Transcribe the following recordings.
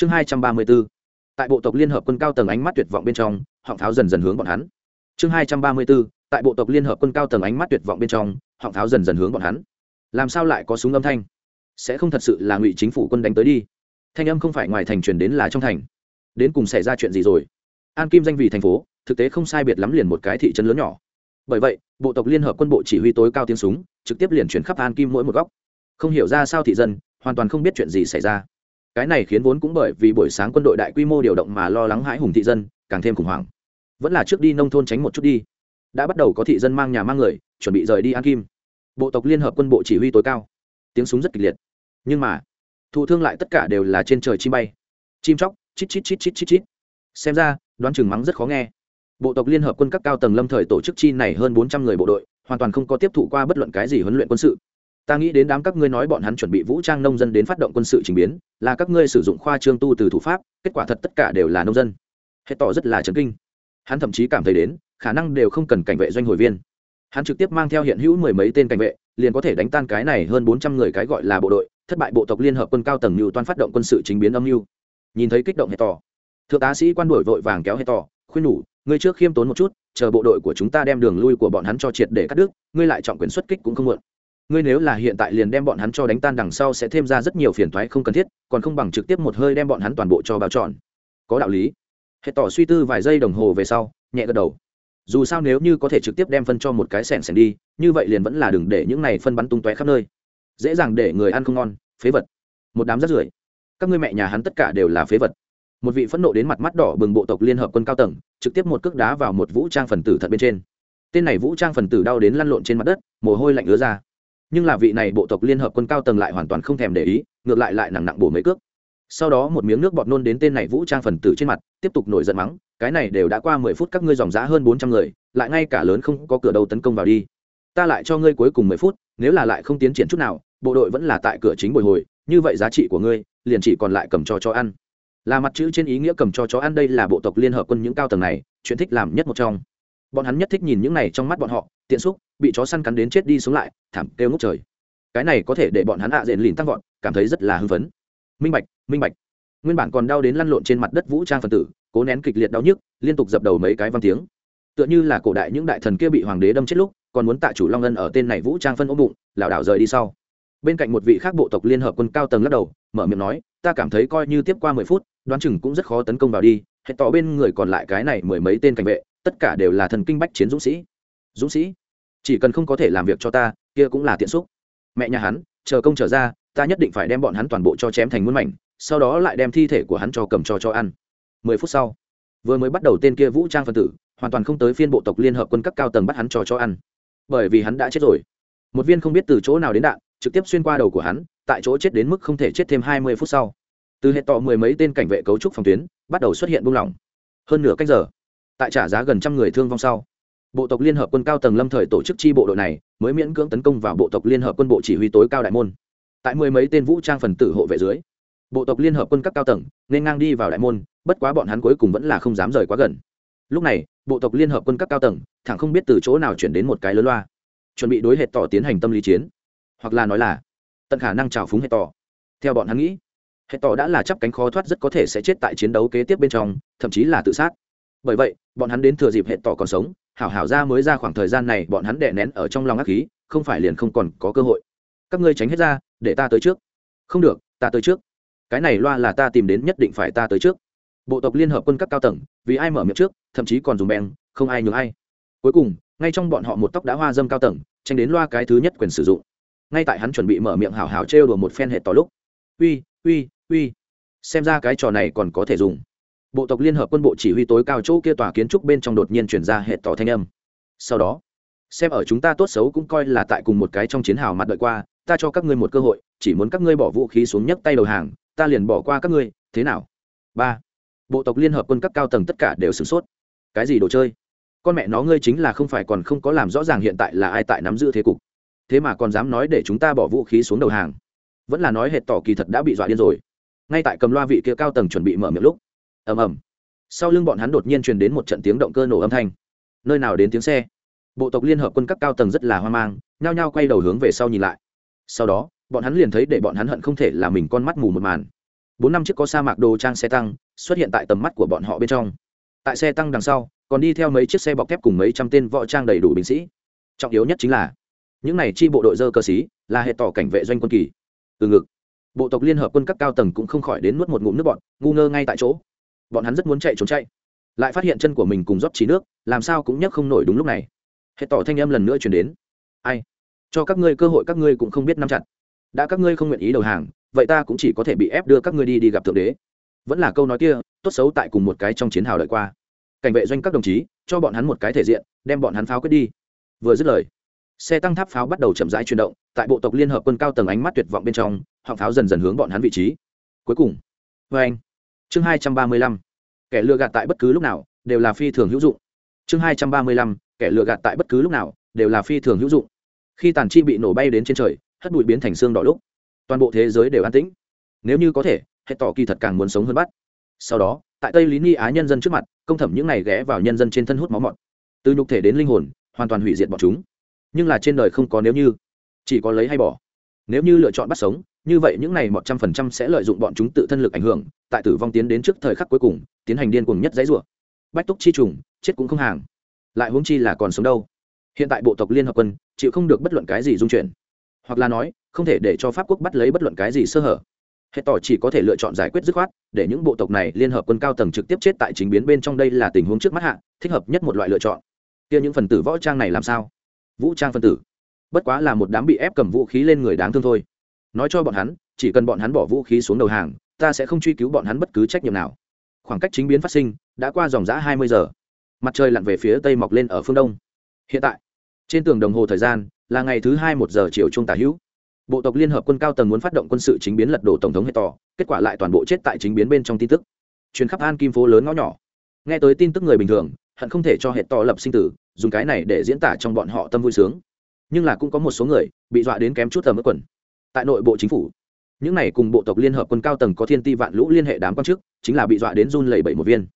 chương hai trăm ba mươi b ố tại bộ tộc liên hợp quân cao tầng ánh mắt tuyệt vọng bên trong, họng pháo dần dần hướng bọn hắn. Chương hai trăm ba mươi b ố tại bộ tộc liên hợp quân cao tầng ánh mắt tuyệt vọng bên trong, họng pháo dần dần hướng bọn hắn. Làm sao lại có súng âm thanh? Sẽ không thật sự là ngụy chính phủ quân đánh tới đi. Thanh âm không phải ngoài thành truyền đến là trong thành. Đến cùng xảy ra chuyện gì rồi? An kim danh vì thành phố, thực tế không sai biệt lắm liền một cái thị trấn lớn nhỏ. Bởi vậy, bộ tộc liên hợp quân bộ chỉ huy tối cao tiếng súng, trực tiếp liền chuyển khắp an kim mỗi một góc. Không hiểu ra sao thị dân, hoàn toàn không biết chuyện gì xảy ra cái này khiến vốn cũng bởi vì buổi sáng quân đội đại quy mô điều động mà lo lắng hãi hùng thị dân, càng thêm khủng hoảng. Vẫn là trước đi nông thôn tránh một chút đi. Đã bắt đầu có thị dân mang nhà mang người, chuẩn bị rời đi an kim. Bộ tộc liên hợp quân bộ chỉ huy tối cao. Tiếng súng rất kịch liệt. Nhưng mà, thụ thương lại tất cả đều là trên trời chim bay. Chim chóc, chít chít chít chít chít chít. Xem ra, đoán chừng mắng rất khó nghe. Bộ tộc liên hợp quân các cao tầng lâm thời tổ chức chi này hơn bốn trăm người bộ đội, hoàn toàn không có tiếp thụ qua bất luận cái gì huấn luyện quân sự ta nghĩ đến đám các ngươi nói bọn hắn chuẩn bị vũ trang nông dân đến phát động quân sự trình biến, là các ngươi sử dụng khoa trương tu từ thủ pháp, kết quả thật tất cả đều là nông dân. Hết tỏ rất là chấn kinh. Hắn thậm chí cảm thấy đến, khả năng đều không cần cảnh vệ doanh hồi viên. Hắn trực tiếp mang theo hiện hữu mười mấy tên cảnh vệ, liền có thể đánh tan cái này hơn bốn trăm người cái gọi là bộ đội, thất bại bộ tộc liên hợp quân cao tầng mưu toan phát động quân sự chính biến âm mưu. Nhìn thấy kích động hệ tỏ. Thượng tá sĩ quan đuổi vội vàng kéo hệ tỏ, khuyên nhủ, ngươi trước khiêm tốn một chút, chờ bộ đội của chúng ta đem đường lui của bọn hắn cho triệt để cắt đứt, ngươi lại trọng quyền xuất kích cũng không muộn ngươi nếu là hiện tại liền đem bọn hắn cho đánh tan đằng sau sẽ thêm ra rất nhiều phiền toái không cần thiết, còn không bằng trực tiếp một hơi đem bọn hắn toàn bộ cho bao trọn. Có đạo lý. Hệ tỏ suy tư vài giây đồng hồ về sau, nhẹ gật đầu. Dù sao nếu như có thể trực tiếp đem phân cho một cái sẻn sẻn đi, như vậy liền vẫn là đừng để những này phân bắn tung tóe khắp nơi. Dễ dàng để người ăn không ngon, phế vật. Một đám rắt rưởi. Các ngươi mẹ nhà hắn tất cả đều là phế vật. Một vị phẫn nộ đến mặt mắt đỏ bừng bộ tộc liên hợp quân cao tầng, trực tiếp một cước đá vào một vũ trang phần tử thật bên trên. Tên này vũ trang phần tử đau đến lăn lộn trên mặt đất, mồ hôi lạnh ứa ra nhưng là vị này bộ tộc liên hợp quân cao tầng lại hoàn toàn không thèm để ý, ngược lại lại nặng nặng bổ mấy cước. Sau đó một miếng nước bọt nôn đến tên này vũ trang phần tử trên mặt, tiếp tục nổi giận mắng, cái này đều đã qua mười phút các ngươi dòng giá hơn bốn trăm người, lại ngay cả lớn không có cửa đâu tấn công vào đi. Ta lại cho ngươi cuối cùng mười phút, nếu là lại không tiến triển chút nào, bộ đội vẫn là tại cửa chính bồi hồi, như vậy giá trị của ngươi, liền chỉ còn lại cầm cho cho ăn. Là mặt chữ trên ý nghĩa cầm cho chó ăn đây là bộ tộc liên hợp quân những cao tầng này, chuyện thích làm nhất một trong. Bọn hắn nhất thích nhìn những này trong mắt bọn họ tiện xúc, bị chó săn cắn đến chết đi xuống lại, thảm kêu ngốc trời. Cái này có thể để bọn hắn ạ à lìn tăng vọt, cảm thấy rất là hưng phấn. Minh bạch minh bạch. Nguyên bản còn đau đến lăn lộn trên mặt đất vũ trang phần tử, cố nén kịch liệt đau nhức, liên tục dập đầu mấy cái văn tiếng. Tựa như là cổ đại những đại thần kia bị hoàng đế đâm chết lúc, còn muốn tạ chủ long ân ở tên này vũ trang phân ốm bụng, lảo đảo rời đi sau. Bên cạnh một vị khác bộ tộc liên hợp quân cao tầng lắc đầu, mở miệng nói, ta cảm thấy coi như tiếp qua mười phút, đoán chừng cũng rất khó tấn công vào đi hệ tỏ bên người còn lại cái này mười mấy tên cảnh vệ, tất cả đều là thần kinh bách chiến dũng sĩ dũng sĩ, chỉ cần không có thể làm việc cho ta, kia cũng là tiện xúc. Mẹ nhà hắn, chờ công trở ra, ta nhất định phải đem bọn hắn toàn bộ cho chém thành muôn mảnh, sau đó lại đem thi thể của hắn cho cầm cho cho ăn. Mười phút sau, vừa mới bắt đầu tên kia vũ trang phân tử, hoàn toàn không tới phiên bộ tộc liên hợp quân các cao tầng bắt hắn cho cho ăn. Bởi vì hắn đã chết rồi. Một viên không biết từ chỗ nào đến đạn, trực tiếp xuyên qua đầu của hắn, tại chỗ chết đến mức không thể chết thêm hai mươi phút sau. Từ hệ tọ mười mấy tên cảnh vệ cấu trúc phòng tuyến, bắt đầu xuất hiện buông lỏng. Hơn nửa cách giờ, tại trả giá gần trăm người thương vong sau bộ tộc liên hợp quân cao tầng lâm thời tổ chức chi bộ đội này, mới miễn cưỡng tấn công vào bộ tộc liên hợp quân bộ chỉ huy tối cao đại môn. Tại mười mấy tên vũ trang phần tử hộ vệ dưới, bộ tộc liên hợp quân các cao tầng nên ngang đi vào đại môn, bất quá bọn hắn cuối cùng vẫn là không dám rời quá gần. Lúc này, bộ tộc liên hợp quân các cao tầng thẳng không biết từ chỗ nào chuyển đến một cái lớn loa, chuẩn bị đối hệ tỏ tiến hành tâm lý chiến, hoặc là nói là tận khả năng trào phúng hệ tỏ. Theo bọn hắn nghĩ, hệ tỏ đã là chấp cánh khó thoát rất có thể sẽ chết tại chiến đấu kế tiếp bên trong, thậm chí là tự sát. Bởi vậy, bọn hắn đến thừa dịp hệ tỏ còn sống hảo hảo ra mới ra khoảng thời gian này, bọn hắn đè nén ở trong lòng ác khí, không phải liền không còn có cơ hội. Các ngươi tránh hết ra, để ta tới trước. Không được, ta tới trước. Cái này loa là ta tìm đến nhất định phải ta tới trước. Bộ tộc liên hợp quân các cao tầng, vì ai mở miệng trước, thậm chí còn dùng bèn không ai nhường ai. Cuối cùng, ngay trong bọn họ một tóc đã hoa dâm cao tầng, tranh đến loa cái thứ nhất quyền sử dụng. Ngay tại hắn chuẩn bị mở miệng hào hào trêu đùa một phen hệ tỏ lúc. Uy uy uy. Xem ra cái trò này còn có thể dùng bộ tộc liên hợp quân bộ chỉ huy tối cao chỗ kia tòa kiến trúc bên trong đột nhiên chuyển ra hệ tỏ thanh âm. Sau đó, xem ở chúng ta tốt xấu cũng coi là tại cùng một cái trong chiến hào mặt đợi qua, ta cho các ngươi một cơ hội, chỉ muốn các ngươi bỏ vũ khí xuống nhấc tay đầu hàng, ta liền bỏ qua các ngươi, thế nào? Ba, bộ tộc liên hợp quân các cao tầng tất cả đều sửng sốt. Cái gì đồ chơi? Con mẹ nó ngươi chính là không phải còn không có làm rõ ràng hiện tại là ai tại nắm giữ thế cục. Thế mà còn dám nói để chúng ta bỏ vũ khí xuống đầu hàng. Vẫn là nói hệt tỏ kỳ thật đã bị dọa điên rồi. Ngay tại cầm loa vị kia cao tầng chuẩn bị mở miệng lúc ầm ầm. Sau lưng bọn hắn đột nhiên truyền đến một trận tiếng động cơ nổ âm thanh. Nơi nào đến tiếng xe? Bộ tộc liên hợp quân các cao tầng rất là hoang mang, nhao nhao quay đầu hướng về sau nhìn lại. Sau đó, bọn hắn liền thấy để bọn hắn hận không thể là mình con mắt mù một màn. Bốn năm chiếc có sa mạc đồ trang xe tăng xuất hiện tại tầm mắt của bọn họ bên trong. Tại xe tăng đằng sau, còn đi theo mấy chiếc xe bọc thép cùng mấy trăm tên võ trang đầy đủ binh sĩ. Trọng yếu nhất chính là, những này chi bộ đội dơ cơ sĩ là hệ tỏ cảnh vệ doanh quân kỳ. Từ ngực, bộ tộc liên hợp quân cấp cao tầng cũng không khỏi đến nuốt một ngụm nước bọn ngu ngơ ngay tại chỗ bọn hắn rất muốn chạy trốn chạy. Lại phát hiện chân của mình cùng rót trí nước, làm sao cũng nhấc không nổi đúng lúc này. Hệ tỏ thanh âm lần nữa chuyển đến. Ai? Cho các ngươi cơ hội các ngươi cũng không biết nắm chặt. Đã các ngươi không nguyện ý đầu hàng, vậy ta cũng chỉ có thể bị ép đưa các ngươi đi đi gặp thượng đế. Vẫn là câu nói kia, tốt xấu tại cùng một cái trong chiến hào đợi qua. Cảnh vệ doanh các đồng chí, cho bọn hắn một cái thể diện, đem bọn hắn pháo quyết đi. Vừa dứt lời, xe tăng tháp pháo bắt đầu chậm rãi chuyển động, tại bộ tộc liên hợp quân cao tầng ánh mắt tuyệt vọng bên trong, họng pháo dần dần hướng bọn hắn vị trí. Cuối cùng vê anh chương hai trăm ba mươi lăm, kẻ lừa gạt tại bất cứ lúc nào đều là phi thường hữu dụng. Chương hai trăm ba mươi lăm, kẻ lừa gạt tại bất cứ lúc nào đều là phi thường hữu dụng. Khi tàn chi bị nổ bay đến trên trời, hất bụi biến thành xương đỏ lúc, toàn bộ thế giới đều an tĩnh. Nếu như có thể hệ tỏ kỳ thật càng muốn sống hơn bắt. Sau đó, tại tây lý ni á nhân dân trước mặt, công thẩm những này ghé vào nhân dân trên thân hút máu mọt. Từ nhục thể đến linh hồn, hoàn toàn hủy diệt bọn chúng. Nhưng là trên đời không có nếu như, chỉ có lấy hay bỏ nếu như lựa chọn bắt sống, như vậy những này một trăm phần trăm sẽ lợi dụng bọn chúng tự thân lực ảnh hưởng, tại tử vong tiến đến trước thời khắc cuối cùng, tiến hành điên cuồng nhất dãy rủa. Bách túc chi trùng, chết cũng không hàng. Lại huống chi là còn sống đâu. Hiện tại bộ tộc liên hợp quân, chịu không được bất luận cái gì dung chuyển. Hoặc là nói, không thể để cho pháp quốc bắt lấy bất luận cái gì sơ hở. Hệ tỏ chỉ có thể lựa chọn giải quyết dứt khoát, để những bộ tộc này liên hợp quân cao tầng trực tiếp chết tại chính biến bên trong đây là tình huống trước mắt hạ, thích hợp nhất một loại lựa chọn. Kia những phần tử võ trang này làm sao? Vũ trang phần tử bất quá là một đám bị ép cầm vũ khí lên người đáng thương thôi. Nói cho bọn hắn, chỉ cần bọn hắn bỏ vũ khí xuống đầu hàng, ta sẽ không truy cứu bọn hắn bất cứ trách nhiệm nào. Khoảng cách chính biến phát sinh, đã qua dòng giã hai mươi giờ. Mặt trời lặn về phía tây mọc lên ở phương đông. Hiện tại, trên tường đồng hồ thời gian là ngày thứ hai một giờ chiều trung tả hữu. Bộ tộc liên hợp quân cao tầng muốn phát động quân sự chính biến lật đổ tổng thống hệ tỏ kết quả lại toàn bộ chết tại chính biến bên trong tin tức. Chuyến khắp an kim phố lớn ngõ nhỏ. Nghe tới tin tức người bình thường, hận không thể cho hệ tỏ lập sinh tử, dùng cái này để diễn tả trong bọn họ tâm vui sướng nhưng là cũng có một số người bị dọa đến kém chút tầm ức quần. Tại nội bộ chính phủ, những này cùng bộ tộc liên hợp quân cao tầng có thiên ti vạn lũ liên hệ đám quan chức, chính là bị dọa đến run lẩy bẩy một viên.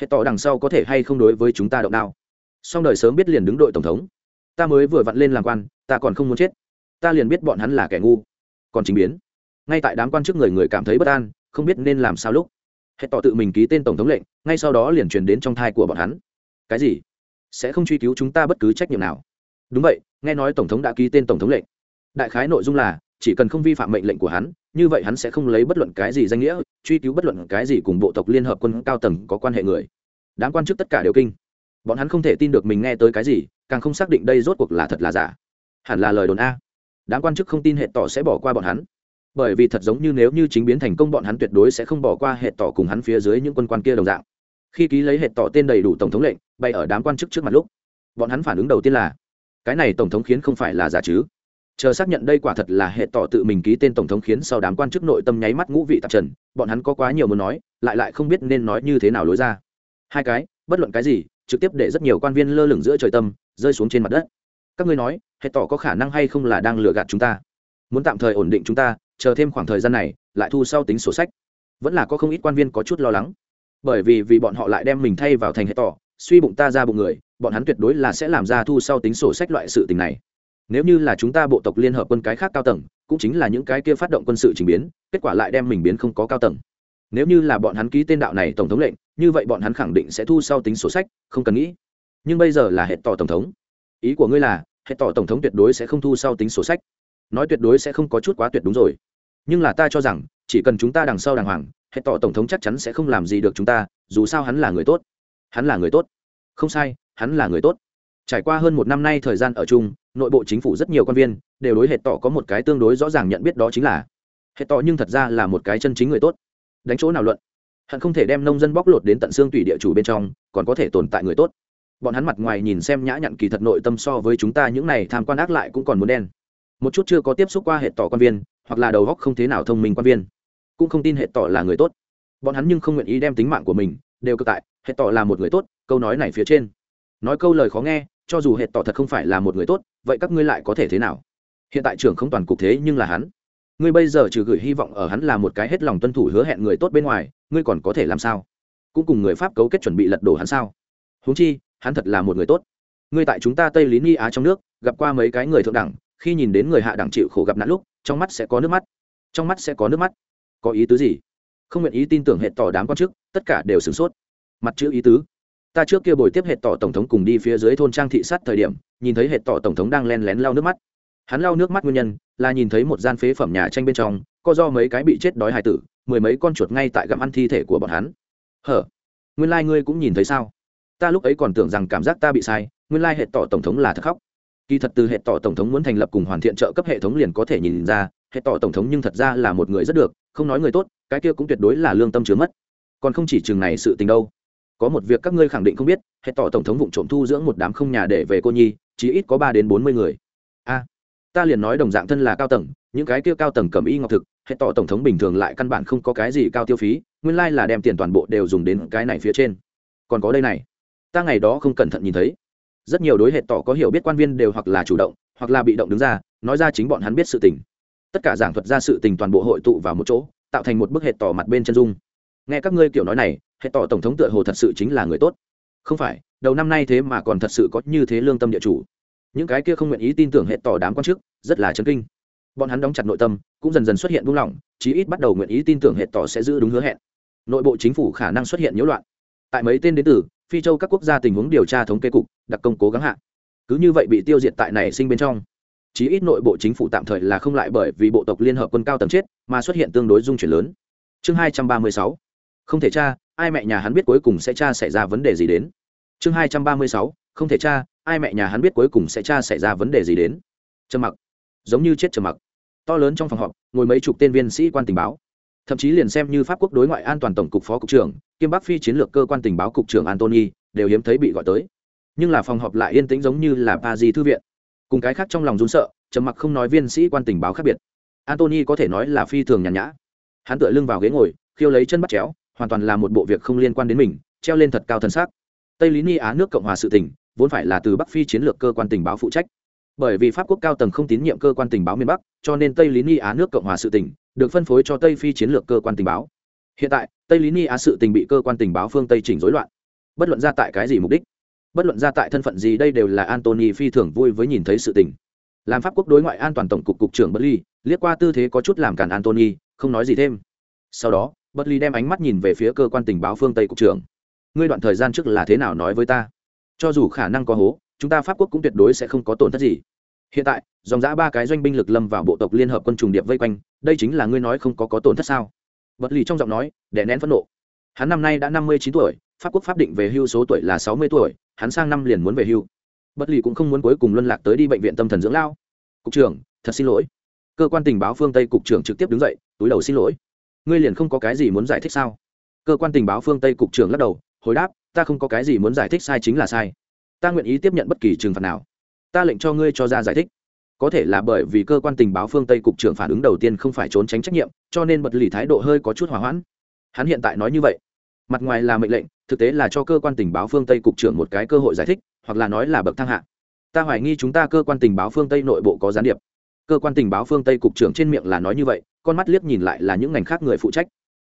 Hệ tỏ đằng sau có thể hay không đối với chúng ta động đao. Song đời sớm biết liền đứng đội tổng thống. Ta mới vừa vặn lên làm quan, ta còn không muốn chết. Ta liền biết bọn hắn là kẻ ngu. Còn chính biến. Ngay tại đám quan chức người người cảm thấy bất an, không biết nên làm sao lúc. Hệ tỏ tự mình ký tên tổng thống lệnh, ngay sau đó liền truyền đến trong thai của bọn hắn. Cái gì? Sẽ không truy cứu chúng ta bất cứ trách nhiệm nào đúng vậy, nghe nói tổng thống đã ký tên tổng thống lệnh. Đại khái nội dung là, chỉ cần không vi phạm mệnh lệnh của hắn, như vậy hắn sẽ không lấy bất luận cái gì danh nghĩa, truy cứu bất luận cái gì cùng bộ tộc liên hợp quân cao tầng có quan hệ người. Đám quan chức tất cả đều kinh. Bọn hắn không thể tin được mình nghe tới cái gì, càng không xác định đây rốt cuộc là thật là giả. Hẳn là lời đồn a. Đám quan chức không tin hệ tỏ sẽ bỏ qua bọn hắn. Bởi vì thật giống như nếu như chính biến thành công bọn hắn tuyệt đối sẽ không bỏ qua hệ tỏ cùng hắn phía dưới những quân quan kia đồng dạng. Khi ký lấy hệ tỏ tên đầy đủ tổng thống lệnh, bay ở đám quan chức trước mặt lúc, bọn hắn phản ứng đầu tiên là cái này tổng thống khiến không phải là giả chứ. Chờ xác nhận đây quả thật là hệ tỏ tự mình ký tên tổng thống khiến sau đám quan chức nội tâm nháy mắt ngũ vị tạp trần, bọn hắn có quá nhiều muốn nói, lại lại không biết nên nói như thế nào lối ra. Hai cái, bất luận cái gì, trực tiếp để rất nhiều quan viên lơ lửng giữa trời tâm, rơi xuống trên mặt đất. Các ngươi nói, hệ tỏ có khả năng hay không là đang lừa gạt chúng ta? Muốn tạm thời ổn định chúng ta, chờ thêm khoảng thời gian này, lại thu sau tính sổ sách. Vẫn là có không ít quan viên có chút lo lắng. Bởi vì vì bọn họ lại đem mình thay vào thành hệ tỏ suy bụng ta ra bụng người, bọn hắn tuyệt đối là sẽ làm ra thu sau tính sổ sách loại sự tình này. Nếu như là chúng ta bộ tộc liên hợp quân cái khác cao tầng, cũng chính là những cái kia phát động quân sự trình biến, kết quả lại đem mình biến không có cao tầng. Nếu như là bọn hắn ký tên đạo này tổng thống lệnh, như vậy bọn hắn khẳng định sẽ thu sau tính sổ sách, không cần nghĩ. Nhưng bây giờ là hệ tỏ tổng thống. Ý của ngươi là hệ tỏ tổng thống tuyệt đối sẽ không thu sau tính sổ sách. Nói tuyệt đối sẽ không có chút quá tuyệt đúng rồi. Nhưng là ta cho rằng, chỉ cần chúng ta đằng sau đàng hoàng hệ tỏ tổng thống chắc chắn sẽ không làm gì được chúng ta, dù sao hắn là người tốt hắn là người tốt. Không sai, hắn là người tốt. Trải qua hơn một năm nay thời gian ở chung, nội bộ chính phủ rất nhiều quan viên, đều đối hệ tỏ có một cái tương đối rõ ràng nhận biết đó chính là hệ tỏ nhưng thật ra là một cái chân chính người tốt. Đánh chỗ nào luận? Hận không thể đem nông dân bóc lột đến tận xương tùy địa chủ bên trong, còn có thể tồn tại người tốt. Bọn hắn mặt ngoài nhìn xem nhã nhặn kỳ thật nội tâm so với chúng ta những này tham quan ác lại cũng còn muốn đen. Một chút chưa có tiếp xúc qua hệ tỏ quan viên, hoặc là đầu góc không thế nào thông minh quan viên, cũng không tin hệ tỏ là người tốt. Bọn hắn nhưng không nguyện ý đem tính mạng của mình đều cực tại hệ tỏ là một người tốt, câu nói này phía trên. Nói câu lời khó nghe, cho dù hệ tỏ thật không phải là một người tốt, vậy các ngươi lại có thể thế nào? Hiện tại trưởng không toàn cục thế nhưng là hắn. Ngươi bây giờ trừ gửi hy vọng ở hắn là một cái hết lòng tuân thủ hứa hẹn người tốt bên ngoài, ngươi còn có thể làm sao? Cũng cùng người pháp cấu kết chuẩn bị lật đổ hắn sao? Huống chi, hắn thật là một người tốt. Ngươi tại chúng ta tây lý ni á trong nước, gặp qua mấy cái người thượng đẳng, khi nhìn đến người hạ đẳng chịu khổ gặp nạn lúc, trong mắt sẽ có nước mắt. Trong mắt sẽ có nước mắt. Có ý tứ gì? Không nguyện ý tin tưởng hệ tỏ đám quan chức, tất cả đều sửng sốt mặt chữ ý tứ. Ta trước kia buổi tiếp hệ tỏ tổng thống cùng đi phía dưới thôn trang thị sát thời điểm, nhìn thấy hệ tỏ tổng thống đang len lén lau nước mắt. Hắn lau nước mắt nguyên nhân là nhìn thấy một gian phế phẩm nhà tranh bên trong, có do mấy cái bị chết đói hài tử, mười mấy con chuột ngay tại gặm ăn thi thể của bọn hắn. Hở, nguyên lai、like、ngươi cũng nhìn thấy sao? Ta lúc ấy còn tưởng rằng cảm giác ta bị sai, nguyên lai、like、hệ tỏ tổng thống là thật khóc. Kỳ thật từ hệ tỏ tổng thống muốn thành lập cùng hoàn thiện trợ cấp hệ thống liền có thể nhìn ra hệ tỏ tổng thống nhưng thật ra là một người rất được, không nói người tốt, cái kia cũng tuyệt đối là lương tâm chứa mất. Còn không chỉ chừng này sự tình đâu có một việc các ngươi khẳng định không biết, hệ tỏ tổng thống vụ trộm thu dưỡng một đám không nhà để về cô nhi chỉ ít có ba đến bốn mươi người. A, ta liền nói đồng dạng thân là cao tầng, những cái kia cao tầng cầm y ngọc thực, hệ tỏ tổng thống bình thường lại căn bản không có cái gì cao tiêu phí, nguyên lai là đem tiền toàn bộ đều dùng đến cái này phía trên. Còn có đây này, ta ngày đó không cẩn thận nhìn thấy. Rất nhiều đối hệ tỏ có hiểu biết quan viên đều hoặc là chủ động, hoặc là bị động đứng ra, nói ra chính bọn hắn biết sự tình. Tất cả giảng thuật ra sự tình toàn bộ hội tụ vào một chỗ, tạo thành một bức hệ tỏ mặt bên chân dung nghe các ngươi kiểu nói này, hệ tỏ tổng thống tựa hồ thật sự chính là người tốt. Không phải, đầu năm nay thế mà còn thật sự có như thế lương tâm địa chủ. Những cái kia không nguyện ý tin tưởng hệ tỏ đám quan chức, rất là chấn kinh. Bọn hắn đóng chặt nội tâm, cũng dần dần xuất hiện buông lỏng, chí ít bắt đầu nguyện ý tin tưởng hệ tỏ sẽ giữ đúng hứa hẹn. Nội bộ chính phủ khả năng xuất hiện nhiễu loạn. Tại mấy tên đến từ, phi châu các quốc gia tình huống điều tra thống kê cục, đặc công cố gắng hạ. Cứ như vậy bị tiêu diệt tại nảy sinh bên trong. Chí ít nội bộ chính phủ tạm thời là không lại bởi vì bộ tộc liên hợp quân cao tầng chết, mà xuất hiện tương đối dung chuyển lớn. Chương hai trăm ba mươi sáu không thể cha ai mẹ nhà hắn biết cuối cùng sẽ cha xảy ra vấn đề gì đến. Chương hai trăm ba mươi sáu, không thể cha ai mẹ nhà hắn biết cuối cùng sẽ cha xảy ra vấn đề gì đến. Trầm mặc. Giống như chết trầm mặc. To lớn trong phòng họp, ngồi mấy chục tên viên sĩ quan tình báo. Thậm chí liền xem như pháp quốc đối ngoại an toàn tổng cục phó cục trưởng, kiêm bắc phi chiến lược cơ quan tình báo cục trưởng antony, đều hiếm thấy bị gọi tới. Nhưng là phòng họp lại yên tĩnh giống như là ba di thư viện. Cùng cái khác trong lòng run sợ, trầm mặc không nói viên sĩ quan tình báo khác biệt. Antony có thể nói là phi thường nhàn nhã. Hắn tựa lưng vào ghế ngồi, khiêu lấy chân bắt chéo hoàn toàn là một bộ việc không liên quan đến mình, treo lên thật cao thân xác tây lý ni á nước cộng hòa sự tỉnh vốn phải là từ bắc phi chiến lược cơ quan tình báo phụ trách. Bởi vì pháp quốc cao tầng không tín nhiệm cơ quan tình báo miền bắc, cho nên tây lý ni á nước cộng hòa sự tỉnh được phân phối cho tây phi chiến lược cơ quan tình báo. Hiện tại, tây lý ni á sự tình bị cơ quan tình báo phương tây chỉnh rối loạn. Bất luận ra tại cái gì mục đích, bất luận ra tại thân phận gì, đây đều là antony phi thường vui với nhìn thấy sự tình. Làm pháp quốc đối ngoại an toàn tổng cục cục trưởng bất ly liếc qua tư thế có chút làm cản antony, không nói gì thêm. Sau đó bất ly đem ánh mắt nhìn về phía cơ quan tình báo phương tây cục trưởng. Ngươi đoạn thời gian trước là thế nào nói với ta? Cho dù khả năng có hố, chúng ta pháp quốc cũng tuyệt đối sẽ không có tổn thất gì. Hiện tại, dòng giã ba cái doanh binh lực lâm vào bộ tộc liên hợp quân trùng điệp vây quanh, đây chính là ngươi nói không có có tổn thất sao? Bất lì trong giọng nói để nén phẫn nộ. Hắn năm nay đã năm mươi chín tuổi, pháp quốc pháp định về hưu số tuổi là sáu mươi tuổi, hắn sang năm liền muốn về hưu. Bất lì cũng không muốn cuối cùng luân lạc tới đi bệnh viện tâm thần dưỡng lao. Cục trưởng, thật xin lỗi. Cơ quan tình báo phương tây cục trưởng trực tiếp đứng dậy, túi đầu xin lỗi ngươi liền không có cái gì muốn giải thích sao? Cơ quan tình báo phương tây cục trưởng lắc đầu, hồi đáp, ta không có cái gì muốn giải thích sai chính là sai. Ta nguyện ý tiếp nhận bất kỳ trừng phạt nào. Ta lệnh cho ngươi cho ra giải thích. Có thể là bởi vì cơ quan tình báo phương tây cục trưởng phản ứng đầu tiên không phải trốn tránh trách nhiệm, cho nên bật lì thái độ hơi có chút hỏa hoãn. Hắn hiện tại nói như vậy. Mặt ngoài là mệnh lệnh, thực tế là cho cơ quan tình báo phương tây cục trưởng một cái cơ hội giải thích, hoặc là nói là bậc thang hạ. Ta hoài nghi chúng ta cơ quan tình báo phương tây nội bộ có gián điệp cơ quan tình báo phương tây cục trưởng trên miệng là nói như vậy, con mắt liếc nhìn lại là những ngành khác người phụ trách.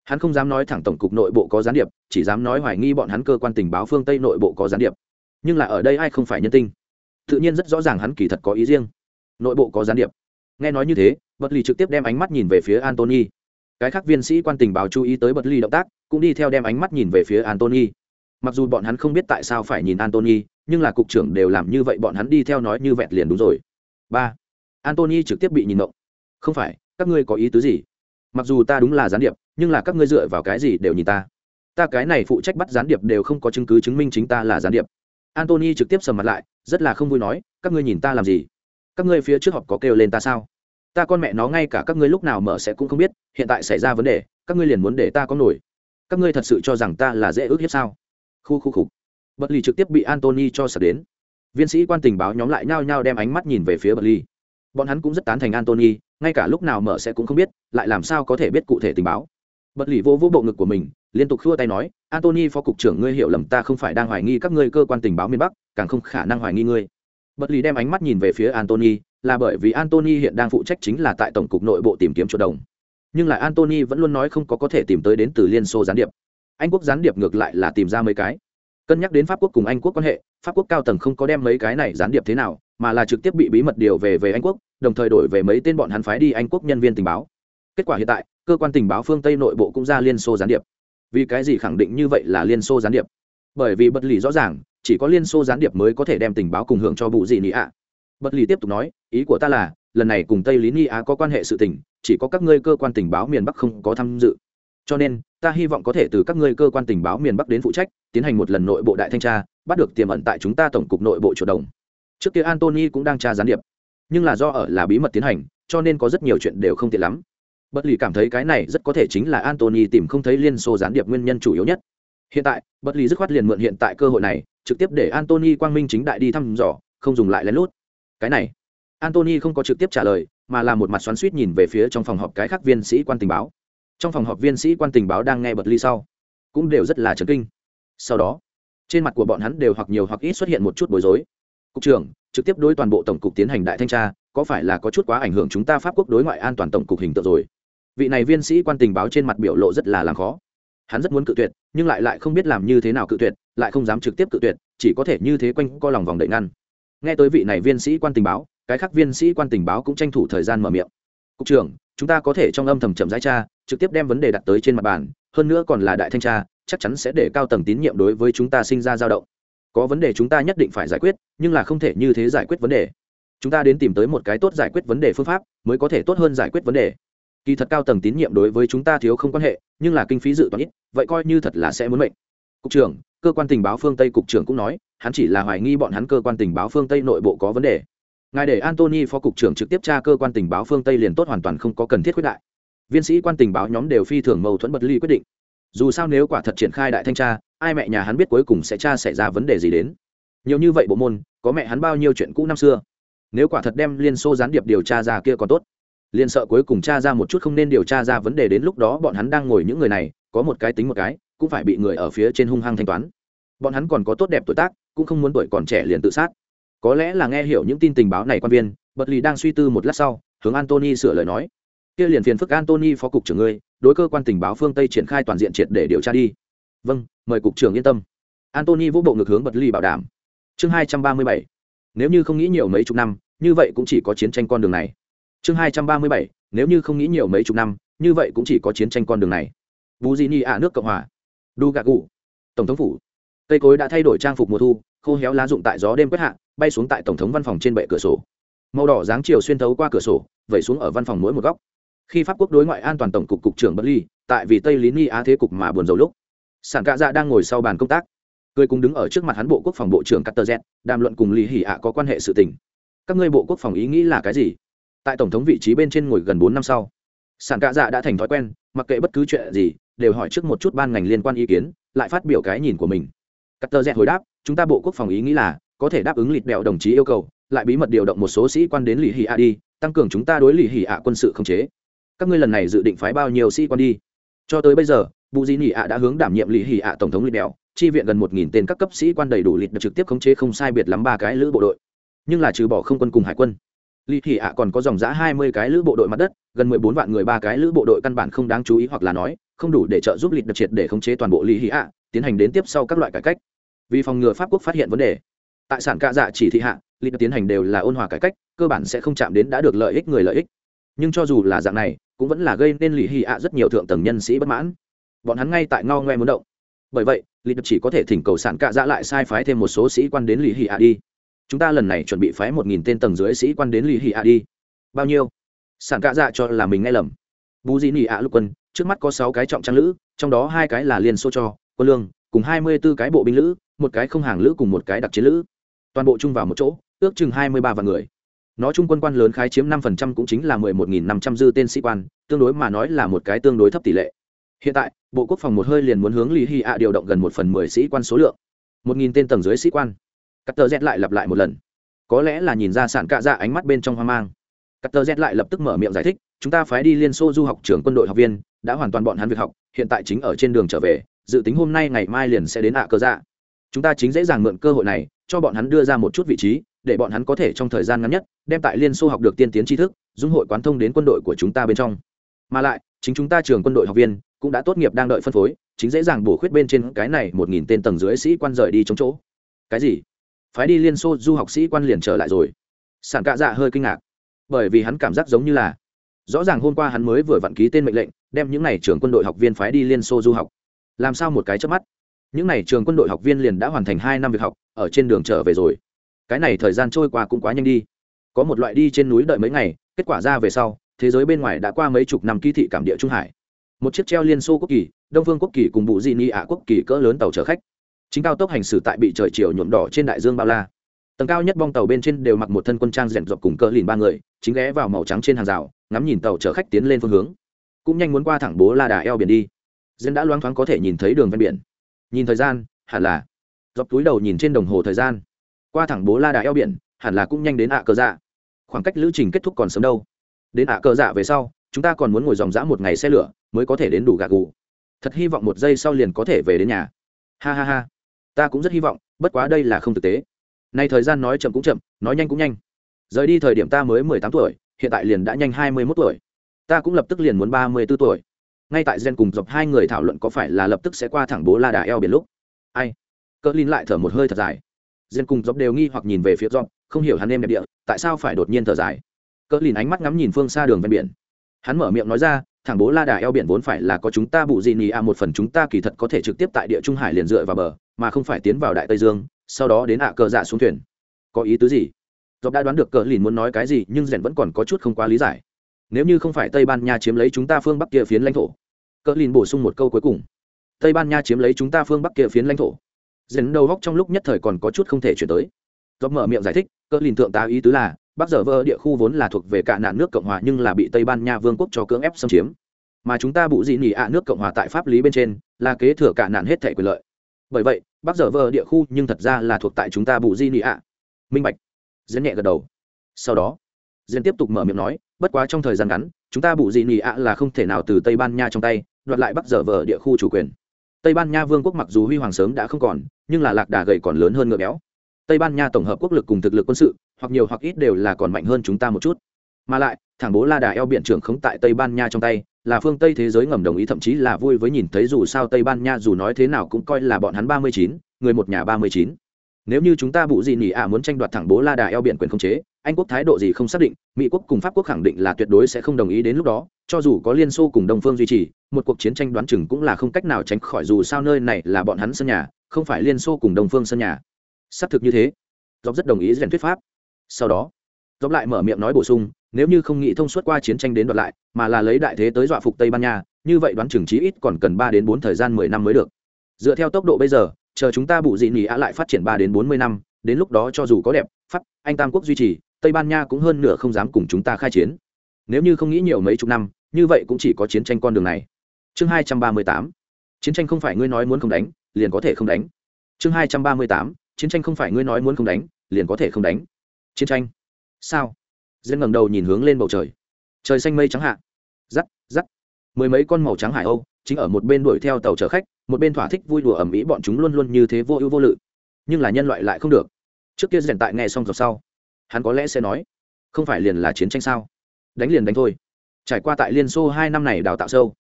Hắn không dám nói thẳng tổng cục nội bộ có gián điệp, chỉ dám nói hoài nghi bọn hắn cơ quan tình báo phương tây nội bộ có gián điệp. Nhưng là ở đây ai không phải nhân tinh? Tự nhiên rất rõ ràng hắn kỳ thật có ý riêng. Nội bộ có gián điệp. Nghe nói như thế bật lì trực tiếp đem ánh mắt nhìn về phía antony cái khác viên sĩ quan tình báo chú ý tới bật lì động tác, cũng đi theo đem ánh mắt nhìn về phía antony mặc dù bọn hắn không biết tại sao phải nhìn antony nhưng là cục trưởng đều làm như vậy, bọn hắn đi theo nói như vẹt liền đúng rồi. Ba antony trực tiếp bị nhìn động không phải, các ngươi có ý tứ gì? Mặc dù ta đúng là gián điệp, nhưng là các ngươi dựa vào cái gì đều nhìn ta? Ta cái này phụ trách bắt gián điệp đều không có chứng cứ chứng minh chính ta là gián điệp. Antony trực tiếp sầm mặt lại, rất là không vui nói, các ngươi nhìn ta làm gì? Các ngươi phía trước họp có kêu lên ta sao? Ta con mẹ nó ngay cả các ngươi lúc nào mở sẽ cũng không biết, hiện tại xảy ra vấn đề, các ngươi liền muốn để ta có nổi. Các ngươi thật sự cho rằng ta là dễ ước hiếp sao? Khu khu khục bật lì trực tiếp bị antony cho sập đến. Viên sĩ quan tình báo nhóm lại nhao nhao đem ánh mắt nhìn về phía bật lì bọn hắn cũng rất tán thành antony ngay cả lúc nào mở sẽ cũng không biết, lại làm sao có thể biết cụ thể tình báo. Bật lì vô vô bộ ngực của mình, liên tục khua tay nói antony phó cục trưởng, ngươi hiểu lầm ta không phải đang hoài nghi các ngươi cơ quan tình báo miền bắc, càng không khả năng hoài nghi ngươi. Bất lì đem ánh mắt nhìn về phía antony là bởi vì antony hiện đang phụ trách chính là tại tổng cục nội bộ tìm kiếm chỗ đồng. Nhưng lại antony vẫn luôn nói không có có thể tìm tới đến từ liên xô gián điệp. Anh quốc gián điệp ngược lại là tìm ra mấy cái. Cân nhắc đến pháp quốc cùng anh quốc quan hệ, pháp quốc cao tầng không có đem mấy cái này gián điệp thế nào mà là trực tiếp bị bí mật điều về về anh quốc, đồng thời đổi về mấy tên bọn hắn phái đi anh quốc nhân viên tình báo. Kết quả hiện tại, cơ quan tình báo phương tây nội bộ cũng ra liên xô gián điệp. Vì cái gì khẳng định như vậy là liên xô gián điệp? Bởi vì bất lì rõ ràng, chỉ có liên xô gián điệp mới có thể đem tình báo cùng hưởng cho bụ dị nị ạ. Bất lì tiếp tục nói, ý của ta là, lần này cùng tây lý ni á có quan hệ sự tình, chỉ có các ngươi cơ quan tình báo miền bắc không có tham dự. Cho nên, ta hy vọng có thể từ các ngươi cơ quan tình báo miền bắc đến phụ trách, tiến hành một lần nội bộ đại thanh tra, bắt được tiềm ẩn tại chúng ta tổng cục nội bộ chủ động trước kia antony cũng đang tra gián điệp, nhưng là do ở là bí mật tiến hành, cho nên có rất nhiều chuyện đều không tiện lắm. Bất lì cảm thấy cái này rất có thể chính là antony tìm không thấy liên xô gián điệp nguyên nhân chủ yếu nhất. Hiện tại, bất lì dứt khoát liền mượn hiện tại cơ hội này, trực tiếp để antony quang minh chính đại đi thăm dò, không dùng lại lén lút. Cái này antony không có trực tiếp trả lời, mà là một mặt xoắn suýt nhìn về phía trong phòng họp cái khác viên sĩ quan tình báo. Trong phòng họp viên sĩ quan tình báo đang nghe bật ly sau, cũng đều rất là chấn kinh. Sau đó, trên mặt của bọn hắn đều hoặc nhiều hoặc ít xuất hiện một chút bối rối cục trưởng, trực tiếp đối toàn bộ tổng cục tiến hành đại thanh tra, có phải là có chút quá ảnh hưởng chúng ta pháp quốc đối ngoại an toàn tổng cục hình tượng rồi? Vị này viên sĩ quan tình báo trên mặt biểu lộ rất là làm khó. Hắn rất muốn cự tuyệt, nhưng lại lại không biết làm như thế nào cự tuyệt, lại không dám trực tiếp cự tuyệt, chỉ có thể như thế quanh co lòng vòng đậy ngăn. Nghe tới vị này viên sĩ quan tình báo, cái khác viên sĩ quan tình báo cũng tranh thủ thời gian mở miệng. Cục trưởng, chúng ta có thể trong âm thầm chậm giải tra, trực tiếp đem vấn đề đặt tới trên mặt bàn, hơn nữa còn là đại thanh tra, chắc chắn sẽ để cao tầng tín nhiệm đối với chúng ta sinh ra dao động có vấn đề chúng ta nhất định phải giải quyết, nhưng là không thể như thế giải quyết vấn đề. Chúng ta đến tìm tới một cái tốt giải quyết vấn đề phương pháp, mới có thể tốt hơn giải quyết vấn đề. Kỳ thật cao tầng tín nhiệm đối với chúng ta thiếu không quan hệ, nhưng là kinh phí dự toán ít, vậy coi như thật là sẽ muốn mệnh. Cục trưởng, cơ quan tình báo phương tây cục trưởng cũng nói, hắn chỉ là hoài nghi bọn hắn cơ quan tình báo phương tây nội bộ có vấn đề. Ngài để antony phó cục trưởng trực tiếp tra cơ quan tình báo phương tây liền tốt hoàn toàn không có cần thiết quyết đại. Viên sĩ quan tình báo nhóm đều phi thường mâu thuẫn bật ly quyết định. Dù sao nếu quả thật triển khai đại thanh tra ai mẹ nhà hắn biết cuối cùng sẽ tra xảy ra vấn đề gì đến. Nhiều như vậy bộ môn, có mẹ hắn bao nhiêu chuyện cũ năm xưa. Nếu quả thật đem liên xô gián điệp điều tra ra kia còn tốt. Liên sợ cuối cùng tra ra một chút không nên điều tra ra vấn đề đến lúc đó bọn hắn đang ngồi những người này, có một cái tính một cái, cũng phải bị người ở phía trên hung hăng thanh toán. Bọn hắn còn có tốt đẹp tuổi tác, cũng không muốn tuổi còn trẻ liền tự sát. Có lẽ là nghe hiểu những tin tình báo này quan viên, bật lì đang suy tư một lát sau, hướng antony sửa lời nói. Kia liền phiền phức antony phó cục trưởng ngươi, đối cơ quan tình báo phương tây triển khai toàn diện triệt để điều tra đi. Vâng mời cục trưởng yên tâm. Antony vũ bộ ngược hướng bật ly bảo đảm. Chương hai trăm ba mươi bảy. Nếu như không nghĩ nhiều mấy chục năm, như vậy cũng chỉ có chiến tranh con đường này. Chương hai trăm ba mươi bảy. Nếu như không nghĩ nhiều mấy chục năm, như vậy cũng chỉ có chiến tranh con đường này. Bù di ni ạ, nước cộng hòa. Đu gà cụ tổng thống phủ. Cây cối đã thay đổi trang phục mùa thu, khô héo lá rụng tại gió đêm quét hạ, bay xuống tại tổng thống văn phòng trên bệ cửa sổ. Màu đỏ dáng chiều xuyên thấu qua cửa sổ, vẩy xuống ở văn phòng mỗi một góc. Khi pháp quốc đối ngoại an toàn tổng cục cục trưởng bất ly tại vì tây lý ni á thế cục mà buồn dầu lúc sản cạ dạ đang ngồi sau bàn công tác. Cười cùng đứng ở trước mặt hắn bộ quốc phòng bộ trưởng cắt tờ z, đàm luận cùng lý hỉ ạ có quan hệ sự tình. Các ngươi bộ quốc phòng ý nghĩ là cái gì? Tại tổng thống vị trí bên trên ngồi gần bốn năm sau, sản cạ dạ đã thành thói quen, mặc kệ bất cứ chuyện gì, đều hỏi trước một chút ban ngành liên quan ý kiến, lại phát biểu cái nhìn của mình. Cắt tờ z hồi đáp, chúng ta bộ quốc phòng ý nghĩ là, có thể đáp ứng lịch đèo đồng chí yêu cầu, lại bí mật điều động một số sĩ quan đến lì hì ạ đi, tăng cường chúng ta đối lì hì ạ quân sự không chế. Các ngươi lần này dự định phái bao nhiêu sĩ quan đi? Cho tới bây giờ bù di nỉ ạ đã hướng đảm nhiệm lì hì ạ tổng thống lịch đèo, chi viện gần một nghìn tên các cấp sĩ quan đầy đủ lịch được trực tiếp khống chế không sai biệt lắm ba cái lữ bộ đội. Nhưng là trừ bỏ không quân cùng hải quân. Lì hì ạ còn có dòng giã hai mươi cái lữ bộ đội mặt đất, gần mười bốn vạn người ba cái lữ bộ đội căn bản không đáng chú ý hoặc là nói, không đủ để trợ giúp lịch đặc triệt để khống chế toàn bộ lì hì ạ, tiến hành đến tiếp sau các loại cải cách. Vì phòng ngừa pháp quốc phát hiện vấn đề, tại sản cạ dạ chỉ thị hạ lịch tiến hành đều là ôn hòa cải cách, cơ bản sẽ không chạm đến đã được lợi ích người lợi ích. Nhưng cho dù là dạng này, cũng vẫn là gây nên lì hì ạ rất nhiều thượng tầng nhân sĩ bất mãn bọn hắn ngay tại ngao ngoe muốn động. Bởi vậy lịch chỉ có thể thỉnh cầu sản cạ dạ lại sai phái thêm một số sĩ quan đến lì hì ạ đi. Chúng ta lần này chuẩn bị phái một nghìn tên tầng dưới sĩ quan đến lì hì ạ đi. Bao nhiêu? Sản cạ dạ cho là mình nghe lầm. Bù di nỉ ạ lục quân, trước mắt có sáu cái trọng trang lữ, trong đó hai cái là liên xô cho, quân lương, cùng hai mươi b ố cái bộ binh lữ, một cái không hàng lữ cùng một cái đặc chiến lữ. Toàn bộ chung vào một chỗ, ước chừng hai mươi ba vạn người. Nó chung quân quan lớn khái chiếm năm phần trăm cũng chính là mười một nghìn năm trăm dư tên sĩ quan, tương đối mà nói là một cái tương đối thấp tỷ lệ hiện tại, bộ quốc phòng một hơi liền muốn hướng lý hy ạ điều động gần một phần mười sĩ quan số lượng. Một nghìn tên tầng dưới sĩ quan. Cắt tờ z lại lặp lại một lần. Có lẽ là nhìn ra sản cạ dạ ánh mắt bên trong hoang mang. Cắt tờ z lại lập tức mở miệng giải thích, chúng ta phái đi liên xô du học trường quân đội học viên, đã hoàn toàn bọn hắn việc học, hiện tại chính ở trên đường trở về, dự tính hôm nay ngày mai liền sẽ đến ạ cơ dạ. Chúng ta chính dễ dàng mượn cơ hội này, cho bọn hắn đưa ra một chút vị trí, để bọn hắn có thể trong thời gian ngắn nhất, đem tại liên xô học được tiên tiến tri thức, dung hội quán thông đến quân đội của chúng ta bên trong. Mà lại, chính chúng ta trường quân đội học viên cũng đã tốt nghiệp đang đợi phân phối, chính dễ dàng bổ khuyết bên trên cái này một nghìn tên tầng dưới sĩ quan rời đi chống chỗ. Cái gì? Phái đi liên xô du học sĩ quan liền trở lại rồi. Sản cạ dạ hơi kinh ngạc, bởi vì hắn cảm giác giống như là, rõ ràng hôm qua hắn mới vừa vặn ký tên mệnh lệnh, đem những n à y trường quân đội học viên phái đi liên xô du học. Làm sao một cái chớp mắt? Những n à y trường quân đội học viên liền đã hoàn thành hai năm việc học, ở trên đường trở về rồi. Cái này thời gian trôi qua cũng quá nhanh đi. Có một loại đi trên núi đợi mấy ngày, kết quả ra về sau, thế giới bên ngoài đã qua mấy chục năm ký thị cảm địa trung hải một chiếc treo liên xô quốc kỳ, đông phương quốc kỳ cùng bụ dị ni ạ quốc kỳ cỡ lớn tàu chở khách. Chính cao tốc hành xử tại bị trời chiều nhuộm đỏ trên đại dương bao la. Tầng cao nhất bong tàu bên trên đều mặc một thân quân trang rèn dọc cùng cỡ lìn ba người, chính ghé vào màu trắng trên hàng rào, ngắm nhìn tàu chở khách tiến lên phương hướng. Cũng nhanh muốn qua thẳng bố la đà eo biển đi. Dân đã loáng thoáng có thể nhìn thấy đường ven biển. Nhìn thời gian, hẳn là. Dọc túi đầu nhìn trên đồng hồ thời gian. Qua thẳng bố la đà eo biển, hẳn là cũng nhanh đến ạ cờ dạ. Khoảng cách lữ trình kết thúc còn sớm đâu. Đến ạ cờ dạ về sau chúng ta còn muốn ngồi dòng dã một ngày xe lửa, mới có thể đến đủ gà gù. Thật hy vọng một giây sau liền có thể về đến nhà. Ha ha ha. Ta cũng rất hy vọng, bất quá đây là không thực tế. Nay thời gian nói chậm cũng chậm, nói nhanh cũng nhanh. Rời đi thời điểm ta mới mười tám tuổi, hiện tại liền đã nhanh hai mươi mốt tuổi. Ta cũng lập tức liền muốn ba mươi b ố tuổi. Ngay tại gen cùng dọc hai người thảo luận có phải là lập tức sẽ qua thẳng bố la đà eo biển lúc. Ai? Cỡ lin lại thở một hơi thật dài. Gen cùng dọc đều nghi hoặc nhìn về phía dọc, không hiểu hắn em đẹp địa, tại sao phải đột nhiên thở dài. Cỡ lin ánh mắt ngắm nhìn phương xa đường ven biển hắn mở miệng nói ra thẳng bố la đà eo biển vốn phải là có chúng ta bụ dị nì a một phần chúng ta kỳ thật có thể trực tiếp tại địa trung hải liền dựa vào bờ, mà không phải tiến vào đại tây dương, sau đó đến ạ cờ dạ xuống thuyền. Có ý tứ gì? Dọc đã đoán được cờ lìn muốn nói cái gì, nhưng rèn vẫn còn có chút không quá lý giải. Nếu như không phải tây ban nha chiếm lấy chúng ta phương bắc kia phiến lãnh thổ. Cờ lìn bổ sung một câu cuối cùng. Tây ban nha chiếm lấy chúng ta phương bắc kia phiến lãnh thổ. Rèn đầu góc trong lúc nhất thời còn có chút không thể chuyển tới. Dọc mở miệng giải thích, cờ lìn thượng tá ý tứ là bắc giờ vơ địa khu vốn là thuộc về cả nạn nước cộng hòa nhưng là bị tây ban nha vương quốc cho cưỡng ép xâm chiếm. Mà chúng ta bụ dị nỉ ạ nước cộng hòa tại pháp lý bên trên là kế thừa cả nạn hết thể quyền lợi. Bởi vậy, bắc giờ vơ địa khu nhưng thật ra là thuộc tại chúng ta bụ dị nỉ ạ. Minh bạch. Diễn nhẹ gật đầu. Sau đó, diễn tiếp tục mở miệng nói, bất quá trong thời gian ngắn, chúng ta bụ dị nỉ ạ là không thể nào từ tây ban nha trong tay, đoạt lại bắc giờ vờ địa khu chủ quyền. Tây ban nha vương quốc mặc dù huy hoàng sớm đã không còn, nhưng là lạc đà gầy còn lớn hơn ngựa béo. Tây ban nha tổng hợp quốc lực cùng thực lực quân sự hoặc nhiều hoặc ít đều là còn mạnh hơn chúng ta một chút. Mà lại, thẳng bố la đà eo biển trưởng khống tại tây ban nha trong tay, là phương tây thế giới ngầm đồng ý, thậm chí là vui với nhìn thấy dù sao tây ban nha dù nói thế nào cũng coi là bọn hắn ba mươi chín, người một nhà ba mươi chín. Nếu như chúng ta bụ gì nỉ ạ muốn tranh đoạt thẳng bố la đà eo biển quyền khống chế, anh quốc thái độ gì không xác định, mỹ quốc cùng pháp quốc khẳng định là tuyệt đối sẽ không đồng ý đến lúc đó, cho dù có liên xô cùng đông phương duy trì, một cuộc chiến tranh đoán chừng cũng là không cách nào tránh khỏi dù sao nơi này là bọn hắn sân nhà, không phải liên xô cùng đông phương sân nhà. Xác thực như thế. Dọc rất đồng ý rèn thuyết pháp sau đó, dốc lại mở miệng nói bổ sung, nếu như không nghĩ thông suốt qua chiến tranh đến đoạt lại, mà là lấy đại thế tới dọa phục tây ban nha, như vậy đoán chừng chí ít còn cần ba đến bốn thời gian mười năm mới được. Dựa theo tốc độ bây giờ, chờ chúng ta bụ dị nỉ ạ lại phát triển ba đến bốn mươi năm, đến lúc đó cho dù có đẹp pháp anh tam quốc duy trì, tây ban nha cũng hơn nửa không dám cùng chúng ta khai chiến. Nếu như không nghĩ nhiều mấy chục năm, như vậy cũng chỉ có chiến tranh con đường này. Chương hai trăm ba mươi tám, chiến tranh không phải ngươi nói muốn không đánh, liền có thể không đánh. Chương hai trăm ba mươi tám, chiến tranh không phải ngươi nói muốn không đánh, liền có thể không đánh chiến tranh. Sao? Dân ngẩng đầu nhìn hướng lên bầu trời. Trời xanh mây trắng hạ. Giắt giắt mười mấy con màu trắng hải âu, chính ở một bên đuổi theo tàu chở khách, một bên thỏa thích vui đùa ẩm ý bọn chúng luôn luôn như thế vô ưu vô lự. Nhưng là nhân loại lại không được. Trước kia rèn tại nghe xong rồi sau, hắn có lẽ sẽ nói, không phải liền là chiến tranh sao? Đánh liền đánh thôi. Trải qua tại liên xô hai năm này đào tạo sâu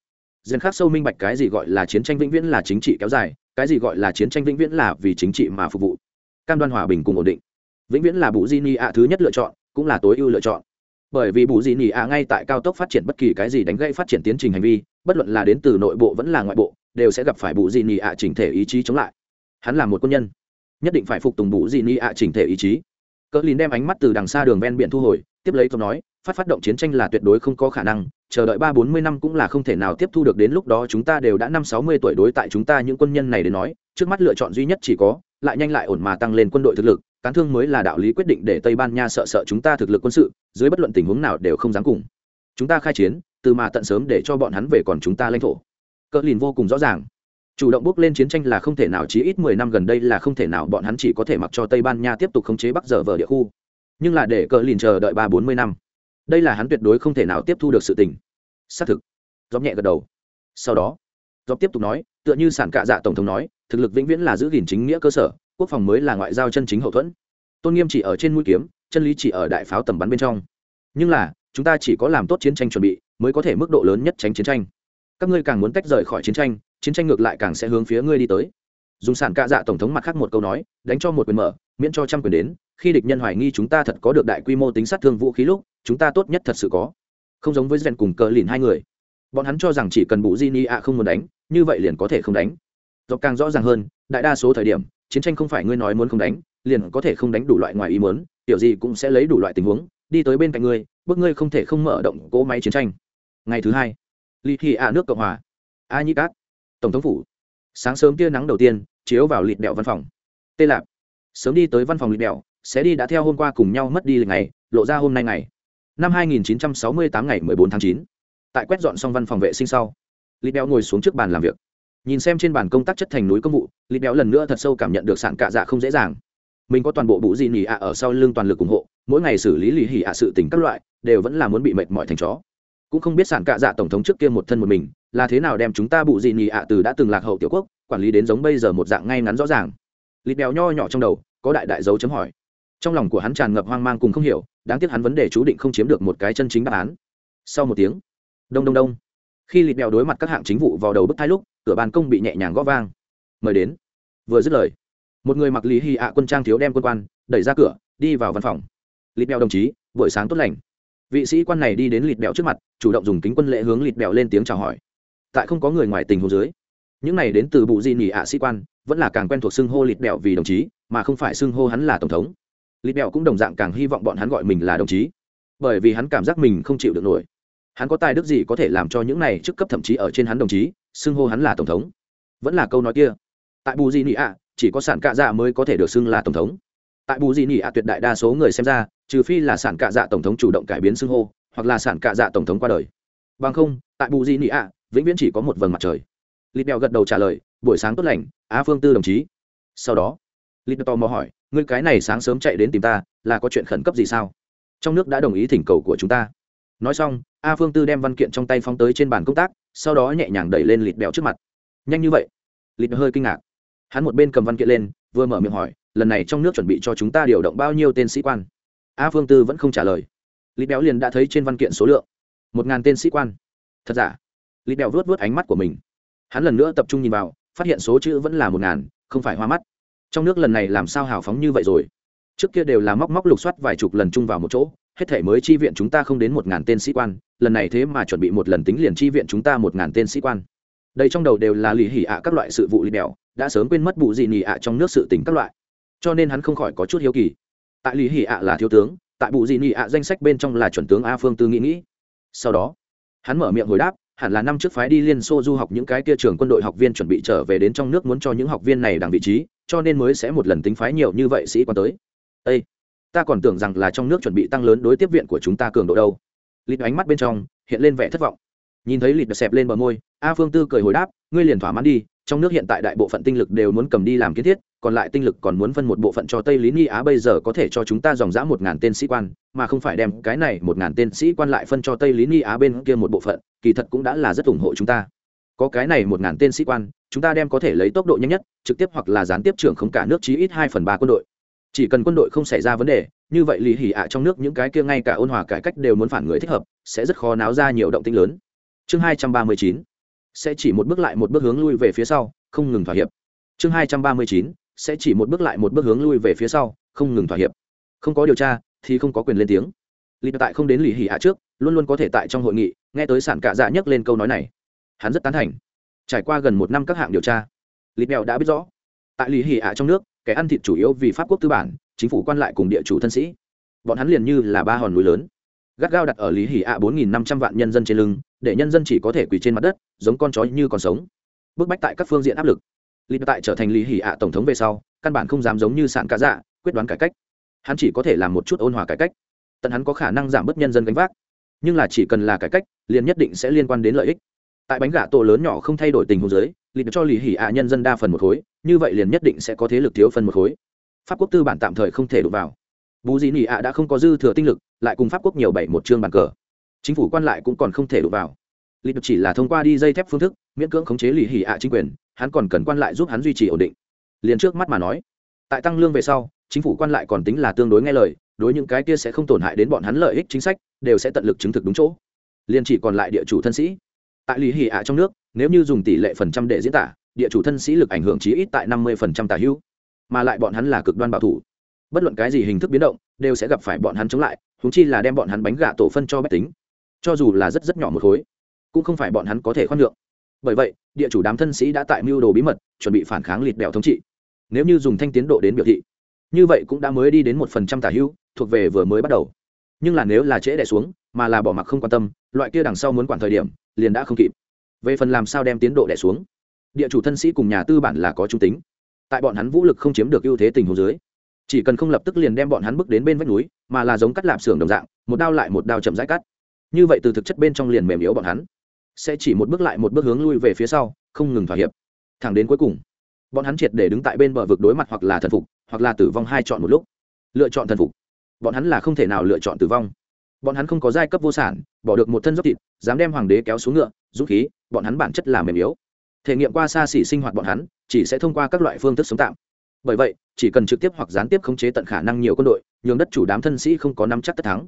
rèn khác sâu minh bạch cái gì gọi là chiến tranh vĩnh viễn là chính trị kéo dài, cái gì gọi là chiến tranh vĩnh viễn là vì chính trị mà phục vụ. Cam đoan hòa bình cùng ổn định vĩnh viễn là bù di ni ạ thứ nhất lựa chọn, cũng là tối ưu lựa chọn. Bởi vì bù di ni ạ ngay tại cao tốc phát triển bất kỳ cái gì đánh gây phát triển tiến trình hành vi, bất luận là đến từ nội bộ vẫn là ngoại bộ, đều sẽ gặp phải bù di ni ạ chỉnh thể ý chí chống lại. Hắn là một quân nhân, nhất định phải phục tùng bù di ni ạ chỉnh thể ý chí. Cỡ lìn đem ánh mắt từ đằng xa đường ven biển thu hồi, tiếp lấy câu nói, phát phát động chiến tranh là tuyệt đối không có khả năng, chờ đợi ba bốn mươi năm cũng là không thể nào tiếp thu được đến lúc đó chúng ta đều đã năm sáu mươi tuổi đối tại chúng ta những quân nhân này đến nói, trước mắt lựa chọn duy nhất chỉ có, lại nhanh lại ổn mà tăng lên quân đội thực lực cán thương mới là đạo lý quyết định để tây ban nha sợ sợ chúng ta thực lực quân sự, dưới bất luận tình huống nào đều không dám cùng. Chúng ta khai chiến, từ mà tận sớm để cho bọn hắn về còn chúng ta lãnh thổ. Cỡ lìn vô cùng rõ ràng. Chủ động bước lên chiến tranh là không thể nào, chí ít mười năm gần đây là không thể nào bọn hắn chỉ có thể mặc cho tây ban nha tiếp tục khống chế bắc giờ vở địa khu. Nhưng là để cỡ lìn chờ đợi ba bốn mươi năm. Đây là hắn tuyệt đối không thể nào tiếp thu được sự tình. Xác thực. Dọc nhẹ gật đầu. Sau đó dọc tiếp tục nói, tựa như sản cạ dạ tổng thống nói, thực lực vĩnh viễn là giữ gìn chính nghĩa cơ sở quốc phòng mới là ngoại giao chân chính hậu thuẫn. Tôn nghiêm chỉ ở trên mũi kiếm, chân lý chỉ ở đại pháo tầm bắn bên trong. Nhưng là, chúng ta chỉ có làm tốt chiến tranh chuẩn bị, mới có thể mức độ lớn nhất tránh chiến tranh. Các ngươi càng muốn tách rời khỏi chiến tranh chiến tranh ngược lại càng sẽ hướng phía ngươi đi tới. Dùng sản cạ dạ tổng thống mặt khác một câu nói, đánh cho một quyền mở, miễn cho trăm quyền đến, khi địch nhân hoài nghi chúng ta thật có được đại quy mô tính sát thương vũ khí lúc, chúng ta tốt nhất thật sự có. Không giống với rèn cùng cờ lìn hai người. Bọn hắn cho rằng chỉ cần bù di ni ạ không muốn đánh, như vậy liền có thể không đánh. Dọc càng rõ ràng hơn, đại đa số thời điểm chiến tranh không phải ngươi nói muốn không đánh, liền có thể không đánh đủ loại ngoài ý muốn, tiểu gì cũng sẽ lấy đủ loại tình huống, đi tới bên cạnh ngươi, bước ngươi không thể không mở động cỗ máy chiến tranh. Ngày thứ hai lì thị ạ nước cộng hòa. A nhĩ cát, tổng thống phủ. Sáng sớm tia nắng đầu tiên, chiếu vào lịt đèo văn phòng. Tê lạp, sớm đi tới văn phòng lịt đèo, sẽ đi đã theo hôm qua cùng nhau mất đi lịch ngày, lộ ra hôm nay ngày. Năm 2968 ngày 14 tháng 9. tại quét dọn xong văn phòng vệ sinh sau, lịt đèo ngồi xuống trước bàn làm việc nhìn xem trên bàn công tác chất thành núi công vụ, lý béo lần nữa thật sâu cảm nhận được sạn cạ dạ không dễ dàng. Mình có toàn bộ bụ gì nhỉ ạ ở sau lưng toàn lực ủng hộ, mỗi ngày xử lý lì hỉ ạ sự tình các loại, đều vẫn là muốn bị mệt mỏi thành chó. Cũng không biết sản cạ dạ tổng thống trước kia một thân một mình, là thế nào đem chúng ta bụ gì nhỉ ạ từ đã từng lạc hậu tiểu quốc, quản lý đến giống bây giờ một dạng ngay ngắn rõ ràng. Lịt Béo nho nhỏ trong đầu, có đại đại dấu chấm hỏi. Trong lòng của hắn tràn ngập hoang mang cùng không hiểu, đáng tiếc hắn vấn đề chú định không chiếm được một cái chân chính đáp án. Sau một tiếng, đông đông đông, khi lịt Béo đối mặt các hạng chính vụ vào đầu bức thai lúc cửa ban công bị nhẹ nhàng gõ vang. Mời đến. Vừa dứt lời, một người mặc lý hy ạ quân trang thiếu đem quân quan, đẩy ra cửa, đi vào văn phòng. Lịt bèo đồng chí, buổi sáng tốt lành. Vị sĩ quan này đi đến lịt bèo trước mặt, chủ động dùng kính quân lệ hướng lịt bèo lên tiếng chào hỏi. Tại không có người ngoài tình hồ dưới, những này đến từ bụ di nỉ ạ sĩ quan, vẫn là càng quen thuộc xưng hô lịt bèo vì đồng chí, mà không phải xưng hô hắn là tổng thống. Lịt bèo cũng đồng dạng càng hy vọng bọn hắn gọi mình là đồng chí, bởi vì hắn cảm giác mình không chịu được nổi. Hắn có tài đức gì có thể làm cho những này chức cấp thậm chí ở trên hắn đồng chí xưng hô hắn là tổng thống. Vẫn là câu nói kia. Tại bù di nị ạ, chỉ có sản cạ dạ mới có thể được xưng là tổng thống. Tại bù di nị ạ tuyệt đại đa số người xem ra, trừ phi là sản cạ dạ tổng thống chủ động cải biến xưng hô, hoặc là sản cạ dạ tổng thống qua đời. Bằng không, tại bù di nị ạ, vĩnh viễn chỉ có một vầng mặt trời. Lịt đèo gật đầu trả lời, buổi sáng tốt lành, á phương tư đồng chí. Sau đó lịt tò mò hỏi, ngươi cái này sáng sớm chạy đến tìm ta, là có chuyện khẩn cấp gì sao? Trong nước đã đồng ý thỉnh cầu của chúng ta nói xong, a phương tư đem văn kiện trong tay phóng tới trên bàn công tác, sau đó nhẹ nhàng đẩy lên lịt bèo trước mặt. Nhanh như vậy? Lịt hơi kinh ngạc. Hắn một bên cầm văn kiện lên, vừa mở miệng hỏi, lần này trong nước chuẩn bị cho chúng ta điều động bao nhiêu tên sĩ quan? A phương tư vẫn không trả lời. Lịt béo liền đã thấy trên văn kiện số lượng. Một ngàn tên sĩ quan. Thật giả? Lịt béo vớt vớt ánh mắt của mình. Hắn lần nữa tập trung nhìn vào, phát hiện số chữ vẫn là một ngàn, không phải hoa mắt. Trong nước lần này làm sao hào phóng như vậy rồi? Trước kia đều là móc móc lục soát vài chục lần chung vào một chỗ hết thể mới chi viện chúng ta không đến một ngàn tên sĩ quan, lần này thế mà chuẩn bị một lần tính liền chi viện chúng ta một ngàn tên sĩ quan. Đây trong đầu đều là lì hỉ ạ các loại sự vụ lì đèo đã sớm quên mất bụ gì nhì ạ trong nước sự tỉnh các loại. Cho nên hắn không khỏi có chút hiếu kỳ. Tại lì hỉ ạ là thiếu tướng, tại bụ gì nhì ạ danh sách bên trong là chuẩn tướng a phương tư nghĩ nghĩ. Sau đó, hắn mở miệng hồi đáp, hẳn là năm trước phái đi liên xô du học những cái kia trường quân đội học viên chuẩn bị trở về đến trong nước muốn cho những học viên này đằng vị trí, cho nên mới sẽ một lần tính phái nhiều như vậy sĩ quan tới. Ê! Ta còn tưởng rằng là trong nước chuẩn bị tăng lớn đối tiếp viện của chúng ta cường độ đâu. Lịt ánh mắt bên trong, hiện lên vẻ thất vọng. Nhìn thấy lịt xẹp lên bờ môi, a phương tư cười hồi đáp, ngươi liền thỏa mãn đi, trong nước hiện tại đại bộ phận tinh lực đều muốn cầm đi làm kiến thiết, còn lại tinh lực còn muốn phân một bộ phận cho tây lý ni á bây giờ có thể cho chúng ta dòng dã một ngàn tên sĩ quan, mà không phải đem cái này một ngàn tên sĩ quan lại phân cho tây lý ni á bên kia một bộ phận, kỳ thật cũng đã là rất ủng hộ chúng ta. Có cái này một ngàn tên sĩ quan, chúng ta đem có thể lấy tốc độ nhanh nhất, trực tiếp hoặc là gián tiếp trưởng không cả nước chí ít hai phần ba quân đội chỉ cần quân đội không xảy ra vấn đề, như vậy lì hỉ ạ trong nước những cái kia ngay cả ôn hòa cải cách đều muốn phản người thích hợp, sẽ rất khó náo ra nhiều động tinh lớn. Chương hai trăm ba mươi chín, sẽ chỉ một bước lại một bước hướng lui về phía sau, không ngừng thỏa hiệp. Chương hai trăm ba mươi chín, sẽ chỉ một bước lại một bước hướng lui về phía sau, không ngừng thỏa hiệp. Không có điều tra, thì không có quyền lên tiếng. Lì tại không đến lì hỉ hạ trước, luôn luôn có thể tại trong hội nghị, nghe tới sản cạ dạ nhắc lên câu nói này. Hắn rất tán thành. Trải qua gần một năm các hạng điều tra lì mèo đã biết rõ, tại lì hỉ hạ trong nước kẻ ăn thịt chủ yếu vì pháp quốc tư bản, chính phủ quan lại cùng địa chủ thân sĩ. Bọn hắn liền như là ba hòn núi lớn. Gắt gao đặt ở lý hỉ ạ bốn nghìn năm trăm vạn nhân dân trên lưng, để nhân dân chỉ có thể quỳ trên mặt đất, giống con chó như còn sống. Bức bách tại các phương diện áp lực. Lý tại trở thành lý hỉ ạ tổng thống về sau, căn bản không dám giống như sạn cá dạ quyết đoán cải cách. Hắn chỉ có thể làm một chút ôn hòa cải cách. Tận hắn có khả năng giảm bớt nhân dân gánh vác. Nhưng là chỉ cần là cải cách, liền nhất định sẽ liên quan đến lợi ích. Tại bánh gà tổ lớn nhỏ không thay đổi tình huống giới lịch cho lý hỉ ạ nhân dân đa phần một khối, như vậy liền nhất định sẽ có thế lực thiếu phần một khối. Pháp quốc tư bản tạm thời không thể đụng vào. Bù dị nỉ ạ đã không có dư thừa tinh lực, lại cùng pháp quốc nhiều bảy một chương bàn cờ. Chính phủ quan lại cũng còn không thể đụng vào. Lịch chỉ là thông qua đi dây thép phương thức, miễn cưỡng khống chế lì hỉ ạ chính quyền, hắn còn cần quan lại giúp hắn duy trì ổn định. Liền trước mắt mà nói, tại tăng lương về sau, chính phủ quan lại còn tính là tương đối nghe lời, đối những cái kia sẽ không tổn hại đến bọn hắn lợi ích chính sách, đều sẽ tận lực chứng thực đúng chỗ. Liền chỉ còn lại địa chủ thân sĩ tại lì hỉ ạ trong nước, nếu như dùng tỷ lệ phần trăm để diễn tả, địa chủ thân sĩ lực ảnh hưởng chí ít tại năm mươi phần trăm tả hữu, mà lại bọn hắn là cực đoan bảo thủ. Bất luận cái gì hình thức biến động, đều sẽ gặp phải bọn hắn chống lại húng chi là đem bọn hắn bánh gà tổ phân cho bách tính. Cho dù là rất rất nhỏ một khối, cũng không phải bọn hắn có thể khoan nhượng. Bởi vậy, địa chủ đám thân sĩ đã tại mưu đồ bí mật, chuẩn bị phản kháng lịt bèo thống trị. Nếu như dùng thanh tiến độ đến biểu thị, như vậy cũng đã mới đi đến một phần trăm tả hữu, thuộc về vừa mới bắt đầu. Nhưng là nếu là trễ đẻ xuống, mà là bỏ mặc không quan tâm, loại kia đằng sau muốn quản thời điểm liền đã không kịp. Về phần làm sao đem tiến độ đẻ xuống, địa chủ thân sĩ cùng nhà tư bản là có trung tính. Tại bọn hắn vũ lực không chiếm được ưu thế tình hồ dưới, chỉ cần không lập tức liền đem bọn hắn bước đến bên vách núi, mà là giống cắt lạp xưởng đồng dạng, một đao lại một đao chậm rãi cắt. Như vậy từ thực chất bên trong liền mềm yếu bọn hắn. Sẽ chỉ một bước lại một bước hướng lui về phía sau, không ngừng thỏa hiệp. Thẳng đến cuối cùng, bọn hắn triệt để đứng tại bên bờ vực đối mặt hoặc là thần phục, hoặc là tử vong hai chọn một lúc. Lựa chọn thần phục. Bọn hắn là không thể nào lựa chọn tử vong. Bọn hắn không có giai cấp vô sản, bỏ được một thân dốc thịt dám đem hoàng đế kéo xuống ngựa, dũng khí, bọn hắn bản chất là mềm yếu. Thể nghiệm qua xa xỉ sinh hoạt bọn hắn, chỉ sẽ thông qua các loại phương thức sống tạm. Bởi vậy, chỉ cần trực tiếp hoặc gián tiếp khống chế tận khả năng nhiều quân đội, nhường đất chủ đám thân sĩ không có nắm chắc tất thắng.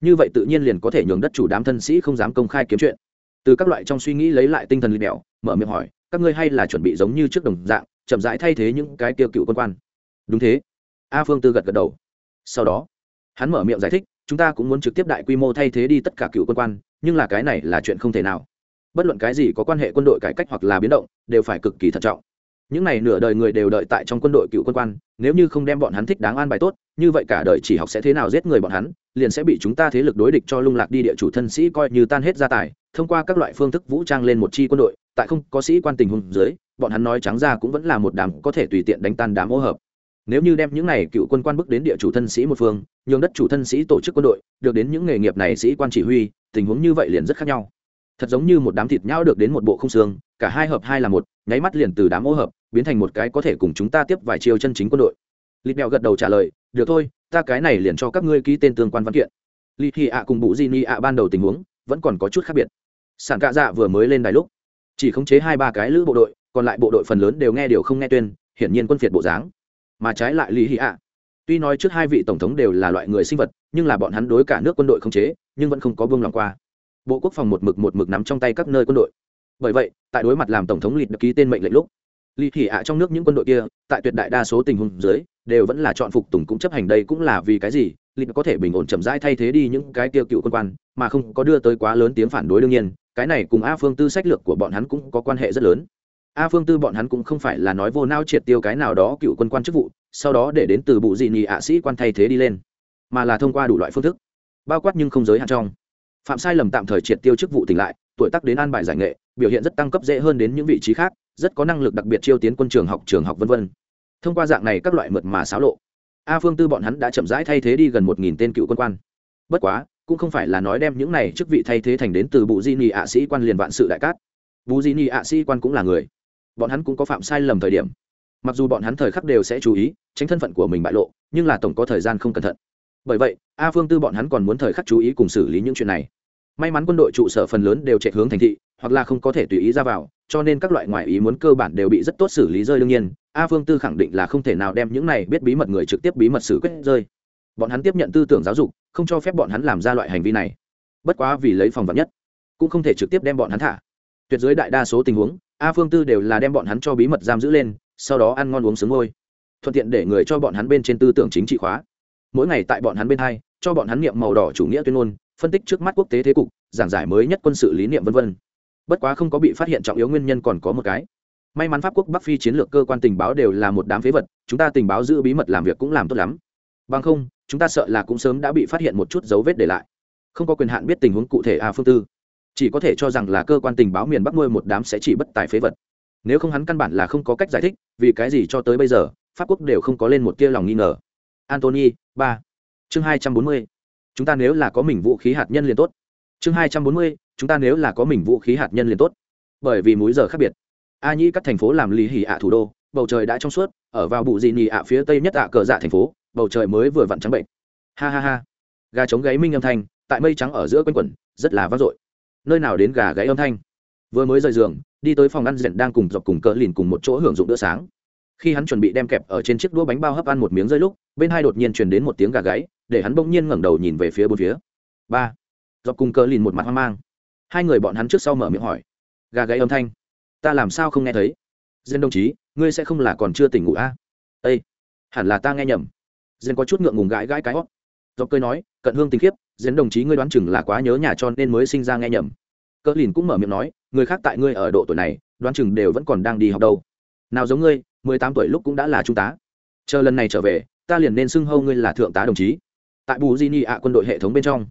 Như vậy tự nhiên liền có thể nhường đất chủ đám thân sĩ không dám công khai kiếm chuyện. Từ các loại trong suy nghĩ lấy lại tinh thần lịch mẹo mở miệng hỏi, các ngươi hay là chuẩn bị giống như trước đồng dạng, chậm rãi thay thế những cái tiêu cựu quân quan? Đúng thế. A phương tư gật gật đầu. Sau đó, hắn mở miệng giải thích, chúng ta cũng muốn trực tiếp đại quy mô thay thế đi tất cả cựu quân quan nhưng là cái này là chuyện không thể nào. Bất luận cái gì có quan hệ quân đội cải cách hoặc là biến động, đều phải cực kỳ thận trọng. Những n à y nửa đời người đều đợi tại trong quân đội cựu quân quan, nếu như không đem bọn hắn thích đáng an bài tốt, như vậy cả đời chỉ học sẽ thế nào giết người bọn hắn, liền sẽ bị chúng ta thế lực đối địch cho lung lạc đi địa chủ thân sĩ coi như tan hết gia tài, thông qua các loại phương thức vũ trang lên một chi quân đội, tại không có sĩ quan tình huống dưới, bọn hắn nói trắng ra cũng vẫn là một đám có thể tùy tiện đánh tan đám ô hợp nếu như đem những này cựu quân quan bước đến địa chủ thân sĩ một phương, nhường đất chủ thân sĩ tổ chức quân đội, được đến những nghề nghiệp này sĩ quan chỉ huy, tình huống như vậy liền rất khác nhau. Thật giống như một đám thịt nhau được đến một bộ không xương, cả hai hợp hai là một, nháy mắt liền từ đám ô hợp, biến thành một cái có thể cùng chúng ta tiếp vài chiêu chân chính quân đội. Lịch mèo gật đầu trả lời, được thôi, ta cái này liền cho các ngươi ký tên tương quan văn kiện. Lì thị ạ cùng bụ di ni ạ ban đầu tình huống, vẫn còn có chút khác biệt. Sản cạ dạ vừa mới lên đài lúc, chỉ khống chế hai ba cái lữ bộ đội, còn lại bộ đội phần lớn đều nghe điều không nghe tuyên, hiển nhiên quân phiệt bộ dáng mà trái lại lý hì ạ. Tuy nói trước hai vị tổng thống đều là loại người sinh vật, nhưng là bọn hắn đối cả nước quân đội không chế, nhưng vẫn không có vương lòng qua. Bộ quốc phòng một mực một mực nắm trong tay các nơi quân đội. Bởi vậy, tại đối mặt làm tổng thống lịt ký tên mệnh lệnh lúc, lý hì ạ trong nước những quân đội kia, tại tuyệt đại đa số tình huống dưới, đều vẫn là chọn phục tùng cũng chấp hành đây cũng là vì cái gì, lịt có thể bình ổn chậm rãi thay thế đi những cái tiêu cựu quân quan, mà không có đưa tới quá lớn tiếng phản đối đương nhiên, cái này cùng a phương tư sách lược của bọn hắn cũng có quan hệ rất lớn a phương tư bọn hắn cũng không phải là nói vô nao triệt tiêu cái nào đó cựu quân quan chức vụ, sau đó để đến từ bụ dị nhị ạ sĩ quan thay thế đi lên, mà là thông qua đủ loại phương thức, bao quát nhưng không giới hạn trong. Phạm sai lầm tạm thời triệt tiêu chức vụ tỉnh lại, tuổi tác đến an bài giải nghệ, biểu hiện rất tăng cấp dễ hơn đến những vị trí khác, rất có năng lực đặc biệt chiêu tiến quân trường học trường học v v thông qua dạng này các loại mượt mà xáo lộ, a phương tư bọn hắn đã chậm rãi thay thế đi gần một nghìn tên cựu quân quan. Bất quá, cũng không phải là nói đem những này chức vị thay thế thành đến từ bụ di nhị ạ sĩ quan liền vạn sự đại cát. Bù di nhị ạ sĩ quan cũng là người bọn hắn cũng có phạm sai lầm thời điểm. Mặc dù bọn hắn thời khắc đều sẽ chú ý, tránh thân phận của mình bại lộ, nhưng là tổng có thời gian không cẩn thận. Bởi vậy, a phương tư bọn hắn còn muốn thời khắc chú ý cùng xử lý những chuyện này. May mắn quân đội trụ sở phần lớn đều chạy hướng thành thị, hoặc là không có thể tùy ý ra vào, cho nên các loại ngoại ý muốn cơ bản đều bị rất tốt xử lý rơi đương nhiên, a phương tư khẳng định là không thể nào đem những này biết bí mật người trực tiếp bí mật xử quyết rơi. Bọn hắn tiếp nhận tư tưởng giáo dục, không cho phép bọn hắn làm ra loại hành vi này. Bất quá vì lấy phòng vật nhất, cũng không thể trực tiếp đem bọn hắn thả tuyệt dưới đại đa số tình huống, a phương tư đều là đem bọn hắn cho bí mật giam giữ lên, sau đó ăn ngon uống sướng ngôi. Thuận tiện để người cho bọn hắn bên trên tư tưởng chính trị khóa. Mỗi ngày tại bọn hắn bên hai, cho bọn hắn niệm màu đỏ chủ nghĩa tuyên ngôn, phân tích trước mắt quốc tế thế cục, giảng giải mới nhất quân sự lý niệm v v bất quá không có bị phát hiện trọng yếu nguyên nhân còn có một cái. May mắn pháp quốc bắc phi chiến lược cơ quan tình báo đều là một đám phế vật, chúng ta tình báo giữ bí mật làm việc cũng làm tốt lắm. Bằng không, chúng ta sợ là cũng sớm đã bị phát hiện một chút dấu vết để lại. Không có quyền hạn biết tình huống cụ thể a phương tư chỉ có thể cho rằng là cơ quan tình báo miền bắc nuôi một đám sẽ chỉ bất tài phế vật. Nếu không hắn căn bản là không có cách giải thích, vì cái gì cho tới bây giờ, pháp quốc đều không có lên một tia lòng nghi ngờ. Antony ba. Chương hai trăm bốn mươi. Chúng ta nếu là có mình vũ khí hạt nhân liền tốt. Chương hai trăm bốn mươi, chúng ta nếu là có mình vũ khí hạt nhân liền tốt. Bởi vì múi giờ khác biệt. A nhĩ các thành phố làm lý hỉ ạ thủ đô, bầu trời đã trong suốt, ở vào bụ dị nhì ạ phía tây nhất ạ cờ dạ thành phố, bầu trời mới vừa vặn trắng bệnh. Ha ha ha. Gà trống gáy minh âm thanh, tại mây trắng ở giữa quanh quẩn, rất là vang dội nơi nào đến gà gáy âm thanh. Vừa mới rời giường, đi tới phòng ăn diện đang cùng dọc cùng cỡ lìn cùng một chỗ hưởng dụng bữa sáng. Khi hắn chuẩn bị đem kẹp ở trên chiếc đũa bánh bao hấp ăn một miếng rơi lúc, bên hai đột nhiên truyền đến một tiếng gà gáy, để hắn bỗng nhiên ngẩng đầu nhìn về phía bốn phía. Ba. Dọc cùng cỡ lìn một mặt hoang mang. Hai người bọn hắn trước sau mở miệng hỏi. Gà gáy âm thanh. Ta làm sao không nghe thấy? Dân đồng chí, ngươi sẽ không là còn chưa tỉnh ngủ a à? ây hẳn là ta nghe nhầm. Dân có chút ngượng ngùng gãi gãi cái hót. Dọc cười nói, cận hương tình khiếp diễn đồng chí ngươi đoán chừng là quá nhớ nhà cho nên mới sinh ra nghe nhầm. Cỡ lìn cũng mở miệng nói, người khác tại ngươi ở độ tuổi này, đoán chừng đều vẫn còn đang đi học đâu. Nào giống ngươi, mười tám tuổi lúc cũng đã là trung tá. Chờ lần này trở về, ta liền nên xưng hâu ngươi là thượng tá đồng chí. Tại bù di ni ạ quân đội hệ thống bên trong.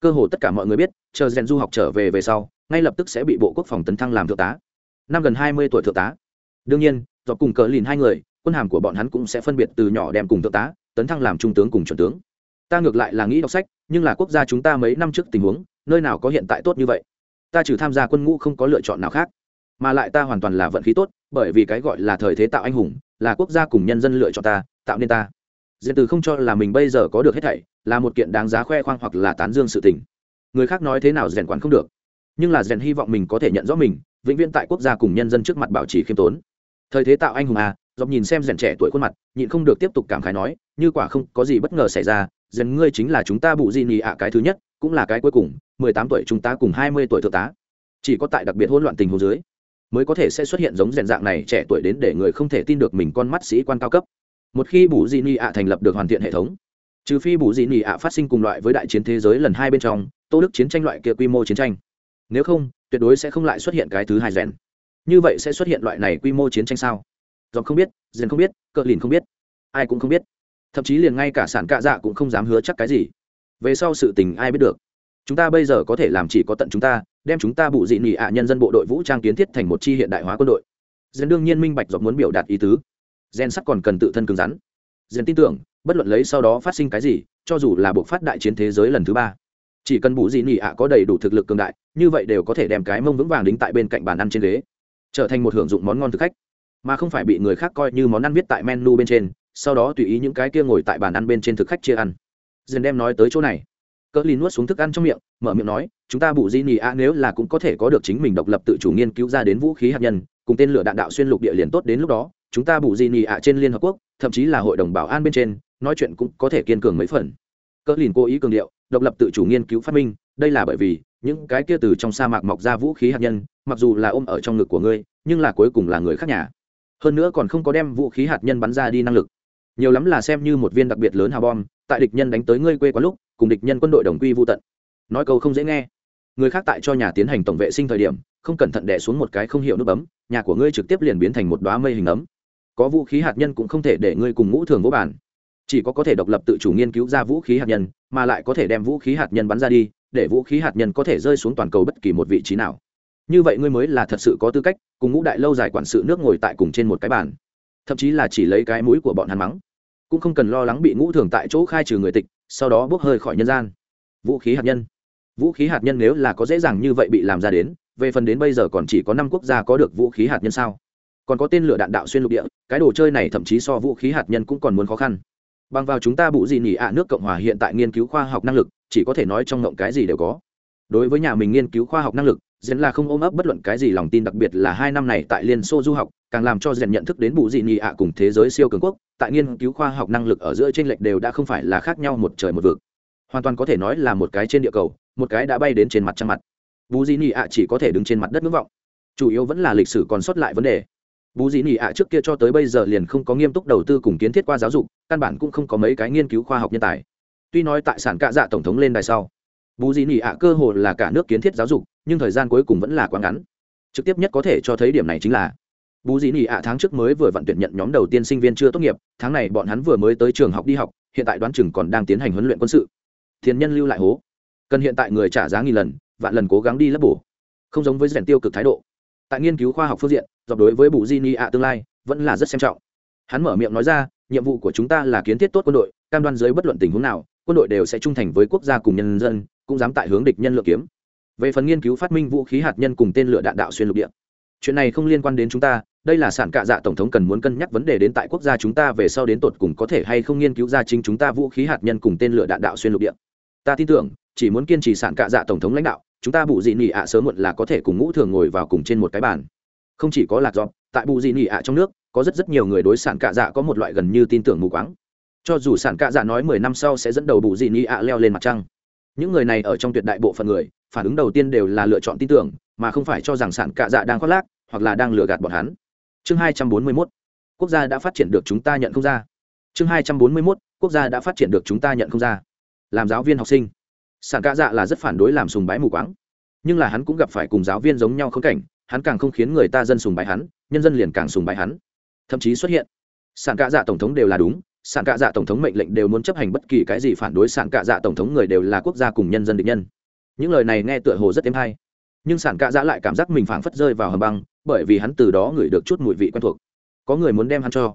Cơ hồ tất cả mọi người biết, chờ rèn du học trở về về sau, ngay lập tức sẽ bị bộ quốc phòng tấn thăng làm thượng tá. Năm gần hai mươi tuổi thượng tá. Đương nhiên, do cùng cờ lìn hai người, quân hàm của bọn hắn cũng sẽ phân biệt từ nhỏ đem cùng thượng tá, tấn thăng làm trung tướng cùng chuẩn tướng ta ngược lại là nghĩ đọc sách, nhưng là quốc gia chúng ta mấy năm trước tình huống, nơi nào có hiện tại tốt như vậy? Ta trừ tham gia quân ngũ không có lựa chọn nào khác. Mà lại ta hoàn toàn là vận khí tốt, bởi vì cái gọi là thời thế tạo anh hùng, là quốc gia cùng nhân dân lựa chọn ta, tạo nên ta. Diện từ không cho là mình bây giờ có được hết thảy, là một kiện đáng giá khoe khoang hoặc là tán dương sự tình. Người khác nói thế nào rèn quản không được. Nhưng là rèn hy vọng mình có thể nhận rõ mình, vĩnh viễn tại quốc gia cùng nhân dân trước mặt bảo trì khiêm tốn. Thời thế tạo anh hùng à dọc nhìn xem rèn trẻ tuổi khuôn mặt, nhịn không được tiếp tục cảm khái nói, như quả không có gì bất ngờ xảy ra dần ngươi chính là chúng ta bụ di nhì ạ cái thứ nhất, cũng là cái cuối cùng, mười tám tuổi chúng ta cùng hai mươi tuổi thượng tá. Chỉ có tại đặc biệt hỗn loạn tình huống dưới, mới có thể sẽ xuất hiện giống rèn dạng này trẻ tuổi đến để người không thể tin được mình con mắt sĩ quan cao cấp. Một khi bù di ni ạ thành lập được hoàn thiện hệ thống, trừ phi bù di ni ạ phát sinh cùng loại với đại chiến thế giới lần hai bên trong, tô đức chiến tranh loại kia quy mô chiến tranh. Nếu không, tuyệt đối sẽ không lại xuất hiện cái thứ hai rèn. Như vậy sẽ xuất hiện loại này quy mô chiến tranh sao? Dọc không biết rèn không biết, cờ lìn không biết, ai cũng không biết thậm chí liền ngay cả sản cạ dạ cũng không dám hứa chắc cái gì. Về sau sự tình ai biết được. Chúng ta bây giờ có thể làm chỉ có tận chúng ta, đem chúng ta bụ dị nị ạ nhân dân bộ đội vũ trang kiến thiết thành một chi hiện đại hóa quân đội. Dân đương nhiên minh bạch dọc muốn biểu đạt ý tứ. Gen sắc còn cần tự thân cứng rắn. Dân tin tưởng, bất luận lấy sau đó phát sinh cái gì, cho dù là buộc phát đại chiến thế giới lần thứ ba, chỉ cần bụ dị nị ạ có đầy đủ thực lực cường đại, như vậy đều có thể đem cái mông vững vàng đính tại bên cạnh bàn ăn trên ghế, trở thành một hưởng dụng món ngon thực khách. Mà không phải bị người khác coi như món ăn viết tại menu bên trên sau đó tùy ý những cái kia ngồi tại bàn ăn bên trên thực khách chia ăn. Dần đem nói tới chỗ này. Cỡ lì nuốt xuống thức ăn trong miệng, mở miệng nói, chúng ta bù di nị a nếu là cũng có thể có được chính mình độc lập tự chủ nghiên cứu ra đến vũ khí hạt nhân, cùng tên lửa đạn đạo xuyên lục địa liền tốt đến lúc đó, chúng ta bù di nị a trên liên hợp quốc, thậm chí là hội đồng bảo an bên trên, nói chuyện cũng có thể kiên cường mấy phần. Cỡ lìn cố ý cường điệu, độc lập tự chủ nghiên cứu phát minh, đây là bởi vì, những cái kia từ trong sa mạc mọc ra vũ khí hạt nhân, mặc dù là ôm ở trong ngực của ngươi, nhưng là cuối cùng là người khác nhà. Hơn nữa còn không có đem vũ khí hạt nhân bắn ra đi năng lực nhiều lắm là xem như một viên đặc biệt lớn hào bom, tại địch nhân đánh tới ngươi quê quá lúc, cùng địch nhân quân đội đồng quy vô tận. Nói câu không dễ nghe. Người khác tại cho nhà tiến hành tổng vệ sinh thời điểm, không cẩn thận đẻ xuống một cái không hiểu nút bấm, nhà của ngươi trực tiếp liền biến thành một đoá mây hình ấm. Có vũ khí hạt nhân cũng không thể để ngươi cùng ngũ thường vô bản. Chỉ có có thể độc lập tự chủ nghiên cứu ra vũ khí hạt nhân, mà lại có thể đem vũ khí hạt nhân bắn ra đi, để vũ khí hạt nhân có thể rơi xuống toàn cầu bất kỳ một vị trí nào. Như vậy ngươi mới là thật sự có tư cách, cùng ngũ đại lâu dài quản sự nước ngồi tại cùng trên một cái bàn thậm chí là chỉ lấy cái mũi của bọn hắn mắng. Cũng không cần lo lắng bị ngũ thường tại chỗ khai trừ người tịch, sau đó bốc hơi khỏi nhân gian. Vũ khí hạt nhân. Vũ khí hạt nhân nếu là có dễ dàng như vậy bị làm ra đến, về phần đến bây giờ còn chỉ có năm quốc gia có được vũ khí hạt nhân sao? Còn có tên lửa đạn đạo xuyên lục địa, cái đồ chơi này thậm chí so vũ khí hạt nhân cũng còn muốn khó khăn. Bằng vào chúng ta bụ gì nhỉ ạ nước cộng hòa hiện tại nghiên cứu khoa học năng lực, chỉ có thể nói trong ngộng cái gì đều có. Đối với nhà mình nghiên cứu khoa học năng lực diễn là không ôm ấp bất luận cái gì lòng tin, đặc biệt là hai năm này tại liên xô du học, càng làm cho rèn nhận thức đến bù dị nhị ạ cùng thế giới siêu cường quốc, tại nghiên cứu khoa học năng lực ở giữa trên lệch đều đã không phải là khác nhau một trời một vực. Hoàn toàn có thể nói là một cái trên địa cầu, một cái đã bay đến trên mặt trăng mặt. Bù dị nhị ạ chỉ có thể đứng trên mặt đất ngưỡng vọng. Chủ yếu vẫn là lịch sử còn sót lại vấn đề. Bù dị nhị ạ trước kia cho tới bây giờ liền không có nghiêm túc đầu tư cùng kiến thiết qua giáo dục, căn bản cũng không có mấy cái nghiên cứu khoa học nhân tài. Tuy nói tại sản cạ dạ tổng thống lên đài sau bù dị nhị ạ cơ hồ là cả nước kiến thiết giáo dục, nhưng thời gian cuối cùng vẫn là quá ngắn. Trực tiếp nhất có thể cho thấy điểm này chính là bù dị nị ạ tháng trước mới vừa vận tuyển nhận nhóm đầu tiên sinh viên chưa tốt nghiệp, tháng này bọn hắn vừa mới tới trường học đi học, hiện tại đoán chừng còn đang tiến hành huấn luyện quân sự. Thiên nhân lưu lại hố. Cần hiện tại người trả giá nghìn lần, vạn lần cố gắng đi lấp bổ. Không giống với rèn tiêu cực thái độ. Tại nghiên cứu khoa học phương diện, dọc đối với bù di ni ạ tương lai, vẫn là rất xem trọng. Hắn mở miệng nói ra, nhiệm vụ của chúng ta là kiến thiết tốt quân đội, cam đoan dưới bất luận tình huống nào, quân đội đều sẽ trung thành với quốc gia cùng nhân dân cũng dám tại hướng địch nhân lựa kiếm. Về phần nghiên cứu phát minh vũ khí hạt nhân cùng tên lửa đạn đạo xuyên lục địa, chuyện này không liên quan đến chúng ta, đây là sản cạ dạ tổng thống cần muốn cân nhắc vấn đề đến tại quốc gia chúng ta về sau đến tột cùng có thể hay không nghiên cứu ra chính chúng ta vũ khí hạt nhân cùng tên lửa đạn đạo xuyên lục địa. Ta tin tưởng, chỉ muốn kiên trì sản cạ dạ tổng thống lãnh đạo, chúng ta bù dị nị ạ sớm muộn là có thể cùng ngũ thường ngồi vào cùng trên một cái bàn. Không chỉ có lạc dọn, tại bù dị nị ạ trong nước, có rất rất nhiều người đối sản cạ dạ có một loại gần như tin tưởng mù quáng. Cho dù sản cạ dạ nói mười năm sau sẽ dẫn đầu bù dị nị ạ leo lên mặt trăng những người này ở trong tuyệt đại bộ phận người, phản ứng đầu tiên đều là lựa chọn tin tưởng, mà không phải cho rằng sản cạ dạ đang khoác lác, hoặc là đang lừa gạt bọn hắn. Chương hai trăm bốn mươi mốt, quốc gia đã phát triển được chúng ta nhận không ra. Chương hai trăm bốn mươi mốt, quốc gia đã phát triển được chúng ta nhận không ra. Làm giáo viên học sinh. Sản cạ dạ là rất phản đối làm sùng bái mù quáng. Nhưng là hắn cũng gặp phải cùng giáo viên giống nhau khống cảnh, hắn càng không khiến người ta dân sùng bái hắn, nhân dân liền càng sùng bái hắn. Thậm chí xuất hiện. Sản cạ dạ tổng thống đều là đúng sản cạ dạ tổng thống mệnh lệnh đều muốn chấp hành bất kỳ cái gì phản đối sản cạ dạ tổng thống người đều là quốc gia cùng nhân dân địch nhân. Những lời này nghe tựa hồ rất êm hay, nhưng sản cạ dạ lại cảm giác mình phảng phất rơi vào hầm băng, bởi vì hắn từ đó ngửi được chút mùi vị quen thuộc. Có người muốn đem hắn cho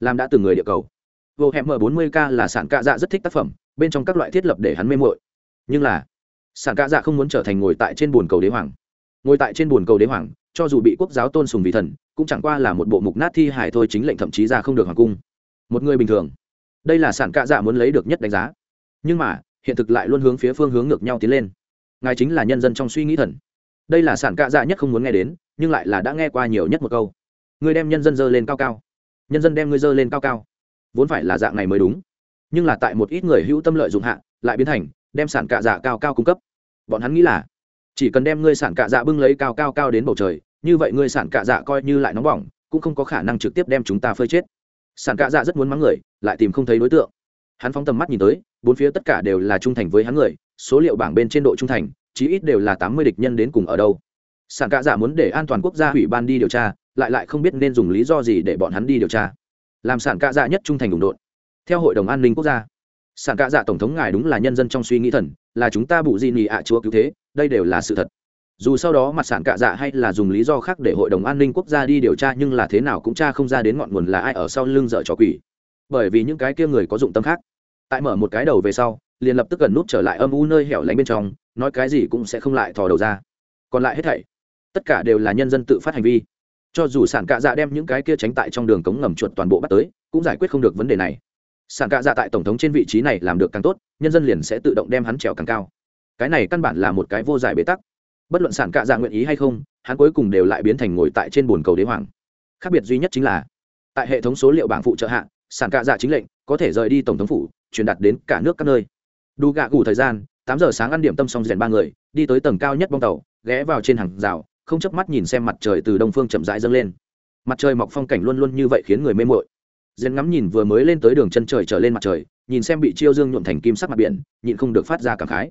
làm đã từng người địa cầu. Vô hẹm m 40 k là sản cạ dạ rất thích tác phẩm, bên trong các loại thiết lập để hắn mê mội nhưng là sản cạ dạ không muốn trở thành ngồi tại trên bồn cầu đế hoàng. Ngồi tại trên bồn cầu đế hoàng, cho dù bị quốc giáo tôn sùng vì thần, cũng chẳng qua là một bộ mục nát thi hài thôi chính lệnh thậm chí ra không được hoàng cung một người bình thường. Đây là sản cạ dạ muốn lấy được nhất đánh giá. Nhưng mà, hiện thực lại luôn hướng phía phương hướng ngược nhau tiến lên. Ngài chính là nhân dân trong suy nghĩ thần. Đây là sản cạ dạ nhất không muốn nghe đến, nhưng lại là đã nghe qua nhiều nhất một câu. Người đem nhân dân dơ lên cao cao. Nhân dân đem ngươi dơ lên cao cao. Vốn phải là dạng này mới đúng. Nhưng là tại một ít người hữu tâm lợi dụng hạ, lại biến thành, đem sản cạ dạ cao cao cung cấp. Bọn hắn nghĩ là, chỉ cần đem ngươi sản cạ dạ bưng lấy cao cao cao đến bầu trời, như vậy ngươi sản cạ dạ coi như lại nóng bỏng, cũng không có khả năng trực tiếp đem chúng ta phơi chết sản cạ dạ rất muốn mắng người, lại tìm không thấy đối tượng. Hắn phóng tầm mắt nhìn tới, bốn phía tất cả đều là trung thành với hắn người, số liệu bảng bên trên độ trung thành, chí ít đều là tám mươi địch nhân đến cùng ở đâu. Sản cạ dạ muốn để an toàn quốc gia ủy ban đi điều tra, lại lại không biết nên dùng lý do gì để bọn hắn đi điều tra. Làm sản cạ dạ nhất trung thành đụng đột theo hội đồng an ninh quốc gia sản cạ dạ tổng thống ngài đúng là nhân dân trong suy nghĩ thần, là chúng ta bụ di nị ạ chúa cứu thế, đây đều là sự thật dù sau đó mặt sản cạ dạ hay là dùng lý do khác để hội đồng an ninh quốc gia đi điều tra nhưng là thế nào cũng tra không ra đến ngọn nguồn là ai ở sau lưng dở trò quỷ. Bởi vì những cái kia người có dụng tâm khác. Tại mở một cái đầu về sau, liền lập tức gần nút trở lại âm u nơi hẻo lánh bên trong, nói cái gì cũng sẽ không lại thò đầu ra. Còn lại hết thảy, tất cả đều là nhân dân tự phát hành vi. Cho dù sản cạ dạ đem những cái kia tránh tại trong đường cống ngầm chuột toàn bộ bắt tới, cũng giải quyết không được vấn đề này. Sản cạ dạ tại tổng thống trên vị trí này làm được càng tốt, nhân dân liền sẽ tự động đem hắn trèo càng cao. Cái này căn bản là một cái vô giải bế tắc bất luận sản cạ dạ nguyện ý hay không, hắn cuối cùng đều lại biến thành ngồi tại trên bồn cầu đế hoàng. Khác biệt duy nhất chính là, tại hệ thống số liệu bảng phụ trợ hạ, sản cạ dạ chính lệnh có thể rời đi tổng thống phủ, truyền đạt đến cả nước các nơi. Đủ gạ gù thời gian, tám giờ sáng ăn điểm tâm xong rèn ba người, đi tới tầng cao nhất bong tàu, ghé vào trên hàng rào, không chớp mắt nhìn xem mặt trời từ đông phương chậm rãi dâng lên. Mặt trời mọc phong cảnh luôn luôn như vậy khiến người mê mội rèn ngắm nhìn vừa mới lên tới đường chân trời trở lên mặt trời, nhìn xem bị chiêu dương nhuộm thành kim sắc mặt biển, nhịn không được phát ra cảm khái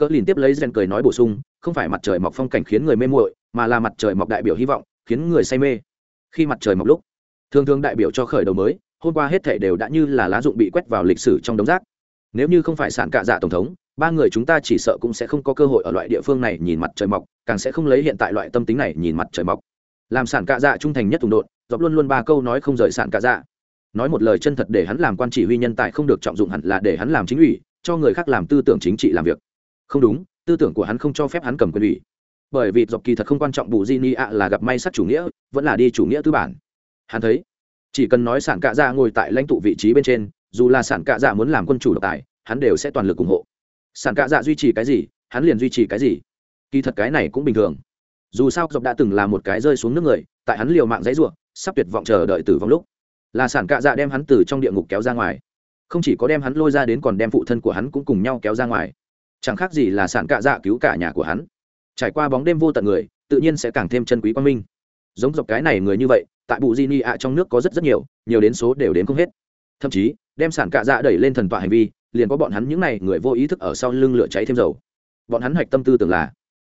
cỡ liền tiếp lấy rèn cười nói bổ sung, không phải mặt trời mọc phong cảnh khiến người mê muội, mà là mặt trời mọc đại biểu hy vọng, khiến người say mê. Khi mặt trời mọc lúc, thường thường đại biểu cho khởi đầu mới, hôm qua hết thể đều đã như là lá dụng bị quét vào lịch sử trong đống rác. Nếu như không phải sản cạ dạ tổng thống, ba người chúng ta chỉ sợ cũng sẽ không có cơ hội ở loại địa phương này nhìn mặt trời mọc, càng sẽ không lấy hiện tại loại tâm tính này nhìn mặt trời mọc. Làm sản cạ dạ trung thành nhất tùng đột dọc luôn luôn ba câu nói không rời sản cạ dạ. Nói một lời chân thật để hắn làm quan chỉ huy nhân tài không được trọng dụng hẳn là để hắn làm chính ủy, cho người khác làm tư tưởng chính trị làm việc không đúng, tư tưởng của hắn không cho phép hắn cầm quyền ủy. Bởi vì dọc kỳ thật không quan trọng bù di ni ạ là gặp may sắc chủ nghĩa, vẫn là đi chủ nghĩa tư bản. Hắn thấy, chỉ cần nói sản cạ dạ ngồi tại lãnh tụ vị trí bên trên, dù là sản cạ dạ muốn làm quân chủ độc tài, hắn đều sẽ toàn lực ủng hộ. Sản cạ dạ duy trì cái gì, hắn liền duy trì cái gì. Kỳ thật cái này cũng bình thường. Dù sao dọc đã từng là một cái rơi xuống nước người, tại hắn liều mạng dãy ruộng, sắp tuyệt vọng chờ đợi tử vong lúc. Là sản cạ dạ đem hắn từ trong địa ngục kéo ra ngoài. Không chỉ có đem hắn lôi ra đến còn đem phụ thân của hắn cũng cùng nhau kéo ra ngoài chẳng khác gì là sản cạ dạ cứu cả nhà của hắn. Trải qua bóng đêm vô tận người, tự nhiên sẽ càng thêm chân quý quang minh. Giống dọc cái này người như vậy, tại bụ di ni ạ trong nước có rất rất nhiều nhiều đến số đều đến không hết. Thậm chí, đem sản cạ dạ đẩy lên thần tọa hành vi, liền có bọn hắn những n à y người vô ý thức ở sau lưng lửa cháy thêm dầu. Bọn hắn hạch tâm tư tưởng là,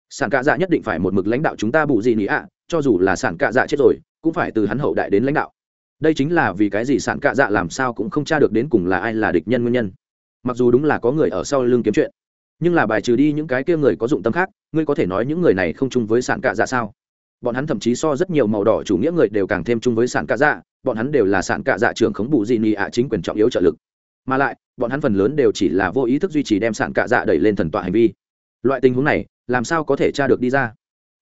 sản cạ dạ nhất định phải một mực lãnh đạo chúng ta bụ di ni ạ, cho dù là sản cạ dạ chết rồi, cũng phải từ hắn hậu đại đến lãnh đạo. Đây chính là vì cái gì sản cạ dạ làm sao cũng không tra được đến cùng là ai là địch nhân nguyên nhân. Mặc dù đúng là có người ở sau lưng kiếm chuyện nhưng là bài trừ đi những cái kia người có dụng tâm khác, ngươi có thể nói những người này không chung với sản cạ dạ sao? Bọn hắn thậm chí so rất nhiều màu đỏ chủ nghĩa người đều càng thêm chung với sản cạ dạ bọn hắn đều là sản cạ dạ trưởng khống bù dị nị ạ chính quyền trọng yếu trợ lực. Mà lại, bọn hắn phần lớn đều chỉ là vô ý thức duy trì đem sản cạ dạ đẩy lên thần tọa hành vi. Loại tình huống này, làm sao có thể tra được đi ra?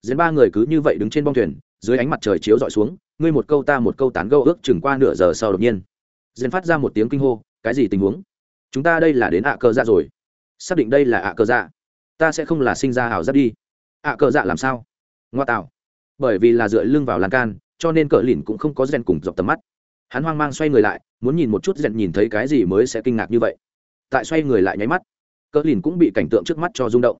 Diễn ba người cứ như vậy đứng trên bong thuyền, dưới ánh mặt trời chiếu dọi xuống, ngươi một câu ta một câu tán gâu ước chừng qua nửa giờ sau đột nhiên. Diễn phát ra một tiếng kinh hô, cái gì tình huống? Chúng ta đây là đến ạ cơ dạ rồi xác định đây là ạ cờ dạ. Ta sẽ không là sinh ra hảo giáp đi. Ạ cờ dạ làm sao? Ngoa tạo. Bởi vì là dựa lưng vào lan can, cho nên cờ lìn cũng không có rèn cùng dọc tầm mắt. Hắn hoang mang xoay người lại, muốn nhìn một chút rèn nhìn thấy cái gì mới sẽ kinh ngạc như vậy. Tại xoay người lại nháy mắt, cờ lìn cũng bị cảnh tượng trước mắt cho rung động.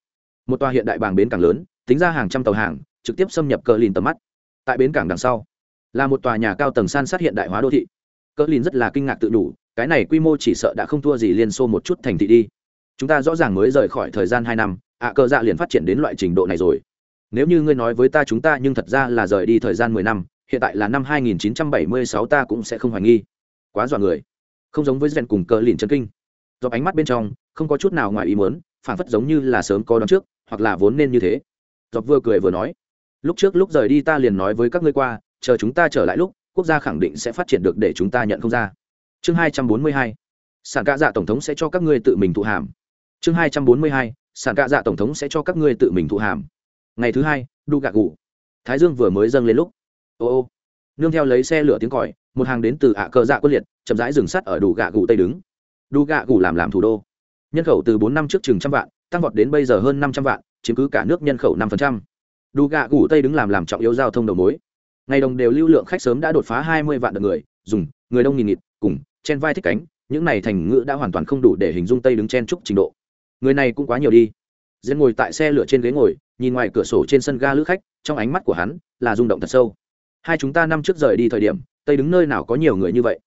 Một tòa hiện đại bàng bến càng lớn, tính ra hàng trăm tàu hàng, trực tiếp xâm nhập cờ lìn tầm mắt. Tại bến cảng đằng sau, là một tòa nhà cao tầng san sát hiện đại hóa đô thị. Cờ lìn rất là kinh ngạc tự đủ, cái này quy mô chỉ sợ đã không thua gì liên xô một chút thành thị đi chúng ta rõ ràng mới rời khỏi thời gian hai năm ạ à, cơ dạ liền phát triển đến loại trình độ này rồi. Nếu như ngươi nói với ta chúng ta nhưng thật ra là rời đi thời gian mười năm hiện tại là năm 2976 ta cũng sẽ không hoài nghi. Quá dọa người. Không giống với rèn cùng cờ lìn chân kinh. Dọc ánh mắt bên trong không có chút nào ngoài ý muốn phản phất giống như là sớm có đón trước hoặc là vốn nên như thế. Dọc vừa cười vừa nói lúc trước lúc rời đi ta liền nói với các ngươi qua chờ chúng ta trở lại lúc quốc gia khẳng định sẽ phát triển được để chúng ta nhận không ra. Chương 242 sản cạ dạ tổng thống sẽ cho các ngươi tự mình thụ hàm chương 242 sản cạ dạ tổng thống sẽ cho các ngươi tự mình thụ hàm. Ngày thứ hai, đu gạ gù. Thái dương vừa mới dâng lên lúc. Ô ô. Nương theo lấy xe lửa tiếng còi, một hàng đến từ ạ cờ dạ quân liệt, chậm rãi dừng sắt ở đủ gạ gù tây đứng. Đu gạ gù làm làm thủ đô. Nhân khẩu từ bốn năm trước chừng trăm vạn, tăng vọt đến bây giờ hơn năm trăm vạn, chiếm cứ cả nước nhân khẩu năm phần trăm. Đu gạ gù tây đứng làm làm trọng yếu giao thông đầu mối. Ngày đồng đều lưu lượng khách sớm đã đột phá hai mươi vạn đợt người, dùng, người đông nghìn nghịt, cùng, chen vai thích cánh, những này thành ngữ đã hoàn toàn không đủ để hình dung tây đứng chen trúc trình độ người này cũng quá nhiều đi. Diễn ngồi tại xe lửa trên ghế ngồi, nhìn ngoài cửa sổ trên sân ga lữ khách, trong ánh mắt của hắn là rung động thật sâu. Hai chúng ta năm trước rời đi thời điểm, tây đứng nơi nào có nhiều người như vậy?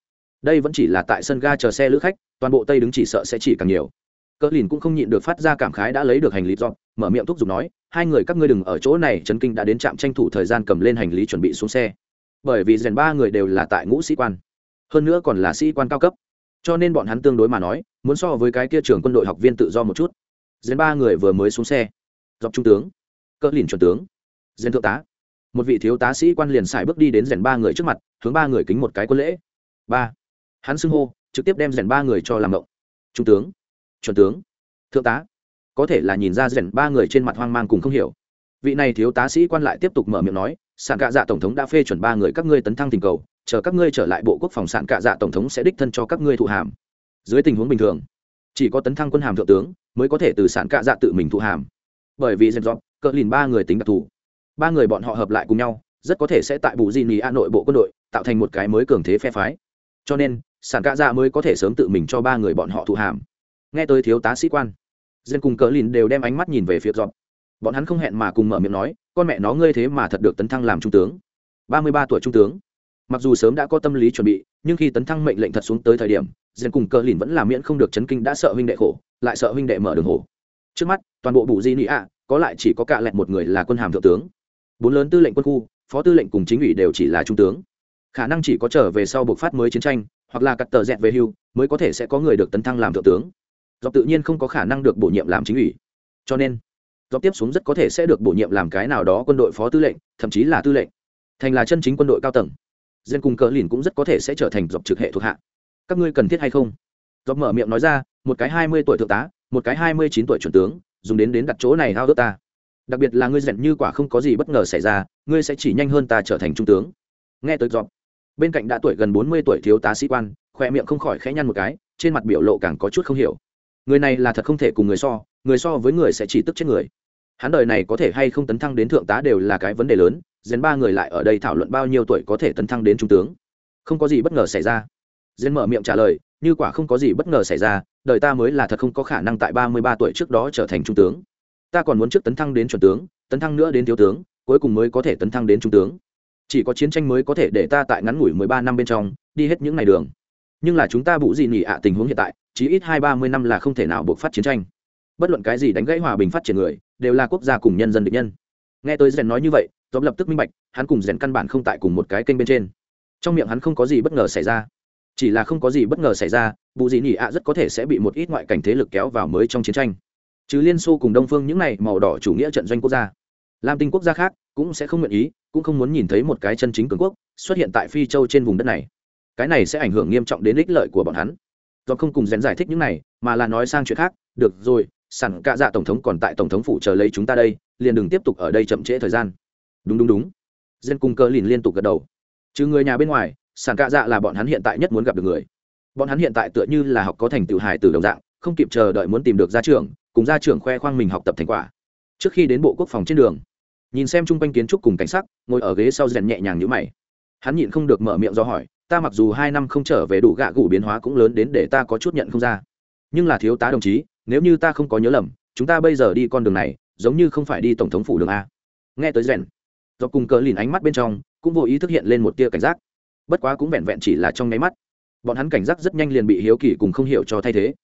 Đây vẫn chỉ là tại sân ga chờ xe lữ khách, toàn bộ tây đứng chỉ sợ sẽ chỉ càng nhiều. Cỡ lìn cũng không nhịn được phát ra cảm khái đã lấy được hành lý dọn, mở miệng thúc giục nói, hai người các ngươi đừng ở chỗ này trấn kinh đã đến trạm tranh thủ thời gian cầm lên hành lý chuẩn bị xuống xe. Bởi vì rèn ba người đều là tại ngũ sĩ quan, hơn nữa còn là sĩ quan cao cấp cho nên bọn hắn tương đối mà nói, muốn so với cái kia trường quân đội học viên tự do một chút. Rèn ba người vừa mới xuống xe. Dọc trung tướng. Cỡ lìn chuẩn tướng. Rèn thượng tá. Một vị thiếu tá sĩ quan liền xài bước đi đến rèn ba người trước mặt, hướng ba người kính một cái quân lễ. Ba. Hắn xưng hô, trực tiếp đem rèn ba người cho làm động. Trung tướng. Chuẩn tướng. Thượng tá. Có thể là nhìn ra rèn ba người trên mặt hoang mang cùng không hiểu. Vị này thiếu tá sĩ quan lại tiếp tục mở miệng nói sàn cạ dạ tổng thống đã phê chuẩn ba người các ngươi tấn thăng tình cầu chờ các ngươi trở lại bộ quốc phòng sản cạ dạ tổng thống sẽ đích thân cho các ngươi thụ hàm. Dưới tình huống bình thường, chỉ có tấn thăng quân hàm thượng tướng mới có thể từ sản cạ dạ tự mình thụ hàm. Bởi vì rèn dọn cỡ lìn ba người tính đặc thù. Ba người bọn họ hợp lại cùng nhau, rất có thể sẽ tại bù di nì a nội bộ quân đội tạo thành một cái mới cường thế phe phái. Cho nên sản cạ dạ mới có thể sớm tự mình cho ba người bọn họ thụ hàm. Nghe tới thiếu tá sĩ quan dân cùng cỡ lìn đều đem ánh mắt nhìn về phía dọn bọn hắn không hẹn mà cùng mở miệng nói, con mẹ nó, ngươi thế mà thật được tấn thăng làm trung tướng. Ba mươi ba tuổi trung tướng mặc dù sớm đã có tâm lý chuẩn bị, nhưng khi tấn thăng mệnh lệnh thật xuống tới thời điểm diện cùng cờ lìn vẫn làm miễn không được chấn kinh đã sợ huynh đệ khổ, lại sợ huynh đệ mở đường hồ trước mắt, toàn bộ bù di nị ạ có lại chỉ có cạ lẹt một người là quân hàm thượng tướng. Bốn lớn tư lệnh quân khu, phó tư lệnh cùng chính ủy đều chỉ là trung tướng. Khả năng chỉ có trở về sau buộc phát mới chiến tranh, hoặc là cắt tờ dẹt về hưu, mới có thể sẽ có người được tấn thăng làm thượng tướng. Do tự nhiên không có khả năng được bổ nhiệm làm chính ủy. Cho nên do tiếp xuống rất có thể sẽ được bổ nhiệm làm cái nào đó quân đội phó tư lệnh, thậm chí là tư lệnh. Thành là chân chính quân đội cao tầng dân cùng cờ lìn cũng rất có thể sẽ trở thành dọc trực hệ thuộc hạ. Các ngươi cần thiết hay không? Dọc mở miệng nói ra một cái hai mươi tuổi thượng tá một cái hai mươi chín tuổi chuẩn tướng dùng đến đến đặt chỗ này hao ước ta. Đặc biệt là ngươi rèn như quả không có gì bất ngờ xảy ra ngươi sẽ chỉ nhanh hơn ta trở thành trung tướng. Nghe tới dọc, bên cạnh đã tuổi gần bốn mươi tuổi thiếu tá sĩ quan khoe miệng không khỏi khẽ nhăn một cái trên mặt biểu lộ càng có chút không hiểu. Người này là thật không thể cùng người so người so với người sẽ chỉ tức chết người hắn đời này có thể hay không tấn thăng đến thượng tá đều là cái vấn đề lớn dền ba người lại ở đây thảo luận bao nhiêu tuổi có thể tấn thăng đến trung tướng. Không có gì bất ngờ xảy ra. Dền mở miệng trả lời, như quả không có gì bất ngờ xảy ra, đời ta mới là thật không có khả năng tại ba mươi ba tuổi trước đó trở thành trung tướng. Ta còn muốn trước tấn thăng đến chuẩn tướng, tấn thăng nữa đến thiếu tướng, cuối cùng mới có thể tấn thăng đến trung tướng. Chỉ có chiến tranh mới có thể để ta tại ngắn ngủi mười ba năm bên trong, đi hết những ngày đường. Nhưng là chúng ta bụ gì nghỉ ạ, tình huống hiện tại chỉ ít hai ba mươi năm là không thể nào buộc phát chiến tranh. Bất luận cái gì đánh gãy hòa bình phát triển người đều là quốc gia cùng nhân dân địch nhân. Nghe tới rèn nói như vậy dòm lập tức minh bạch, hắn cùng rèn căn bản không tại cùng một cái kênh bên trên. Trong miệng hắn không có gì bất ngờ xảy ra. Chỉ là không có gì bất ngờ xảy ra vụ gì nhỉ ạ rất có thể sẽ bị một ít ngoại cảnh thế lực kéo vào mới trong chiến tranh. Chứ liên xô cùng đông phương những này màu đỏ chủ nghĩa trận doanh quốc gia. Lam tinh quốc gia khác cũng sẽ không nguyện ý, cũng không muốn nhìn thấy một cái chân chính cường quốc xuất hiện tại phi châu trên vùng đất này. Cái này sẽ ảnh hưởng nghiêm trọng đến ích lợi của bọn hắn. Do không cùng rèn giải thích những này, mà là nói sang chuyện khác. Được rồi sẵn Cả dạ tổng thống còn tại tổng thống phủ chờ lấy chúng ta đây, liền đừng tiếp tục ở đây chậm trễ thời gian. Đúng đúng đúng. Dân cung cơ liền liên tục gật đầu. Chứ người nhà bên ngoài sàn cạ dạ là bọn hắn hiện tại nhất muốn gặp được người. Bọn hắn hiện tại tựa như là học có thành tựu hài từ đồng dạng, không kịp chờ đợi muốn tìm được gia trưởng, cùng gia trưởng khoe khoang mình học tập thành quả. Trước khi đến bộ quốc phòng trên đường, nhìn xem chung quanh kiến trúc cùng cảnh sắc, ngồi ở ghế sau rèn nhẹ nhàng như mày. Hắn nhịn không được mở miệng do hỏi, ta mặc dù hai năm không trở về đủ gạ gủ biến hóa cũng lớn đến để ta có chút nhận không ra, nhưng là thiếu tá đồng chí nếu như ta không có nhớ lầm, chúng ta bây giờ đi con đường này, giống như không phải đi tổng thống phủ đường a. Nghe tới rèn, do cùng cờ lìn ánh mắt bên trong, cũng vô ý thức hiện lên một tia cảnh giác. Bất quá cũng vẹn vẹn chỉ là trong nháy mắt. Bọn hắn cảnh giác rất nhanh liền bị hiếu kỳ cùng không hiểu cho thay thế.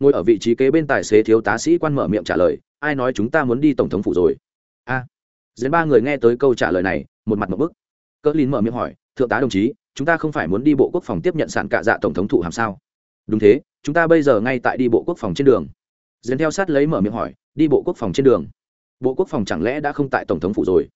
Ngồi ở vị trí kế bên tài xế thiếu tá sĩ quan mở miệng trả lời, ai nói chúng ta muốn đi tổng thống phủ rồi? A. Diễn ba người nghe tới câu trả lời này, một mặt một bức. Cỡ lìn mở miệng hỏi, thượng tá đồng chí, chúng ta không phải muốn đi bộ quốc phòng tiếp nhận sản cạ dạ tổng thống thụ hàm sao? Đúng thế, chúng ta bây giờ ngay tại đi bộ quốc phòng trên đường diễn theo sát lấy mở miệng hỏi đi bộ quốc phòng trên đường. Bộ quốc phòng chẳng lẽ đã không tại tổng thống phủ rồi?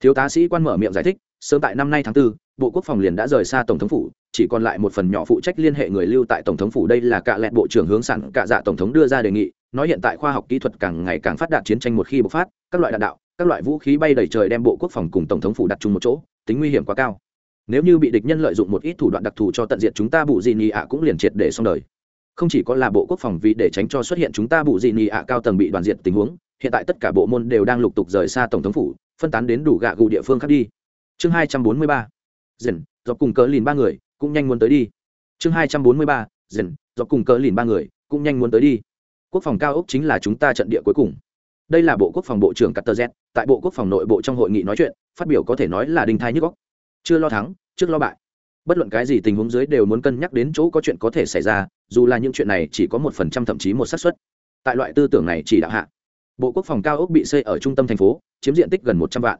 Thiếu tá sĩ quan mở miệng giải thích sớm tại năm nay tháng 4, bộ quốc phòng liền đã rời xa tổng thống phủ chỉ còn lại một phần nhỏ phụ trách liên hệ người lưu tại tổng thống phủ đây là cạ lẹt bộ trưởng hướng sẵn cạ dạ tổng thống đưa ra đề nghị nói hiện tại khoa học kỹ thuật càng ngày càng phát đạt chiến tranh một khi bộc phát các loại đạn đạo các loại vũ khí bay đầy trời đem bộ quốc phòng cùng tổng thống phủ đặt chung một chỗ tính nguy hiểm quá cao. Nếu như bị địch nhân lợi dụng một ít thủ đoạn đặc thù cho tận diện chúng ta bụ gì nhì ạ cũng liền triệt để xong đời không chỉ có là bộ quốc phòng vì để tránh cho xuất hiện chúng ta bù dị nị ạ cao tầng bị đoàn diện tình huống hiện tại tất cả bộ môn đều đang lục tục rời xa tổng thống phủ phân tán đến đủ gạ gù địa phương khác đi. Chương hai trăm bốn mươi ba dần do cùng cỡ lìn ba người cũng nhanh muốn tới đi. Chương hai trăm bốn mươi ba dần do cùng cỡ lìn ba người cũng nhanh muốn tới đi. Quốc phòng cao ốc chính là chúng ta trận địa cuối cùng. Đây là bộ quốc phòng bộ trưởng Carter Z, tại bộ quốc phòng nội bộ trong hội nghị nói chuyện, phát biểu có thể nói là đinh thai nhức góc Chưa lo thắng, trước lo bại. Bất luận cái gì tình huống dưới đều muốn cân nhắc đến chỗ có chuyện có thể xảy ra, dù là những chuyện này chỉ có một phần trăm thậm chí một xác suất. Tại loại tư tưởng này chỉ đạo hạ, bộ quốc phòng cao ốc bị xây ở trung tâm thành phố, chiếm diện tích gần một trăm vạn.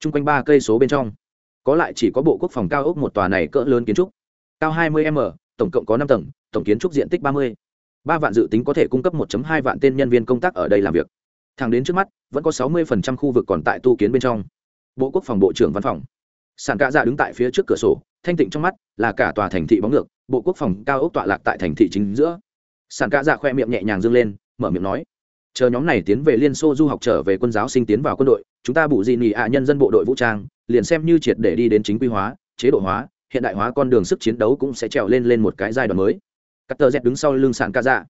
chung quanh ba cây số bên trong, có lại chỉ có bộ quốc phòng cao ốc một tòa này cỡ lớn kiến trúc, cao 20 m, tổng cộng có năm tầng, tổng kiến trúc diện tích 30. ba vạn dự tính có thể cung cấp 1.2 vạn tên nhân viên công tác ở đây làm việc thẳng đến trước mắt vẫn có sáu mươi phần trăm khu vực còn tại tu kiến bên trong bộ quốc phòng bộ trưởng văn phòng sản cạ dạ đứng tại phía trước cửa sổ, thanh tịnh trong mắt là cả tòa thành thị bóng ngược, bộ quốc phòng cao ốc tọa lạc tại thành thị chính giữa. Sản cạ dạ khoe miệng nhẹ nhàng dâng lên, mở miệng nói, chờ nhóm này tiến về liên xô du học trở về quân giáo sinh tiến vào quân đội, chúng ta bù gì nhị ạ nhân dân bộ đội vũ trang, liền xem như triệt để đi đến chính quy hóa, chế độ hóa, hiện đại hóa con đường sức chiến đấu cũng sẽ trèo lên lên một cái giai đoạn mới. Cắt tờ dẹt đứng sau lưng sản ca dạ.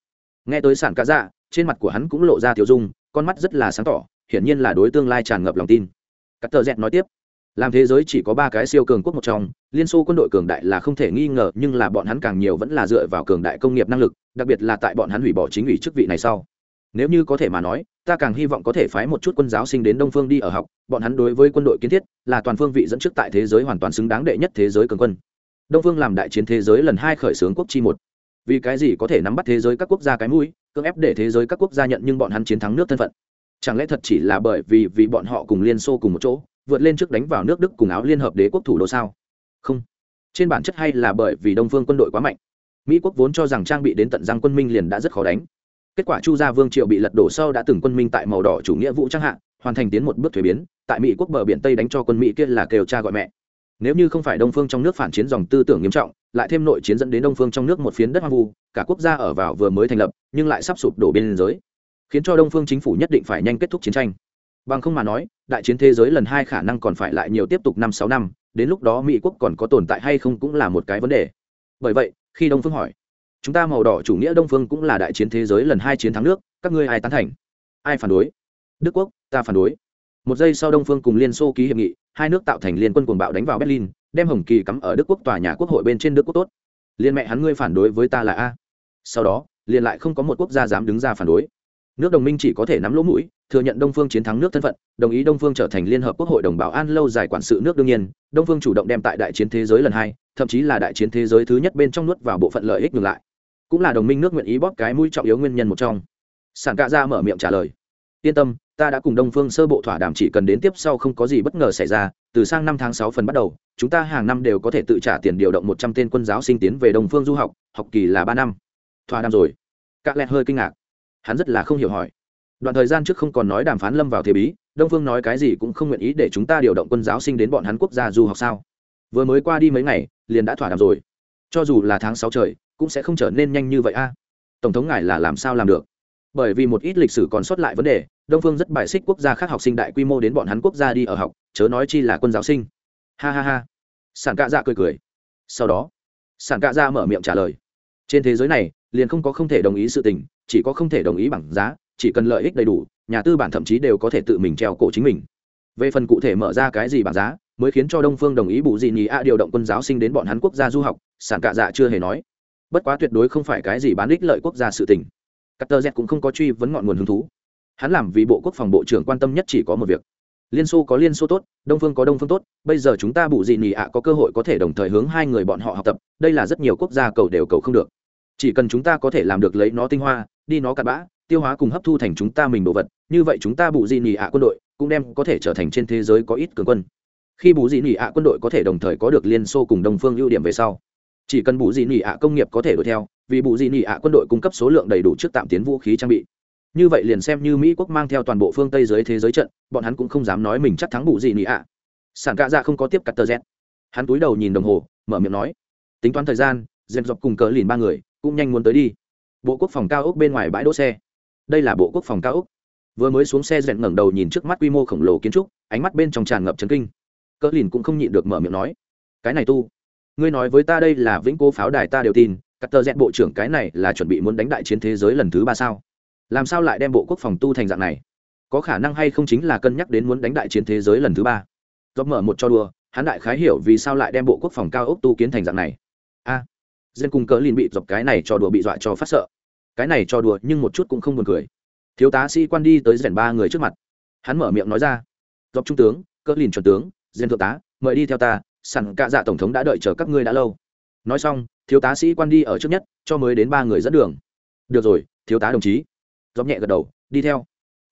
Nghe tới sản ca dạ trên mặt của hắn cũng lộ ra tiểu dung, con mắt rất là sáng tỏ, hiển nhiên là đối tương lai tràn ngập lòng tin. Cắt tờ dẹt nói tiếp làm thế giới chỉ có ba cái siêu cường quốc một trong, liên xô quân đội cường đại là không thể nghi ngờ, nhưng là bọn hắn càng nhiều vẫn là dựa vào cường đại công nghiệp năng lực, đặc biệt là tại bọn hắn hủy bỏ chính ủy chức vị này sau. Nếu như có thể mà nói, ta càng hy vọng có thể phái một chút quân giáo sinh đến đông phương đi ở học, bọn hắn đối với quân đội kiến thiết, là toàn phương vị dẫn trước tại thế giới hoàn toàn xứng đáng đệ nhất thế giới cường quân. Đông phương làm đại chiến thế giới lần hai khởi xướng quốc chi một. Vì cái gì có thể nắm bắt thế giới các quốc gia cái mũi, cưỡng ép để thế giới các quốc gia nhận nhưng bọn hắn chiến thắng nước thân phận? Chẳng lẽ thật chỉ là bởi vì vì bọn họ cùng liên xô cùng một chỗ? Vượt lên trước đánh vào nước đức cùng áo liên hợp đế quốc thủ đô sao? Không. Trên bản chất hay là bởi vì đông phương quân đội quá mạnh. Mỹ quốc vốn cho rằng trang bị đến tận răng quân minh liền đã rất khó đánh. Kết quả chu gia vương triệu bị lật đổ sau đã từng quân minh tại màu đỏ chủ nghĩa vũ trang hạ, hoàn thành tiến một bước thuế biến, tại mỹ quốc bờ biển tây đánh cho quân mỹ kia là kêu cha gọi mẹ. Nếu như không phải đông phương trong nước phản chiến dòng tư tưởng nghiêm trọng, lại thêm nội chiến dẫn đến đông phương trong nước một phiến đất hoang vu, cả quốc gia ở vào vừa mới thành lập, nhưng lại sắp sụp đổ biên giới, khiến cho đông phương chính phủ nhất định phải nhanh kết thúc chiến tranh. Bằng không mà nói đại chiến thế giới lần hai khả năng còn phải lại nhiều tiếp tục năm sáu năm, đến lúc đó mỹ quốc còn có tồn tại hay không cũng là một cái vấn đề. Bởi vậy, khi đông phương hỏi, chúng ta màu đỏ chủ nghĩa đông phương cũng là đại chiến thế giới lần hai chiến thắng nước, các ngươi ai tán thành? Ai phản đối? Đức quốc, ta phản đối. Một giây sau đông phương cùng liên xô ký hiệp nghị, hai nước tạo thành liên quân cuồng bạo đánh vào berlin, đem hồng kỳ cắm ở đức quốc tòa nhà quốc hội bên trên đức quốc tốt. Liên mẹ hắn ngươi phản đối với ta là a. Sau đó, liền lại không có một quốc gia dám đứng ra phản đối nước đồng minh chỉ có thể nắm lỗ mũi, thừa nhận đông phương chiến thắng nước thân phận, đồng ý đông phương trở thành liên hợp quốc hội đồng bảo an lâu dài quản sự nước đương nhiên, đông phương chủ động đem tại đại chiến thế giới lần hai, thậm chí là đại chiến thế giới thứ nhất bên trong nuốt vào bộ phận lợi ích ngược lại. Cũng là đồng minh nước nguyện ý bóp cái mũi trọng yếu nguyên nhân một trong. Sản cạ ra mở miệng trả lời. Yên tâm, ta đã cùng đông phương sơ bộ thỏa đàm chỉ cần đến tiếp sau không có gì bất ngờ xảy ra, từ sang năm tháng sáu phần bắt đầu, chúng ta hàng năm đều có thể tự trả tiền điều động một trăm tên quân giáo sinh tiến về đông phương du học học kỳ là ba năm. Thỏa đàm rồi. Các lẹt hơi kinh ngạc hắn rất là không hiểu hỏi. Đoạn thời gian trước không còn nói đàm phán lâm vào thế bí, đông phương nói cái gì cũng không nguyện ý để chúng ta điều động quân giáo sinh đến bọn hắn quốc gia du học sao? Vừa mới qua đi mấy ngày, liền đã thỏa đàm rồi. Cho dù là tháng sáu trời, cũng sẽ không trở nên nhanh như vậy a. Tổng thống ngài là làm sao làm được? Bởi vì một ít lịch sử còn sót lại vấn đề, đông phương rất bài xích quốc gia khác học sinh đại quy mô đến bọn hắn quốc gia đi ở học, chớ nói chi là quân giáo sinh. Ha ha ha. Sản cạ dạ cười cười. Sau đó, sản cạ dạ mở miệng trả lời. Trên thế giới này, liền không có không thể đồng ý sự tình chỉ có không thể đồng ý bằng giá chỉ cần lợi ích đầy đủ nhà tư bản thậm chí đều có thể tự mình treo cổ chính mình về phần cụ thể mở ra cái gì bằng giá mới khiến cho đông phương đồng ý bù dị nhì a điều động quân giáo sinh đến bọn hắn quốc gia du học sản cạ dạ chưa hề nói bất quá tuyệt đối không phải cái gì bán ích lợi quốc gia sự tình Cutter Z cũng không có truy vấn ngọn nguồn hứng thú. Hắn làm vì bộ quốc phòng bộ trưởng quan tâm nhất chỉ có một việc. Liên Xô có Liên Xô tốt, Đông Phương có Đông Phương tốt, bây giờ chúng ta bù dị nhì ạ có cơ hội có thể đồng thời hướng hai người bọn họ học tập, đây là rất nhiều quốc gia cầu đều cầu không được. Chỉ cần chúng ta có thể làm được lấy nó tinh hoa, đi nó cặn bã, tiêu hóa cùng hấp thu thành chúng ta mình đồ vật, như vậy chúng ta bù di nỉ ạ quân đội cũng đem có thể trở thành trên thế giới có ít cường quân. Khi bù di nỉ ạ quân đội có thể đồng thời có được liên xô cùng đồng phương ưu điểm về sau chỉ cần bù di nỉ ạ công nghiệp có thể đuổi theo vì bù di nỉ ạ quân đội cung cấp số lượng đầy đủ trước tạm tiến vũ khí trang bị. Như vậy liền xem như mỹ quốc mang theo toàn bộ phương tây giới thế giới trận bọn hắn cũng không dám nói mình chắc thắng bù di nỉ ạ. Sản cạ dạ không có tiếp cắt tờ z. Hắn túi đầu nhìn đồng hồ mở miệng nói tính toán thời gian dẹp dọc cùng cờ lìn ba người cũng nhanh muốn tới đi bộ quốc phòng cao ốc bên ngoài bãi đỗ xe. Đây là bộ quốc phòng cao ốc. Vừa mới xuống xe dẹn ngẩng đầu nhìn trước mắt quy mô khổng lồ kiến trúc, ánh mắt bên trong tràn ngập trấn kinh. Cỡ lìn cũng không nhịn được mở miệng nói, cái này tu, ngươi nói với ta đây là vĩnh cố pháo đài ta đều tin, cắt tờ dẹn bộ trưởng cái này là chuẩn bị muốn đánh đại chiến thế giới lần thứ ba sao? Làm sao lại đem bộ quốc phòng tu thành dạng này? Có khả năng hay không chính là cân nhắc đến muốn đánh đại chiến thế giới lần thứ ba? Do mở một cho đùa, hắn đại khái hiểu vì sao lại đem bộ quốc phòng cao ốc tu kiến thành dạng này dân cùng cỡ lìn bị dọc cái này cho đùa bị dọa cho phát sợ. Cái này cho đùa nhưng một chút cũng không buồn cười. Thiếu tá sĩ quan đi tới rèn ba người trước mặt. Hắn mở miệng nói ra. Dọc trung tướng, cỡ lìn chuẩn tướng dân thượng tá, mời đi theo ta, sẵn cạ dạ tổng thống đã đợi chờ các ngươi đã lâu. Nói xong, thiếu tá sĩ quan đi ở trước nhất, cho mới đến ba người dẫn đường. Được rồi, thiếu tá đồng chí. Dọc nhẹ gật đầu, đi theo.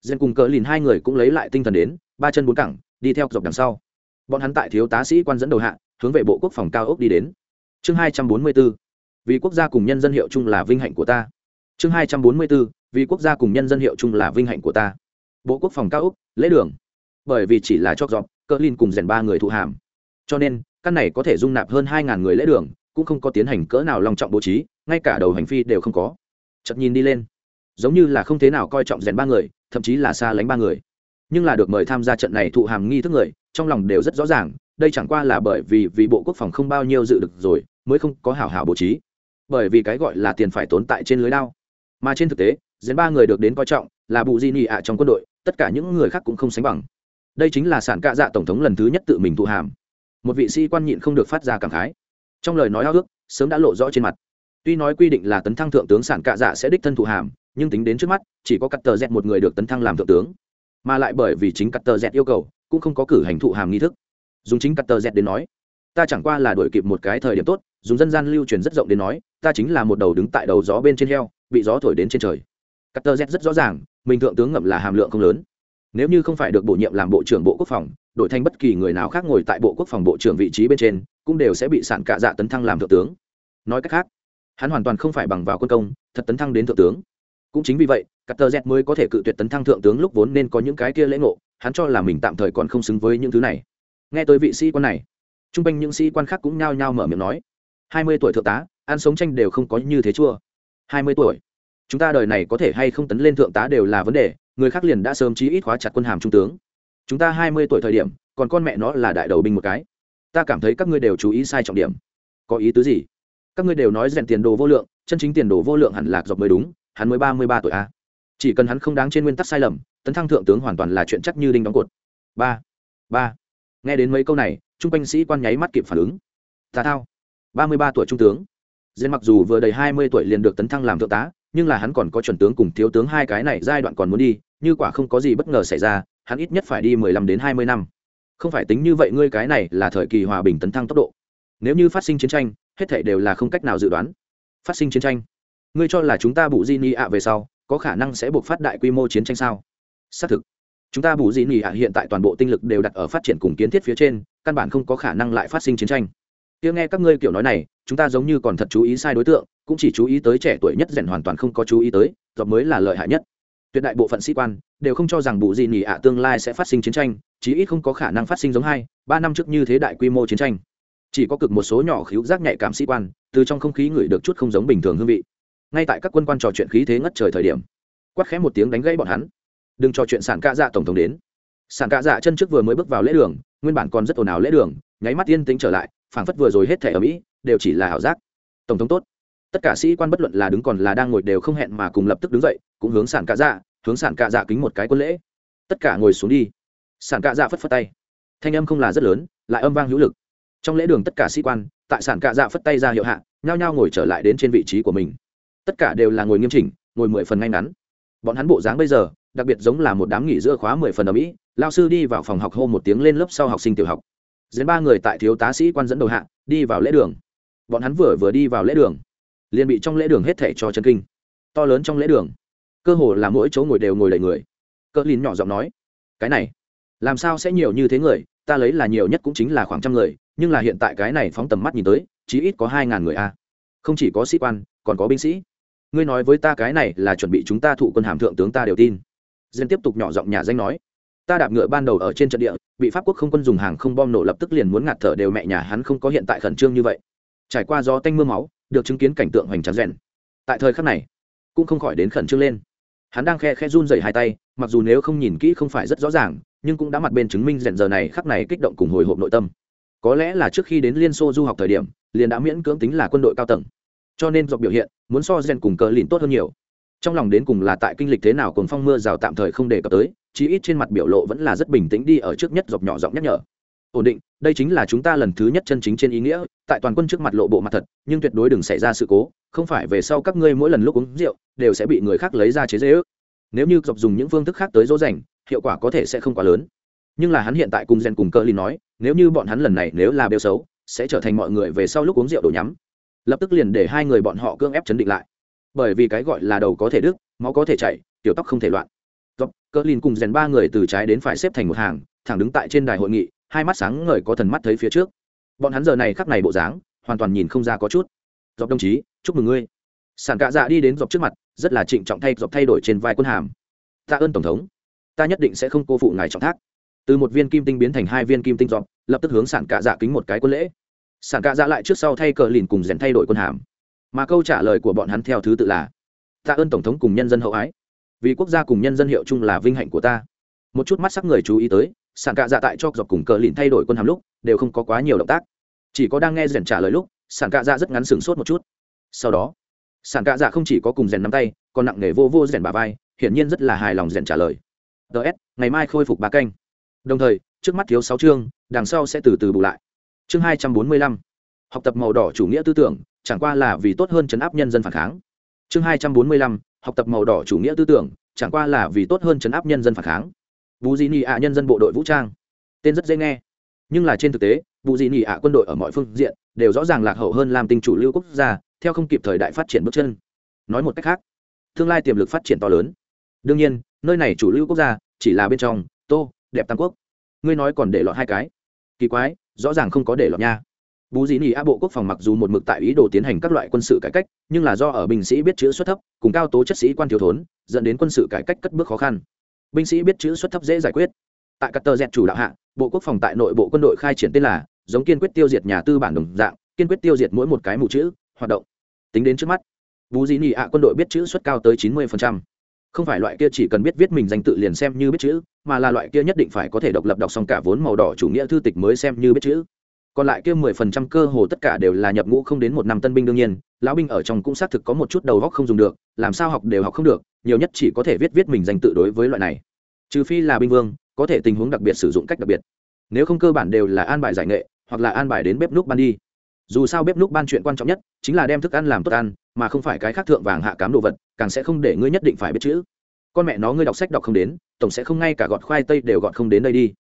Dân cùng cỡ lìn hai người cũng lấy lại tinh thần đến, ba chân bốn cẳng, đi theo dọc đằng sau. Bọn hắn tại thiếu tá sĩ quan dẫn đầu hạ, hướng về bộ quốc phòng cao ốc đi đến. Chương hai trăm bốn mươi bốn vì quốc gia cùng nhân dân hiệu chung là vinh hạnh của ta. Chương hai trăm bốn mươi b ố vì quốc gia cùng nhân dân hiệu chung là vinh hạnh của ta. Bộ quốc phòng cao ốc lễ đường. Bởi vì chỉ là chót dọc cỡ lin cùng rèn ba người thụ hàm. Cho nên, căn này có thể dung nạp hơn hai ngàn người lễ đường, cũng không có tiến hành cỡ nào long trọng bố trí, ngay cả đầu hành phi đều không có. Chậm nhìn đi lên. Giống như là không thế nào coi trọng rèn ba người, thậm chí là xa lánh ba người. Nhưng là được mời tham gia trận này thụ hàm nghi thức người, trong lòng đều rất rõ ràng, đây chẳng qua là bởi vì vì bộ quốc phòng không bao nhiêu dự được rồi, mới không có hảo hảo bố trí bởi vì cái gọi là tiền phải tốn tại trên lưới đao. Mà trên thực tế diễn ba người được đến coi trọng là bù di nị ạ trong quân đội, tất cả những người khác cũng không sánh bằng. Đây chính là sản cạ dạ tổng thống lần thứ nhất tự mình thụ hàm. Một vị sĩ quan nhịn không được phát ra cảm khái. Trong lời nói háo ước sớm đã lộ rõ trên mặt. Tuy nói quy định là tấn thăng thượng tướng sản cạ dạ sẽ đích thân thụ hàm, nhưng tính đến trước mắt, chỉ có cắt tờ dẹt một người được tấn thăng làm thượng tướng. Mà lại bởi vì chính cắt tờ dẹt yêu cầu, cũng không có cử hành thụ hàm nghi thức. Dùng chính cắt tờ dẹt đến nói, ta chẳng qua là đổi kịp một cái thời điểm tốt dùng dân gian lưu truyền rất rộng đến nói, ta chính là một đầu đứng tại đầu gió bên trên heo, bị gió thổi đến trên trời. Cắt tờ z rất rõ ràng, mình thượng tướng ngậm là hàm lượng không lớn. Nếu như không phải được bổ nhiệm làm bộ trưởng bộ quốc phòng, đổi thành bất kỳ người nào khác ngồi tại bộ quốc phòng bộ trưởng vị trí bên trên, cũng đều sẽ bị sản cạ dạ tấn thăng làm thượng tướng. Nói cách khác, hắn hoàn toàn không phải bằng vào quân công, thật tấn thăng đến thượng tướng. Cũng chính vì vậy cắt tờ z mới có thể cự tuyệt tấn thăng thượng tướng lúc vốn nên có những cái kia lễ ngộ, hắn cho là mình tạm thời còn không xứng với những thứ này. Nghe tới vị sĩ quan này t r u n g quanh những sĩ quan khác cũng nhao nhao mở miệng nói hai mươi tuổi thượng tá, ăn sống tranh đều không có như thế chua. Hai mươi tuổi. Chúng ta đời này có thể hay không tấn lên thượng tá đều là vấn đề, người khác liền đã sớm chí ít khóa chặt quân hàm trung tướng. Chúng ta hai mươi tuổi thời điểm, còn con mẹ nó là đại đầu binh một cái. Ta cảm thấy các ngươi đều chú ý sai trọng điểm. Có ý tứ gì? Các ngươi đều nói rèn tiền đồ vô lượng, chân chính tiền đồ vô lượng hẳn lạc dọc mới đúng, hắn mới ba mươi ba tuổi a. Chỉ cần hắn không đáng trên nguyên tắc sai lầm, tấn thăng thượng tướng hoàn toàn là chuyện chắc như đinh đóng cột. Ba. Ba. Nghe đến mấy câu này, trung binh sĩ quan nháy mắt kịp phản ứng. Ta thao ba mươi ba tuổi trung tướng. Diễn mặc dù vừa đầy hai mươi tuổi liền được tấn thăng làm thượng tá, nhưng là hắn còn có chuẩn tướng cùng thiếu tướng hai cái này giai đoạn còn muốn đi, như quả không có gì bất ngờ xảy ra, hắn ít nhất phải đi mười lăm đến hai mươi năm. Không phải tính như vậy ngươi cái này là thời kỳ hòa bình tấn thăng tốc độ. Nếu như phát sinh chiến tranh, hết thể đều là không cách nào dự đoán. Phát sinh chiến tranh, ngươi cho là chúng ta bù di ni ạ về sau, có khả năng sẽ buộc phát đại quy mô chiến tranh sao? Xác thực. Chúng ta bù di ni ạ hiện tại toàn bộ tinh lực đều đặt ở phát triển cùng kiến thiết phía trên, căn bản không có khả năng lại phát sinh chiến tranh kia nghe các ngươi kiểu nói này, chúng ta giống như còn thật chú ý sai đối tượng, cũng chỉ chú ý tới trẻ tuổi nhất rèn hoàn toàn không có chú ý tới do mới là lợi hại nhất. Tuyệt đại bộ phận sĩ quan đều không cho rằng bù di nỉ ạ, tương lai sẽ phát sinh chiến tranh, chí ít không có khả năng phát sinh giống hai, ba năm trước như thế đại quy mô chiến tranh. Chỉ có cực một số nhỏ khíu giác nhạy cảm sĩ quan, từ trong không khí ngửi được chút không giống bình thường hương vị. Ngay tại các quân quan trò chuyện khí thế ngất trời thời điểm, quát khẽ một tiếng đánh gãy bọn hắn. Đừng trò chuyện sản cạ dạ tổng thống đến. Sản cạ dạ chân trước vừa mới bước vào lễ đường, nguyên bản còn rất ồn ào lễ đường, nháy mắt yên tĩnh trở lại phảng phất vừa rồi hết thẻ ở mỹ, đều chỉ là ảo giác. Tổng thống tốt. Tất cả sĩ quan bất luận là đứng còn là đang ngồi đều không hẹn mà cùng lập tức đứng dậy, cũng hướng sản cạ dạ hướng sản cạ dạ kính một cái quân lễ. Tất cả ngồi xuống đi. Sản cạ dạ phất phất tay. Thanh âm không là rất lớn, lại âm vang hữu lực. Trong lễ đường tất cả sĩ quan, tại sản cạ dạ phất tay ra hiệu hạ, nhao nhao ngồi trở lại đến trên vị trí của mình. Tất cả đều là ngồi nghiêm chỉnh, ngồi mười phần ngay ngắn. Bọn hắn bộ dáng bây giờ, đặc biệt giống là một đám nghỉ giữa khóa mười phần ở mỹ, lao sư đi vào phòng học hô một tiếng lên lớp sau học sinh tiểu học diễn ba người tại thiếu tá sĩ quan dẫn đầu hạ, đi vào lễ đường. Bọn hắn vừa vừa đi vào lễ đường, liền bị trong lễ đường hết thảy cho chân kinh. To lớn trong lễ đường, cơ hồ là mỗi chỗ ngồi đều ngồi đầy người. Cỡ lìn nhỏ giọng nói, cái này, làm sao sẽ nhiều như thế người? Ta lấy là nhiều nhất cũng chính là khoảng trăm người, nhưng là hiện tại cái này phóng tầm mắt nhìn tới, chí ít có hai ngàn người a. Không chỉ có sĩ quan, còn có binh sĩ. Ngươi nói với ta cái này là chuẩn bị chúng ta thụ quân hàm thượng tướng ta đều tin. Dân tiếp tục nhỏ giọng nhà danh nói ta đạp ngựa ban đầu ở trên trận địa, bị pháp quốc không quân dùng hàng không bom nổ lập tức liền muốn ngạt thở đều mẹ nhà hắn không có hiện tại khẩn trương như vậy. Trải qua gió tanh m ư a máu, được chứng kiến cảnh tượng hoành tráng rèn. Tại thời khắc này, cũng không khỏi đến khẩn trương lên. Hắn đang khe khe run dày hai tay, mặc dù nếu không nhìn kỹ không phải rất rõ ràng, nhưng cũng đã mặt bên chứng minh rèn giờ này khắc này kích động cùng hồi hộp nội tâm. Có lẽ là trước khi đến liên xô du học thời điểm, liền đã miễn cưỡng tính là quân đội cao tầng. Cho nên dọc biểu hiện, muốn so rèn cùng cờ lìn tốt hơn nhiều trong lòng đến cùng là tại kinh lịch thế nào cồn phong mưa rào tạm thời không đề cập tới, chí ít trên mặt biểu lộ vẫn là rất bình tĩnh đi ở trước nhất dọc nhỏ giọng nhắc nhở. Ổn định, đây chính là chúng ta lần thứ nhất chân chính trên ý nghĩa, tại toàn quân trước mặt lộ bộ mặt thật, nhưng tuyệt đối đừng xảy ra sự cố, không phải về sau các ngươi mỗi lần lúc uống rượu, đều sẽ bị người khác lấy ra chế dễ ước. Nếu như dọc dùng những phương thức khác tới dỗ dành, hiệu quả có thể sẽ không quá lớn. Nhưng là hắn hiện tại cùng gen cùng cơ lin nói, nếu như bọn hắn lần này nếu là bêu xấu, sẽ trở thành mọi người về sau lúc uống rượu đổ nhắm. Lập tức liền để hai người bọn họ cưỡng ép chấn định lại bởi vì cái gọi là đầu có thể đứt, máu có thể chảy, tiểu tóc không thể loạn. Dọc cơ lin cùng rèn ba người từ trái đến phải xếp thành một hàng, thẳng đứng tại trên đài hội nghị, hai mắt sáng ngời có thần mắt thấy phía trước. Bọn hắn giờ này khắc này bộ dáng, hoàn toàn nhìn không ra có chút. Dọc đồng chí, chúc mừng ngươi. Sản cạ dạ đi đến dọc trước mặt, rất là trịnh trọng thay dọc thay đổi trên vai quân hàm. Tạ ơn tổng thống. Ta nhất định sẽ không cô phụ ngài trọng thác. Từ một viên kim tinh biến thành hai viên kim tinh dọc, lập tức hướng sản cạ dạ kính một cái quân lễ. Sản cạ dạ lại trước sau thay cờ lìn cùng rèn thay đổi quân hàm mà câu trả lời của bọn hắn theo thứ tự là tạ ơn tổng thống cùng nhân dân hậu ái, vì quốc gia cùng nhân dân hiệu chung là vinh hạnh của ta. Một chút mắt sắc người chú ý tới sản cạ dạ tại cho dọc cùng cờ lìn thay đổi quân hàm lúc đều không có quá nhiều động tác. Chỉ có đang nghe rèn trả lời lúc sản cạ dạ rất ngắn sửng sốt một chút. Sau đó sản cạ dạ không chỉ có cùng rèn nắm tay, còn nặng nề vô vô rèn bà vai, hiển nhiên rất là hài lòng rèn trả lời. Ts ngày mai khôi phục ba canh. Đồng thời, trước mắt thiếu sáu chương, đằng sau sẽ từ từ bù lại. Chương hai trăm bốn mươi lăm, học tập màu đỏ chủ nghĩa tư tưởng chẳng qua là vì tốt hơn chấn áp nhân dân phản kháng. Chương hai trăm bốn mươi lăm, học tập màu đỏ chủ nghĩa tư tưởng, chẳng qua là vì tốt hơn chấn áp nhân dân phản kháng. Bù dị nị ạ nhân dân bộ đội vũ trang. Tên rất dễ nghe, nhưng là trên thực tế, bù dị nị ạ quân đội ở mọi phương diện đều rõ ràng lạc hậu hơn làm tinh chủ lưu quốc gia, theo không kịp thời đại phát triển bước chân. Nói một cách khác, tương lai tiềm lực phát triển to lớn. Đương nhiên, nơi này chủ lưu quốc gia chỉ là bên trong, tô, đẹp tam quốc. Ngươi nói còn để lọt hai cái. Kỳ quái, rõ ràng không có để lọt nha bù dị nỉ a bộ quốc phòng mặc dù một mực tại ý đồ tiến hành các loại quân sự cải cách, nhưng là do ở binh sĩ biết chữ xuất thấp, cùng cao tố chất sĩ quan thiếu thốn, dẫn đến quân sự cải cách cất bước khó khăn. Binh sĩ biết chữ xuất thấp dễ giải quyết. Tại các tờ dẹt chủ đạo hạ, bộ quốc phòng tại nội bộ quân đội khai triển tên là, giống kiên quyết tiêu diệt nhà tư bản đồng dạng, kiên quyết tiêu diệt mỗi một cái mù chữ, hoạt động. Tính đến trước mắt bù dị nỉ a quân đội biết chữ xuất cao tới chín mươi không phải loại kia chỉ cần biết viết mình danh tự liền xem như biết chữ, mà là loại kia nhất định phải có thể độc lập đọc xong cả vốn màu đỏ chủ nghĩa thư tịch mới xem như biết chữ còn lại kia mười phần trăm cơ hồ tất cả đều là nhập ngũ không đến một năm tân binh đương nhiên, lão binh ở trong cũng xác thực có một chút đầu góc không dùng được, làm sao học đều học không được, nhiều nhất chỉ có thể viết viết mình danh tự đối với loại này. Trừ phi là binh vương, có thể tình huống đặc biệt sử dụng cách đặc biệt. Nếu không cơ bản đều là an bài giải nghệ, hoặc là an bài đến bếp núc ban đi. Dù sao bếp núc ban chuyện quan trọng nhất, chính là đem thức ăn làm tốt ăn, mà không phải cái khác thượng vàng hạ cám đồ vật, càng sẽ không để ngươi nhất định phải biết chữ. Con mẹ nó ngươi đọc sách đọc không đến, tổng sẽ không ngay cả gọt khoai tây đều gọt không đến đây đi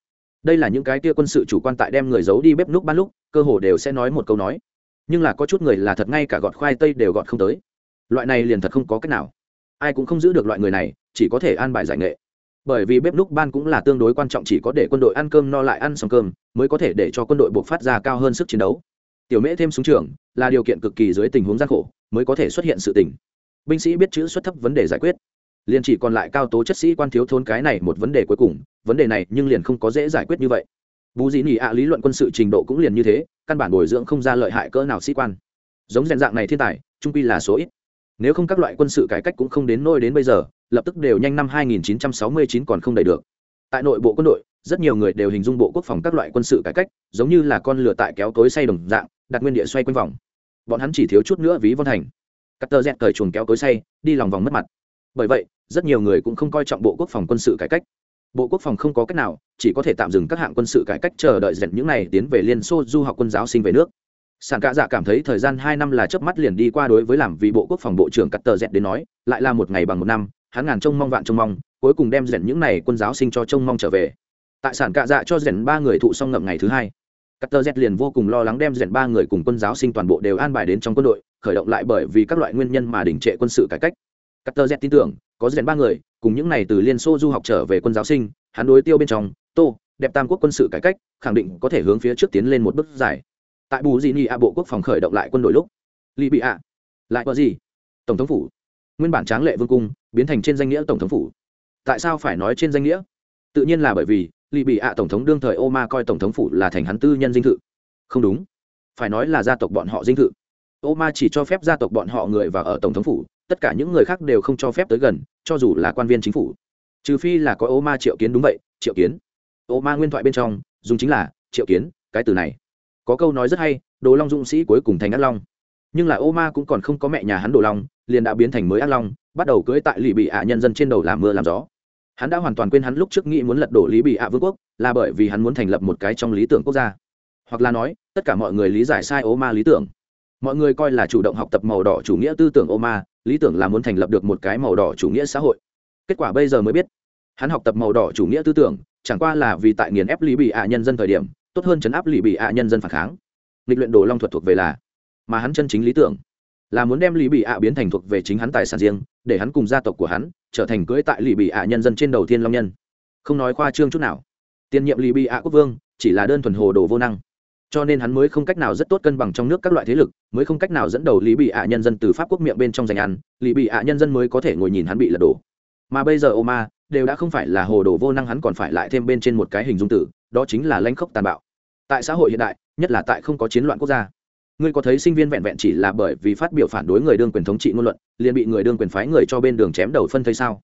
đây là những cái kia quân sự chủ quan tại đem người giấu đi bếp núc ban lúc, cơ hồ đều sẽ nói một câu nói. Nhưng là có chút người là thật ngay cả gọt khoai tây đều gọt không tới. Loại này liền thật không có cách nào. Ai cũng không giữ được loại người này, chỉ có thể an bài giải nghệ. Bởi vì bếp núc ban cũng là tương đối quan trọng, chỉ có để quân đội ăn cơm no lại ăn xong cơm, mới có thể để cho quân đội buộc phát ra cao hơn sức chiến đấu. Tiểu mễ thêm súng trường, là điều kiện cực kỳ dưới tình huống gian khổ, mới có thể xuất hiện sự tình. Binh sĩ biết chữ xuất thấp vấn đề giải quyết liền chỉ còn lại cao tố chất sĩ quan thiếu thốn cái này một vấn đề cuối cùng, vấn đề này nhưng liền không có dễ giải quyết như vậy. Bù dị nỉ ạ lý luận quân sự trình độ cũng liền như thế, căn bản bồi dưỡng không ra lợi hại cỡ nào sĩ quan. Giống rèn dạng này thiên tài, trung pi là số ít. Nếu không các loại quân sự cải cách cũng không đến nôi đến bây giờ, lập tức đều nhanh năm 2969 còn không đầy được. Tại nội bộ quân đội, rất nhiều người đều hình dung bộ quốc phòng các loại quân sự cải cách, giống như là con lửa tại kéo tối say đồng dạng, đặt nguyên địa xoay quanh vòng. Bọn hắn chỉ thiếu chút nữa ví von thành. Cắt tơ dẹt cởi chuồng kéo tối say, đi lòng vòng mất mặt. Bởi vậy rất nhiều người cũng không coi trọng bộ quốc phòng quân sự cải cách. Bộ quốc phòng không có cách nào, chỉ có thể tạm dừng các hạng quân sự cải cách chờ đợi dẹn những này tiến về liên xô du học quân giáo sinh về nước. Sản cạ dạ cảm thấy thời gian hai năm là chớp mắt liền đi qua đối với làm vì bộ quốc phòng bộ trưởng cắt tờ dẹt đến nói, lại là một ngày bằng một năm, hắn ngàn trông mong vạn trông mong, cuối cùng đem dẹn những này quân giáo sinh cho trông mong trở về. Tại sản cạ dạ cho dẹn ba người thụ xong ngậm ngày thứ hai, cắt tờ dẹt liền vô cùng lo lắng đem dẹn ba người cùng quân giáo sinh toàn bộ đều an bài đến trong quân đội, khởi động lại bởi vì các loại nguyên nhân mà đình trệ quân sự cải cách cắt tờ dẹt tin tưởng, có dẹn ba người, cùng những này từ liên xô du học trở về quân giáo sinh, hắn đối tiêu bên trong, tô, đẹp tam quốc quân sự cải cách, khẳng định có thể hướng phía trước tiến lên một bước dài. Tại bù gì nị a bộ quốc phòng khởi động lại quân đội lúc Lý bị ạ lại có gì tổng thống phủ, nguyên bản tráng lệ vương cung, biến thành trên danh nghĩa tổng thống phủ. Tại sao phải nói trên danh nghĩa? Tự nhiên là bởi vì Lý bị ạ tổng thống đương thời Oma coi tổng thống phủ là thành hắn tư nhân dinh thự. Không đúng. Phải nói là gia tộc bọn họ dinh thự. Oma chỉ cho phép gia tộc bọn họ người vào ở tổng thống phủ tất cả những người khác đều không cho phép tới gần, cho dù là quan viên chính phủ. Trừ phi là có ô ma triệu kiến đúng vậy, triệu kiến. Ô ma nguyên thoại bên trong, dùng chính là, triệu kiến, cái từ này. Có câu nói rất hay, đồ long dũng sĩ cuối cùng thành ác long. Nhưng là ô ma cũng còn không có mẹ nhà hắn đồ long, liền đã biến thành mới ác long, bắt đầu cưỡi tại lì bị ạ nhân dân trên đầu làm mưa làm gió. Hắn đã hoàn toàn quên hắn lúc trước nghĩ muốn lật đổ lý bị ạ vương quốc, là bởi vì hắn muốn thành lập một cái trong lý tưởng quốc gia. Hoặc là nói, tất cả mọi người lý giải sai ô ma lý tưởng. Mọi người coi là chủ động học tập màu đỏ chủ nghĩa tư tưởng ô ma lý tưởng là muốn thành lập được một cái màu đỏ chủ nghĩa xã hội. Kết quả bây giờ mới biết, hắn học tập màu đỏ chủ nghĩa tư tưởng, chẳng qua là vì tại nghiền ép lý bị ạ nhân dân thời điểm, tốt hơn chấn áp lý bị ạ nhân dân phản kháng. Lịch luyện đồ long thuật thuộc về là, mà hắn chân chính lý tưởng, là muốn đem lý bị ạ biến thành thuộc về chính hắn tài sản riêng, để hắn cùng gia tộc của hắn trở thành cưỡi tại lý bị ạ nhân dân trên đầu tiên long nhân. Không nói khoa trương chút nào. Tiên nhiệm lý bị ạ quốc vương chỉ là đơn thuần hồ đồ vô năng cho nên hắn mới không cách nào rất tốt cân bằng trong nước các loại thế lực, mới không cách nào dẫn đầu lý bị ạ nhân dân từ pháp quốc miệng bên trong giành ăn, lý bị ạ nhân dân mới có thể ngồi nhìn hắn bị lật đổ. Mà bây giờ ô ma đều đã không phải là hồ đồ vô năng, hắn còn phải lại thêm bên trên một cái hình dung tử, đó chính là lãnh khốc tàn bạo. Tại xã hội hiện đại, nhất là tại không có chiến loạn quốc gia, ngươi có thấy sinh viên vẹn vẹn chỉ là bởi vì phát biểu phản đối người đương quyền thống trị ngôn luận, liền bị người đương quyền phái người cho bên đường chém đầu phân thây sao?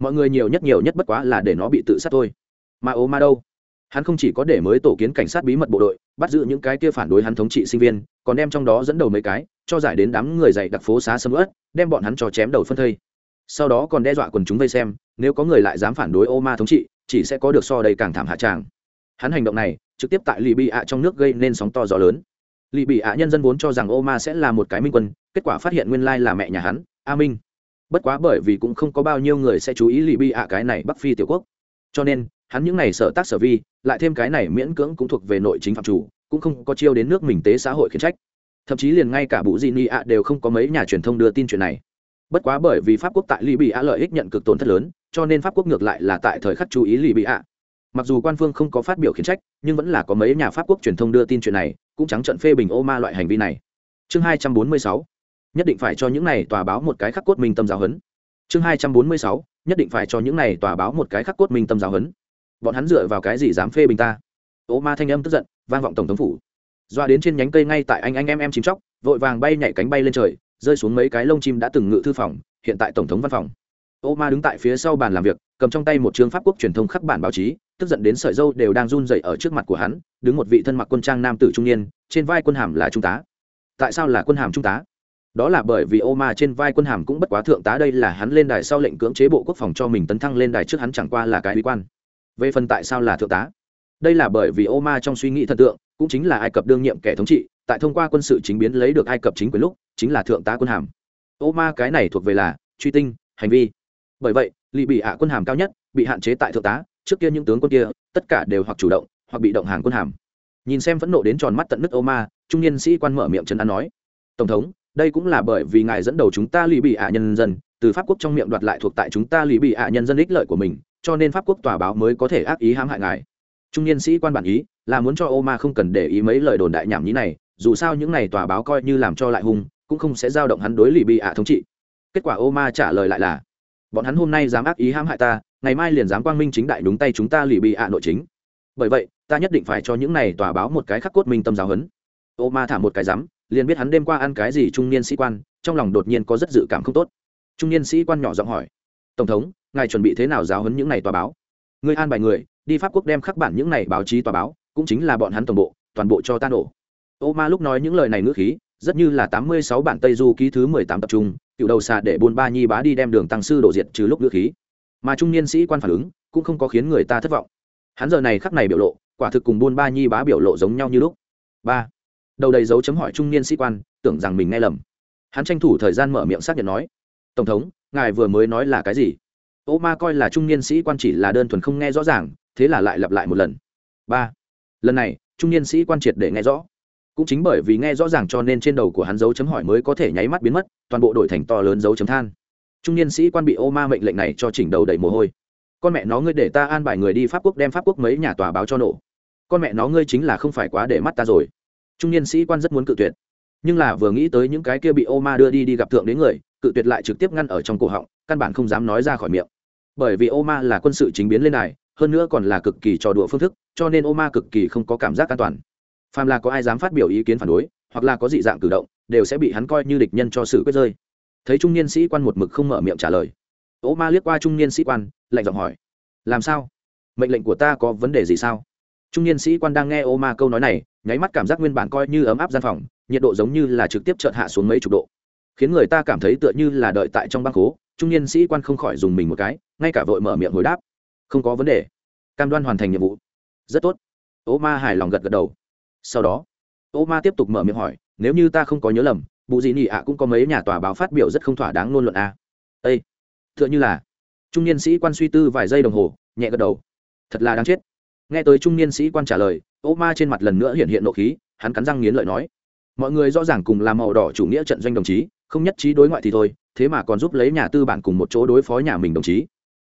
Mọi người nhiều nhất nhiều nhất bất quá là để nó bị tự sát thôi. Mà ô ma đâu? Hắn không chỉ có để mới tổ kiến cảnh sát bí mật bộ đội, bắt giữ những cái kia phản đối hắn thống trị sinh viên, còn đem trong đó dẫn đầu mấy cái, cho giải đến đám người dạy đặc phố xá sâm ớt đem bọn hắn cho chém đầu phân thây. Sau đó còn đe dọa quần chúng vây xem, nếu có người lại dám phản đối ô ma thống trị, chỉ sẽ có được so đầy càng thảm hạ tràng. Hắn hành động này, trực tiếp tại lì bị ạ trong nước gây nên sóng to gió lớn. Lì bị ạ nhân dân vốn cho rằng ô ma sẽ là một cái minh quân, kết quả phát hiện nguyên lai là mẹ nhà hắn, a minh. Bất quá bởi vì cũng không có bao nhiêu người sẽ chú ý lì bị ạ cái này bắc phi tiểu quốc. Cho nên, hắn những này sở tác sở vi lại thêm cái này miễn cưỡng cũng thuộc về nội chính phạm chủ, cũng không có chiêu đến nước mình tế xã hội khiển trách. Thậm chí liền ngay cả bụ di ni ạ đều không có mấy nhà truyền thông đưa tin chuyện này. Bất quá bởi vì pháp quốc tại libya lợi ích nhận cực tổn thất lớn, cho nên pháp quốc ngược lại là tại thời khắc chú ý libya. Mặc dù quan phương không có phát biểu khiển trách, nhưng vẫn là có mấy nhà pháp quốc truyền thông đưa tin chuyện này, cũng trắng trận phê bình ô ma loại hành vi này. Chương hai trăm bốn mươi sáu, nhất định phải cho những này tòa báo một cái khắc cốt minh tâm giáo huấn. Chương hai trăm bốn mươi sáu, nhất định phải cho những này tòa báo một cái khắc cốt minh tâm giáo huấn bọn hắn dựa vào cái gì dám phê bình ta? Ô ma thanh âm tức giận, vang vọng tổng thống phủ. Doa đến trên nhánh cây ngay tại anh anh em em chim chóc, vội vàng bay nhảy cánh bay lên trời, rơi xuống mấy cái lông chim đã từng ngự thư phòng, hiện tại tổng thống văn phòng. Ô ma đứng tại phía sau bàn làm việc, cầm trong tay một chương pháp quốc truyền thông khắc bản báo chí, tức giận đến sợi dâu đều đang run dậy ở trước mặt của hắn, đứng một vị thân mặc quân trang nam tử trung niên, trên vai quân hàm là trung tá. Tại sao là quân hàm trung tá? Đó là bởi vì ô ma trên vai quân hàm cũng bất quá thượng tá, đây là hắn lên đài sau lệnh cưỡng chế bộ quốc phòng cho mình tấn thăng lên đài trước hắn chẳng qua là cái bí quan về phần tại sao là thượng tá? Đây là bởi vì ô ma trong suy nghĩ thần tượng, cũng chính là ai cập đương nhiệm kẻ thống trị, tại thông qua quân sự chính biến lấy được ai cập chính quyền lúc, chính là thượng tá quân hàm. Ô ma cái này thuộc về là truy tinh, hành vi. Bởi vậy lì bị hạ quân hàm cao nhất, bị hạn chế tại thượng tá, trước kia những tướng quân kia, tất cả đều hoặc chủ động, hoặc bị động hàng quân hàm. Nhìn xem phẫn nộ đến tròn mắt tận nước ô ma trung niên sĩ quan mở miệng trấn an nói, tổng thống, đây cũng là bởi vì ngài dẫn đầu chúng ta lì bị hạ nhân dân, từ pháp quốc trong miệng đoạt lại thuộc tại chúng ta lì bị hạ nhân dân ích lợi của mình cho nên pháp quốc tòa báo mới có thể ác ý hãm hại ngài. Trung niên sĩ quan bản ý là muốn cho ô ma không cần để ý mấy lời đồn đại nhảm nhí này, dù sao những này tòa báo coi như làm cho lại hung, cũng không sẽ giao động hắn đối lì bị ạ thống trị. Kết quả ô ma trả lời lại là, bọn hắn hôm nay dám ác ý hãm hại ta, ngày mai liền dám quang minh chính đại đúng tay chúng ta lì bị ạ nội chính. Bởi vậy, ta nhất định phải cho những này tòa báo một cái khắc cốt minh tâm giáo hấn ô ma thả một cái dám liền biết hắn đêm qua ăn cái gì trung niên sĩ quan, trong lòng đột nhiên có rất dự cảm không tốt. Trung niên sĩ quan nhỏ giọng hỏi, tổng thống ngài chuẩn bị thế nào giáo huấn những này tòa báo? Người an bài người, đi pháp quốc đem khắc bản những này báo chí tòa báo, cũng chính là bọn hắn toàn bộ toàn bộ cho tan đổ ô ma lúc nói những lời này ngữ khí, rất như là tám mươi sáu bản tây du ký thứ mười tám tập trung, cựu đầu xà để buôn ba nhi bá đi đem đường tăng sư đổ diệt trừ lúc ngữ khí. Mà trung niên sĩ quan phản ứng, cũng không có khiến người ta thất vọng. Hắn giờ này khắc này biểu lộ, quả thực cùng buôn ba nhi bá biểu lộ giống nhau như lúc. Ba. Đầu đầy dấu chấm hỏi trung niên sĩ quan, tưởng rằng mình nghe lầm. Hắn tranh thủ thời gian mở miệng xác nhận nói, tổng thống, ngài vừa mới nói là cái gì? Ô ma coi là trung niên sĩ quan chỉ là đơn thuần không nghe rõ ràng, thế là lại lặp lại một lần. Ba, lần này, trung niên sĩ quan triệt để nghe rõ. Cũng chính bởi vì nghe rõ ràng cho nên trên đầu của hắn dấu chấm hỏi mới có thể nháy mắt biến mất, toàn bộ đổi thành to lớn dấu chấm than. Trung niên sĩ quan bị ô ma mệnh lệnh này cho chỉnh đầu đầy mồ hôi. Con mẹ nó ngươi để ta an bài người đi pháp quốc đem pháp quốc mấy nhà tòa báo cho nổ. Con mẹ nó ngươi chính là không phải quá để mắt ta rồi. Trung niên sĩ quan rất muốn cự tuyệt. Nhưng là vừa nghĩ tới những cái kia bị ô ma đưa đi đi gặp thượng đến người, cự tuyệt lại trực tiếp ngăn ở trong cổ họng, căn bản không dám nói ra khỏi miệng bởi vì ô ma là quân sự chính biến lên này, hơn nữa còn là cực kỳ trò đùa phương thức, cho nên ô ma cực kỳ không có cảm giác an toàn. Phàm là có ai dám phát biểu ý kiến phản đối, hoặc là có dị dạng cử động, đều sẽ bị hắn coi như địch nhân cho sự quyết rơi. Thấy trung niên sĩ quan một mực không mở miệng trả lời, ô ma liếc qua trung niên sĩ quan, lạnh giọng hỏi, làm sao? Mệnh lệnh của ta có vấn đề gì sao? Trung niên sĩ quan đang nghe ô ma câu nói này, nháy mắt cảm giác nguyên bản coi như ấm áp gian phòng, nhiệt độ giống như là trực tiếp chợt hạ xuống mấy chục độ, khiến người ta cảm thấy tựa như là đợi tại trong băng khố trung niên sĩ quan không khỏi dùng mình một cái, ngay cả vội mở miệng hồi đáp. Không có vấn đề. Cam đoan hoàn thành nhiệm vụ. Rất tốt. Ô ma hài lòng gật gật đầu. Sau đó, ô ma tiếp tục mở miệng hỏi, nếu như ta không có nhớ lầm, bù gì nhị ạ cũng có mấy nhà tòa báo phát biểu rất không thỏa đáng ngôn luận a? Â t h ư ợ n h ư là. Trung niên sĩ quan suy tư vài giây đồng hồ, nhẹ gật đầu. Thật là đáng chết. Nghe tới trung niên sĩ quan trả lời, ô ma trên mặt lần nữa hiện hiện nộ khí, hắn cắn răng nghiến lợi nói, mọi người rõ ràng cùng làm màu đỏ chủ nghĩa trận doanh đồng chí, không nhất trí đối ngoại thì thôi thế mà còn giúp lấy nhà tư bản cùng một chỗ đối phó nhà mình đồng chí.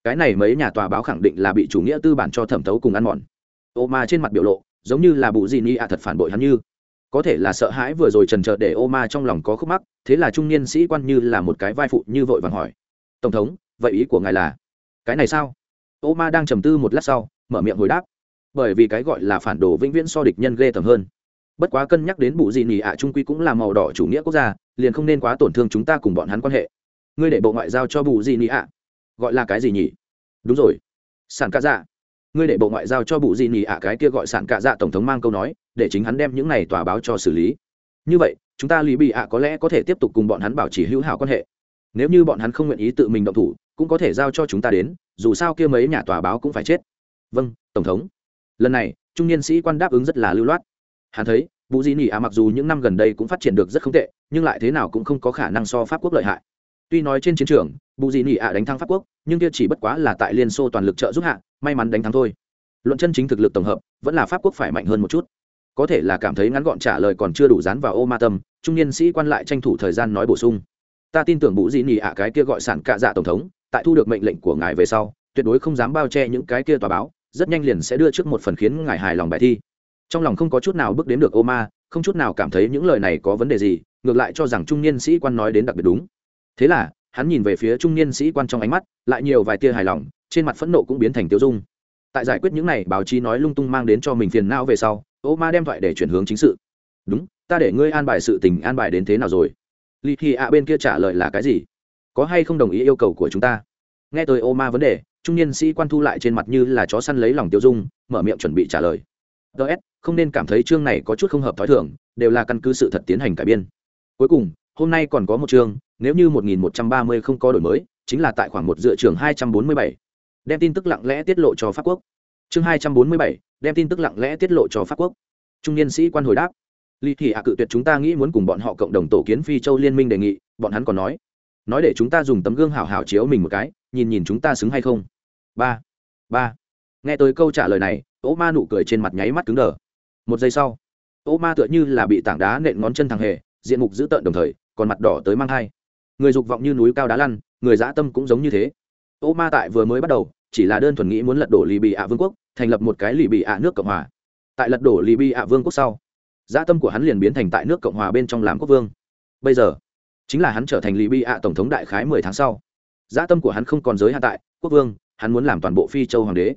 Cái này mấy nhà tòa báo khẳng định là bị chủ nghĩa tư bản cho thẩm thấu cùng ăn mòn. Ô ma trên mặt biểu lộ, giống như là bụ gì ni ạ thật phản bội hắn như. Có thể là sợ hãi vừa rồi trần trờ để ô ma trong lòng có khúc mắc, thế là trung niên sĩ quan như là một cái vai phụ như vội vàng hỏi. Tổng thống, vậy ý của ngài là? Cái này sao? Ô ma đang trầm tư một lát sau, mở miệng hồi đáp. Bởi vì cái gọi là phản đồ vĩnh viễn so địch nhân ghê tởm hơn bất quá cân nhắc đến bụ gì nỉ ạ trung quy cũng là màu đỏ chủ nghĩa quốc gia, liền không nên quá tổn thương chúng ta cùng bọn hắn quan hệ. Ngươi để bộ ngoại giao cho bụ gì nỉ ạ. Gọi là cái gì nhỉ? Đúng rồi. Sản ca dạ. Ngươi để bộ ngoại giao cho bụ gì nhì ạ cái kia gọi sản cạ dạ tổng thống mang câu nói, để chính hắn đem những này tòa báo cho xử lý. Như vậy, chúng ta lý bị ạ có lẽ có thể tiếp tục cùng bọn hắn bảo trì hữu hảo quan hệ. Nếu như bọn hắn không nguyện ý tự mình động thủ, cũng có thể giao cho chúng ta đến, dù sao kia mấy nhà tòa báo cũng phải chết. Vâng tổng thống. Lần này, trung niên sĩ quan đáp ứng rất là lưu loát hắn thấy, vũ di nỉ a mặc dù những năm gần đây cũng phát triển được rất không tệ, nhưng lại thế nào cũng không có khả năng so pháp quốc lợi hại. Tuy nói trên chiến trường bù di nỉ a đánh thắng pháp quốc, nhưng kia chỉ bất quá là tại liên xô toàn lực trợ giúp hạ, may mắn đánh thắng thôi. Luận chân chính thực lực tổng hợp, vẫn là pháp quốc phải mạnh hơn một chút. Có thể là cảm thấy ngắn gọn trả lời còn chưa đủ dán vào ô ma tâm, trung niên sĩ quan lại tranh thủ thời gian nói bổ sung. Ta tin tưởng bù dị nỉ ạ cái kia gọi sản cạ dạ tổng thống, tại thu được mệnh lệnh của ngài về sau, tuyệt đối không dám bao che những cái kia tòa báo, rất nhanh liền sẽ đưa trước một phần khiến ngài hài lòng bài thi trong lòng không có chút nào bước đến được ô ma không chút nào cảm thấy những lời này có vấn đề gì, ngược lại cho rằng trung niên sĩ quan nói đến đặc biệt đúng. Thế là, hắn nhìn về phía trung niên sĩ quan trong ánh mắt, lại nhiều vài tia hài lòng, trên mặt phẫn nộ cũng biến thành tiêu dung. Tại giải quyết những này, báo chí nói lung tung mang đến cho mình phiền não về sau ô ma đem thoại để chuyển hướng chính sự. Đúng, ta để ngươi an bài sự tình, an bài đến thế nào rồi? Lì thì ạ bên kia trả lời là cái gì? Có hay không đồng ý yêu cầu của chúng ta? Nghe tới ô ma vấn đề, trung niên sĩ quan thu lại trên mặt như là chó săn lấy lòng tiêu dung, mở miệng chuẩn bị trả lời ts không nên cảm thấy chương này có chút không hợp t h ó i thưởng đều là căn cứ sự thật tiến hành cải biên. Cuối cùng hôm nay còn có một chương nếu như 1130 không có đổi mới chính là tại khoảng một dựa trường 247. đem tin tức lặng lẽ tiết lộ cho pháp quốc. Chương 247, đem tin tức lặng lẽ tiết lộ cho pháp quốc. Trung niên sĩ quan hồi đáp. Lý thị hạ cự tuyệt chúng ta nghĩ muốn cùng bọn họ cộng đồng tổ kiến phi châu liên minh đề nghị bọn hắn còn nói. Nói để chúng ta dùng tấm gương hảo hảo chiếu mình một cái nhìn nhìn chúng ta xứng hay không. Ba. Ba nghe tới câu trả lời này, ô ma nụ cười trên mặt nháy mắt cứng đờ. Một giây sau, ô ma tựa như là bị tảng đá nện ngón chân thằng hề, diện mục dữ tợn đồng thời, còn mặt đỏ tới mang thai. Người dục vọng như núi cao đá lăn, người dã tâm cũng giống như thế. Ô ma tại vừa mới bắt đầu, chỉ là đơn thuần nghĩ muốn lật đổ lì bị ạ vương quốc, thành lập một cái lì bị ạ nước cộng hòa. Tại lật đổ lì bị ạ vương quốc sau, dã tâm của hắn liền biến thành tại nước cộng hòa bên trong làm quốc vương. Bây giờ, chính là hắn trở thành lì bị ạ tổng thống đại khái mười tháng sau. Dã tâm của hắn không còn giới hạn tại quốc vương, hắn muốn làm toàn bộ phi châu hoàng đế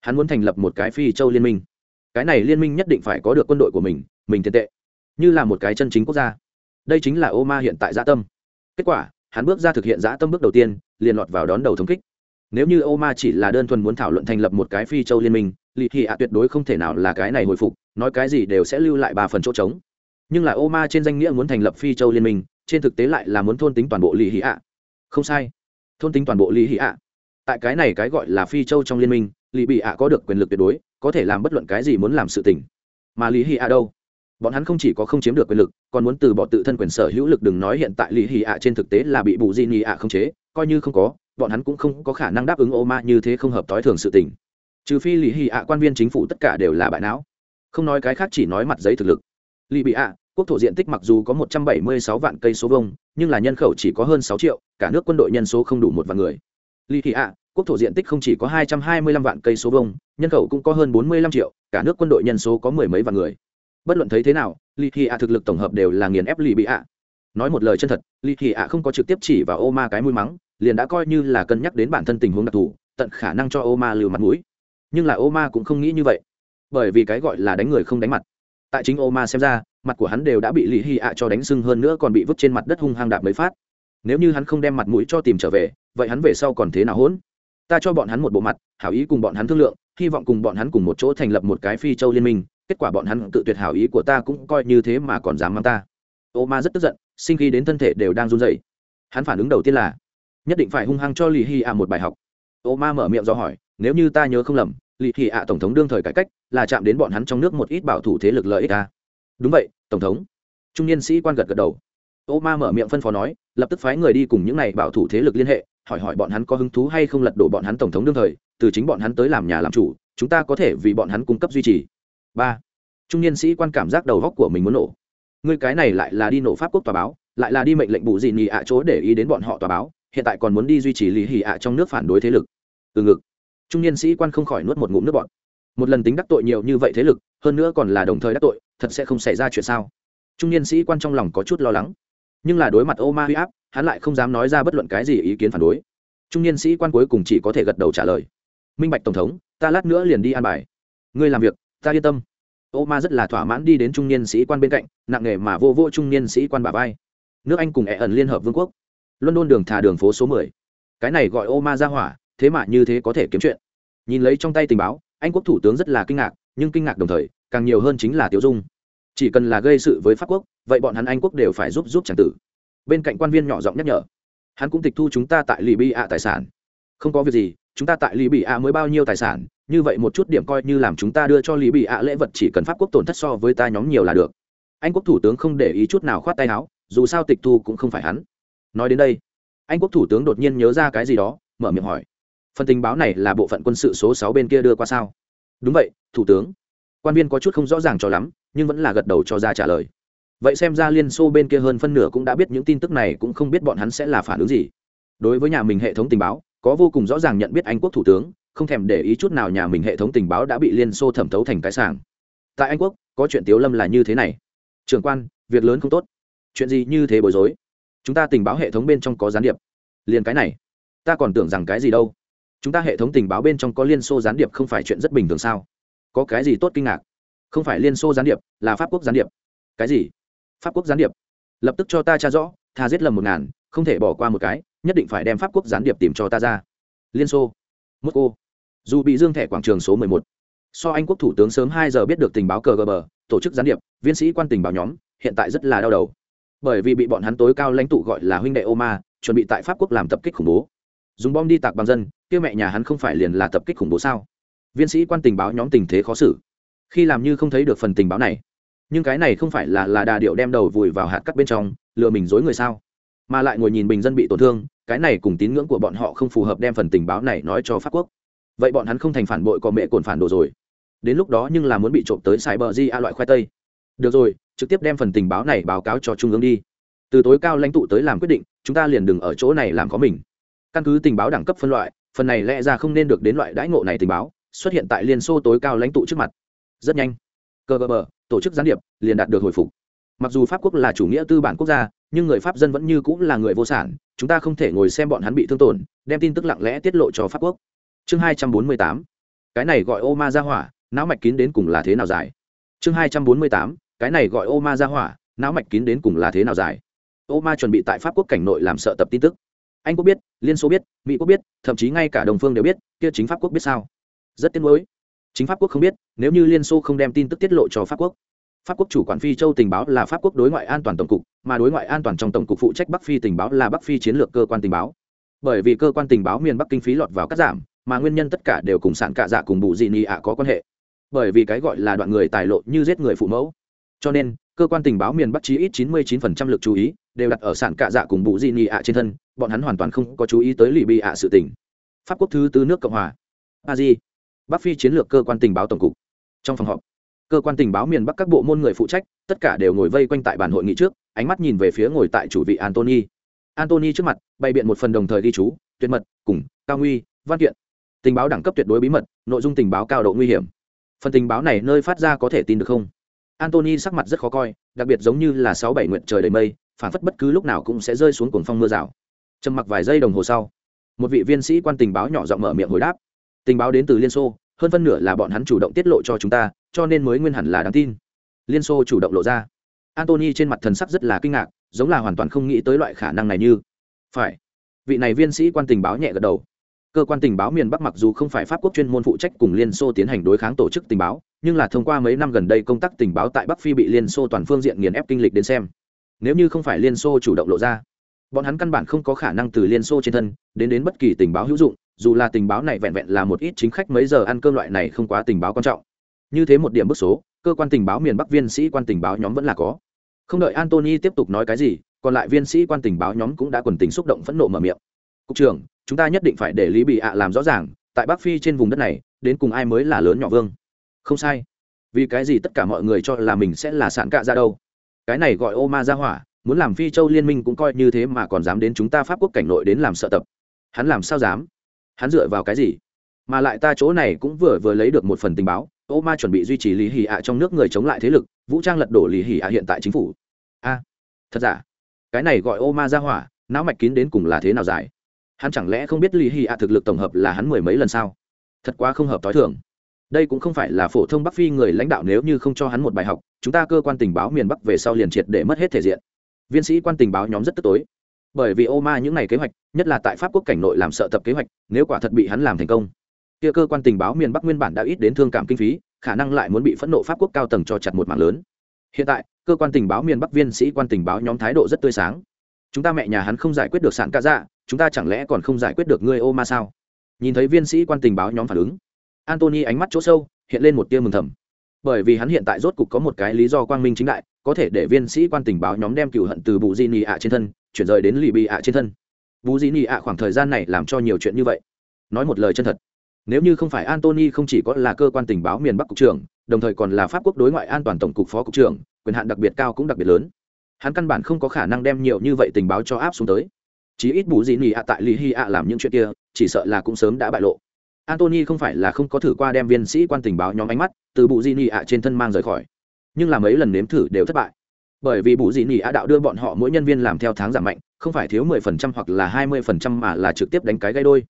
hắn muốn thành lập một cái phi châu liên minh. Cái này liên minh nhất định phải có được quân đội của mình mình tiền tệ. Như là một cái chân chính quốc gia. Đây chính là ô ma hiện tại dã tâm. Kết quả, hắn bước ra thực hiện dã tâm bước đầu tiên, liền lọt vào đón đầu thống kích. Nếu như ô ma chỉ là đơn thuần muốn thảo luận thành lập một cái phi châu liên minh lì thị ạ tuyệt đối không thể nào là cái này hồi phục, nói cái gì đều sẽ lưu lại ba phần chỗ trống. Nhưng là ô ma trên danh nghĩa muốn thành lập phi châu liên minh, trên thực tế lại là muốn thôn tính toàn bộ lì hị ạ. Không sai. Thôn tính toàn bộ lì hị ạ. Tại cái này cái gọi là phi châu trong liên minh lì bị ạ có được quyền lực tuyệt đối, có thể làm bất luận cái gì muốn làm sự tình. Mà lý hy ạ đâu? Bọn hắn không chỉ có không chiếm được quyền lực, còn muốn từ bỏ tự thân quyền sở hữu lực đừng nói hiện tại lý hy ạ trên thực tế là bị bù di nhì ạ không chế, coi như không có, bọn hắn cũng không có khả năng đáp ứng ô ma như thế không hợp t ố i thường sự tình. Trừ phi lý hy ạ quan viên chính phủ tất cả đều là bại não. Không nói cái khác chỉ nói mặt giấy thực lực. Lý bị ạ, quốc thổ diện tích mặc dù có một trăm bảy mươi sáu vạn cây số vông nhưng là nhân khẩu chỉ có hơn sáu triệu, cả nước quân đội nhân số không đủ một vạn người. Lý hì ạ quốc thổ diện tích không chỉ có 225 vạn cây số vuông, nhân khẩu cũng có hơn 45 triệu, cả nước quân đội nhân số có mười mấy vạn người. Bất luận thấy thế nào, Libya thực lực tổng hợp đều là nghiền ép Libya. Nói một lời chân thật, Libya không có trực tiếp chỉ vào Oma cái mũi mắng, liền đã coi như là cân nhắc đến bản thân tình huống đặc thù, tận khả năng cho Oma lưu mặt mũi. Nhưng là Oma cũng không nghĩ như vậy, bởi vì cái gọi là đánh người không đánh mặt. Tại chính Oma xem ra, mặt của hắn đều đã bị Libya cho đánh sưng hơn nữa còn bị vứt trên mặt đất hung hăng đạp mấy phát. Nếu như hắn không đem mặt mũi cho tìm trở về, vậy hắn về sau còn thế nào hỗn? Ta cho bọn hắn một bộ mặt, hảo ý cùng bọn hắn thương lượng, hy vọng cùng bọn hắn cùng một chỗ thành lập một cái phi châu liên minh, kết quả bọn hắn tự tuyệt hảo ý của ta cũng coi như thế mà còn dám mang ta. Ô ma rất tức giận, sinh khi đến thân thể đều đang run dậy hắn phản ứng đầu tiên là, nhất định phải hung hăng cho lì hy ạ một bài học. Ô ma mở miệng do hỏi, nếu như ta nhớ không lầm, lì hy ạ tổng thống đương thời cải cách, là chạm đến bọn hắn trong nước một ít bảo thủ thế lực lợi ích ta đúng vậy, tổng thống. Trung niên sĩ quan gật gật đầu. Ô ma mở miệng phân phó nói, lập tức phái người đi cùng những n à y bảo thủ thế lực liên hệ hỏi hỏi bọn hắn có hứng thú hay không lật đổ bọn hắn tổng thống đương thời, từ chính bọn hắn tới làm nhà làm chủ, chúng ta có thể vì bọn hắn cung cấp duy trì. Ba, trung niên sĩ quan cảm giác đầu góc của mình muốn nổ. Người cái này lại là đi nổ pháp quốc tòa báo, lại là đi mệnh lệnh bù gì nhì ạ chỗ để ý đến bọn họ tòa báo, hiện tại còn muốn đi duy trì lý hì ạ trong nước phản đối thế lực. Từ ngực, trung niên sĩ quan không khỏi nuốt một ngụm nước bọn một lần tính đắc tội nhiều như vậy thế lực, hơn nữa còn là đồng thời đắc tội, thật sẽ không xảy ra chuyện sao? Trung niên sĩ quan trong lòng có chút lo lắng nhưng là đối mặt ô ma huy áp, hắn lại không dám nói ra bất luận cái gì ý kiến phản đối. Trung niên sĩ quan cuối cùng chỉ có thể gật đầu trả lời. Minh bạch tổng thống, ta lát nữa liền đi an bài. Ngươi làm việc, ta yên tâm. Ô ma rất là thỏa mãn đi đến trung niên sĩ quan bên cạnh, nặng nề mà vô vô trung niên sĩ quan bà vai. Nước anh cùng ẹ ẩn liên hợp vương quốc. London đường thà đường phố số mười. Cái này gọi ô ma ra hỏa, thế mà như thế có thể kiếm chuyện. Nhìn lấy trong tay tình báo, anh quốc thủ tướng rất là kinh ngạc, nhưng kinh ngạc đồng thời, càng nhiều hơn chính là tiêu dung. Chỉ cần là gây sự với pháp quốc vậy bọn hắn anh quốc đều phải giúp giúp chàng tử. Bên cạnh quan viên nhỏ giọng nhắc nhở, hắn cũng tịch thu chúng ta tại lì ạ tài sản. Không có việc gì, chúng ta tại lì ạ mới bao nhiêu tài sản, như vậy một chút điểm coi như làm chúng ta đưa cho lì ạ lễ vật chỉ cần pháp quốc tổn thất so với ta nhóm nhiều là được. Anh quốc thủ tướng không để ý chút nào khoát tay áo, dù sao tịch thu cũng không phải hắn. Nói đến đây, anh quốc thủ tướng đột nhiên nhớ ra cái gì đó, mở miệng hỏi. Phần tình báo này là bộ phận quân sự số sáu bên kia đưa qua sao? Đúng vậy, thủ tướng. Quan viên có chút không rõ ràng cho lắm, nhưng vẫn là gật đầu cho ra trả lời vậy xem ra liên xô bên kia hơn phân nửa cũng đã biết những tin tức này, cũng không biết bọn hắn sẽ là phản ứng gì. Đối với nhà mình hệ thống tình báo, có vô cùng rõ ràng nhận biết anh quốc thủ tướng, không thèm để ý chút nào nhà mình hệ thống tình báo đã bị liên xô thẩm thấu thành cái sàng tại anh quốc, có chuyện tiếu lâm là như thế này. Trưởng quan, việc lớn không tốt. Chuyện gì như thế bối rối? Chúng ta tình báo hệ thống bên trong có gián điệp. Liền cái này, ta còn tưởng rằng cái gì đâu. Chúng ta hệ thống tình báo bên trong có liên xô gián điệp không phải chuyện rất bình thường sao? Có cái gì tốt kinh ngạc? Không phải liên xô gián điệp, là pháp quốc gián điệp. Cái gì? Pháp quốc gián điệp. Lập tức cho ta tra rõ, tha giết lầm một ngàn, không thể bỏ qua một cái, nhất định phải đem pháp quốc gián điệp tìm cho ta ra. Liên xô mosco dù bị dương thẻ quảng trường số mười một. So anh quốc thủ tướng sớm hai giờ biết được tình báo cờ gb tổ chức gián điệp, viên sĩ quan tình báo nhóm, hiện tại rất là đau đầu. Bởi vì bị bọn hắn tối cao lãnh tụ gọi là huynh đệ oma chuẩn bị tại pháp quốc làm tập kích khủng bố. Dùng bom đi tạc bằng dân, kêu mẹ nhà hắn không phải liền là tập kích khủng bố sao? Viên sĩ quan tình báo nhóm tình thế khó xử. Khi làm như không thấy được phần tình báo này nhưng cái này không phải là là đà điệu đem đầu vùi vào hạt cắt bên trong, lừa mình dối người sao? Mà lại ngồi nhìn bình dân bị tổn thương, cái này cùng tín ngưỡng của bọn họ không phù hợp đem phần tình báo này nói cho pháp quốc. Vậy bọn hắn không thành phản bội có mẹ cồn phản đồ rồi. Đến lúc đó nhưng là muốn bị trộm tới sài bờ di a loại khoai tây. Được rồi, trực tiếp đem phần tình báo này báo cáo cho trung ương đi. Từ tối cao lãnh tụ tới làm quyết định, chúng ta liền đừng ở chỗ này làm có mình. Căn cứ tình báo đẳng cấp phân loại, phần này lẽ ra không nên được đến loại đãi ngộ này tình báo, xuất hiện tại liên xô tối cao lãnh tụ trước mặt. Rất nhanh. Cơ bờ bờ tổ chức gián điệp, liền đạt được hồi phục. Mặc dù pháp quốc là chủ nghĩa tư bản quốc gia, nhưng người pháp dân vẫn như cũng là người vô sản, chúng ta không thể ngồi xem bọn hắn bị thương tổn, đem tin tức lặng lẽ tiết lộ cho pháp quốc. Chương hai trăm bốn mươi tám, cái này gọi ô ma ra hỏa, não mạch kín đến cùng là thế nào dài? Chương hai trăm bốn mươi tám, cái này gọi ô ma ra hỏa, não mạch kín đến cùng là thế nào dài? Ô ma chuẩn bị tại pháp quốc cảnh nội làm sợ tập tin tức. Anh quốc biết, liên xô biết, mỹ quốc biết, thậm chí ngay cả đồng phương đều biết, kia chính pháp quốc biết sao? Rất tiếc nuối chính pháp quốc không biết nếu như liên xô không đem tin tức tiết lộ cho pháp quốc pháp quốc chủ quản phi châu tình báo là pháp quốc đối ngoại an toàn tổng cục mà đối ngoại an toàn trong tổng cục phụ trách bắc phi tình báo là bắc phi chiến lược cơ quan tình báo bởi vì cơ quan tình báo miền bắc kinh phí lọt vào cắt giảm mà nguyên nhân tất cả đều cùng sản cạ dạ cùng bù dị nị ạ có quan hệ bởi vì cái gọi là đoạn người tài lộ như giết người phụ mẫu cho nên cơ quan tình báo miền bắc chí ít chín mươi 99% lực chú ý đều đặt ở sản cạ dạ cùng bù dị nị ạ trên thân bọn hắn hoàn toàn không có chú ý tới lì bị ạ sự tình pháp quốc thứ tư nước cộng hòa a di bắc phi chiến lược cơ quan tình báo tổng cục. Trong phòng họp, cơ quan tình báo miền bắc các bộ môn người phụ trách, tất cả đều ngồi vây quanh tại bàn hội nghị trước, ánh mắt nhìn về phía ngồi tại chủ vị antony antony trước mặt, bày biện một phần đồng thời ghi chú, tuyệt mật, cùng, cao nguy, văn kiện. Tình báo đẳng cấp tuyệt đối bí mật, nội dung tình báo cao độ nguy hiểm. Phần tình báo này nơi phát ra có thể tin được không? Antony sắc mặt rất khó coi, đặc biệt giống như là sáu bảy nguyện trời đầy mây, phản phất bất cứ lúc nào cũng sẽ rơi xuống cuồng phong mưa rào. Trầm mặc vài giây đồng hồ sau, một vị viên sĩ quan tình báo nhỏ giọng mở miệng hồi đáp tình báo đến từ liên xô, hơn phân nửa là bọn hắn chủ động tiết lộ cho chúng ta, cho nên mới nguyên hẳn là đáng tin. Liên xô chủ động lộ ra. Antony trên mặt thần sắc rất là kinh ngạc, giống là hoàn toàn không nghĩ tới loại khả năng này như. Phải. Vị này viên sĩ quan tình báo nhẹ gật đầu. Cơ quan tình báo miền bắc mặc dù không phải pháp quốc chuyên môn phụ trách cùng liên xô tiến hành đối kháng tổ chức tình báo, nhưng là thông qua mấy năm gần đây công tác tình báo tại bắc phi bị liên xô toàn phương diện nghiền ép kinh lịch đến xem. Nếu như không phải liên xô chủ động lộ ra, bọn hắn căn bản không có khả năng từ liên xô trên thân đến đến bất kỳ tình báo hữu dụng dù là tình báo này vẹn vẹn là một ít chính khách mấy giờ ăn cơm loại này không quá tình báo quan trọng. Như thế một điểm bức số, cơ quan tình báo miền bắc viên sĩ quan tình báo nhóm vẫn là có. Không đợi antony tiếp tục nói cái gì, còn lại viên sĩ quan tình báo nhóm cũng đã quần tình xúc động phẫn nộ mở miệng. Cục trưởng, chúng ta nhất định phải để lý bị ạ làm rõ ràng, tại bắc phi trên vùng đất này, đến cùng ai mới là lớn nhỏ vương? Không sai. Vì cái gì tất cả mọi người cho là mình sẽ là sản cạ ra đâu? Cái này gọi ô ma ra hỏa, muốn làm phi châu liên minh cũng coi như thế mà còn dám đến chúng ta pháp quốc cảnh nội đến làm sợ tập. Hắn làm sao dám? Hắn dựa vào cái gì? Mà lại ta chỗ này cũng vừa vừa lấy được một phần tình báo, ô ma chuẩn bị duy trì lý hì ạ trong nước người chống lại thế lực, vũ trang lật đổ lý hì ạ hiện tại chính phủ. A, thật giả? Cái này gọi ô ma ra hỏa, não mạch kín đến cùng là thế nào dài hắn chẳng lẽ không biết lý hì ạ thực lực tổng hợp là hắn mười mấy lần sao? Thật quá không hợp t h o i thường. Đây cũng không phải là phổ thông bắc phi người lãnh đạo nếu như không cho hắn một bài học, chúng ta cơ quan tình báo miền bắc về sau liền triệt để mất hết thể diện. Viên sĩ quan tình báo nhóm rất tức tối bởi vì ô ma những ngày kế hoạch, nhất là tại pháp quốc cảnh nội làm sợ tập kế hoạch, nếu quả thật bị hắn làm thành công, kia cơ quan tình báo miền bắc nguyên bản đã ít đến thương cảm kinh phí, khả năng lại muốn bị phẫn nộ pháp quốc cao tầng cho chặt một mạng lớn. Hiện tại, cơ quan tình báo miền bắc viên sĩ quan tình báo nhóm thái độ rất tươi sáng. Chúng ta mẹ nhà hắn không giải quyết được sản ca dạ chúng ta chẳng lẽ còn không giải quyết được ngươi, ô ma sao? Nhìn thấy viên sĩ quan tình báo nhóm phản ứng, antony ánh mắt chỗ sâu, hiện lên một tia mừng thầm. Bởi vì hắn hiện tại rốt cục có một cái lý do quang minh chính đại có thể để viên sĩ quan tình báo nhóm đem cựu hận từ bù di nị ạ trên thân, chuyển rời đến lì bị ạ trên thân. Bù di nị ạ khoảng thời gian này làm cho nhiều chuyện như vậy. Nói một lời chân thật, nếu như không phải antony không chỉ có là cơ quan tình báo miền bắc cục trưởng, đồng thời còn là pháp quốc đối ngoại an toàn tổng cục phó cục trưởng, quyền hạn đặc biệt cao cũng đặc biệt lớn. Hắn căn bản không có khả năng đem nhiều như vậy tình báo cho áp xuống tới. Chí ít bù di nị ạ tại lý hy ạ làm những chuyện kia, chỉ sợ là cũng sớm đã bại lộ. Antony không phải là không có thử qua đem viên sĩ quan tình báo nhóm ánh mắt từ bù di nị ạ trên thân mang rời khỏi nhưng làm mấy lần nếm thử đều thất bại. Bởi vì bù dị nỉ a đạo đưa bọn họ mỗi nhân viên làm theo tháng giảm mạnh, không phải thiếu mười phần trăm hoặc là hai mươi phần trăm mà là trực tiếp đánh cái gây đôi.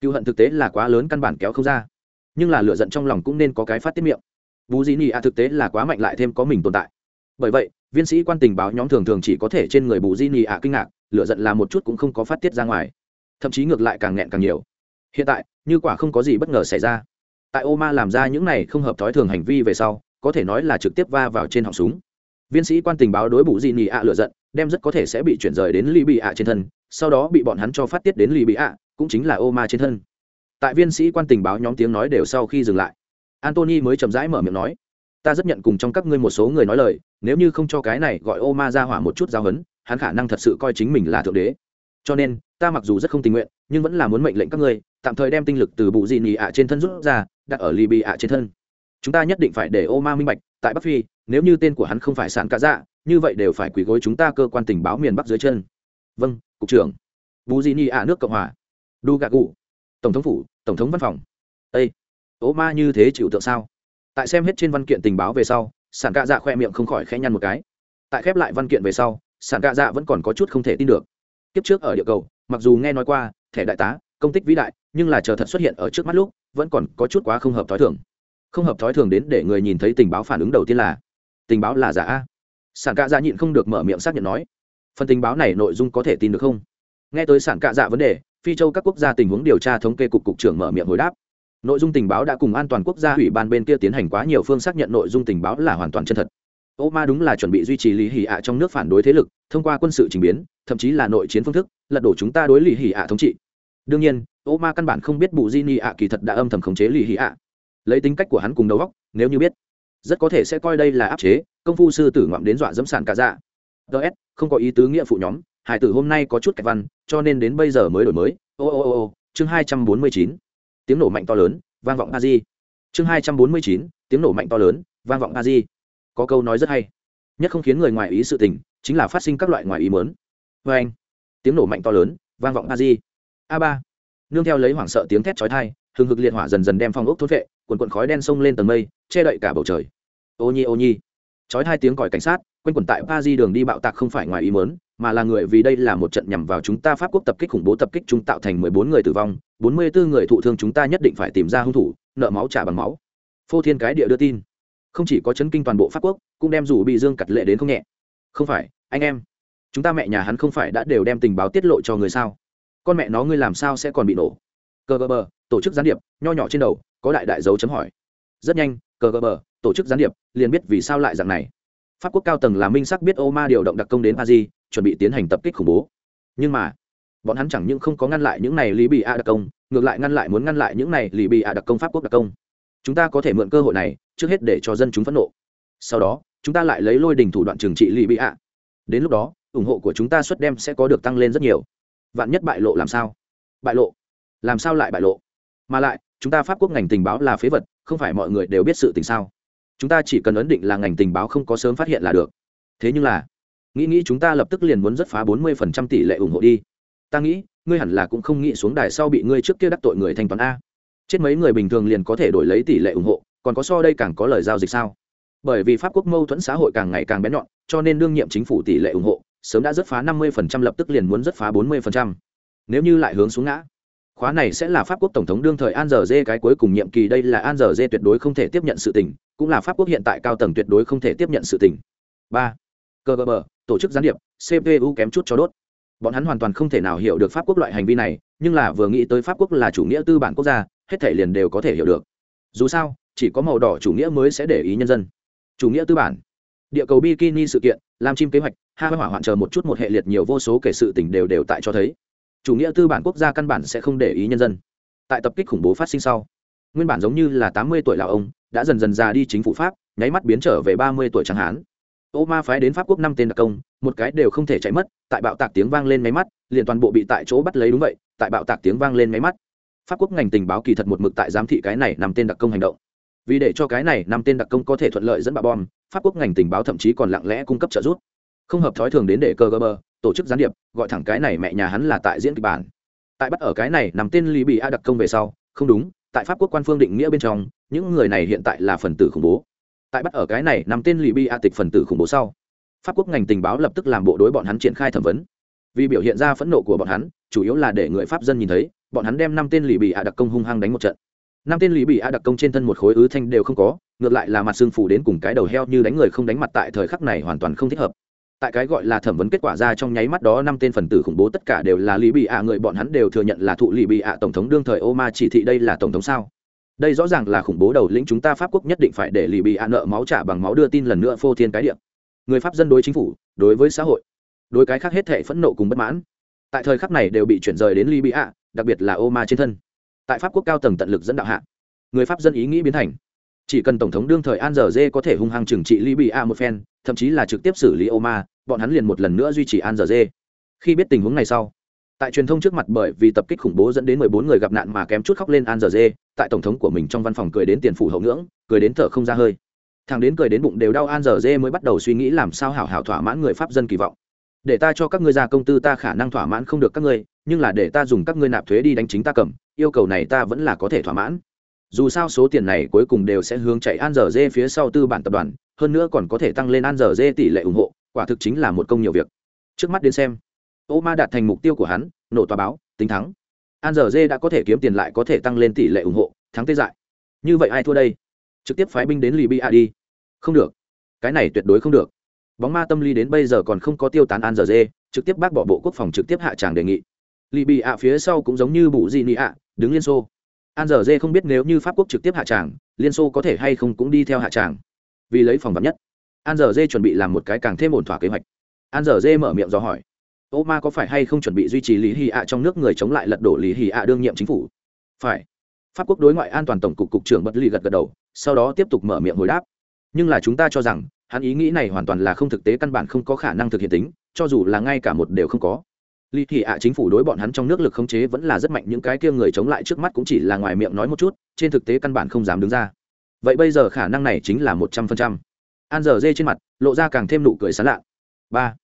Cựu hận thực tế là quá lớn căn bản kéo không ra. Nhưng là lựa giận trong lòng cũng nên có cái phát tiết miệng. Bù dị nỉ a thực tế là quá mạnh lại thêm có mình tồn tại. Bởi vậy, viên sĩ quan tình báo nhóm thường thường chỉ có thể trên người bù di nỉ ạ kinh ngạc lựa giận là một chút cũng không có phát tiết ra ngoài. Thậm chí ngược lại càng nghẹn càng nhiều. Hiện tại, như quả không có gì bất ngờ xảy ra. Tại ô ma làm ra những này không hợp thói thường hành vi về sau có thể nói là trực tiếp va vào trên họng súng. Viên sĩ quan tình báo đối bù di nỉ ạ lựa giận, đem rất có thể sẽ bị chuyển rời đến ly bị ạ trên thân, sau đó bị bọn hắn cho phát tiết đến ly bị ạ, cũng chính là ô ma trên thân. Tại viên sĩ quan tình báo nhóm tiếng nói đều sau khi dừng lại, antony mới chậm rãi mở miệng nói, ta rất nhận cùng trong các ngươi một số người nói lời, nếu như không cho cái này gọi ô ma ra hỏa một chút giáo hấn, hắn khả năng thật sự coi chính mình là thượng đế. Cho nên, ta mặc dù rất không tình nguyện, nhưng vẫn là muốn mệnh lệnh các ngươi, tạm thời đem tinh lực từ bụ dị nị ạ trên thân rút ra, đặt ở libya ạ trên thân chúng ta nhất định phải để ô ma minh bạch, tại bắc phi, nếu như tên của hắn không phải sàn cá dạ như vậy đều phải quỳ gối chúng ta cơ quan tình báo miền bắc dưới chân. Vâng cục trưởng. Bù di ni ạ nước cộng hòa. Đu gạ cụ. Tổng thống phủ, tổng thống văn phòng. Â ô ma như thế chịu tượng sao? Tại xem hết trên văn kiện tình báo về sau sàn cạ dạ khoe miệng không khỏi khẽ nhăn một cái. Tại khép lại văn kiện về sau sàn cạ dạ vẫn còn có chút không thể tin được. Kiếp trước ở địa cầu, mặc dù nghe nói qua, thẻ đại tá, công tích vĩ đại, nhưng là chờ thật xuất hiện ở trước mắt lúc, vẫn còn có chút quá không hợp thói thường không hợp thói thường đến để người nhìn thấy tình báo phản ứng đầu tiên là, tình báo là giả a. Sản cạ dạ nhịn không được mở miệng xác nhận nói, phần tình báo này nội dung có thể tin được không? Nghe tới sản cạ dạ vấn đề, phi châu các quốc gia tình huống điều tra thống kê cục cục trưởng mở miệng hồi đáp. Nội dung tình báo đã cùng an toàn quốc gia ủy ban bên kia tiến hành quá nhiều phương xác nhận nội dung tình báo là hoàn toàn chân thật. Ô ma đúng là chuẩn bị duy trì lý hỉ ạ trong nước phản đối thế lực, thông qua quân sự trình biến, thậm chí là nội chiến phương thức, lật đổ chúng ta đối lý hỉ ạ thống trị. Đương nhiên, ô ma căn bản không biết bù di ni ạ kỳ thật đã âm thầm khống chế lý hỉ ạ lấy tính cách của hắn cùng đầu góc nếu như biết, rất có thể sẽ coi đây là áp chế, công phu sư tử ngoạm đến dọa dẫm sản cả dạ. Ts không có ý tứ nghĩa phụ nhóm, hải tử hôm nay có chút cạch văn, cho nên đến bây giờ mới đổi mới. Ô ô ô ô, chương hai trăm bốn mươi chín, tiếng nổ mạnh to lớn, vang vọng a di chương hai trăm bốn mươi chín, tiếng nổ mạnh to lớn, vang vọng a di có câu nói rất hay, nhất không khiến người ngoài ý sự tình, chính là phát sinh các loại ngoài ý mớn vê anh, tiếng nổ mạnh to lớn, vang vọng a di a ba, nương theo lấy hoảng sợ tiếng thét chói tai hừng hực liệt hỏa dần dần đem phong ốc thốt vệ, quần quần khói đen xông lên tầng mây, che đậy cả bầu trời. Ô nhi ô nhi. Chói hai tiếng còi cảnh sát, quanh quần tại pa di đường đi bạo tạc không phải ngoài ý mớn mà là người vì đây là một trận nhằm vào chúng ta pháp quốc tập kích khủng bố tập kích chúng tạo thành mười bốn người tử vong, bốn mươi bốn người thụ thương chúng ta nhất định phải tìm ra hung thủ, nợ máu trả bằng máu. Phô thiên cái địa đưa tin. Không chỉ có chấn kinh toàn bộ pháp quốc, cũng đem rủ bị dương cặt lệ đến không nhẹ. Không phải, anh em. Chúng ta mẹ nhà hắn không phải đã đều đem tình báo tiết lộ cho người sao? Con mẹ nó ngươi làm sao sẽ còn bị nổ? Cơ gờ bờ tổ chức gián điệp, nho nhỏ trên đầu, có đại đại dấu chấm hỏi. Rất nhanh cờ gờ bờ tổ chức gián điệp, liền biết vì sao lại dạng này. Pháp quốc cao tầng là minh sắc biết ô ma điều động đặc công đến paris, chuẩn bị tiến hành tập kích khủng bố. Nhưng mà, bọn hắn chẳng những không có ngăn lại những này lý bị a đặc công, ngược lại ngăn lại muốn ngăn lại những này lý bị a đặc công pháp quốc đặc công. Chúng ta có thể mượn cơ hội này, trước hết để cho dân chúng phẫn nộ. Sau đó, chúng ta lại lấy lôi đình thủ đoạn trừng trị lý bị a. Đến lúc đó, ủng hộ của chúng ta suất đem sẽ có được tăng lên rất nhiều. Vạn nhất bại lộ làm sao? Bại lộ? Làm sao lại bại lộ? Mà lại, chúng ta pháp quốc ngành tình báo là phế vật, không phải mọi người đều biết sự tình sao? Chúng ta chỉ cần ấn định là ngành tình báo không có sớm phát hiện là được. Thế nhưng là, nghĩ nghĩ chúng ta lập tức liền muốn rất phá bốn mươi phần trăm tỷ lệ ủng hộ đi. Ta nghĩ, ngươi hẳn là cũng không nghĩ xuống đài sau bị ngươi trước kia đắc tội người thanh toán a. Chết mấy người bình thường liền có thể đổi lấy tỷ lệ ủng hộ, còn có so đây càng có lời giao dịch sao? Bởi vì pháp quốc mâu thuẫn xã hội càng ngày càng bén nhọn, cho nên đương nhiệm chính phủ tỷ lệ ủng hộ, sớm đã rất phá năm mươi phần trăm lập tức liền muốn rất phá bốn mươi phần trăm. Nếu như lại hướng xuống ngã khóa này sẽ là pháp quốc tổng thống đương thời an giờ dê cái cuối cùng nhiệm kỳ, đây là an giờ dê tuyệt đối không thể tiếp nhận sự tình, cũng là pháp quốc hiện tại cao tầng tuyệt đối không thể tiếp nhận sự tình. Ba cơ bờ tổ chức gián điệp cpu kém chút cho đốt. Bọn hắn hoàn toàn không thể nào hiểu được pháp quốc loại hành vi này, nhưng là vừa nghĩ tới pháp quốc là chủ nghĩa tư bản quốc gia, hết thể liền đều có thể hiểu được. Dù sao, chỉ có màu đỏ chủ nghĩa mới sẽ để ý nhân dân. Chủ nghĩa tư bản. Địa cầu bikini sự kiện, làm chim kế hoạch hai hỏa hoạn chờ một chút một hệ liệt nhiều vô số kể sự tình đều đều tại cho thấy chủ nghĩa tư bản quốc gia căn bản sẽ không để ý nhân dân. Tại tập kích khủng bố phát sinh sau, nguyên bản giống như là tám mươi tuổi là ông đã dần dần già đi chính phủ pháp, nháy mắt biến trở về ba mươi tuổi chẳng hán. Ô ma phái đến pháp quốc năm tên đặc công, một cái đều không thể chạy mất, tại bạo tạc tiếng vang lên máy mắt, liền toàn bộ bị tại chỗ bắt lấy đúng vậy, tại bạo tạc tiếng vang lên máy mắt. Pháp quốc ngành tình báo kỳ thật một mực tại giám thị cái này nằm tên đặc công hành động. Vì để cho cái này nằm tên đặc công có thể thuận lợi dẫn bạo bom, pháp quốc ngành tình báo thậm chí còn lặng lẽ cung cấp trợ giúp. Không hợp thói thường đến để cơ gơ bơ tổ chức gián điệp, gọi thẳng cái này mẹ nhà hắn là tại diễn kịch bản. Tại bắt ở cái này nằm tên lý bị a đặc công về sau, không đúng, tại pháp quốc quan phương định nghĩa bên trong, những người này hiện tại là phần tử khủng bố. Tại bắt ở cái này nằm tên lì bị a tịch phần tử khủng bố sau, pháp quốc ngành tình báo lập tức làm bộ đối bọn hắn triển khai thẩm vấn. Vì biểu hiện ra phẫn nộ của bọn hắn, chủ yếu là để người pháp dân nhìn thấy, bọn hắn đem năm tên lì bị a đặc công hung hăng đánh một trận. Năm tên lì bị a đặc công trên thân một khối ứ thanh đều không có, ngược lại là mặt xương phủ đến cùng cái đầu heo như đánh người không đánh mặt tại thời khắc này hoàn toàn không thích hợp tại cái gọi là thẩm vấn kết quả ra trong nháy mắt đó, năm tên phần tử khủng bố tất cả đều là lì bị ạ, người bọn hắn đều thừa nhận là thụ lì bị ạ tổng thống đương thời ô ma chỉ thị đây là tổng thống sao? Đây rõ ràng là khủng bố đầu lĩnh chúng ta pháp quốc nhất định phải để lì bị ạ nợ máu trả bằng máu đưa tin lần nữa phô thiên cái điệm người pháp dân đối chính phủ, đối với xã hội, đối cái khác hết thể phẫn nộ cùng bất mãn. Tại thời khắc này đều bị chuyển rời đến lì bị ạ, đặc biệt là ô ma trên thân. Tại pháp quốc cao tầng tận lực dẫn đạo hạ, người pháp dân ý nghĩ biến thành chỉ cần tổng thống đương thời an giờ dê có thể hung hăng trừng trị libya một phen, thậm chí là trực tiếp xử lý oma, bọn hắn liền một lần nữa duy trì an giờ dê. Khi biết tình huống này sau, tại truyền thông trước mặt bởi vì tập kích khủng bố dẫn đến mười bốn người gặp nạn mà kém chút khóc lên an giờ dê, tại tổng thống của mình trong văn phòng cười đến tiền phủ hậu ngưỡng, cười đến thở không ra hơi. Thằng đến cười đến bụng đều đau an giờ dê mới bắt đầu suy nghĩ làm sao hảo hảo thỏa mãn người pháp dân kỳ vọng. Để ta cho các ngươi ra công tư ta khả năng thỏa mãn không được các ngươi, nhưng là để ta dùng các ngươi nạp thuế đi đánh chính ta cầm, yêu cầu này ta vẫn là có thể thỏa mãn dù sao số tiền này cuối cùng đều sẽ hướng chạy an giờ dê phía sau tư bản tập đoàn, hơn nữa còn có thể tăng lên an giờ dê tỷ lệ ủng hộ, quả thực chính là một công nhiều việc. Trước mắt đến xem, ô ma đạt thành mục tiêu của hắn, nổ tòa báo, tính thắng. An giờ dê đã có thể kiếm tiền lại có thể tăng lên tỷ lệ ủng hộ, thắng tê dại. Như vậy ai thua đây? Trực tiếp phái binh đến libya đi. Không được. Cái này tuyệt đối không được. Bóng ma tâm lý đến bây giờ còn không có tiêu tán an giờ dê, trực tiếp bác bỏ bộ quốc phòng trực tiếp hạ tràng đề nghị. Libya phía sau cũng giống như bụ di nị ạ, đứng liên xô an giờ dê không biết nếu như pháp quốc trực tiếp hạ tràng, liên xô có thể hay không cũng đi theo hạ tràng. Vì lấy phòng vắn nhất, an giờ dê chuẩn bị làm một cái càng thêm ổn thỏa kế hoạch. An giờ dê mở miệng do hỏi, ô ma có phải hay không chuẩn bị duy trì lý hì ạ trong nước người chống lại lật đổ lý hì ạ đương nhiệm chính phủ? Phải. Pháp quốc đối ngoại an toàn tổng cục cục trưởng bất lì gật gật đầu, sau đó tiếp tục mở miệng hồi đáp, nhưng là chúng ta cho rằng, hắn ý nghĩ này hoàn toàn là không thực tế căn bản không có khả năng thực hiện tính, cho dù là ngay cả một đều không có lý thị ạ, chính phủ đối bọn hắn trong nước lực khống chế vẫn là rất mạnh, những cái kia người chống lại trước mắt cũng chỉ là ngoài miệng nói một chút, trên thực tế căn bản không dám đứng ra. Vậy bây giờ khả năng này chính là một trăm phần trăm. An giờ dê trên mặt, lộ ra càng thêm nụ cười sán lạ. Ba.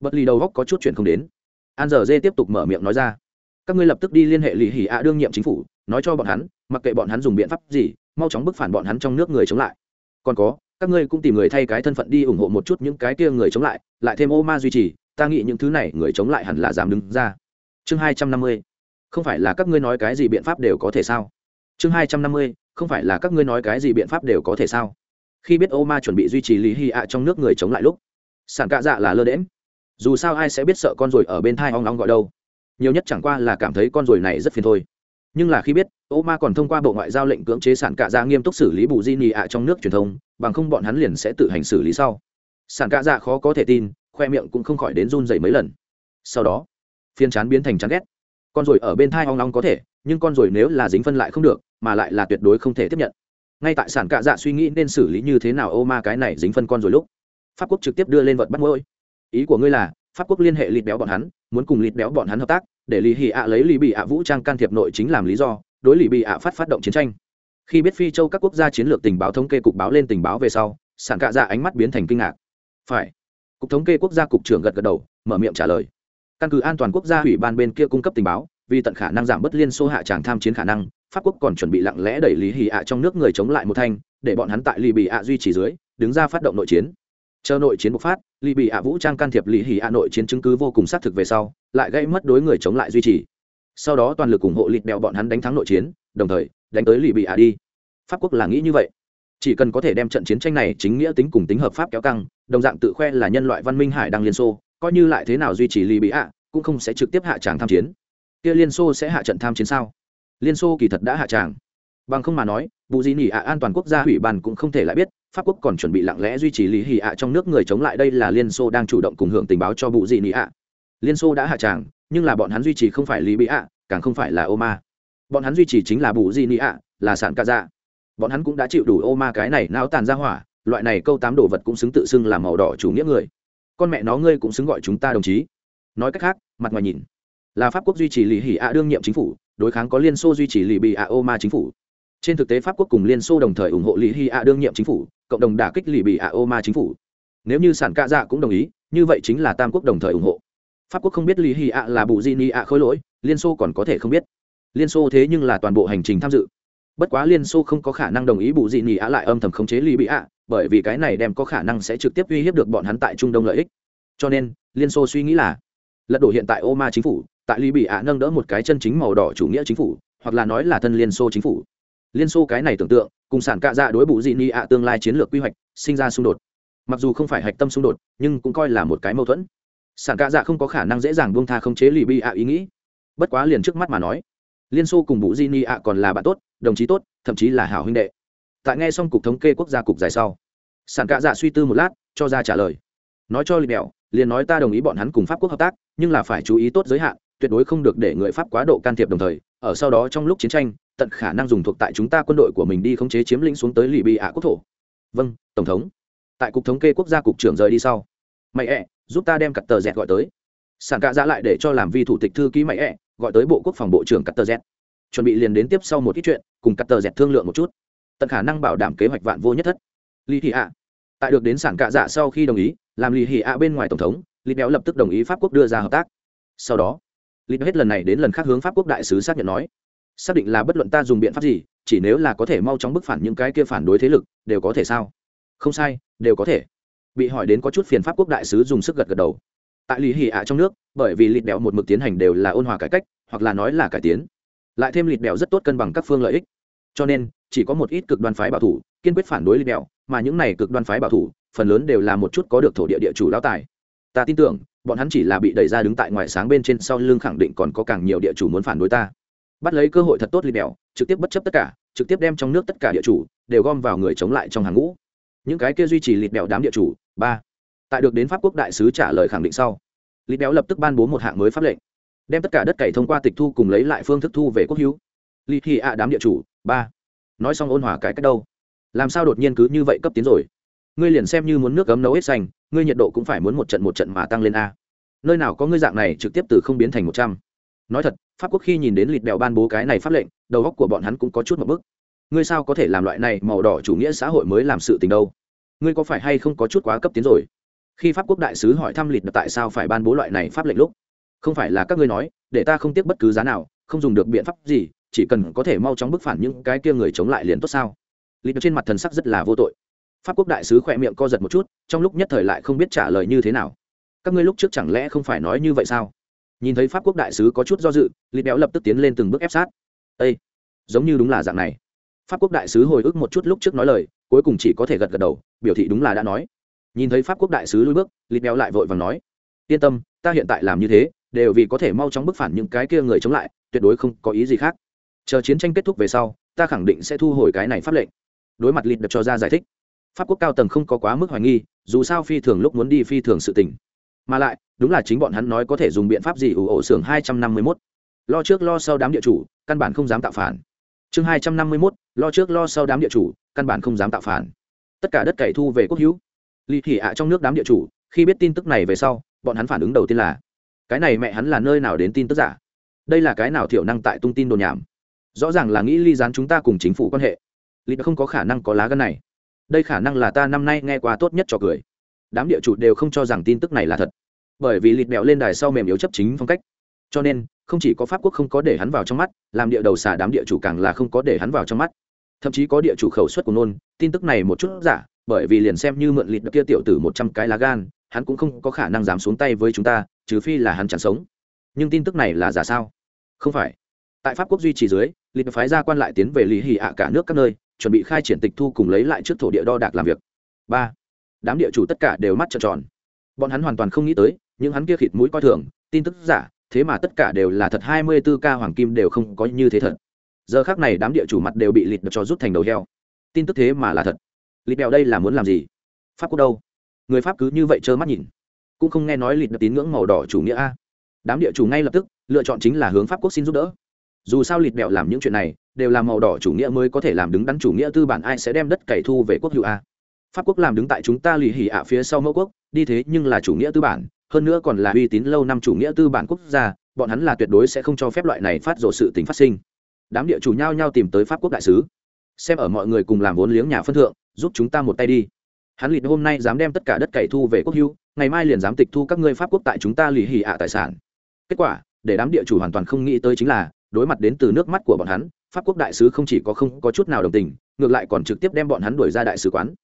Bất lì đầu góc có chút chuyện không đến. An giờ dê tiếp tục mở miệng nói ra. Các ngươi lập tức đi liên hệ lì hỉ ạ đương nhiệm chính phủ, nói cho bọn hắn, mặc kệ bọn hắn dùng biện pháp gì, mau chóng bức phản bọn hắn trong nước người chống lại. Còn có, các ngươi cũng tìm người thay cái thân phận đi ủng hộ một chút những cái kia người chống lại lại thêm ô ma duy trì ta nghĩ những thứ này người chống lại hẳn là dám đứng ra. Chương hai trăm năm mươi, không phải là các ngươi nói cái gì biện pháp đều có thể sao? Chương hai trăm năm mươi, không phải là các ngươi nói cái gì biện pháp đều có thể sao? Khi biết ô ma chuẩn bị duy trì lý hy ạ trong nước người chống lại lúc, sản cạ dạ là lơ đễm dù sao ai sẽ biết sợ con ruồi ở bên thai ong ong gọi đâu. Nhiều nhất chẳng qua là cảm thấy con ruồi này rất phiền thôi. Nhưng là khi biết ô ma còn thông qua bộ ngoại giao lệnh cưỡng chế sản cạ dạ nghiêm túc xử lý bù di nì ạ trong nước truyền thông, bằng không bọn hắn liền sẽ tự hành xử lý sau. Sản cạ dạ khó có thể tin khoe miệng cũng không khỏi đến run dày mấy lần. Sau đó, phiên chán biến thành chán ghét. Con ruồi ở bên thai ong ong có thể, nhưng con ruồi nếu là dính phân lại không được, mà lại là tuyệt đối không thể tiếp nhận. Ngay tại sản cạ dạ suy nghĩ nên xử lý như thế nào ô ma cái này dính phân con ruồi lúc, pháp quốc trực tiếp đưa lên vật bắt mũi ý của ngươi là, pháp quốc liên hệ lịt béo bọn hắn, muốn cùng lịt béo bọn hắn hợp tác, để lì hì ạ lấy lì bị ạ vũ trang can thiệp nội chính làm lý do, đối lì bị ạ phát phát động chiến tranh. Khi biết phi châu các quốc gia chiến lược tình báo thống kê cục báo lên tình báo về sau, sản cạ dạ ánh mắt biến thành kinh ngạc. Phải cục thống kê quốc gia cục trưởng gật gật đầu, mở miệng trả lời. Căn cứ an toàn quốc gia ủy ban bên kia cung cấp tình báo, vì tận khả năng giảm bớt liên xô hạ tràng tham chiến khả năng, pháp quốc còn chuẩn bị lặng lẽ đẩy lý hì ạ trong nước người chống lại một thanh, để bọn hắn tại lì bị ạ duy trì dưới, đứng ra phát động nội chiến. Chờ nội chiến bộc phát, lì bị ạ vũ trang can thiệp lì hì ạ nội chiến chứng cứ vô cùng xác thực về sau, lại gây mất đối người chống lại duy trì. Sau đó toàn lực ủng hộ lịt bèo bọn hắn đánh thắng nội chiến, đồng thời đánh tới lì bị ạ đi. Pháp quốc là nghĩ như vậy chỉ cần có thể đem trận chiến tranh này chính nghĩa tính cùng tính hợp pháp kéo căng, đồng dạng tự khoe là nhân loại văn minh hải đang liên xô, coi như lại thế nào duy trì lì bị ạ, cũng không sẽ trực tiếp hạ tràng tham chiến. Kia liên xô sẽ hạ trận tham chiến sao? Liên xô kỳ thật đã hạ tràng. Bằng không mà nói vụ gì nỉ ạ an toàn quốc gia ủy ban cũng không thể lại biết, pháp quốc còn chuẩn bị lặng lẽ duy trì lý hì ạ trong nước người chống lại đây là liên xô đang chủ động cùng hưởng tình báo cho vụ gì nỉ ạ. Liên xô đã hạ tràng, nhưng là bọn hắn duy trì không phải lý bị ạ, càng không phải là ô ma. Bọn hắn duy trì chính là vụ gì nỉ ạ, là sản ca dạ bọn hắn cũng đã chịu đủ ô ma cái này náo tàn ra hỏa, loại này câu tám đồ vật cũng xứng tự xưng là màu đỏ chủ nghĩa người. Con mẹ nó ngươi cũng xứng gọi chúng ta đồng chí. Nói cách khác, mặt ngoài nhìn, là pháp quốc duy trì lì hỉ ạ đương nhiệm chính phủ, đối kháng có liên xô duy trì lì bị ạ ô ma chính phủ. Trên thực tế pháp quốc cùng liên xô đồng thời ủng hộ lì hy ạ đương nhiệm chính phủ, cộng đồng đả kích lì bị ạ ô ma chính phủ. Nếu như sản cạ dạ cũng đồng ý, như vậy chính là tam quốc đồng thời ủng hộ. Pháp quốc không biết lì hy ạ là bù di ni ạ khôi lỗi, liên xô còn có thể không biết. Liên xô thế nhưng là toàn bộ hành trình tham dự bất quá liên xô không có khả năng đồng ý bù dị ni ạ lại âm thầm khống chế lì bị ạ, bởi vì cái này đem có khả năng sẽ trực tiếp uy hiếp được bọn hắn tại trung đông lợi ích. Cho nên, liên xô suy nghĩ là, lật đổ hiện tại ô ma chính phủ, tại Lý Bị ạ nâng đỡ một cái chân chính màu đỏ chủ nghĩa chính phủ, hoặc là nói là thân liên xô chính phủ. Liên xô cái này tưởng tượng, cùng sản cạ dạ đối bù dị ni ạ tương lai chiến lược quy hoạch, sinh ra xung đột. Mặc dù không phải hạch tâm xung đột, nhưng cũng coi là một cái mâu thuẫn. Sản cạ dạ không có khả năng dễ dàng buông tha không chế Lý Bị ạ ý nghĩ. Bất quá liền trước mắt mà nói, liên xô cùng bù dị ni ạ còn là bạn tốt đồng chí tốt, thậm chí là hảo huynh đệ. Tại nghe xong cục thống kê quốc gia cục dài sau sản cạ dạ suy tư một lát, cho ra trả lời. Nói cho lì mẹo, liền nói ta đồng ý bọn hắn cùng pháp quốc hợp tác, nhưng là phải chú ý tốt giới hạn, tuyệt đối không được để người pháp quá độ can thiệp đồng thời, ở sau đó trong lúc chiến tranh, tận khả năng dùng thuộc tại chúng ta quân đội của mình đi khống chế chiếm lĩnh xuống tới lì bị ạ quốc thổ. Vâng tổng thống. Tại cục thống kê quốc gia cục trưởng rời đi sau, mày ẹ giúp ta đem cặp tờ dẹt gọi tới. Sản cạ dạ lại để cho làm vi thủ tịch thư ký mày ẹ gọi tới bộ quốc phòng bộ trưởng cặp tờ dẹt chuẩn bị liền đến tiếp sau một ít chuyện, cùng cắt tờ dẹt thương lượng một chút. Tận khả năng bảo đảm kế hoạch vạn vô nhất thất. Lì thị ạ tại được đến sản cạ dạ sau khi đồng ý, làm lì hì ạ bên ngoài tổng thống lì béo lập tức đồng ý pháp quốc đưa ra hợp tác. Sau đó, lý hết lần này đến lần khác hướng pháp quốc đại sứ xác nhận nói, xác định là bất luận ta dùng biện pháp gì, chỉ nếu là có thể mau chóng bức phản những cái kia phản đối thế lực, đều có thể sao? Không sai, đều có thể. Bị hỏi đến có chút phiền pháp quốc đại sứ dùng sức gật gật đầu. Tại lý hì ạ trong nước, bởi vì lịt Béo một mực tiến hành đều là ôn hòa cải cách, hoặc là nói là cải tiến lại thêm lịt bèo rất tốt cân bằng các phương lợi ích. Cho nên, chỉ có một ít cực đoan phái bảo thủ, kiên quyết phản đối lịt bèo, mà những này cực đoan phái bảo thủ, phần lớn đều là một chút có được thổ địa địa chủ lao tài. Ta tin tưởng, bọn hắn chỉ là bị đẩy ra đứng tại ngoài sáng bên trên sau lưng khẳng định còn có càng nhiều địa chủ muốn phản đối ta. Bắt lấy cơ hội thật tốt lịt bèo, trực tiếp bất chấp tất cả, trực tiếp đem trong nước tất cả địa chủ đều gom vào người chống lại trong hàng ngũ. Những cái kia duy trì lịt bèo đám địa chủ, ba. Tại được đến pháp quốc đại sứ trả lời khẳng định sau, lịt béo lập tức ban bố một hạng mới pháp lệnh đem tất cả đất cày thông qua tịch thu cùng lấy lại phương thức thu về quốc hữu. Ly thì ạ đám địa chủ, ba. Nói xong ôn hòa cải cách đâu? Làm sao đột nhiên cứ như vậy cấp tiến rồi? Ngươi liền xem như muốn nước cấm nấu hết xanh ngươi nhiệt độ cũng phải muốn một trận một trận mà tăng lên a. Nơi nào có ngươi dạng này trực tiếp từ không biến thành một trăm. Nói thật, pháp quốc khi nhìn đến lịt bèo ban bố cái này pháp lệnh, đầu góc của bọn hắn cũng có chút một bức. Ngươi sao có thể làm loại này màu đỏ chủ nghĩa xã hội mới làm sự tình đâu? Ngươi có phải hay không có chút quá cấp tiến rồi? Khi pháp quốc đại sứ hỏi thăm lịt tại sao phải ban bố loại này pháp lệnh lúc không phải là các ngươi nói, để ta không tiếc bất cứ giá nào, không dùng được biện pháp gì, chỉ cần có thể mau chóng bức phản những cái kia người chống lại liền tốt sao? Lịch trên mặt thần sắc rất là vô tội. Pháp quốc đại sứ khỏe miệng co giật một chút, trong lúc nhất thời lại không biết trả lời như thế nào. Các ngươi lúc trước chẳng lẽ không phải nói như vậy sao? Nhìn thấy pháp quốc đại sứ có chút do dự, lịch béo lập tức tiến lên từng bước ép sát. Â giống như đúng là dạng này. Pháp quốc đại sứ hồi ức một chút lúc trước nói lời, cuối cùng chỉ có thể gật gật đầu, biểu thị đúng là đã nói. Nhìn thấy pháp quốc đại sứ lui bước, lịch béo lại vội vàng nói, yên tâm, ta hiện tại làm như thế đều vì có thể mau chóng bức phản những cái kia người chống lại, tuyệt đối không có ý gì khác. Chờ chiến tranh kết thúc về sau, ta khẳng định sẽ thu hồi cái này pháp lệnh. Đối mặt lịt được cho ra giải thích, pháp quốc cao tầng không có quá mức hoài nghi, dù sao phi thường lúc muốn đi phi thường sự tình. Mà lại, đúng là chính bọn hắn nói có thể dùng biện pháp gì ủ ổ xưởng hai trăm năm mươi mốt. Lo trước lo sau đám địa chủ, căn bản không dám tạo phản. Chương hai trăm năm mươi mốt, lo trước lo sau đám địa chủ, căn bản không dám tạo phản. Tất cả đất cày thu về quốc hữu. Ly thị ạ trong nước đám địa chủ, khi biết tin tức này về sau, bọn hắn phản ứng đầu tiên là cái này mẹ hắn là nơi nào đến tin tức giả? Đây là cái nào thiểu năng tại tung tin đồn nhảm? Rõ ràng là nghĩ ly gián chúng ta cùng chính phủ quan hệ. Ly không có khả năng có lá gân này. Đây khả năng là ta năm nay nghe qua tốt nhất cho cười. Đám địa chủ đều không cho rằng tin tức này là thật. Bởi vì lịt bẹo lên đài sau mềm yếu chấp chính phong cách. Cho nên, không chỉ có pháp quốc không có để hắn vào trong mắt, làm địa đầu xả đám địa chủ càng là không có để hắn vào trong mắt. Thậm chí có địa chủ khẩu suất của nôn, tin tức này một chút giả, bởi vì liền xem như mượn lịt kia tiểu tử một trăm cái lá gan hắn cũng không có khả năng dám xuống tay với chúng ta, trừ phi là hắn chẳng sống. Nhưng tin tức này là giả sao? Không phải. Tại pháp quốc duy trì dưới, lịch phái gia quan lại tiến về lý hì ạ cả nước các nơi, chuẩn bị khai triển tịch thu cùng lấy lại trước thổ địa đo đạc làm việc. Ba. Đám địa chủ tất cả đều mắt trợn tròn. Bọn hắn hoàn toàn không nghĩ tới, những hắn kia khịt mũi coi thường, tin tức giả, thế mà tất cả đều là thật, hai mươi 24 ca hoàng kim đều không có như thế thật. Giờ khác này đám địa chủ mặt đều bị lịt cho rút thành đầu heo. Tin tức thế mà là thật. Lịt bèo đây là muốn làm gì? Pháp quốc đâu? Người pháp cứ như vậy trơ mắt nhìn cũng không nghe nói lịt tín ngưỡng màu đỏ chủ nghĩa a. Đám địa chủ ngay lập tức lựa chọn chính là hướng pháp quốc xin giúp đỡ. Dù sao lịt bẹo làm những chuyện này đều là màu đỏ chủ nghĩa mới có thể làm đứng đắn chủ nghĩa tư bản ai sẽ đem đất cày thu về quốc hữu a. Pháp quốc làm đứng tại chúng ta lì hỉ ạ phía sau mẫu quốc, đi thế nhưng là chủ nghĩa tư bản, hơn nữa còn là uy tín lâu năm chủ nghĩa tư bản quốc gia, bọn hắn là tuyệt đối sẽ không cho phép loại này phát rộ sự tình phát sinh. Đám địa chủ nhau nhau tìm tới pháp quốc đại sứ, xem ở mọi người cùng làm vốn liếng nhà phân thượng, giúp chúng ta một tay đi hắn lịt hôm nay dám đem tất cả đất cày thu về quốc hữu, ngày mai liền dám tịch thu các ngươi pháp quốc tại chúng ta lì hỉ ạ tài sản. Kết quả, để đám địa chủ hoàn toàn không nghĩ tới chính là, đối mặt đến từ nước mắt của bọn hắn, pháp quốc đại sứ không chỉ có không có chút nào đồng tình, ngược lại còn trực tiếp đem bọn hắn đuổi ra đại sứ quán.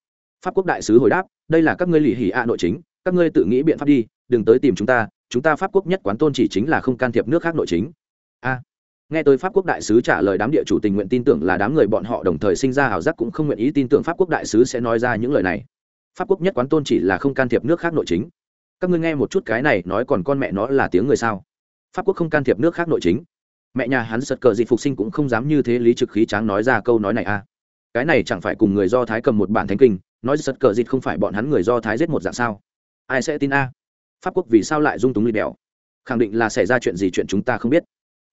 Pháp quốc đại sứ hồi đáp, đây là các ngươi lì hỉ ạ nội chính, các ngươi tự nghĩ biện pháp đi, đừng tới tìm chúng ta chúng ta pháp quốc nhất quán tôn chỉ chính là không can thiệp nước khác nội chính. A. Nghe tới pháp quốc đại sứ trả lời đám địa chủ tình nguyện tin tưởng là đám người bọn họ đồng thời sinh ra ảo giác cũng không nguyện ý tin tưởng pháp quốc đại sứ sẽ nói ra những lời này pháp quốc nhất quán tôn chỉ là không can thiệp nước khác nội chính. Các ngươi nghe một chút cái này nói còn con mẹ nó là tiếng người sao? Pháp quốc không can thiệp nước khác nội chính. Mẹ nhà hắn sật cờ dị phục sinh cũng không dám như thế lý trực khí tráng nói ra câu nói này a à. cái này chẳng phải cùng người do thái cầm một bản thánh kinh, nói sật cờ dịt không phải bọn hắn người do thái giết một dạng sao? Ai sẽ tin a? Pháp quốc vì sao lại dung túng lì đèo khẳng định là xảy ra chuyện gì chuyện chúng ta không biết.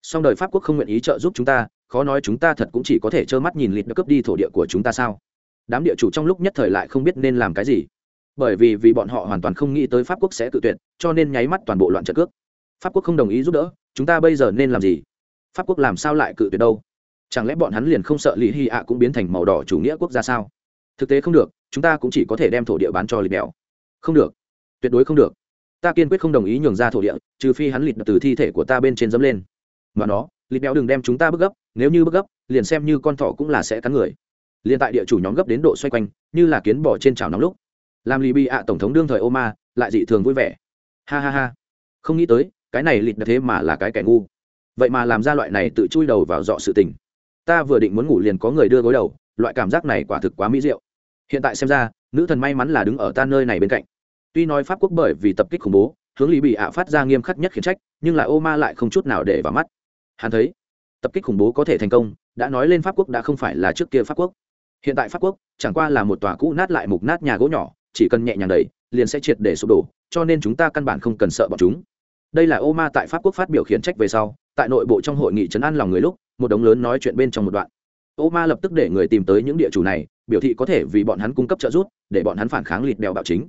Song đời pháp quốc không nguyện ý trợ giúp chúng ta, khó nói chúng ta thật cũng chỉ có thể trơ mắt nhìn lịt cướp đi thổ địa của chúng ta sao? Đám địa chủ trong lúc nhất thời lại không biết nên làm cái gì. Bởi vì vì bọn họ hoàn toàn không nghĩ tới pháp quốc sẽ tự tuyệt, cho nên nháy mắt toàn bộ loạn trận cướp pháp quốc không đồng ý giúp đỡ, chúng ta bây giờ nên làm gì? Pháp quốc làm sao lại cự tuyệt đâu? Chẳng lẽ bọn hắn liền không sợ lý hy ạ cũng biến thành màu đỏ chủ nghĩa quốc gia sao? Thực tế không được, chúng ta cũng chỉ có thể đem thổ địa bán cho lịch bèo. Không được. Tuyệt đối không được. Ta kiên quyết không đồng ý nhường ra thổ địa, trừ phi hắn lịt từ thi thể của ta bên trên dấm lên. Mà nó, lịt béo đừng đem chúng ta bức gấp, nếu như bức gấp, liền xem như con thỏ cũng là sẽ cắn người liền tại địa chủ nhóm gấp đến độ xoay quanh, như là kiến bỏ trên chảo nóng lúc. Làm lì bị ạ tổng thống đương thời ô ma, lại dị thường vui vẻ. Ha ha ha. Không nghĩ tới, cái này lịt thế mà là cái kẻ ngu. Vậy mà làm ra loại này tự chui đầu vào dọ sự tình. Ta vừa định muốn ngủ liền có người đưa gối đầu, loại cảm giác này quả thực quá mỹ diệu. Hiện tại xem ra, nữ thần may mắn là đứng ở ta nơi này bên cạnh. Tuy nói pháp quốc bởi vì tập kích khủng bố, hướng lý bị ạ phát ra nghiêm khắc nhất khiển trách, nhưng lại ô ma lại không chút nào để vào mắt. Hắn thấy, tập kích khủng bố có thể thành công, đã nói lên pháp quốc đã không phải là trước kia pháp quốc hiện tại pháp quốc chẳng qua là một tòa cũ nát lại mục nát nhà gỗ nhỏ, chỉ cần nhẹ nhàng đẩy, liền sẽ triệt để sụp đổ, cho nên chúng ta căn bản không cần sợ bọn chúng. Đây là ô ma tại pháp quốc phát biểu khiển trách về sau, tại nội bộ trong hội nghị trấn an lòng người lúc, một đống lớn nói chuyện bên trong một đoạn. Ô ma lập tức để người tìm tới những địa chủ này, biểu thị có thể vì bọn hắn cung cấp trợ giúp, để bọn hắn phản kháng lịt đèo bạo chính.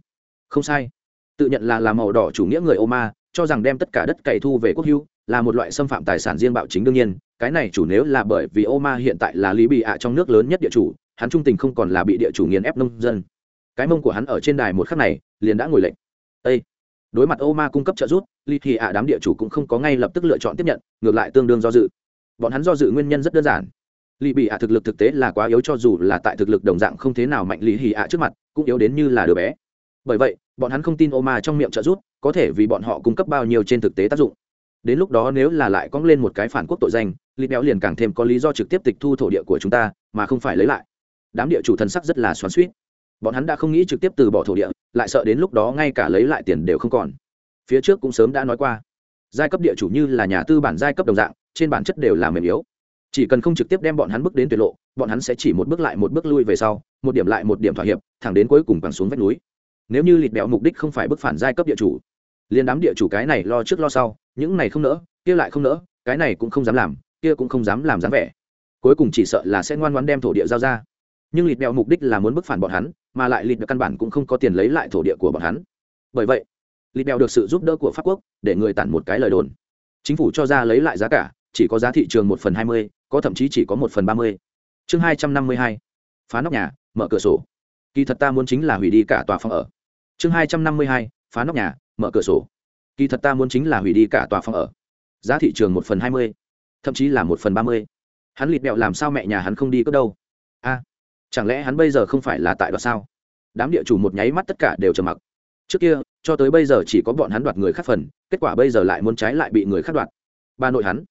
Không sai. Tự nhận là làm màu đỏ chủ nghĩa người ô ma cho rằng đem tất cả đất cày thu về quốc hữu, là một loại xâm phạm tài sản riêng bạo chính đương nhiên. Cái này chủ nếu là bởi vì ô ma hiện tại là lý bị ạ trong nước lớn nhất địa chủ hắn trung tình không còn là bị địa chủ nghiền ép nông dân. Cái mông của hắn ở trên đài một khắc này, liền đã ngồi lệnh ây đối mặt ô ma cung cấp trợ giúp ly thì ạ đám địa chủ cũng không có ngay lập tức lựa chọn tiếp nhận, ngược lại tương đương do dự. Bọn hắn do dự nguyên nhân rất đơn giản. Ly bị ạ thực lực thực tế là quá yếu cho dù là tại thực lực đồng dạng không thế nào mạnh lý hì ạ trước mặt, cũng yếu đến như là đứa bé. Bởi vậy, bọn hắn không tin ô ma trong miệng trợ giúp, có thể vì bọn họ cung cấp bao nhiêu trên thực tế tác dụng. Đến lúc đó nếu là lại cong lên một cái phản quốc tội danh ly béo liền càng thêm có lý do trực tiếp tịch thu thổ địa của chúng ta, mà không phải lấy lại đám địa chủ thần sắc rất là xoắn suýt bọn hắn đã không nghĩ trực tiếp từ bỏ thổ địa, lại sợ đến lúc đó ngay cả lấy lại tiền đều không còn. Phía trước cũng sớm đã nói qua, giai cấp địa chủ như là nhà tư bản giai cấp đồng dạng, trên bản chất đều là mềm yếu. Chỉ cần không trực tiếp đem bọn hắn bước đến tuyệt lộ, bọn hắn sẽ chỉ một bước lại một bước lui về sau, một điểm lại một điểm thỏa hiệp, thẳng đến cuối cùng bằng xuống vách núi. Nếu như lịt béo mục đích không phải bức phản giai cấp địa chủ, liền đám địa chủ cái này lo trước lo sau, những này không nỡ, kia lại không nỡ, cái này cũng không dám làm, kia cũng không dám làm dám vẻ. Cuối cùng chỉ sợ là sẽ ngoan ngoan đem thổ địa giao ra nhưng lịt bèo mục đích là muốn bức phản bọn hắn, mà lại lịt căn bản cũng không có tiền lấy lại thổ địa của bọn hắn. Bởi vậy, lịt bèo được sự giúp đỡ của pháp quốc để người tản một cái lời đồn. Chính phủ cho ra lấy lại giá cả, chỉ có giá thị trường một phần hai mươi, có thậm chí chỉ có một phần ba mươi. Chương hai trăm năm mươi hai, phá nóc nhà, mở cửa sổ. Kỳ thật ta muốn chính là hủy đi cả tòa phòng ở. Chương hai trăm năm mươi hai, phá nóc nhà, mở cửa sổ. Kỳ thật ta muốn chính là hủy đi cả tòa phòng ở. Giá thị trường một phần hai mươi, thậm chí là một phần ba mươi. Hắn lịt bẹo làm sao mẹ nhà hắn không đi cướp đâu? Chẳng lẽ hắn bây giờ không phải là tại đoạt sao? Đám địa chủ một nháy mắt tất cả đều trầm mặc. Trước kia, cho tới bây giờ chỉ có bọn hắn đoạt người khác phần, kết quả bây giờ lại muốn trái lại bị người khác đoạt. Ba nội hắn,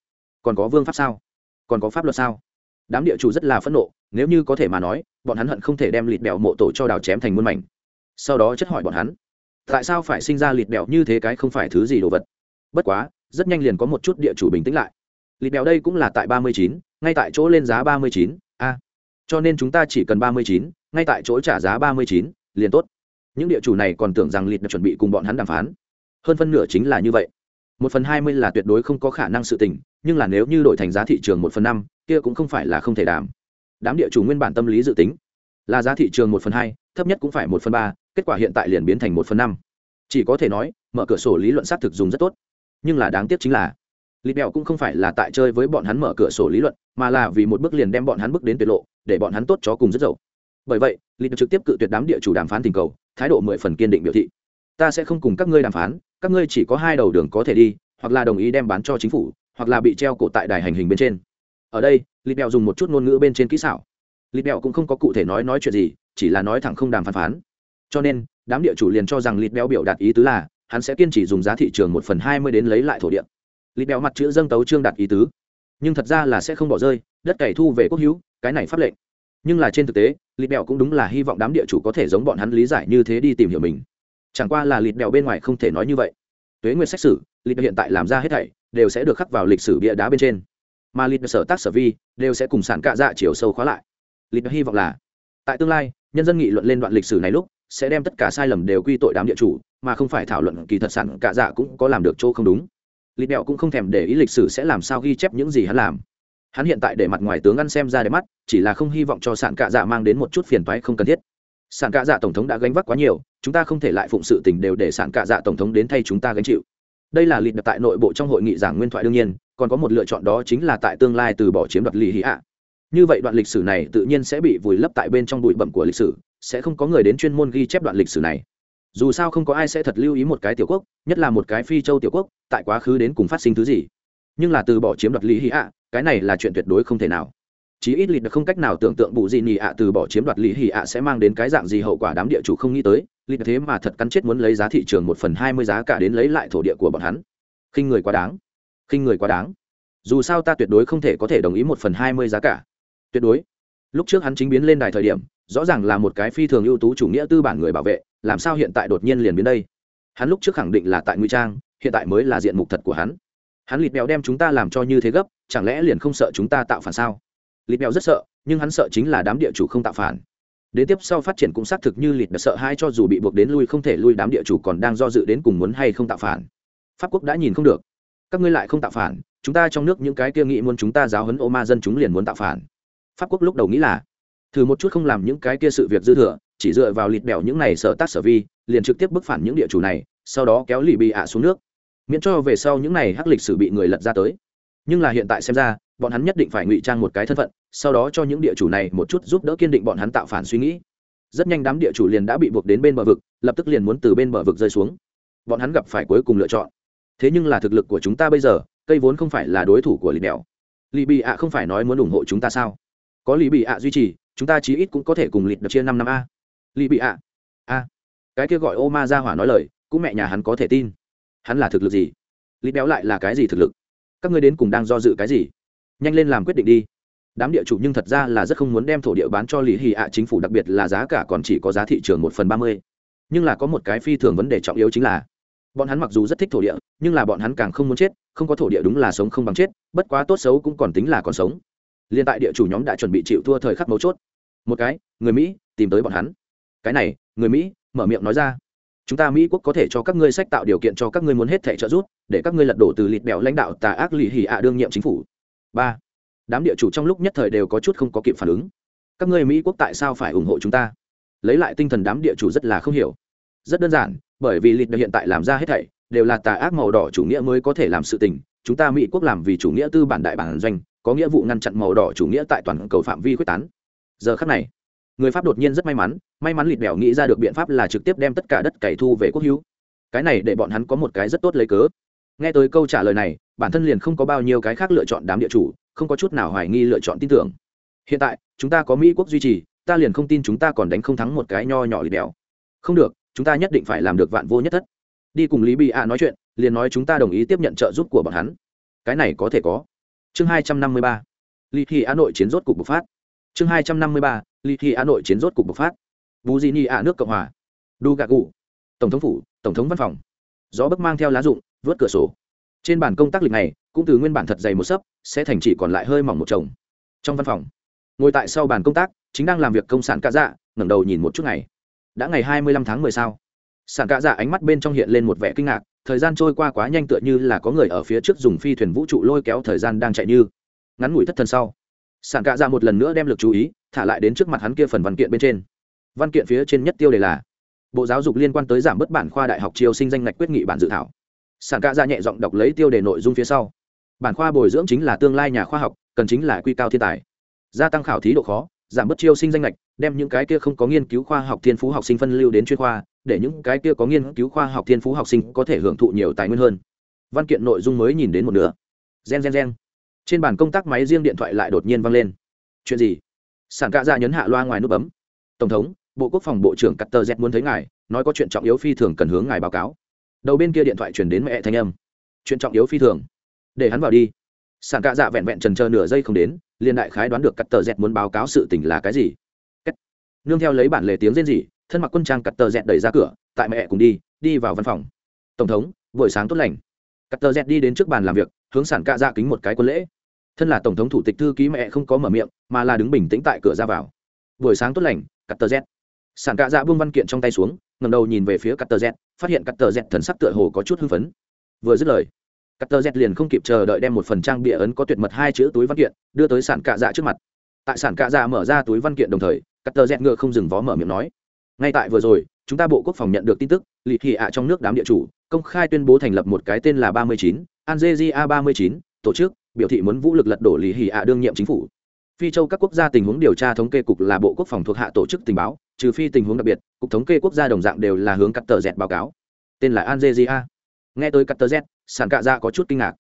còn có vương pháp sao? Còn có pháp luật sao? Đám địa chủ rất là phẫn nộ, nếu như có thể mà nói, bọn hắn hận không thể đem lịt bèo mộ tổ cho đào chém thành muôn mảnh. Sau đó chất hỏi bọn hắn, tại sao phải sinh ra lịt bèo như thế cái không phải thứ gì đồ vật? Bất quá, rất nhanh liền có một chút địa chủ bình tĩnh lại. Lịt bèo đây cũng là tại ba mươi chín, ngay tại chỗ lên giá ba mươi chín, a cho nên chúng ta chỉ cần ba mươi chín, ngay tại chỗ trả giá ba mươi chín, liền tốt. Những địa chủ này còn tưởng rằng lịt đã chuẩn bị cùng bọn hắn đàm phán. Hơn phân nửa chính là như vậy. Một phần hai mươi là tuyệt đối không có khả năng sự tình, nhưng là nếu như đổi thành giá thị trường một phần năm, kia cũng không phải là không thể đảm đám địa chủ nguyên bản tâm lý dự tính là giá thị trường một phần hai, thấp nhất cũng phải một phần ba, kết quả hiện tại liền biến thành một phần năm. Chỉ có thể nói, mở cửa sổ lý luận xác thực dùng rất tốt. Nhưng là đáng tiếc chính là, lịt bèo cũng không phải là tại chơi với bọn hắn mở cửa sổ lý luận mà là vì một bước liền đem bọn hắn bước đến tuyệt lộ, để bọn hắn tốt chó cùng rất dậu bởi vậy, lịch trực tiếp cự tuyệt đám địa chủ đàm phán tình cầu, thái độ mười phần kiên định biểu thị. Ta sẽ không cùng các ngươi đàm phán, các ngươi chỉ có hai đầu đường có thể đi, hoặc là đồng ý đem bán cho chính phủ, hoặc là bị treo cổ tại đài hành hình bên trên. Ở đây, lịch bèo dùng một chút ngôn ngữ bên trên kỹ xảo. Lịch bèo cũng không có cụ thể nói nói chuyện gì, chỉ là nói thẳng không đàm phán phán. Cho nên, đám địa chủ liền cho rằng lịt béo biểu đạt ý tứ là, hắn sẽ kiên trì dùng giá thị trường một phần hai mươi đến lấy lại thổ địa. Lịt béo mặt chữ dâng tấu trương đạt ý tứ nhưng thật ra là sẽ không bỏ rơi, đất cày thu về quốc hữu, cái này pháp lệnh. Nhưng là trên thực tế, lịt bèo cũng đúng là hy vọng đám địa chủ có thể giống bọn hắn lý giải như thế đi tìm hiểu mình. Chẳng qua là lịt bèo bên ngoài không thể nói như vậy. Tuế nguyên xét xử lịt hiện tại làm ra hết thảy, đều sẽ được khắc vào lịch sử bia đá bên trên. Mà lịt sở tác sở vi, đều sẽ cùng sản cạ dạ chiều sâu khóa lại. Lịt hy vọng là, tại tương lai, nhân dân nghị luận lên đoạn lịch sử này lúc, sẽ đem tất cả sai lầm đều quy tội đám địa chủ, mà không phải thảo luận kỳ thật sản cả dạ cũng có làm được chỗ không đúng lịch đẹo cũng không thèm để ý lịch sử sẽ làm sao ghi chép những gì hắn làm. Hắn hiện tại để mặt ngoài tướng ăn xem ra để mắt, chỉ là không hy vọng cho sản cạ dạ mang đến một chút phiền toái không cần thiết. Sản cạ dạ tổng thống đã gánh vác quá nhiều, chúng ta không thể lại phụng sự tình đều để sản cạ dạ tổng thống đến thay chúng ta gánh chịu. Đây là lịch đặt tại nội bộ trong hội nghị giảng nguyên thoại đương nhiên, còn có một lựa chọn đó chính là tại tương lai từ bỏ chiếm đoạt lì hí ạ. Như vậy đoạn lịch sử này tự nhiên sẽ bị vùi lấp tại bên trong bụi bẩm của lịch sử, sẽ không có người đến chuyên môn ghi chép đoạn lịch sử này dù sao không có ai sẽ thật lưu ý một cái tiểu quốc, nhất là một cái phi châu tiểu quốc, tại quá khứ đến cùng phát sinh thứ gì. Nhưng là từ bỏ chiếm đoạt lý hy ạ, cái này là chuyện tuyệt đối không thể nào. Chí ít lịch không cách nào tưởng tượng bụ gì nhì ạ từ bỏ chiếm đoạt lý hy ạ sẽ mang đến cái dạng gì hậu quả đám địa chủ không nghĩ tới lịch thế mà thật cắn chết muốn lấy giá thị trường một phần hai mươi giá cả đến lấy lại thổ địa của bọn hắn. Khinh người quá đáng. Khinh người quá đáng. Dù sao ta tuyệt đối không thể có thể đồng ý một phần hai mươi giá cả. Tuyệt đối. Lúc trước hắn chính biến lên đài thời điểm, rõ ràng là một cái phi thường ưu tú chủ nghĩa tư bản người bảo vệ làm sao hiện tại đột nhiên liền biến đây? Hắn lúc trước khẳng định là tại nguy trang, hiện tại mới là diện mục thật của hắn. Hắn lịt mèo đem chúng ta làm cho như thế gấp, chẳng lẽ liền không sợ chúng ta tạo phản sao? Lịt mèo rất sợ, nhưng hắn sợ chính là đám địa chủ không tạo phản. Đến tiếp sau phát triển cũng xác thực như lịt đã sợ hai cho dù bị buộc đến lui không thể lui, đám địa chủ còn đang do dự đến cùng muốn hay không tạo phản. Pháp quốc đã nhìn không được. Các ngươi lại không tạo phản, chúng ta trong nước những cái kia nghĩ muốn chúng ta giáo huấn ô ma dân chúng liền muốn tạo phản. Pháp quốc lúc đầu nghĩ là, thử một chút không làm những cái kia sự việc dư thừa chỉ dựa vào lịt bèo những này sở tác sở vi, liền trực tiếp bức phản những địa chủ này, sau đó kéo lì bị ạ xuống nước. Miễn cho về sau những này hắc lịch sử bị người lật ra tới. Nhưng là hiện tại xem ra, bọn hắn nhất định phải ngụy trang một cái thân phận, sau đó cho những địa chủ này một chút giúp đỡ kiên định bọn hắn tạo phản suy nghĩ. Rất nhanh đám địa chủ liền đã bị buộc đến bên bờ vực, lập tức liền muốn từ bên bờ vực rơi xuống. Bọn hắn gặp phải cuối cùng lựa chọn. Thế nhưng là thực lực của chúng ta bây giờ, cây vốn không phải là đối thủ của lì đèo lì bị ạ không phải nói muốn ủng hộ chúng ta sao? Có lì bị ạ duy trì, chúng ta chí ít cũng có thể cùng lịt đập chia năm năm a lì bị ạ. A cái kia gọi ô ma ra hỏa nói lời, cũng mẹ nhà hắn có thể tin. Hắn là thực lực gì? Lý béo lại là cái gì thực lực? Các ngươi đến cùng đang do dự cái gì? Nhanh lên làm quyết định đi. Đám địa chủ nhưng thật ra là rất không muốn đem thổ địa bán cho lý hì ạ, chính phủ đặc biệt là giá cả còn chỉ có giá thị trường một phần ba mươi. Nhưng là có một cái phi thường vấn đề trọng yếu chính là, bọn hắn mặc dù rất thích thổ địa, nhưng là bọn hắn càng không muốn chết, không có thổ địa đúng là sống không bằng chết, bất quá tốt xấu cũng còn tính là còn sống. Liên tại địa chủ nhóm đã chuẩn bị chịu thua thời khắc mấu chốt. Một cái, người mỹ, tìm tới bọn hắn cái này, người mỹ, mở miệng nói ra. Chúng ta mỹ quốc có thể cho các ngươi sách tạo điều kiện cho các ngươi muốn hết thẻ trợ giúp, để các ngươi lật đổ từ lịt bèo lãnh đạo tà ác lì hì ạ đương nhiệm chính phủ. Ba, đám địa chủ trong lúc nhất thời đều có chút không có kịp phản ứng. Các ngươi mỹ quốc tại sao phải ủng hộ chúng ta? Lấy lại tinh thần đám địa chủ rất là không hiểu. Rất đơn giản, bởi vì lịt hiện tại làm ra hết thảy, đều là tà ác màu đỏ chủ nghĩa mới có thể làm sự tình. Chúng ta mỹ quốc làm vì chủ nghĩa tư bản đại bản doanh, có nghĩa vụ ngăn chặn màu đỏ chủ nghĩa tại toàn cầu phạm vi quyết tán. Giờ khắc này, người pháp đột nhiên rất may mắn may mắn lịt bèo nghĩ ra được biện pháp là trực tiếp đem tất cả đất cày thu về quốc hữu. Cái này để bọn hắn có một cái rất tốt lấy cớ. Nghe tới câu trả lời này, bản thân liền không có bao nhiêu cái khác lựa chọn đám địa chủ, không có chút nào hoài nghi lựa chọn tin tưởng. Hiện tại, chúng ta có mỹ quốc duy trì, ta liền không tin chúng ta còn đánh không thắng một cái nho nhỏ lịt bèo. Không được, chúng ta nhất định phải làm được vạn vô nhất thất. Đi cùng lý bị ạ nói chuyện, liền nói chúng ta đồng ý tiếp nhận trợ giúp của bọn hắn. Cái này có thể có. Chương hai trăm năm mươi ba. Lý thi hà nội chiến rốt cục bộc phát. Chương hai trăm năm mươi ba. Lý thi hà nội chiến rốt cục bộc phát bù di ni ạ, nước cộng hòa. Đu gà cụ. Tổng thống phủ, tổng thống văn phòng. Gió bấc mang theo lá rụng, vớt cửa sổ. Trên bàn công tác lịch này, cũng từ nguyên bản thật dày một sấp, sẽ thành chỉ còn lại hơi mỏng một chồng. Trong văn phòng, ngồi tại sau bàn công tác, chính đang làm việc công sản cả dạ ngẩng đầu nhìn một chút ngày. Đã ngày hai mươi lăm tháng mười sao? Sản cả dạ ánh mắt bên trong hiện lên một vẻ kinh ngạc, thời gian trôi qua quá nhanh tựa như là có người ở phía trước dùng phi thuyền vũ trụ lôi kéo thời gian đang chạy như ngắn ngủi thất thần sau. Sản cả dạ một lần nữa đem lực chú ý, thả lại đến trước mặt hắn kia phần văn kiện bên trên văn kiện phía trên nhất tiêu đề là bộ giáo dục liên quan tới giảm bớt bản khoa đại học triều sinh danh ngạch quyết nghị bản dự thảo. Sản cạ dạ nhẹ giọng đọc lấy tiêu đề nội dung phía sau. Bản khoa bồi dưỡng chính là tương lai nhà khoa học, cần chính là quy cao thiên tài. Gia tăng khảo thí độ khó, giảm bớt chiêu sinh danh lệch đem những cái kia không có nghiên cứu khoa học thiên phú học sinh phân lưu đến chuyên khoa, để những cái kia có nghiên cứu khoa học thiên phú học sinh có thể hưởng thụ nhiều tài nguyên hơn. Văn kiện nội dung mới nhìn đến một nửa. Gen gen gen. Trên bàn công tác máy riêng điện thoại lại đột nhiên vang lên. Chuyện gì? Sản cạ ra nhấn hạ loa ngoài nút bấm. Tổng thống bộ quốc phòng bộ trưởng cắt tờ z muốn thấy ngài, nói có chuyện trọng yếu phi thường cần hướng ngài báo cáo. Đầu bên kia điện thoại chuyển đến mẹ thanh âm. Chuyện trọng yếu phi thường. Để hắn vào đi. Sản cạ dạ vẹn vẹn trần chờ nửa giây không đến liên đại khái đoán được cắt tờ muốn báo cáo sự tình là cái gì. Kết. nương theo lấy bản lề tiếng rên rỉ, thân mặc quân trang cắt tờ đẩy ra cửa, tại mẹ cùng đi đi vào văn phòng. Tổng thống, buổi sáng tốt lành. Cắt tờ đi đến trước bàn làm việc, hướng sản cạ dạ kính một cái quân lễ. Thân là tổng thống thủ tịch thư ký mẹ không có mở miệng, mà là đứng bình tĩnh tại cửa ra vào. Buổi sáng tốt lành cắt tờ sản cạ dạ buông văn kiện trong tay xuống ngầm đầu nhìn về phía cắt tờ z, phát hiện cắt tờ z thần sắc tựa hồ có chút hưng phấn. Vừa dứt lời cắt tờ z liền không kịp chờ đợi đem một phần trang bịa ấn có tuyệt mật hai chữ túi văn kiện, đưa tới sản cạ dạ trước mặt. Tại sản cạ dạ mở ra túi văn kiện đồng thời cắt tờ z ngựa không dừng vó mở miệng nói, ngay tại vừa rồi, chúng ta bộ quốc phòng nhận được tin tức lì thị ạ trong nước đám địa chủ, công khai tuyên bố thành lập một cái tên là ba mươi chín, algeria ba mươi chín, tổ chức, biểu thị muốn vũ lực lật đổ lì hì ạ đương nhiệm chính phủ. Phi châu các quốc gia tình huống điều tra thống kê cục là bộ quốc phòng thuộc hạ tổ chức tình báo trừ phi tình huống đặc biệt, cục thống kê quốc gia đồng dạng đều là hướng cắt tờ z báo cáo. Tên là algeria. Nghe tới cắt tờ z sản cạ ra có chút kinh ngạc.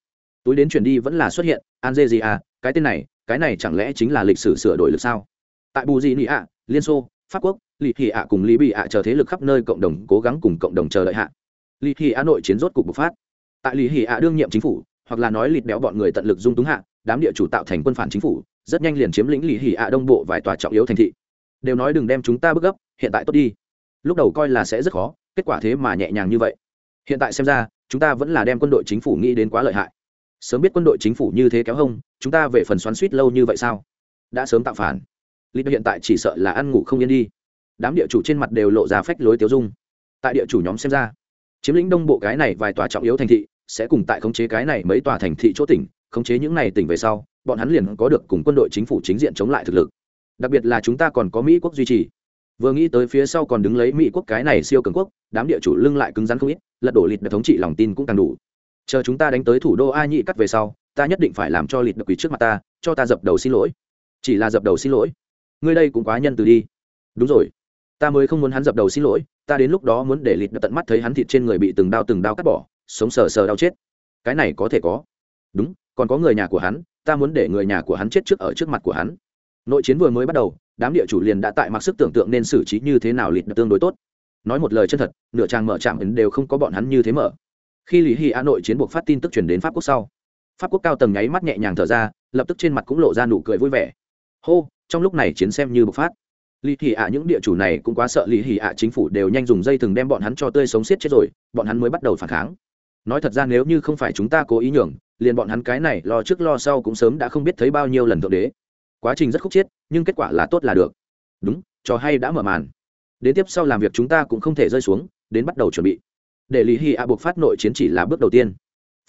Túi đến chuyển đi vẫn là xuất hiện, algeria, cái tên này, cái này chẳng lẽ chính là lịch sử sửa đổi lực sao? Tại bù gì nị ạ liên xô, pháp quốc lì thị ạ cùng lý bị ạ chờ thế lực khắp nơi cộng đồng cố gắng cùng cộng đồng chờ đợi hạ. Lì thị ạ nội chiến rốt cục bộc phát. Tại lì thị ạ đương nhiệm chính phủ, hoặc là nói lịt béo bọn người tận lực dung túng hạ, đám địa chủ tạo thành quân phản chính phủ, rất nhanh liền chiếm lĩnh lì thị ạ đông bộ vài tòa trọng yếu thành thị đều nói đừng đem chúng ta bức gấp, hiện tại tốt đi. Lúc đầu coi là sẽ rất khó, kết quả thế mà nhẹ nhàng như vậy. Hiện tại xem ra, chúng ta vẫn là đem quân đội chính phủ nghĩ đến quá lợi hại. Sớm biết quân đội chính phủ như thế kéo hông, chúng ta về phần xoắn suýt lâu như vậy sao? Đã sớm tạo phản. Lịch hiện tại chỉ sợ là ăn ngủ không yên đi. Đám địa chủ trên mặt đều lộ ra phách lối tiêu dung. Tại địa chủ nhóm xem ra, chiếm lĩnh đông bộ cái này vài tòa trọng yếu thành thị, sẽ cùng tại khống chế cái này mấy tòa thành thị chỗ tỉnh, khống chế những này tỉnh về sau, bọn hắn liền có được cùng quân đội chính phủ chính diện chống lại thực lực đặc biệt là chúng ta còn có mỹ quốc duy trì. Vừa nghĩ tới phía sau còn đứng lấy mỹ quốc cái này siêu cường quốc, đám địa chủ lưng lại cứng rắn không ít, lật đổ lịt được thống trị lòng tin cũng càng đủ. Chờ chúng ta đánh tới thủ đô a nhị cắt về sau, ta nhất định phải làm cho lịt được quỷ trước mặt ta, cho ta dập đầu xin lỗi. Chỉ là dập đầu xin lỗi. Ngươi đây cũng quá nhân từ đi. Đúng rồi. Ta mới không muốn hắn dập đầu xin lỗi, ta đến lúc đó muốn để lịt tận mắt thấy hắn thịt trên người bị từng đao từng đao cắt bỏ, sống sờ sờ đau chết. Cái này có thể có. Đúng, còn có người nhà của hắn, ta muốn để người nhà của hắn chết trước ở trước mặt của hắn nội chiến vừa mới bắt đầu, đám địa chủ liền đã tại mặc sức tưởng tượng nên xử trí như thế nào lịt tương đối tốt. Nói một lời chân thật, nửa trang mở trạm đều không có bọn hắn như thế mở. Khi lý hy a nội chiến buộc phát tin tức truyền đến pháp quốc sau, pháp quốc cao tầng nháy mắt nhẹ nhàng thở ra, lập tức trên mặt cũng lộ ra nụ cười vui vẻ. Hô, trong lúc này chiến xem như bộc phát. Lý hy ạ những địa chủ này cũng quá sợ lý hy ạ chính phủ đều nhanh dùng dây thừng đem bọn hắn cho tươi sống xiết chết rồi, bọn hắn mới bắt đầu phản kháng. Nói thật ra nếu như không phải chúng ta cố ý nhường, liền bọn hắn cái này lo trước lo sau cũng sớm đã không biết thấy bao nhiêu lần thượng đế quá trình rất khúc chiết, nhưng kết quả là tốt là được. Đúng, trò hay đã mở màn. Đến tiếp sau làm việc chúng ta cũng không thể rơi xuống, đến bắt đầu chuẩn bị. Để lý hy ạ buộc phát nội chiến chỉ là bước đầu tiên.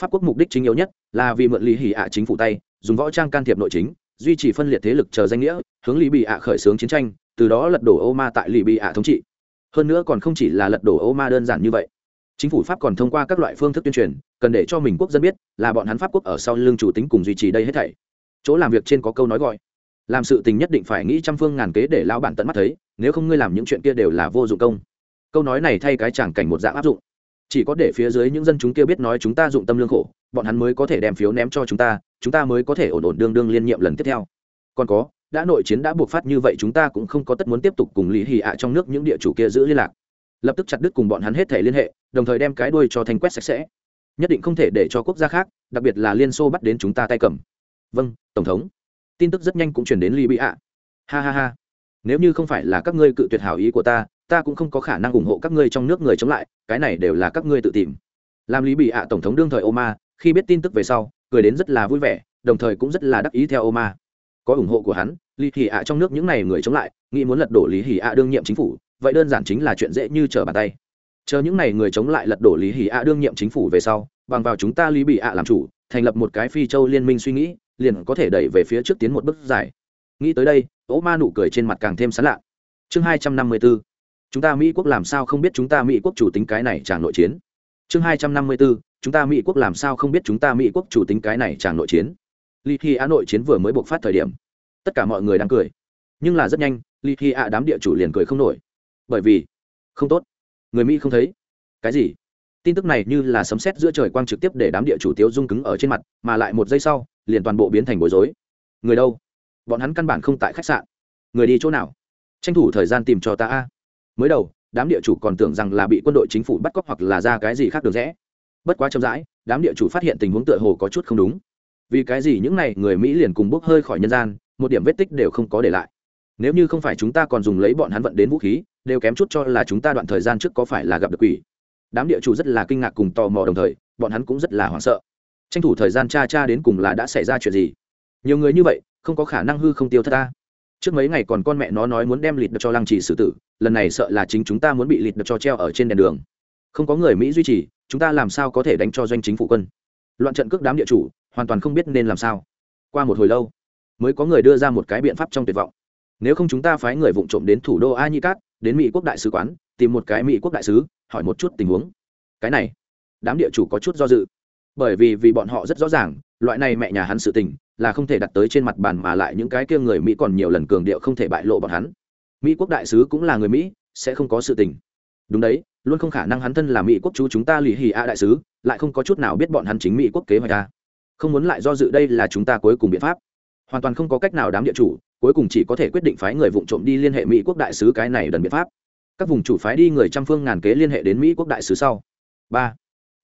Pháp quốc mục đích chính yếu nhất là vì mượn lý hy ạ chính phủ tay, dùng võ trang can thiệp nội chính, duy trì phân liệt thế lực chờ danh nghĩa, hướng lý bị ạ khởi xướng chiến tranh, từ đó lật đổ ô ma tại lý bị ạ thống trị. Hơn nữa còn không chỉ là lật đổ ô ma đơn giản như vậy. Chính phủ pháp còn thông qua các loại phương thức tuyên truyền, cần để cho mình quốc dân biết là bọn hắn pháp quốc ở sau lưng chủ tính cùng duy trì đây hết thảy. Chỗ làm việc trên có câu nói gọi làm sự tình nhất định phải nghĩ trăm phương ngàn kế để lão bản tận mắt thấy, nếu không ngươi làm những chuyện kia đều là vô dụng công. Câu nói này thay cái chẳng cảnh một dạng áp dụng. Chỉ có để phía dưới những dân chúng kia biết nói chúng ta dụng tâm lương khổ, bọn hắn mới có thể đem phiếu ném cho chúng ta chúng ta mới có thể ổn ổn đương đương liên nhiệm lần tiếp theo. Còn có, đã nội chiến đã buộc phát như vậy chúng ta cũng không có tất muốn tiếp tục cùng lý hì ạ trong nước những địa chủ kia giữ liên lạc. Lập tức chặt đứt cùng bọn hắn hết thể liên hệ, đồng thời đem cái đuôi cho thanh quét sạch sẽ. Nhất định không thể để cho quốc gia khác, đặc biệt là liên xô bắt đến chúng ta tay cầm. Vâng tổng thống tin tức rất nhanh cũng chuyển đến ly bị ạ. Ha ha ha. Nếu như không phải là các ngươi cự tuyệt hảo ý của ta ta cũng không có khả năng ủng hộ các ngươi trong nước người chống lại, cái này đều là các ngươi tự tìm. Làm lý bị ạ tổng thống đương thời oma, khi biết tin tức về sau, cười đến rất là vui vẻ, đồng thời cũng rất là đắc ý theo oma. Có ủng hộ của hắn lý hì ạ trong nước những n à y người chống lại, nghĩ muốn lật đổ lý hì ạ đương nhiệm chính phủ, vậy đơn giản chính là chuyện dễ như trở bàn tay. Chờ những n à y người chống lại lật đổ lý hì ạ đương nhiệm chính phủ về sau, bằng vào chúng ta lý bị ạ làm chủ, thành lập một cái phi châu liên minh suy nghĩ liền có thể đẩy về phía trước tiến một bước dài. Nghĩ tới đây ố ma nụ cười trên mặt càng thêm sán lạ. Chương hai trăm năm mươi bốn chúng ta mỹ quốc làm sao không biết chúng ta mỹ quốc chủ tính cái này chàng nội chiến? Chương hai trăm năm mươi bốn chúng ta mỹ quốc làm sao không biết chúng ta mỹ quốc chủ tính cái này chàng nội chiến? Ly thi á nội chiến vừa mới bộc phát thời điểm, tất cả mọi người đang cười. Nhưng là rất nhanh ly thi ạ đám địa chủ liền cười không nổi. Bởi vì, không tốt. Người mỹ không thấy. Cái gì? Tin tức này như là sấm sét giữa trời quang trực tiếp để đám địa chủ tiếu dung cứng ở trên mặt, mà lại một giây sau, liền toàn bộ biến thành bối rối. Người đâu? Bọn hắn căn bản không tại khách sạn. Người đi chỗ nào? Tranh thủ thời gian tìm cho ta a. Mới đầu, đám địa chủ còn tưởng rằng là bị quân đội chính phủ bắt cóc hoặc là ra cái gì khác được rẽ. Bất quá chậm rãi, đám địa chủ phát hiện tình huống tựa hồ có chút không đúng. Vì cái gì những n à y người mỹ liền cùng bốc hơi khỏi nhân gian, một điểm vết tích đều không có để lại. Nếu như không phải chúng ta còn dùng lấy bọn hắn vận đến vũ khí, đều kém chút cho là chúng ta đoạn thời gian trước có phải là gặp được quỷ đám địa chủ rất là kinh ngạc cùng tò mò đồng thời, bọn hắn cũng rất là hoảng sợ. Tranh thủ thời gian cha cha đến cùng là đã xảy ra chuyện gì? Nhiều người như vậy, không có khả năng hư không tiêu thất ta. Trước mấy ngày còn con mẹ nó nói muốn đem lịt đập cho lăng trì xử tử, lần này sợ là chính chúng ta muốn bị lịt đập cho treo ở trên đèn đường. Không có người mỹ duy trì, chúng ta làm sao có thể đánh cho doanh chính phủ quân? Loạn trận cước đám địa chủ, hoàn toàn không biết nên làm sao. Qua một hồi lâu, mới có người đưa ra một cái biện pháp trong tuyệt vọng. Nếu không chúng ta phái người vụng trộm đến thủ đô a nhi cát đến mỹ quốc đại sứ quán, tìm một cái mỹ quốc đại sứ, hỏi một chút tình huống. Cái này, đám địa chủ có chút do dự. Bởi vì vì bọn họ rất rõ ràng, loại này mẹ nhà hắn sự tình, là không thể đặt tới trên mặt bàn mà lại những cái kia người mỹ còn nhiều lần cường điệu không thể bại lộ bọn hắn. Mỹ quốc đại sứ cũng là người mỹ, sẽ không có sự tình. Đúng đấy, luôn không khả năng hắn thân là mỹ quốc chú chúng ta lì hì a đại sứ, lại không có chút nào biết bọn hắn chính mỹ quốc kế hoạch ta không muốn lại do dự đây là chúng ta cuối cùng biện pháp. Hoàn toàn không có cách nào đám địa chủ cuối cùng chỉ có thể quyết định phái người vụ trộm đi liên hệ mỹ quốc đại sứ cái này đần biện pháp. Các vùng chủ phái đi người trăm phương ngàn kế liên hệ đến mỹ quốc đại sứ sau. Ba,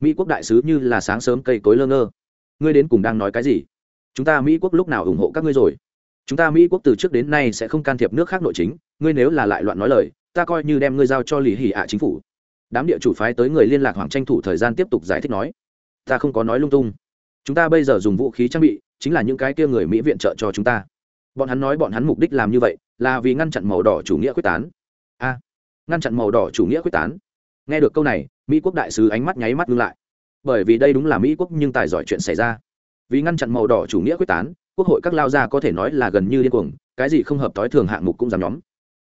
mỹ quốc đại sứ như là sáng sớm cây cối lơ ngơ. Ngươi đến cùng đang nói cái gì? Chúng ta mỹ quốc lúc nào ủng hộ các ngươi rồi? Chúng ta mỹ quốc từ trước đến nay sẽ không can thiệp nước khác nội chính, ngươi nếu là lại loạn nói lời, ta coi như đem ngươi giao cho lì hỉ ạ chính phủ. Đám địa chủ phái tới người liên lạc hoàng tranh thủ thời gian tiếp tục giải thích nói, ta không có nói lung tung. Chúng ta bây giờ dùng vũ khí trang bị, chính là những cái kia người mỹ viện trợ cho chúng ta bọn hắn nói bọn hắn mục đích làm như vậy là vì ngăn chặn màu đỏ chủ nghĩa quyết tán. A, ngăn chặn màu đỏ chủ nghĩa quyết tán. Nghe được câu này, mỹ quốc đại sứ ánh mắt nháy mắt ngưng lại. Bởi vì đây đúng là mỹ quốc nhưng tài giỏi chuyện xảy ra. Vì ngăn chặn màu đỏ chủ nghĩa quyết tán, quốc hội các lao gia có thể nói là gần như điên cuồng, cái gì không hợp t ố i thường hạng mục cũng dám nhóm.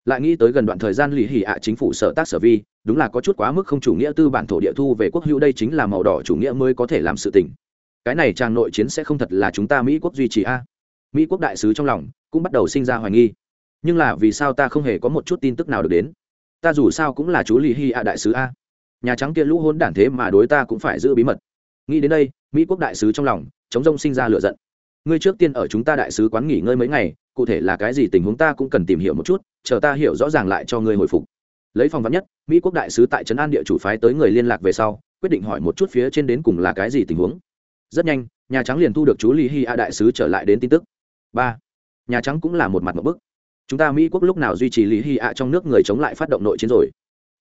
Lại nghĩ tới gần đoạn thời gian lì hỉ ạ chính phủ sở tác sở vi, đúng là có chút quá mức không chủ nghĩa tư bản thổ địa thu về quốc hữu đây chính là màu đỏ chủ nghĩa mới có thể làm sự tình. Cái này trang nội chiến sẽ không thật là chúng ta mỹ quốc duy trì a. Mỹ quốc đại sứ trong lòng cũng bắt đầu sinh ra hoài nghi. Nhưng là vì sao ta không hề có một chút tin tức nào được đến? Ta dù sao cũng là chú lì hy ạ đại sứ a. Nhà trắng kia lũ hôn đản thế mà đối ta cũng phải giữ bí mật. Nghĩ đến đây, mỹ quốc đại sứ trong lòng, chống rông sinh ra lựa giận. Ngươi trước tiên ở chúng ta đại sứ quán nghỉ ngơi mấy ngày, cụ thể là cái gì tình huống ta cũng cần tìm hiểu một chút, chờ ta hiểu rõ ràng lại cho ngươi hồi phục. Lấy phòng vắn nhất, mỹ quốc đại sứ tại trấn an địa chủ phái tới người liên lạc về sau, quyết định hỏi một chút phía trên đến cùng là cái gì tình huống. Rất nhanh, nhà trắng liền thu được chú lì hy a đại sứ trở lại đến tin tức. Ba nhà trắng cũng là một mặt một bức. Chúng ta mỹ quốc lúc nào duy trì lý hy ạ trong nước người chống lại phát động nội chiến rồi?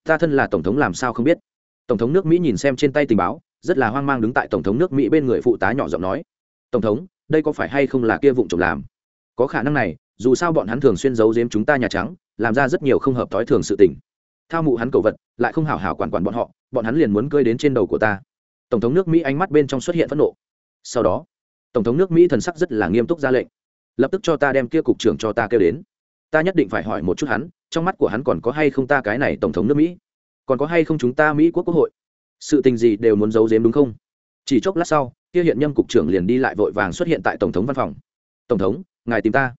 Ta thân là tổng thống làm sao không biết? Tổng thống nước mỹ nhìn xem trên tay tình báo, rất là hoang mang đứng tại tổng thống nước mỹ bên người phụ tá nhỏ giọng nói. Tổng thống, đây có phải hay không là kia vụ trộm làm? Có khả năng này, dù sao bọn hắn thường xuyên giấu giếm chúng ta nhà trắng, làm ra rất nhiều không hợp thói thường sự tình. Thao mụ hắn cầu vật, lại không hảo hảo quản quản bọn họ, bọn hắn liền muốn cơi đến trên đầu của ta. Tổng thống nước mỹ ánh mắt bên trong xuất hiện phẫn nộ. Sau đó, tổng thống nước mỹ thần sắc rất là nghiêm túc ra lệnh lập tức cho ta đem kia cục trưởng cho ta kêu đến. Ta nhất định phải hỏi một chút hắn, trong mắt của hắn còn có hay không ta cái này tổng thống nước mỹ? Còn có hay không chúng ta mỹ quốc quốc hội? Sự tình gì đều muốn giấu giếm đúng không? Chỉ chốc lát sau, kia hiện nhâm cục trưởng liền đi lại vội vàng xuất hiện tại tổng thống văn phòng. Tổng thống, ngài tìm ta.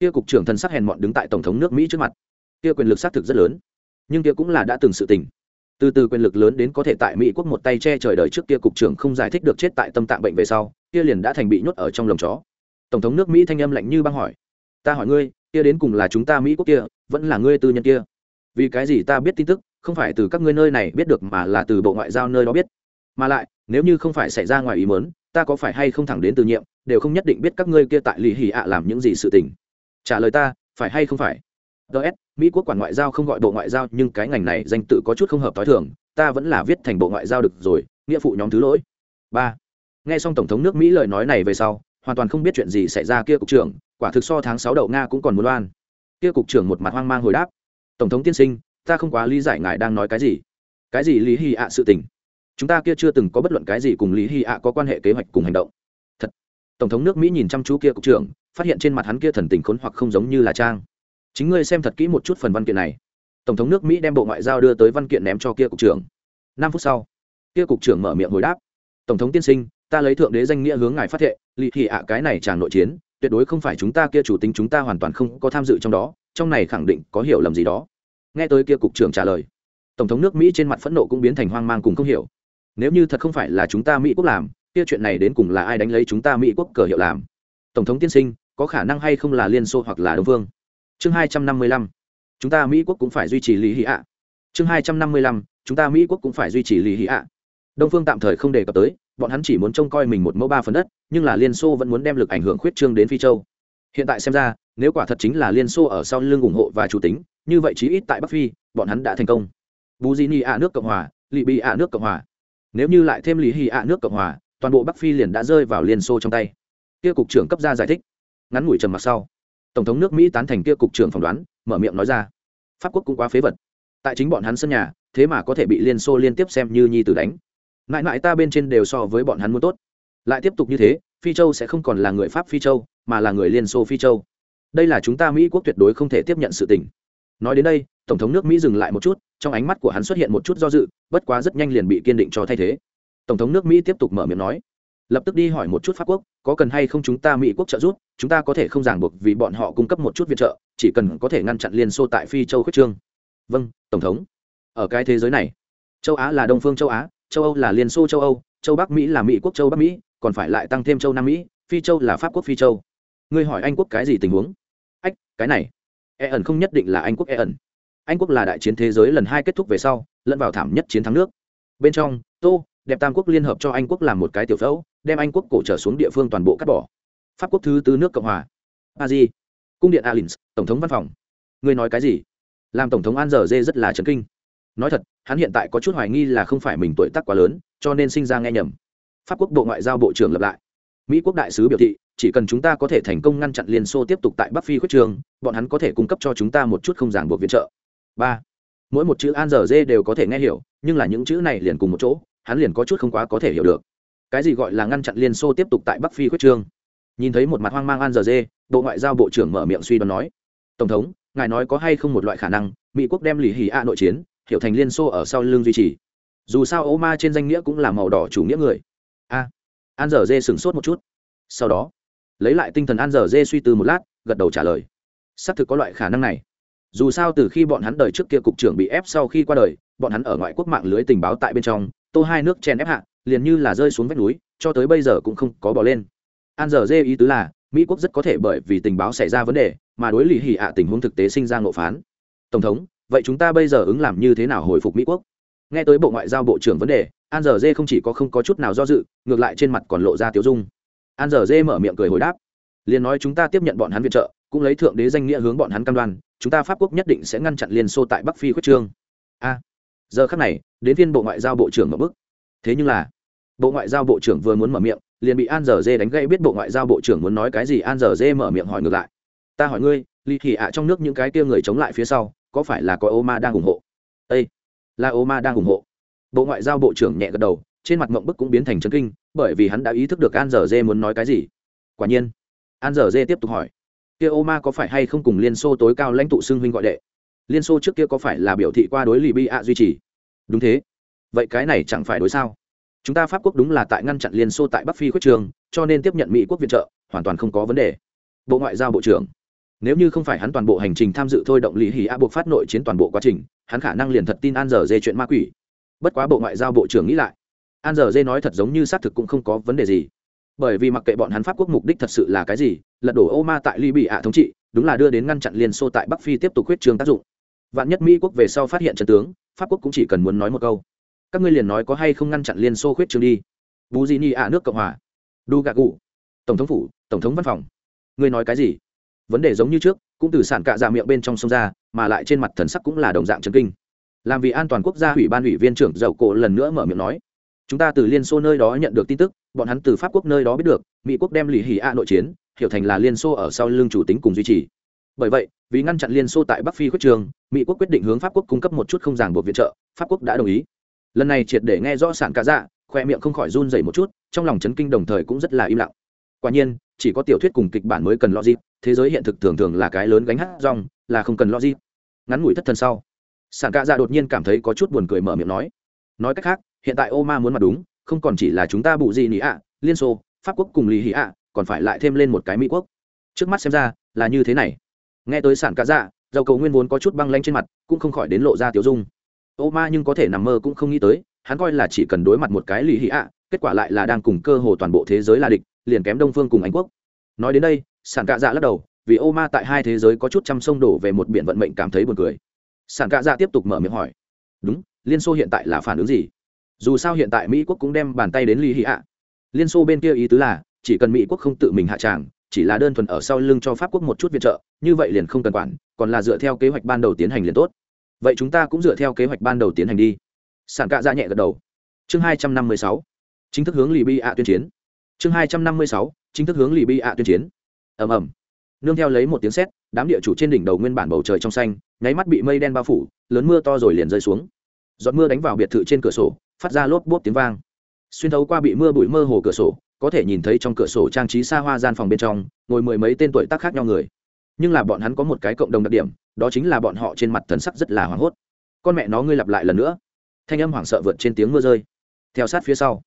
Kia cục trưởng thần sắc hèn mọn đứng tại tổng thống nước mỹ trước mặt. Kia quyền lực xác thực rất lớn. Nhưng kia cũng là đã từng sự tình. Từ từ quyền lực lớn đến có thể tại mỹ quốc một tay che trời đời trước kia cục trưởng không giải thích được chết tại tâm tạng bệnh về sau, kia liền đã thành bị nhốt ở trong lồng chó tổng thống nước mỹ thanh âm lạnh như băng hỏi. Ta hỏi ngươi, kia đến cùng là chúng ta mỹ quốc kia, vẫn là ngươi tư nhân kia? Vì cái gì ta biết tin tức, không phải từ các ngươi nơi này biết được mà là từ bộ ngoại giao nơi đó biết. Mà lại, nếu như không phải xảy ra ngoài ý mớn ta có phải hay không thẳng đến từ nhiệm, đều không nhất định biết các ngươi kia tại lì hì ạ làm những gì sự tình. Trả lời ta, phải hay không phải? Ts mỹ quốc quản ngoại giao không gọi bộ ngoại giao, nhưng cái ngành này danh tự có chút không hợp t h o i thường, ta vẫn là viết thành bộ ngoại giao được rồi, nghĩa phụ nhóm thứ lỗi. Ba. Nghe xong tổng thống nước mỹ lời nói này về sau hoàn toàn không biết chuyện gì xảy ra kia cục trưởng, quả thực so tháng sáu đậu nga cũng còn muốn đoan kia cục trưởng một mặt hoang mang hồi đáp, tổng thống tiên sinh, ta không quá lý giải ngài đang nói cái gì. Cái gì lý hy ạ sự tình? Chúng ta kia chưa từng có bất luận cái gì cùng lý hy ạ có quan hệ kế hoạch cùng hành động. Thật. Tổng thống nước mỹ nhìn chăm chú kia cục trưởng, phát hiện trên mặt hắn kia thần tình khốn hoặc không giống như là trang. Chính ngươi xem thật kỹ một chút phần văn kiện này. Tổng thống nước mỹ đem bộ ngoại giao đưa tới văn kiện ném cho kia cục trưởng. Năm phút sau, kia cục trưởng mở miệng hồi đáp, tổng thống tiên sinh, ta lấy thượng đế danh nghĩa hướng ngài phát thệ lì thị ạ, cái này chàng nội chiến, tuyệt đối không phải chúng ta kia chủ tính chúng ta hoàn toàn không có tham dự trong đó, trong này khẳng định có hiểu lầm gì đó. Nghe tới kia cục trưởng trả lời, tổng thống nước mỹ trên mặt phẫn nộ cũng biến thành hoang mang cùng không hiểu. Nếu như thật không phải là chúng ta mỹ quốc làm, kia chuyện này đến cùng là ai đánh lấy chúng ta mỹ quốc cờ hiệu làm? Tổng thống tiên sinh, có khả năng hay không là liên xô hoặc là đông vương? Chương hai trăm năm mươi lăm, chúng ta mỹ quốc cũng phải duy trì lý hị ạ. Chương hai trăm năm mươi lăm, chúng ta mỹ quốc cũng phải duy trì lý hị ạ. Đông phương tạm thời không đề cập tới bọn hắn chỉ muốn trông coi mình một mẫu ba phần đất, nhưng là liên xô vẫn muốn đem lực ảnh hưởng khuyết trương đến phi châu. Hiện tại xem ra, nếu quả thật chính là liên xô ở sau lưng ủng hộ và chủ tính, như vậy chí ít tại bắc phi, bọn hắn đã thành công. Bù di ni ạ nước cộng hòa lì bị ạ nước cộng hòa. Nếu như lại thêm lý hy ạ nước cộng hòa, toàn bộ bắc phi liền đã rơi vào liên xô trong tay. Kia cục trưởng cấp ra giải thích. Ngắn ngủi trầm mặc sau, tổng thống nước mỹ tán thành kia cục trưởng phỏng đoán, mở miệng nói ra. Pháp quốc cũng quá phế vật. Tại chính bọn hắn sân nhà, thế mà có thể bị liên xô liên tiếp xem như nhi tử đánh mãi mãi ta bên trên đều so với bọn hắn muốn tốt. Lại tiếp tục như thế, phi châu sẽ không còn là người pháp phi châu, mà là người liên xô phi châu. Đây là chúng ta mỹ quốc tuyệt đối không thể tiếp nhận sự tình. Nói đến đây, tổng thống nước mỹ dừng lại một chút, trong ánh mắt của hắn xuất hiện một chút do dự, bất quá rất nhanh liền bị kiên định cho thay thế. Tổng thống nước mỹ tiếp tục mở miệng nói, lập tức đi hỏi một chút pháp quốc, có cần hay không chúng ta mỹ quốc trợ giúp, chúng ta có thể không ràng buộc vì bọn họ cung cấp một chút viện trợ, chỉ cần có thể ngăn chặn liên xô tại phi châu khuyết trương. Vâng tổng thống. Ở cái thế giới này, châu á là đông phương châu á châu âu là liên xô châu âu, châu bắc mỹ là mỹ quốc châu bắc mỹ, còn phải lại tăng thêm châu nam mỹ, phi châu là pháp quốc phi châu. Ngươi hỏi anh quốc cái gì tình huống? Ách, cái này. E ẩn không nhất định là anh quốc e ẩn. Anh quốc là đại chiến thế giới lần hai kết thúc về sau, lẫn vào thảm nhất chiến thắng nước. Bên trong, tô, đẹp tam quốc liên hợp cho anh quốc làm một cái tiểu phẫu, đem anh quốc cổ trở xuống địa phương toàn bộ cắt bỏ. Pháp quốc thứ tư nước cộng hòa. A di. Cung điện alins, tổng thống văn phòng. Ngươi nói cái gì? Làm tổng thống an giờ dê rất là chấn kinh nói thật, hắn hiện tại có chút hoài nghi là không phải mình tuổi tác quá lớn, cho nên sinh ra nghe nhầm. Pháp quốc bộ ngoại giao bộ trưởng lập lại. Mỹ quốc đại sứ biểu thị, chỉ cần chúng ta có thể thành công ngăn chặn liên xô tiếp tục tại bắc phi khuyết trường, bọn hắn có thể cung cấp cho chúng ta một chút không ràng buộc viện trợ. Ba. Mỗi một chữ an giờ dê đều có thể nghe hiểu, nhưng là những chữ này liền cùng một chỗ, hắn liền có chút không quá có thể hiểu được. Cái gì gọi là ngăn chặn liên xô tiếp tục tại bắc phi khuyết trương nhìn thấy một mặt hoang mang an giờ dê bộ ngoại giao bộ trưởng mở miệng suy đoán nói, tổng thống, ngài nói có hay không một loại khả năng, mỹ quốc đem lì hì a nội chiến hiểu thành liên xô ở sau lưng duy trì. Dù sao ô ma trên danh nghĩa cũng là màu đỏ chủ nghĩa người. A, an dở dê sửng sốt một chút. Sau đó, lấy lại tinh thần an dở dê suy tư một lát, gật đầu trả lời. Xác thực có loại khả năng này. Dù sao từ khi bọn hắn đời trước kia cục trưởng bị ép sau khi qua đời, bọn hắn ở ngoại quốc mạng lưới tình báo tại bên trong, tô hai nước chen ép hạ, liền như là rơi xuống vách núi, cho tới bây giờ cũng không có bỏ lên. An dở dê ý tứ là, mỹ quốc rất có thể bởi vì tình báo xảy ra vấn đề, mà đối lì hì ạ tình huống thực tế sinh ra ngộ phán. Tổng thống vậy chúng ta bây giờ ứng làm như thế nào hồi phục mỹ quốc? Nghe tới bộ ngoại giao bộ trưởng vấn đề, an giờ dê không chỉ có không có chút nào do dự, ngược lại trên mặt còn lộ ra tiếu dung. An giờ dê mở miệng cười hồi đáp liền nói chúng ta tiếp nhận bọn hắn viện trợ, cũng lấy thượng đế danh nghĩa hướng bọn hắn cam đoan, chúng ta pháp quốc nhất định sẽ ngăn chặn liên xô tại bắc phi khuyết trương. A, giờ khắc này, đến phiên bộ ngoại giao bộ trưởng ở bức thế nhưng là, bộ ngoại giao bộ trưởng vừa muốn mở miệng, liền bị an giờ dê đánh gãy, biết bộ ngoại giao bộ trưởng muốn nói cái gì, an giờ dê mở miệng hỏi ngược lại, ta hỏi ngươi ly thị ạ, trong nước những cái kia người chống lại phía sau có phải là có ô ma đang ủng hộ? Â là ô ma đang ủng hộ. Bộ ngoại giao bộ trưởng nhẹ gật đầu, trên mặt mộng bức cũng biến thành chân kinh, bởi vì hắn đã ý thức được an dở dê muốn nói cái gì. Quả nhiên, an dở dê tiếp tục hỏi, kia ô ma có phải hay không cùng liên xô tối cao lãnh tụ xưng huynh gọi đệ? Liên xô trước kia có phải là biểu thị qua đối lì bi ạ duy trì? Đúng thế. Vậy cái này chẳng phải đối sao? Chúng ta pháp quốc đúng là tại ngăn chặn liên xô tại bắc phi khuyết trường, cho nên tiếp nhận mỹ quốc viện trợ, hoàn toàn không có vấn đề. Bộ ngoại giao bộ trưởng nếu như không phải hắn toàn bộ hành trình tham dự thôi, động lý hỉ a buộc phát nội chiến toàn bộ quá trình, hắn khả năng liền thật tin an giờ dê chuyện ma quỷ. Bất quá bộ ngoại giao bộ trưởng nghĩ lại, an giờ dê nói thật giống như xác thực cũng không có vấn đề gì. Bởi vì mặc kệ bọn hắn pháp quốc mục đích thật sự là cái gì, lật đổ ô ma tại ly ạ thống trị, đúng là đưa đến ngăn chặn liên xô tại bắc phi tiếp tục huyết trường tác dụng. Vạn nhất mỹ quốc về sau phát hiện trận tướng, pháp quốc cũng chỉ cần muốn nói một câu. Các ngươi liền nói có hay không ngăn chặn liên xô khuyết trường đi. Bù gì ni ạ nước cộng hòa. Đu gạ cụ. Tổng thống phủ, tổng thống văn phòng. Ngươi nói cái gì? Vấn đề giống như trước, cũng từ sản cạ dạ miệng bên trong sông ra, mà lại trên mặt thần sắc cũng là đồng dạng chấn kinh. Làm vì an toàn quốc gia ủy ban ủy viên trưởng dầu cổ lần nữa mở miệng nói, chúng ta từ liên xô nơi đó nhận được tin tức, bọn hắn từ pháp quốc nơi đó biết được, mỹ quốc đem lì hì a nội chiến, hiểu thành là liên xô ở sau lưng chủ tính cùng duy trì. Bởi vậy, vì ngăn chặn liên xô tại bắc phi khuyết trường, mỹ quốc quyết định hướng pháp quốc cung cấp một chút không ràng buộc viện trợ, pháp quốc đã đồng ý. Lần này triệt để nghe rõ sản cạ dạ khoe miệng không khỏi run dày một chút, trong lòng chấn kinh đồng thời cũng rất là im lặng quả nhiên, chỉ có tiểu thuyết cùng kịch bản mới cần logic, thế giới hiện thực thường thường là cái lớn gánh hát rong, là không cần logic. Ngắn ngủi thất thần sau sản cạ dạ đột nhiên cảm thấy có chút buồn cười mở miệng nói nói cách khác, hiện tại ô ma muốn mặt đúng, không còn chỉ là chúng ta bụ gì nỉ ạ, liên xô, pháp quốc cùng lì hì ạ, còn phải lại thêm lên một cái mỹ quốc. Trước mắt xem ra, là như thế này. Nghe tới sản cạ dạ dầu cầu nguyên vốn có chút băng lanh trên mặt, cũng không khỏi đến lộ ra tiểu dung. Ô ma nhưng có thể nằm mơ cũng không nghĩ tới, hắn coi là chỉ cần đối mặt một cái lì hì ạ, kết quả lại là đang cùng cơ hồ toàn bộ thế giới là địch liền kém đông phương cùng anh quốc. Nói đến đây, sản cạ dạ lắc đầu, vì ô ma tại hai thế giới có chút trăm sông đổ về một biển vận mệnh cảm thấy buồn cười. Sản cạ dạ tiếp tục mở miệng hỏi, đúng, liên xô hiện tại là phản ứng gì? Dù sao hiện tại mỹ quốc cũng đem bàn tay đến ly hị ạ. Liên xô bên kia ý tứ là, chỉ cần mỹ quốc không tự mình hạ tràng, chỉ là đơn thuần ở sau lưng cho pháp quốc một chút viện trợ, như vậy liền không cần quản, còn là dựa theo kế hoạch ban đầu tiến hành liền tốt. Vậy chúng ta cũng dựa theo kế hoạch ban đầu tiến hành đi. Sản cạ dạ nhẹ gật đầu. Chương hai trăm năm mươi sáu, chính thức hướng lì bi ạ tuyên chiến chương hai trăm năm mươi sáu, chính thức hướng lì bi ạ tuyên chiến. Ầm ầm. Nương theo lấy một tiếng sét, đám địa chủ trên đỉnh đầu nguyên bản bầu trời trong xanh, nháy mắt bị mây đen bao phủ, lớn mưa to rồi liền rơi xuống. Giọt mưa đánh vào biệt thự trên cửa sổ, phát ra lốp bốp tiếng vang. Xuyên thấu qua bị mưa bụi mơ hồ cửa sổ, có thể nhìn thấy trong cửa sổ trang trí xa hoa gian phòng bên trong, ngồi mười mấy tên tuổi tác khác nhau người. Nhưng là bọn hắn có một cái cộng đồng đặc điểm, đó chính là bọn họ trên mặt thần sắc rất là hoảng hốt. Con mẹ nó, ngươi lặp lại lần nữa. Thanh âm hoảng sợ vượt trên tiếng mưa rơi. Theo sát phía sau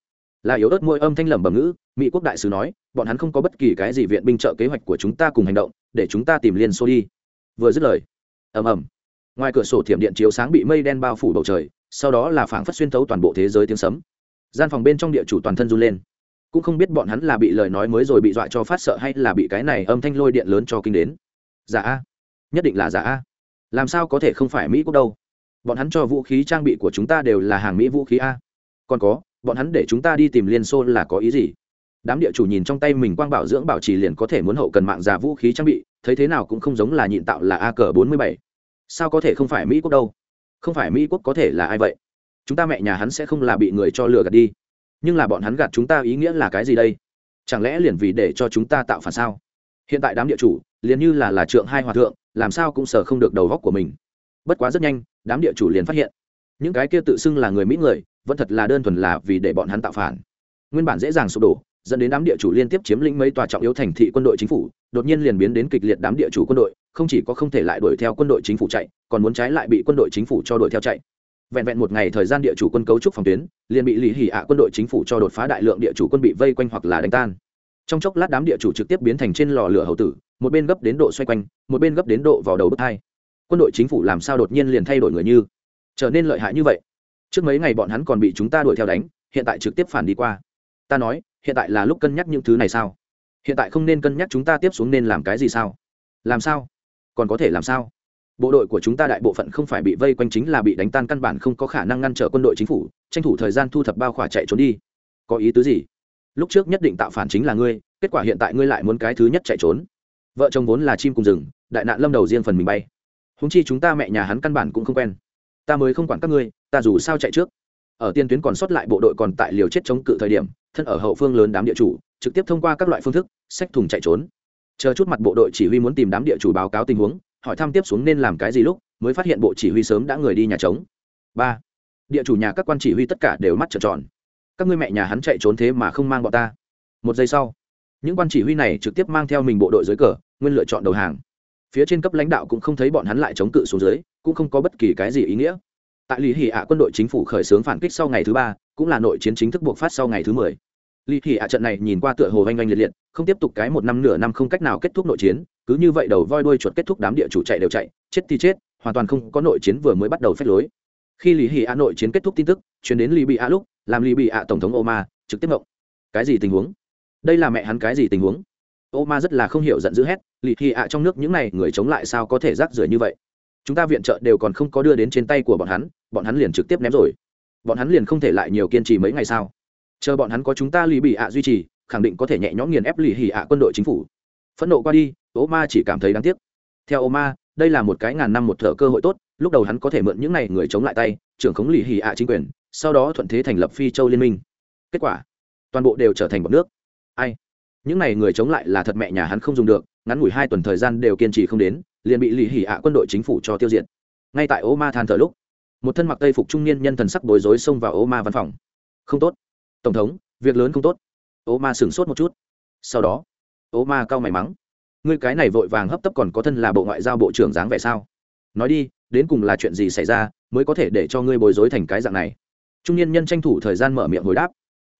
là yếu ớt môi âm thanh lẩm bẩm ngữ, mỹ quốc đại sứ nói, bọn hắn không có bất kỳ cái gì viện binh trợ kế hoạch của chúng ta cùng hành động, để chúng ta tìm liên xô đi. Vừa dứt lời, ầm ầm, ngoài cửa sổ thiểm điện chiếu sáng bị mây đen bao phủ bầu trời, sau đó là phảng phất xuyên thấu toàn bộ thế giới tiếng sấm. Gian phòng bên trong địa chủ toàn thân run lên. Cũng không biết bọn hắn là bị lời nói mới rồi bị dọa cho phát sợ hay là bị cái này âm thanh lôi điện lớn cho kinh đến. Giả a. Nhất định là giả a. Làm sao có thể không phải mỹ quốc đâu? Bọn hắn cho vũ khí trang bị của chúng ta đều là hàng mỹ vũ khí a. Còn có bọn hắn để chúng ta đi tìm liên xô là có ý gì? Đám địa chủ nhìn trong tay mình quang bảo dưỡng bảo trì liền có thể muốn hậu cần mạng già vũ khí trang bị, thấy thế nào cũng không giống là nhịn tạo là a cờ bốn mươi bảy. Sao có thể không phải mỹ quốc đâu? Không phải mỹ quốc có thể là ai vậy? Chúng ta mẹ nhà hắn sẽ không là bị người cho lừa gạt đi. Nhưng là bọn hắn gạt chúng ta ý nghĩa là cái gì đây? Chẳng lẽ liền vì để cho chúng ta tạo phản sao? Hiện tại đám địa chủ, liền như là là trượng hai hòa thượng, làm sao cũng sờ không được đầu góc của mình. Bất quá rất nhanh, đám địa chủ liền phát hiện. Những cái kia tự xưng là người mỹ người vẫn thật là đơn thuần là vì để bọn hắn tạo phản. Nguyên bản dễ dàng sụp đổ, dẫn đến đám địa chủ liên tiếp chiếm lĩnh mấy tòa trọng yếu thành thị quân đội chính phủ, đột nhiên liền biến đến kịch liệt đám địa chủ quân đội, không chỉ có không thể lại đuổi theo quân đội chính phủ chạy, còn muốn trái lại bị quân đội chính phủ cho đuổi theo chạy. Vẹn vẹn một ngày thời gian địa chủ quân cấu trúc phòng tuyến, liền bị lì hỉ ạ quân đội chính phủ cho đột phá đại lượng địa chủ quân bị vây quanh hoặc là đánh tan. Trong chốc lát đám địa chủ trực tiếp biến thành trên lò lửa hậu tử, một bên gấp đến độ xoay quanh, một bên gấp đến độ vào đầu bức hai. Quân đội chính phủ làm sao đột nhiên liền thay đổi người như? Trở nên lợi hại như vậy? Trước mấy ngày bọn hắn còn bị chúng ta đuổi theo đánh, hiện tại trực tiếp phản đi qua. Ta nói, hiện tại là lúc cân nhắc những thứ này sao? Hiện tại không nên cân nhắc chúng ta tiếp xuống nên làm cái gì sao? Làm sao? Còn có thể làm sao? Bộ đội của chúng ta đại bộ phận không phải bị vây quanh chính là bị đánh tan căn bản không có khả năng ngăn trở quân đội chính phủ, tranh thủ thời gian thu thập bao khỏa chạy trốn đi. Có ý tứ gì? Lúc trước nhất định tạo phản chính là ngươi, kết quả hiện tại ngươi lại muốn cái thứ nhất chạy trốn. Vợ chồng vốn là chim cùng rừng, đại nạn lâm đầu riêng phần mình bay. Húng chi chúng ta mẹ nhà hắn căn bản cũng không quen. Ta mới không quản các ngươi ta dù sao chạy trước. Ở tiên tuyến còn sót lại bộ đội còn tại liều chết chống cự thời điểm, thân ở hậu phương lớn đám địa chủ, trực tiếp thông qua các loại phương thức, xách thùng chạy trốn. Chờ chút mặt bộ đội chỉ huy muốn tìm đám địa chủ báo cáo tình huống, hỏi thăm tiếp xuống nên làm cái gì lúc, mới phát hiện bộ chỉ huy sớm đã người đi nhà trống. Ba. Địa chủ nhà các quan chỉ huy tất cả đều mắt trợn tròn. Các ngươi mẹ nhà hắn chạy trốn thế mà không mang bọn ta. Một giây sau, những quan chỉ huy này trực tiếp mang theo mình bộ đội dưới cờ, nguyên lựa chọn đầu hàng. Phía trên cấp lãnh đạo cũng không thấy bọn hắn lại chống cự xuống dưới, cũng không có bất kỳ cái gì ý nghĩa tại lý hỉ ạ quân đội chính phủ khởi xướng phản kích sau ngày thứ ba, cũng là nội chiến chính thức buộc phát sau ngày thứ mười. Lý hỉ ạ trận này nhìn qua tựa hồ oanh oanh liệt liệt, không tiếp tục cái một năm nửa năm không cách nào kết thúc nội chiến, cứ như vậy đầu voi đuôi chuột kết thúc đám địa chủ chạy đều chạy, chết thì chết, hoàn toàn không có nội chiến vừa mới bắt đầu phép lối. Khi lý hỉ ạ nội chiến kết thúc tin tức chuyển đến lý bị ạ lúc, làm lý bị ạ tổng thống oma trực tiếp mộng cái gì tình huống? Đây là mẹ hắn cái gì tình huống? Oma rất là không hiểu giận dữ hét, lý hỉ ạ trong nước những này người chống lại sao có thể rác rưởi như vậy? Chúng ta viện trợ đều còn không có đưa đến trên tay của bọn hắn bọn hắn liền trực tiếp ném rồi. Bọn hắn liền không thể lại nhiều kiên trì mấy ngày sao? Chờ bọn hắn có chúng ta lì bị ạ duy trì, khẳng định có thể nhẹ nhõm nghiền ép lì hì ạ quân đội chính phủ. Phẫn nộ qua đi, ô ma chỉ cảm thấy đáng tiếc. Theo ô ma, đây là một cái ngàn năm một thợ cơ hội tốt, lúc đầu hắn có thể mượn những n à y người chống lại tay, trưởng khống lì hì ạ chính quyền, sau đó thuận thế thành lập phi châu liên minh. Kết quả, toàn bộ đều trở thành bọn nước. Ai? Những n à y người chống lại là thật mẹ nhà hắn không dùng được, ngắn ngủi hai tuần thời gian đều kiên trì không đến, liền bị lì hỉ ạ quân đội chính phủ cho tiêu diệt. Ngay tại ô ma than thở lúc một thân mặc tây phục trung niên nhân thần sắc bối rối xông vào ô ma văn phòng. Không tốt. Tổng thống, việc lớn không tốt. Ô ma sửng sốt một chút. Sau đó, ô ma cau mày mắng. Ngươi cái này vội vàng hấp tấp còn có thân là bộ ngoại giao bộ trưởng dáng vẻ sao? Nói đi, đến cùng là chuyện gì xảy ra mới có thể để cho ngươi bối rối thành cái dạng này? Trung niên nhân tranh thủ thời gian mở miệng hồi đáp.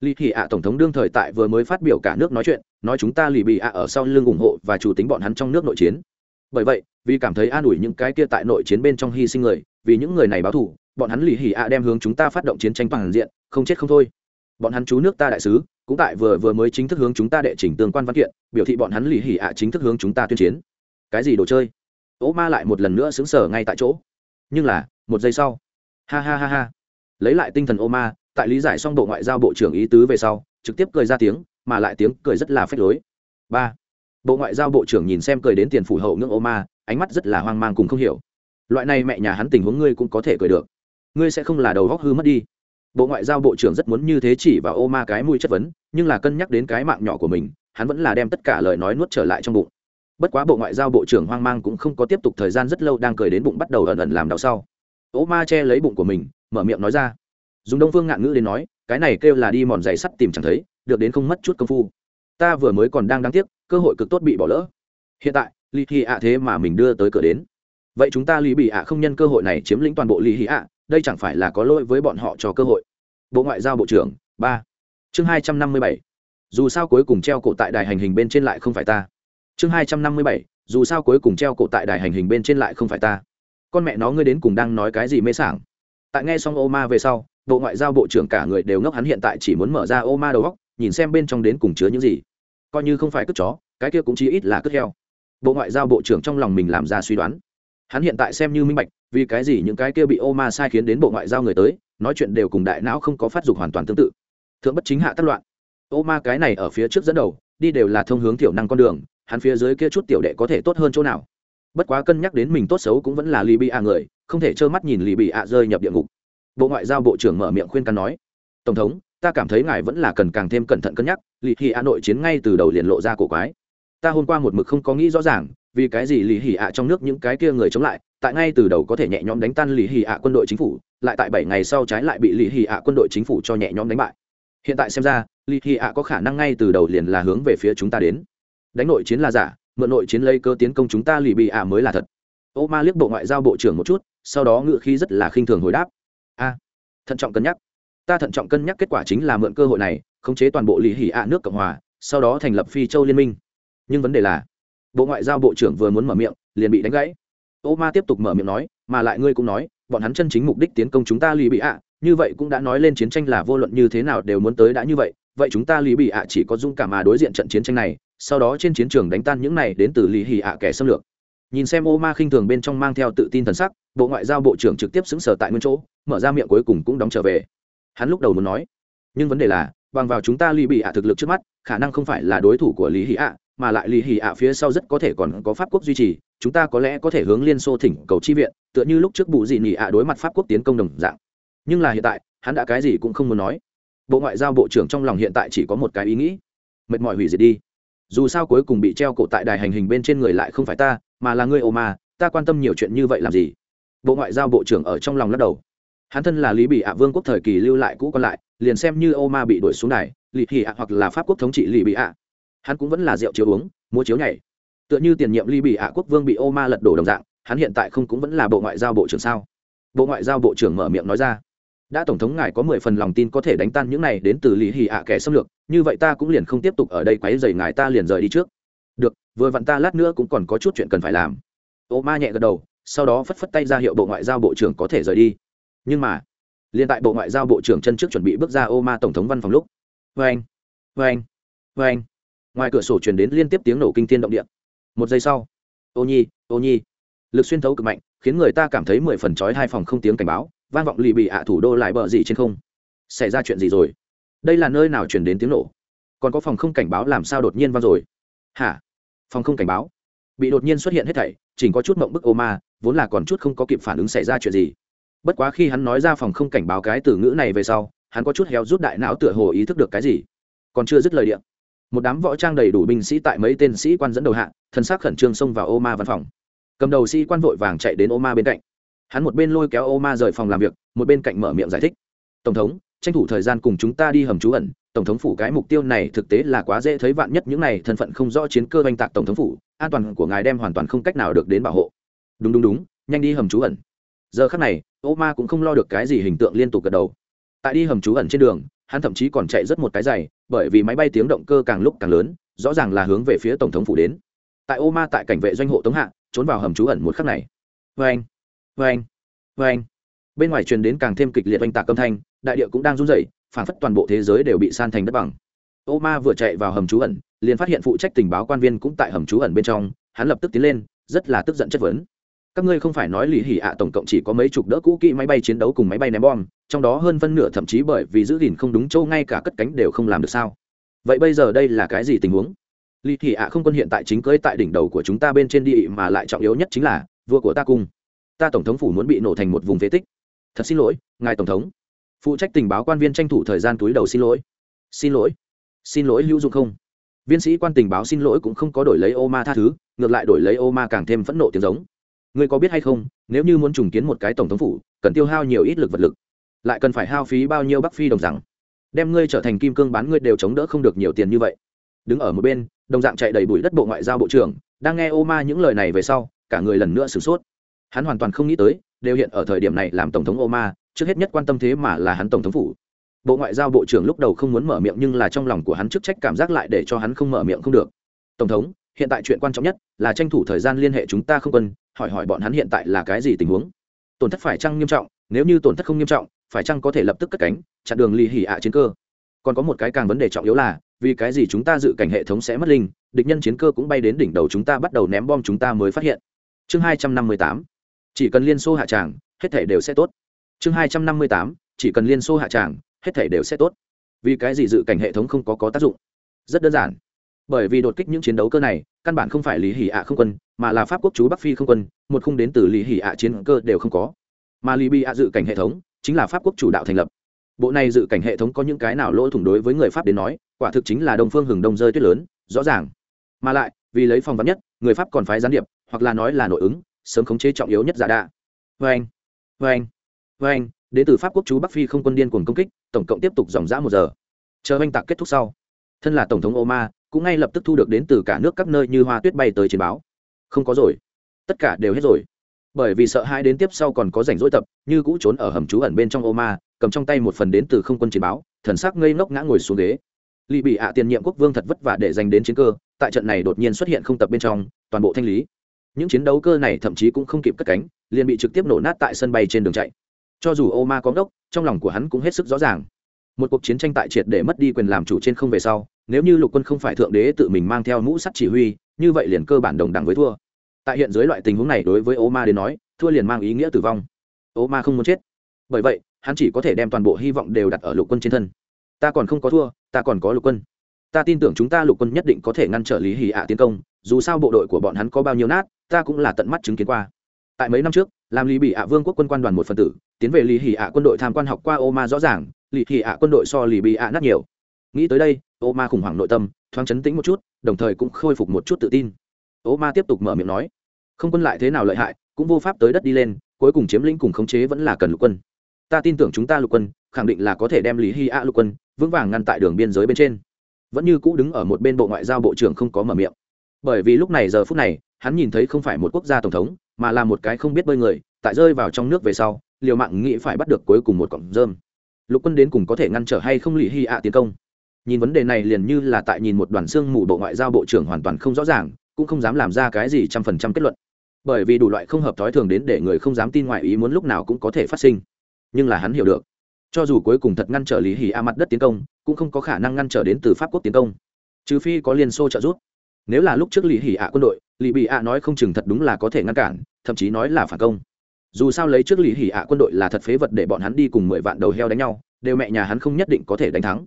Lì Thị ạ, tổng thống đương thời tại vừa mới phát biểu cả nước nói chuyện, nói chúng ta lì bị ạ ở sau lưng ủng hộ và chủ tính bọn hắn trong nước nội chiến. Bởi vậy, vì cảm thấy an ủi những cái kia tại nội chiến bên trong hy sinh người vì những người này báo thù, bọn hắn lì hỉ ạ đem hướng chúng ta phát động chiến tranh toàn diện, không chết không thôi. Bọn hắn chú nước ta đại sứ, cũng tại vừa vừa mới chính thức hướng chúng ta đệ trình tương quan văn kiện, biểu thị bọn hắn lì hỉ ạ chính thức hướng chúng ta tuyên chiến. Cái gì đồ chơi? Ố ma lại một lần nữa xứng sở ngay tại chỗ. Nhưng là, một giây sau. Ha ha ha ha. Lấy lại tinh thần ô ma, tại lý giải xong bộ ngoại giao bộ trưởng ý tứ về sau, trực tiếp cười ra tiếng, mà lại tiếng cười rất là phách lối. Ba. Bộ ngoại giao bộ trưởng nhìn xem cười đến tiền phủ hậu ngưỡng ô ma, ánh mắt rất là hoang mang cùng không hiểu loại này mẹ nhà hắn tình huống ngươi cũng có thể cười được. Ngươi sẽ không là đầu góc hư mất đi. Bộ ngoại giao bộ trưởng rất muốn như thế chỉ và ô ma cái mũi chất vấn, nhưng là cân nhắc đến cái mạng nhỏ của mình, hắn vẫn là đem tất cả lời nói nuốt trở lại trong bụng. Bất quá bộ ngoại giao bộ trưởng hoang mang cũng không có tiếp tục thời gian rất lâu đang cười đến bụng bắt đầu ẩn ẩn làm đau sau. Ô ma che lấy bụng của mình, mở miệng nói ra. Dùng đông phương ngạn ngữ đến nói, cái này kêu là đi mòn giày sắt tìm chẳng thấy, được đến không mất chút công phu. Ta vừa mới còn đang đáng tiếc, cơ hội cực tốt bị bỏ lỡ. Hiện tại, lý thi ạ thế mà mình đưa tới cửa đến vậy chúng ta lý bị ạ không nhân cơ hội này chiếm lĩnh toàn bộ lý hỉ ạ, đây chẳng phải là có lỗi với bọn họ cho cơ hội. Bộ ngoại giao bộ trưởng, ba. Chương hai trăm năm mươi bảy. Dù sao cuối cùng treo cổ tại đài hành hình bên trên lại không phải ta. Chương hai trăm năm mươi bảy. Dù sao cuối cùng treo cổ tại đài hành hình bên trên lại không phải ta. Con mẹ nó ngươi đến cùng đang nói cái gì mê sảng? Tại nghe xong ô ma về sau, bộ ngoại giao bộ trưởng cả người đều ngốc hắn hiện tại chỉ muốn mở ra ô ma đầu góc nhìn xem bên trong đến cùng chứa những gì. Coi như không phải cất chó, cái kia cũng chỉ ít là cất heo. Bộ ngoại giao bộ trưởng trong lòng mình làm ra suy đoán hắn hiện tại xem như minh bạch, vì cái gì những cái kia bị ô ma sai khiến đến bộ ngoại giao người tới, nói chuyện đều cùng đại não không có phát dục hoàn toàn tương tự. Thượng bất chính hạ tất loạn. Ô ma cái này ở phía trước dẫn đầu, đi đều là thông hướng tiểu năng con đường, hắn phía dưới kia chút tiểu đệ có thể tốt hơn chỗ nào? Bất quá cân nhắc đến mình tốt xấu cũng vẫn là lì bị ạ người, không thể trơ mắt nhìn lì bị ạ rơi nhập địa ngục. Bộ ngoại giao bộ trưởng mở miệng khuyên can nói, tổng thống, ta cảm thấy ngài vẫn là cần càng thêm cẩn thận cân nhắc, lì thị hà nội chiến ngay từ đầu liền lộ ra cổ quái. Ta hôm qua một mực không có nghĩ rõ ràng vì cái gì lì hỉ ạ trong nước những cái kia người chống lại, tại ngay từ đầu có thể nhẹ nhõm đánh tan lì hỉ ạ quân đội chính phủ, lại tại bảy ngày sau trái lại bị lì hỉ ạ quân đội chính phủ cho nhẹ nhõm đánh bại. Hiện tại xem ra lì hỉ ạ có khả năng ngay từ đầu liền là hướng về phía chúng ta đến. Đánh nội chiến là giả, mượn nội chiến lấy cơ tiến công chúng ta lì bị ạ mới là thật. Ô ma liếc bộ ngoại giao bộ trưởng một chút, sau đó ngự khí rất là khinh thường hồi đáp. A, thận trọng cân nhắc. Ta thận trọng cân nhắc kết quả chính là mượn cơ hội này, khống chế toàn bộ lì hỉ ạ nước cộng hòa, sau đó thành lập phi châu liên minh. Nhưng vấn đề là bộ ngoại giao bộ trưởng vừa muốn mở miệng, liền bị đánh gãy. Ô ma tiếp tục mở miệng nói, mà lại ngươi cũng nói, bọn hắn chân chính mục đích tiến công chúng ta lì bị ạ, như vậy cũng đã nói lên chiến tranh là vô luận như thế nào đều muốn tới đã như vậy vậy chúng ta lì bị ạ chỉ có dung cảm mà đối diện trận chiến tranh này, sau đó trên chiến trường đánh tan những này đến từ lì hì ạ kẻ xâm lược. Nhìn xem ô ma khinh thường bên trong mang theo tự tin thần sắc, bộ ngoại giao bộ trưởng trực tiếp xứng sở tại nguyên chỗ, mở ra miệng cuối cùng cũng đóng trở về. Hắn lúc đầu muốn nói, nhưng vấn đề là, bằng vào chúng ta lì bị ạ thực lực trước mắt, khả năng không phải là đối thủ của lý hì ạ mà lại lì hì ạ phía sau rất có thể còn có pháp quốc duy trì, chúng ta có lẽ có thể hướng liên xô thỉnh cầu chi viện, tựa như lúc trước bụ dị nỉ ạ đối mặt pháp quốc tiến công đồng dạng. Nhưng là hiện tại, hắn đã cái gì cũng không muốn nói. Bộ ngoại giao bộ trưởng trong lòng hiện tại chỉ có một cái ý nghĩ. Mệt mỏi hủy diệt đi. Dù sao cuối cùng bị treo cổ tại đài hành hình bên trên người lại không phải ta, mà là ngươi ô mà ta quan tâm nhiều chuyện như vậy làm gì? Bộ ngoại giao bộ trưởng ở trong lòng lắc đầu. Hắn thân là lý bị ạ vương quốc thời kỳ lưu lại cũ còn lại, liền xem như ô ma bị đuổi xuống đài lì thị ạ hoặc là pháp quốc thống trị lì bị ạ hắn cũng vẫn là rượu chiếu uống mua chiếu nhảy. Tựa như tiền nhiệm ly bị ạ quốc vương bị ô ma lật đổ đồng dạng, hắn hiện tại không cũng vẫn là bộ ngoại giao bộ trưởng sao? Bộ ngoại giao bộ trưởng mở miệng nói ra. Đã tổng thống ngài có mười phần lòng tin có thể đánh tan những này đến từ lý hì ạ kẻ xâm lược, như vậy ta cũng liền không tiếp tục ở đây quấy dày ngài, ta liền rời đi trước. Được, vừa vặn ta lát nữa cũng còn có chút chuyện cần phải làm. Ô ma nhẹ gật đầu, sau đó phất phất tay ra hiệu bộ ngoại giao bộ trưởng có thể rời đi. Nhưng mà, liền tại bộ ngoại giao bộ trưởng chân trước chuẩn bị bước ra ô ma tổng thống văn phòng lúc. Vê anh vê anh vê anh ngoài cửa sổ truyền đến liên tiếp tiếng nổ kinh thiên động địa. Một giây sau, ô nhi ô nhi. Lực xuyên thấu cực mạnh, khiến người ta cảm thấy mười phần chói hai phòng không tiếng cảnh báo, vang vọng lì bị ạ thủ đô lại bờ gì trên không. Xảy ra chuyện gì rồi? Đây là nơi nào truyền đến tiếng nổ? Còn có phòng không cảnh báo làm sao đột nhiên vang rồi? Hả? Phòng không cảnh báo? Bị đột nhiên xuất hiện hết thảy chỉnh có chút mộng bức ô ma, vốn là còn chút không có kịp phản ứng xảy ra chuyện gì. Bất quá khi hắn nói ra phòng không cảnh báo cái từ ngữ này về sau, hắn có chút héo rút đại não tựa hồ ý thức được cái gì. Còn chưa dứt lời điện một đám võ trang đầy đủ binh sĩ tại mấy tên sĩ quan dẫn đầu hạ thân xác khẩn trương xông vào ô ma văn phòng. Cầm đầu sĩ quan vội vàng chạy đến ô ma bên cạnh. Hắn một bên lôi kéo ô ma rời phòng làm việc, một bên cạnh mở miệng giải thích. Tổng thống, tranh thủ thời gian cùng chúng ta đi hầm trú ẩn. Tổng thống phủ cái mục tiêu này thực tế là quá dễ thấy vạn nhất những này thân phận không rõ chiến cơ oanh tạc tổng thống phủ, an toàn của ngài đem hoàn toàn không cách nào được đến bảo hộ. Đúng đúng đúng, nhanh đi hầm trú ẩn. Giờ khắc này ô ma cũng không lo được cái gì hình tượng liên tục gật đầu. Tại đi hầm trú ẩn trên đường hắn thậm chí còn chạy rất một cái dày bởi vì máy bay tiếng động cơ càng lúc càng lớn, rõ ràng là hướng về phía tổng thống phủ đến. Tại ô ma tại cảnh vệ doanh hộ tống hạ, trốn vào hầm trú ẩn một khắc này. Vê anh vê anh vê anh bên ngoài truyền đến càng thêm kịch liệt oanh tạc âm thanh, đại địa cũng đang run rẩy phản phất toàn bộ thế giới đều bị san thành đất bằng. Ô ma vừa chạy vào hầm trú ẩn, liền phát hiện phụ trách tình báo quan viên cũng tại hầm trú ẩn bên trong, hắn lập tức tiến lên, rất là tức giận chất vấn các ngươi không phải nói lì hỉ ạ, tổng cộng chỉ có mấy chục đỡ cũ kỹ máy bay chiến đấu cùng máy bay ném bom, trong đó hơn phân nửa thậm chí bởi vì giữ gìn không đúng châu ngay cả cất cánh đều không làm được sao? Vậy bây giờ đây là cái gì tình huống? Lì hỉ ạ không quân hiện tại chính cưới tại đỉnh đầu của chúng ta bên trên đi mà lại trọng yếu nhất chính là vua của ta cung. Ta tổng thống phủ muốn bị nổ thành một vùng phế tích. Thật xin lỗi, ngài tổng thống. Phụ trách tình báo quan viên tranh thủ thời gian túi đầu xin lỗi. Xin lỗi. Xin lỗi hữu dụng không? Viên sĩ quan tình báo xin lỗi cũng không có đổi lấy ô ma tha thứ, ngược lại đổi lấy ô ma càng thêm phẫn nộ tiếng giống ngươi có biết hay không, nếu như muốn trùng kiến một cái tổng thống phủ, cần tiêu hao nhiều ít lực vật lực. Lại cần phải hao phí bao nhiêu bắc phi đồng rằng? Đem ngươi trở thành kim cương bán ngươi đều chống đỡ không được nhiều tiền như vậy. Đứng ở một bên, đồng dạng chạy đầy bụi đất bộ ngoại giao bộ trưởng, đang nghe ô ma những lời này về sau, cả người lần nữa sửng sốt. Hắn hoàn toàn không nghĩ tới, đều hiện ở thời điểm này làm tổng thống ô ma trước hết nhất quan tâm thế mà là hắn tổng thống phủ. Bộ ngoại giao bộ trưởng lúc đầu không muốn mở miệng nhưng là trong lòng của hắn chức trách cảm giác lại để cho hắn không mở miệng không được. Tổng thống, hiện tại chuyện quan trọng nhất là tranh thủ thời gian liên hệ chúng ta không quân hỏi hỏi bọn hắn hiện tại là cái gì tình huống. Tổn thất phải chăng nghiêm trọng, nếu như tổn thất không nghiêm trọng, phải chăng có thể lập tức cất cánh, chặn đường ly hỉ ạ chiến cơ. Còn có một cái càng vấn đề trọng yếu là, vì cái gì chúng ta dự cảnh hệ thống sẽ mất linh, địch nhân chiến cơ cũng bay đến đỉnh đầu chúng ta bắt đầu ném bom chúng ta mới phát hiện. Chương hai trăm năm mươi tám, chỉ cần liên xô hạ tràng, hết thể đều sẽ tốt. Chương hai trăm năm mươi tám, chỉ cần liên xô hạ tràng, hết thể đều sẽ tốt. Vì cái gì dự cảnh hệ thống không có có tác dụng? Rất đơn giản bởi vì đột kích những chiến đấu cơ này, căn bản không phải lý hỉ ạ không quân, mà là pháp quốc chú bắc phi không quân, một khung đến từ lý hỉ ạ chiến cơ đều không có. Mà lý bị ạ dự cảnh hệ thống, chính là pháp quốc chủ đạo thành lập. Bộ này dự cảnh hệ thống có những cái nào lỗ thủng đối với người pháp đến nói, quả thực chính là đông phương hừng đông rơi tuyết lớn, rõ ràng. Mà lại, vì lấy phòng vắn nhất, người pháp còn phái gián điệp, hoặc là nói là nội ứng, sớm khống chế trọng yếu nhất giả đạ. Vê anh vê anh vê anh đến từ pháp quốc chú bắc phi không quân điên cuồng công kích, tổng cộng tiếp tục dòng dã một giờ. Chờ oanh tạc kết thúc sau, thân là tổng thống oma cũng ngay lập tức thu được đến từ cả nước các nơi như hoa tuyết bay tới chiến báo. Không có rồi. Tất cả đều hết rồi. Bởi vì sợ hai đến tiếp sau còn có rảnh rỗi tập, như cũ trốn ở hầm trú ẩn bên trong ô ma cầm trong tay một phần đến từ không quân chiến báo, thần sắc ngây ngốc ngã ngồi xuống ghế. Lì bị ạ tiền nhiệm quốc vương thật vất vả để dành đến chiến cơ, tại trận này đột nhiên xuất hiện không tập bên trong, toàn bộ thanh lý. Những chiến đấu cơ này thậm chí cũng không kịp cất cánh, liền bị trực tiếp nổ nát tại sân bay trên đường chạy. Cho dù ô ma có ngốc, trong lòng của hắn cũng hết sức rõ ràng một cuộc chiến tranh tại triệt để mất đi quyền làm chủ trên không về sau, nếu như lục quân không phải thượng đế tự mình mang theo mũ sắt chỉ huy, như vậy liền cơ bản đồng đẳng với thua. Tại hiện dưới loại tình huống này đối với ô ma đến nói, thua liền mang ý nghĩa tử vong. Ô ma không muốn chết. Bởi vậy, hắn chỉ có thể đem toàn bộ hy vọng đều đặt ở lục quân trên thân. Ta còn không có thua, ta còn có lục quân. Ta tin tưởng chúng ta lục quân nhất định có thể ngăn trở lý hì ạ tiến công, dù sao bộ đội của bọn hắn có bao nhiêu nát, ta cũng là tận mắt chứng kiến qua. Tại mấy năm trước, làm lý bị ạ vương quốc quân quan đoàn một phần tử, tiến về lý hì ạ quân đội tham quan học qua ô ma rõ ràng lì thị ạ, quân đội so lì bị ạ nát nhiều. Nghĩ tới đây, ô ma khủng hoảng nội tâm, thoáng chấn tĩnh một chút, đồng thời cũng khôi phục một chút tự tin. Ô ma tiếp tục mở miệng nói, không quân lại thế nào lợi hại, cũng vô pháp tới đất đi lên, cuối cùng chiếm lĩnh cùng khống chế vẫn là cần lục quân. Ta tin tưởng chúng ta lục quân, khẳng định là có thể đem lý hy ạ lục quân, vững vàng ngăn tại đường biên giới bên trên. Vẫn như cũ đứng ở một bên bộ ngoại giao bộ trưởng không có mở miệng. Bởi vì lúc này giờ phút này, hắn nhìn thấy không phải một quốc gia tổng thống, mà là một cái không biết bơi người, tại rơi vào trong nước về sau, liều mạng nghĩ phải bắt được cuối cùng một cọng rơm lục quân đến cùng có thể ngăn trở hay không lì hy ạ tiến công? Nhìn vấn đề này liền như là tại nhìn một đoàn xương mù bộ ngoại giao bộ trưởng hoàn toàn không rõ ràng, cũng không dám làm ra cái gì trăm phần trăm kết luận. Bởi vì đủ loại không hợp thói thường đến để người không dám tin ngoại ý muốn lúc nào cũng có thể phát sinh. Nhưng là hắn hiểu được, cho dù cuối cùng thật ngăn trở lý hì a mặt đất tiến công, cũng không có khả năng ngăn trở đến từ pháp quốc tiến công. Trừ phi có liên xô trợ giúp. Nếu là lúc trước lý hì a quân đội lì bị a nói không chừng thật đúng là có thể ngăn cản, thậm chí nói là phản công dù sao lấy trước lý hì a quân đội là thật phế vật để bọn hắn đi cùng mười vạn đầu heo đánh nhau, đều mẹ nhà hắn không nhất định có thể đánh thắng.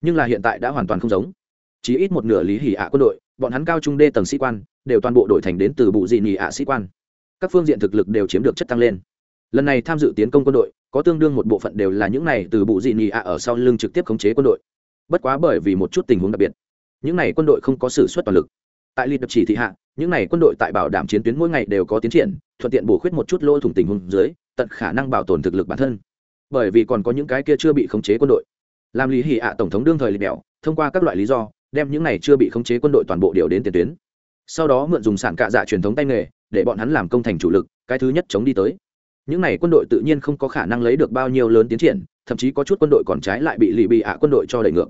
Nhưng là hiện tại đã hoàn toàn không giống. Chỉ ít một nửa lý hỉ ạ quân đội, bọn hắn cao trung đê tầng sĩ quan, đều toàn bộ đổi thành đến từ bụ dị nỉ ạ sĩ quan. Các phương diện thực lực đều chiếm được chất tăng lên. Lần này tham dự tiến công quân đội, có tương đương một bộ phận đều là những này từ bụ dị nỉ ạ ở sau lưng trực tiếp khống chế quân đội. Bất quá bởi vì một chút tình huống đặc biệt, những này quân đội không có sự xuất toàn lực. Tại liệt chỉ thị hạ những này quân đội tại bảo đảm chiến tuyến mỗi ngày đều có tiến triển, thuận tiện bổ khuyết một chút lỗ thủng tình huống dưới, tận khả năng bảo tồn thực lực bản thân. Bởi vì còn có những cái kia chưa bị khống chế quân đội. Làm lý hỉ ạ tổng thống đương thời lịch đèo thông qua các loại lý do, đem những này chưa bị khống chế quân đội toàn bộ điều đến tiền tuyến. Sau đó mượn dùng sản cạ dạ truyền thống tay nghề, để bọn hắn làm công thành chủ lực, cái thứ nhất chống đi tới. Những này quân đội tự nhiên không có khả năng lấy được bao nhiêu lớn tiến triển, thậm chí có chút quân đội còn trái lại bị lì bị ạ quân đội cho đẩy ngược.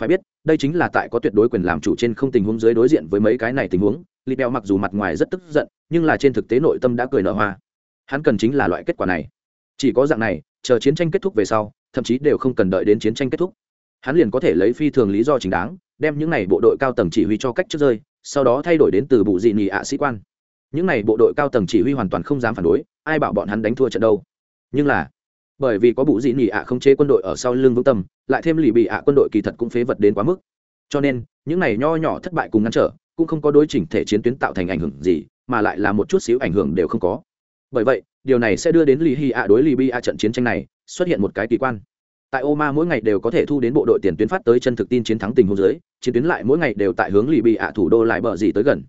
Phải biết, đây chính là tại có tuyệt đối quyền làm chủ trên không tình huống dưới đối diện với mấy cái này tình huống lì bèo mặc dù mặt ngoài rất tức giận, nhưng là trên thực tế nội tâm đã cười nở hoa. Hắn cần chính là loại kết quả này. Chỉ có dạng này, chờ chiến tranh kết thúc về sau, thậm chí đều không cần đợi đến chiến tranh kết thúc. Hắn liền có thể lấy phi thường lý do chính đáng, đem những này bộ đội cao tầng chỉ huy cho cách trước rơi, sau đó thay đổi đến từ bụ dị nhị ạ sĩ quan. Những này bộ đội cao tầng chỉ huy hoàn toàn không dám phản đối, ai bảo bọn hắn đánh thua trận đâu. Nhưng là, bởi vì có bụ dị nhị ạ không chế quân đội ở sau lưng vững tâm, lại thêm lì bị ạ quân đội kỳ thật cũng phế vật đến quá mức. Cho nên, những này nho nhỏ thất bại cùng ngăn trở cũng không có đối chỉnh thể chiến tuyến tạo thành ảnh hưởng gì mà lại là một chút xíu ảnh hưởng đều không có bởi vậy điều này sẽ đưa đến lì hy ạ đối lì bi ạ trận chiến tranh này xuất hiện một cái kỳ quan tại Oma mỗi ngày đều có thể thu đến bộ đội tiền tuyến phát tới chân thực tin chiến thắng tình huống dưới, chiến tuyến lại mỗi ngày đều tại hướng lì bị ạ thủ đô lại bờ gì tới gần.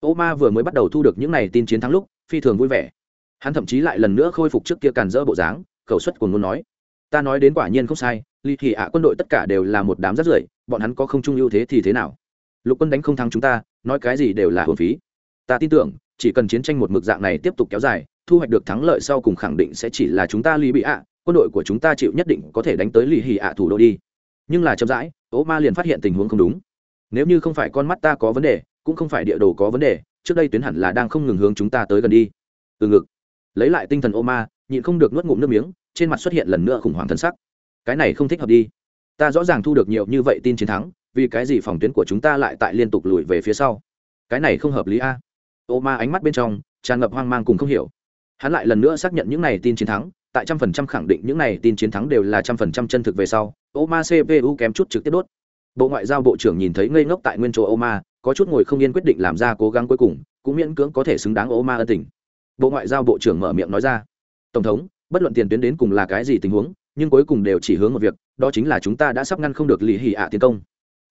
Oma vừa mới bắt đầu thu được những này tin chiến thắng lúc, phi thường vui vẻ. Hắn thậm chí lại lần nữa khôi phục trước kia càn dỡ bộ dáng, khẩu suất của ngôn nói: "Ta nói đến quả nhiên không sai, lì thì ạ quân đội tất cả đều là một đám rất rưởi, bọn hắn có không trung ưu thế thì thế nào? Lục quân đánh không thắng chúng ta, nói cái gì đều là hồn phí. Ta tin tưởng, chỉ cần chiến tranh một mực dạng này tiếp tục kéo dài, thu hoạch được thắng lợi sau cùng khẳng định sẽ chỉ là chúng ta lì bị ạ, quân đội của chúng ta chịu nhất định có thể đánh tới lì hì ạ thủ đô đi. Nhưng là chậm rãi ố ma liền phát hiện tình huống không đúng. Nếu như không phải con mắt ta có vấn đề cũng không phải địa đồ có vấn đề trước đây tuyến hẳn là đang không ngừng hướng chúng ta tới gần đi. Từ ngực lấy lại tinh thần ô ma nhịn không được nuốt ngụm nước miếng trên mặt xuất hiện lần nữa khủng hoảng thân sắc. Cái này không thích hợp đi. Ta rõ ràng thu được nhiều như vậy tin chiến thắng vì cái gì phòng tuyến của chúng ta lại tại liên tục lùi về phía sau? Cái này không hợp lý a. Ô ma ánh mắt bên trong tràn ngập hoang mang cùng không hiểu. Hắn lại lần nữa xác nhận những này tin chiến thắng, tại trăm phần trăm khẳng định những này tin chiến thắng đều là trăm phần trăm chân thực về sau oma cpu kém chút trực tiếp đốt. Bộ ngoại giao bộ trưởng nhìn thấy ngây ngốc tại nguyên chỗ oma có chút ngồi không yên quyết định làm ra cố gắng cuối cùng, cũng miễn cưỡng có thể xứng đáng oma ân tình. Bộ ngoại giao bộ trưởng mở miệng nói ra, tổng thống, bất luận tiền tuyến đến cùng là cái gì tình huống, nhưng cuối cùng đều chỉ hướng một việc, đó chính là chúng ta đã sắp ngăn không được lì hì ạ tiến công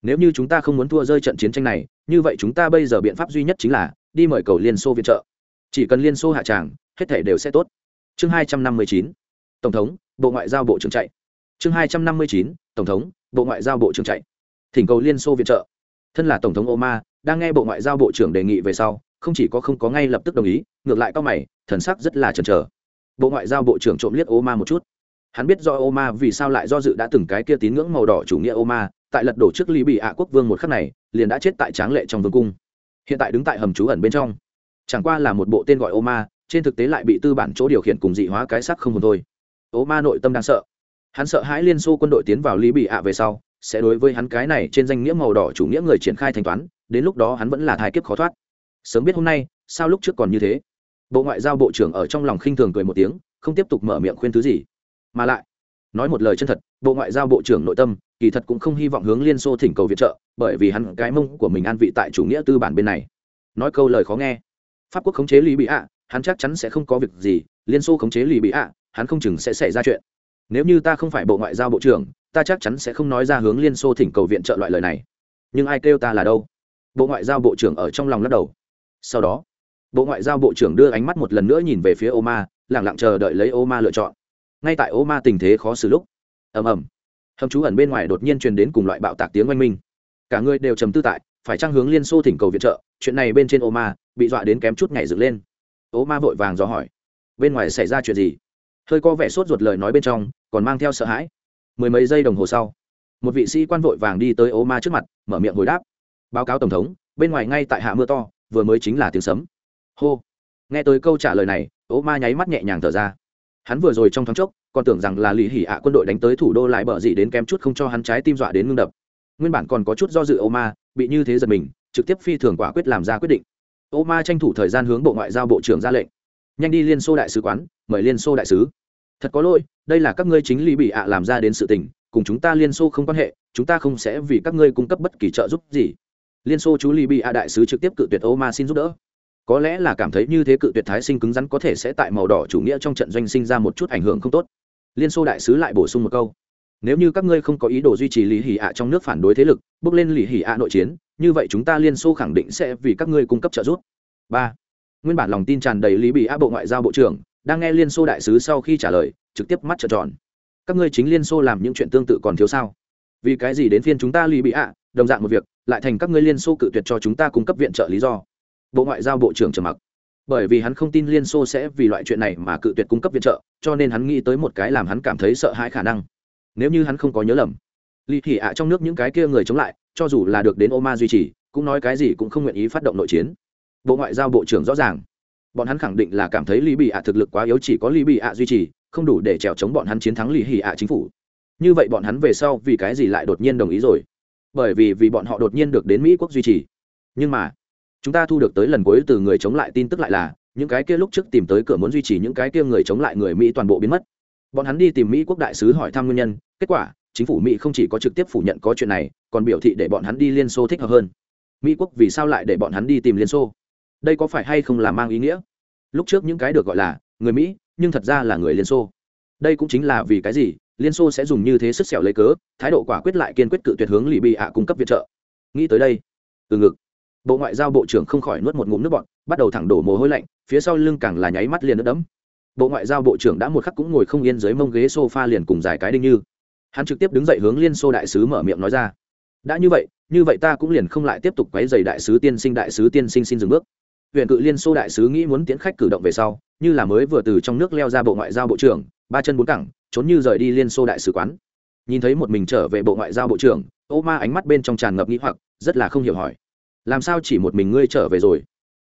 nếu như chúng ta không muốn thua rơi trận chiến tranh này, như vậy chúng ta bây giờ biện pháp duy nhất chính là đi mời cầu liên xô viện trợ. Chỉ cần liên xô hạ tràng, hết thể đều sẽ tốt. Chương hai trăm năm mươi chín, tổng thống, bộ ngoại giao bộ trưởng chạy. Chương hai trăm năm mươi chín, tổng thống, bộ ngoại giao bộ trưởng chạy. Thỉnh cầu liên xô viện trợ. Thân là tổng thống oma đang nghe bộ ngoại giao bộ trưởng đề nghị về sau, không chỉ có không có ngay lập tức đồng ý, ngược lại cao mày, thần sắc rất là chần chờ. Bộ ngoại giao bộ trưởng trộm liếc oma một chút. Hắn biết do oma vì sao lại do dự đã từng cái kia tín ngưỡng màu đỏ chủ nghĩa oma tại lật đổ trước ly bị ạ quốc vương một khắc này, liền đã chết tại tráng lệ trong vương cung. Hiện tại đứng tại hầm trú ẩn bên trong. Chẳng qua là một bộ tên gọi ô ma trên thực tế lại bị tư bản chỗ điều khiển cùng dị hóa cái sắc không hồn thôi. Ô ma nội tâm đang sợ. Hắn sợ hãi liên xô quân đội tiến vào lý bị ạ về sau, sẽ đối với hắn cái này trên danh nghĩa màu đỏ chủ nghĩa người triển khai thanh toán, đến lúc đó hắn vẫn là thai kiếp khó thoát. Sớm biết hôm nay, sao lúc trước còn như thế? Bộ ngoại giao bộ trưởng ở trong lòng khinh thường cười một tiếng, không tiếp tục mở miệng khuyên thứ gì. Mà lại, nói một lời chân thật, bộ ngoại giao bộ trưởng nội tâm kỳ thật cũng không hy vọng hướng liên xô thỉnh cầu viện trợ, bởi vì hắn, cái mông của mình an vị tại chủ nghĩa tư bản bên này. Nói câu lời khó nghe, pháp quốc khống chế lý bị ạ, hắn chắc chắn sẽ không có việc gì, liên xô khống chế lý bị ạ, hắn không chừng sẽ xảy ra chuyện. Nếu như ta không phải bộ ngoại giao bộ trưởng, ta chắc chắn sẽ không nói ra hướng liên xô thỉnh cầu viện trợ loại lời này. Nhưng ai kêu ta là đâu? Bộ ngoại giao bộ trưởng ở trong lòng lắc đầu. Sau đó, bộ ngoại giao bộ trưởng đưa ánh mắt một lần nữa nhìn về phía ô ma lẳng lặng chờ đợi lấy ô ma lựa chọn. Ngay tại ô ma tình thế khó xử lúc, ầm ầm hầm trú ẩn bên ngoài đột nhiên truyền đến cùng loại bạo tạc tiếng oanh minh. Cả người đều trầm tư tại, phải trang hướng liên xô thỉnh cầu viện trợ, chuyện này bên trên ô ma bị dọa đến kém chút nhảy dựng lên. Ô ma vội vàng dò hỏi, bên ngoài xảy ra chuyện gì? Hơi có vẻ sốt ruột lời nói bên trong, còn mang theo sợ hãi. Mười mấy giây đồng hồ sau, một vị sĩ quan vội vàng đi tới ô ma trước mặt, mở miệng hồi đáp. Báo cáo tổng thống, bên ngoài ngay tại hạ mưa to, vừa mới chính là tiếng sấm. Hô. Nghe tới câu trả lời này, ô ma nháy mắt nhẹ nhàng thở ra. Hắn vừa rồi trong thoáng chốc còn tưởng rằng là lì hỉ ạ quân đội đánh tới thủ đô lại bở gì đến kém chút không cho hắn trái tim dọa đến ngưng đập. Nguyên bản còn có chút do dự ô ma, bị như thế giật mình, trực tiếp phi thường quả quyết làm ra quyết định. Ô ma tranh thủ thời gian hướng bộ ngoại giao bộ trưởng ra lệnh. Nhanh đi liên xô đại sứ quán, mời liên xô đại sứ. Thật có lỗi, đây là các ngươi chính lì bị ạ làm ra đến sự tình, cùng chúng ta liên xô không quan hệ, chúng ta không sẽ vì các ngươi cung cấp bất kỳ trợ giúp gì. Liên xô chú lì bị ạ đại sứ trực tiếp cự tuyệt ô ma xin giúp đỡ. Có lẽ là cảm thấy như thế cự tuyệt thái sinh cứng rắn có thể sẽ tại màu đỏ chủ nghĩa trong trận doanh sinh ra một chút ảnh hưởng không tốt liên xô đại sứ lại bổ sung một câu. Nếu như các ngươi không có ý đồ duy trì lý hỉ ạ trong nước phản đối thế lực, bước lên lý hỉ ạ nội chiến, như vậy chúng ta liên xô khẳng định sẽ vì các ngươi cung cấp trợ giúp. Ba. Nguyên bản lòng tin tràn đầy lý bị á bộ ngoại giao bộ trưởng, đang nghe liên xô đại sứ sau khi trả lời, trực tiếp mắt trợn tròn. Các ngươi chính liên xô làm những chuyện tương tự còn thiếu sao? Vì cái gì đến phiên chúng ta lý bị ạ, đồng dạng một việc, lại thành các ngươi liên xô cự tuyệt cho chúng ta cung cấp viện trợ lý do? Bộ ngoại giao bộ trưởng trầm mặc bởi vì hắn không tin liên xô sẽ vì loại chuyện này mà cự tuyệt cung cấp viện trợ, cho nên hắn nghĩ tới một cái làm hắn cảm thấy sợ hãi khả năng. Nếu như hắn không có nhớ lầm lì thị ạ trong nước những cái kia người chống lại, cho dù là được đến ô ma duy trì, cũng nói cái gì cũng không nguyện ý phát động nội chiến. Bộ ngoại giao bộ trưởng rõ ràng. Bọn hắn khẳng định là cảm thấy lì bị ạ thực lực quá yếu chỉ có lì bị ạ duy trì, không đủ để trèo chống bọn hắn chiến thắng lì hì ạ chính phủ. Như vậy bọn hắn về sau vì cái gì lại đột nhiên đồng ý rồi? Bởi vì vì bọn họ đột nhiên được đến mỹ quốc duy trì. Nhưng mà chúng ta thu được tới lần cuối từ người chống lại tin tức lại là, những cái kia lúc trước tìm tới cửa muốn duy trì những cái kia người chống lại người mỹ toàn bộ biến mất. Bọn hắn đi tìm mỹ quốc đại sứ hỏi thăm nguyên nhân, kết quả, chính phủ mỹ không chỉ có trực tiếp phủ nhận có chuyện này, còn biểu thị để bọn hắn đi liên xô thích hợp hơn. Mỹ quốc vì sao lại để bọn hắn đi tìm liên xô? Đây có phải hay không là mang ý nghĩa? Lúc trước những cái được gọi là, người mỹ, nhưng thật ra là người liên xô. Đây cũng chính là vì cái gì, liên xô sẽ dùng như thế sức xẻo lấy cớ, thái độ quả quyết lại kiên quyết cự tuyệt hướng lì bị ạ cung cấp viện trợ. Nghĩ tới đây. Từ ngực bộ ngoại giao bộ trưởng không khỏi nuốt một ngụm nước bọt, bắt đầu thẳng đổ mồ hôi lạnh, phía sau lưng càng là nháy mắt liền nước đẫm. Bộ ngoại giao bộ trưởng đã một khắc cũng ngồi không yên dưới mông ghế sofa liền cùng dài cái đinh như. Hắn trực tiếp đứng dậy hướng liên xô đại sứ mở miệng nói ra. Đã như vậy như vậy ta cũng liền không lại tiếp tục quấy dày đại sứ tiên sinh, đại sứ tiên sinh xin dừng bước. Huyện cự liên xô đại sứ nghĩ muốn tiến khách cử động về sau, như là mới vừa từ trong nước leo ra bộ ngoại giao bộ trưởng, ba chân bốn cẳng, trốn như rời đi liên xô đại sứ quán. Nhìn thấy một mình trở về bộ ngoại giao bộ trưởng, ô ma ánh mắt bên trong tràn ngập nghĩ hoặc, rất là không hiểu hỏi làm sao chỉ một mình ngươi trở về rồi?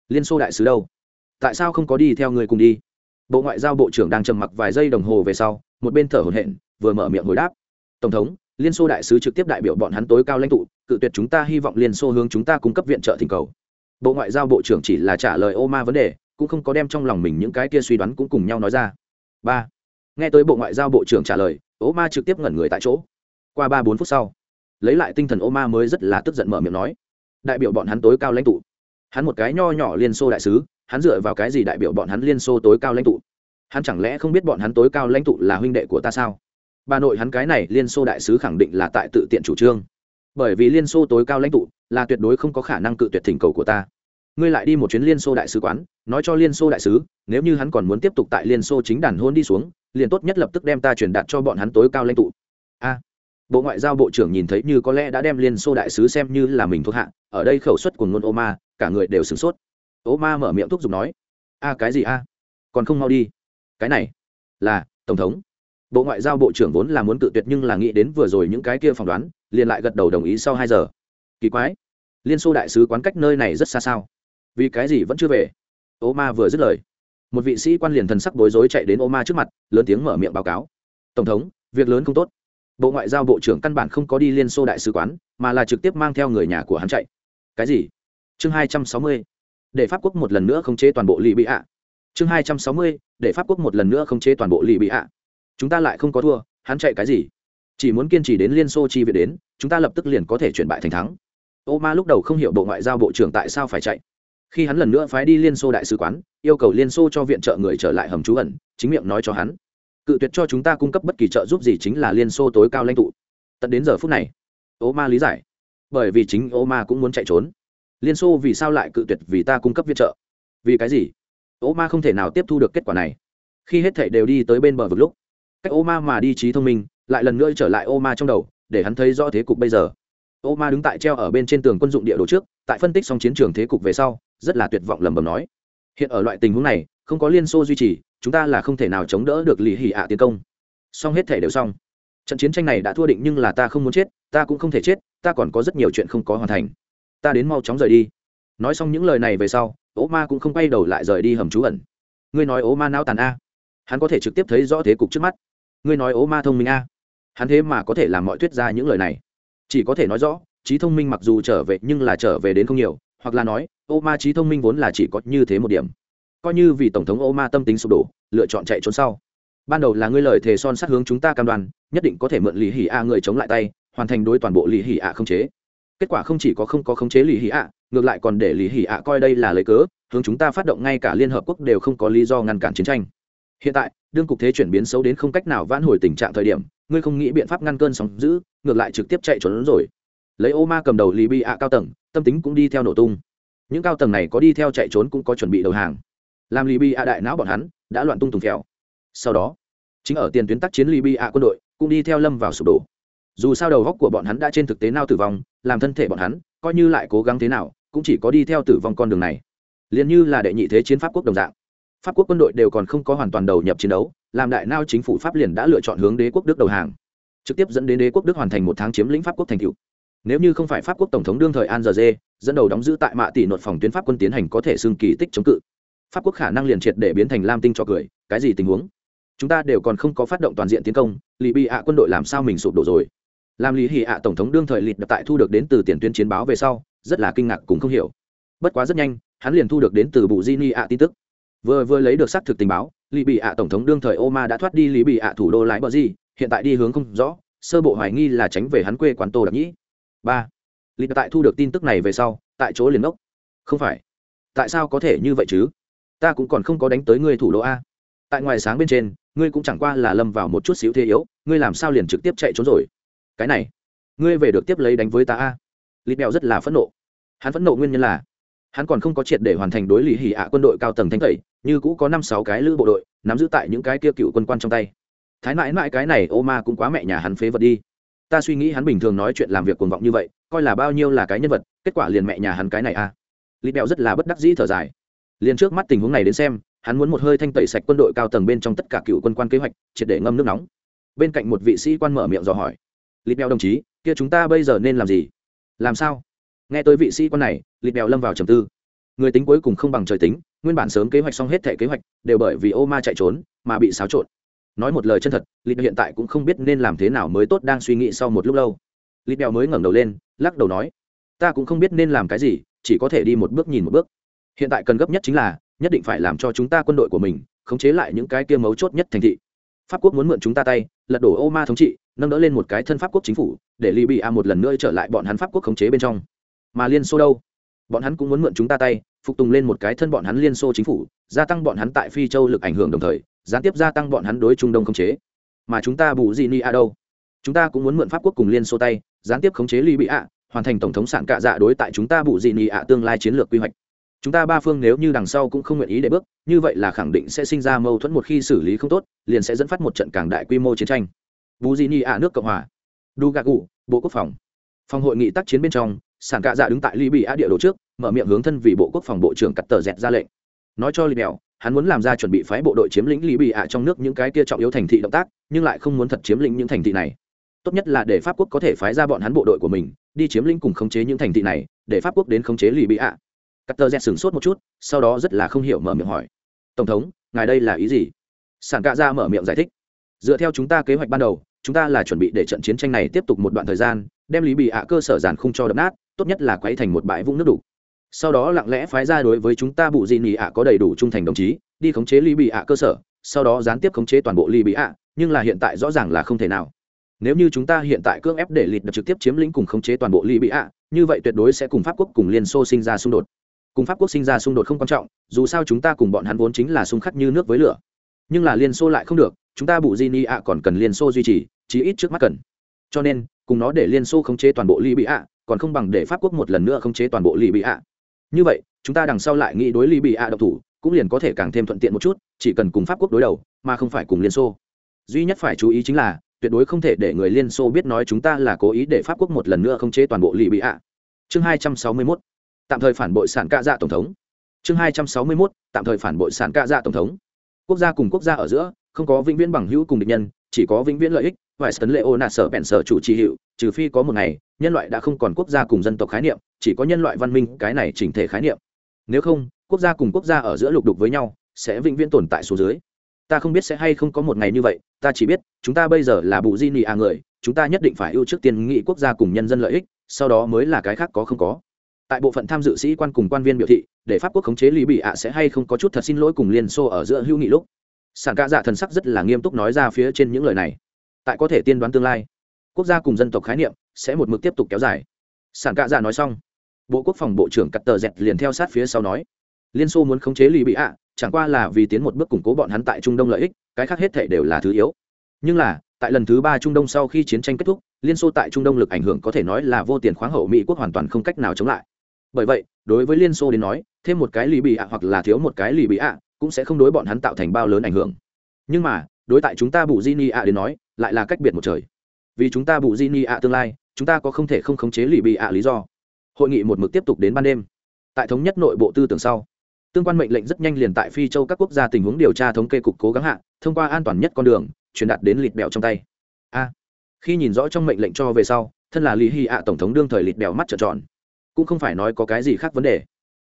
Liên xô đại sứ đâu? Tại sao không có đi theo ngươi cùng đi? Bộ ngoại giao bộ trưởng đang trầm mặc vài giây đồng hồ về sau, một bên thở hổn hển, vừa mở miệng hồi đáp. Tổng thống, liên xô đại sứ trực tiếp đại biểu bọn hắn tối cao lãnh tụ, cự tuyệt chúng ta hy vọng liên xô hướng chúng ta cung cấp viện trợ thỉnh cầu. Bộ ngoại giao bộ trưởng chỉ là trả lời ô ma vấn đề, cũng không có đem trong lòng mình những cái kia suy đoán cũng cùng nhau nói ra. Ba. Nghe tới bộ ngoại giao bộ trưởng trả lời, ô ma trực tiếp ngẩn người tại chỗ. Qua ba bốn phút sau, lấy lại tinh thần ô ma mới rất là tức giận mở miệng nói đại biểu bọn hắn tối cao lãnh tụ. Hắn một cái nho nhỏ liên xô đại sứ, hắn dựa vào cái gì đại biểu bọn hắn liên xô tối cao lãnh tụ? Hắn chẳng lẽ không biết bọn hắn tối cao lãnh tụ là huynh đệ của ta sao? Bà nội hắn cái này liên xô đại sứ khẳng định là tại tự tiện chủ trương. Bởi vì liên xô tối cao lãnh tụ là tuyệt đối không có khả năng cự tuyệt thỉnh cầu của ta. Ngươi lại đi một chuyến liên xô đại sứ quán, nói cho liên xô đại sứ, nếu như hắn còn muốn tiếp tục tại liên xô chính đàn hôn đi xuống, liền tốt nhất lập tức đem ta truyền đạt cho bọn hắn tối cao lãnh tụ. A bộ ngoại giao bộ trưởng nhìn thấy như có lẽ đã đem liên xô đại sứ xem như là mình thuộc hạ, ở đây khẩu suất của ngôn ô ma, cả người đều sửng sốt. Ô ma mở miệng thúc giục nói, a, cái gì a? Còn không mau đi. Cái này là tổng thống. Bộ ngoại giao bộ trưởng vốn là muốn tự tuyệt nhưng là nghĩ đến vừa rồi những cái kia phỏng đoán, liền lại gật đầu đồng ý sau hai giờ. Kỳ quái, liên xô đại sứ quán cách nơi này rất xa sao? Vì cái gì vẫn chưa về? Ô ma vừa dứt lời, một vị sĩ quan liền thần sắc bối rối chạy đến ô ma trước mặt, lớn tiếng mở miệng báo cáo. Tổng thống, việc lớn không tốt bộ ngoại giao bộ trưởng căn bản không có đi liên xô đại sứ quán, mà là trực tiếp mang theo người nhà của hắn chạy. Cái gì? Chương hai trăm sáu mươi, để pháp quốc một lần nữa khống chế toàn bộ lì bị ạ. Chương hai trăm sáu mươi, để pháp quốc một lần nữa khống chế toàn bộ lì bị ạ. Chúng ta lại không có thua, hắn chạy cái gì? Chỉ muốn kiên trì đến liên xô chi viện đến, chúng ta lập tức liền có thể chuyển bại thành thắng. Ô ma lúc đầu không hiểu bộ ngoại giao bộ trưởng tại sao phải chạy. Khi hắn lần nữa phái đi liên xô đại sứ quán, yêu cầu liên xô cho viện trợ người trở lại hầm trú ẩn, chính miệng nói cho hắn cự tuyệt cho chúng ta cung cấp bất kỳ trợ giúp gì chính là liên xô tối cao lãnh tụ. Tận đến giờ phút này, ô ma lý giải. Bởi vì chính ô ma cũng muốn chạy trốn. Liên xô vì sao lại cự tuyệt vì ta cung cấp viện trợ? Vì cái gì? Ô ma không thể nào tiếp thu được kết quả này. Khi hết thể đều đi tới bên bờ vực lúc, cách ô ma mà đi trí thông minh, lại lần nữa trở lại ô ma trong đầu, để hắn thấy rõ thế cục bây giờ. Ô ma đứng tại treo ở bên trên tường quân dụng địa đồ trước, tại phân tích xong chiến trường thế cục về sau, rất là tuyệt vọng lầm bầm nói. Hiện ở loại tình huống này, không có liên xô duy trì chúng ta là không thể nào chống đỡ được lì hỉ ạ tiến công. Xong hết thể đều xong. Trận chiến tranh này đã thua định nhưng là ta không muốn chết, ta cũng không thể chết, ta còn có rất nhiều chuyện không có hoàn thành. Ta đến mau chóng rời đi. Nói xong những lời này về sau, ố ma cũng không quay đầu lại rời đi hầm trú ẩn. Ngươi nói ố ma não tàn a. Hắn có thể trực tiếp thấy rõ thế cục trước mắt. Ngươi nói ố ma thông minh a. Hắn thế mà có thể làm mọi thuyết ra những lời này. Chỉ có thể nói rõ, trí thông minh mặc dù trở về nhưng là trở về đến không nhiều, hoặc là nói ô ma trí thông minh vốn là chỉ có như thế một điểm coi như vì tổng thống ô ma tâm tính sụp đổ, lựa chọn chạy trốn sau. Ban đầu là ngươi lời thề son sát hướng chúng ta cam đoan, nhất định có thể mượn lì hỉ a người chống lại tay, hoàn thành đối toàn bộ lì hỉ a không chế. Kết quả không chỉ có không có khống chế lì hỉ a, ngược lại còn để lì hỉ a coi đây là lấy cớ, hướng chúng ta phát động ngay cả liên hợp quốc đều không có lý do ngăn cản chiến tranh. Hiện tại, đương cục thế chuyển biến xấu đến không cách nào vãn hồi tình trạng thời điểm, ngươi không nghĩ biện pháp ngăn cơn sóng giữ ngược lại trực tiếp chạy trốn rồi. Lấy ô ma cầm đầu lì bị ạ cao tầng, tâm tính cũng đi theo nổ tung. Những cao tầng này có đi theo chạy trốn cũng có chuẩn bị đầu hàng làm libya đại não bọn hắn đã loạn tung tùng kẹo sau đó, chính ở tiền tuyến tác chiến libya quân đội cũng đi theo lâm vào sụp đổ. Dù sao đầu góc của bọn hắn đã trên thực tế nao tử vong, làm thân thể bọn hắn coi như lại cố gắng thế nào cũng chỉ có đi theo tử vong con đường này. Liền như là đệ nhị thế chiến pháp quốc đồng dạng. Pháp quốc quân đội đều còn không có hoàn toàn đầu nhập chiến đấu, làm đại nao chính phủ pháp liền đã lựa chọn hướng đế quốc đức đầu hàng. Trực tiếp dẫn đến đế quốc đức hoàn thành một tháng chiếm lĩnh pháp quốc thành cựu nếu như không phải pháp quốc tổng thống đương thời an giờ dê dẫn đầu đóng giữ tại mạ tỷ nội phòng tuyến pháp quân tiến hành có thể xưng kỳ tích chống cự pháp quốc khả năng liền triệt để biến thành lam tinh cho cười, cái gì tình huống? Chúng ta đều còn không có phát động toàn diện tiến công, lì bị ạ quân đội làm sao mình sụp đổ rồi? Làm lý hì ạ tổng thống đương thời lịt tại thu được đến từ tiền tuyến chiến báo về sau, rất là kinh ngạc cũng không hiểu. Bất quá rất nhanh, hắn liền thu được đến từ bù di ni ạ tin tức. Vừa vừa lấy được xác thực tình báo, lì bị ạ tổng thống đương thời oma đã thoát đi lì bị ạ thủ đô lái bờ gì hiện tại đi hướng không rõ, sơ bộ hoài nghi là tránh về hắn quê quán tô đặc nhĩ. Ba lì tại thu được tin tức này về sau, tại chỗ liền ốc không phải. Tại sao có thể như vậy chứ? Ta cũng còn không có đánh tới ngươi thủ đô a. Tại ngoài sáng bên trên, ngươi cũng chẳng qua là lâm vào một chút xíu thế yếu, ngươi làm sao liền trực tiếp chạy trốn rồi? Cái này, ngươi về được tiếp lấy đánh với ta a. Lịt bèo rất là phẫn nộ. Hắn phẫn nộ nguyên nhân là, hắn còn không có triệt để hoàn thành đối lý hỉ ạ quân đội cao tầng thanh tẩy, như cũ có năm sáu cái lữ bộ đội, nắm giữ tại những cái kia cựu quân quan trong tay. Thái mãi mãi cái này ô ma cũng quá mẹ nhà hắn phế vật đi. Ta suy nghĩ hắn bình thường nói chuyện làm việc cuồng vọng như vậy, coi là bao nhiêu là cái nhân vật, kết quả liền mẹ nhà hắn cái này a. À. lít bèo rất là bất đắc dĩ thở dài liền trước mắt tình huống này đến xem, hắn muốn một hơi thanh tẩy sạch quân đội cao tầng bên trong tất cả cựu quân quan kế hoạch, triệt để ngâm nước nóng. Bên cạnh một vị sĩ quan mở miệng dò hỏi lịt bèo đồng chí, kia chúng ta bây giờ nên làm gì? Làm sao? Nghe tới vị sĩ quan này lịt bèo lâm vào trầm tư. Người tính cuối cùng không bằng trời tính, nguyên bản sớm kế hoạch xong hết thẻ kế hoạch, đều bởi vì ô ma chạy trốn mà bị xáo trộn. Nói một lời chân thật, lít hiện tại cũng không biết nên làm thế nào mới tốt đang suy nghĩ sau một lúc lâu. Lịt bèo mới ngẩng đầu lên, lắc đầu nói, ta cũng không biết nên làm cái gì, chỉ có thể đi một bước nhìn một bước hiện tại cần gấp nhất chính là, nhất định phải làm cho chúng ta quân đội của mình khống chế lại những cái kia mấu chốt nhất thành thị. Pháp quốc muốn mượn chúng ta tay, lật đổ ô ma thống trị, nâng đỡ lên một cái thân pháp quốc chính phủ, để libya một lần nữa trở lại bọn hắn pháp quốc khống chế bên trong. Mà liên xô đâu? Bọn hắn cũng muốn mượn chúng ta tay, phục tùng lên một cái thân bọn hắn liên xô chính phủ, gia tăng bọn hắn tại phi châu lực ảnh hưởng đồng thời, gián tiếp gia tăng bọn hắn đối trung đông khống chế. Mà chúng ta bù gì ni a đâu? Chúng ta cũng muốn mượn pháp quốc cùng liên xô tay, gián tiếp khống chế libya, hoàn thành tổng thống sản cạ dạ đối tại chúng ta bù gì ni a tương lai chiến lược quy hoạch chúng ta ba phương nếu như đằng sau cũng không nguyện ý để bước, như vậy là khẳng định sẽ sinh ra mâu thuẫn một khi xử lý không tốt, liền sẽ dẫn phát một trận càng đại quy mô chiến tranh. Bù di ni ạ, nước cộng hòa. Dugagu bộ quốc phòng. Phòng hội nghị tác chiến bên trong, sản cạ dạ đứng tại ly bị á địa đồ trước, mở miệng hướng thân vì bộ quốc phòng bộ trưởng cắt tờ dẹt ra lệnh. Nói cho libya hắn muốn làm ra chuẩn bị phái bộ đội chiếm lĩnh ly bị ạ trong nước những cái kia trọng yếu thành thị động tác, nhưng lại không muốn thật chiếm lĩnh những thành thị này. Tốt nhất là để pháp quốc có thể phái ra bọn hắn bộ đội của mình, đi chiếm lĩnh cùng khống chế những thành thị này, để pháp quốc đến khống chế ly bị ạ cắt tờ dẹt sửng sốt một chút, sau đó rất là không hiểu mở miệng hỏi. Tổng thống, ngài đây là ý gì? Sản cạ ra mở miệng giải thích. Dựa theo chúng ta kế hoạch ban đầu, chúng ta là chuẩn bị để trận chiến tranh này tiếp tục một đoạn thời gian, đem lý bị ạ cơ sở giàn không cho đập nát, tốt nhất là quấy thành một bãi vũng nước đủ. Sau đó lặng lẽ phái ra đối với chúng ta bụ gì nị ạ có đầy đủ trung thành đồng chí, đi khống chế lý bị ạ cơ sở, sau đó gián tiếp khống chế toàn bộ lý bị ạ, nhưng là hiện tại rõ ràng là không thể nào. Nếu như chúng ta hiện tại cưỡng ép để lịt trực tiếp chiếm lĩnh cùng khống chế toàn bộ lý bị ạ, như vậy tuyệt đối sẽ cùng pháp quốc cùng liên xô sinh ra xung đột cùng pháp quốc sinh ra xung đột không quan trọng, dù sao chúng ta cùng bọn hắn vốn chính là xung khắc như nước với lửa. Nhưng là liên xô lại không được, chúng ta bù di ni ạ còn cần liên xô duy trì, chí ít trước mắt cần. Cho nên, cùng nó để liên xô khống chế toàn bộ ly bị ạ còn không bằng để pháp quốc một lần nữa khống chế toàn bộ ly bị ạ như vậy, chúng ta đằng sau lại nghĩ đối ly bị ạ độc thủ, cũng liền có thể càng thêm thuận tiện một chút, chỉ cần cùng pháp quốc đối đầu, mà không phải cùng liên xô. Duy nhất phải chú ý chính là, tuyệt đối không thể để người liên xô biết nói chúng ta là cố ý để pháp quốc một lần nữa khống chế toàn bộ ly bị ạ chương hai trăm sáu mươi mốt tạm thời phản bội sản cạ dạ tổng thống. Chương hai trăm sáu mươi mốt, tạm thời phản bội sản cạ dạ tổng thống. Quốc gia cùng quốc gia ở giữa, không có vĩnh viễn bằng hữu cùng địch nhân, chỉ có vĩnh viễn lợi ích vài tấn lệ ô nạt sở bẹn sở chủ trì hiệu, trừ phi có một ngày, nhân loại đã không còn quốc gia cùng dân tộc khái niệm, chỉ có nhân loại văn minh cái này chỉnh thể khái niệm. Nếu không, quốc gia cùng quốc gia ở giữa lục đục với nhau, sẽ vĩnh viễn tồn tại số dưới. Ta không biết sẽ hay không có một ngày như vậy, ta chỉ biết, chúng ta bây giờ là bù di nị à người, chúng ta nhất định phải ưu trước tiên nghị quốc gia cùng nhân dân lợi ích, sau đó mới là cái khác có không có tại bộ phận tham dự sĩ quan cùng quan viên biểu thị, để pháp quốc khống chế lý bị ạ sẽ hay không có chút thật xin lỗi cùng liên xô ở giữa hữu nghị lúc. Sản ca dạ thần sắc rất là nghiêm túc nói ra phía trên những lời này. Tại có thể tiên đoán tương lai, quốc gia cùng dân tộc khái niệm sẽ một mực tiếp tục kéo dài. Sản ca dạ nói xong, bộ quốc phòng bộ trưởng cắt tờ dẹt liền theo sát phía sau nói, liên xô muốn khống chế lý bị ạ, chẳng qua là vì tiến một bước củng cố bọn hắn tại trung đông lợi ích, cái khác hết thể đều là thứ yếu. Nhưng là, tại lần thứ ba trung đông sau khi chiến tranh kết thúc, liên xô tại trung đông lực ảnh hưởng có thể nói là vô tiền khoáng hậu mỹ quốc hoàn toàn không cách nào chống lại bởi vậy, đối với liên xô đến nói, thêm một cái lì bị ạ hoặc là thiếu một cái lì bị ạ, cũng sẽ không đối bọn hắn tạo thành bao lớn ảnh hưởng. Nhưng mà, đối tại chúng ta bù di ni ạ đến nói, lại là cách biệt một trời. Vì chúng ta bù di ni ạ tương lai, chúng ta có không thể không khống chế lì bị ạ lý do. Hội nghị một mực tiếp tục đến ban đêm. Tại thống nhất nội bộ tư tưởng sau, tương quan mệnh lệnh rất nhanh liền tại phi châu các quốc gia tình huống điều tra thống kê cục cố gắng hạ, thông qua an toàn nhất con đường, truyền đạt đến lịt bèo trong tay. A. Khi nhìn rõ trong mệnh lệnh cho về sau, thân là lý hy ạ tổng thống đương thời lịt bèo mắt trợn tròn cũng không phải nói có cái gì khác vấn đề,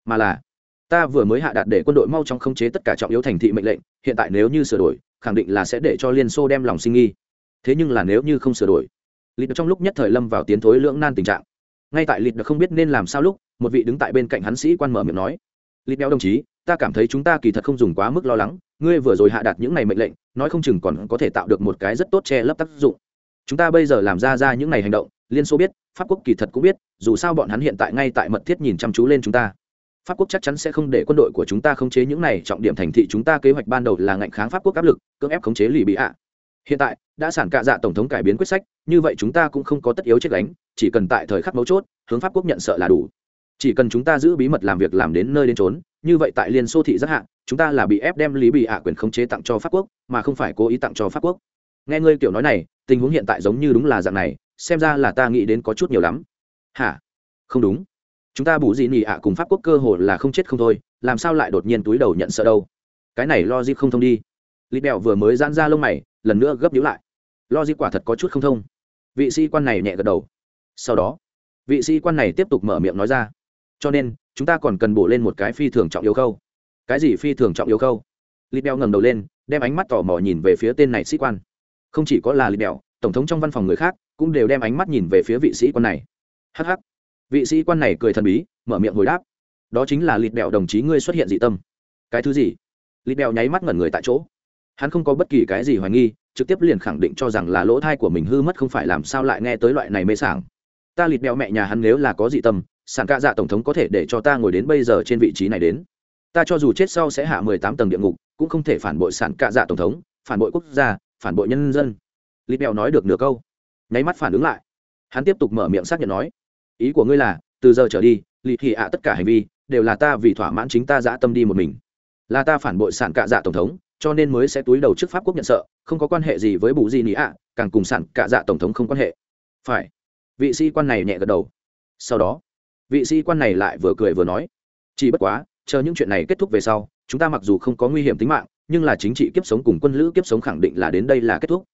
mà là, ta vừa mới hạ đạt để quân đội mau chóng khống chế tất cả trọng yếu thành thị mệnh lệnh, hiện tại nếu như sửa đổi, khẳng định là sẽ để cho liên xô đem lòng sinh nghi. Thế nhưng là nếu như không sửa đổi, lịch trong lúc nhất thời lâm vào tiến thối lưỡng nan tình trạng. Ngay tại lịch không biết nên làm sao lúc, một vị đứng tại bên cạnh hắn sĩ quan mở miệng nói, lịch béo đồng chí, ta cảm thấy chúng ta kỳ thật không dùng quá mức lo lắng, ngươi vừa rồi hạ đạt những này mệnh lệnh, nói không chừng còn có thể tạo được một cái rất tốt che lấp tác dụng. Chúng ta bây giờ làm ra ra những này hành động liên xô biết, pháp quốc kỳ thật cũng biết, dù sao bọn hắn hiện tại ngay tại mật thiết nhìn chăm chú lên chúng ta. Pháp quốc chắc chắn sẽ không để quân đội của chúng ta khống chế những này, trọng điểm thành thị chúng ta kế hoạch ban đầu là ngạnh kháng pháp quốc áp lực, cưỡng ép khống chế lì bị ạ. Hiện tại, đã sản cạ dạ tổng thống cải biến quyết sách, như vậy chúng ta cũng không có tất yếu chết đánh chỉ cần tại thời khắc mấu chốt, hướng pháp quốc nhận sợ là đủ. Chỉ cần chúng ta giữ bí mật làm việc làm đến nơi đến trốn như vậy tại liên xô thị giác hạn chúng ta là bị ép đem lý bị ạ quyền khống chế tặng cho pháp quốc, mà không phải cố ý tặng cho pháp quốc. Nghe ngươi kiểu nói này, tình huống hiện tại giống như đúng là dạng này xem ra là ta nghĩ đến có chút nhiều lắm. Hả? Không đúng. Chúng ta bù gì nỉ ạ, cùng pháp quốc cơ hồ là không chết không thôi, làm sao lại đột nhiên túi đầu nhận sợ đâu? Cái này lo di không thông đi. Lý bèo vừa mới giãn ra lông mày, lần nữa gấp nhíu lại. Lo di quả thật có chút không thông. Vị sĩ quan này nhẹ gật đầu. Sau đó, vị sĩ quan này tiếp tục mở miệng nói ra. Cho nên, chúng ta còn cần bổ lên một cái phi thường trọng yếu khâu. Cái gì phi thường trọng yếu khâu? Lý bèo ngẩng đầu lên, đem ánh mắt tò mò nhìn về phía tên này sĩ quan. Không chỉ có là lý bèo, tổng thống trong văn phòng người khác cũng đều đem ánh mắt nhìn về phía vị sĩ quan này. Hh vị sĩ quan này cười thần bí, mở miệng hồi đáp. Đó chính là lịt bẹo đồng chí ngươi xuất hiện dị tâm. Cái thứ gì? Lịt bẹo nháy mắt ngẩn người tại chỗ. Hắn không có bất kỳ cái gì hoài nghi, trực tiếp liền khẳng định cho rằng là lỗ thai của mình hư mất không phải làm sao lại nghe tới loại này mê sảng. Ta lịt bẹo mẹ nhà hắn nếu là có dị tâm sản ca dạ tổng thống có thể để cho ta ngồi đến bây giờ trên vị trí này đến. Ta cho dù chết sau sẽ hạ mười tám tầng địa ngục, cũng không thể phản bội sản ca dạ tổng thống, phản bội quốc gia, phản bội nhân dân. Lịt bẹo nói được nửa câu nháy mắt phản ứng lại. Hắn tiếp tục mở miệng xác nhận nói, ý của ngươi là, từ giờ trở đi, lì thị ạ tất cả hành vi đều là ta vì thỏa mãn chính ta dã tâm đi một mình. Là ta phản bội sản cạ dạ tổng thống, cho nên mới sẽ túi đầu trước pháp quốc nhận sợ, không có quan hệ gì với bù gì nị ạ, càng cùng sản cạ dạ tổng thống không quan hệ. Phải. Vị sĩ quan này nhẹ gật đầu. Sau đó, vị sĩ quan này lại vừa cười vừa nói, chỉ bất quá, chờ những chuyện này kết thúc về sau, chúng ta mặc dù không có nguy hiểm tính mạng, nhưng là chính trị kiếp sống cùng quân lữ kiếp sống khẳng định là đến đây là kết thúc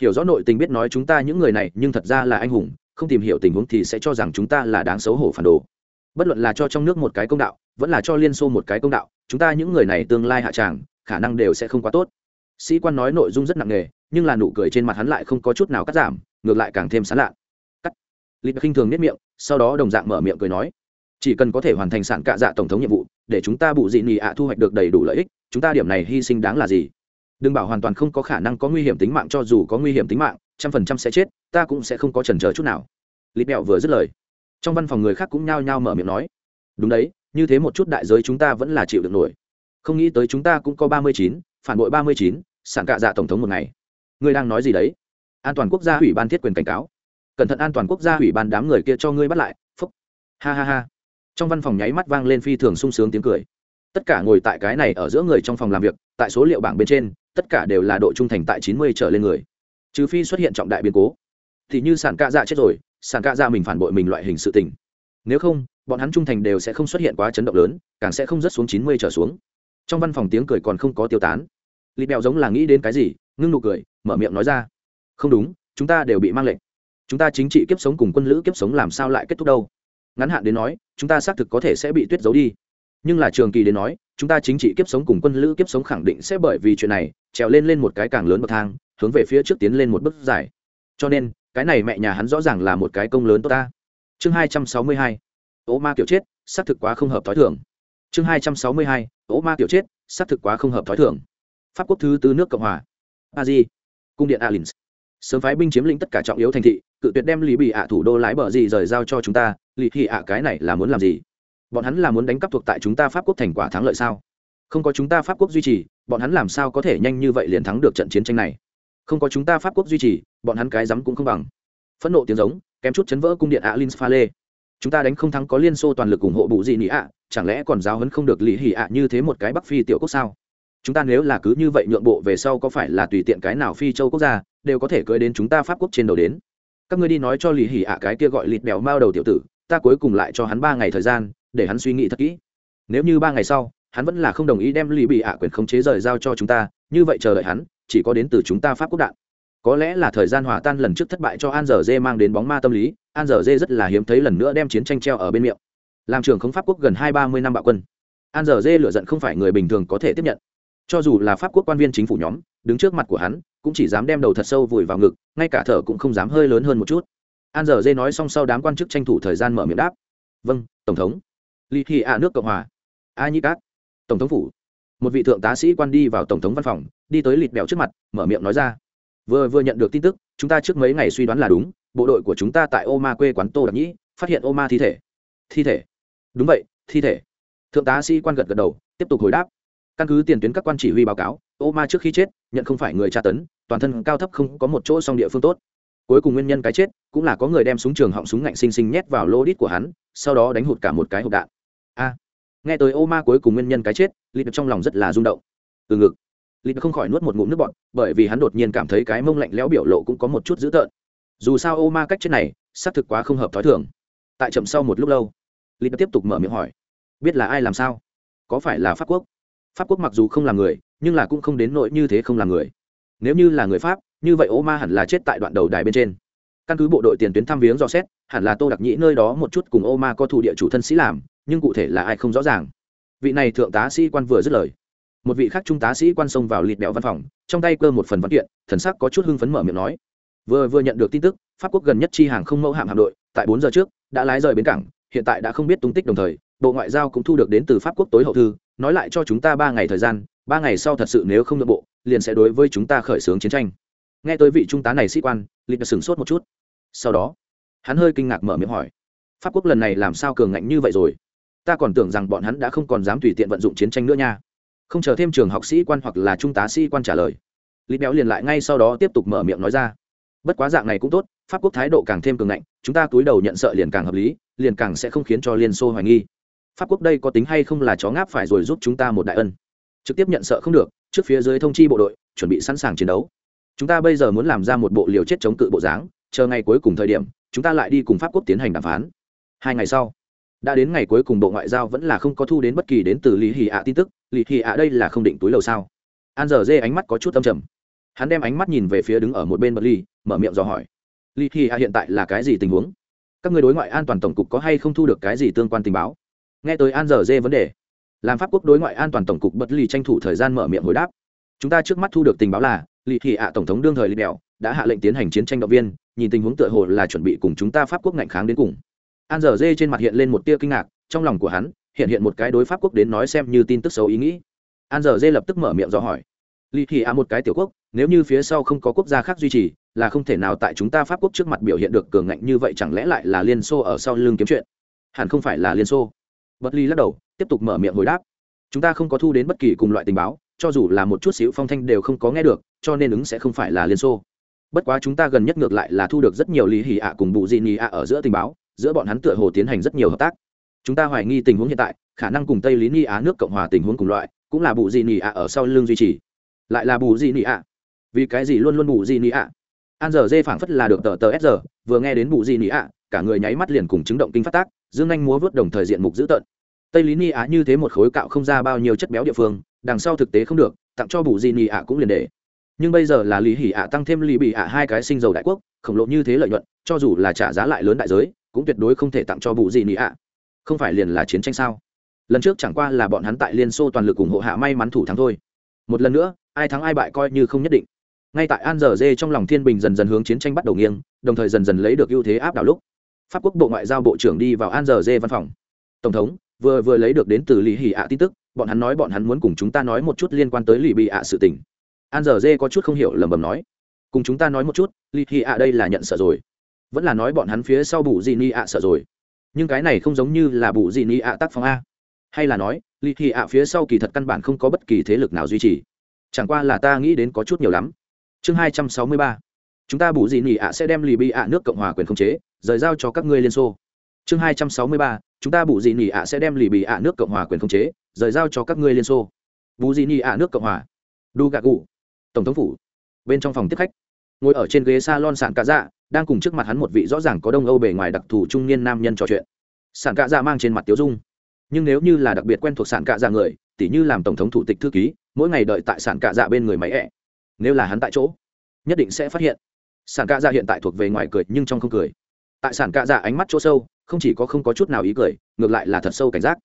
hiểu rõ nội tình biết nói chúng ta những người này, nhưng thật ra là anh hùng, không tìm hiểu tình huống thì sẽ cho rằng chúng ta là đáng xấu hổ phản đồ. Bất luận là cho trong nước một cái công đạo, vẫn là cho liên xô một cái công đạo, chúng ta những người này tương lai hạ tràng, khả năng đều sẽ không quá tốt. Sĩ quan nói nội dung rất nặng nề, nhưng là nụ cười trên mặt hắn lại không có chút nào cắt giảm, ngược lại càng thêm sán lạ cắt. Lịch khinh thường nếp miệng, sau đó đồng dạng mở miệng cười nói, chỉ cần có thể hoàn thành sản cạ dạ tổng thống nhiệm vụ, để chúng ta bụ dị nị ạ thu hoạch được đầy đủ lợi ích, chúng ta điểm này hy sinh đáng là gì? Đừng bảo hoàn toàn không có khả năng có nguy hiểm tính mạng, cho dù có nguy hiểm tính mạng, trăm phần trăm sẽ chết, ta cũng sẽ không có chần chờ chút nào. Lịp mẹo vừa dứt lời, trong văn phòng người khác cũng nhao nhao mở miệng nói, đúng đấy, như thế một chút đại giới chúng ta vẫn là chịu được nổi. Không nghĩ tới chúng ta cũng có ba mươi chín, phản bội ba mươi chín sản cạ dạ tổng thống một ngày. Ngươi đang nói gì đấy? An toàn quốc gia ủy ban thiết quyền cảnh cáo. Cẩn thận an toàn quốc gia ủy ban đám người kia cho ngươi bắt lại, phúc. Ha ha ha. Trong văn phòng nháy mắt vang lên phi thường sung sướng tiếng cười. Tất cả ngồi tại cái này ở giữa người trong phòng làm việc, tại số liệu bảng bên trên tất cả đều là độ trung thành tại chín mươi trở lên người. Trừ phi xuất hiện trọng đại biến cố. Thì như sản cạ dạ chết rồi sản cạ dạ mình phản bội mình loại hình sự tình. Nếu không, bọn hắn trung thành đều sẽ không xuất hiện quá chấn động lớn, càng sẽ không rớt xuống chín mươi trở xuống. Trong văn phòng tiếng cười còn không có tiêu tán. Lịt bèo giống là nghĩ đến cái gì, ngưng nụ cười, mở miệng nói ra. Không đúng, chúng ta đều bị mang lệnh. Chúng ta chính trị kiếp sống cùng quân lữ kiếp sống làm sao lại kết thúc đâu? Ngắn hạn đến nói, chúng ta xác thực có thể sẽ bị tuyết giấu đi. Nhưng là trường kỳ đến nói chúng ta chính trị kiếp sống cùng quân lữ kiếp sống khẳng định sẽ bởi vì chuyện này trèo lên lên một cái càng lớn bậc thang, hướng về phía trước tiến lên một bước dài. Cho nên, cái này mẹ nhà hắn rõ ràng là một cái công lớn tốt ta. Chương hai trăm sáu mươi hai, ố ma kiểu chết, xác thực quá không hợp t h ó i thưởng chương hai trăm sáu mươi hai, ố ma kiểu chết, xác thực quá không hợp t h ó i thưởng pháp quốc thứ tư nước cộng hòa. A di, cung điện alins. Sớm phái binh chiếm lĩnh tất cả trọng yếu thành thị, cự tuyệt đem lì bị ạ thủ đô lái bờ gì rời giao cho chúng ta. Lì thị ạ cái này là muốn làm gì? Bọn hắn là muốn đánh cắp thuộc tại chúng ta pháp quốc thành quả thắng lợi sao? Không có chúng ta pháp quốc duy trì, bọn hắn làm sao có thể nhanh như vậy liền thắng được trận chiến tranh này? Không có chúng ta pháp quốc duy trì, bọn hắn cái rắm cũng không bằng. Phẫn nộ tiếng giống, kém chút chấn vỡ cung điện alin pha lê. Chúng ta đánh không thắng có liên xô toàn lực ủng hộ bụ gì nị ạ, chẳng lẽ còn giáo hấn không được lý hỉ ạ như thế một cái bắc phi tiểu quốc sao? Chúng ta nếu là cứ như vậy nhượng bộ về sau có phải là tùy tiện cái nào phi châu quốc gia, đều có thể cưới đến chúng ta pháp quốc trên đầu đến. Các ngươi đi nói cho lý hỉ ạ cái kia gọi lịt bèo mao đầu tiểu tử, ta cuối cùng lại cho hắn ba ngày thời gian để hắn suy nghĩ thật kỹ. Nếu như ba ngày sau, hắn vẫn là không đồng ý đem lì bị ạ quyền khống chế rời giao cho chúng ta, như vậy chờ đợi hắn, chỉ có đến từ chúng ta pháp quốc đạn. Có lẽ là thời gian hòa tan lần trước thất bại cho an dở dê mang đến bóng ma tâm lý, an dở dê rất là hiếm thấy lần nữa đem chiến tranh treo ở bên miệng. Làm trưởng không pháp quốc gần hai ba mươi năm bạo quân. An dở dê lựa giận không phải người bình thường có thể tiếp nhận. Cho dù là pháp quốc quan viên chính phủ nhóm, đứng trước mặt của hắn, cũng chỉ dám đem đầu thật sâu vùi vào ngực, ngay cả thở cũng không dám hơi lớn hơn một chút. An dở dê nói xong sau đám quan chức tranh thủ thời gian mở miệng đáp. Vâng tổng thống ly thị ạ nước cộng hòa. A nhĩ cát. Tổng thống phủ. Một vị thượng tá sĩ quan đi vào tổng thống văn phòng, đi tới lịt bèo trước mặt, mở miệng nói ra. Vừa vừa nhận được tin tức, chúng ta trước mấy ngày suy đoán là đúng, bộ đội của chúng ta tại ô ma quê quán tô đặc nhĩ, phát hiện ô ma thi thể. Thi thể? Đúng vậy, thi thể. Thượng tá sĩ quan gật gật đầu, tiếp tục hồi đáp. Căn cứ tiền tuyến các quan chỉ huy báo cáo, ô ma trước khi chết, nhận không phải người tra tấn, toàn thân cao thấp không có một chỗ song địa phương tốt. Cuối cùng nguyên nhân cái chết, cũng là có người đem súng trường họng súng ngạnh xinh xinh nhét vào lô đít của hắn, sau đó đánh hụt cả một cái hộp đạn a. Nghe tới ô ma cuối cùng nguyên nhân cái chết lịt trong lòng rất là rung động. Từ ngực lịt không khỏi nuốt một ngụm nước bọt, bởi vì hắn đột nhiên cảm thấy cái mông lạnh lẽo biểu lộ cũng có một chút dữ tợn. Dù sao ô ma cách chết này, xác thực quá không hợp t h ó i thường. Tại chậm sau một lúc lâu lịt tiếp tục mở miệng hỏi, biết là ai làm sao? Có phải là pháp quốc? Pháp quốc mặc dù không là người, nhưng là cũng không đến nỗi như thế không là người. Nếu như là người pháp, như vậy ô ma hẳn là chết tại đoạn đầu đài bên trên. Căn cứ bộ đội tiền tuyến thăm viếng dò xét, hẳn là tô đặc nhĩ nơi đó một chút cùng ô ma có thủ địa chủ thân sĩ làm nhưng cụ thể là ai không rõ ràng. Vị này thượng tá sĩ quan vừa dứt lời, một vị khác trung tá sĩ quan xông vào lịt bẹo văn phòng, trong tay cơ một phần văn kiện, thần sắc có chút hưng phấn mở miệng nói. Vừa vừa nhận được tin tức, pháp quốc gần nhất chi hàng không mẫu hạm hạm đội, tại bốn giờ trước, đã lái rời bến cảng, hiện tại đã không biết tung tích đồng thời, bộ ngoại giao cũng thu được đến từ pháp quốc tối hậu thư, nói lại cho chúng ta ba ngày thời gian, ba ngày sau thật sự nếu không nội bộ, liền sẽ đối với chúng ta khởi xướng chiến tranh. Nghe tới vị trung tá này sĩ quan lịch sửng sốt một chút. Sau đó, hắn hơi kinh ngạc mở miệng hỏi, pháp quốc lần này làm sao cường ngạnh như vậy rồi? Ta còn tưởng rằng bọn hắn đã không còn dám tùy tiện vận dụng chiến tranh nữa nha. Không chờ thêm trường học sĩ quan hoặc là trung tá sĩ quan trả lời, lý béo liền lại ngay sau đó tiếp tục mở miệng nói ra. Bất quá dạng này cũng tốt, pháp quốc thái độ càng thêm cường ngạnh, chúng ta túi đầu nhận sợ liền càng hợp lý, liền càng sẽ không khiến cho liên xô hoài nghi. Pháp quốc đây có tính hay không là chó ngáp phải rồi giúp chúng ta một đại ân. Trực tiếp nhận sợ không được, trước phía dưới thông chi bộ đội, chuẩn bị sẵn sàng chiến đấu. Chúng ta bây giờ muốn làm ra một bộ liều chết chống cự bộ dáng, chờ ngày cuối cùng thời điểm, chúng ta lại đi cùng pháp quốc tiến hành đàm phán. Hai ngày sau đã đến ngày cuối cùng bộ ngoại giao vẫn là không có thu đến bất kỳ đến từ lý hì ạ tin tức. Lý hì ạ đây là không định túi lầu sao? An giờ dê ánh mắt có chút âm trầm. Hắn đem ánh mắt nhìn về phía đứng ở một bên bật ly mở miệng dò hỏi. Lý hì ạ hiện tại là cái gì tình huống? Các người đối ngoại an toàn tổng cục có hay không thu được cái gì tương quan tình báo? Nghe tới an giờ dê vấn đề, làm pháp quốc đối ngoại an toàn tổng cục bất ly tranh thủ thời gian mở miệng hồi đáp. Chúng ta trước mắt thu được tình báo là lì thị ạ tổng thống đương thời lì bèo đã hạ lệnh tiến hành chiến tranh động viên, nhìn tình huống tựa hồ là chuẩn bị cùng chúng ta pháp quốc ngạnh kháng đến cùng an dở dê trên mặt hiện lên một tia kinh ngạc, trong lòng của hắn, hiện hiện một cái đối pháp quốc đến nói xem như tin tức xấu ý nghĩ. An dở dê lập tức mở miệng do hỏi. Lì thị à một cái tiểu quốc, nếu như phía sau không có quốc gia khác duy trì, là không thể nào tại chúng ta pháp quốc trước mặt biểu hiện được cường ngạnh như vậy, chẳng lẽ lại là liên xô ở sau lưng kiếm chuyện? Hẳn không phải là liên xô. Bất ly lắc đầu, tiếp tục mở miệng hồi đáp. Chúng ta không có thu đến bất kỳ cùng loại tình báo, cho dù là một chút xíu phong thanh đều không có nghe được, cho nên ứng sẽ không phải là liên xô. Bất quá chúng ta gần nhất ngược lại là thu được rất nhiều lý hỉ ạ cùng bù Di Ni ạ ở giữa tình báo giữa bọn hắn tựa hồ tiến hành rất nhiều hợp tác. Chúng ta hoài nghi tình huống hiện tại, khả năng cùng tây lý ni á nước cộng hòa tình huống cùng loại, cũng là bù dị nỉ ạ ở sau lưng duy trì. Lại là bù dị nỉ ạ vì cái gì luôn luôn bù dị nỉ ạ an giờ dê phảng phất là được tờ tờ s giờ, vừa nghe đến bù dị nỉ ạ cả người nháy mắt liền cùng chứng động kinh phát tác, dương anh múa vớt đồng thời diện mục dữ tợn. Tây lý ni á như thế một khối cạo không ra bao nhiêu chất béo địa phương, đằng sau thực tế không được, tặng cho bù dị nỉ ạ cũng liền để. Nhưng bây giờ là lý hỉ ạ tăng thêm lý bị ạ hai cái sinh dầu đại quốc, khổng lồ như thế lợi nhuận, cho dù là trả giá lại lớn đại giới cũng tuyệt đối không thể tặng cho bù gì nỉ ạ. Không phải liền là chiến tranh sao? Lần trước chẳng qua là bọn hắn tại liên xô toàn lực ủng hộ hạ may mắn thủ thắng thôi. Một lần nữa, ai thắng ai bại coi như không nhất định. Ngay tại an giờ dê trong lòng thiên bình dần dần hướng chiến tranh bắt đầu nghiêng, đồng thời dần dần lấy được ưu thế áp đảo lúc, pháp quốc bộ ngoại giao bộ trưởng đi vào an giờ dê văn phòng. Tổng thống, vừa vừa lấy được đến từ lý hỉ ạ tin tức, bọn hắn nói bọn hắn muốn cùng chúng ta nói một chút liên quan tới lì bị ạ sự tình. An giờ dê có chút không hiểu lầm bầm nói. Cùng chúng ta nói một chút, lì hỉ ạ đây là nhận sợ rồi vẫn là nói bọn hắn phía sau bù dị ni ạ sợ rồi. Nhưng cái này không giống như là bù dị ni ạ tác phong a. Hay là nói lì thị ạ phía sau kỳ thật căn bản không có bất kỳ thế lực nào duy trì. Chẳng qua là ta nghĩ đến có chút nhiều lắm. Chương hai trăm sáu mươi ba. Chúng ta bù dị ni ạ sẽ đem lì bị ạ nước cộng hòa quyền khống chế, rời giao cho các ngươi liên xô. Chương hai trăm sáu mươi ba. Chúng ta bù dị ni ạ sẽ đem lì bị ạ nước cộng hòa quyền khống chế, rời giao cho các ngươi liên xô. Bù dị ni ạ nước cộng hòa. Đu gạ cụ tổng thống phủ. Bên trong phòng tiếp khách. Ngồi ở trên ghế s a lon sàn cạ dạ đang cùng trước mặt hắn một vị rõ ràng có đông âu bề ngoài đặc thù trung niên nam nhân trò chuyện. Sàn cạ dạ mang trên mặt tiếu dung. Nhưng nếu như là đặc biệt quen thuộc sàn cạ dạ người, tỉ như làm tổng thống thủ tịch thư ký, mỗi ngày đợi tại sàn cạ dạ bên người máy ẹ. Nếu là hắn tại chỗ, nhất định sẽ phát hiện. Sản cạ dạ hiện tại thuộc về ngoài cười nhưng trong không cười. Tại sản cạ dạ ánh mắt chỗ sâu, không chỉ có không có chút nào ý cười, ngược lại là thật sâu cảnh giác.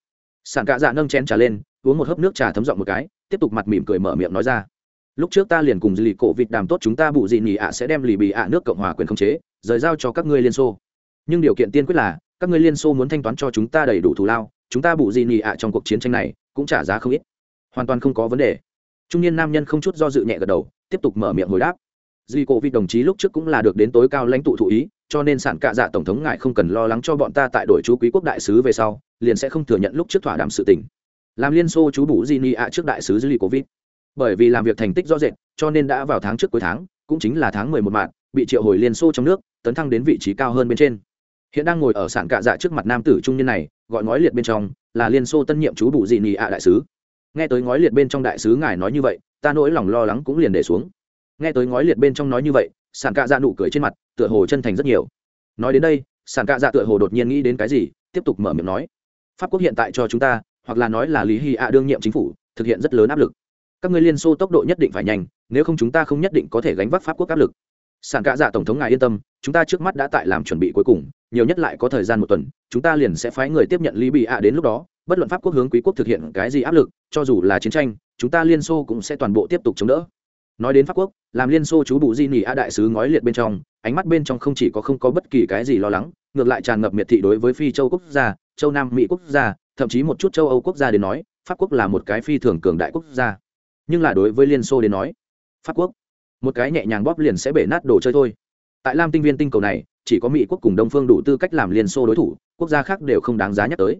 Sản cạ dạ nâng chén trà lên, uống một hớp nước trà thấm giọng một cái, tiếp tục mặt mỉm cười mở miệng nói ra lúc trước ta liền cùng dì lì cổ vịt đàm tốt chúng ta bụ dị nỉ ạ sẽ đem lì bì ạ nước cộng hòa quyền khống chế, rời giao cho các ngươi liên xô. Nhưng điều kiện tiên quyết là, các ngươi liên xô muốn thanh toán cho chúng ta đầy đủ thù lao, chúng ta bụ dị nỉ ạ trong cuộc chiến tranh này cũng trả giá không ít. Hoàn toàn không có vấn đề. Trung niên nam nhân không chút do dự nhẹ gật đầu, tiếp tục mở miệng hồi đáp. Dì cổ vịt đồng chí lúc trước cũng là được đến tối cao lãnh tụ thụ ý, cho nên sản cạ dạ tổng thống ngại không cần lo lắng cho bọn ta tại đội chú quý quốc đại sứ về sau, liền sẽ không thừa nhận lúc trước thỏa đàm sự tình. Làm liên xô chú bù dị nỉ ạ trước đại sứ dì cổ vịt bởi vì làm việc thành tích rõ rệt, cho nên đã vào tháng trước cuối tháng, cũng chính là tháng mười một mạng, bị triệu hồi liên xô trong nước, tấn thăng đến vị trí cao hơn bên trên. Hiện đang ngồi ở sàn cạ dạ trước mặt nam tử trung niên này, gọi ngói liệt bên trong, là liên xô tân nhiệm chú bù dị nị ạ đại sứ. Nghe tới ngói liệt bên trong đại sứ ngài nói như vậy, ta nỗi lòng lo lắng cũng liền để xuống. Nghe tới ngói liệt bên trong nói như vậy sàn cạ dạ nụ cười trên mặt, tựa hồ chân thành rất nhiều. Nói đến đây sàn cạ dạ tựa hồ đột nhiên nghĩ đến cái gì, tiếp tục mở miệng nói. Pháp quốc hiện tại cho chúng ta, hoặc là nói là lý hy ạ đương nhiệm chính phủ, thực hiện rất lớn áp lực các ngươi liên xô tốc độ nhất định phải nhanh, nếu không chúng ta không nhất định có thể gánh vác pháp quốc áp lực. Sản cạ dạ tổng thống ngài yên tâm, chúng ta trước mắt đã tại làm chuẩn bị cuối cùng, nhiều nhất lại có thời gian một tuần, chúng ta liền sẽ phái người tiếp nhận lý bị ạ đến lúc đó, bất luận pháp quốc hướng quý quốc thực hiện cái gì áp lực, cho dù là chiến tranh, chúng ta liên xô cũng sẽ toàn bộ tiếp tục chống đỡ. Nói đến pháp quốc, làm liên xô chú bụ di nỉ a đại sứ ngói liệt bên trong, ánh mắt bên trong không chỉ có không có bất kỳ cái gì lo lắng, ngược lại tràn ngập miệt thị đối với phi châu quốc gia, châu nam mỹ quốc gia, thậm chí một chút châu âu quốc gia đến nói, pháp quốc là một cái phi thường cường đại quốc gia nhưng là đối với liên xô đến nói, pháp quốc, một cái nhẹ nhàng bóp liền sẽ bể nát đồ chơi thôi. Tại lam tinh viên tinh cầu này, chỉ có mỹ quốc cùng đông phương đủ tư cách làm liên xô đối thủ, quốc gia khác đều không đáng giá nhắc tới.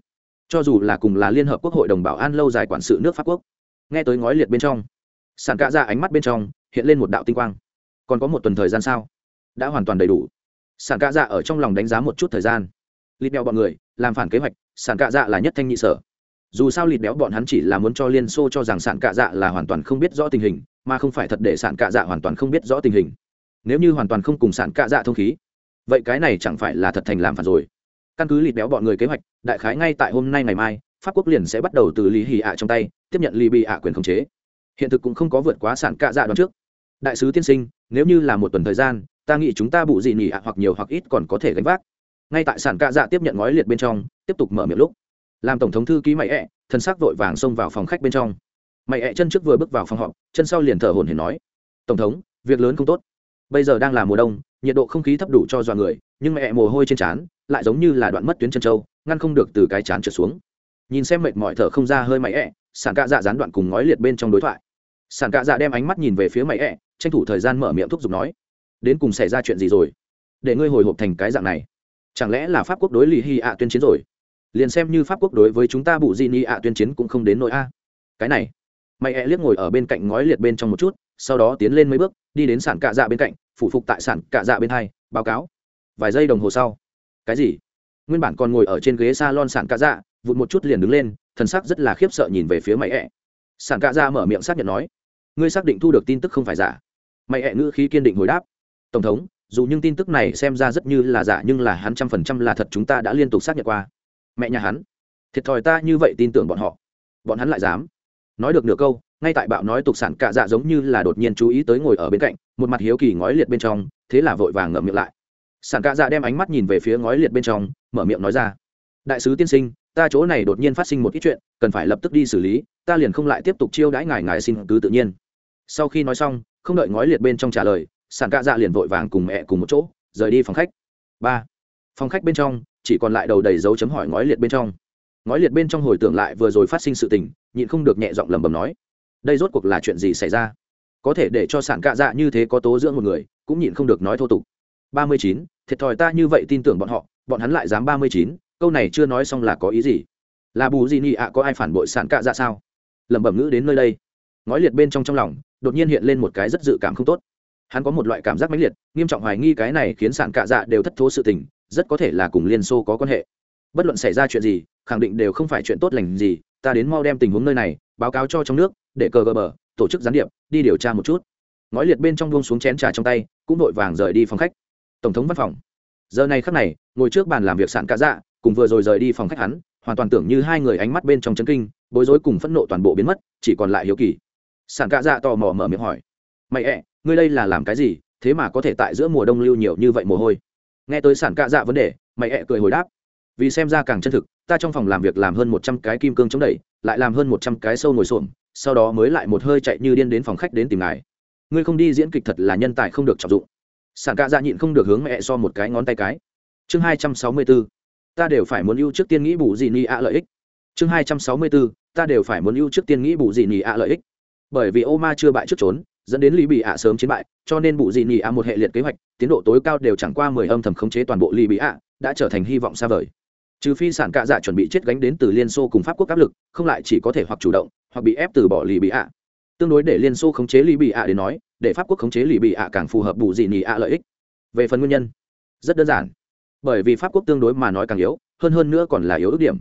Cho dù là cùng là liên hợp quốc hội đồng bảo an lâu dài quản sự nước pháp quốc, nghe tới ngói liệt bên trong, sàn cạ ra ánh mắt bên trong hiện lên một đạo tinh quang. Còn có một tuần thời gian sao đã hoàn toàn đầy đủ. Sàn cạ dạ ở trong lòng đánh giá một chút thời gian. Lịt đeo bọn người, làm phản kế hoạch, sàn cạ dạ là nhất thanh nhị sở dù sao lịt béo bọn hắn chỉ là muốn cho liên xô cho rằng sản cạ dạ là hoàn toàn không biết rõ tình hình, mà không phải thật để sản cạ dạ hoàn toàn không biết rõ tình hình. Nếu như hoàn toàn không cùng sản cạ dạ thông khí, vậy cái này chẳng phải là thật thành làm phản rồi. Căn cứ lịt béo bọn người kế hoạch, đại khái ngay tại hôm nay ngày mai, pháp quốc liền sẽ bắt đầu từ lý hì ạ trong tay, tiếp nhận lì bị ạ quyền khống chế. Hiện thực cũng không có vượt quá sản cạ dạ đoạn trước. Đại sứ tiên sinh, nếu như là một tuần thời gian, ta nghĩ chúng ta bụ dị nỉ ạ hoặc nhiều hoặc ít còn có thể gánh vác. Ngay tại sản cạ dạ tiếp nhận ngói liệt bên trong, tiếp tục mở miệng lúc làm tổng thống thư ký mày ẹ, thân xác vội vàng xông vào phòng khách bên trong. Mày ẹ chân trước vừa bước vào phòng họp, chân sau liền thở hồn hển nói, tổng thống, việc lớn không tốt. Bây giờ đang là mùa đông, nhiệt độ không khí thấp đủ cho dọa người, nhưng mẹ mồ hôi trên trán, lại giống như là đoạn mất tuyến chân trâu, ngăn không được từ cái chán trượt xuống. Nhìn xem mệt mỏi thở không ra hơi mày ẹ sản cạ dạ gián đoạn cùng ngói liệt bên trong đối thoại. Sản cạ dạ đem ánh mắt nhìn về phía mày ẹ, tranh thủ thời gian mở miệng thúc giục nói, đến cùng xảy ra chuyện gì rồi? Để ngươi hồi hộp thành cái dạng này. Chẳng lẽ là pháp quốc đối lì hy ạ tuyên chiến rồi? Liền xem như pháp quốc đối với chúng ta bụ di ni ạ tuyên chiến cũng không đến nỗi a. Cái này, mày ẹ liếc ngồi ở bên cạnh ngói liệt bên trong một chút, sau đó tiến lên mấy bước, đi đến sản cạ dạ bên cạnh, phủ phục tại sản cạ dạ bên hai, báo cáo. Vài giây đồng hồ sau. Cái gì? Nguyên bản còn ngồi ở trên ghế s a lon sản cạ dạ vụt một chút liền đứng lên, thần sắc rất là khiếp sợ nhìn về phía mày ẹ. Sản cạ dạ mở miệng xác nhận nói, ngươi xác định thu được tin tức không phải giả? Mày ẹ ngữ khí kiên định hồi đáp, tổng thống, dù những tin tức này xem ra rất như là giả, nhưng là hắn trăm phần trăm là thật chúng ta đã liên tục xác nhận qua mẹ nhà hắn. Thiệt thòi ta như vậy tin tưởng bọn họ. Bọn hắn lại dám. Nói được nửa câu, ngay tại bạo nói tục sản cạ dạ giống như là đột nhiên chú ý tới ngồi ở bên cạnh, một mặt hiếu kỳ ngói liệt bên trong, thế là vội vàng ngậm miệng lại. Sản cạ dạ đem ánh mắt nhìn về phía ngói liệt bên trong, mở miệng nói ra, đại sứ tiên sinh, ta chỗ này đột nhiên phát sinh một ít chuyện, cần phải lập tức đi xử lý, ta liền không lại tiếp tục chiêu đãi ngài ngài xin cứ tự nhiên. Sau khi nói xong, không đợi ngói liệt bên trong trả lời, sản cạ dạ liền vội vàng cùng mẹ cùng một chỗ, rời đi phòng khách. Ba. Phòng khách bên trong chỉ còn lại đầu đầy dấu chấm hỏi ngói liệt bên trong. Ngói liệt bên trong hồi tưởng lại vừa rồi phát sinh sự tình, nhịn không được nhẹ giọng lầm bầm nói, đây rốt cuộc là chuyện gì xảy ra? Có thể để cho sản cạ dạ như thế có tố dưỡng một người, cũng nhịn không được nói thô tục. Ba mươi chín, thiệt thòi ta như vậy tin tưởng bọn họ, bọn hắn lại dám ba mươi chín, câu này chưa nói xong là có ý gì? Là bù gì nhị ạ, có ai phản bội sản cạ dạ sao? Lẩm bẩm ngữ đến nơi đây. Ngói liệt bên trong trong lòng, đột nhiên hiện lên một cái rất dự cảm không tốt. Hắn có một loại cảm giác mãnh liệt, nghiêm trọng hoài nghi cái này khiến sản cạ dạ đều thất thố sự tình rất có thể là cùng liên xô có quan hệ. Bất luận xảy ra chuyện gì, khẳng định đều không phải chuyện tốt lành gì, ta đến mau đem tình huống nơi này báo cáo cho trong nước, để cờ gờ bờ, tổ chức gián điệp, đi điều tra một chút. Ngói liệt bên trong buông xuống chén trà trong tay, cũng vội vàng rời đi phòng khách. Tổng thống văn phòng. Giờ này khắc này, ngồi trước bàn làm việc sạn cá dạ cùng vừa rồi rời đi phòng khách hắn, hoàn toàn tưởng như hai người ánh mắt bên trong chấn kinh, bối rối cùng phẫn nộ toàn bộ biến mất, chỉ còn lại hiếu kỳ. Sạn cá dạ tò mò mở miệng hỏi. Mày ẹ, ngươi đây là làm cái gì? Thế mà có thể tại giữa mùa đông lưu nhiều như vậy mồ hôi nghe tới sản cạ dạ vấn đề, mày ẹ cười hồi đáp. Vì xem ra càng chân thực, ta trong phòng làm việc làm hơn một trăm cái kim cương chống đẩy, lại làm hơn một trăm cái sâu ngồi xổm, sau đó mới lại một hơi chạy như điên đến phòng khách đến tìm ngài. Ngươi không đi diễn kịch thật là nhân tài không được trọng dụng. Sản cạ dạ nhịn không được hướng mẹ so một cái ngón tay cái. Chương hai trăm sáu mươi bốn, ta đều phải muốn ưu trước tiên nghĩ bù gì ni ạ lợi ích. Chương hai trăm sáu mươi bốn, ta đều phải muốn ưu trước tiên nghĩ bù gì ni ạ lợi ích. Bởi vì ô ma chưa bại trước trốn dẫn đến lý bị ạ sớm chiến bại, cho nên bù Dị ni ạ một hệ liệt kế hoạch, tiến độ tối cao đều chẳng qua mười âm thầm khống chế toàn bộ lý bị ạ, đã trở thành hy vọng xa vời. Trừ phi sản cạ dạ chuẩn bị chết gánh đến từ liên xô cùng pháp quốc áp lực, không lại chỉ có thể hoặc chủ động, hoặc bị ép từ bỏ lì bị ạ. Tương đối để liên xô khống chế lì bị ạ đến nói, để pháp quốc khống chế lì bị ạ càng phù hợp bù Dị nhì ạ lợi ích. Về phần nguyên nhân, rất đơn giản. Bởi vì pháp quốc tương đối mà nói càng yếu, hơn hơn nữa còn là yếu ước điểm.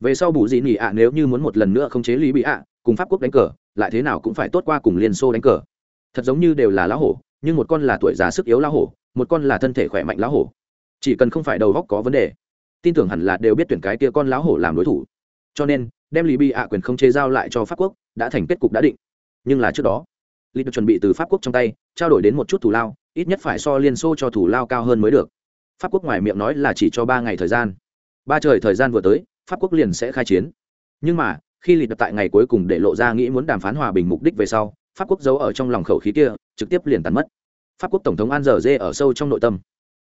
Về sau bù Dị nhì ạ nếu như muốn một lần nữa khống chế lì bị ạ, cùng pháp quốc đánh cờ, lại thế nào cũng phải tốt qua cùng liên xô đánh cờ thật giống như đều là lá hổ, nhưng một con là tuổi già sức yếu lá hổ, một con là thân thể khỏe mạnh lá hổ. Chỉ cần không phải đầu góc có vấn đề, tin tưởng hẳn là đều biết tuyển cái kia con lão hổ làm đối thủ. Cho nên, đem lì bị ạ quyền không chế giao lại cho pháp quốc, đã thành kết cục đã định. Nhưng là trước đó lì được chuẩn bị từ pháp quốc trong tay, trao đổi đến một chút thủ lao, ít nhất phải so liên xô cho thủ lao cao hơn mới được. Pháp quốc ngoài miệng nói là chỉ cho ba ngày thời gian. Ba trời thời gian vừa tới, pháp quốc liền sẽ khai chiến. Nhưng mà, khi lịch tại ngày cuối cùng để lộ ra nghĩ muốn đàm phán hòa bình mục đích về sau pháp quốc giấu ở trong lòng khẩu khí kia, trực tiếp liền tàn mất. Pháp quốc tổng thống an giờ dê ở sâu trong nội tâm.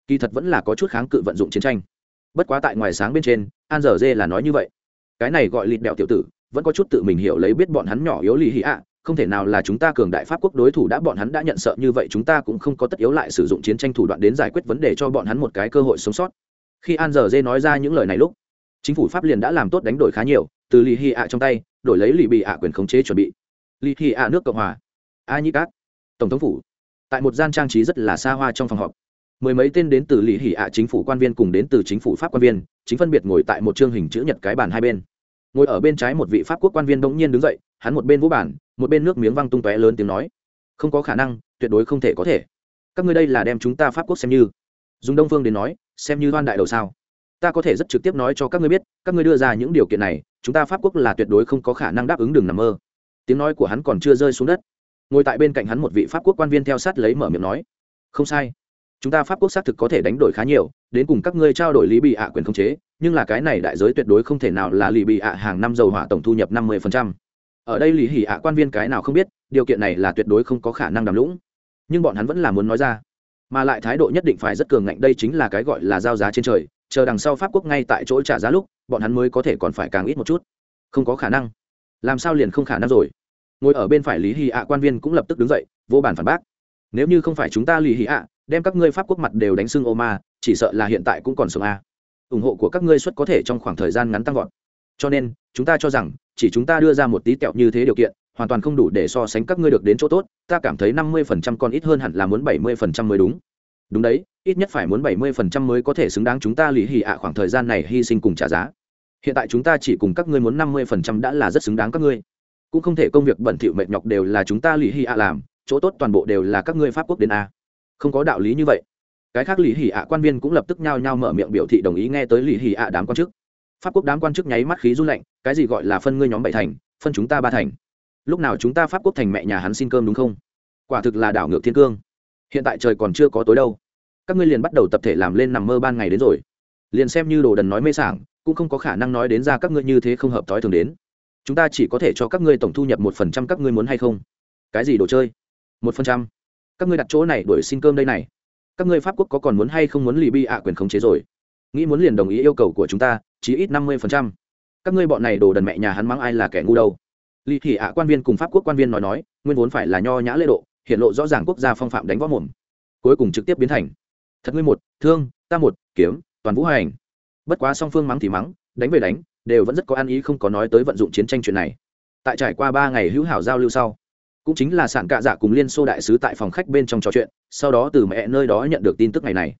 Kỳ thật vẫn là có chút kháng cự vận dụng chiến tranh. Bất quá tại ngoài sáng bên trên, an giờ dê là nói như vậy. Cái này gọi lịt đẹo tiểu tử, vẫn có chút tự mình hiểu lấy biết bọn hắn nhỏ yếu lì hì ạ, không thể nào là chúng ta cường đại pháp quốc đối thủ đã bọn hắn đã nhận sợ như vậy chúng ta cũng không có tất yếu lại sử dụng chiến tranh thủ đoạn đến giải quyết vấn đề cho bọn hắn một cái cơ hội sống sót. Khi an giờ dê nói ra những lời này lúc, chính phủ pháp liền đã làm tốt đánh đổi khá nhiều, từ lì hì ạ trong tay, đổi lấy lì bị ạ quyền khống chế chuẩn bị ly hị ạ nước cộng hòa. A nhĩ cát, tổng thống phủ. Tại một gian trang trí rất là xa hoa trong phòng họp. Mười mấy tên đến từ lì hỉ ạ chính phủ quan viên cùng đến từ chính phủ pháp quan viên, chính phân biệt ngồi tại một chương hình chữ nhật cái bàn hai bên. Ngồi ở bên trái một vị pháp quốc quan viên bỗng nhiên đứng dậy, hắn một bên vũ bản một bên nước miếng văng tung tóe lớn tiếng nói. Không có khả năng, tuyệt đối không thể có thể. Các ngươi đây là đem chúng ta pháp quốc xem như. Dùng đông phương đến nói, xem như đoan đại đầu sao. Ta có thể rất trực tiếp nói cho các ngươi biết, các ngươi đưa ra những điều kiện này, chúng ta pháp quốc là tuyệt đối không có khả năng đáp ứng đừng nằm mơ tiếng nói của hắn còn chưa rơi xuống đất. Ngồi tại bên cạnh hắn một vị pháp quốc quan viên theo sát lấy mở miệng nói, không sai. Chúng ta pháp quốc xác thực có thể đánh đổi khá nhiều, đến cùng các ngươi trao đổi lý bị ạ quyền khống chế, nhưng là cái này đại giới tuyệt đối không thể nào là lì bị ạ hàng năm dầu hỏa tổng thu nhập năm mươi ở đây lì hỉ ạ quan viên cái nào không biết, điều kiện này là tuyệt đối không có khả năng đàm lũng. Nhưng bọn hắn vẫn là muốn nói ra. Mà lại thái độ nhất định phải rất cường ngạnh, đây chính là cái gọi là giao giá trên trời, chờ đằng sau pháp quốc ngay tại chỗ trả giá lúc, bọn hắn mới có thể còn phải càng ít một chút. Không có khả năng. Làm sao liền không khả năng rồi? Ngồi ở bên phải lý hy ạ, quan viên cũng lập tức đứng dậy, vô bản phản bác. Nếu như không phải chúng ta lý hy ạ, đem các ngươi pháp quốc mặt đều đánh xưng ô ma, chỉ sợ là hiện tại cũng còn sống a. Ủng hộ của các ngươi xuất có thể trong khoảng thời gian ngắn tăng vọt. Cho nên, chúng ta cho rằng, chỉ chúng ta đưa ra một tí kẹo như thế điều kiện, hoàn toàn không đủ để so sánh các ngươi được đến chỗ tốt, ta cảm thấy năm mươi phần trăm còn ít hơn hẳn là muốn bảy mươi phần trăm mới đúng. Đúng đấy, ít nhất phải muốn bảy mươi phần trăm mới có thể xứng đáng chúng ta lì hì ạ khoảng thời gian này hy sinh cùng trả giá. Hiện tại chúng ta chỉ cùng các ngươi muốn năm mươi phần trăm đã là rất xứng đáng các ngươi cũng không thể công việc bẩn thỉu mệt nhọc đều là chúng ta lì hì ạ làm, chỗ tốt toàn bộ đều là các ngươi pháp quốc đến a. Không có đạo lý như vậy. Cái khác lì hì ạ quan viên cũng lập tức nhao nhao mở miệng biểu thị đồng ý nghe tới lì hì ạ đám quan chức. Pháp quốc đám quan chức nháy mắt khí run lạnh, cái gì gọi là phân ngươi nhóm bảy thành, phân chúng ta ba thành? Lúc nào chúng ta pháp quốc thành mẹ nhà hắn xin cơm đúng không? Quả thực là đảo ngược thiên cương. Hiện tại trời còn chưa có tối đâu. Các ngươi liền bắt đầu tập thể làm lên nằm mơ ban ngày đến rồi. Liền xem như đồ đần nói mê sảng, cũng không có khả năng nói đến ra các ngươi như thế không hợp thói thường đến chúng ta chỉ có thể cho các ngươi tổng thu nhập một phần trăm các ngươi muốn hay không? Cái gì đồ chơi? Một phần trăm. Các ngươi đặt chỗ này đuổi xin cơm đây này. Các ngươi pháp quốc có còn muốn hay không muốn lì bi ạ quyền khống chế rồi? Nghĩ muốn liền đồng ý yêu cầu của chúng ta chỉ ít năm mươi phần trăm. Các ngươi bọn này đồ đần mẹ nhà hắn mắng ai là kẻ ngu đâu. Lì thị ạ quan viên cùng pháp quốc quan viên nói nói, nguyên vốn phải là nho nhã lễ độ, hiện lộ rõ ràng quốc gia phong phạm đánh võ mồm. Cuối cùng trực tiếp biến thành, thật ngươi một, thương, ta một, kiếm, toàn vũ hành. Bất quá song phương mắng thì mắng, đánh về đánh đều vẫn rất có ăn ý không có nói tới vận dụng chiến tranh chuyện này tại trải qua ba ngày hữu hảo giao lưu sau, cũng chính là sản cạ dạ cùng liên xô đại sứ tại phòng khách bên trong trò chuyện, sau đó từ mẹ nơi đó nhận được tin tức ngày này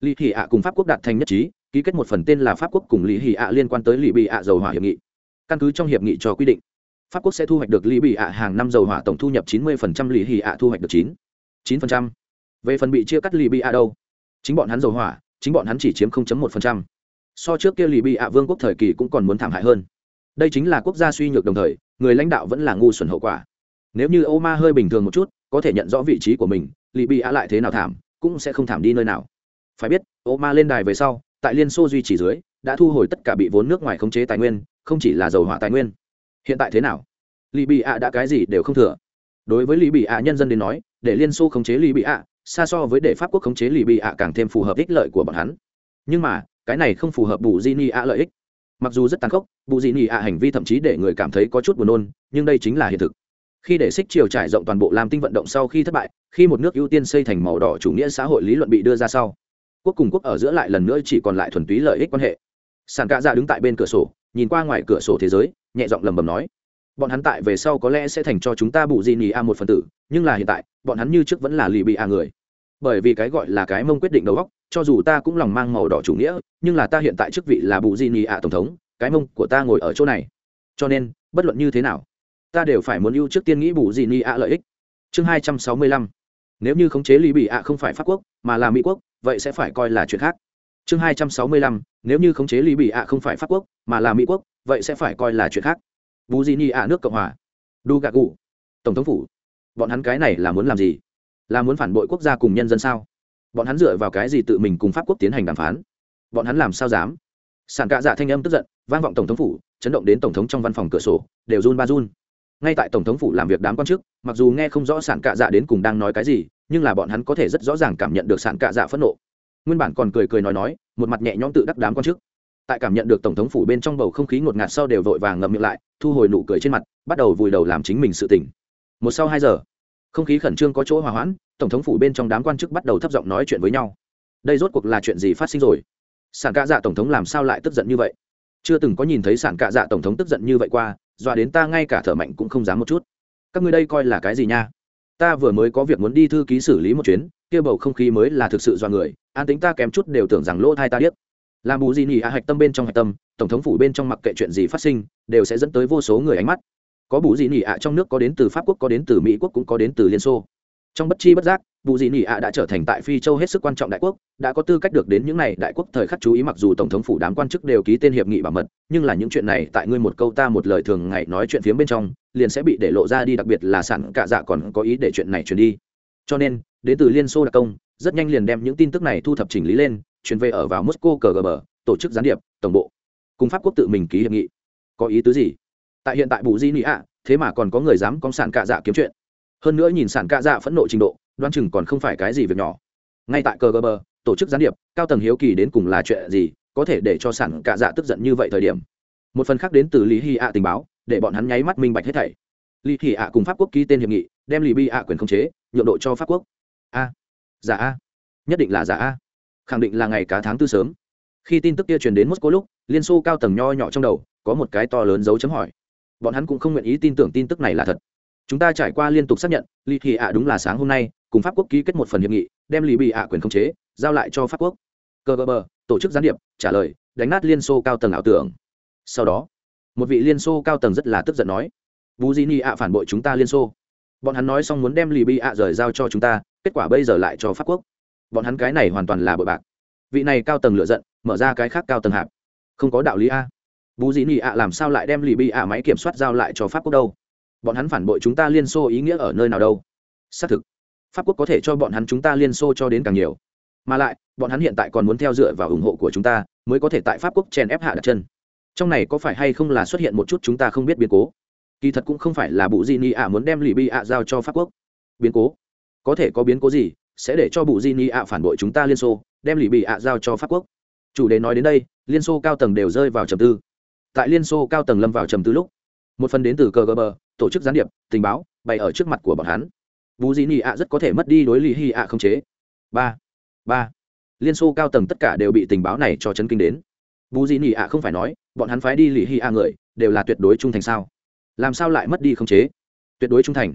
lý thị ạ cùng pháp quốc đạt thành nhất trí, ký kết một phần tên là pháp quốc cùng lý thị ạ liên quan tới lì bị ạ dầu hỏa hiệp nghị căn cứ trong hiệp nghị cho quy định, pháp quốc sẽ thu hoạch được lì bị ạ hàng năm dầu hỏa tổng thu nhập chín mươi phần trăm lì thị ạ thu hoạch được chín chín phần trăm. về phần bị chia cắt lì bị ạ đâu chính bọn hắn dầu hỏa, chính bọn hắn chỉ chiếm một phần trăm so trước kia lì bị ạ vương quốc thời kỳ cũng còn muốn thảm hại hơn. Đây chính là quốc gia suy nhược đồng thời, người lãnh đạo vẫn là ngu xuẩn hậu quả. Nếu như ô ma hơi bình thường một chút, có thể nhận rõ vị trí của mình, lì bị ạ lại thế nào thảm, cũng sẽ không thảm đi nơi nào. Phải biết, ô ma lên đài về sau, tại liên xô duy trì dưới, đã thu hồi tất cả bị vốn nước ngoài khống chế tài nguyên, không chỉ là dầu hỏa tài nguyên. Hiện tại thế nào? Lì bị ạ đã cái gì đều không thừa. Đối với lì bị ạ nhân dân đến nói, để liên xô khống chế lì bị ạ, xa so với để pháp quốc khống chế lì bị ạ càng thêm phù hợp ích lợi của bọn hắn. Nhưng mà cái này không phù hợp bù di ni ạ lợi ích. Mặc dù rất tàn khốc, bù di ni ạ hành vi thậm chí để người cảm thấy có chút buồn nôn, nhưng đây chính là hiện thực. Khi để xích chiều trải rộng toàn bộ làm tinh vận động sau khi thất bại, khi một nước ưu tiên xây thành màu đỏ chủ nghĩa xã hội lý luận bị đưa ra sau, quốc cùng quốc ở giữa lại lần nữa chỉ còn lại thuần túy lợi ích quan hệ. Sàn cạ ra đứng tại bên cửa sổ, nhìn qua ngoài cửa sổ thế giới, nhẹ giọng lầm bầm nói, bọn hắn tại về sau có lẽ sẽ thành cho chúng ta bù di ni a một phần tử, nhưng là hiện tại, bọn hắn như trước vẫn là lì bị a người. Bởi vì cái gọi là cái mông quyết định đầu góc cho dù ta cũng lòng mang màu đỏ chủ nghĩa, nhưng là ta hiện tại chức vị là bù di nhì a tổng thống, cái mông của ta ngồi ở chỗ này. Cho nên, bất luận như thế nào, ta đều phải muốn ưu trước tiên nghĩ bù di nhì a lợi ích. Chương hai trăm sáu mươi lăm. Nếu như khống chế Ly bị a không phải pháp quốc, mà là mỹ quốc, vậy sẽ phải coi là chuyện khác. Chương hai trăm sáu mươi lăm. Nếu như khống chế Ly bị a không phải pháp quốc, mà là mỹ quốc, vậy sẽ phải coi là chuyện khác. Bù di nhì ạ nước cộng hòa. Đu gà gù. Tổng thống phủ. Bọn hắn cái này là muốn làm gì? Là muốn phản bội quốc gia cùng nhân dân sao? Bọn hắn dựa vào cái gì tự mình cùng pháp quốc tiến hành đàm phán? Bọn hắn làm sao dám? Sản cạ dạ thanh âm tức giận, vang vọng tổng thống phủ, chấn động đến tổng thống trong văn phòng cửa sổ, đều run ba run. Ngay tại tổng thống phủ làm việc đám quan chức, mặc dù nghe không rõ sản cạ dạ đến cùng đang nói cái gì, nhưng là bọn hắn có thể rất rõ ràng cảm nhận được sản cạ dạ phẫn nộ. Nguyên bản còn cười cười nói nói, một mặt nhẹ nhõm tự đắc đám quan chức. Tại cảm nhận được tổng thống phủ bên trong bầu không khí ngột ngạt sau đều vội vàng ngậm miệng lại, thu hồi nụ cười trên mặt, bắt đầu vùi đầu làm chính mình sự tỉnh một sau hai giờ không khí khẩn trương có chỗ hòa hoãn, tổng thống phủ bên trong đám quan chức bắt đầu thấp giọng nói chuyện với nhau. Đây rốt cuộc là chuyện gì phát sinh rồi? Sản cạ dạ tổng thống làm sao lại tức giận như vậy? Chưa từng có nhìn thấy sản cạ dạ tổng thống tức giận như vậy qua, dọa đến ta ngay cả thở mạnh cũng không dám một chút. Các ngươi đây coi là cái gì nha? Ta vừa mới có việc muốn đi thư ký xử lý một chuyến, kia bầu không khí mới là thực sự do người, an tính ta kém chút đều tưởng rằng lỗ thai ta điếc. Làm bù gì nhỉ? A hạch tâm bên trong hạch tâm, tổng thống phủ bên trong mặc kệ chuyện gì phát sinh, đều sẽ dẫn tới vô số người ánh mắt có bù dị nỉ ạ trong nước, có đến từ pháp quốc, có đến từ mỹ quốc, cũng có đến từ liên xô. Trong bất chi bất giác, bù dị nỉ ạ đã trở thành tại phi châu hết sức quan trọng đại quốc, đã có tư cách được đến những này đại quốc thời khắc chú ý mặc dù tổng thống phủ đám quan chức đều ký tên hiệp nghị bảo mật, nhưng là những chuyện này tại ngươi một câu ta một lời thường ngày nói chuyện phía bên trong, liền sẽ bị để lộ ra đi, đặc biệt là sản cạ dạ còn có ý để chuyện này truyền đi. Cho nên, đến từ liên xô đặc công, rất nhanh liền đem những tin tức này thu thập chỉnh lý lên chuyển về ở vào moscow cgb tổ chức gián điệp, tổng bộ, cùng pháp quốc tự mình ký hiệp nghị. Có ý tứ gì? Tại hiện tại bù di nị ạ, thế mà còn có người dám con sản cạ dạ kiếm chuyện. Hơn nữa nhìn sản cạ dạ phẫn nộ trình độ đoan chừng còn không phải cái gì việc nhỏ. Ngay tại cờ gờ bờ, tổ chức gián điệp, cao tầng hiếu kỳ đến cùng là chuyện gì, có thể để cho sản cạ dạ tức giận như vậy thời điểm? Một phần khác đến từ lý hy ạ tình báo, để bọn hắn nháy mắt minh bạch hết thảy. Lý hy ạ cùng pháp quốc ký tên hiệp nghị, đem lì bi ạ quyền khống chế, nhượng độ cho pháp quốc. A. Giả a. Nhất định là giả a. Khẳng định là ngày cá tháng tư sớm. Khi tin tức kia truyền đến moscow lúc, liên xô cao tầng nho nhỏ trong đầu, có một cái to lớn dấu chấm hỏi bọn hắn cũng không nguyện ý tin tưởng tin tức này là thật. Chúng ta trải qua liên tục xác nhận lì thị ạ đúng là sáng hôm nay, cùng pháp quốc ký kết một phần hiệp nghị, đem lì bị ạ quyền khống chế, giao lại cho pháp quốc. Cơ bờ bờ, tổ chức gián điệp, trả lời, đánh nát liên xô cao tầng ảo tưởng. Sau đó, một vị liên xô cao tầng rất là tức giận nói bù di ni ạ phản bội chúng ta liên xô. Bọn hắn nói xong muốn đem lì bị ạ rời giao cho chúng ta, kết quả bây giờ lại cho pháp quốc. Bọn hắn cái này hoàn toàn là bội bạc. Vị này cao tầng lựa giận, mở ra cái khác cao tầng hạp. Không có đạo lý a bù dị nị ạ làm sao lại đem lì bị ạ máy kiểm soát giao lại cho pháp quốc đâu? Bọn hắn phản bội chúng ta liên xô ý nghĩa ở nơi nào đâu? Xác thực, pháp quốc có thể cho bọn hắn chúng ta liên xô cho đến càng nhiều. Mà lại, bọn hắn hiện tại còn muốn theo dựa vào ủng hộ của chúng ta, mới có thể tại pháp quốc chèn ép hạ đặt chân. Trong này có phải hay không là xuất hiện một chút chúng ta không biết biến cố? Kỳ thật cũng không phải là bụ di ni ạ muốn đem lì bi ạ giao cho pháp quốc. Biến cố? Có thể có biến cố gì, sẽ để cho bụ di ni ạ phản bội chúng ta liên xô, đem lì bị ạ giao cho pháp quốc. Chủ đề nói đến đây, liên xô cao tầng đều rơi vào trầm tư tại liên xô cao tầng lâm vào trầm tư lúc, một phần đến từ cgb tổ chức gián điệp, tình báo, bày ở trước mặt của bọn hắn. Bù dĩ nị ạ rất có thể mất đi đối lý hy ạ không chế. Ba ba. Liên xô cao tầng tất cả đều bị tình báo này cho chấn kinh đến. Bù dĩ nị ạ không phải nói, bọn hắn phái đi lý hy ạ người, đều là tuyệt đối trung thành sao? Làm sao lại mất đi không chế? Tuyệt đối trung thành.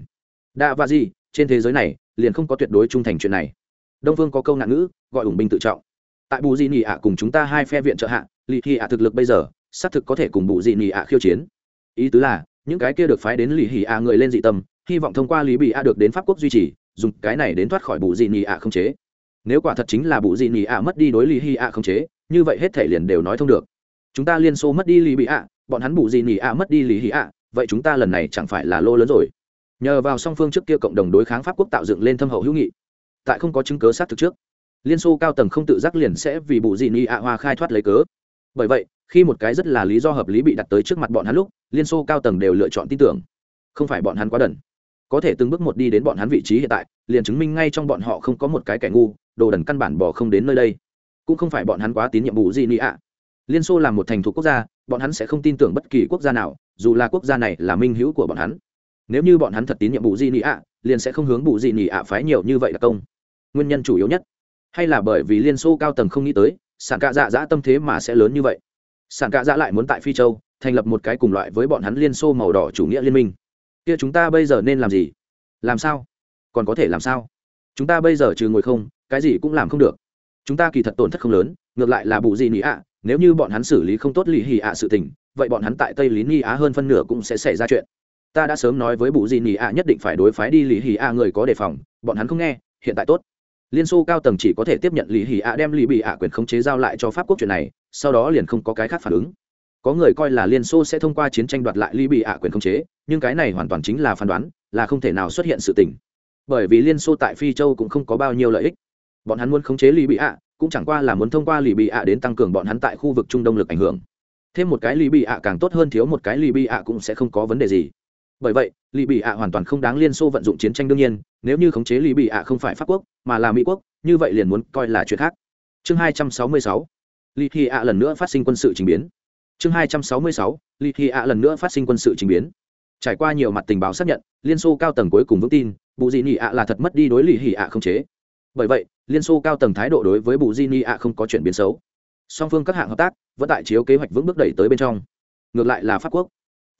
Đa và gì trên thế giới này, liền không có tuyệt đối trung thành chuyện này. Đông phương có câu nạn ngữ, gọi ủng binh tự trọng. Tại bù di nị ạ cùng chúng ta hai phe viện trợ hạ lì thị ạ thực lực bây giờ xác thực có thể cùng bù di nị ạ khiêu chiến. Ý tứ là, những cái kia được phái đến lì hì ạ người lên dị tâm, hy vọng thông qua lý bị ạ được đến pháp quốc duy trì, dùng cái này đến thoát khỏi bù di nị ạ không chế. Nếu quả thật chính là bù di nị ạ mất đi đối lì hì ạ không chế, như vậy hết thể liền đều nói thông được. Chúng ta liên xô mất đi lý bị ạ, bọn hắn bù di nị ạ mất đi lì hì ạ, vậy chúng ta lần này chẳng phải là lô lớn rồi. Nhờ vào song phương trước kia cộng đồng đối kháng pháp quốc tạo dựng lên thâm hậu hữu nghị, tại không có chứng cớ xác thực trước, liên xô cao tầng không tự giác liền sẽ vì bù dị nị ạ hoa khai thoát lấy cớ. Bởi vậy khi một cái rất là lý do hợp lý bị đặt tới trước mặt bọn hắn lúc, liên xô cao tầng đều lựa chọn tin tưởng. Không phải bọn hắn quá đần. Có thể từng bước một đi đến bọn hắn vị trí hiện tại, liền chứng minh ngay trong bọn họ không có một cái kẻ ngu, đồ đần căn bản bỏ không đến nơi đây. Cũng không phải bọn hắn quá tín nhiệm bù gì nị ạ. Liên xô là một thành thuộc quốc gia, bọn hắn sẽ không tin tưởng bất kỳ quốc gia nào, dù là quốc gia này là minh hữu của bọn hắn. Nếu như bọn hắn thật tín nhiệm bù di nị ạ, liền sẽ không hướng bù di nị ạ phái nhiều như vậy là công. Nguyên nhân chủ yếu nhất. Hay là bởi vì liên xô cao tầng không nghĩ tới sản cạ dạ dã tâm thế mà sẽ lớn như vậy sản cạ dạ lại muốn tại phi châu thành lập một cái cùng loại với bọn hắn liên xô màu đỏ chủ nghĩa liên minh. Kia chúng ta bây giờ nên làm gì? Làm sao? Còn có thể làm sao? Chúng ta bây giờ trừ ngồi không, cái gì cũng làm không được. Chúng ta kỳ thật tổn thất không lớn, ngược lại là bù gì nị ạ. Nếu như bọn hắn xử lý không tốt lì hì ạ sự tình, vậy bọn hắn tại tây lý ni á hơn phân nửa cũng sẽ xảy ra chuyện. Ta đã sớm nói với bù gì nị ạ nhất định phải đối phái đi lì hì ạ người có đề phòng, bọn hắn không nghe, hiện tại tốt liên xô cao tầng chỉ có thể tiếp nhận Lý Hỉ ạ đem lì bị ạ quyền khống chế giao lại cho pháp quốc chuyện này, sau đó liền không có cái khác phản ứng. Có người coi là liên xô sẽ thông qua chiến tranh đoạt lại lì bị ạ quyền khống chế, nhưng cái này hoàn toàn chính là phán đoán, là không thể nào xuất hiện sự tình. Bởi vì liên xô tại phi châu cũng không có bao nhiêu lợi ích. Bọn hắn muốn khống chế lì bị ạ cũng chẳng qua là muốn thông qua lì bị ạ đến tăng cường bọn hắn tại khu vực trung đông lực ảnh hưởng. Thêm một cái lì bị ạ càng tốt hơn thiếu một cái lì bị ạ cũng sẽ không có vấn đề gì bởi vậy lì bị ạ hoàn toàn không đáng liên xô vận dụng chiến tranh đương nhiên, nếu như khống chế lì bị ạ không phải pháp quốc, mà là mỹ quốc, như vậy liền muốn coi là chuyện khác. Chương hai trăm sáu mươi sáu lì thị ạ lần nữa phát sinh quân sự trình biến. Chương hai trăm sáu mươi sáu lì thị ạ lần nữa phát sinh quân sự trình biến. Trải qua nhiều mặt tình báo xác nhận, liên xô cao tầng cuối cùng vững tin, bù di nị ạ là thật mất đi đối lì hỉ ạ không chế. Bởi vậy, liên xô cao tầng thái độ đối với bù di nị ạ không có chuyển biến xấu. Song phương các hạng hợp tác vẫn tại chiếu kế hoạch vững bước đẩy tới bên trong. Ngược lại là pháp quốc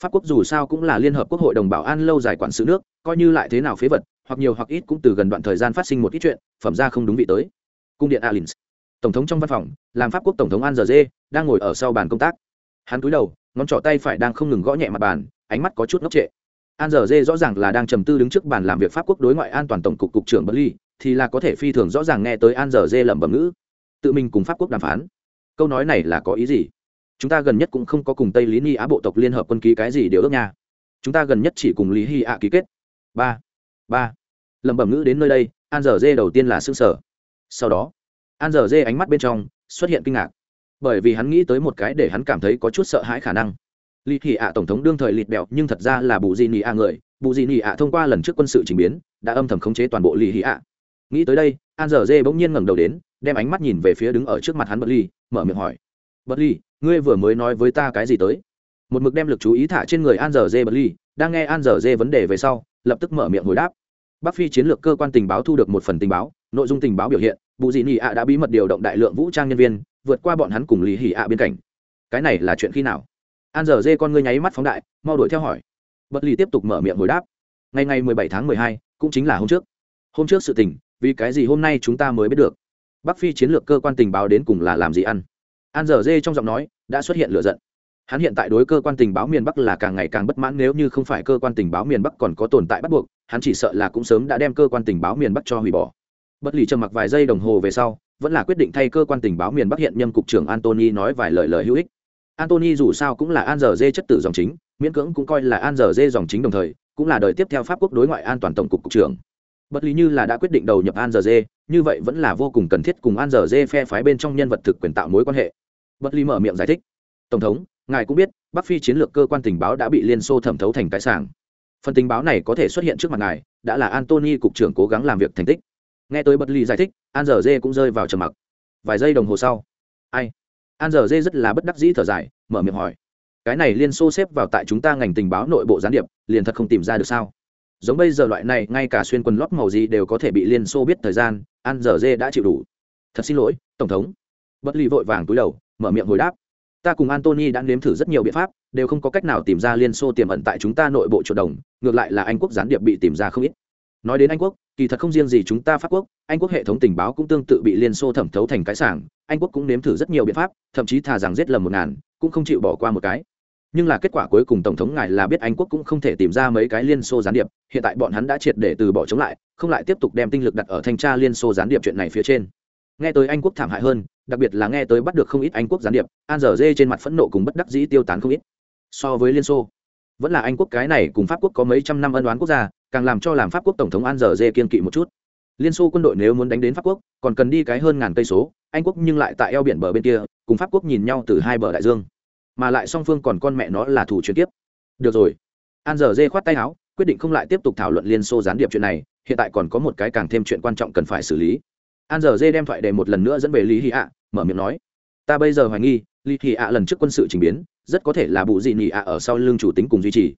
pháp quốc dù sao cũng là liên hợp quốc hội đồng bảo an lâu dài quản sự nước, coi như lại thế nào phế vật, hoặc nhiều hoặc ít cũng từ gần đoạn thời gian phát sinh một ít chuyện, phẩm ra không đúng vị tới. Cung điện alins, tổng thống trong văn phòng, làm pháp quốc tổng thống an giờ dê đang ngồi ở sau bàn công tác. Hắn cúi đầu, ngón trỏ tay phải đang không ngừng gõ nhẹ mặt bàn, ánh mắt có chút ngốc trệ. An giờ dê rõ ràng là đang trầm tư đứng trước bàn làm việc pháp quốc đối ngoại an toàn tổng cục cục trưởng bất ly thì là có thể phi thường rõ ràng nghe tới an giờ dê lẩm bẩm ngữ. Tự mình cùng pháp quốc đàm phán. Câu nói này là có ý gì? Chúng ta gần nhất cũng không có cùng tây lý ni á bộ tộc liên hợp quân ký cái gì điều ước nha. chúng ta gần nhất chỉ cùng lý hy ạ ký kết. ba ba. lẩm bẩm ngữ đến nơi đây, an dở dê đầu tiên là xương sở sau đó, an dở dê ánh mắt bên trong xuất hiện kinh ngạc. bởi vì hắn nghĩ tới một cái để hắn cảm thấy có chút sợ hãi khả năng. lì hì ạ tổng thống đương thời lịt bẹo nhưng thật ra là bù di nị ạ người. bù di nị ạ thông qua lần trước quân sự trình biến, đã âm thầm khống chế toàn bộ lì hì ạ. nghĩ tới đây, an dở dê bỗng nhiên ngẩng đầu đến, đem ánh mắt nhìn về phía đứng ở trước mặt hắn bật ly mở miệng hỏi. Bất ly, ngươi vừa mới nói với ta cái gì tới? Một mực đem lực chú ý thả trên người an dở dê bất ly, đang nghe an dở dê vấn đề về sau, lập tức mở miệng hồi đáp. Bắc phi chiến lược cơ quan tình báo thu được một phần tình báo, nội dung tình báo biểu hiện, bù dị nị ạ đã bí mật điều động đại lượng vũ trang nhân viên, vượt qua bọn hắn cùng lý hỉ ạ bên cạnh. Cái này là chuyện khi nào? An dở dê con ngươi nháy mắt phóng đại, mau đuổi theo hỏi. Bất ly tiếp tục mở miệng hồi đáp. Ngày ngày mười bảy tháng mười hai, cũng chính là hôm trước. Hôm trước sự tình, vì cái gì hôm nay chúng ta mới biết được? Bắc phi chiến lược cơ quan tình báo đến cùng là làm gì ăn? An dở dê trong giọng nói đã xuất hiện lựa giận. Hắn hiện tại đối cơ quan tình báo miền bắc là càng ngày càng bất mãn, nếu như không phải cơ quan tình báo miền bắc còn có tồn tại bắt buộc, hắn chỉ sợ là cũng sớm đã đem cơ quan tình báo miền bắc cho hủy bỏ. Bất lì trầm mặc vài giây đồng hồ về sau, vẫn là quyết định thay cơ quan tình báo miền bắc hiện nhâm cục trưởng antony nói vài lời lời hữu ích. Antony dù sao cũng là an giờ dê chất tử dòng chính, miễn cưỡng cũng coi là an giờ dê dòng chính đồng thời, cũng là đời tiếp theo pháp quốc đối ngoại an toàn tổng cục cục trưởng bất lý như là đã quyết định đầu nhập an giờ dê như vậy vẫn là vô cùng cần thiết cùng an giờ dê phe phái bên trong nhân vật thực quyền tạo mối quan hệ. Bất lý mở miệng giải thích. Tổng thống, ngài cũng biết, bắc phi chiến lược cơ quan tình báo đã bị liên xô thẩm thấu thành cái sàng phần tình báo này có thể xuất hiện trước mặt ngài, đã là antony cục trưởng cố gắng làm việc thành tích. Nghe tới bất lý giải thích, an giờ dê cũng rơi vào trầm mặc. Vài giây đồng hồ sau, ai? An giờ dê rất là bất đắc dĩ thở dài, mở miệng hỏi. Cái này liên xô xếp vào tại chúng ta ngành tình báo nội bộ gián điệp, liền thật không tìm ra được sao? Giống bây giờ loại này, ngay cả xuyên quần lót màu gì đều có thể bị liên xô biết thời gian ăn giờ dê đã chịu đủ. Thật xin lỗi, tổng thống. Bất ly vội vàng túi đầu, mở miệng hồi đáp. Ta cùng antony đã nếm thử rất nhiều biện pháp, đều không có cách nào tìm ra liên xô tiềm ẩn tại chúng ta nội bộ chuột đồng, ngược lại là anh quốc gián điệp bị tìm ra không ít. Nói đến anh quốc, kỳ thật không riêng gì chúng ta pháp quốc, anh quốc hệ thống tình báo cũng tương tự bị liên xô thẩm thấu thành cái sảng, anh quốc cũng nếm thử rất nhiều biện pháp, thậm chí thà rằng giết lầm một ngàn, cũng không chịu bỏ qua một cái nhưng là kết quả cuối cùng tổng thống ngài là biết anh quốc cũng không thể tìm ra mấy cái liên xô gián điệp, hiện tại bọn hắn đã triệt để từ bỏ chống lại, không lại tiếp tục đem tinh lực đặt ở thanh tra liên xô gián điệp chuyện này phía trên. Nghe tới anh quốc thảm hại hơn, đặc biệt là nghe tới bắt được không ít anh quốc gián điệp, an dở dê trên mặt phẫn nộ cùng bất đắc dĩ tiêu tán không ít. So với liên xô, vẫn là anh quốc cái này cùng pháp quốc có mấy trăm năm ân đoán quốc gia, càng làm cho làm pháp quốc tổng thống an dở dê kiên kỵ một chút. Liên xô quân đội nếu muốn đánh đến pháp quốc, còn cần đi cái hơn ngàn cây số, anh quốc nhưng lại tại eo biển bờ bên kia, cùng pháp quốc nhìn nhau từ hai bờ đại dương mà lại song phương còn con mẹ nó là thủ truyền tiếp. Được rồi. An giờ dê khoát tay áo, quyết định không lại tiếp tục thảo luận liên xô gián điệp chuyện này, hiện tại còn có một cái càng thêm chuyện quan trọng cần phải xử lý. An giờ dê đem thoại đề một lần nữa dẫn về lý hy ạ, mở miệng nói, ta bây giờ hoài nghi, lý hy ạ lần trước quân sự trình biến, rất có thể là bụ dị nị ạ ở sau lưng chủ tính cùng duy trì.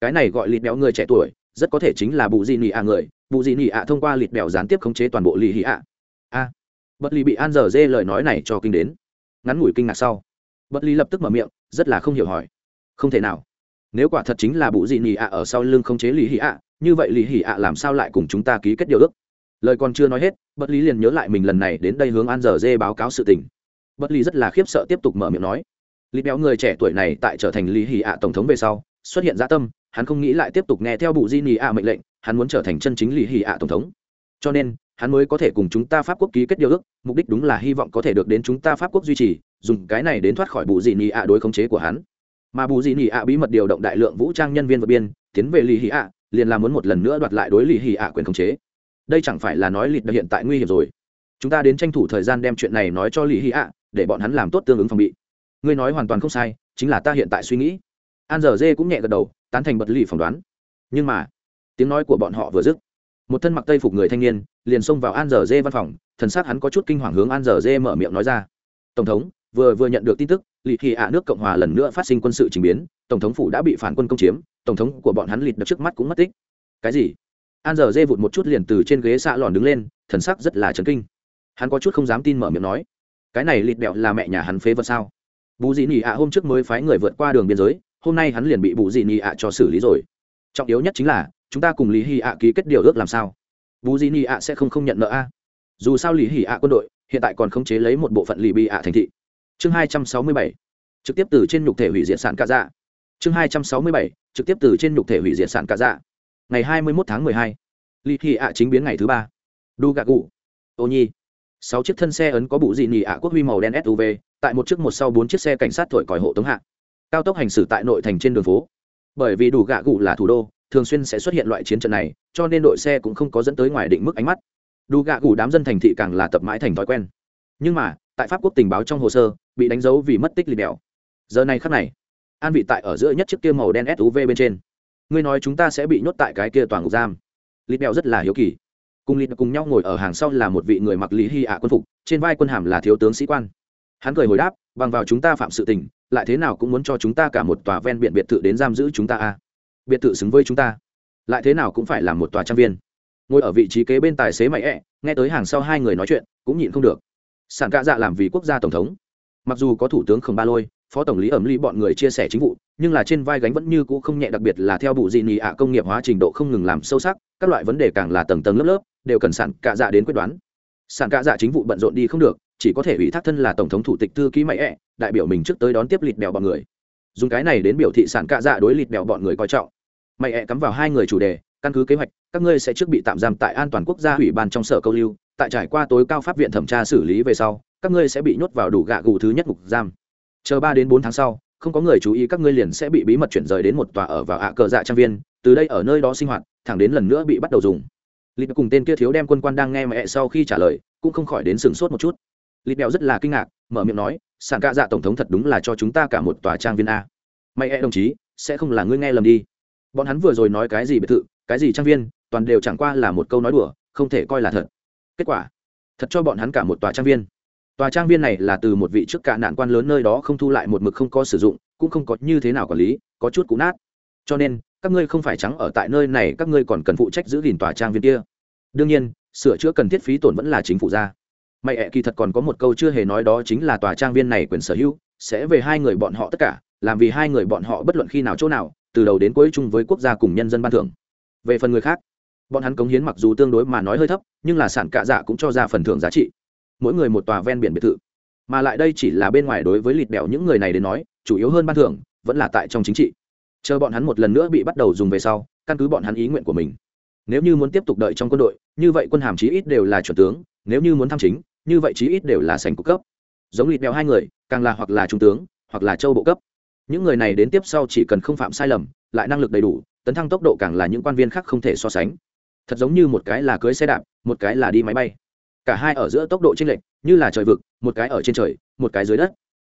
Cái này gọi lịt béo người trẻ tuổi, rất có thể chính là bụ dị nị ạ người bụ dị nị ạ thông qua lịt béo gián tiếp khống chế toàn bộ lý hy ạ. A. Bất lý bị an giờ dê lời nói này cho kinh đến. Ngắn ngủi kinh ngạc sau, bất lý lập tức mở miệng rất là không hiểu hỏi. Không thể nào. Nếu quả thật chính là bụ dị nị ạ ở sau lưng không chế lý hỉ ạ, như vậy lý hỉ ạ làm sao lại cùng chúng ta ký kết điều ước? Lời còn chưa nói hết, bất lý liền nhớ lại mình lần này đến đây hướng an dở dê báo cáo sự tình. Bất lý rất là khiếp sợ tiếp tục mở miệng nói. Lý béo người trẻ tuổi này tại trở thành lý hỉ ạ tổng thống về sau, xuất hiện dã tâm, hắn không nghĩ lại tiếp tục nghe theo bụ di nị ạ mệnh lệnh, hắn muốn trở thành chân chính lý hỉ ạ tổng thống. Cho nên, hắn mới có thể cùng chúng ta pháp quốc ký kết điều ước, mục đích đúng là hy vọng có thể được đến chúng ta pháp quốc duy trì dùng cái này đến thoát khỏi bù dị nị ạ đối khống chế của hắn. Mà bù dị nị ạ bí mật điều động đại lượng vũ trang nhân viên vượt biên, tiến về lì hì ạ, liền là muốn một lần nữa đoạt lại đối lì hì ạ quyền khống chế. Đây chẳng phải là nói lịt hiện tại nguy hiểm rồi. Chúng ta đến tranh thủ thời gian đem chuyện này nói cho lì hì ạ, để bọn hắn làm tốt tương ứng phòng bị. Ngươi nói hoàn toàn không sai, chính là ta hiện tại suy nghĩ. An giờ dê cũng nhẹ gật đầu, tán thành bật lì phỏng đoán. Nhưng mà, tiếng nói của bọn họ vừa dứt, một thân mặc tây phục người thanh niên liền xông vào an giờ dê văn phòng, thần s á c hắn có chút kinh hoàng hướng an giờ dê mở miệng nói ra. Tổng thống vừa vừa nhận được tin tức lì thị ạ nước cộng hòa lần nữa phát sinh quân sự trình biến, tổng thống phủ đã bị phản quân công chiếm, tổng thống của bọn hắn lịt đập trước mắt cũng mất tích. Cái gì? An giờ dê vụt một chút liền từ trên ghế xạ lòn đứng lên, thần sắc rất là chấn kinh. Hắn có chút không dám tin mở miệng nói, cái này lịt bẹo là mẹ nhà hắn phế vật sao? Bù dị nị ạ hôm trước mới phái người vượt qua đường biên giới, hôm nay hắn liền bị bù dị nị ạ cho xử lý rồi. Trọng yếu nhất chính là, chúng ta cùng lý hy ạ ký kết điều ước làm sao? Bù dị nị ạ sẽ không không nhận nợ a. Dù sao lý hy ạ quân đội hiện tại còn khống chế lấy một bộ phận lì bị ạ thành thị chương hai trăm sáu mươi bảy, trực tiếp từ trên nhục thể hủy diệt sản ca dạ. Chương hai trăm sáu mươi bảy, trực tiếp từ trên nhục thể hủy diệt sản ca dạ. Ngày hai mươi một tháng mười hai, lý thị ạ chính biến ngày thứ ba. Đu gạ cụ ô nhi. Sáu chiếc thân xe ấn có bụ dị nị ạ quốc huy màu đen suv tại một chiếc một sau bốn chiếc xe cảnh sát thổi còi hộ tống hạ. Cao tốc hành xử tại nội thành trên đường phố. Bởi vì đủ gạ cụ là thủ đô, thường xuyên sẽ xuất hiện loại chiến trận này, cho nên đội xe cũng không có dẫn tới ngoài định mức ánh mắt. Đủ gạ cụ đám dân thành thị càng là tập mãi thành thói quen. Nhưng mà, tại pháp quốc tình báo trong hồ sơ bị đánh dấu vì mất tích lì đèo giờ này khắc này, an vị tại ở giữa nhất chiếc kia màu đen suv bên trên. Ngươi nói chúng ta sẽ bị nhốt tại cái kia toàn ngục giam. Lì đèo rất là hiếu kỳ. Cùng lì, cùng nhau ngồi ở hàng sau là một vị người mặc lý hy ạ quân phục, trên vai quân hàm là thiếu tướng sĩ quan. Hắn cười hồi đáp, bằng vào chúng ta phạm sự tình, lại thế nào cũng muốn cho chúng ta cả một tòa ven biển biệt thự đến giam giữ chúng ta a? Biệt thự xứng với chúng ta, lại thế nào cũng phải là một tòa trang viên. Ngồi ở vị trí kế bên tài xế mày ẹ, nghe tới hàng sau hai người nói chuyện, cũng nhịn không được. Sản cạ dạ làm vì quốc gia tổng thống mặc dù có thủ tướng khổng ba lôi, phó tổng lý ẩm ly bọn người chia sẻ chính vụ, nhưng là trên vai gánh vẫn như cũ không nhẹ, đặc biệt là theo bụ dị nị ạ công nghiệp hóa trình độ không ngừng làm sâu sắc, các loại vấn đề càng là tầng tầng lớp lớp, đều cần sản cạ dạ đến quyết đoán. Sản cạ dạ chính vụ bận rộn đi không được, chỉ có thể ủy thác thân là tổng thống thủ tịch thư ký mạnh ẹ, đại biểu mình trước tới đón tiếp lịt bèo bọn người. Dùng cái này đến biểu thị sản cạ dạ đối lịt bèo bọn người coi trọng. Mạnh ẹ cắm vào hai người chủ đề, căn cứ kế hoạch, các ngươi sẽ trước bị tạm giam tại an toàn quốc gia ủy ban trong sở câu lưu, tại trải qua tối cao pháp viện thẩm tra xử lý về sau các ngươi sẽ bị nhốt vào đủ gạ gù thứ nhất ngục giam. Chờ ba đến bốn tháng sau, không có người chú ý các ngươi liền sẽ bị bí mật chuyển rời đến một tòa ở vào ạ cờ dạ trang viên, từ đây ở nơi đó sinh hoạt, thẳng đến lần nữa bị bắt đầu dùng. Lịch cùng tên kia thiếu đem quân quan đang nghe mẹ sau khi trả lời, cũng không khỏi đến sửng sốt một chút. Lịch bèo rất là kinh ngạc, mở miệng nói sàn cạ dạ tổng thống thật đúng là cho chúng ta cả một tòa trang viên a. Mày e đồng chí, sẽ không là ngươi nghe lầm đi. Bọn hắn vừa rồi nói cái gì biệt thự, cái gì trang viên, toàn đều chẳng qua là một câu nói đùa, không thể coi là thật. Kết quả, thật cho bọn hắn cả một tòa trang viên tòa trang viên này là từ một vị trước cả nạn quan lớn nơi đó không thu lại một mực không có sử dụng, cũng không có như thế nào quản lý, có chút cũ nát. Cho nên, các ngươi không phải trắng ở tại nơi này, các ngươi còn cần phụ trách giữ gìn tòa trang viên kia. Đương nhiên, sửa chữa cần thiết phí tổn vẫn là chính phủ ra. Mày ẹ kỳ thật còn có một câu chưa hề nói đó chính là tòa trang viên này quyền sở hữu, sẽ về hai người bọn họ tất cả, làm vì hai người bọn họ bất luận khi nào chỗ nào, từ đầu đến cuối chung với quốc gia cùng nhân dân ban thưởng. Về phần người khác, bọn hắn cống hiến mặc dù tương đối mà nói hơi thấp, nhưng là sản cạ dạ cũng cho ra phần thưởng giá trị mỗi người một tòa ven biển biệt thự. Mà lại đây chỉ là bên ngoài đối với lịt bẹo những người này đến nói, chủ yếu hơn ban thưởng, vẫn là tại trong chính trị. Chờ bọn hắn một lần nữa bị bắt đầu dùng về sau, căn cứ bọn hắn ý nguyện của mình. Nếu như muốn tiếp tục đợi trong quân đội, như vậy quân hàm chí ít đều là chuẩn tướng, nếu như muốn tham chính, như vậy chí ít đều là sành cục cấp. Giống lịt bèo hai người, càng là hoặc là trung tướng, hoặc là châu bộ cấp. Những người này đến tiếp sau chỉ cần không phạm sai lầm, lại năng lực đầy đủ, tấn thăng tốc độ càng là những quan viên khác không thể so sánh. Thật giống như một cái là cưới xe đạp, một cái là đi máy bay cả hai ở giữa tốc độ chênh lệch, như là trời vực, một cái ở trên trời, một cái dưới đất.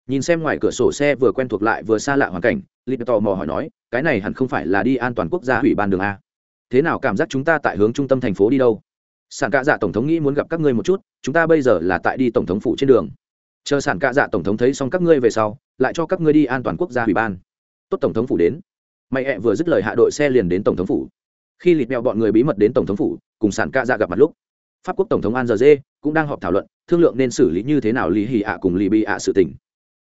Nhìn xem ngoài cửa sổ xe vừa quen thuộc lại vừa xa lạ hoàn cảnh, lip tò mò hỏi nói, cái này hẳn không phải là đi an toàn quốc gia ủy ban đường a. Thế nào cảm giác chúng ta tại hướng trung tâm thành phố đi đâu? Sản cạ dạ tổng thống nghĩ muốn gặp các ngươi một chút, chúng ta bây giờ là tại đi tổng thống phủ trên đường. Chờ sản cạ dạ tổng thống thấy xong các ngươi về sau, lại cho các ngươi đi an toàn quốc gia ủy ban. Tốt tổng thống phủ đến. Mày ẹ vừa dứt lời hạ đội xe liền đến tổng thống phủ. Khi lịt mèo bọn người bí mật đến tổng thống phủ, cùng sản cạ dạ gặp mặt lúc pháp quốc tổng thống an giờ dê cũng đang họp thảo luận thương lượng nên xử lý như thế nào lý hì ạ cùng lì bị ạ sự tình.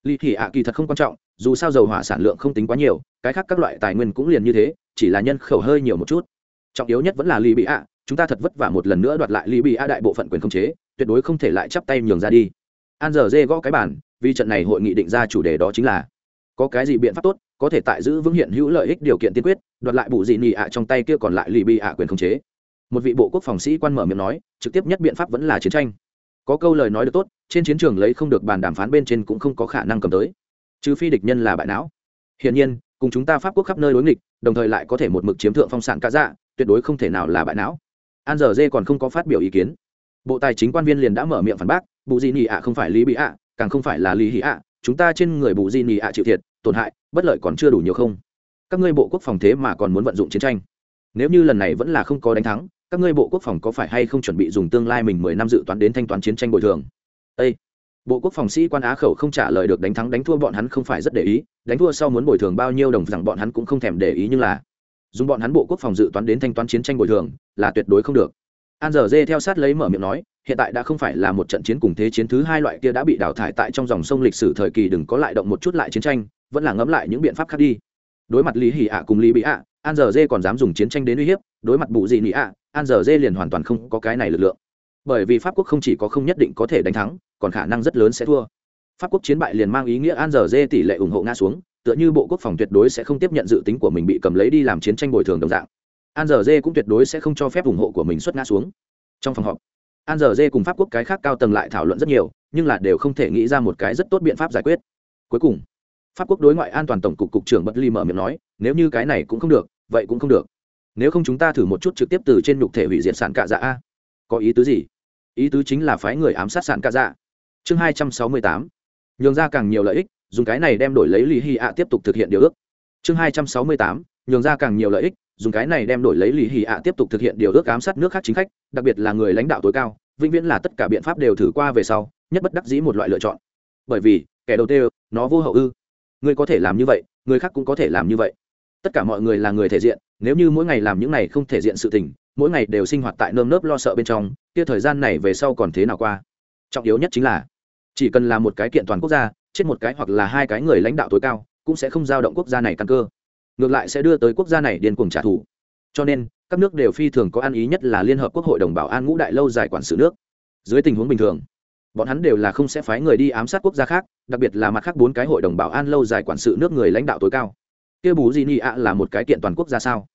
Lý hì ạ kỳ thật không quan trọng, dù sao dầu hỏa sản lượng không tính quá nhiều, cái khác các loại tài nguyên cũng liền như thế, chỉ là nhân khẩu hơi nhiều một chút. Trọng yếu nhất vẫn là lì bị ạ, chúng ta thật vất vả một lần nữa đoạt lại lì bị ạ đại bộ phận quyền khống chế, tuyệt đối không thể lại chắp tay nhường ra đi. An giờ dê gõ cái bản vì trận này hội nghị định ra chủ đề đó chính là, có cái gì biện pháp tốt, có thể tại giữ vững hiện hữu lợi ích điều kiện tiên quyết, đoạt lại bù dị nị ạ trong tay kia còn lại lì bị ạ quyền khống chế một vị bộ quốc phòng sĩ quan mở miệng nói, trực tiếp nhất biện pháp vẫn là chiến tranh. Có câu lời nói được tốt, trên chiến trường lấy không được bàn đàm phán bên trên cũng không có khả năng cầm tới. Trừ phi địch nhân là bại não. Hiển nhiên, cùng chúng ta pháp quốc khắp nơi đối nghịch, đồng thời lại có thể một mực chiếm thượng phong sản cá dạ tuyệt đối không thể nào là bại não. An giờ dê còn không có phát biểu ý kiến. Bộ tài chính quan viên liền đã mở miệng phản bác, bù di nị ạ không phải lý bị ạ, càng không phải là lý hỉ ạ, chúng ta trên người bù di nị ạ chịu thiệt, tổn hại, bất lợi còn chưa đủ nhiều không? Các ngươi bộ quốc phòng thế mà còn muốn vận dụng chiến tranh. Nếu như lần này vẫn là không có đánh thắng các ngươi bộ quốc phòng có phải hay không chuẩn bị dùng tương lai mình mười năm dự toán đến thanh toán chiến tranh bồi thường? Ê! bộ quốc phòng sĩ quan á khẩu không trả lời được đánh thắng đánh thua bọn hắn không phải rất để ý, đánh thua sau muốn bồi thường bao nhiêu đồng rằng bọn hắn cũng không thèm để ý nhưng là dùng bọn hắn bộ quốc phòng dự toán đến thanh toán chiến tranh bồi thường là tuyệt đối không được. An giờ dê theo sát lấy mở miệng nói, hiện tại đã không phải là một trận chiến cùng thế chiến thứ hai loại kia đã bị đào thải tại trong dòng sông lịch sử thời kỳ đừng có lại động một chút lại chiến tranh, vẫn là ngẫm lại những biện pháp khác đi. Đối mặt lý hỉ ạ cùng lý bị ạ, an giờ dê còn dám dùng chiến tranh đến uy hiếp đối mặt bù dị nị ạ, an giờ dê liền hoàn toàn không có cái này lực lượng. Bởi vì pháp quốc không chỉ có không nhất định có thể đánh thắng, còn khả năng rất lớn sẽ thua. Pháp quốc chiến bại liền mang ý nghĩa an giờ dê tỷ lệ ủng hộ nga xuống, tựa như bộ quốc phòng tuyệt đối sẽ không tiếp nhận dự tính của mình bị cầm lấy đi làm chiến tranh bồi thường đồng dạng. An giờ dê cũng tuyệt đối sẽ không cho phép ủng hộ của mình xuất nga xuống. Trong phòng họp, an giờ dê cùng pháp quốc cái khác cao tầng lại thảo luận rất nhiều, nhưng là đều không thể nghĩ ra một cái rất tốt biện pháp giải quyết. Cuối cùng, pháp quốc đối ngoại an toàn tổng cục cục trưởng bất ly mở miệng nói, nếu như cái này cũng không được, vậy cũng không được nếu không chúng ta thử một chút trực tiếp từ trên nhục thể hủy diệt sản cạ dạ a. Có ý tứ gì? Ý tứ chính là phái người ám sát sản cạ dạ. Chương hai trăm sáu mươi tám. Nhường ra càng nhiều lợi ích, dùng cái này đem đổi lấy lì hy ạ tiếp tục thực hiện điều ước. Chương hai trăm sáu mươi tám. Nhường ra càng nhiều lợi ích, dùng cái này đem đổi lấy lì hy ạ tiếp tục thực hiện điều ước ám sát nước khác chính khách, đặc biệt là người lãnh đạo tối cao, vĩnh viễn là tất cả biện pháp đều thử qua về sau, nhất bất đắc dĩ một loại lựa chọn. Bởi vì, kẻ đầu tiên, nó vô hậu ư. Người có thể làm như vậy, người khác cũng có thể làm như vậy. Tất cả mọi người là người thể diện nếu như mỗi ngày làm những này không thể diện sự tình, mỗi ngày đều sinh hoạt tại nơm nớp lo sợ bên trong, kia thời gian này về sau còn thế nào qua? Trọng yếu nhất chính là, chỉ cần là một cái kiện toàn quốc gia, chết một cái hoặc là hai cái người lãnh đạo tối cao, cũng sẽ không giao động quốc gia này căn cơ. Ngược lại sẽ đưa tới quốc gia này điên cuồng trả thù. Cho nên, các nước đều phi thường có ăn ý nhất là liên hợp quốc hội đồng bảo an ngũ đại lâu dài quản sự nước. Dưới tình huống bình thường, bọn hắn đều là không sẽ phái người đi ám sát quốc gia khác, đặc biệt là mặt khác bốn cái hội đồng bảo an lâu dài quản sự nước người lãnh đạo tối cao kia bù gì nhị ạ, là một cái kiện toàn quốc gia sao?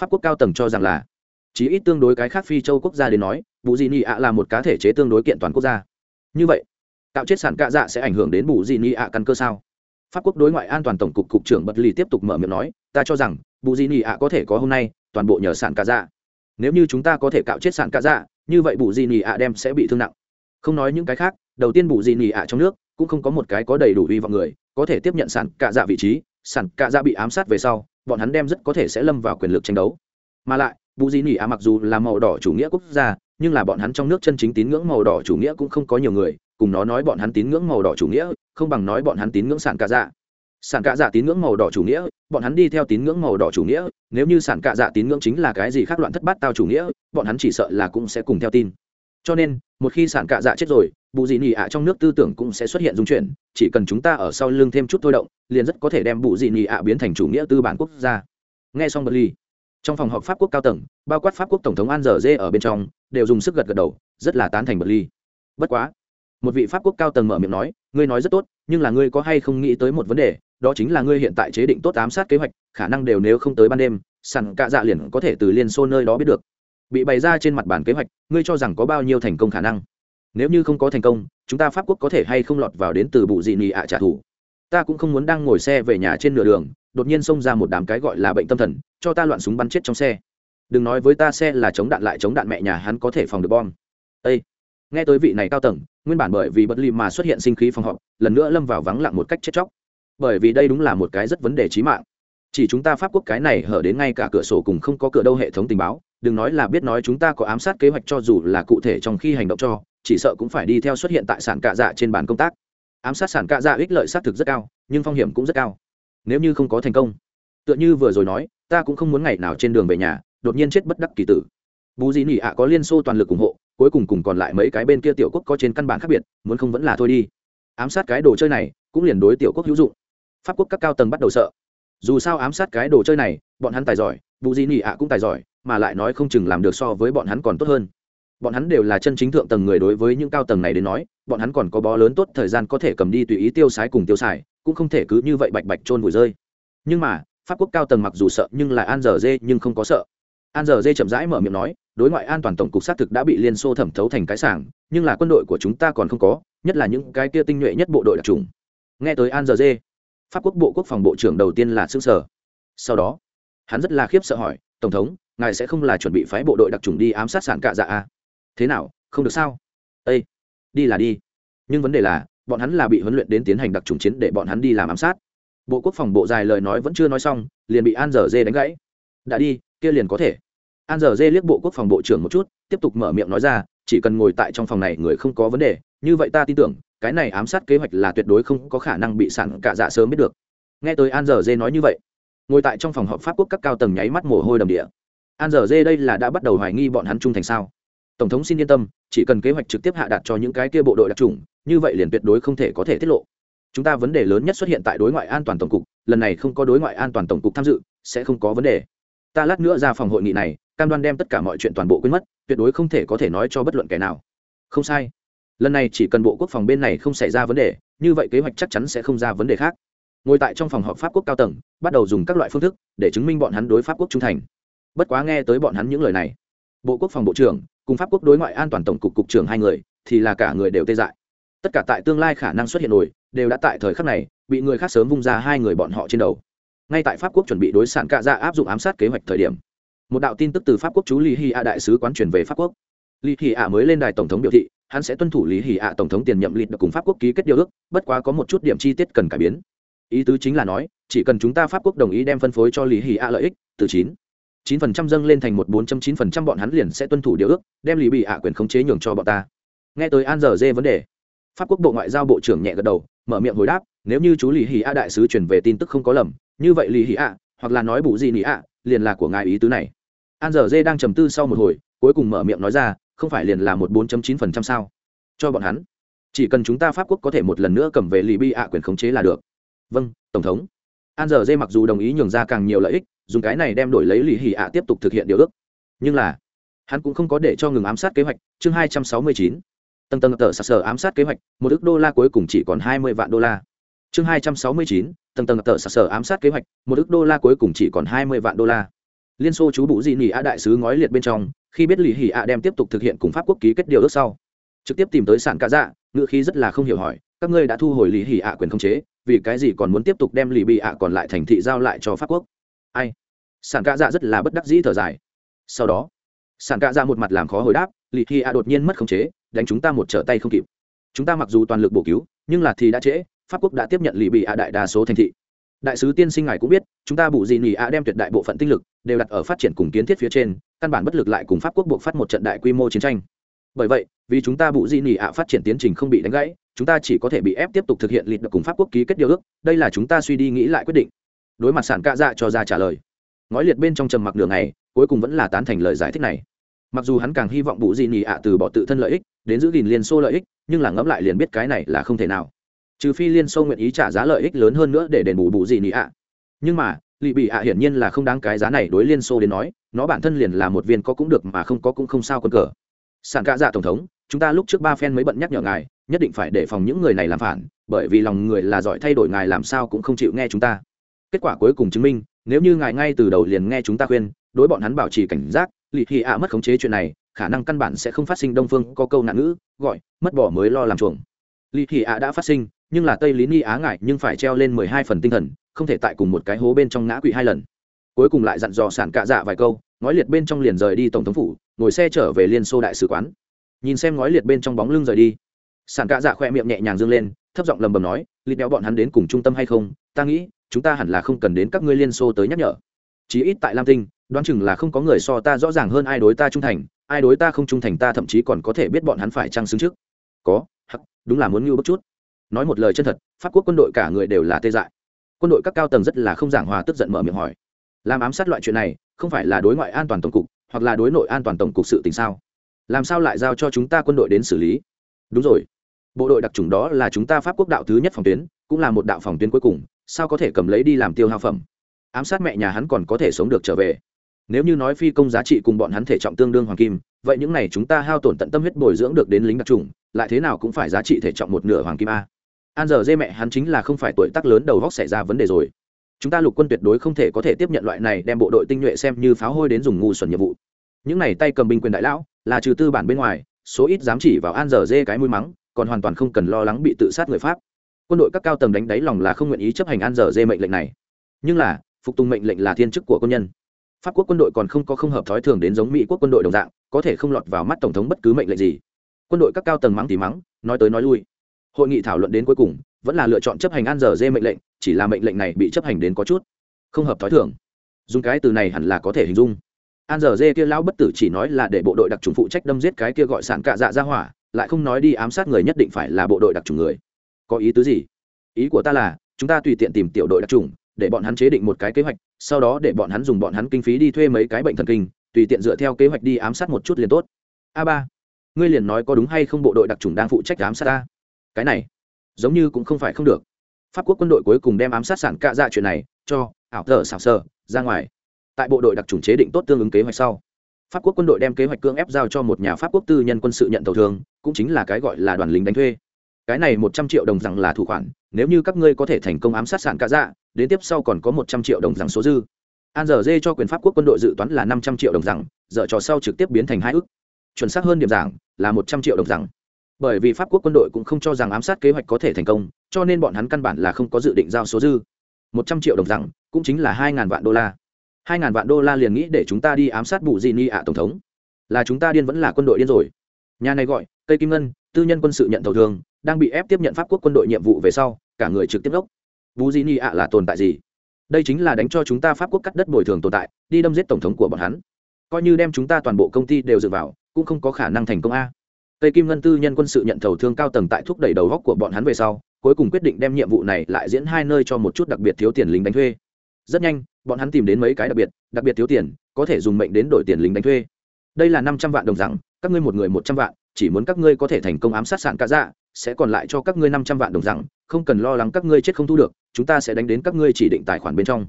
Pháp quốc cao tầng cho rằng là, chí ít tương đối cái khác phi châu quốc gia đến nói bù gì nhị ạ là một cá thể chế tương đối kiện toàn quốc gia. Như vậy tạo chết sản cạ dạ sẽ ảnh hưởng đến bù gì nhị ạ căn cơ sao? Pháp quốc đối ngoại an toàn tổng cục cục trưởng bật lì tiếp tục mở miệng nói, ta cho rằng bù gì nhị ạ có thể có hôm nay, toàn bộ nhờ sản cạ dạ. Nếu như chúng ta có thể cạo chết sản cạ dạ như vậy bù gì nhị ạ đem sẽ bị thương nặng. Không nói những cái khác, đầu tiên bù gì nhị ạ trong nước cũng không có một cái có đầy đủ hy vọng người có thể tiếp nhận sản cạ dạ vị trí sản cạ dạ bị ám sát về sau, bọn hắn đem rất có thể sẽ lâm vào quyền lực tranh đấu. Mà lại, bù di nỉ a mặc dù là màu đỏ chủ nghĩa quốc gia, nhưng là bọn hắn trong nước chân chính tín ngưỡng màu đỏ chủ nghĩa cũng không có nhiều người, cùng nó nói bọn hắn tín ngưỡng màu đỏ chủ nghĩa, không bằng nói bọn hắn tín ngưỡng sản cạ dạ. Sản cạ dạ tín ngưỡng màu đỏ chủ nghĩa, bọn hắn đi theo tín ngưỡng màu đỏ chủ nghĩa, nếu như sản cạ dạ tín ngưỡng chính là cái gì khác loạn thất bát tao chủ nghĩa, bọn hắn chỉ sợ là cũng sẽ cùng theo tin. Cho nên, một khi sản cạ dạ chết rồi, bù dị nỉ ạ trong nước tư tưởng cũng sẽ xuất hiện dung chuyển, chỉ cần chúng ta ở sau lưng thêm chút thôi động liền rất có thể đem bù dị nhị ạ biến thành chủ nghĩa tư bản quốc gia. Nghe xong bật ly trong phòng họp pháp quốc cao tầng, bao quát pháp quốc tổng thống an giờ dê ở bên trong, đều dùng sức gật gật đầu, rất là tán thành bật ly bất quá, một vị pháp quốc cao tầng mở miệng nói, ngươi nói rất tốt, nhưng là ngươi có hay không nghĩ tới một vấn đề, đó chính là ngươi hiện tại chế định tốt ám sát kế hoạch, khả năng đều nếu không tới ban đêm, sẵn cạ dạ liền có thể từ liên xô nơi đó biết được. Bị bày ra trên mặt bản kế hoạch, ngươi cho rằng có bao nhiêu thành công khả năng? Nếu như không có thành công, chúng ta pháp quốc có thể hay không lọt vào đến từ bụ dị nị ạ trả thù? Ta cũng không muốn đang ngồi xe về nhà trên nửa đường, đột nhiên xông ra một đám cái gọi là bệnh tâm thần, cho ta loạn súng bắn chết trong xe. Đừng nói với ta xe là chống đạn lại chống đạn mẹ nhà hắn có thể phòng được bom. Ây nghe tới vị này cao tầng, nguyên bản bởi vì bất ly mà xuất hiện sinh khí phòng họp, lần nữa lâm vào vắng lặng một cách chết chóc. Bởi vì đây đúng là một cái rất vấn đề trí mạng. Chỉ chúng ta pháp quốc cái này hở đến ngay cả cửa sổ cùng không có cửa đâu hệ thống tình báo, đừng nói là biết nói chúng ta có ám sát kế hoạch cho dù là cụ thể trong khi hành động cho, chỉ sợ cũng phải đi theo xuất hiện tại sản cạ dạ trên bàn công tác ám sát sản cạ dạ ích lợi xác thực rất cao, nhưng phong hiểm cũng rất cao. Nếu như không có thành công, tựa như vừa rồi nói, ta cũng không muốn ngày nào trên đường về nhà, đột nhiên chết bất đắc kỳ tử. Bù dị nỉ ạ có liên xô toàn lực ủng hộ, cuối cùng cùng còn lại mấy cái bên kia tiểu quốc có trên căn bản khác biệt, muốn không vẫn là thôi đi. Ám sát cái đồ chơi này, cũng liền đối tiểu quốc hữu dụng. Pháp quốc các cao tầng bắt đầu sợ. Dù sao ám sát cái đồ chơi này, bọn hắn tài giỏi, bù dị nỉ ạ cũng tài giỏi, mà lại nói không chừng làm được so với bọn hắn còn tốt hơn bọn hắn đều là chân chính thượng tầng người đối với những cao tầng này đến nói, bọn hắn còn có bó lớn tốt thời gian có thể cầm đi tùy ý tiêu sái cùng tiêu xài cũng không thể cứ như vậy bạch bạch trôn vùi rơi. Nhưng mà, pháp quốc cao tầng mặc dù sợ, nhưng lại an dở dê nhưng không có sợ. An dở dê chậm rãi mở miệng nói, đối ngoại an toàn tổng cục xác thực đã bị liên xô thẩm thấu thành cái sảng, nhưng là quân đội của chúng ta còn không có, nhất là những cái kia tinh nhuệ nhất bộ đội đặc trùng nghe tới an dở dê, pháp quốc bộ quốc phòng bộ trưởng đầu tiên là xương sở sau đó, hắn rất là khiếp sợ hỏi, tổng thống, ngài sẽ không là chuẩn bị phái bộ đội đặc trùng đi ám sát sản cạ dạ à? Thế nào, không được sao? Â đi là đi. Nhưng vấn đề là, bọn hắn là bị huấn luyện đến tiến hành đặc trùng chiến để bọn hắn đi làm ám sát. Bộ quốc phòng bộ dài lời nói vẫn chưa nói xong, liền bị an dở dê đánh gãy. Đã đi, kia liền có thể. An dở dê liếc bộ quốc phòng bộ trưởng một chút, tiếp tục mở miệng nói ra, chỉ cần ngồi tại trong phòng này người không có vấn đề, như vậy ta tin tưởng, cái này ám sát kế hoạch là tuyệt đối không có khả năng bị sản cả dạ sớm biết được. Nghe tới an dở dê nói như vậy, ngồi tại trong phòng họp pháp quốc các cao tầng nháy mắt mồ hôi đầm địa. An dở dê đây là đã bắt đầu hoài nghi bọn hắn trung thành sao? Tổng thống xin yên tâm, chỉ cần kế hoạch trực tiếp hạ đặt cho những cái kia bộ đội đặc trùng như vậy liền tuyệt đối không thể có thể tiết lộ. Chúng ta vấn đề lớn nhất xuất hiện tại đối ngoại an toàn tổng cục, lần này không có đối ngoại an toàn tổng cục tham dự, sẽ không có vấn đề. Ta lát nữa ra phòng hội nghị này, cam đoan đem tất cả mọi chuyện toàn bộ quên mất, tuyệt đối không thể có thể nói cho bất luận kẻ nào. Không sai. Lần này chỉ cần bộ quốc phòng bên này không xảy ra vấn đề, như vậy kế hoạch chắc chắn sẽ không ra vấn đề khác. Ngồi tại trong phòng họp pháp quốc cao tầng, bắt đầu dùng các loại phương thức để chứng minh bọn hắn đối pháp quốc trung thành. Bất quá nghe tới bọn hắn những lời này, bộ quốc phòng bộ trưởng cùng pháp quốc đối ngoại an toàn tổng cục cục trưởng hai người, thì là cả người đều tê dại. Tất cả tại tương lai khả năng xuất hiện nổi đều đã tại thời khắc này, bị người khác sớm vung ra hai người bọn họ trên đầu. Ngay tại pháp quốc chuẩn bị đối sản cạ ra áp dụng ám sát kế hoạch thời điểm, một đạo tin tức từ pháp quốc chú Lý hy a đại sứ quán truyền về pháp quốc. Lý hy a mới lên đài tổng thống biểu thị, hắn sẽ tuân thủ lý hy ạ tổng thống tiền nhậm lịt được cùng pháp quốc ký kết điều ước, bất quá có một chút điểm chi tiết cần cải biến. Ý tứ chính là nói, chỉ cần chúng ta pháp quốc đồng ý đem phân phối cho lý hy ạ lợi ích, từ chín chín phần trăm dâng lên thành một bốn chín phần trăm, bọn hắn liền sẽ tuân thủ điều ước, đem lý bị ạ quyền khống chế nhường cho bọn ta. Nghe tới an giờ dê vấn đề, pháp quốc bộ ngoại giao bộ trưởng nhẹ gật đầu, mở miệng hồi đáp, nếu như chú lý hỉ a đại sứ truyền về tin tức không có lầm, như vậy lý hỉ a, hoặc là nói bù gì nỉ a, liền là của ngài ý tứ này. An giờ dê đang trầm tư sau một hồi, cuối cùng mở miệng nói ra, không phải liền là một bốn chín phần trăm sao? Cho bọn hắn. Chỉ cần chúng ta pháp quốc có thể một lần nữa cầm về lì bi ạ quyền khống chế là được. Vâng tổng thống. An giờ dê mặc dù đồng ý nhường ra càng nhiều lợi ích dùng cái này đem đổi lấy lì hỉ ạ tiếp tục thực hiện điều ước. Nhưng là, hắn cũng không có để cho ngừng ám sát kế hoạch, chương hai trăm sáu mươi chín. Tầng tầng tờ sạt sở ám sát kế hoạch, một ước đô la cuối cùng chỉ còn hai mươi vạn đô la. Chương hai trăm sáu mươi chín, tầng tầng tờ sạt sở ám sát kế hoạch, một ước đô la cuối cùng chỉ còn hai mươi vạn đô la. Liên xô chú bụ dị nỉ a đại sứ ngói liệt bên trong, khi biết lì hỉ a đem tiếp tục thực hiện cùng pháp quốc ký kết điều ước sau, trực tiếp tìm tới sản cá dạ ngựa khí rất là không hiểu hỏi, các ngươi đã thu hồi lì hỉ a quyền khống chế, vì cái gì còn muốn tiếp tục đem lì bị ạ còn lại thành thị giao lại cho pháp quốc? Ai? Sản cá dạ rất là bất đắc dĩ thở dài. Sau đó, sản cá dạ một mặt làm khó hồi đáp, lì hỉ a đột nhiên mất khống chế, đánh chúng ta một trở tay không kịp. Chúng ta mặc dù toàn lực bổ cứu, nhưng là thì đã trễ, pháp quốc đã tiếp nhận lì bị a đại đa số thành thị. Đại sứ tiên sinh ngài cũng biết, chúng ta bù gì nhì a đem tuyệt đại bộ phận tinh lực đều đặt ở phát triển cùng kiến thiết phía trên, căn bản bất lực lại cùng pháp quốc buộc phát một trận đại quy mô chiến tranh. Bởi vậy, vì chúng ta bù gì nhì a phát triển tiến trình không bị đánh gãy, chúng ta chỉ có thể bị ép tiếp tục thực hiện lịch được cùng pháp quốc ký kết điều ước, đây là chúng ta suy đi nghĩ lại quyết định đối mặt sản cạ dạ cho ra trả lời. Nói liệt bên trong trầm mặc đường này cuối cùng vẫn là tán thành lời giải thích này. Mặc dù hắn càng hy vọng bù gì nhì ạ từ bỏ tự thân lợi ích, đến giữ gìn liên xô lợi ích, nhưng là ngẫm lại liền biết cái này là không thể nào. Trừ phi liên xô nguyện ý trả giá lợi ích lớn hơn nữa để đền bù bù gì nhì ạ. Nhưng mà lì bị ạ hiển nhiên là không đáng cái giá này đối liên xô đến nói, nó bản thân liền là một viên có cũng được mà không có cũng không sao quân cờ. Sản cạ dạ tổng thống, chúng ta lúc trước ba phen mới bận nhắc nhở ngài, nhất định phải đề phòng những người này làm phản, bởi vì lòng người là giỏi thay đổi ngài làm sao cũng không chịu nghe chúng ta kết quả cuối cùng chứng minh, nếu như ngài ngay từ đầu liền nghe chúng ta khuyên, đối bọn hắn bảo trì cảnh giác, lì thị ạ mất khống chế chuyện này, khả năng căn bản sẽ không phát sinh đông phương có câu nạn ngữ, gọi, mất bỏ mới lo làm chuồng. Lì thị ạ đã phát sinh, nhưng là tây lý ni á ngại nhưng phải treo lên mười hai phần tinh thần, không thể tại cùng một cái hố bên trong ngã quỵ hai lần. Cuối cùng lại dặn dò sản cạ dạ vài câu, ngói liệt bên trong liền rời đi tổng thống phủ, ngồi xe trở về liên xô đại sứ quán. Nhìn xem ngói liệt bên trong bóng lưng rời đi, sản cạ dạ khoe miệng nhẹ nhàng dâng lên, thấp giọng lầm bầm nói lịt béo bọn hắn đến cùng trung tâm hay không? Ta nghĩ chúng ta hẳn là không cần đến các ngươi liên xô tới nhắc nhở. Chí ít tại lam tinh, đoán chừng là không có người so ta rõ ràng hơn ai đối ta trung thành, ai đối ta không trung thành ta thậm chí còn có thể biết bọn hắn phải trăng xứng trước. Có đúng là muốn ngưu bức chút. Nói một lời chân thật, pháp quốc quân đội cả người đều là tê dại. Quân đội các cao tầng rất là không giảng hòa tức giận mở miệng hỏi. Làm ám sát loại chuyện này, không phải là đối ngoại an toàn tổng cục, hoặc là đối nội an toàn tổng cục sự tình sao? Làm sao lại giao cho chúng ta quân đội đến xử lý? Đúng rồi. Bộ đội đặc trùng đó là chúng ta pháp quốc đạo thứ nhất phòng tuyến, cũng là một đạo phòng tuyến cuối cùng sao có thể cầm lấy đi làm tiêu hao phẩm? Ám sát mẹ nhà hắn còn có thể sống được trở về. Nếu như nói phi công giá trị cùng bọn hắn thể trọng tương đương hoàng kim, vậy những này chúng ta hao tổn tận tâm huyết bồi dưỡng được đến lính đặc trùng, lại thế nào cũng phải giá trị thể trọng một nửa hoàng kim a. An giờ dê mẹ hắn chính là không phải tuổi tác lớn đầu góc xảy ra vấn đề rồi. Chúng ta lục quân tuyệt đối không thể có thể tiếp nhận loại này đem bộ đội tinh nhuệ xem như pháo hôi đến dùng ngu xuẩn nhiệm vụ. Những này tay cầm binh quyền đại lão, là trừ tư bản bên ngoài, số ít dám chỉ vào an giờ dê cái mũi mắng, còn hoàn toàn không cần lo lắng bị tự sát người pháp quân đội các cao tầng đánh đáy lòng là không nguyện ý chấp hành an dở dê mệnh lệnh này. Nhưng là, phục tùng mệnh lệnh là thiên chức của quân nhân. Pháp quốc quân đội còn không có không hợp thói thường đến giống mỹ quốc quân đội đồng dạng, có thể không lọt vào mắt tổng thống bất cứ mệnh lệnh gì. Quân đội các cao tầng mắng thì mắng, nói tới nói lui. Hội nghị thảo luận đến cuối cùng, vẫn là lựa chọn chấp hành an dở dê mệnh lệnh, chỉ là mệnh lệnh này bị chấp hành đến có chút không hợp thói thường. dùng cái từ này hẳn là có thể hình dung. An dở dê kia lão bất tử chỉ nói là để bộ đội đặc trùng phụ trách đâm giết cái kia gọi sản cạ dạ ra hỏa, lại không nói đi ám sát người nhất định phải là bộ đội đặc trùng người có ý tứ gì? Ý của ta là, chúng ta tùy tiện tìm tiểu đội đặc trùng, để bọn hắn chế định một cái kế hoạch, sau đó để bọn hắn dùng bọn hắn kinh phí đi thuê mấy cái bệnh thần kinh, tùy tiện dựa theo kế hoạch đi ám sát một chút liền tốt. A ba, ngươi liền nói có đúng hay không bộ đội đặc trùng đang phụ trách ám sát ta? Cái này, giống như cũng không phải không được. Pháp quốc quân đội cuối cùng đem ám sát sản cạ dạ chuyện này cho ảo thờ xảo sơ ra ngoài. Tại bộ đội đặc trùng chế định tốt tương ứng kế hoạch sau, pháp quốc quân đội đem kế hoạch cưỡng ép giao cho một nhà pháp quốc tư nhân quân sự nhận tàu thường cũng chính là cái gọi là đoàn lính đánh thuê cái này một trăm triệu đồng rằng là thủ khoản, nếu như các ngươi có thể thành công ám sát sản cả dạ đến tiếp sau còn có một trăm triệu đồng rằng số dư. An giờ dê cho quyền pháp quốc quân đội dự toán là năm trăm triệu đồng rằng, dở trò sau trực tiếp biến thành hai ước chuẩn xác hơn điểm giảng là một trăm triệu đồng rằng. Bởi vì pháp quốc quân đội cũng không cho rằng ám sát kế hoạch có thể thành công, cho nên bọn hắn căn bản là không có dự định giao số dư. Một trăm triệu đồng rằng cũng chính là hai ngàn vạn đô la. Hai ngàn vạn đô la liền nghĩ để chúng ta đi ám sát bù dị ni ạ tổng thống. Là chúng ta điên vẫn là quân đội điên rồi. Nhà này gọi, cây kim ngân tư nhân quân sự nhận thầu thương, đang bị ép tiếp nhận pháp quốc quân đội nhiệm vụ về sau, cả người trực tiếp đốc. Vũ di ni ạ là tồn tại gì? Đây chính là đánh cho chúng ta pháp quốc cắt đất bồi thường tồn tại, đi đâm giết tổng thống của bọn hắn. Coi như đem chúng ta toàn bộ công ty đều dựa vào, cũng không có khả năng thành công a. Tây kim ngân tư nhân quân sự nhận thầu thương cao tầng tại thúc đẩy đầu góc của bọn hắn về sau, cuối cùng quyết định đem nhiệm vụ này lại diễn hai nơi cho một chút đặc biệt thiếu tiền lính đánh thuê. Rất nhanh, bọn hắn tìm đến mấy cái đặc biệt đặc biệt thiếu tiền, có thể dùng mệnh đến đổi tiền lính đánh thuê. Đây là năm trăm vạn đồng rằng, các ngươi một người một trăm vạn chỉ muốn các ngươi có thể thành công ám sát sạn cả dạ sẽ còn lại cho các ngươi năm trăm vạn đồng rằng, không cần lo lắng các ngươi chết không thu được, chúng ta sẽ đánh đến các ngươi chỉ định tài khoản bên trong.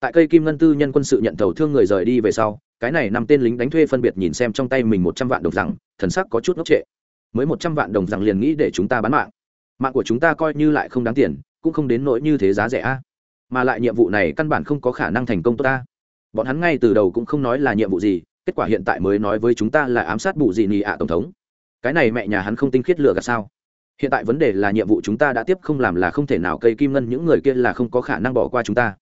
Tại cây kim ngân tư nhân quân sự nhận thầu thương người rời đi về sau, cái này năm tên lính đánh thuê phân biệt nhìn xem trong tay mình một trăm vạn đồng rằng, thần sắc có chút ngốc trệ. Mới một trăm vạn đồng rằng liền nghĩ để chúng ta bán mạng. Mạng của chúng ta coi như lại không đáng tiền, cũng không đến nỗi như thế giá rẻ a. Mà lại nhiệm vụ này căn bản không có khả năng thành công tốt ta. Bọn hắn ngay từ đầu cũng không nói là nhiệm vụ gì, kết quả hiện tại mới nói với chúng ta là ám sát bù gì nhì ạ tổng thống cái này mẹ nhà hắn không tinh khiết lựa gạt sao? Hiện tại vấn đề là nhiệm vụ chúng ta đã tiếp không làm là không thể nào, cây kim ngân những người kia là không có khả năng bỏ qua chúng ta.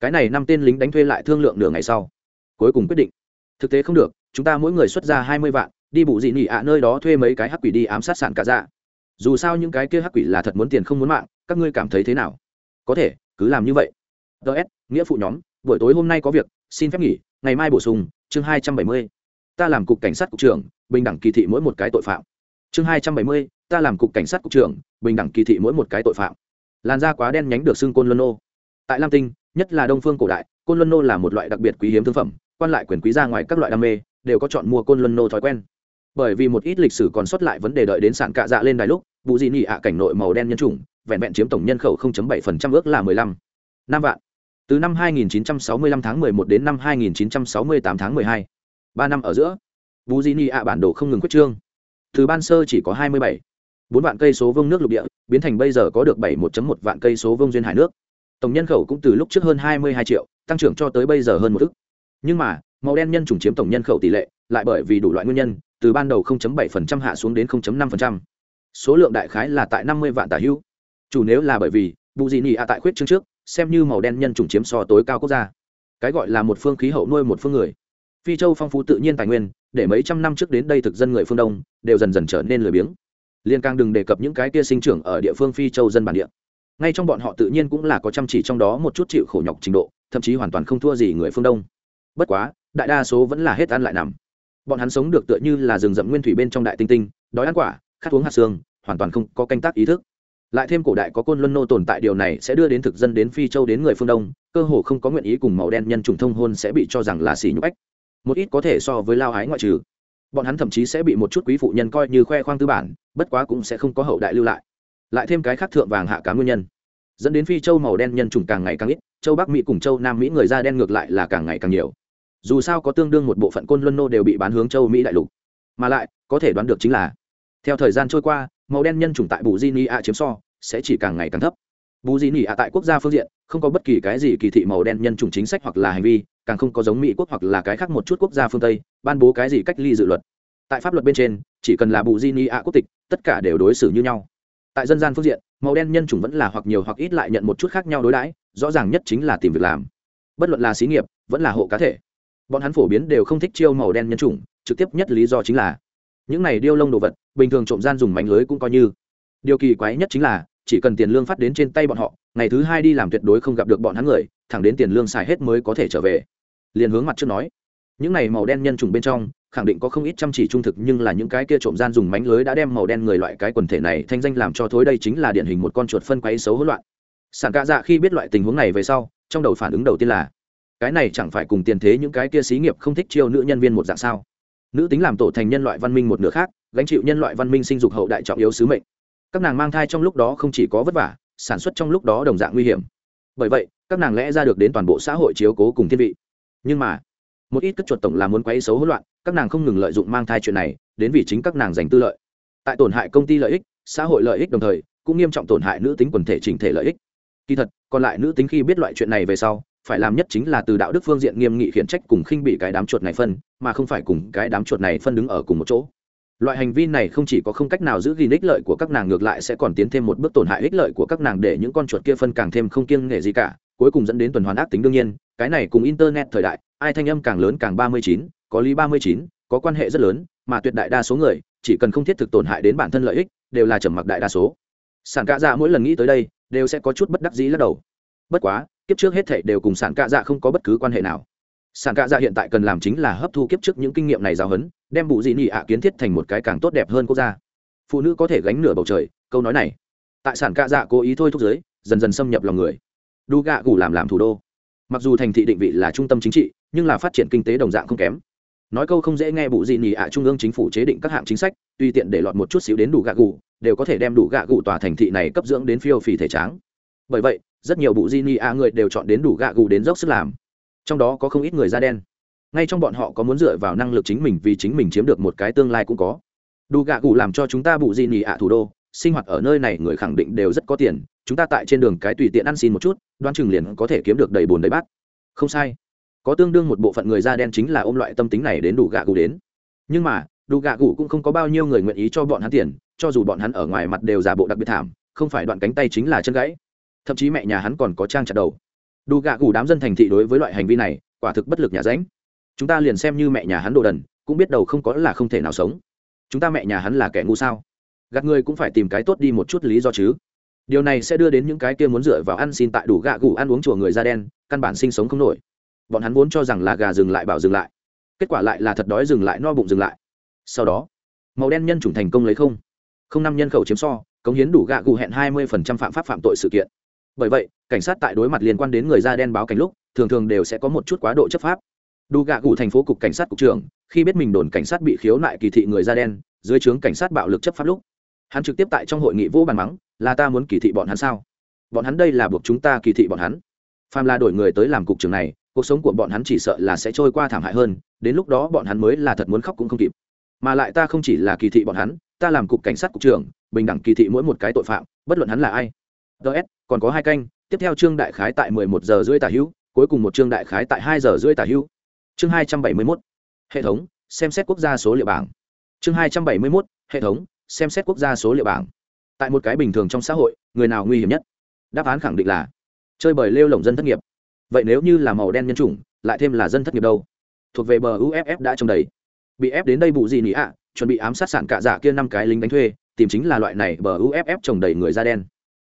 Cái này năm tên lính đánh thuê lại thương lượng nửa ngày sau. Cuối cùng quyết định. Thực tế không được, chúng ta mỗi người xuất ra hai mươi vạn, đi bù dị nỉ ạ, nơi đó thuê mấy cái hắc quỷ đi ám sát sản cả dạ. Dù sao những cái kia hắc quỷ là thật muốn tiền không muốn mạng, các ngươi cảm thấy thế nào? Có thể, cứ làm như vậy. Ts nghĩa phụ nhóm, buổi tối hôm nay có việc, xin phép nghỉ, ngày mai bổ sung, chương hai trăm bảy mươi ta làm cục cảnh sát cục trưởng, bình đẳng kỳ thị mỗi một cái tội phạm chương hai trăm bảy mươi, ta làm cục cảnh sát cục trưởng, bình đẳng kỳ thị mỗi một cái tội phạm làn da quá đen nhánh được xưng côn luân nô tại lam tinh, nhất là đông phương cổ đại, côn luân nô là một loại đặc biệt quý hiếm thương phẩm, quan lại quyền quý ra ngoài các loại đam mê, đều có chọn mua côn luân nô thói quen bởi vì một ít lịch sử còn sót lại vấn đề đợi đến sản cạ dạ lên đài lúc vụ dị nị ạ cảnh nội màu đen nhân chủng, vẹn vẹn chiếm tổng nhân khẩu 0.7% ước là 15. năm vạn từ năm 2965 tháng 11 đến năm 2968 tháng 12 ba năm ở giữa Vũ Di Ni ạ bản đồ không ngừng quyết trương. Từ ban sơ chỉ có 27. bốn vạn cây số vương nước lục địa, biến thành bây giờ có được 71.1 vạn cây số vương duyên hải nước. Tổng nhân khẩu cũng từ lúc trước hơn 22 triệu, tăng trưởng cho tới bây giờ hơn một ức. Nhưng mà, màu đen nhân chủng chiếm tổng nhân khẩu tỷ lệ, lại bởi vì đủ loại nguyên nhân, từ ban đầu 0.7% hạ xuống đến 0.5%. số lượng đại khái là tại 50 vạn tả hữu. Chủ nếu là bởi vì bù dị nị ạ tại khuyết chương trước, xem như màu đen nhân chủng chiếm so tối cao quốc gia. Cái gọi là một phương khí hậu nuôi một phương người phi châu phong phú tự nhiên tài nguyên, để mấy trăm năm trước đến đây thực dân người phương đông đều dần dần trở nên lười biếng. Liên càng đừng đề cập những cái kia sinh trưởng ở địa phương phi châu dân bản địa. Ngay trong bọn họ tự nhiên cũng là có chăm chỉ trong đó một chút chịu khổ nhọc trình độ, thậm chí hoàn toàn không thua gì người phương đông. Bất quá, đại đa số vẫn là hết ăn lại nằm. Bọn hắn sống được tựa như là rừng rậm nguyên thủy bên trong đại tinh tinh, đói ăn quả, khát uống hạt xương, hoàn toàn không có canh tác ý thức. Lại thêm cổ đại có côn luân nô tồn tại điều này sẽ đưa đến thực dân đến phi châu đến người phương đông, cơ hồ không có nguyện ý cùng màu đen nhân trùng thông hôn sẽ bị cho rằng là xỉ nhục ách một ít có thể so với lao hái ngoại trừ. Bọn hắn thậm chí sẽ bị một chút quý phụ nhân coi như khoe khoang tư bản, bất quá cũng sẽ không có hậu đại lưu lại. Lại thêm cái khác thượng vàng hạ cá nguyên nhân. Dẫn đến phi châu màu đen nhân trùng càng ngày càng ít, châu bắc mỹ cùng châu nam mỹ người da đen ngược lại là càng ngày càng nhiều. Dù sao có tương đương một bộ phận côn luân nô đều bị bán hướng châu mỹ đại lục. Mà lại, có thể đoán được chính là, theo thời gian trôi qua, màu đen nhân chủng tại bù di ni a chiếm so, sẽ chỉ càng ngày càng thấp bù di ni a tại quốc gia phương diện, không có bất kỳ cái gì kỳ thị màu đen nhân chủng chính sách hoặc là hành vi, càng không có giống mỹ quốc hoặc là cái khác một chút quốc gia phương tây, ban bố cái gì cách ly dự luật. Tại pháp luật bên trên, chỉ cần là bù di ni ạ quốc tịch, tất cả đều đối xử như nhau. Tại dân gian phương diện, màu đen nhân chủng vẫn là hoặc nhiều hoặc ít lại nhận một chút khác nhau đối đãi, rõ ràng nhất chính là tìm việc làm. Bất luận là xí nghiệp, vẫn là hộ cá thể. Bọn hắn phổ biến đều không thích chiêu màu đen nhân chủng, trực tiếp nhất lý do chính là, những này điêu lông đồ vật, bình thường trộm gian dùng mánh lưới cũng coi như. Điều kỳ quái nhất chính là chỉ cần tiền lương phát đến trên tay bọn họ, ngày thứ hai đi làm tuyệt đối không gặp được bọn hắn người, thẳng đến tiền lương xài hết mới có thể trở về. Liền hướng mặt trước nói. Những này màu đen nhân trùng bên trong, khẳng định có không ít chăm chỉ trung thực nhưng là những cái kia trộm gian dùng mánh lưới đã đem màu đen người loại cái quần thể này thanh danh làm cho thối đây chính là điển hình một con chuột phân quấy xấu hỗn loạn. Sản ca dạ khi biết loại tình huống này về sau, trong đầu phản ứng đầu tiên là, cái này chẳng phải cùng tiền thế những cái kia xí nghiệp không thích chiêu nữ nhân viên một dạng sao? Nữ tính làm tổ thành nhân loại văn minh một nửa khác, gánh chịu nhân loại văn minh sinh dục hậu đại trọng yếu sứ mệnh các nàng mang thai trong lúc đó không chỉ có vất vả, sản xuất trong lúc đó đồng dạng nguy hiểm. Bởi vậy, các nàng lẽ ra được đến toàn bộ xã hội chiếu cố cùng thiên vị. Nhưng mà, một ít cất chuột tổng là muốn quấy xấu hỗn loạn, các nàng không ngừng lợi dụng mang thai chuyện này, đến vì chính các nàng giành tư lợi. Tại tổn hại công ty lợi ích, xã hội lợi ích đồng thời, cũng nghiêm trọng tổn hại nữ tính quần thể chỉnh thể lợi ích. Kỳ thật, còn lại nữ tính khi biết loại chuyện này về sau, phải làm nhất chính là từ đạo đức phương diện nghiêm nghị khiển trách cùng khinh bị cái đám chuột này phân, mà không phải cùng cái đám chuột này phân đứng ở cùng một chỗ loại hành vi này không chỉ có không cách nào giữ gìn ích lợi của các nàng, ngược lại sẽ còn tiến thêm một bước tổn hại ích lợi của các nàng để những con chuột kia phân càng thêm không kiêng nghệ gì cả, cuối cùng dẫn đến tuần hoàn ác tính đương nhiên. Cái này cùng internet thời đại, ai thanh âm càng lớn càng ba mươi chín, có lý ba mươi chín, có quan hệ rất lớn, mà tuyệt đại đa số người, chỉ cần không thiết thực tổn hại đến bản thân lợi ích, đều là trầm mặc đại đa số. Sản cạ dạ mỗi lần nghĩ tới đây, đều sẽ có chút bất đắc dĩ lắc đầu. Bất quá, kiếp trước hết thảy đều cùng sản cạ dạ không có bất cứ quan hệ nào sản cạ dạ hiện tại cần làm chính là hấp thu kiếp trước những kinh nghiệm này giáo huấn, đem bụ dị nị ạ kiến thiết thành một cái càng tốt đẹp hơn quốc gia. Phụ nữ có thể gánh nửa bầu trời, câu nói này. Tại sản cạ dạ cố ý thôi thúc giới, dần dần xâm nhập lòng người. Đu gạ gủ làm làm thủ đô. Mặc dù thành thị định vị là trung tâm chính trị, nhưng là phát triển kinh tế đồng dạng không kém. Nói câu không dễ nghe bụ dị nị ạ trung ương chính phủ chế định các hạng chính sách tùy tiện để lọt một chút xíu đến đủ gạ gù, đều có thể đem đủ gạ gù tòa thành thị này cấp dưỡng đến phiêu phì thể tráng. Bởi vậy, rất nhiều bụ dị nị ạ người đều chọn đến đủ gạ gù đến dốc sức làm trong đó có không ít người da đen. Ngay trong bọn họ có muốn dựa vào năng lực chính mình vì chính mình chiếm được một cái tương lai cũng có. Đủ gạ gù làm cho chúng ta bụ dị nị ạ thủ đô, sinh hoạt ở nơi này người khẳng định đều rất có tiền, chúng ta tại trên đường cái tùy tiện ăn xin một chút đoan chừng liền có thể kiếm được đầy bồn đầy bát. Không sai. Có tương đương một bộ phận người da đen chính là ôm loại tâm tính này đến đủ gạ gù đến. Nhưng mà đủ gạ gù cũng không có bao nhiêu người nguyện ý cho bọn hắn tiền, cho dù bọn hắn ở ngoài mặt đều giả bộ đặc biệt thảm, không phải đoạn cánh tay chính là chân gãy. Thậm chí mẹ nhà hắn còn có trang chặt đầu đủ gạ gù đám dân thành thị đối với loại hành vi này, quả thực bất lực nhà ránh chúng ta liền xem như mẹ nhà hắn đồ đần, cũng biết đầu không có là không thể nào sống. Chúng ta mẹ nhà hắn là kẻ ngu sao? Gạt người cũng phải tìm cái tốt đi một chút lý do chứ. Điều này sẽ đưa đến những cái kia muốn dựa vào ăn xin tại đủ gạ gù ăn uống chùa người da đen, căn bản sinh sống không nổi. Bọn hắn vốn cho rằng là gà dừng lại bảo dừng lại. Kết quả lại là thật đói dừng lại no bụng dừng lại. Sau đó, màu đen nhân chủng thành công lấy không. Không năm nhân khẩu chiếm so, cống hiến đủ gạ gù hẹn hai mươi phần trăm phạm pháp phạm tội sự kiện. Bởi vậy cảnh sát tại đối mặt liên quan đến người da đen báo cảnh lúc, thường thường đều sẽ có một chút quá độ chấp pháp. Đủ gạ gủ thành phố cục cảnh sát cục trưởng, khi biết mình đồn cảnh sát bị khiếu nại kỳ thị người da đen, dưới trướng cảnh sát bạo lực chấp pháp lúc, hắn trực tiếp tại trong hội nghị vô bàn mắng, là ta muốn kỳ thị bọn hắn sao? Bọn hắn đây là buộc chúng ta kỳ thị bọn hắn. Phàm là đổi người tới làm cục trưởng này, cuộc sống của bọn hắn chỉ sợ là sẽ trôi qua thảm hại hơn, đến lúc đó bọn hắn mới là thật muốn khóc cũng không kịp. Mà lại ta không chỉ là kỳ thị bọn hắn, ta làm cục cảnh sát cục trưởng, bình đẳng kỳ thị mỗi một cái tội phạm, bất luận hắn là ai. Ts còn có hai canh tiếp theo trương đại khái tại mười một giờ rưỡi tả hữu, cuối cùng một trương đại khái tại hai giờ rưỡi tả hữu. Chương hai trăm bảy mươi mốt, hệ thống, xem xét quốc gia số liệu bảng. Chương hai trăm bảy mươi mốt, hệ thống, xem xét quốc gia số liệu bảng. Tại một cái bình thường trong xã hội, người nào nguy hiểm nhất? Đáp án khẳng định là chơi bời lêu lổng dân thất nghiệp. Vậy nếu như là màu đen nhân chủng, lại thêm là dân thất nghiệp đâu? Thuộc về bờ uff đã trong đầy. Bị ép đến đây vụ gì nỉ ạ? Chuẩn bị ám sát sản cả giả kia năm cái lính đánh thuê, tìm chính là loại này bờ uff trồng đầy người da đen.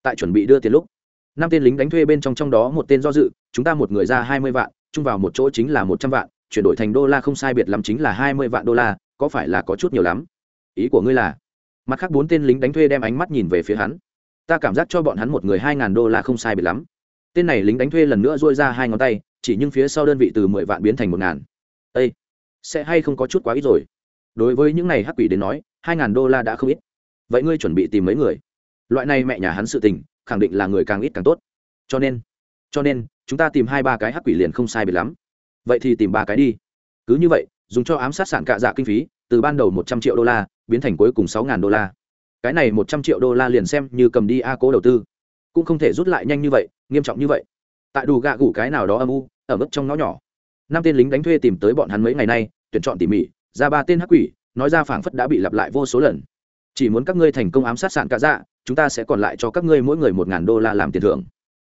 Tại chuẩn bị đưa tiền lúc năm tên lính đánh thuê bên trong trong đó một tên do dự, chúng ta một người ra hai mươi vạn, chung vào một chỗ chính là một trăm vạn, chuyển đổi thành đô la không sai biệt lắm chính là hai mươi vạn đô la, có phải là có chút nhiều lắm? Ý của ngươi là? Mặt khác bốn tên lính đánh thuê đem ánh mắt nhìn về phía hắn. Ta cảm giác cho bọn hắn một người hai ngàn đô la không sai biệt lắm. Tên này lính đánh thuê lần nữa dôi ra hai ngón tay, chỉ nhưng phía sau đơn vị từ mười vạn biến thành một ngàn. Ây sẽ hay không có chút quá ít rồi? Đối với những này hắc quỷ đến nói, hai ngàn đô la đã không ít. Vậy ngươi chuẩn bị tìm mấy người? Loại này mẹ nhà hắn sự tình khẳng định là người càng ít càng tốt. Cho nên cho nên, chúng ta tìm hai ba cái hắc quỷ liền không sai biệt lắm. Vậy thì tìm ba cái đi. Cứ như vậy, dùng cho ám sát sản cạ dạ kinh phí, từ ban đầu một trăm triệu đô la, biến thành cuối cùng sáu ngàn đô la. Cái này một trăm triệu đô la liền xem như cầm đi a cố đầu tư. Cũng không thể rút lại nhanh như vậy, nghiêm trọng như vậy. Tại đủ gạ gủ cái nào đó âm u, ở mức trong ngõ nhỏ. Năm tên lính đánh thuê tìm tới bọn hắn mấy ngày nay, tuyển chọn tỉ mỉ, ra ba tên hắc quỷ, nói ra phảng phất đã bị lặp lại vô số lần chỉ muốn các ngươi thành công ám sát sạn cả dạ chúng ta sẽ còn lại cho các ngươi mỗi người một ngàn đô la làm tiền thưởng.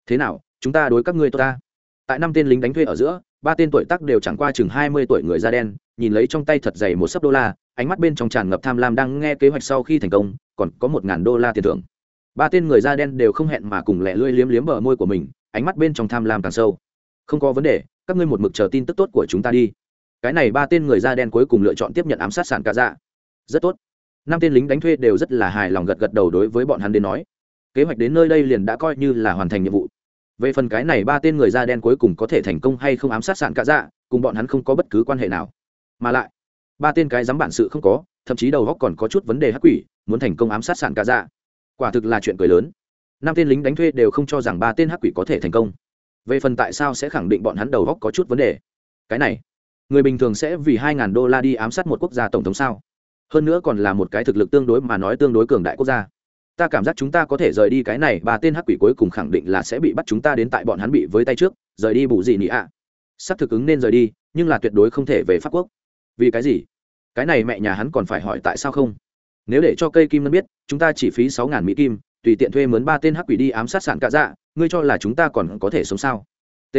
Thế nào, chúng ta đối các ngươi tốt ta? Tại năm tên lính đánh thuê ở giữa, ba tên tuổi tác đều chẳng qua chừng hai mươi tuổi người da đen, nhìn lấy trong tay thật dày một sấp đô la, ánh mắt bên trong tràn ngập tham lam đang nghe kế hoạch sau khi thành công, còn có một ngàn đô la tiền thưởng. Ba tên người da đen đều không hẹn mà cùng lẹ lưỡi liếm liếm bờ môi của mình, ánh mắt bên trong tham lam càng sâu. Không có vấn đề, các ngươi một mực chờ tin tức tốt của chúng ta đi. Cái này ba tên người da đen cuối cùng lựa chọn tiếp nhận ám sát sản cả dạ. Rất tốt năm tên lính đánh thuê đều rất là hài lòng gật gật đầu đối với bọn hắn đến nói. Kế hoạch đến nơi đây liền đã coi như là hoàn thành nhiệm vụ. Về phần cái này ba tên người da đen cuối cùng có thể thành công hay không ám sát sạn cả dạ cùng bọn hắn không có bất cứ quan hệ nào. Mà lại, ba tên cái dám bản sự không có, thậm chí đầu góc còn có chút vấn đề hắc quỷ, muốn thành công ám sát sạn cả dạ. Quả thực là chuyện cười lớn. Năm tên lính đánh thuê đều không cho rằng ba tên hắc quỷ có thể thành công. Về phần tại sao sẽ khẳng định bọn hắn đầu góc có chút vấn đề? Cái này, người bình thường sẽ vì hai ngàn đô la đi ám sát một quốc gia tổng thống sao? Hơn nữa còn là một cái thực lực tương đối mà nói tương đối cường đại quốc gia. Ta cảm giác chúng ta có thể rời đi cái này, ba tên hắc quỷ cuối cùng khẳng định là sẽ bị bắt chúng ta đến tại bọn hắn bị với tay trước, rời đi bù gì nị ạ. À. sắp thực ứng nên rời đi, nhưng là tuyệt đối không thể về pháp quốc. Vì cái gì? Cái này mẹ nhà hắn còn phải hỏi tại sao không? Nếu để cho cây kim ngân biết, chúng ta chỉ phí sáu ngàn mỹ kim, tùy tiện thuê mướn ba tên hắc quỷ đi ám sát sản cạ dạ ngươi cho là chúng ta còn có thể sống sao? T.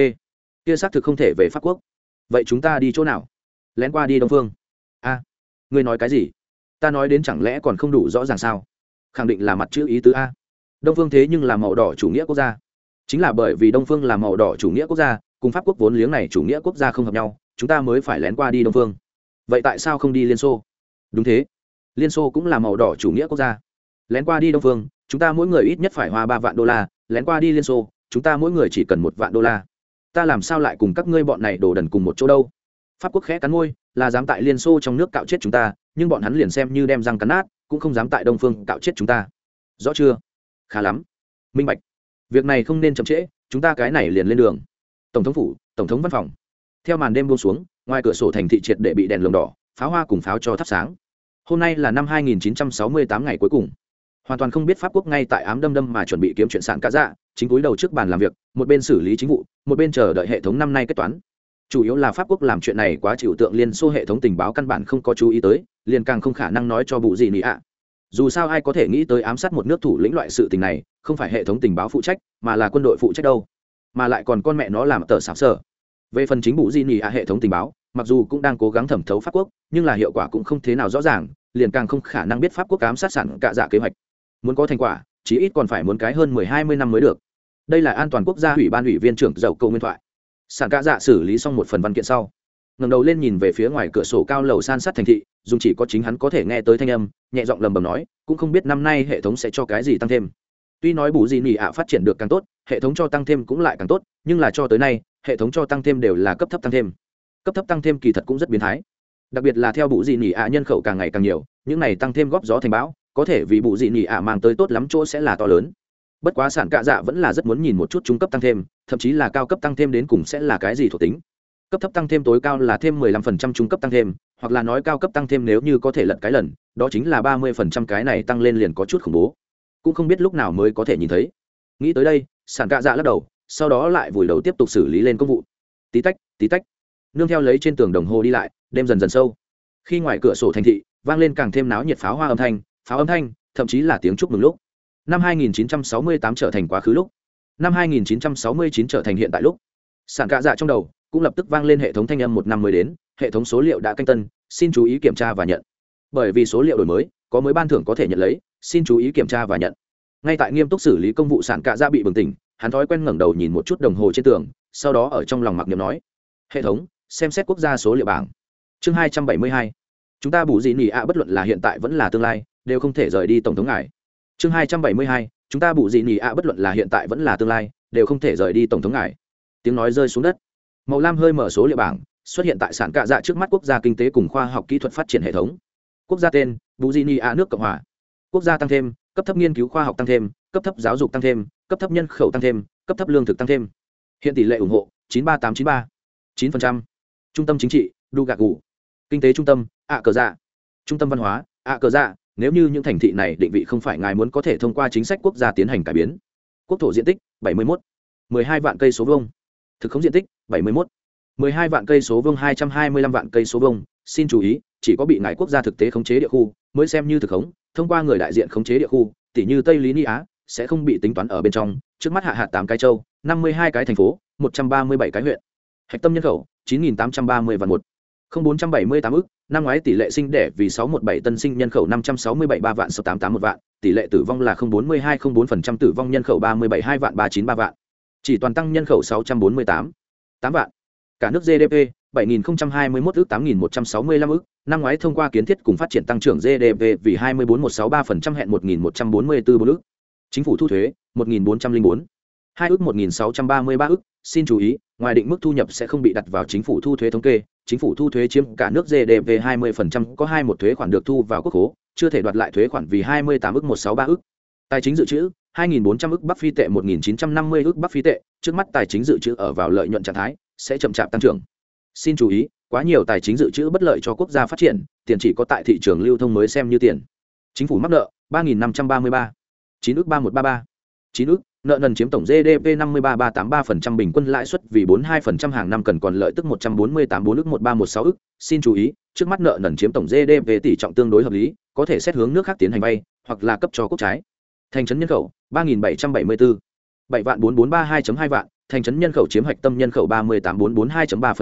Kia xác thực không thể về pháp quốc. Vậy chúng ta đi chỗ nào? Lén qua đi đông phương. A. Ngươi nói cái gì? Ta nói đến chẳng lẽ còn không đủ rõ ràng sao? Khẳng định là mặt chữ ý tứ a. Đông phương thế nhưng là màu đỏ chủ nghĩa quốc gia. Chính là bởi vì đông phương là màu đỏ chủ nghĩa quốc gia, cùng pháp quốc vốn liếng này chủ nghĩa quốc gia không hợp nhau, chúng ta mới phải lén qua đi đông phương. Vậy tại sao không đi liên xô? Đúng thế. Liên xô cũng là màu đỏ chủ nghĩa quốc gia. Lén qua đi đông phương, chúng ta mỗi người ít nhất phải hoa ba vạn đô la. Lén qua đi liên xô, chúng ta mỗi người chỉ cần một vạn đô la. Ta làm sao lại cùng các ngươi bọn này đổ đần cùng một chỗ đâu? Pháp quốc khẽ cắn môi, là dám tại liên xô trong nước cạo chết chúng ta, nhưng bọn hắn liền xem như đem răng cắn nát, cũng không dám tại đông phương cạo chết chúng ta. Rõ chưa? Khá lắm. Minh bạch. Việc này không nên chậm trễ, chúng ta cái này liền lên đường. Tổng thống phủ, tổng thống văn phòng. Theo màn đêm buông xuống, ngoài cửa sổ thành thị triệt để bị đèn lồng đỏ, pháo hoa cùng pháo cho thắp sáng. Hôm nay là năm 2968 ngày cuối cùng. Hoàn toàn không biết pháp quốc ngay tại ám đâm đâm mà chuẩn bị kiếm chuyện sản cá dạ chính cúi đầu trước bàn làm việc, một bên xử lý chính vụ, một bên chờ đợi hệ thống năm nay kết toán chủ yếu là pháp quốc làm chuyện này quá chịu tượng liên xô hệ thống tình báo căn bản không có chú ý tới, liền càng không khả năng nói cho bụ gì nị ạ. Dù sao ai có thể nghĩ tới ám sát một nước thủ lĩnh loại sự tình này, không phải hệ thống tình báo phụ trách, mà là quân đội phụ trách đâu. Mà lại còn con mẹ nó làm tờ xảo sở. Về phần chính bụ gì nị ạ hệ thống tình báo, mặc dù cũng đang cố gắng thẩm thấu pháp quốc, nhưng là hiệu quả cũng không thế nào rõ ràng, liền càng không khả năng biết pháp quốc ám sát sản cạ dạ kế hoạch. Muốn có thành quả, chí ít còn phải muốn cái hơn mười hai mươi năm mới được. Đây là an toàn quốc gia ủy ban ủy viên trưởng dầu câu nguyên thoại sản ca dạ xử lý xong một phần văn kiện sau. Ngẩng đầu lên nhìn về phía ngoài cửa sổ cao lầu san sát thành thị dù chỉ có chính hắn có thể nghe tới thanh âm, nhẹ giọng lầm bầm nói, cũng không biết năm nay hệ thống sẽ cho cái gì tăng thêm. Tuy nói bù gì nỉ ạ phát triển được càng tốt, hệ thống cho tăng thêm cũng lại càng tốt, nhưng là cho tới nay, hệ thống cho tăng thêm đều là cấp thấp tăng thêm. Cấp thấp tăng thêm kỳ thật cũng rất biến thái. Đặc biệt là theo bù gì nỉ ạ nhân khẩu càng ngày càng nhiều, những này tăng thêm góp gió thành bão, có thể vì bù gì nỉ ạ mang tới tốt lắm chỗ sẽ là to lớn bất quá sản cạ dạ vẫn là rất muốn nhìn một chút trung cấp tăng thêm, thậm chí là cao cấp tăng thêm đến cùng sẽ là cái gì thuộc tính. Cấp thấp tăng thêm tối cao là thêm 15% trung cấp tăng thêm, hoặc là nói cao cấp tăng thêm nếu như có thể lật cái lần, đó chính là 30% cái này tăng lên liền có chút khủng bố. Cũng không biết lúc nào mới có thể nhìn thấy. Nghĩ tới đây, sản cạ dạ lắc đầu, sau đó lại vùi đầu tiếp tục xử lý lên công vụ. Tí tách tí tách. Nương theo lấy trên tường đồng hồ đi lại, đêm dần dần sâu. Khi ngoài cửa sổ thành thị, vang lên càng thêm náo nhiệt pháo hoa âm thanh, pháo âm thanh, thậm chí là tiếng chúc mừng lúc năm 2968 trở thành quá khứ lúc. Năm 2969 trở thành hiện tại lúc. Sản cạ dạ trong đầu cũng lập tức vang lên hệ thống thanh âm một năm mới đến, hệ thống số liệu đã canh tân, xin chú ý kiểm tra và nhận. Bởi vì số liệu đổi mới, có mới ban thưởng có thể nhận lấy, xin chú ý kiểm tra và nhận. Ngay tại nghiêm túc xử lý công vụ sản cạ dạ bị bừng tỉnh, hắn thói quen ngẩng đầu nhìn một chút đồng hồ trên tường, sau đó ở trong lòng mặc niệm nói, hệ thống, xem xét quốc gia số liệu bảng. Chương hai trăm bảy mươi hai. Chúng ta bù gì nỉ ạ, bất luận là hiện tại vẫn là tương lai, đều không thể rời đi tổng thống ngài chương hai trăm bảy mươi hai, chúng ta bù gì Nhị ạ, bất luận là hiện tại vẫn là tương lai, đều không thể rời đi tổng thống ngài. Tiếng nói rơi xuống đất. Màu lam hơi mở số liệu bảng, xuất hiện tại sản cạ dạ trước mắt quốc gia kinh tế cùng khoa học kỹ thuật phát triển hệ thống. Quốc gia tên bù di ni ạ nước cộng hòa. Quốc gia tăng thêm, cấp thấp nghiên cứu khoa học tăng thêm, cấp thấp giáo dục tăng thêm, cấp thấp nhân khẩu tăng thêm, cấp thấp lương thực tăng thêm. Hiện tỷ lệ ủng hộ, chín ba tám chín ba. chín trung tâm chính trị, đu gạc gù. Kinh tế trung tâm, ạ cờ dạ. Trung tâm văn hóa, ạ cờ dạ nếu như những thành thị này định vị không phải ngài muốn có thể thông qua chính sách quốc gia tiến hành cải biến. Quốc thổ diện tích, bảy mươi một 12 vạn cây số vuông. Thực khống diện tích 71 12 vạn cây số vuông 225 vạn cây số vuông. Xin chú ý, chỉ có bị ngài quốc gia thực tế khống chế địa khu mới xem như thực khống, thông qua người đại diện khống chế địa khu tỷ như tây lý ni á, sẽ không bị tính toán ở bên trong. Trước mắt hạ hạt tám cái châu 52 cái thành phố 137 cái huyện. Hạch tâm nhân khẩu 9.830 vạn một. Không bốn trăm bảy mươi tám ức năm ngoái tỷ lệ sinh đẻ vì sáu một bảy tân sinh nhân khẩu năm trăm sáu mươi bảy ba vạn sáu tám tám một vạn tỷ lệ tử vong là không bốn mươi hai không bốn phần trăm tử vong nhân khẩu ba mươi bảy hai vạn ba chín ba vạn. Chỉ toàn tăng nhân khẩu 648, 8 vạn. Cả nước gdp 7021 ước 8165 ước. Năm ngoái thông qua kiến thiết cùng phát triển tăng trưởng gdp vì 24163% hẹn 1144 ước. Chính phủ thu thuế 1404 2 ước 1633 ước. Xin chú ý ngoài định mức thu nhập sẽ không bị đặt vào chính phủ thu thuế thống kê chính phủ thu thuế chiếm cả nước gdp 20% có hai một thuế khoản được thu vào quốc khố chưa thể đoạt lại thuế khoản vì 28 ức 163 ức. tài chính dự trữ 2400 ức bắc phi tệ 1950 ức bắc phi tệ. Trước mắt tài chính dự trữ ở vào lợi nhuận trạng thái sẽ chậm chạp tăng trưởng. Xin chú ý quá nhiều tài chính dự trữ bất lợi cho quốc gia phát triển tiền chỉ có tại thị trường lưu thông mới xem như tiền. Chính phủ mắc nợ 3533, 9 ức 3133 9 ức nợ nần chiếm tổng GDP 53,383% bình quân lãi suất vì 42% hàng năm cần còn lợi tức 148 4 ức 1316 ức. Xin chú ý trước mắt nợ nần chiếm tổng GDP tỷ trọng tương đối hợp lý có thể xét hướng nước khác tiến hành vay hoặc là cấp cho quốc trái. Thành trấn nhân khẩu ba nghìn bảy trăm bảy mươi bốn bảy vạn bốn bốn ba hai hai vạn. Thành trấn nhân khẩu chiếm hạch tâm nhân khẩu ba mươi tám bốn bốn hai ba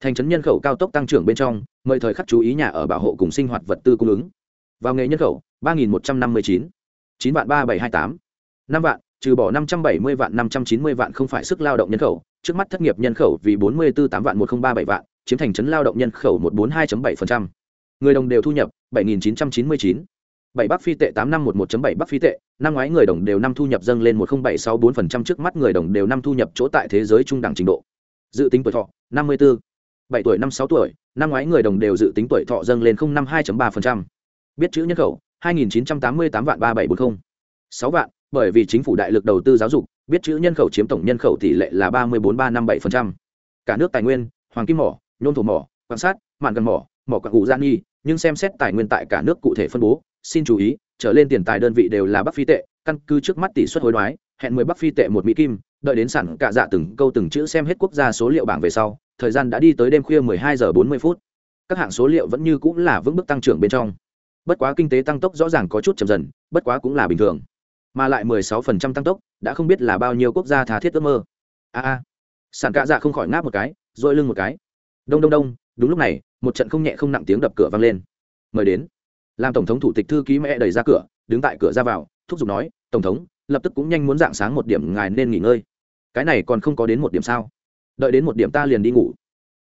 thành trấn nhân khẩu cao tốc tăng trưởng bên trong mời thời khắc chú ý nhà ở bảo hộ cùng sinh hoạt vật tư cung ứng. Vào nghề nhân khẩu ba nghìn một trăm năm mươi chín. chín vạn ba bảy hai tám. năm vạn trừ bỏ năm trăm bảy mươi vạn, năm trăm chín mươi vạn không phải sức lao động nhân khẩu, trước mắt thất nghiệp nhân khẩu vì bốn mươi bốn tám vạn một nghìn ba bảy vạn, chiếm thành trấn lao động nhân khẩu một bốn hai bảy người đồng đều thu nhập bảy nghìn chín trăm chín mươi chín. Bảy bắc phi tệ tám năm một một bảy bắc phi tệ, năm ngoái người đồng đều năm thu nhập dâng lên một bảy sáu bốn phần trăm trước mắt người đồng đều năm thu nhập chỗ tại thế giới trung đẳng trình độ. Dự tính tuổi thọ, năm mươi bốn bảy tuổi năm sáu tuổi, năm ngoái người đồng đều dự tính tuổi thọ dâng lên năm hai ba phần trăm. Biết chữ nhân khẩu, hai nghìn chín trăm tám mươi tám vạn ba bảy bốn mươi sáu vạn bởi vì chính phủ đại lực đầu tư giáo dục, biết chữ nhân khẩu chiếm tổng nhân khẩu tỷ lệ là ba mươi bốn ba năm bảy phần trăm. Cả nước tài nguyên, hoàng kim mỏ, nhôm thổ mỏ quan sát, mạn gần mỏ mỏ quạng cụ gian nghi nhưng xem xét tài nguyên tại cả nước cụ thể phân bố, xin chú ý, trở lên tiền tài đơn vị đều là bắc phi tệ, căn cứ trước mắt tỷ suất hối đoái, hẹn mười bắc phi tệ một mỹ kim, đợi đến sản cả dạ từng câu từng chữ xem hết quốc gia số liệu bảng về sau, thời gian đã đi tới đêm khuya mười hai giờ bốn mươi phút. Các hạng số liệu vẫn như cũng là vững bước tăng trưởng bên trong. Bất quá kinh tế tăng tốc rõ ràng có chút chậm dần, bất quá cũng là bình thường mà lại mười sáu phần trăm tăng tốc, đã không biết là bao nhiêu quốc gia thà thiết ước mơ. A a. Sản cạ dạ không khỏi ngáp một cái, dội lưng một cái. Đông đông đông, đúng lúc này, một trận không nhẹ không nặng tiếng đập cửa vang lên. Mời đến. Làm tổng thống thủ tịch thư ký mẹ đẩy ra cửa, đứng tại cửa ra vào, thúc giục nói, tổng thống, lập tức cũng nhanh muốn dạng sáng một điểm, ngài nên nghỉ ngơi. Cái này còn không có đến một điểm sao? Đợi đến một điểm ta liền đi ngủ.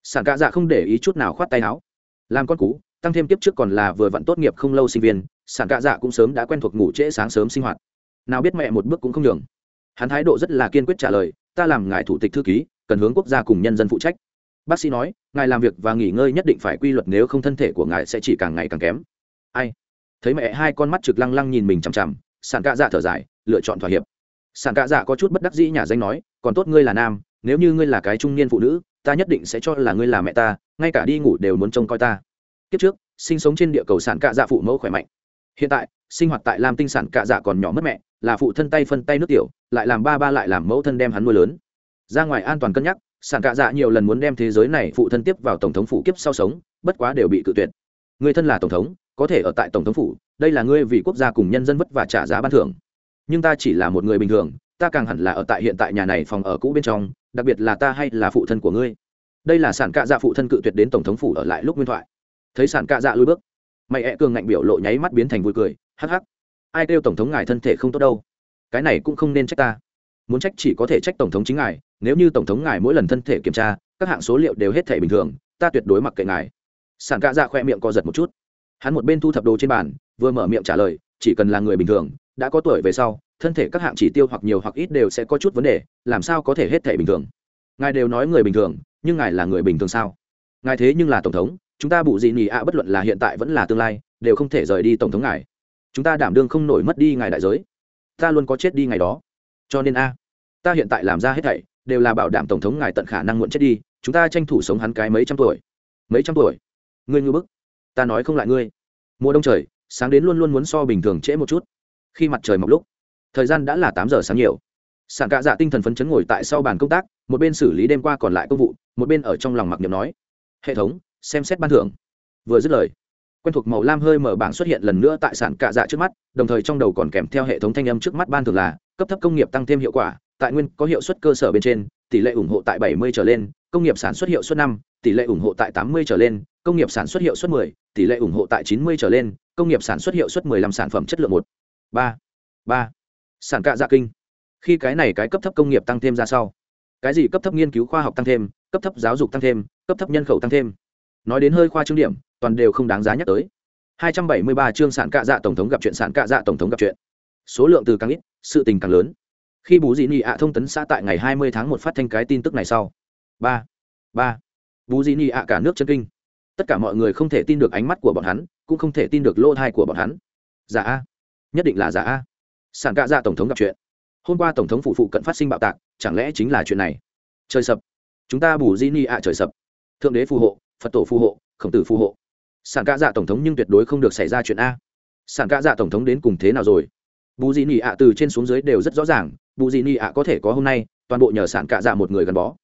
Sản cạ dạ không để ý chút nào khoát tay áo. Làm con cú, tăng thêm tiếp trước còn là vừa vặn tốt nghiệp không lâu sinh viên, sản cạ dạ cũng sớm đã quen thuộc ngủ trễ sáng sớm sinh hoạt nào biết mẹ một bước cũng không nhường. Hắn thái độ rất là kiên quyết trả lời, ta làm ngài thủ tịch thư ký, cần hướng quốc gia cùng nhân dân phụ trách. Bác sĩ nói, ngài làm việc và nghỉ ngơi nhất định phải quy luật, nếu không thân thể của ngài sẽ chỉ càng ngày càng kém. Ai? Thấy mẹ hai con mắt trực lăng lăng nhìn mình chằm chằm sản cạ dạ thở dài, lựa chọn thỏa hiệp. Sản cạ dạ có chút bất đắc dĩ nhà danh nói, còn tốt ngươi là nam, nếu như ngươi là cái trung niên phụ nữ, ta nhất định sẽ cho là ngươi là mẹ ta, ngay cả đi ngủ đều muốn trông coi ta. Kiếp trước, sinh sống trên địa cầu sản cạ dạ phụ mẫu khỏe mạnh. Hiện tại, sinh hoạt tại lam tinh sản cạ dạ còn nhỏ mất mẹ là phụ thân tay phân tay nước tiểu, lại làm ba ba lại làm mẫu thân đem hắn nuôi lớn. Ra ngoài an toàn cân nhắc sản cạ dạ nhiều lần muốn đem thế giới này phụ thân tiếp vào tổng thống phủ kiếp sau sống, bất quá đều bị cự tuyệt. Người thân là tổng thống, có thể ở tại tổng thống phủ, đây là ngươi vì quốc gia cùng nhân dân vất và trả giá ban thưởng. Nhưng ta chỉ là một người bình thường, ta càng hẳn là ở tại hiện tại nhà này phòng ở cũ bên trong, đặc biệt là ta hay là phụ thân của ngươi. Đây là sản cạ dạ phụ thân cự tuyệt đến tổng thống phủ ở lại lúc nguyên thoại. Thấy sản cạ dạ lui bước, mày ẹ cường ngạnh biểu lộ nháy mắt biến thành vui cười, hắc hắc ai kêu tổng thống ngài thân thể không tốt đâu? Cái này cũng không nên trách ta. Muốn trách chỉ có thể trách tổng thống chính ngài, nếu như tổng thống ngài mỗi lần thân thể kiểm tra, các hạng số liệu đều hết thể bình thường, ta tuyệt đối mặc kệ ngài. Sản cạ dạ khoe miệng co giật một chút. Hắn một bên thu thập đồ trên bàn, vừa mở miệng trả lời, chỉ cần là người bình thường, đã có tuổi về sau, thân thể các hạng chỉ tiêu hoặc nhiều hoặc ít đều sẽ có chút vấn đề, làm sao có thể hết thể bình thường? Ngài đều nói người bình thường, nhưng ngài là người bình thường sao? Ngài thế nhưng là tổng thống, chúng ta bù gì nhì ạ, bất luận là hiện tại vẫn là tương lai, đều không thể rời đi tổng thống ngài chúng ta đảm đương không nổi mất đi ngài đại giới. Ta luôn có chết đi ngày đó. Cho nên a, ta hiện tại làm ra hết thảy đều là bảo đảm tổng thống ngài tận khả năng muộn chết đi, chúng ta tranh thủ sống hắn cái mấy trăm tuổi. Mấy trăm tuổi? Ngươi ngư bức. Ta nói không lại ngươi. Mùa đông trời, sáng đến luôn luôn muốn so bình thường trễ một chút. Khi mặt trời mọc lúc, thời gian đã là tám giờ sáng nhiều. Sản cạ dạ tinh thần phấn chấn ngồi tại sau bàn công tác, một bên xử lý đêm qua còn lại công vụ, một bên ở trong lòng mặc niệm nói, hệ thống, xem xét ban thưởng. Vừa dứt lời quen thuộc màu lam hơi mở bảng xuất hiện lần nữa tại sản cạ dạ trước mắt đồng thời trong đầu còn kèm theo hệ thống thanh âm trước mắt ban thường là cấp thấp công nghiệp tăng thêm hiệu quả tại nguyên có hiệu suất cơ sở bên trên tỷ lệ ủng hộ tại 70 trở lên công nghiệp sản xuất hiệu suất năm tỷ lệ ủng hộ tại 80 trở lên công nghiệp sản xuất hiệu suất 10, tỷ lệ ủng hộ tại 90 trở lên công nghiệp sản xuất hiệu suất 15 sản phẩm chất lượng một. Ba. Ba. Sản cạ dạ kinh. Khi cái này cái cấp thấp công nghiệp tăng thêm ra sau cái gì cấp thấp nghiên cứu khoa học tăng thêm cấp thấp giáo dục tăng thêm cấp thấp nhân khẩu tăng thêm. Nói đến hơi khoa trương điểm toàn đều không đáng giá nhắc tới. 273 chương sản cạ dạ tổng thống gặp chuyện sản cạ dạ tổng thống gặp chuyện. Số lượng từ càng ít, sự tình càng lớn. Khi bú dị Nhi ạ thông tấn xã tại ngày 20 tháng 1 phát thanh cái tin tức này sau. Ba ba. Bú dị Nhi ạ cả nước chân kinh. Tất cả mọi người không thể tin được ánh mắt của bọn hắn, cũng không thể tin được lỗ thai của bọn hắn. Giả a. Nhất định là giả a. Sản cạ dạ tổng thống gặp chuyện. Hôm qua tổng thống phụ phụ cận phát sinh bạo tạc, chẳng lẽ chính là chuyện này? Trời sập. Chúng ta bù di ni ạ trời sập. Thượng đế phù hộ, phật tổ phù hộ, khổng tử phù hộ sản ca dạ tổng thống nhưng tuyệt đối không được xảy ra chuyện a. Sản ca dạ tổng thống đến cùng thế nào rồi? Bù di nị ạ từ trên xuống dưới đều rất rõ ràng, bù di nị ạ có thể có hôm nay, toàn bộ nhờ sản ca dạ một người gắn bó.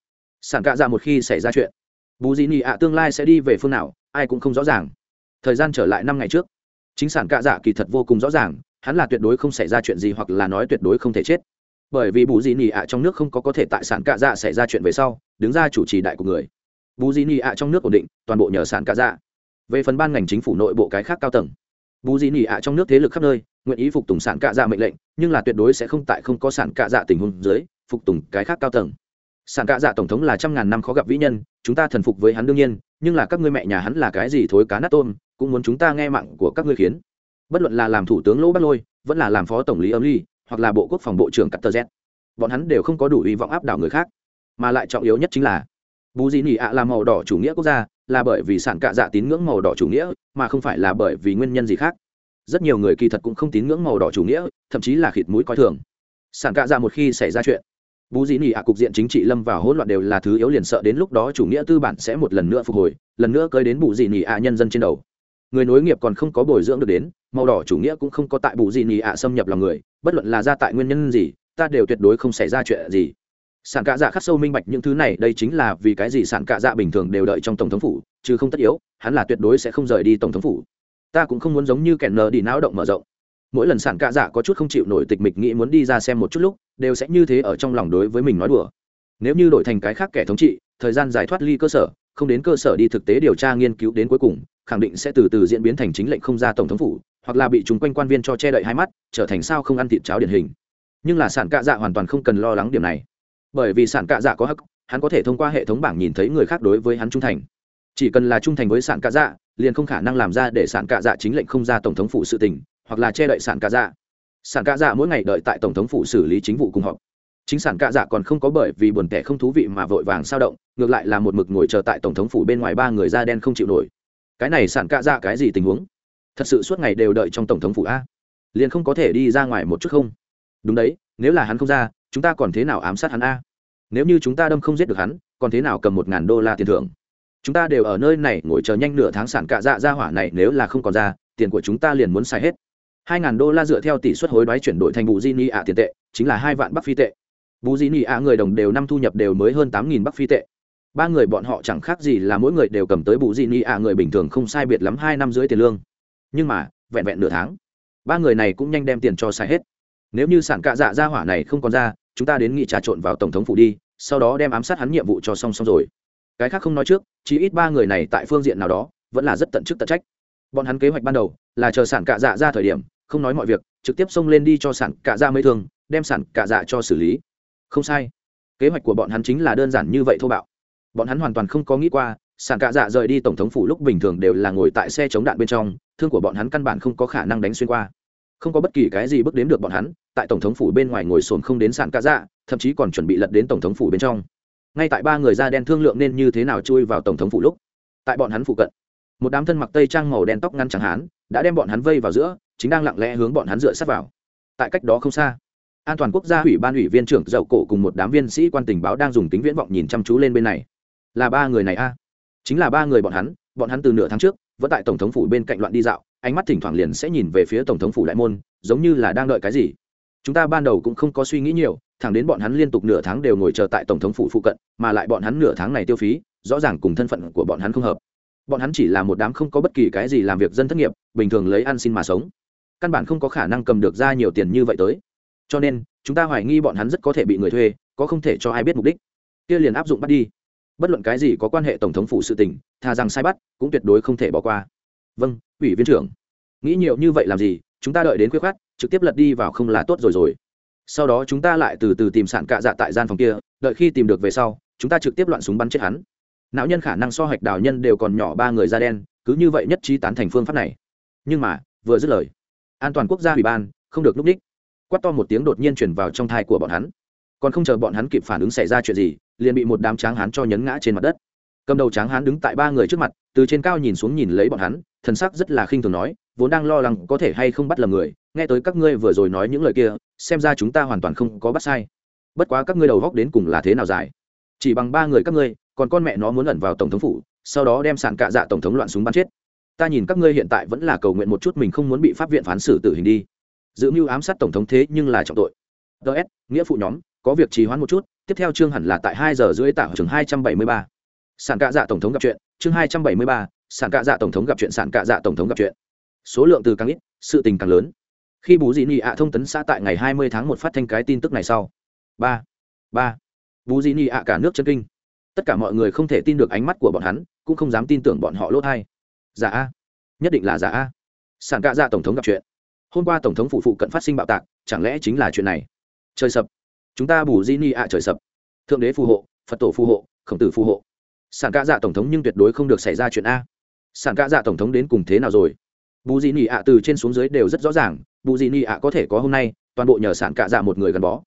Sản ca dạ một khi xảy ra chuyện, bù di nị ạ tương lai sẽ đi về phương nào, ai cũng không rõ ràng. Thời gian trở lại năm ngày trước, chính sản ca dạ kỳ thật vô cùng rõ ràng, hắn là tuyệt đối không xảy ra chuyện gì hoặc là nói tuyệt đối không thể chết. Bởi vì bù dị nị ạ trong nước không có có thể tại sản cạ dạ xảy ra chuyện về sau, đứng ra chủ trì đại của người. Bù dị nị ạ trong nước ổn định, toàn bộ nhờ sản cạ dạ về phần ban ngành chính phủ nội bộ cái khác cao tầng, bù dị nỉ ạ trong nước thế lực khắp nơi, nguyện ý phục tùng sản cạ dạ mệnh lệnh, nhưng là tuyệt đối sẽ không tại không có sản cạ dạ tình huống dưới, phục tùng cái khác cao tầng. Sản cạ dạ tổng thống là trăm ngàn năm khó gặp vĩ nhân, chúng ta thần phục với hắn đương nhiên, nhưng là các ngươi mẹ nhà hắn là cái gì thối cá nát tôm, cũng muốn chúng ta nghe mạng của các ngươi khiến. Bất luận là làm thủ tướng lỗ bắc lôi, vẫn là làm phó tổng lý âm ly, hoặc là bộ quốc phòng bộ trưởng cắt tờ z bọn hắn đều không có đủ hy vọng áp đảo người khác. Mà lại trọng yếu nhất chính là, bù dị nỉ ạ là màu đỏ chủ nghĩa quốc gia là bởi vì sản cạ dạ tín ngưỡng màu đỏ chủ nghĩa, mà không phải là bởi vì nguyên nhân gì khác. Rất nhiều người kỳ thật cũng không tín ngưỡng màu đỏ chủ nghĩa, thậm chí là khịt mũi coi thường. Sản cạ dạ một khi xảy ra chuyện, bú dĩ nỉ ạ cục diện chính trị lâm vào hỗn loạn đều là thứ yếu liền sợ đến lúc đó chủ nghĩa tư bản sẽ một lần nữa phục hồi, lần nữa cơi đến bù dĩ nỉ ạ nhân dân trên đầu. Người nối nghiệp còn không có bồi dưỡng được đến, màu đỏ chủ nghĩa cũng không có tại bù dĩ nỉ ạ xâm nhập lòng người, bất luận là ra tại nguyên nhân gì, ta đều tuyệt đối không xảy ra chuyện gì sản cạ dạ khắc sâu minh bạch những thứ này, đây chính là vì cái gì sản cạ dạ bình thường đều đợi trong tổng thống phủ, chứ không tất yếu, hắn là tuyệt đối sẽ không rời đi tổng thống phủ. Ta cũng không muốn giống như kẻ nờ đi não động mở rộng. Mỗi lần sản cạ dạ có chút không chịu nổi tịch mịch nghĩ muốn đi ra xem một chút lúc, đều sẽ như thế ở trong lòng đối với mình nói đùa. Nếu như đổi thành cái khác kẻ thống trị, thời gian giải thoát ly cơ sở, không đến cơ sở đi thực tế điều tra nghiên cứu đến cuối cùng, khẳng định sẽ từ từ diễn biến thành chính lệnh không ra tổng thống phủ, hoặc là bị chúng quanh quan viên cho che đậy hai mắt, trở thành sao không ăn thịt cháo điển hình. Nhưng là sản cạ dạ hoàn toàn không cần lo lắng điểm này bởi vì sản cạ dạ có hắc, hắn có thể thông qua hệ thống bảng nhìn thấy người khác đối với hắn trung thành. Chỉ cần là trung thành với sản cạ dạ liền không khả năng làm ra để sản cạ dạ chính lệnh không ra tổng thống phủ sự tình, hoặc là che đậy sản cạ dạ. Sản cạ dạ mỗi ngày đợi tại tổng thống phủ xử lý chính vụ cùng họp. Chính sản cạ dạ còn không có bởi vì buồn tẻ không thú vị mà vội vàng sao động, ngược lại là một mực ngồi chờ tại tổng thống phủ bên ngoài ba người da đen không chịu nổi. Cái này sản cạ dạ cái gì tình huống? Thật sự suốt ngày đều đợi trong tổng thống phủ a? Liền không có thể đi ra ngoài một chút không? Đúng đấy, nếu là hắn không ra chúng ta còn thế nào ám sát hắn a? Nếu như chúng ta đâm không giết được hắn, còn thế nào cầm một ngàn đô la tiền thưởng? Chúng ta đều ở nơi này, ngồi chờ nhanh nửa tháng sản cạ dạ ra hỏa này nếu là không còn ra, tiền của chúng ta liền muốn xài hết. Hai ngàn đô la dựa theo tỷ suất hối đoái chuyển đổi thành bù di ni ạ tiền tệ, chính là hai vạn bắc phi tệ. Bù di ni ạ người đồng đều năm thu nhập đều mới hơn tám nghìn bắc phi tệ. Ba người bọn họ chẳng khác gì là mỗi người đều cầm tới bù di ni ạ người bình thường không sai biệt lắm hai năm dưới tiền lương. Nhưng mà, vẹn vẹn nửa tháng, ba người này cũng nhanh đem tiền cho xài hết. Nếu như sản cạ dạ ra hỏa này không còn ra chúng ta đến nghị trà trộn vào tổng thống phủ đi, sau đó đem ám sát hắn nhiệm vụ cho xong xong rồi. Cái khác không nói trước chỉ ít ba người này tại phương diện nào đó, vẫn là rất tận chức tận trách. Bọn hắn kế hoạch ban đầu là chờ sản cạ dạ ra thời điểm, không nói mọi việc, trực tiếp xông lên đi cho sản cạ dạ mấy thương, đem sản cạ dạ cho xử lý. Không sai. Kế hoạch của bọn hắn chính là đơn giản như vậy thô bạo. Bọn hắn hoàn toàn không có nghĩ qua, sản cạ dạ rời đi tổng thống phủ lúc bình thường đều là ngồi tại xe chống đạn bên trong, thương của bọn hắn căn bản không có khả năng đánh xuyên qua. Không có bất kỳ cái gì bước đếm được bọn hắn tại tổng thống phủ bên ngoài ngồi sồn không đến sàn cạ dạ thậm chí còn chuẩn bị lật đến tổng thống phủ bên trong. Ngay tại ba người da đen thương lượng nên như thế nào chui vào tổng thống phủ lúc, tại bọn hắn phụ cận, một đám thân mặc tây trang màu đen tóc ngăn chẳng hán đã đem bọn hắn vây vào giữa, chính đang lặng lẽ hướng bọn hắn dựa sát vào. Tại cách đó không xa, an toàn quốc gia ủy ban ủy viên trưởng dậu cổ cùng một đám viên sĩ quan tình báo đang dùng tính viễn vọng nhìn chăm chú lên bên này. Là ba người này a? Chính là ba người bọn hắn bọn hắn từ nửa tháng trước, vẫn tại tổng thống phủ bên cạnh loạn đi dạo, ánh mắt thỉnh thoảng liền sẽ nhìn về phía tổng thống phủ đại môn, giống như là đang đợi cái gì chúng ta ban đầu cũng không có suy nghĩ nhiều, thẳng đến bọn hắn liên tục nửa tháng đều ngồi chờ tại tổng thống phủ phụ cận, mà lại bọn hắn nửa tháng này tiêu phí, rõ ràng cùng thân phận của bọn hắn không hợp. Bọn hắn chỉ là một đám không có bất kỳ cái gì làm việc dân thất nghiệp, bình thường lấy ăn xin mà sống. Căn bản không có khả năng cầm được ra nhiều tiền như vậy tới. Cho nên, chúng ta hoài nghi bọn hắn rất có thể bị người thuê, có không thể cho ai biết mục đích. Kia liền áp dụng bắt đi. Bất luận cái gì có quan hệ tổng thống phủ sự tình, thà rằng sai bắt, cũng tuyệt đối không thể bỏ qua. Vâng ủy viên trưởng. Nghĩ nhiều như vậy làm gì? Chúng ta đợi đến khuya khát trực tiếp lật đi vào không là tốt rồi rồi. Sau đó chúng ta lại từ từ tìm sản cạ dạ tại gian phòng kia, đợi khi tìm được về sau, chúng ta trực tiếp loạn súng bắn chết hắn. Não nhân khả năng so hạch đào nhân đều còn nhỏ ba người da đen, cứ như vậy nhất trí tán thành phương pháp này. Nhưng mà, vừa dứt lời, an toàn quốc gia ủy ban, không được núp đích quát to một tiếng đột nhiên chuyển vào trong thai của bọn hắn. Còn không chờ bọn hắn kịp phản ứng xảy ra chuyện gì, liền bị một đám tráng hán cho nhấn ngã trên mặt đất. Cầm đầu tráng hán đứng tại ba người trước mặt, từ trên cao nhìn xuống nhìn lấy bọn hắn, thần sắc rất là khinh thường nói, vốn đang lo lắng có thể hay không bắt lầm người nghe tới các ngươi vừa rồi nói những lời kia, xem ra chúng ta hoàn toàn không có bắt sai. Bất quá các ngươi đầu góc đến cùng là thế nào dài chỉ bằng ba người các ngươi, còn con mẹ nó muốn ẩn vào tổng thống phủ, sau đó đem sàn cạ dạ tổng thống loạn súng bắn chết. Ta nhìn các ngươi hiện tại vẫn là cầu nguyện một chút mình không muốn bị pháp viện phán xử tử hình đi. Giữ mưu ám sát tổng thống thế nhưng là trọng tội. Ts nghĩa phụ nhóm, có việc trì hoãn một chút, tiếp theo chương hẳn là tại hai giờ rưỡi tảng trường hai trăm bảy mươi ba. Sàn cạ dạ tổng thống gặp chuyện, chương hai trăm bảy mươi ba sàn cạ dạ tổng thống gặp chuyện sàn cạ dạ tổng thống gặp chuyện. Số lượng từ càng ít, sự tình càng lớn khi Bù dị nị ạ thông tấn xã tại ngày hai mươi tháng một phát thanh cái tin tức này sau. Ba. Ba. Bù dị nị ạ cả nước chân kinh. Tất cả mọi người không thể tin được ánh mắt của bọn hắn, cũng không dám tin tưởng bọn họ lỗ thai giả dạ a. Nhất định là giả a. Sản cạ dạ tổng thống gặp chuyện. Hôm qua tổng thống phụ phụ cận phát sinh bạo tạc, chẳng lẽ chính là chuyện này? Trời sập. Chúng ta bù di ni ạ trời sập. Thượng đế phù hộ, phật tổ phù hộ, khổng tử phù hộ. Sản cạ dạ tổng thống nhưng tuyệt đối không được xảy ra chuyện a. Sản cạ dạ tổng thống đến cùng thế nào rồi? Bù di ni ạ từ trên xuống dưới đều rất rõ ràng bù di ni ạ có thể có hôm nay, toàn bộ nhờ sản cạ dạ một người gắn bó.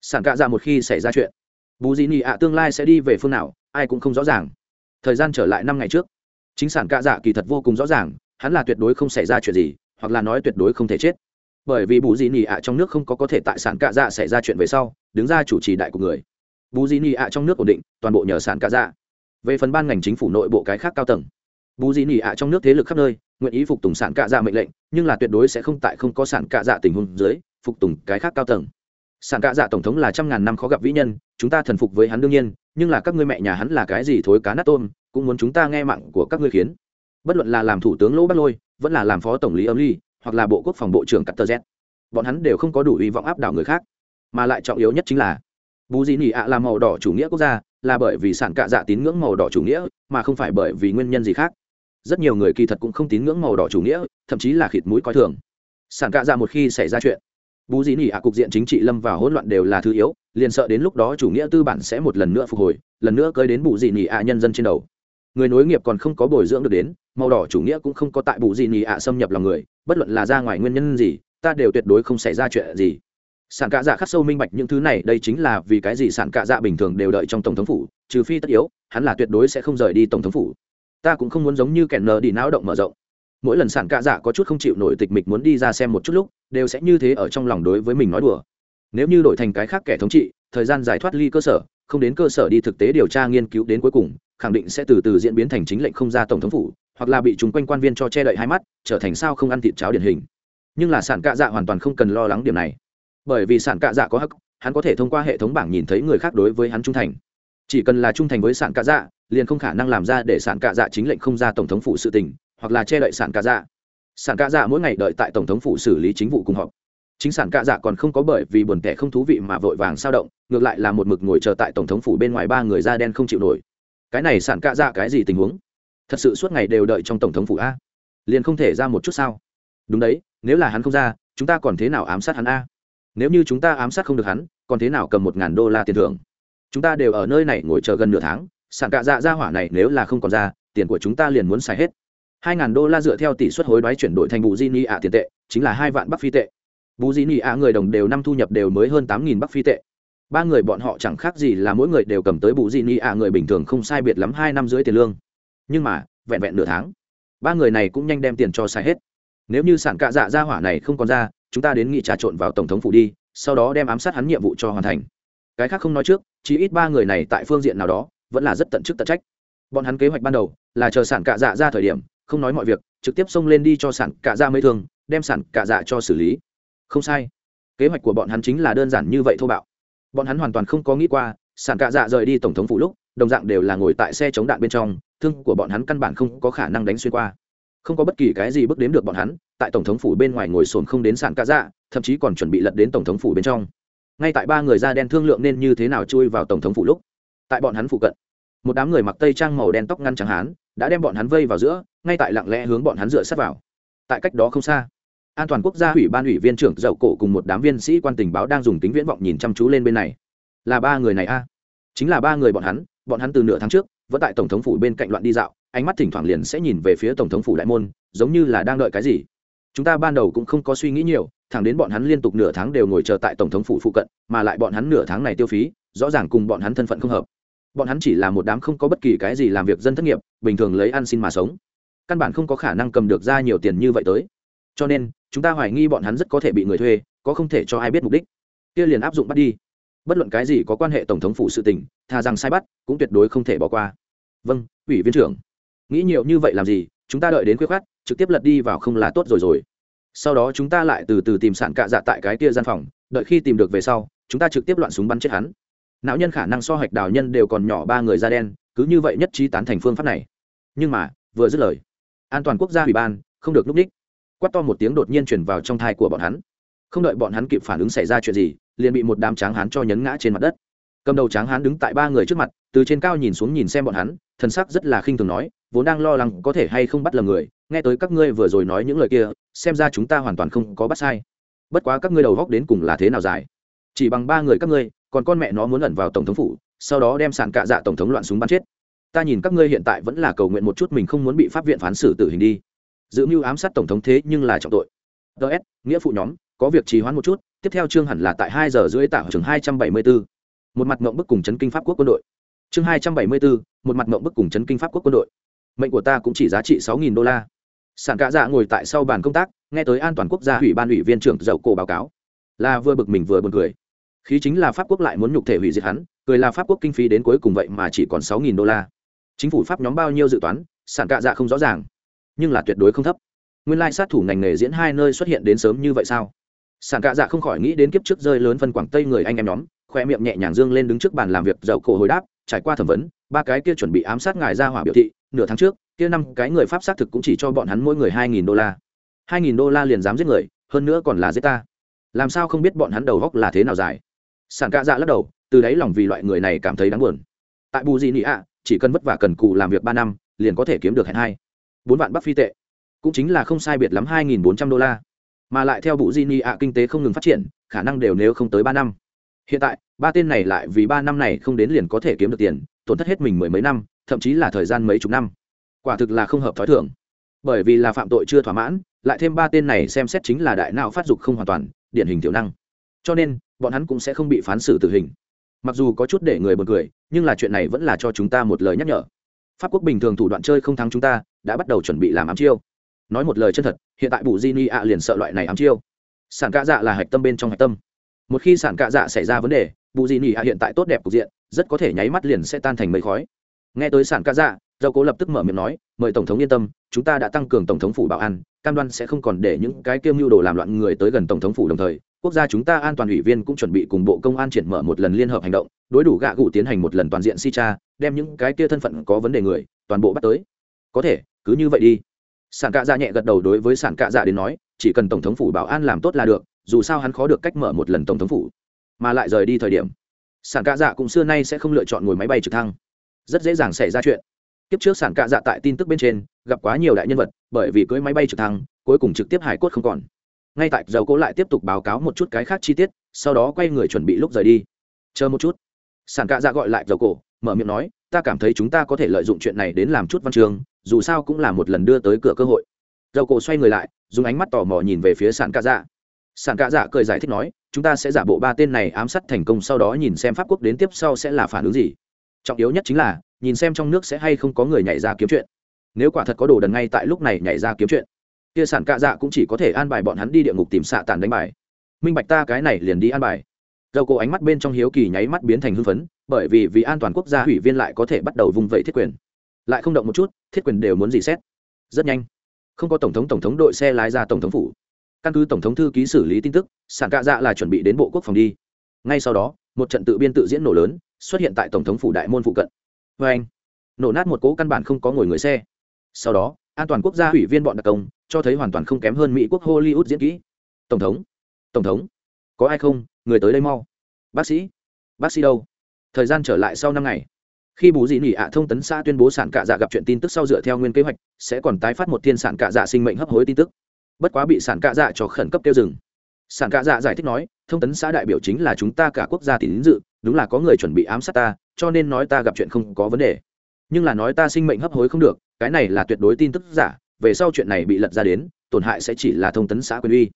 Sản cạ dạ một khi xảy ra chuyện, bù di ni ạ tương lai sẽ đi về phương nào, ai cũng không rõ ràng. Thời gian trở lại năm ngày trước, chính sản cạ dạ kỳ thật vô cùng rõ ràng, hắn là tuyệt đối không xảy ra chuyện gì, hoặc là nói tuyệt đối không thể chết. Bởi vì bù di nị ạ trong nước không có có thể tại sản cạ dạ xảy ra chuyện về sau, đứng ra chủ trì đại của người. Bù di nị ạ trong nước ổn định, toàn bộ nhờ sản cạ dạ. Về phần ban ngành chính phủ nội bộ cái khác cao tầng bù dị nỉ ạ trong nước thế lực khắp nơi, nguyện ý phục tùng sản cạ dạ mệnh lệnh, nhưng là tuyệt đối sẽ không tại không có sản cạ dạ tình huống dưới, phục tùng cái khác cao tầng. Sản cạ dạ tổng thống là trăm ngàn năm khó gặp vĩ nhân, chúng ta thần phục với hắn đương nhiên, nhưng là các ngươi mẹ nhà hắn là cái gì thối cá nát tôm, cũng muốn chúng ta nghe mạng của các ngươi khiến. Bất luận là làm thủ tướng lỗ bắc lôi, vẫn là làm phó tổng lý âm ly, hoặc là bộ quốc phòng bộ trưởng cắt tờ z bọn hắn đều không có đủ hy vọng áp đảo người khác. Mà lại trọng yếu nhất chính là bù dị nỉ ạ là màu đỏ chủ nghĩa quốc gia, là bởi vì sản cạ dạ tín ngưỡng màu đỏ chủ nghĩa, mà không phải bởi vì nguyên nhân gì khác rất nhiều người kỳ thật cũng không tín ngưỡng màu đỏ chủ nghĩa, thậm chí là khịt mũi coi thường. Sản cạ dạ một khi xảy ra chuyện bù dĩ nỉ ạ cục diện chính trị lâm vào hỗn loạn đều là thứ yếu, liền sợ đến lúc đó chủ nghĩa tư bản sẽ một lần nữa phục hồi, lần nữa cơi đến bù dị nỉ ạ nhân dân trên đầu. Người nối nghiệp còn không có bồi dưỡng được đến, màu đỏ chủ nghĩa cũng không có tại bù dị nỉ ạ xâm nhập lòng người, bất luận là ra ngoài nguyên nhân gì, ta đều tuyệt đối không xảy ra chuyện gì. Sản cạ dạ khắc sâu minh bạch những thứ này, đây chính là vì cái gì sản cạ dạ bình thường đều đợi trong tổng thống phủ, trừ phi tất yếu, hắn là tuyệt đối sẽ không rời đi tổng thống phủ ta cũng không muốn giống như kẻ nờ đi não động mở rộng. Mỗi lần sản cạ dạ có chút không chịu nổi tịch mịch muốn đi ra xem một chút lúc, đều sẽ như thế ở trong lòng đối với mình nói đùa. Nếu như đổi thành cái khác kẻ thống trị, thời gian giải thoát ly cơ sở, không đến cơ sở đi thực tế điều tra nghiên cứu đến cuối cùng, khẳng định sẽ từ từ diễn biến thành chính lệnh không ra tổng thống phủ, hoặc là bị chúng quanh quan viên cho che đậy hai mắt, trở thành sao không ăn thịt cháo điển hình. Nhưng là sản cạ dạ hoàn toàn không cần lo lắng điểm này. Bởi vì sản cạ dạ có hắc, hắn có thể thông qua hệ thống bảng nhìn thấy người khác đối với hắn trung thành. Chỉ cần là trung thành với sản cạ dạ liền không khả năng làm ra để sản cạ dạ chính lệnh không ra tổng thống phủ sự tình, hoặc là che đậy sản cạ dạ. Sản cạ dạ mỗi ngày đợi tại tổng thống phủ xử lý chính vụ cùng họp. Chính sản cạ dạ còn không có bởi vì buồn tẻ không thú vị mà vội vàng sao động, ngược lại là một mực ngồi chờ tại tổng thống phủ bên ngoài ba người da đen không chịu nổi. Cái này sản cạ dạ cái gì tình huống? Thật sự suốt ngày đều đợi trong tổng thống phủ a? Liền không thể ra một chút sao? Đúng đấy, nếu là hắn không ra, chúng ta còn thế nào ám sát hắn a? Nếu như chúng ta ám sát không được hắn, còn thế nào cầm một ngàn đô la tiền thưởng? Chúng ta đều ở nơi này ngồi chờ gần nửa tháng sản cạ dạ ra hỏa này nếu là không còn ra, tiền của chúng ta liền muốn xài hết. Hai ngàn đô la dựa theo tỷ suất hối đoái chuyển đổi thành bù di ni ạ tiền tệ, chính là hai vạn bắc phi tệ. Bù di ni ạ người đồng đều năm thu nhập đều mới hơn tám nghìn bắc phi tệ. Ba người bọn họ chẳng khác gì là mỗi người đều cầm tới bù di ni ạ người bình thường không sai biệt lắm hai năm dưới tiền lương. Nhưng mà, vẹn vẹn nửa tháng, ba người này cũng nhanh đem tiền cho xài hết. Nếu như sản cạ dạ ra hỏa này không còn ra, chúng ta đến nghị trà trộn vào tổng thống phủ đi, sau đó đem ám sát hắn nhiệm vụ cho hoàn thành. Cái khác không nói trước chỉ ít ba người này tại phương diện nào đó vẫn là rất tận chức tận trách. Bọn hắn kế hoạch ban đầu là chờ sản cạ dạ ra thời điểm, không nói mọi việc, trực tiếp xông lên đi cho sản cạ dạ mấy thương, đem sản cạ dạ cho xử lý. Không sai. Kế hoạch của bọn hắn chính là đơn giản như vậy thô bạo. Bọn hắn hoàn toàn không có nghĩ qua, sản cạ dạ rời đi tổng thống phủ lúc, đồng dạng đều là ngồi tại xe chống đạn bên trong, thương của bọn hắn căn bản không có khả năng đánh xuyên qua. Không có bất kỳ cái gì bước đếm được bọn hắn, tại tổng thống phủ bên ngoài ngồi sồn không đến sản cạ dạ thậm chí còn chuẩn bị lật đến tổng thống phủ bên trong. Ngay tại ba người da đen thương lượng nên như thế nào chui vào tổng thống phủ lúc, tại bọn hắn phụ cận một đám người mặc tây trang màu đen tóc ngăn trắng hán đã đem bọn hắn vây vào giữa, ngay tại lặng lẽ hướng bọn hắn dựa sát vào. Tại cách đó không xa, an toàn quốc gia ủy ban ủy viên trưởng dậu cổ cùng một đám viên sĩ quan tình báo đang dùng tính viễn vọng nhìn chăm chú lên bên này. Là ba người này a? Chính là ba người bọn hắn bọn hắn từ nửa tháng trước, vẫn tại tổng thống phủ bên cạnh loạn đi dạo, ánh mắt thỉnh thoảng liền sẽ nhìn về phía tổng thống phủ đại môn, giống như là đang đợi cái gì. Chúng ta ban đầu cũng không có suy nghĩ nhiều, thẳng đến bọn hắn liên tục nửa tháng đều ngồi chờ tại tổng thống phủ phụ cận, mà lại bọn hắn nửa tháng này tiêu phí, rõ ràng cùng bọn hắn thân phận không hợp bọn hắn chỉ là một đám không có bất kỳ cái gì làm việc dân thất nghiệp, bình thường lấy ăn xin mà sống. Căn bản không có khả năng cầm được ra nhiều tiền như vậy tới. Cho nên, chúng ta hoài nghi bọn hắn rất có thể bị người thuê, có không thể cho ai biết mục đích. Kia liền áp dụng bắt đi. Bất luận cái gì có quan hệ tổng thống phủ sự tình, thà rằng sai bắt, cũng tuyệt đối không thể bỏ qua. Vâng ủy viên trưởng. Nghĩ nhiều như vậy làm gì? Chúng ta đợi đến khuyết khát, trực tiếp lật đi vào không là tốt rồi rồi. Sau đó chúng ta lại từ từ tìm sản cạ dạ tại cái kia gian phòng, đợi khi tìm được về sau, chúng ta trực tiếp loạn súng bắn chết hắn não nhân khả năng so hạch đào nhân đều còn nhỏ ba người da đen, cứ như vậy nhất trí tán thành phương pháp này. Nhưng mà, vừa dứt lời, an toàn quốc gia ủy ban không được núp ních quát to một tiếng đột nhiên chuyển vào trong thai của bọn hắn. Không đợi bọn hắn kịp phản ứng xảy ra chuyện gì, liền bị một đám tráng hán cho nhấn ngã trên mặt đất. Cầm đầu tráng hán đứng tại ba người trước mặt, từ trên cao nhìn xuống nhìn xem bọn hắn, thần sắc rất là khinh thường nói, vốn đang lo lắng có thể hay không bắt lầm người, nghe tới các ngươi vừa rồi nói những lời kia, xem ra chúng ta hoàn toàn không có bắt sai. Bất quá các ngươi đầu góc đến cùng là thế nào dài? Chỉ bằng ba người các ngươi còn con mẹ nó muốn ẩn vào tổng thống phủ, sau đó đem sản cạ dạ tổng thống loạn súng bắn chết. Ta nhìn các ngươi hiện tại vẫn là cầu nguyện một chút mình không muốn bị pháp viện phán xử tử hình đi. Giữ mưu ám sát tổng thống thế nhưng là trọng tội. Ts nghĩa phụ nhóm, có việc trì hoãn một chút, tiếp theo chương hẳn là tại hai giờ rưỡi tạo trường hai trăm bảy mươi bốn một mặt mộng bức cùng chấn kinh pháp quốc quân đội. Chương hai trăm bảy mươi bốn một mặt mộng bức cùng chấn kinh pháp quốc quân đội. Mệnh của ta cũng chỉ giá trị sáu nghìn đô la. Sản cạ dạ ngồi tại sau bàn công tác, nghe tới an toàn quốc gia ủy ban ủy viên trưởng dậu cổ báo cáo. Là vừa bực mình vừa buồn cười khí chính là pháp quốc lại muốn nhục thể hủy diệt hắn, cười là pháp quốc kinh phí đến cuối cùng vậy mà chỉ còn sáu nghìn đô la. Chính phủ pháp nhóm bao nhiêu dự toán, sản cạ dạ không rõ ràng. Nhưng là tuyệt đối không thấp. Nguyên lai sát thủ ngành nghề diễn hai nơi xuất hiện đến sớm như vậy sao? Sản cạ dạ không khỏi nghĩ đến kiếp trước rơi lớn phân quảng tây người anh em nhóm, khoe miệng nhẹ nhàng dương lên đứng trước bàn làm việc dậu cổ hồi đáp, trải qua thẩm vấn, ba cái kia chuẩn bị ám sát ngài ra hỏa biểu thị, nửa tháng trước, kia năm cái người pháp xác thực cũng chỉ cho bọn hắn mỗi người hai nghìn đô la. Hai nghìn đô la liền dám giết người, hơn nữa còn là giết ta. Làm sao không biết bọn hắn đầu góc là thế nào dài? Sản cạ dạ lắc đầu, từ đáy lòng vì loại người này cảm thấy đáng buồn. Tại bù gì nị ạ, chỉ cần vất vả cần cù làm việc ba năm, liền có thể kiếm được hẹn hai. Bốn vạn bắc phi tệ. Cũng chính là không sai biệt lắm hai nghìn bốn trăm đô la. Mà lại theo bù di nị ạ, kinh tế không ngừng phát triển, khả năng đều nếu không tới ba năm. Hiện tại, ba tên này lại vì ba năm này không đến liền có thể kiếm được tiền, tổn thất hết mình mười mấy năm, thậm chí là thời gian mấy chục năm. Quả thực là không hợp t h ó i thưởng bởi vì là phạm tội chưa thỏa mãn, lại thêm ba tên này xem xét chính là đại não phát dục không hoàn toàn, điển hình tiểu năng. Cho nên bọn hắn cũng sẽ không bị phán xử tử hình. Mặc dù có chút để người buồn cười, nhưng là chuyện này vẫn là cho chúng ta một lời nhắc nhở. Pháp quốc bình thường thủ đoạn chơi không thắng chúng ta, đã bắt đầu chuẩn bị làm ám chiêu. Nói một lời chân thật, hiện tại bù di ni ạ liền sợ loại này ám chiêu. Sản cạ dạ là hạch tâm bên trong hạch tâm. Một khi sản cạ dạ xảy ra vấn đề, bù di ni ạ hiện tại tốt đẹp cục diện, rất có thể nháy mắt liền sẽ tan thành mây khói. Nghe tới sản cạ dạ dầu cố lập tức mở miệng nói, mời tổng thống yên tâm, chúng ta đã tăng cường tổng thống phủ bảo an, cam đoan sẽ không còn để những cái kiêm mưu đồ làm loạn người tới gần tổng thống phủ đồng thời quốc gia chúng ta an toàn ủy viên cũng chuẩn bị cùng bộ công an triển mở một lần liên hợp hành động, đối đủ gạ gụ tiến hành một lần toàn diện si cha đem những cái kia thân phận có vấn đề người, toàn bộ bắt tới. Có thể, cứ như vậy đi. Sản cạ dạ nhẹ gật đầu đối với sản cạ dạ đến nói, chỉ cần tổng thống phủ bảo an làm tốt là được, dù sao hắn khó được cách mở một lần tổng thống phủ. Mà lại rời đi thời điểm, sản cạ dạ cũng xưa nay sẽ không lựa chọn ngồi máy bay trực thăng. Rất dễ dàng xảy ra chuyện. Kiếp trước sản cạ dạ tại tin tức bên trên, gặp quá nhiều đại nhân vật, bởi vì cưới máy bay trực thăng, cuối cùng trực tiếp hải cốt không còn ngay tại dầu cố lại tiếp tục báo cáo một chút cái khác chi tiết, sau đó quay người chuẩn bị lúc rời đi. Chờ một chút. Sản cạ dạ gọi lại dầu cổ mở miệng nói, ta cảm thấy chúng ta có thể lợi dụng chuyện này đến làm chút văn trường, dù sao cũng là một lần đưa tới cửa cơ hội. Dầu cổ xoay người lại, dùng ánh mắt tò mò nhìn về phía sản cạ dạ. Sản cạ dạ cười giải thích nói, chúng ta sẽ giả bộ ba tên này ám sát thành công sau đó nhìn xem pháp quốc đến tiếp sau sẽ là phản ứng gì. Trọng yếu nhất chính là, nhìn xem trong nước sẽ hay không có người nhảy ra kiếm chuyện. Nếu quả thật có đồ đần ngay tại lúc này nhảy ra kiếm chuyện kia sản cạ dạ cũng chỉ có thể an bài bọn hắn đi địa ngục tìm xạ tàn đánh bài. Minh bạch ta cái này liền đi an bài. Dầu cổ ánh mắt bên trong hiếu kỳ nháy mắt biến thành hưng phấn, bởi vì vì an toàn quốc gia hủy viên lại có thể bắt đầu vùng vẫy thiết quyền. Lại không động một chút, thiết quyền đều muốn gì xét. Rất nhanh, không có tổng thống tổng thống đội xe lái ra tổng thống phủ. Căn cứ tổng thống thư ký xử lý tin tức, sản cạ dạ là chuẩn bị đến bộ quốc phòng đi. Ngay sau đó, một trận tự biên tự diễn nổ lớn xuất hiện tại tổng thống phủ đại môn phụ cận. Vê anh nổ nát một cố căn bản không có ngồi người xe. Sau đó an toàn quốc gia ủy viên bọn đặc công, cho thấy hoàn toàn không kém hơn mỹ quốc hollywood diễn kỹ. Tổng thống tổng thống, có ai không? Người tới đây mau. Bác sĩ bác sĩ đâu? Thời gian trở lại sau năm ngày. Khi bù dị nỉ ạ thông tấn xã tuyên bố sản cạ dạ gặp chuyện tin tức sau dựa theo nguyên kế hoạch, sẽ còn tái phát một thiên sản cạ dạ sinh mệnh hấp hối tin tức. Bất quá bị sản cạ dạ cho khẩn cấp tiêu dừng. Sản cạ dạ giải thích nói, thông tấn xã đại biểu chính là chúng ta cả quốc gia tín dự, đúng là có người chuẩn bị ám sát ta, cho nên nói ta gặp chuyện không có vấn đề nhưng là nói ta sinh mệnh hấp hối không được, cái này là tuyệt đối tin tức giả, về sau chuyện này bị lật ra đến, tổn hại sẽ chỉ là thông tấn xã quyền uy.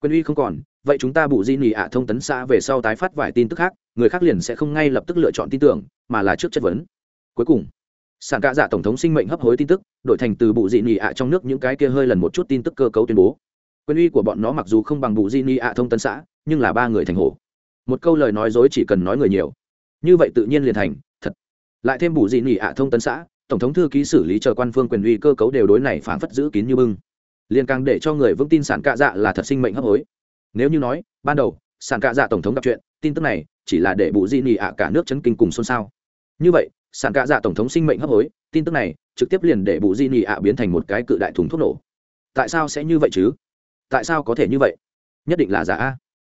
Quyền uy không còn, vậy chúng ta bù di nỉ ạ thông tấn xã về sau tái phát vài tin tức khác, người khác liền sẽ không ngay lập tức lựa chọn tin tưởng, mà là trước chất vấn. Cuối cùng, sản cạ dạ giả tổng thống sinh mệnh hấp hối tin tức, đổi thành từ bù di nỉ ạ trong nước những cái kia hơi lần một chút tin tức cơ cấu tuyên bố. Quyền uy của bọn nó mặc dù không bằng bù di nỉ ạ thông tấn xã, nhưng là ba người thành hổ. Một câu lời nói dối chỉ cần nói người nhiều. Như vậy tự nhiên liền thành lại thêm bù dị nỉ ạ thông tấn xã, tổng thống thư ký xử lý chờ quan phương quyền uy cơ cấu đều đối này phản phất giữ kín như bưng. Liền càng để cho người vững tin sản cạ dạ là thật sinh mệnh hấp hối. Nếu như nói, ban đầu, sản cạ dạ tổng thống gặp chuyện, tin tức này chỉ là để bù dị nỉ ạ cả nước chấn kinh cùng xôn xao. Như vậy, sản cạ dạ tổng thống sinh mệnh hấp hối, tin tức này trực tiếp liền để bù di nị ạ biến thành một cái cự đại thùng thuốc nổ. Tại sao sẽ như vậy chứ? Tại sao có thể như vậy? Nhất định là giả a.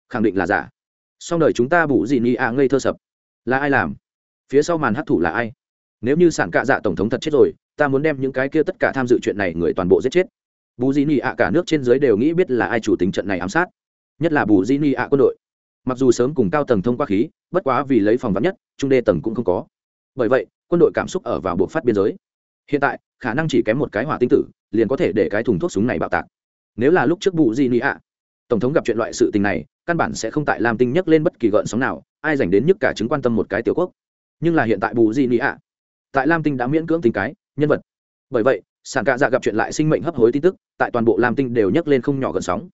Khẳng định là giả. Song đời chúng ta bù di nị ạ ngây thơ sập. Là ai làm? Phía sau màn hấp thủ là ai? Nếu như sản cạ dạ tổng thống thật chết rồi, ta muốn đem những cái kia tất cả tham dự chuyện này người toàn bộ giết chết. Bù di ni ạ cả nước trên dưới đều nghĩ biết là ai chủ tính trận này ám sát. Nhất là bù di ni ạ quân đội. Mặc dù sớm cùng cao tầng thông qua khí, bất quá vì lấy phòng vắn nhất, trung đê tầng cũng không có. Bởi vậy, quân đội cảm xúc ở vào buộc phát biên giới. Hiện tại, khả năng chỉ kém một cái hỏa tinh tử, liền có thể để cái thùng thuốc súng này bạo tạc. Nếu là lúc trước bù di ni ạ, tổng thống gặp chuyện loại sự tình này, căn bản sẽ không tại lam tinh nhấc lên bất kỳ gợn sóng nào, ai dành đến nhất cả chứng quan tâm một cái tiểu quốc nhưng là hiện tại bù di nị ạ? Tại lam tinh đã miễn cưỡng tính cái, nhân vật. Bởi vậy, sản cạ dạ gặp chuyện lại sinh mệnh hấp hối tin tức, tại toàn bộ lam tinh đều nhấc lên không nhỏ gần sóng.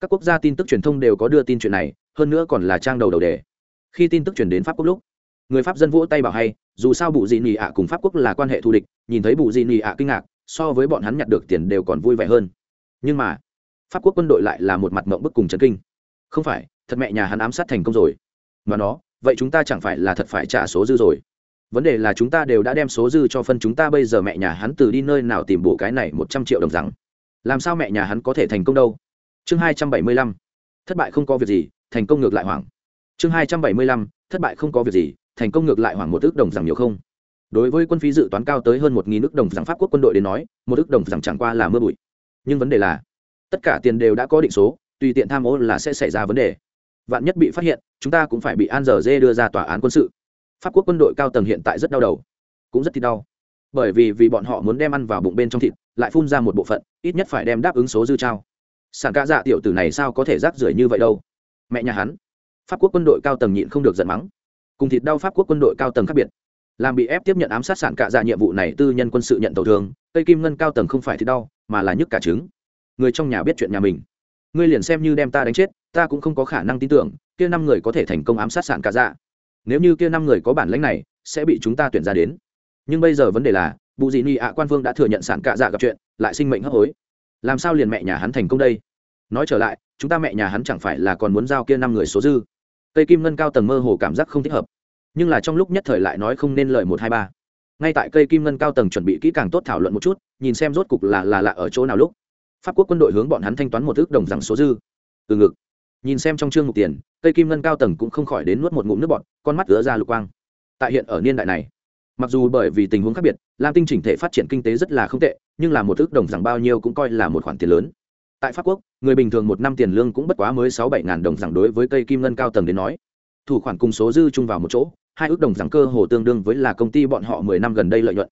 Các quốc gia tin tức truyền thông đều có đưa tin chuyện này, hơn nữa còn là trang đầu đầu đề. Khi tin tức truyền đến pháp quốc lúc, người pháp dân vỗ tay bảo hay, dù sao bụ dị nị ạ cùng pháp quốc là quan hệ thù địch, nhìn thấy bụ dị nị ạ kinh ngạc, so với bọn hắn nhặt được tiền đều còn vui vẻ hơn. Nhưng mà, pháp quốc quân đội lại là một mặt mộng bức cùng chấn kinh. Không phải, thật mẹ nhà hắn ám sát thành công rồi. Mà nó vậy chúng ta chẳng phải là thật phải trả số dư rồi. Vấn đề là chúng ta đều đã đem số dư cho phân chúng ta bây giờ mẹ nhà hắn từ đi nơi nào tìm bộ cái này một trăm triệu đồng rằng. Làm sao mẹ nhà hắn có thể thành công đâu? Chương hai trăm bảy mươi lăm. Thất bại không có việc gì, thành công ngược lại hoảng. Chương hai trăm bảy mươi lăm. Thất bại không có việc gì, thành công ngược lại hoảng một ước đồng rằng nhiều không? Đối với quân phí dự toán cao tới hơn một nghìn ước đồng rằng pháp quốc quân đội đến nói, một ước đồng rằng chẳng qua là mưa bụi. Nhưng vấn đề là, tất cả tiền đều đã có định số, tùy tiện tham ô là sẽ xảy ra vấn đề vạn nhất bị phát hiện, chúng ta cũng phải bị an giờ dê đưa ra tòa án quân sự. Pháp quốc quân đội cao tầng hiện tại rất đau đầu, cũng rất thì đau. Bởi vì vì bọn họ muốn đem ăn vào bụng bên trong thịt, lại phun ra một bộ phận, ít nhất phải đem đáp ứng số dư trao. Sản ca dạ tiểu tử này sao có thể rác rưởi như vậy đâu? Mẹ nhà hắn. Pháp quốc quân đội cao tầng nhịn không được giận mắng. Cùng thịt đau pháp quốc quân đội cao tầng khác biệt. Làm bị ép tiếp nhận ám sát sản cạ dạ nhiệm vụ này tư nhân quân sự nhận tàu thường cây kim ngân cao tầng không phải thịt đau, mà là nhức cả trứng. Người trong nhà biết chuyện nhà mình ngươi liền xem như đem ta đánh chết, ta cũng không có khả năng tin tưởng, kia năm người có thể thành công ám sát sản cả dạ. Nếu như kia năm người có bản lãnh này, sẽ bị chúng ta tuyển ra đến. Nhưng bây giờ vấn đề là, bù dị nị ạ quan vương đã thừa nhận sản cả dạ gặp chuyện, lại sinh mệnh hấp hối. Làm sao liền mẹ nhà hắn thành công đây? Nói trở lại, chúng ta mẹ nhà hắn chẳng phải là còn muốn giao kia năm người số dư? Cây kim ngân cao tầng mơ hồ cảm giác không thích hợp. Nhưng là trong lúc nhất thời lại nói không nên lời một hai ba. Ngay tại cây kim ngân cao tầng chuẩn bị kỹ càng tốt thảo luận một chút, nhìn xem rốt cục là là lạ ở chỗ nào lúc pháp quốc quân đội hướng bọn hắn thanh toán một ước đồng rằng số dư. Từ ngực. Nhìn xem trong chương mục tiền, cây kim ngân cao tầng cũng không khỏi đến nuốt một ngụm nước bọt, con mắt ứa ra lục quang. Tại hiện ở niên đại này, mặc dù bởi vì tình huống khác biệt, lam tinh chỉnh thể phát triển kinh tế rất là không tệ, nhưng là một ước đồng rằng bao nhiêu cũng coi là một khoản tiền lớn. Tại pháp quốc, người bình thường một năm tiền lương cũng bất quá mới sáu bảy ngàn đồng rằng đối với cây kim ngân cao tầng đến nói. Thủ khoản cùng số dư chung vào một chỗ, hai ước đồng rằng cơ hồ tương đương với là công ty bọn họ mười năm gần đây lợi nhuận.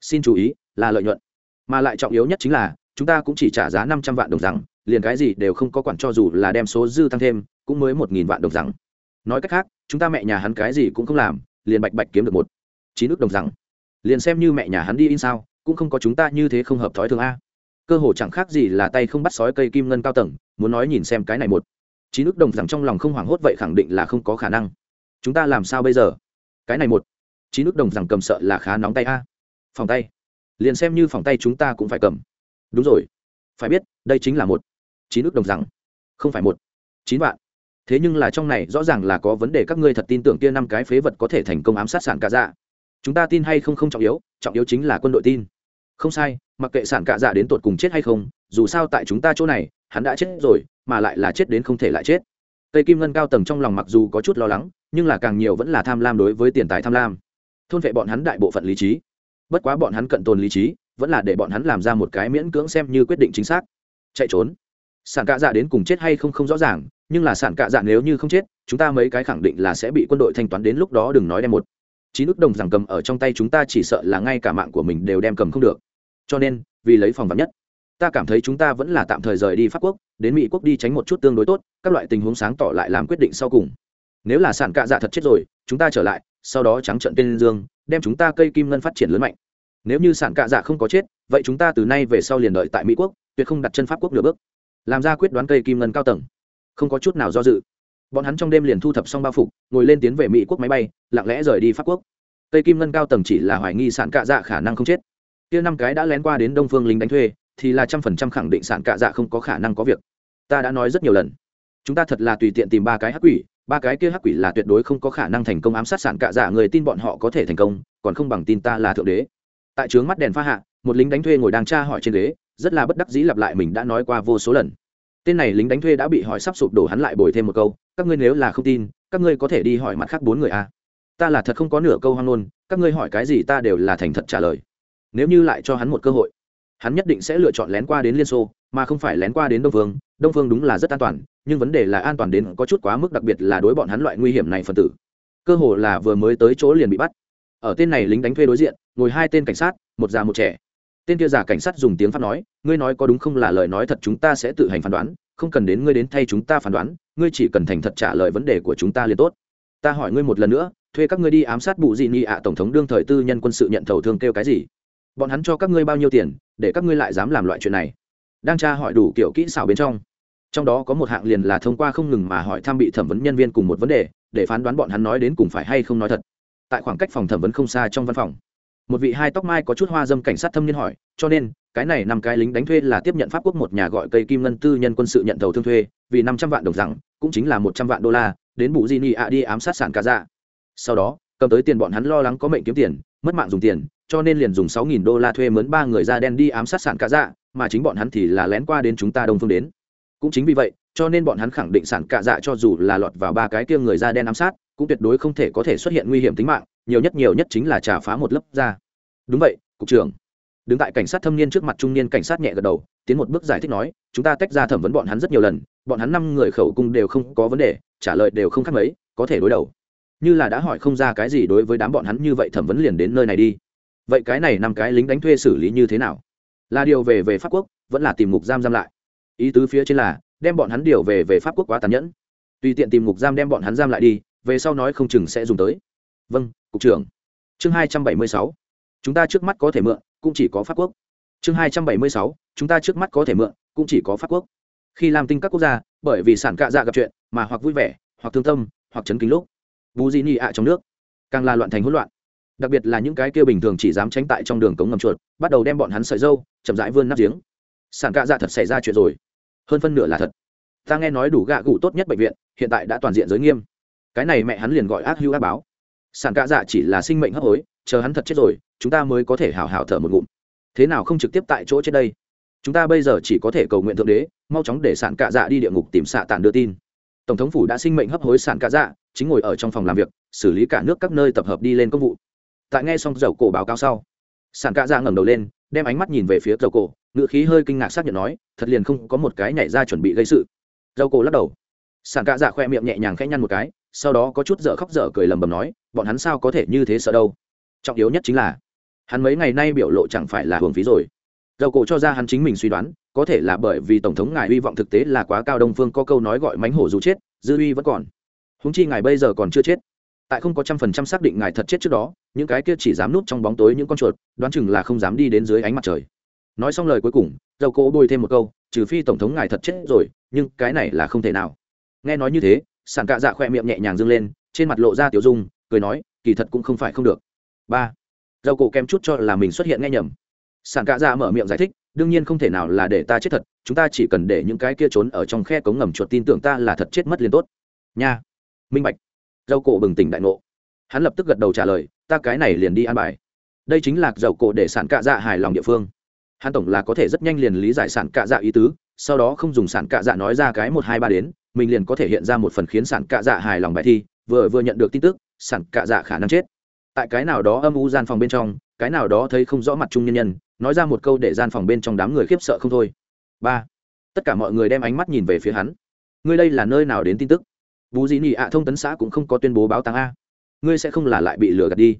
Xin chú ý, là lợi nhuận. Mà lại trọng yếu nhất chính là chúng ta cũng chỉ trả giá năm trăm vạn đồng rằng, liền cái gì đều không có quản cho dù là đem số dư tăng thêm, cũng mới một nghìn vạn đồng rằng. Nói cách khác, chúng ta mẹ nhà hắn cái gì cũng không làm, liền bạch bạch kiếm được một chín ước đồng rằng. Liền xem như mẹ nhà hắn đi in sao, cũng không có chúng ta như thế không hợp thói thường a. Cơ hồ chẳng khác gì là tay không bắt sói cây kim ngân cao tầng, muốn nói nhìn xem cái này một chín ước đồng rằng trong lòng không hoảng hốt vậy khẳng định là không có khả năng. Chúng ta làm sao bây giờ? Cái này một chín ước đồng rằng cầm sợ là khá nóng tay a. Phòng tay. Liền xem như phòng tay chúng ta cũng phải cầm đúng rồi. Phải biết, đây chính là một. Chín ước đồng rằng. Không phải một. Chín vạn. Thế nhưng là trong này rõ ràng là có vấn đề các ngươi thật tin tưởng kia năm cái phế vật có thể thành công ám sát sản cả dạ. Chúng ta tin hay không không trọng yếu trọng yếu chính là quân đội tin. Không sai, mặc kệ sản cả dạ đến tột cùng chết hay không, dù sao tại chúng ta chỗ này, hắn đã chết rồi, mà lại là chết đến không thể lại chết. Tây kim ngân cao tầng trong lòng mặc dù có chút lo lắng, nhưng là càng nhiều vẫn là tham lam đối với tiền tài tham lam. Thôn vệ bọn hắn đại bộ phận lý trí. Bất quá bọn hắn cận tồn lý trí vẫn là để bọn hắn làm ra một cái miễn cưỡng xem như quyết định chính xác. Chạy trốn. Sản cạ dạ đến cùng chết hay không không rõ ràng, nhưng là sản cạ dạ nếu như không chết, chúng ta mấy cái khẳng định là sẽ bị quân đội thanh toán đến lúc đó đừng nói đem một. Chín ước đồng rằng cầm ở trong tay chúng ta chỉ sợ là ngay cả mạng của mình đều đem cầm không được. Cho nên, vì lấy phòng vật nhất, ta cảm thấy chúng ta vẫn là tạm thời rời đi pháp quốc, đến mỹ quốc đi tránh một chút tương đối tốt, các loại tình huống sáng tỏ lại làm quyết định sau cùng. Nếu là sản cạ dạ thật chết rồi, chúng ta trở lại, sau đó trắng trận tên dương, đem chúng ta cây kim ngân phát triển lớn mạnh nếu như sản cạ dạ không có chết, vậy chúng ta từ nay về sau liền đợi tại mỹ quốc, tuyệt không đặt chân pháp quốc nửa bước. Làm ra quyết đoán cây kim ngân cao tầng. Không có chút nào do dự. Bọn hắn trong đêm liền thu thập xong bao phục, ngồi lên tiến về mỹ quốc máy bay, lặng lẽ rời đi pháp quốc. Cây kim ngân cao tầng chỉ là hoài nghi sản cạ dạ khả năng không chết. Kia năm cái đã lén qua đến đông phương lính đánh thuê, thì là trăm phần trăm khẳng định sản cạ dạ không có khả năng có việc. Ta đã nói rất nhiều lần. Chúng ta thật là tùy tiện tìm ba cái hắc quỷ, ba cái kia hắc quỷ là tuyệt đối không có khả năng thành công ám sát sản cạ dạ. Người tin bọn họ có thể thành công, còn không bằng tin ta là thượng đế tại trướng mắt đèn pha hạ, một lính đánh thuê ngồi đang tra hỏi trên ghế, rất là bất đắc dĩ lặp lại mình đã nói qua vô số lần. Tên này lính đánh thuê đã bị hỏi sắp sụp đổ hắn lại bồi thêm một câu, các ngươi nếu là không tin, các ngươi có thể đi hỏi mặt khác bốn người a. Ta là thật không có nửa câu hoang ngôn, các ngươi hỏi cái gì ta đều là thành thật trả lời. Nếu như lại cho hắn một cơ hội, hắn nhất định sẽ lựa chọn lén qua đến liên xô, mà không phải lén qua đến đông phương đông phương đúng là rất an toàn, nhưng vấn đề là an toàn đến có chút quá mức đặc biệt là đối bọn hắn loại nguy hiểm này phần tử. Cơ hồ là vừa mới tới chỗ liền bị bắt ở tên này lính đánh thuê đối diện, ngồi hai tên cảnh sát, một già một trẻ. Tên kia già cảnh sát dùng tiếng pháp nói, ngươi nói có đúng không là lời nói thật chúng ta sẽ tự hành phán đoán, không cần đến ngươi đến thay chúng ta phán đoán, ngươi chỉ cần thành thật trả lời vấn đề của chúng ta liền tốt. Ta hỏi ngươi một lần nữa, thuê các ngươi đi ám sát bụ dị nị ạ, tổng thống đương thời tư nhân quân sự nhận thầu thương kêu cái gì? Bọn hắn cho các ngươi bao nhiêu tiền, để các ngươi lại dám làm loại chuyện này? Đang tra hỏi đủ kiểu kỹ xảo bên trong. Trong đó có một hạng liền là thông qua không ngừng mà hỏi thăm bị thẩm vấn nhân viên cùng một vấn đề, để phán đoán bọn hắn nói đến cùng phải hay không nói thật tại khoảng cách phòng thẩm vấn không xa trong văn phòng. Một vị hai tóc mai có chút hoa dâm cảnh sát thâm niên hỏi, cho nên, cái này năm cái lính đánh thuê là tiếp nhận pháp quốc một nhà gọi cây kim ngân tư nhân quân sự nhận thầu thương thuê, vì năm trăm vạn đồng rằng, cũng chính là một trăm vạn đô la, đến bù di ni ạ đi ám sát sản cả dạ. Sau đó, cầm tới tiền bọn hắn lo lắng có mệnh kiếm tiền, mất mạng dùng tiền, cho nên liền dùng sáu nghìn đô la thuê mướn ba người da đen đi ám sát sản cả dạ mà chính bọn hắn thì là lén qua đến chúng ta đông phương đến. Cũng chính vì vậy, cho nên bọn hắn khẳng định sản cạ dạ cho dù là lọt vào ba cái kia người da đen ám sát cũng tuyệt đối không thể có thể xuất hiện nguy hiểm tính mạng, nhiều nhất nhiều nhất chính là trả phá một lớp ra đúng vậy, cục trưởng. Đứng tại cảnh sát thâm niên trước mặt trung niên cảnh sát nhẹ gật đầu, tiến một bước giải thích nói, chúng ta tách ra thẩm vấn bọn hắn rất nhiều lần, bọn hắn năm người khẩu cung đều không có vấn đề, trả lời đều không khác mấy, có thể đối đầu. Như là đã hỏi không ra cái gì đối với đám bọn hắn như vậy thẩm vấn liền đến nơi này đi. Vậy cái này năm cái lính đánh thuê xử lý như thế nào? Là điều về về pháp quốc, vẫn là tìm ngục giam giam lại? Ý tứ phía trên là, đem bọn hắn điều về về pháp quốc quá tàn nhẫn. Tùy tiện tìm ngục giam đem bọn hắn giam lại đi về sau nói không chừng sẽ dùng tới. Vâng cục trưởng. Chương hai trăm bảy mươi sáu. Chúng ta trước mắt có thể mượn, cũng chỉ có pháp quốc. Chương hai trăm bảy mươi sáu. Chúng ta trước mắt có thể mượn, cũng chỉ có pháp quốc. Khi làm tinh các quốc gia, bởi vì sản cạ dạ gặp chuyện, mà hoặc vui vẻ, hoặc thương tâm, hoặc chấn kính lúc. Bù di nị ạ trong nước. Càng là loạn thành hỗn loạn. Đặc biệt là những cái kia bình thường chỉ dám tránh tại trong đường cống ngầm chuột, bắt đầu đem bọn hắn sợi dâu, chậm rãi vươn nắp giếng. Sản cạ dạ thật xảy ra chuyện rồi. Hơn phân nửa là thật. Ta nghe nói đủ gạ gụ tốt nhất bệnh viện, hiện tại đã toàn diện giới nghiêm cái này mẹ hắn liền gọi ác hữu ác báo. Sản cạ dạ chỉ là sinh mệnh hấp hối, chờ hắn thật chết rồi, chúng ta mới có thể hào hào thở một ngụm. Thế nào không trực tiếp tại chỗ chết đây? Chúng ta bây giờ chỉ có thể cầu nguyện thượng đế, mau chóng để sản cạ dạ đi địa ngục tìm xạ tàn đưa tin. Tổng thống phủ đã sinh mệnh hấp hối sản cạ dạ chính ngồi ở trong phòng làm việc, xử lý cả nước các nơi tập hợp đi lên công vụ. Tại nghe xong dầu cổ báo cáo sau, sản cạ dạ ngẩng đầu lên, đem ánh mắt nhìn về phía dầu cổ ngựa khí hơi kinh ngạc xác nhận nói, thật liền không có một cái nhảy ra chuẩn bị gây sự. Dầu cổ lắc đầu. Sản cạ dạ khoe miệng nhẹ nhàng khẽ nhăn một cái sau đó có chút dở khóc dở cười lầm bầm nói, bọn hắn sao có thể như thế sợ đâu? Trọng yếu nhất chính là, hắn mấy ngày nay biểu lộ chẳng phải là hưởng phí rồi. Dầu cổ cho ra hắn chính mình suy đoán, có thể là bởi vì tổng thống ngài hy vọng thực tế là quá cao đông phương có câu nói gọi mánh hổ dù chết, dư uy vẫn còn. Húng chi ngài bây giờ còn chưa chết. Tại không có trăm phần trăm xác định ngài thật chết trước đó, những cái kia chỉ dám núp trong bóng tối những con chuột, đoán chừng là không dám đi đến dưới ánh mặt trời. Nói xong lời cuối cùng, dầu cổ bôi thêm một câu, trừ phi tổng thống ngài thật chết rồi, nhưng cái này là không thể nào. Nghe nói như thế sản cạ dạ khỏe miệng nhẹ nhàng dâng lên, trên mặt lộ ra tiểu dung, cười nói, kỳ thật cũng không phải không được. Ba dầu cổ kem chút cho là mình xuất hiện nghe nhầm. Sản cạ dạ mở miệng giải thích, đương nhiên không thể nào là để ta chết thật, chúng ta chỉ cần để những cái kia trốn ở trong khe cống ngầm chuột tin tưởng ta là thật chết mất liền tốt. Nha. Minh bạch. Dầu cổ bừng tỉnh đại ngộ. Hắn lập tức gật đầu trả lời, ta cái này liền đi an bài. Đây chính là dầu cổ để sản cạ dạ hài lòng địa phương. Hắn tổng là có thể rất nhanh liền lý giải sản cạ dạ ý tứ, sau đó không dùng sản cạ dạ nói ra cái một hai ba đến mình liền có thể hiện ra một phần khiến sản cạ dạ hài lòng bài thi, vừa vừa nhận được tin tức sản cạ dạ khả năng chết. Tại cái nào đó âm u gian phòng bên trong, cái nào đó thấy không rõ mặt trung nhân nhân, nói ra một câu để gian phòng bên trong đám người khiếp sợ không thôi. Ba. Tất cả mọi người đem ánh mắt nhìn về phía hắn. Ngươi đây là nơi nào đến tin tức? Bú dĩ nị ạ thông tấn xã cũng không có tuyên bố báo tàng a. Ngươi sẽ không là lại bị lừa gạt đi.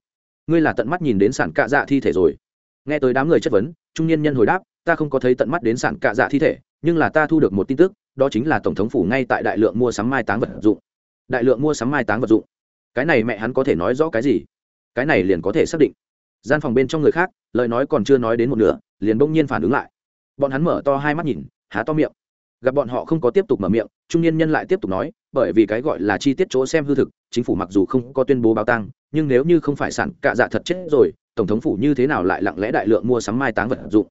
Ngươi là tận mắt nhìn đến sản cạ dạ thi thể rồi. Nghe tới đám người chất vấn, trung nhân nhân hồi đáp, ta không có thấy tận mắt đến sản cạ dạ thi thể, nhưng là ta thu được một tin tức đó chính là tổng thống phủ ngay tại đại lượng mua sắm mai táng vật dụng. Đại lượng mua sắm mai táng vật dụng. Cái này mẹ hắn có thể nói rõ cái gì? Cái này liền có thể xác định. Gian phòng bên trong người khác, lời nói còn chưa nói đến một nửa, liền bỗng nhiên phản ứng lại. Bọn hắn mở to hai mắt nhìn, há to miệng. Gặp bọn họ không có tiếp tục mở miệng, trung niên nhân lại tiếp tục nói, bởi vì cái gọi là chi tiết chỗ xem hư thực, chính phủ mặc dù không có tuyên bố báo tăng nhưng nếu như không phải sản cạ dạ thật chết rồi, tổng thống phủ như thế nào lại lặng lẽ đại lượng mua sắm mai táng vật dụng?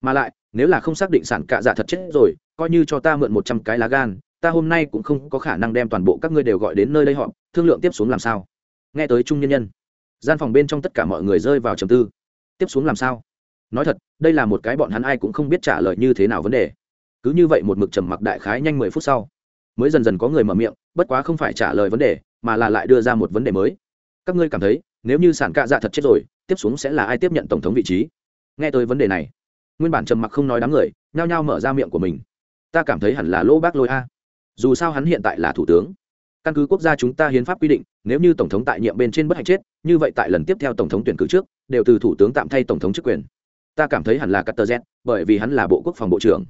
Mà lại nếu là không xác định sản cạ dạ thật chết rồi, coi như cho ta mượn một trăm cái lá gan, ta hôm nay cũng không có khả năng đem toàn bộ các ngươi đều gọi đến nơi đây họ thương lượng tiếp xuống làm sao? Nghe tới trung nhân nhân, gian phòng bên trong tất cả mọi người rơi vào trầm tư. Tiếp xuống làm sao? Nói thật, đây là một cái bọn hắn ai cũng không biết trả lời như thế nào vấn đề. Cứ như vậy một mực trầm mặc đại khái nhanh mười phút sau, mới dần dần có người mở miệng, bất quá không phải trả lời vấn đề, mà là lại đưa ra một vấn đề mới. Các ngươi cảm thấy, nếu như sản cạ dạ thật chết rồi, tiếp xuống sẽ là ai tiếp nhận tổng thống vị trí? Nghe tới vấn đề này nguyên bản trầm mặc không nói đám người nhao nhao mở ra miệng của mình. Ta cảm thấy hẳn là lỗ bác lôi a. Dù sao hắn hiện tại là thủ tướng. Căn cứ quốc gia chúng ta hiến pháp quy định nếu như tổng thống tại nhiệm bên trên bất hạnh chết như vậy tại lần tiếp theo tổng thống tuyển cử trước đều từ thủ tướng tạm thay tổng thống chức quyền. Ta cảm thấy hẳn là cutter Z, bởi vì hắn là bộ quốc phòng bộ trưởng.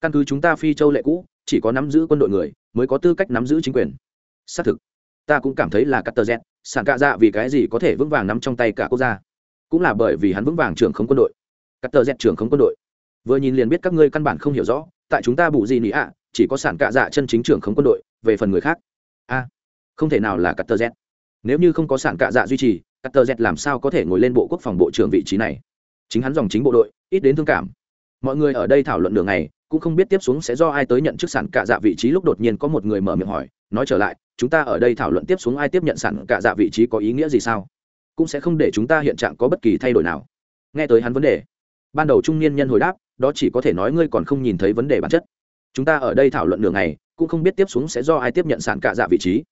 Căn cứ chúng ta phi châu lệ cũ chỉ có nắm giữ quân đội người mới có tư cách nắm giữ chính quyền. Xác thực ta cũng cảm thấy là cutter Z, Sẵn cạ dạ vì cái gì có thể vững vàng nắm trong tay cả quốc gia. Cũng là bởi vì hắn vững vàng trưởng không quân đội cắt tờ dẹt trưởng không quân đội. Vừa nhìn liền biết các ngươi căn bản không hiểu rõ, tại chúng ta bù gì nỉ ạ, chỉ có sản cạ dạ chân chính trưởng không quân đội, về phần người khác. A, không thể nào là cắt tờ dẹt. Nếu như không có sản cạ dạ duy trì cắt tờ dẹt làm sao có thể ngồi lên bộ quốc phòng bộ trưởng vị trí này? Chính hắn dòng chính bộ đội, ít đến thương cảm. Mọi người ở đây thảo luận đường này cũng không biết tiếp xuống sẽ do ai tới nhận chức sản cạ dạ vị trí lúc đột nhiên có một người mở miệng hỏi, nói trở lại, chúng ta ở đây thảo luận tiếp xuống ai tiếp nhận sản cạ dạ vị trí có ý nghĩa gì sao? Cũng sẽ không để chúng ta hiện trạng có bất kỳ thay đổi nào. Nghe tới hắn vấn đề ban đầu trung niên nhân hồi đáp, đó chỉ có thể nói ngươi còn không nhìn thấy vấn đề bản chất. Chúng ta ở đây thảo luận đường này cũng không biết tiếp xuống sẽ do ai tiếp nhận sản cạ dạ vị trí.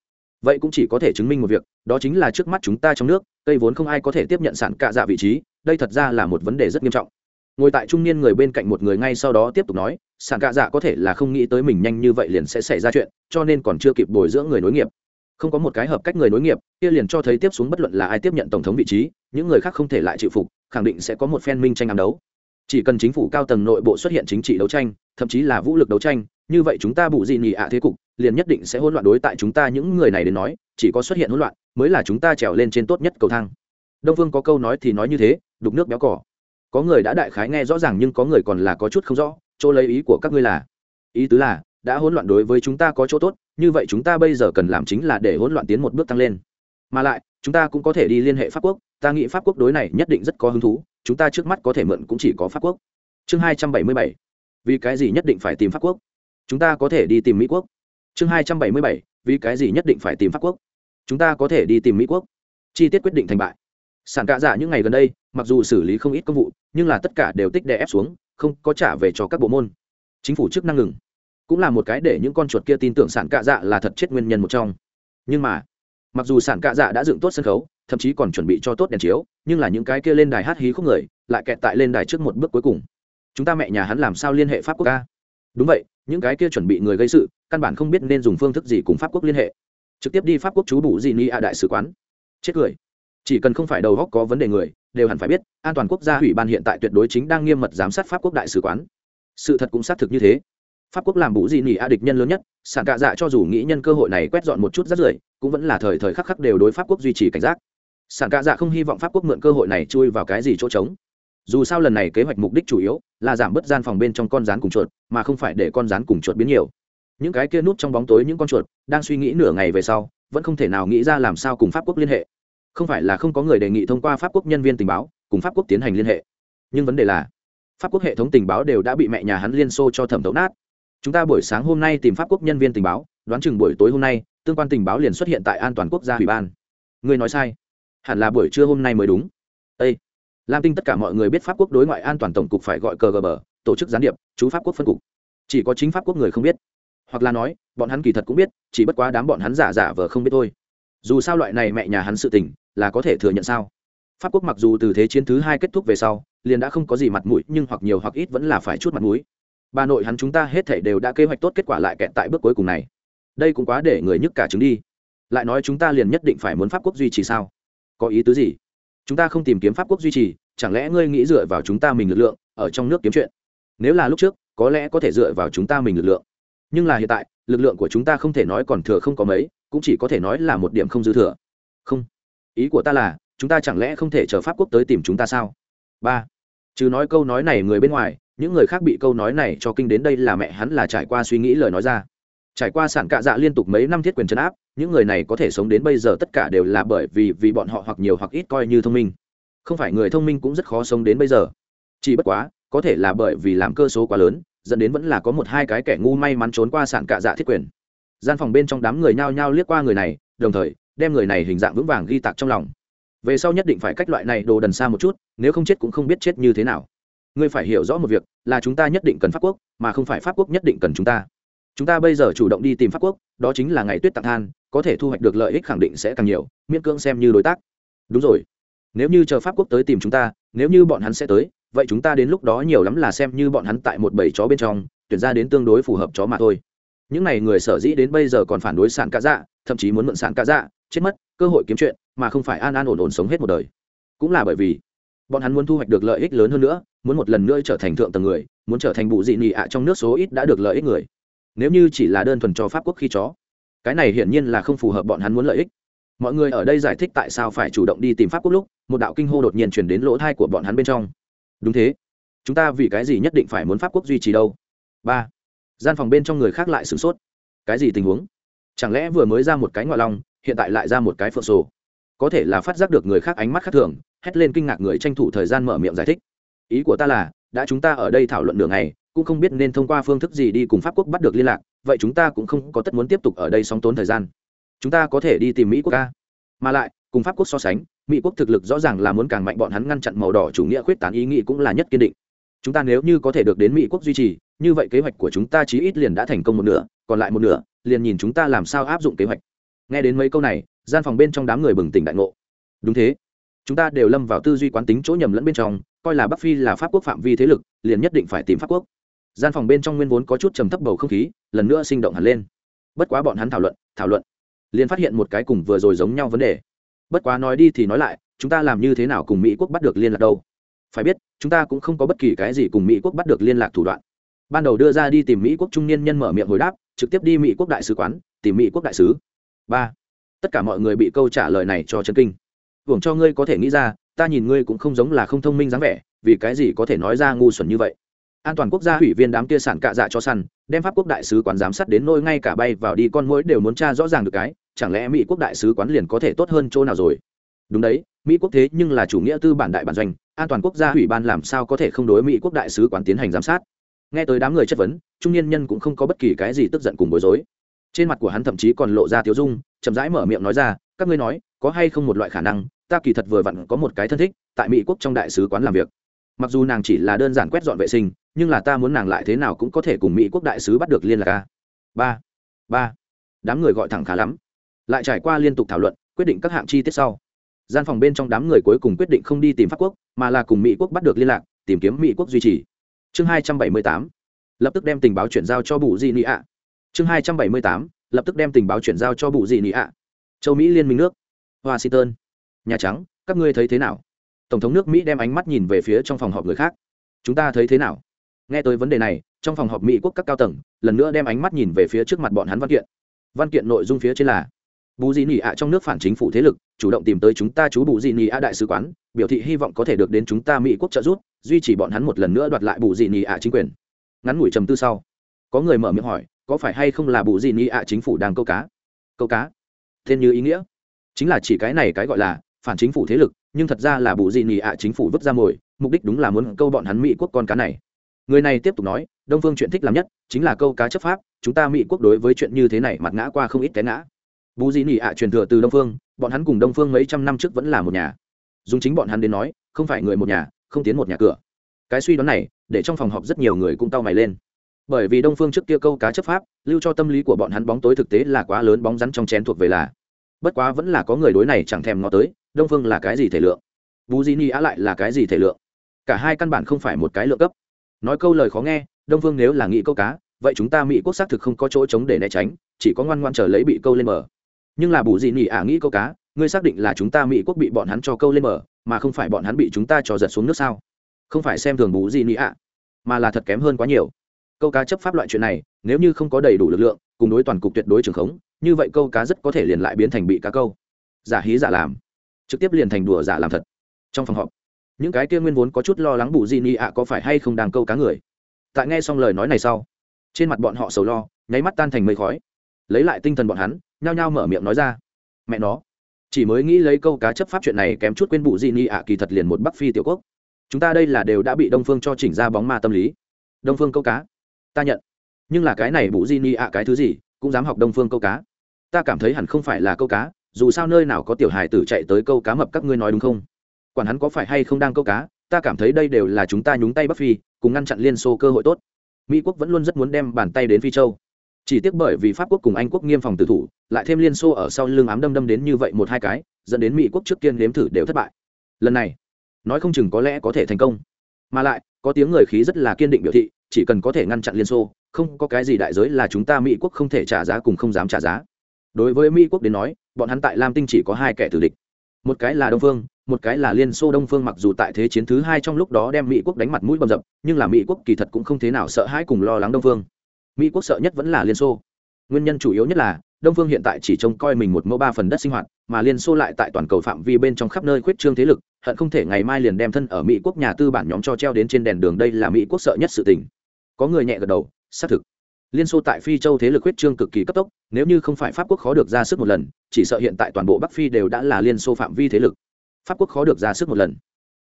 Vậy cũng chỉ có thể chứng minh một việc, đó chính là trước mắt chúng ta trong nước, cây vốn không ai có thể tiếp nhận sản cạ dạ vị trí, đây thật ra là một vấn đề rất nghiêm trọng. Ngồi tại trung niên người bên cạnh một người ngay sau đó tiếp tục nói, sản cạ dạ có thể là không nghĩ tới mình nhanh như vậy liền sẽ xảy ra chuyện, cho nên còn chưa kịp bồi dưỡng người nối nghiệp. Không có một cái hợp cách người nối nghiệp, kia liền cho thấy tiếp xuống bất luận là ai tiếp nhận tổng thống vị trí, những người khác không thể lại chịu phục, khẳng định sẽ có một phen minh tranh ám đấu chỉ cần chính phủ cao tầng nội bộ xuất hiện chính trị đấu tranh, thậm chí là vũ lực đấu tranh, như vậy chúng ta bù gì nhị ạ thế cục, liền nhất định sẽ hỗn loạn đối tại chúng ta những người này đến nói, chỉ có xuất hiện hỗn loạn, mới là chúng ta trèo lên trên tốt nhất cầu thang. Đông phương có câu nói thì nói như thế, đục nước béo cỏ có người đã đại khái nghe rõ ràng nhưng có người còn là có chút không rõ, chỗ lấy ý của các ngươi là, ý tứ là, đã hỗn loạn đối với chúng ta có chỗ tốt, như vậy chúng ta bây giờ cần làm chính là để hỗn loạn tiến một bước tăng lên. Mà lại, chúng ta cũng có thể đi liên hệ pháp quốc, ta nghĩ pháp quốc đối này nhất định rất có hứng thú chúng ta trước mắt có thể mượn cũng chỉ có pháp quốc. Chương hai trăm bảy mươi bảy. Vì cái gì nhất định phải tìm pháp quốc? Chúng ta có thể đi tìm mỹ quốc. Chương hai trăm bảy mươi bảy. Vì cái gì nhất định phải tìm pháp quốc? Chúng ta có thể đi tìm mỹ quốc. Chi tiết quyết định thành bại. Sản cạ giả những ngày gần đây, mặc dù xử lý không ít công vụ, nhưng là tất cả đều tích đè ép xuống, không có trả về cho các bộ môn. Chính phủ chức năng ngừng. Cũng là một cái để những con chuột kia tin tưởng sản cạ dạ là thật chết nguyên nhân một trong. Nhưng mà, mặc dù sản cạ dạ đã dựng tốt sân khấu thậm chí còn chuẩn bị cho tốt đèn chiếu, nhưng là những cái kia lên đài hát hí khúc người, lại kẹt tại lên đài trước một bước cuối cùng. Chúng ta mẹ nhà hắn làm sao liên hệ pháp quốc ca? Đúng vậy, những cái kia chuẩn bị người gây sự, căn bản không biết nên dùng phương thức gì cùng pháp quốc liên hệ. Trực tiếp đi pháp quốc chú bù gì ni a đại sứ quán. Chết cười. Chỉ cần không phải đầu góc có vấn đề người, đều hẳn phải biết, an toàn quốc gia ủy ban hiện tại tuyệt đối chính đang nghiêm mật giám sát pháp quốc đại sứ quán. Sự thật cũng xác thực như thế. Pháp quốc làm bù gì nỉ a địch nhân lớn nhất sản cạ dạ cho dù nghĩ nhân cơ hội này quét dọn một chút rất rưởi, cũng vẫn là thời thời khắc khắc đều đối pháp quốc duy trì cảnh giác sản cạ dạ không hy vọng pháp quốc mượn cơ hội này chui vào cái gì chỗ trống. Dù sao lần này kế hoạch mục đích chủ yếu là giảm bớt gian phòng bên trong con rán cùng chuột, mà không phải để con rán cùng chuột biến nhiều. Những cái kia núp trong bóng tối những con chuột đang suy nghĩ nửa ngày về sau, vẫn không thể nào nghĩ ra làm sao cùng pháp quốc liên hệ. Không phải là không có người đề nghị thông qua pháp quốc nhân viên tình báo cùng pháp quốc tiến hành liên hệ. Nhưng vấn đề là, pháp quốc hệ thống tình báo đều đã bị mẹ nhà hắn liên xô cho thẩm thấu nát. Chúng ta buổi sáng hôm nay tìm pháp quốc nhân viên tình báo, đoán chừng buổi tối hôm nay, tương quan tình báo liền xuất hiện tại an toàn quốc gia ủy ban. Người nói sai hẳn là buổi trưa hôm nay mới đúng. Â lam tinh tất cả mọi người biết pháp quốc đối ngoại an toàn tổng cục phải gọi cờ gờ tổ chức gián điệp, chú pháp quốc phân cục. Chỉ có chính pháp quốc người không biết. Hoặc là nói, bọn hắn kỳ thật cũng biết, chỉ bất quá đám bọn hắn giả giả vờ không biết thôi. Dù sao loại này mẹ nhà hắn sự tình, là có thể thừa nhận sao? Pháp quốc mặc dù từ thế chiến thứ hai kết thúc về sau, liền đã không có gì mặt mũi, nhưng hoặc nhiều hoặc ít vẫn là phải chút mặt mũi. Bà nội hắn chúng ta hết thể đều đã kế hoạch tốt kết quả lại kẹt tại bước cuối cùng này. Đây cũng quá để người nhức cả trứng đi. Lại nói chúng ta liền nhất định phải muốn pháp quốc duy trì sao? Có ý tứ gì? Chúng ta không tìm kiếm pháp quốc duy trì, chẳng lẽ ngươi nghĩ dựa vào chúng ta mình lực lượng, ở trong nước kiếm chuyện? Nếu là lúc trước, có lẽ có thể dựa vào chúng ta mình lực lượng. Nhưng là hiện tại, lực lượng của chúng ta không thể nói còn thừa không có mấy, cũng chỉ có thể nói là một điểm không dư thừa. Không. Ý của ta là, chúng ta chẳng lẽ không thể chờ pháp quốc tới tìm chúng ta sao? Ba. Chứ nói câu nói này người bên ngoài, những người khác bị câu nói này cho kinh đến đây là mẹ hắn là trải qua suy nghĩ lời nói ra trải qua sản cạ dạ liên tục mấy năm thiết quyền chấn áp, những người này có thể sống đến bây giờ tất cả đều là bởi vì vì bọn họ hoặc nhiều hoặc ít coi như thông minh. Không phải người thông minh cũng rất khó sống đến bây giờ. Chỉ bất quá, có thể là bởi vì làm cơ số quá lớn, dẫn đến vẫn là có một hai cái kẻ ngu may mắn trốn qua sản cạ dạ thiết quyền. Gian phòng bên trong đám người nhao nhao liếc qua người này, đồng thời, đem người này hình dạng vững vàng ghi tạc trong lòng. Về sau nhất định phải cách loại này đồ đần xa một chút, nếu không chết cũng không biết chết như thế nào. Ngươi phải hiểu rõ một việc, là chúng ta nhất định cần pháp quốc, mà không phải pháp quốc nhất định cần chúng ta chúng ta bây giờ chủ động đi tìm pháp quốc, đó chính là ngày tuyết tặng than, có thể thu hoạch được lợi ích khẳng định sẽ càng nhiều, miễn cưỡng xem như đối tác. Đúng rồi. Nếu như chờ pháp quốc tới tìm chúng ta, nếu như bọn hắn sẽ tới, vậy chúng ta đến lúc đó nhiều lắm là xem như bọn hắn tại một bầy chó bên trong, tuyển ra đến tương đối phù hợp chó mà thôi. Những n à y người sở dĩ đến bây giờ còn phản đối sản cá dạ thậm chí muốn mượn sản cá dạ chết mất, cơ hội kiếm chuyện, mà không phải an an ổn ổn sống hết một đời. Cũng là bởi vì, bọn hắn muốn thu hoạch được lợi ích lớn hơn nữa, muốn một lần nữa trở thành thượng tầng người, muốn trở thành bụ dị nị ạ trong nước số ít đã được lợi ích người nếu như chỉ là đơn thuần cho pháp quốc khi chó, cái này hiển nhiên là không phù hợp bọn hắn muốn lợi ích. Mọi người ở đây giải thích tại sao phải chủ động đi tìm pháp quốc lúc, một đạo kinh hô đột nhiên chuyển đến lỗ thai của bọn hắn bên trong. Đúng thế. Chúng ta vì cái gì nhất định phải muốn pháp quốc duy trì đâu? Ba. Gian phòng bên trong người khác lại sửng sốt. Cái gì tình huống? Chẳng lẽ vừa mới ra một cái ngoại long hiện tại lại ra một cái phượng sổ? Có thể là phát giác được người khác ánh mắt khác thường, hét lên kinh ngạc người tranh thủ thời gian mở miệng giải thích. Ý của ta là, đã chúng ta ở đây thảo luận đường này cũng không biết nên thông qua phương thức gì đi cùng pháp quốc bắt được liên lạc, vậy chúng ta cũng không có tất muốn tiếp tục ở đây sóng tốn thời gian. Chúng ta có thể đi tìm mỹ quốc ca. Mà lại, cùng pháp quốc so sánh, mỹ quốc thực lực rõ ràng là muốn càng mạnh, bọn hắn ngăn chặn màu đỏ chủ nghĩa khuyết tán ý nghĩ cũng là nhất kiên định. Chúng ta nếu như có thể được đến mỹ quốc duy trì, như vậy kế hoạch của chúng ta chí ít liền đã thành công một nửa, còn lại một nửa, liền nhìn chúng ta làm sao áp dụng kế hoạch. Nghe đến mấy câu này, gian phòng bên trong đám người bừng tỉnh đại ngộ. Đúng thế. Chúng ta đều lâm vào tư duy quán tính chỗ nhầm lẫn bên trong, coi là bắc phi là pháp quốc phạm vi thế lực, liền nhất định phải tìm pháp quốc gian phòng bên trong nguyên vốn có chút trầm thấp bầu không khí, lần nữa sinh động hẳn lên. Bất quá bọn hắn thảo luận thảo luận, liền phát hiện một cái cùng vừa rồi giống nhau vấn đề. Bất quá nói đi thì nói lại, chúng ta làm như thế nào cùng mỹ quốc bắt được liên lạc đâu? Phải biết, chúng ta cũng không có bất kỳ cái gì cùng mỹ quốc bắt được liên lạc thủ đoạn. Ban đầu đưa ra đi tìm mỹ quốc trung niên nhân mở miệng hồi đáp, trực tiếp đi mỹ quốc đại sứ quán, tìm mỹ quốc đại sứ. Ba, tất cả mọi người bị câu trả lời này cho chân kinh. Hưởng cho ngươi có thể nghĩ ra, ta nhìn ngươi cũng không giống là không thông minh dáng vẻ, vì cái gì có thể nói ra ngu xuẩn như vậy? An toàn quốc gia ủy viên đám kia sản cạ dạ cho săn, đem pháp quốc đại sứ quán giám sát đến nôi ngay cả bay vào đi con mũi đều muốn tra rõ ràng được cái, chẳng lẽ mỹ quốc đại sứ quán liền có thể tốt hơn chỗ nào rồi? Đúng đấy, mỹ quốc thế nhưng là chủ nghĩa tư bản đại bản doanh, an toàn quốc gia ủy ban làm sao có thể không đối mỹ quốc đại sứ quán tiến hành giám sát? Nghe tới đám người chất vấn, trung niên nhân cũng không có bất kỳ cái gì tức giận cùng bối rối. Trên mặt của hắn thậm chí còn lộ ra tiếu dung, chậm rãi mở miệng nói ra, các ngươi nói, có hay không một loại khả năng, ta kỳ thật vừa vặn có một cái thân thích, tại mỹ quốc trong đại sứ quán làm việc. Mặc dù nàng chỉ là đơn giản quét dọn vệ sinh nhưng là ta muốn nàng lại thế nào cũng có thể cùng mỹ quốc đại sứ bắt được liên lạc a. Ba ba. Đám người gọi thẳng khá lắm. Lại trải qua liên tục thảo luận, quyết định các hạng chi tiết sau. Gian phòng bên trong đám người cuối cùng quyết định không đi tìm pháp quốc, mà là cùng mỹ quốc bắt được liên lạc, tìm kiếm mỹ quốc duy trì. Chương hai trăm bảy mươi tám. Lập tức đem tình báo chuyển giao cho bù di nị ạ. Chương hai trăm bảy mươi tám. Lập tức đem tình báo chuyển giao cho bù di nị ạ. Châu mỹ liên minh nước. Washington. Nhà trắng, các ngươi thấy thế nào? Tổng thống nước mỹ đem ánh mắt nhìn về phía trong phòng họp người khác. Chúng ta thấy thế nào? Nghe tới vấn đề này, trong phòng họp mỹ quốc các cao tầng, lần nữa đem ánh mắt nhìn về phía trước mặt bọn hắn văn kiện. Văn kiện nội dung phía trên là, bù dị Nỉ ạ trong nước phản chính phủ thế lực, chủ động tìm tới chúng ta chú bù dị Nỉ ạ đại sứ quán, biểu thị hy vọng có thể được đến chúng ta mỹ quốc trợ giúp, duy trì bọn hắn một lần nữa đoạt lại bù dị Nỉ ạ chính quyền. Ngắn ngủi trầm tư sau, có người mở miệng hỏi, có phải hay không là bù dị Nỉ ạ chính phủ đang câu cá? Câu cá? Tên như ý nghĩa? Chính là chỉ cái này cái gọi là phản chính phủ thế lực, nhưng thật ra là bù dị Nỉ ạ chính phủ vứt ra mồi, mục đích đúng là muốn câu bọn hắn mỹ quốc con cá này người này tiếp tục nói, đông phương chuyện thích làm nhất chính là câu cá chấp pháp, chúng ta mỹ quốc đối với chuyện như thế này mặt ngã qua không ít cái ngã. Bù dị nị ạ truyền thừa từ đông phương, bọn hắn cùng đông phương mấy trăm năm trước vẫn là một nhà. Dùng chính bọn hắn đến nói, không phải người một nhà, không tiến một nhà cửa. Cái suy đoán này, để trong phòng họp rất nhiều người cũng tao mày lên. Bởi vì đông phương trước kia câu cá chấp pháp, lưu cho tâm lý của bọn hắn bóng tối thực tế là quá lớn bóng rắn trong chén thuộc về là. Bất quá vẫn là có người đối này chẳng thèm ngó tới, đông phương là cái gì thể lượng? Bù di ni ạ lại là cái gì thể lượng? Cả hai căn bản không phải một cái lượng cấp nói câu lời khó nghe, đông phương nếu là nghĩ câu cá, vậy chúng ta mỹ quốc xác thực không có chỗ trống để né tránh, chỉ có ngoan ngoan chờ lấy bị câu lên mở nhưng là bù gì nỉ ả nghĩ câu cá, ngươi xác định là chúng ta mỹ quốc bị bọn hắn cho câu lên mở mà không phải bọn hắn bị chúng ta cho giật xuống nước sao? Không phải xem thường bù gì nỉ ả mà là thật kém hơn quá nhiều. Câu cá chấp pháp loại chuyện này, nếu như không có đầy đủ lực lượng, cùng đối toàn cục tuyệt đối trường khống, như vậy câu cá rất có thể liền lại biến thành bị cá câu. Giả hí giả làm. Trực tiếp liền thành đùa giả làm thật. Trong phòng họp những cái kia nguyên vốn có chút lo lắng bù di ni ạ có phải hay không đang câu cá người? Tại nghe xong lời nói này sau, trên mặt bọn họ sầu lo, nháy mắt tan thành mây khói. Lấy lại tinh thần bọn hắn, nhao nhao mở miệng nói ra. Mẹ nó, chỉ mới nghĩ lấy câu cá chấp pháp chuyện này kém chút quên bù di ni ạ kỳ thật liền một bắc phi tiểu quốc. Chúng ta đây là đều đã bị đông phương cho chỉnh ra bóng ma tâm lý. Đông phương câu cá, ta nhận. Nhưng là cái này bù di ni ạ cái thứ gì, cũng dám học đông phương câu cá. Ta cảm thấy hẳn không phải là câu cá, dù sao nơi nào có tiểu hài tử chạy tới câu cá mập các ngươi nói đúng không? Quản hắn có phải hay không đang câu cá, ta cảm thấy đây đều là chúng ta nhúng tay bắc phi, cùng ngăn chặn liên xô cơ hội tốt. Mỹ quốc vẫn luôn rất muốn đem bàn tay đến phi châu. Chỉ tiếc bởi vì pháp quốc cùng anh quốc nghiêm phòng tử thủ, lại thêm liên xô ở sau lưng ám đâm đâm đến như vậy một hai cái, dẫn đến mỹ quốc trước tiên nếm thử đều thất bại. Lần này, nói không chừng có lẽ có thể thành công. Mà lại, có tiếng người khí rất là kiên định biểu thị, chỉ cần có thể ngăn chặn liên xô, không có cái gì đại giới là chúng ta mỹ quốc không thể trả giá cùng không dám trả giá. Đối với mỹ quốc đến nói, bọn hắn tại lam tinh chỉ có hai kẻ thù địch. Một cái là đông phương một cái là liên xô đông phương mặc dù tại thế chiến thứ hai trong lúc đó đem mỹ quốc đánh mặt mũi bầm dập, nhưng là mỹ quốc kỳ thật cũng không thế nào sợ hãi cùng lo lắng đông phương. Mỹ quốc sợ nhất vẫn là liên xô. Nguyên nhân chủ yếu nhất là, đông phương hiện tại chỉ trông coi mình một mẫu ba phần đất sinh hoạt, mà liên xô lại tại toàn cầu phạm vi bên trong khắp nơi khuyết trương thế lực, hận không thể ngày mai liền đem thân ở mỹ quốc nhà tư bản nhóm cho treo đến trên đèn đường đây là mỹ quốc sợ nhất sự tình. Có người nhẹ gật đầu, xác thực. Liên xô tại phi châu thế lực khuyết trương cực kỳ cấp tốc, nếu như không phải pháp quốc khó được ra sức một lần, chỉ sợ hiện tại toàn bộ bắc phi đều đã là liên xô phạm vi thế lực pháp quốc khó được ra sức một lần.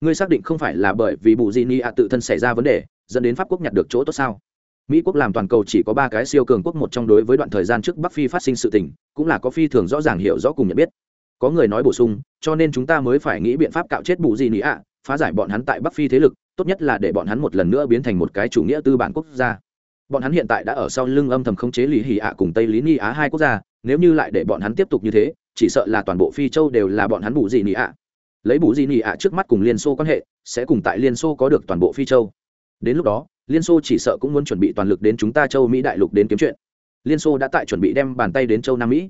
Ngươi xác định không phải là bởi vì bù di ni ạ tự thân xảy ra vấn đề, dẫn đến pháp quốc nhặt được chỗ tốt sao? Mỹ quốc làm toàn cầu chỉ có ba cái siêu cường quốc một trong đối với đoạn thời gian trước bắc phi phát sinh sự tình, cũng là có phi thường rõ ràng hiểu rõ cùng nhận biết. Có người nói bổ sung, cho nên chúng ta mới phải nghĩ biện pháp cạo chết bù di ni ạ, phá giải bọn hắn tại bắc phi thế lực, tốt nhất là để bọn hắn một lần nữa biến thành một cái chủ nghĩa tư bản quốc gia. Bọn hắn hiện tại đã ở sau lưng âm thầm khống chế lý hì ạ cùng tây lý ni á hai quốc gia, nếu như lại để bọn hắn tiếp tục như thế, chỉ sợ là toàn bộ phi châu đều là bọn hắn bù gì nị ạ lấy bù Di nị ạ trước mắt cùng liên xô quan hệ, sẽ cùng tại liên xô có được toàn bộ phi châu. Đến lúc đó, liên xô chỉ sợ cũng muốn chuẩn bị toàn lực đến chúng ta châu mỹ đại lục đến kiếm chuyện. Liên xô đã tại chuẩn bị đem bàn tay đến châu nam mỹ.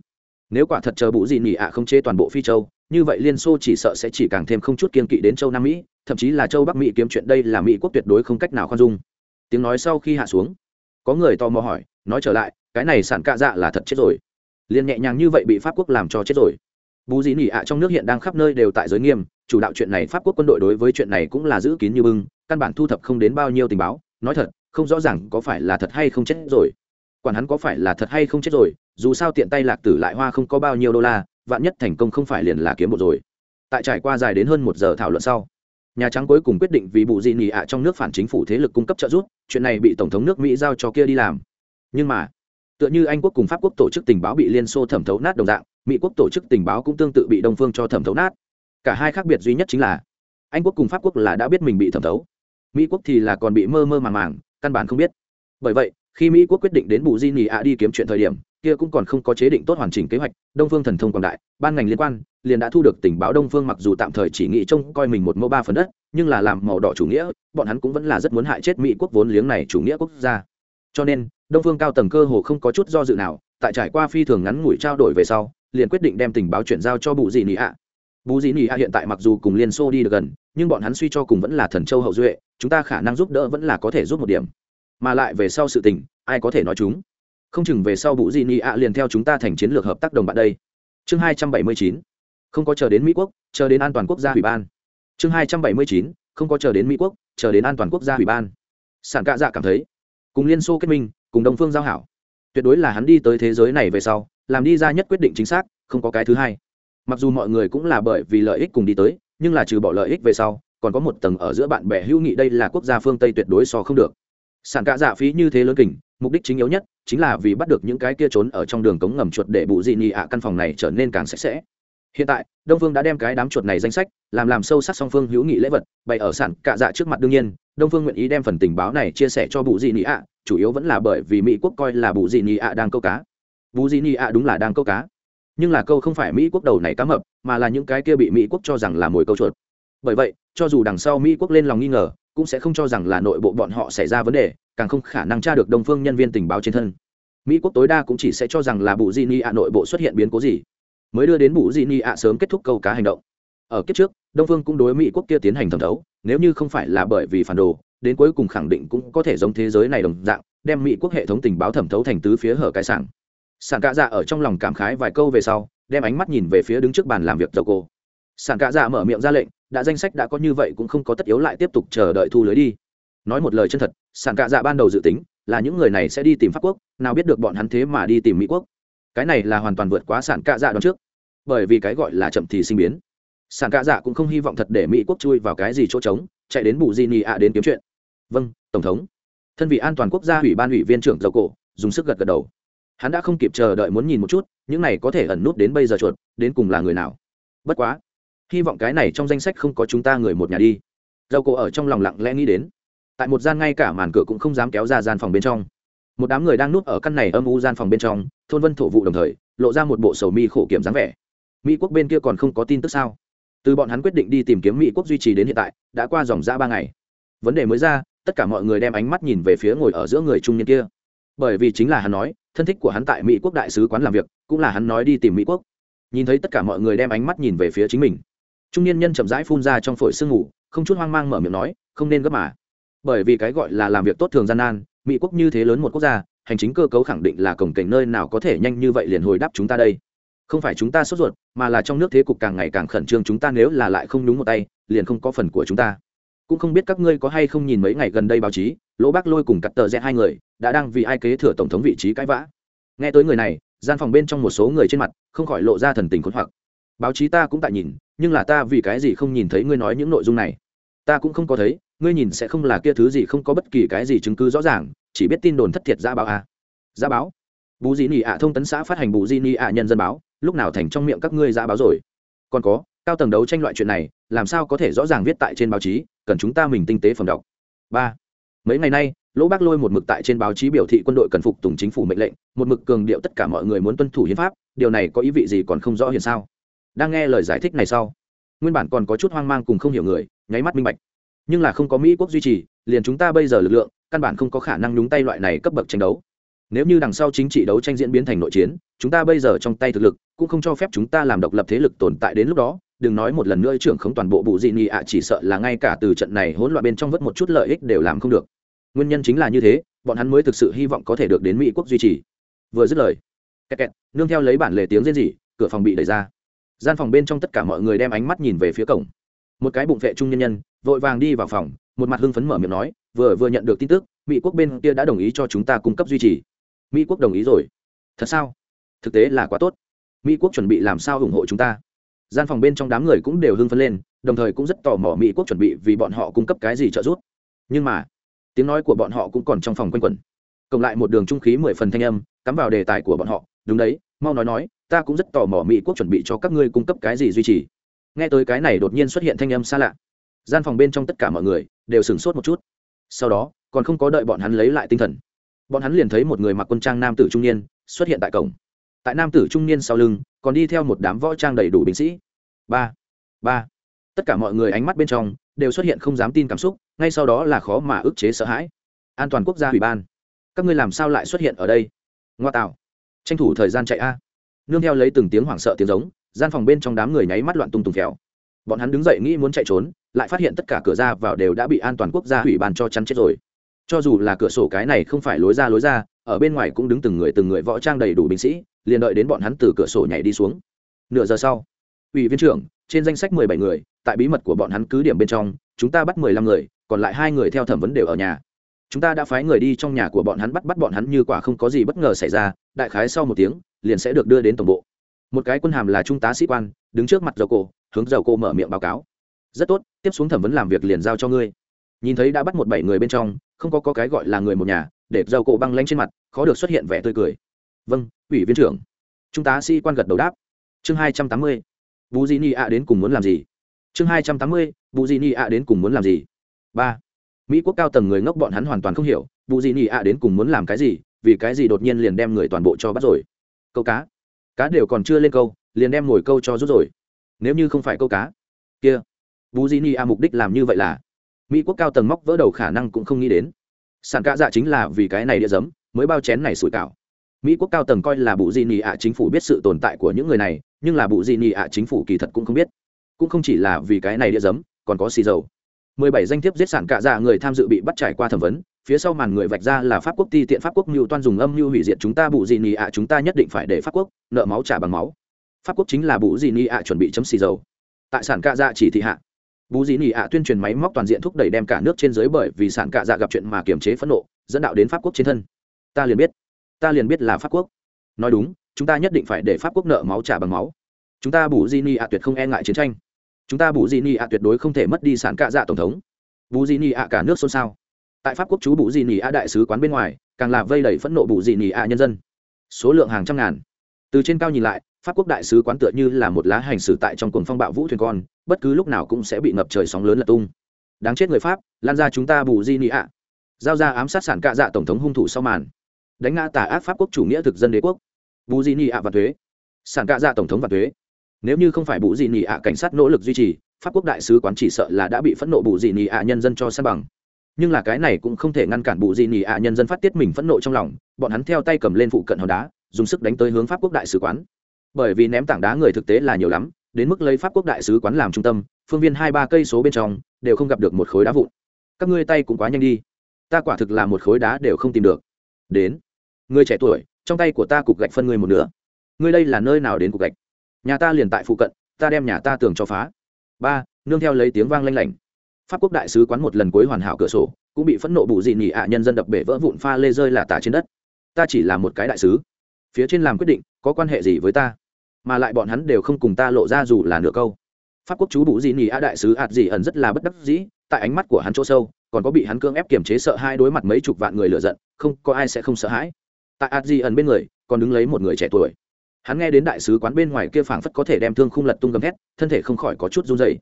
Nếu quả thật chờ bù Di nị ạ không chế toàn bộ phi châu, như vậy liên xô chỉ sợ sẽ chỉ càng thêm không chút kiên kỵ đến châu nam mỹ, thậm chí là châu bắc mỹ kiếm chuyện đây là mỹ quốc tuyệt đối không cách nào khoan dung. Tiếng nói sau khi hạ xuống, có người tò mò hỏi, nói trở lại, cái này sản cạ dạ là thật chết rồi. Liền nhẹ nhàng như vậy bị pháp quốc làm cho chết rồi bù dị nỉ ạ trong nước hiện đang khắp nơi đều tại giới nghiêm, chủ đạo chuyện này pháp quốc quân đội đối với chuyện này cũng là giữ kín như bưng, căn bản thu thập không đến bao nhiêu tình báo, nói thật, không rõ ràng có phải là thật hay không chết rồi. Quản hắn có phải là thật hay không chết rồi, dù sao tiện tay lạc tử lại hoa không có bao nhiêu đô la, vạn nhất thành công không phải liền là kiếm một rồi. Tại trải qua dài đến hơn một giờ thảo luận sau, nhà trắng cuối cùng quyết định vì bù dị nỉ ạ trong nước phản chính phủ thế lực cung cấp trợ giúp, chuyện này bị tổng thống nước mỹ giao cho kia đi làm. Nhưng mà, tựa như anh quốc cùng pháp quốc tổ chức tình báo bị liên xô thẩm thấu nát đồng dạng mỹ quốc tổ chức tình báo cũng tương tự bị đông phương cho thẩm thấu nát. Cả hai khác biệt duy nhất chính là, anh quốc cùng pháp quốc là đã biết mình bị thẩm thấu. Mỹ quốc thì là còn bị mơ mơ màng màng, căn bản không biết. Bởi vậy, khi mỹ quốc quyết định đến bù di nì ạ đi kiếm chuyện thời điểm, kia cũng còn không có chế định tốt hoàn chỉnh kế hoạch, đông phương thần thông quảng đại, ban ngành liên quan, liền đã thu được tình báo đông phương mặc dù tạm thời chỉ nghĩ trông coi mình một mẫu ba phần đất, nhưng là làm màu đỏ chủ nghĩa, bọn hắn cũng vẫn là rất muốn hại chết mỹ quốc vốn liếng này chủ nghĩa quốc gia. Cho nên, đông phương cao tầng cơ hồ không có chút do dự nào, tại trải qua phi thường ngắn ngủi trao đổi về sau liền quyết định đem tình báo chuyển giao cho bù dị nị ạ bù dị nị ạ hiện tại mặc dù cùng liên xô đi được gần, nhưng bọn hắn suy cho cùng vẫn là thần châu hậu duệ, chúng ta khả năng giúp đỡ vẫn là có thể giúp một điểm. Mà lại về sau sự tình, ai có thể nói chúng? Không chừng về sau bù dị nị ạ liền theo chúng ta thành chiến lược hợp tác đồng bạn đây. Chương hai trăm bảy mươi chín. Không có chờ đến mỹ quốc, chờ đến an toàn quốc gia ủy ban. Chương hai trăm bảy mươi chín. Không có chờ đến mỹ quốc, chờ đến an toàn quốc gia ủy ban. Sản cạ dạ cảm thấy, cùng liên xô kết minh, cùng đông phương giao hảo. Tuyệt đối là hắn đi tới thế giới này về sau làm đi ra nhất quyết định chính xác, không có cái thứ hai. Mặc dù mọi người cũng là bởi vì lợi ích cùng đi tới, nhưng là trừ bỏ lợi ích về sau, còn có một tầng ở giữa bạn bè hữu nghị đây là quốc gia phương tây tuyệt đối so không được. Sản cạ dạ phí như thế lớn kình, mục đích chính yếu nhất chính là vì bắt được những cái kia trốn ở trong đường cống ngầm chuột để bù dị nhị ạ căn phòng này trở nên càng sạch sẽ. Hiện tại, đông phương đã đem cái đám chuột này danh sách, làm làm sâu sắc song phương hữu nghị lễ vật, bày ở sản cạ dạ trước mặt đương nhiên, đông phương nguyện ý đem phần tình báo này chia sẻ cho bù dị nhị ạ, chủ yếu vẫn là bởi vì mỹ quốc coi là bù dị nhị ạ đang câu cá bù Di nhị ạ đúng là đang câu cá. Nhưng là câu không phải mỹ quốc đầu này cá mập, mà là những cái kia bị mỹ quốc cho rằng là mồi câu chuột. Bởi vậy, cho dù đằng sau mỹ quốc lên lòng nghi ngờ, cũng sẽ không cho rằng là nội bộ bọn họ xảy ra vấn đề, càng không khả năng tra được đông phương nhân viên tình báo trên thân. Mỹ quốc tối đa cũng chỉ sẽ cho rằng là bù di ni ạ nội bộ xuất hiện biến cố gì, mới đưa đến bù di ni ạ sớm kết thúc câu cá hành động. Ở kiếp trước, đông phương cũng đối mỹ quốc kia tiến hành thẩm thấu, nếu như không phải là bởi vì phản đồ, đến cuối cùng khẳng định cũng có thể giống thế giới này đồng dạng, đem mỹ quốc hệ thống tình báo thẩm thấu thành tứ phía hở cái sảng sản cạ dạ ở trong lòng cảm khái vài câu về sau, đem ánh mắt nhìn về phía đứng trước bàn làm việc dầu cô sản cạ dạ mở miệng ra lệnh, đã danh sách đã có như vậy cũng không có tất yếu lại tiếp tục chờ đợi thu lưới đi. Nói một lời chân thật sản cạ dạ ban đầu dự tính là những người này sẽ đi tìm pháp quốc, nào biết được bọn hắn thế mà đi tìm mỹ quốc. Cái này là hoàn toàn vượt quá sản cạ dạ đón trước, bởi vì cái gọi là chậm thì sinh biến. Sản cạ dạ cũng không hy vọng thật để mỹ quốc chui vào cái gì chỗ trống, chạy đến bù di nị ạ đến kiếm chuyện. Vâng tổng thống. Thân vị an toàn quốc gia ủy ban ủy viên trưởng dầu cổ dùng sức gật gật đầu hắn đã không kịp chờ đợi muốn nhìn một chút, những này có thể ẩn nút đến bây giờ chuột, đến cùng là người nào. Bất quá, hy vọng cái này trong danh sách không có chúng ta người một nhà đi. Dầu cổ ở trong lòng lặng lẽ nghĩ đến. Tại một gian ngay cả màn cửa cũng không dám kéo ra gian phòng bên trong. Một đám người đang núp ở căn này âm u gian phòng bên trong, thôn vân thổ vụ đồng thời, lộ ra một bộ sầu mi khổ kiểm dáng vẻ. Mỹ quốc bên kia còn không có tin tức sao? Từ bọn hắn quyết định đi tìm kiếm mỹ quốc duy trì đến hiện tại, đã qua dòng ra ba ngày. Vấn đề mới ra, tất cả mọi người đem ánh mắt nhìn về phía ngồi ở giữa người trung niên kia. Bởi vì chính là hắn nói thân thích của hắn tại mỹ quốc đại sứ quán làm việc, cũng là hắn nói đi tìm mỹ quốc. Nhìn thấy tất cả mọi người đem ánh mắt nhìn về phía chính mình. Trung niên nhân chậm rãi phun ra trong phổi sương ngủ không chút hoang mang mở miệng nói, không nên gấp mà. Bởi vì cái gọi là làm việc tốt thường gian nan, mỹ quốc như thế lớn một quốc gia, hành chính cơ cấu khẳng định là cổng cảnh nơi nào có thể nhanh như vậy liền hồi đáp chúng ta đây. Không phải chúng ta sốt ruột, mà là trong nước thế cục càng ngày càng khẩn trương chúng ta nếu là lại không đúng một tay, liền không có phần của chúng ta. Cũng không biết các ngươi có hay không nhìn mấy ngày gần đây báo chí lỗ bác lôi cùng cắt tờ rẽ hai người đã đang vì ai kế thừa tổng thống vị trí cãi vã. Nghe tới người này, gian phòng bên trong một số người trên mặt không khỏi lộ ra thần tình khốn hoặc. Báo chí ta cũng tại nhìn, nhưng là ta vì cái gì không nhìn thấy ngươi nói những nội dung này? Ta cũng không có thấy, ngươi nhìn sẽ không là kia thứ gì không có bất kỳ cái gì chứng cứ rõ ràng, chỉ biết tin đồn thất thiệt ra báo à. ra báo? Bù di nị ạ thông tấn xã phát hành bù di nị ạ nhân dân báo, lúc nào thành trong miệng các ngươi ra báo rồi? Còn có, cao tầng đấu tranh loại chuyện này, làm sao có thể rõ ràng viết tại trên báo chí, cần chúng ta mình tinh tế phẩm đọc. Ba mấy ngày nay, lỗ bác lôi một mực tại trên báo chí biểu thị quân đội cần phục tùng chính phủ mệnh lệnh, một mực cường điệu tất cả mọi người muốn tuân thủ hiến pháp, điều này có ý vị gì còn không rõ hiện sao? Đang nghe lời giải thích này sau, nguyên bản còn có chút hoang mang cùng không hiểu người, nháy mắt minh bạch. Nhưng là không có mỹ quốc duy trì, liền chúng ta bây giờ lực lượng, căn bản không có khả năng nhúng tay loại này cấp bậc tranh đấu. Nếu như đằng sau chính trị đấu tranh diễn biến thành nội chiến, chúng ta bây giờ trong tay thực lực, cũng không cho phép chúng ta làm độc lập thế lực tồn tại đến lúc đó. Đừng nói một lần nữa trưởng không toàn bộ bụ dị nghị ạ, chỉ sợ là ngay cả từ trận này hỗn loạn bên trong vớt một chút lợi ích đều làm không được nguyên nhân chính là như thế, bọn hắn mới thực sự hy vọng có thể được đến mỹ quốc duy trì. Vừa dứt lời, kẹt kẹt, nương theo lấy bản lề tiếng rên rỉ, cửa phòng bị đẩy ra. Gian phòng bên trong tất cả mọi người đem ánh mắt nhìn về phía cổng. Một cái bụng vệ trung nhân nhân, vội vàng đi vào phòng, một mặt hưng phấn mở miệng nói, vừa vừa nhận được tin tức, mỹ quốc bên kia đã đồng ý cho chúng ta cung cấp duy trì. Mỹ quốc đồng ý rồi. Thật sao? Thực tế là quá tốt. Mỹ quốc chuẩn bị làm sao ủng hộ chúng ta? Gian phòng bên trong đám người cũng đều hưng phấn lên, đồng thời cũng rất tò mò mỹ quốc chuẩn bị vì bọn họ cung cấp cái gì trợ giúp. Nhưng mà tiếng nói của bọn họ cũng còn trong phòng quanh quẩn. Cộng lại một đường trung khí mười phần thanh âm, cắm vào đề tài của bọn họ. Đúng đấy, mau nói nói, ta cũng rất tò mò mỹ quốc chuẩn bị cho các ngươi cung cấp cái gì duy trì. Nghe tới cái này đột nhiên xuất hiện thanh âm xa lạ. Gian phòng bên trong tất cả mọi người đều sửng sốt một chút. Sau đó, còn không có đợi bọn hắn lấy lại tinh thần. Bọn hắn liền thấy một người mặc quân trang nam tử trung niên xuất hiện tại cổng. Tại nam tử trung niên sau lưng, còn đi theo một đám võ trang đầy đủ binh sĩ. Ba ba tất cả mọi người ánh mắt bên trong đều xuất hiện không dám tin cảm xúc, ngay sau đó là khó mà ức chế sợ hãi. An toàn quốc gia ủy ban. Các ngươi làm sao lại xuất hiện ở đây? Ngoa tạo. Tranh thủ thời gian chạy a. Nương theo lấy từng tiếng hoảng sợ tiếng giống, gian phòng bên trong đám người nháy mắt loạn tung tùng khéo bọn hắn đứng dậy nghĩ muốn chạy trốn, lại phát hiện tất cả cửa ra vào đều đã bị an toàn quốc gia ủy ban cho chắn chết rồi. Cho dù là cửa sổ cái này không phải lối ra lối ra, ở bên ngoài cũng đứng từng người từng người võ trang đầy đủ binh sĩ, liền đợi đến bọn hắn từ cửa sổ nhảy đi xuống. Nửa giờ sau, ủy viên trưởng trên danh sách mười bảy người tại bí mật của bọn hắn cứ điểm bên trong chúng ta bắt mười lăm người còn lại hai người theo thẩm vấn đều ở nhà. Chúng ta đã phái người đi trong nhà của bọn hắn bắt bắt bọn hắn như quả không có gì bất ngờ xảy ra đại khái sau một tiếng liền sẽ được đưa đến tổng bộ. Một cái quân hàm là trung tá sĩ quan đứng trước mặt dầu cổ hướng dầu cổ mở miệng báo cáo. Rất tốt tiếp xuống thẩm vấn làm việc liền giao cho ngươi. Nhìn thấy đã bắt một bảy người bên trong không có, có cái gọi là người một nhà để dầu cổ băng lanh trên mặt khó được xuất hiện vẻ tươi cười. Vâng ủy viên trưởng. Trung tá sĩ quan gật đầu đáp. Chương hai trăm tám mươi bù di ni ạ đến cùng muốn làm gì? Chương hai trăm tám mươi bù di ni ạ đến cùng muốn làm gì? Ba. Mỹ quốc cao tầng người ngốc bọn hắn hoàn toàn không hiểu bù di ni ạ đến cùng muốn làm cái gì, vì cái gì đột nhiên liền đem người toàn bộ cho bắt rồi? Câu cá. Cá đều còn chưa lên câu, liền đem ngồi câu cho rút rồi. Nếu như không phải câu cá. Kia. Bù di ni ạ mục đích làm như vậy là, mỹ quốc cao tầng móc vỡ đầu khả năng cũng không nghĩ đến. Sản cá dạ chính là vì cái này địa giấm, mới bao chén này sủi cảo mỹ quốc cao tầng coi là bù di nị ạ chính phủ biết sự tồn tại của những người này, nhưng là bù di nị ạ chính phủ kỳ thật cũng không biết. Cũng không chỉ là vì cái này địa giấm, còn có xì dầu. Mười bảy danh thiếp giết sản cạ dạ người tham dự bị bắt trải qua thẩm vấn, phía sau màn người vạch ra là pháp quốc ti tiện pháp quốc mưu toan dùng âm mưu hủy diệt chúng ta bù di nị ạ, chúng ta nhất định phải để pháp quốc nợ máu trả bằng máu. Pháp quốc chính là bù di nị ạ chuẩn bị chấm xì dầu. Tại sản cạ dạ chỉ thị hạ, bù gì nhì ạ tuyên truyền máy móc toàn diện thúc đẩy đem cả nước trên dưới bởi vì sản cạ dạ gặp chuyện mà kiềm chế phẫn nộ, dẫn đạo đến pháp quốc trên thân. Ta liền biết ta liền biết là pháp quốc. Nói đúng, chúng ta nhất định phải để pháp quốc nợ máu trả bằng máu. Chúng ta bù di ni ạ tuyệt không e ngại chiến tranh. Chúng ta bù di ni ạ tuyệt đối không thể mất đi sản cạ dạ tổng thống. Bù di ni ạ cả nước xôn xao. Tại pháp quốc chú bù di ni ạ đại sứ quán bên ngoài, càng là vây đầy phẫn nộ bù di ni ạ nhân dân. Số lượng hàng trăm ngàn. Từ trên cao nhìn lại, pháp quốc đại sứ quán tựa như là một lá hành xử tại trong cuồng phong bạo vũ thuyền con, bất cứ lúc nào cũng sẽ bị ngập trời sóng lớn lật tung. Đáng chết người pháp, lan ra chúng ta bù di ni ạ. Giao ra ám sát sản cạ dạ tổng thống hung thủ sau màn đánh ngã tà ác pháp quốc chủ nghĩa thực dân đế quốc. Bù di Nị ạ và thuế. Sản cạ dạ tổng thống và thuế. Nếu như không phải bù di Nị ạ cảnh sát nỗ lực duy trì, pháp quốc đại sứ quán chỉ sợ là đã bị phẫn nộ bù di Nị ạ nhân dân cho san bằng. Nhưng là cái này cũng không thể ngăn cản bù dị nị ạ nhân dân phát tiết mình phẫn nộ trong lòng, bọn hắn theo tay cầm lên phụ cận hòn đá, dùng sức đánh tới hướng pháp quốc đại sứ quán. Bởi vì ném tảng đá người thực tế là nhiều lắm, đến mức lấy pháp quốc đại sứ quán làm trung tâm, phương viên hai ba cây số bên trong, đều không gặp được một khối đá vụn. Các ngươi tay cũng quá nhanh đi. Ta quả thực là một khối đá đều không tìm được. Đến người trẻ tuổi, trong tay của ta cục gạch phân ngươi một nửa. Ngươi đây là nơi nào đến cục gạch? Nhà ta liền tại phụ cận, ta đem nhà ta tường cho phá. Ba, nương theo lấy tiếng vang lanh lảnh. Pháp quốc đại sứ quán một lần cuối hoàn hảo cửa sổ, cũng bị phẫn nộ bù dị nhị ạ nhân dân đập bể vỡ vụn pha lê rơi là tả trên đất. Ta chỉ là một cái đại sứ. Phía trên làm quyết định, có quan hệ gì với ta? Mà lại bọn hắn đều không cùng ta lộ ra dù là nửa câu. Pháp quốc chú bù dị nhị ạ đại sứ ạt dị ẩn rất là bất đắc dĩ, tại ánh mắt của hắn chỗ sâu, còn có bị hắn cưỡng ép kiềm chế sợ hai đối mặt mấy chục vạn người lựa giận, không có ai sẽ không sợ hãi tại ạt ẩn bên người, còn đứng lấy một người trẻ tuổi. Hắn nghe đến đại sứ quán bên ngoài kia phảng phất có thể đem thương khung lật tung gầm hét thân thể không khỏi có chút run dày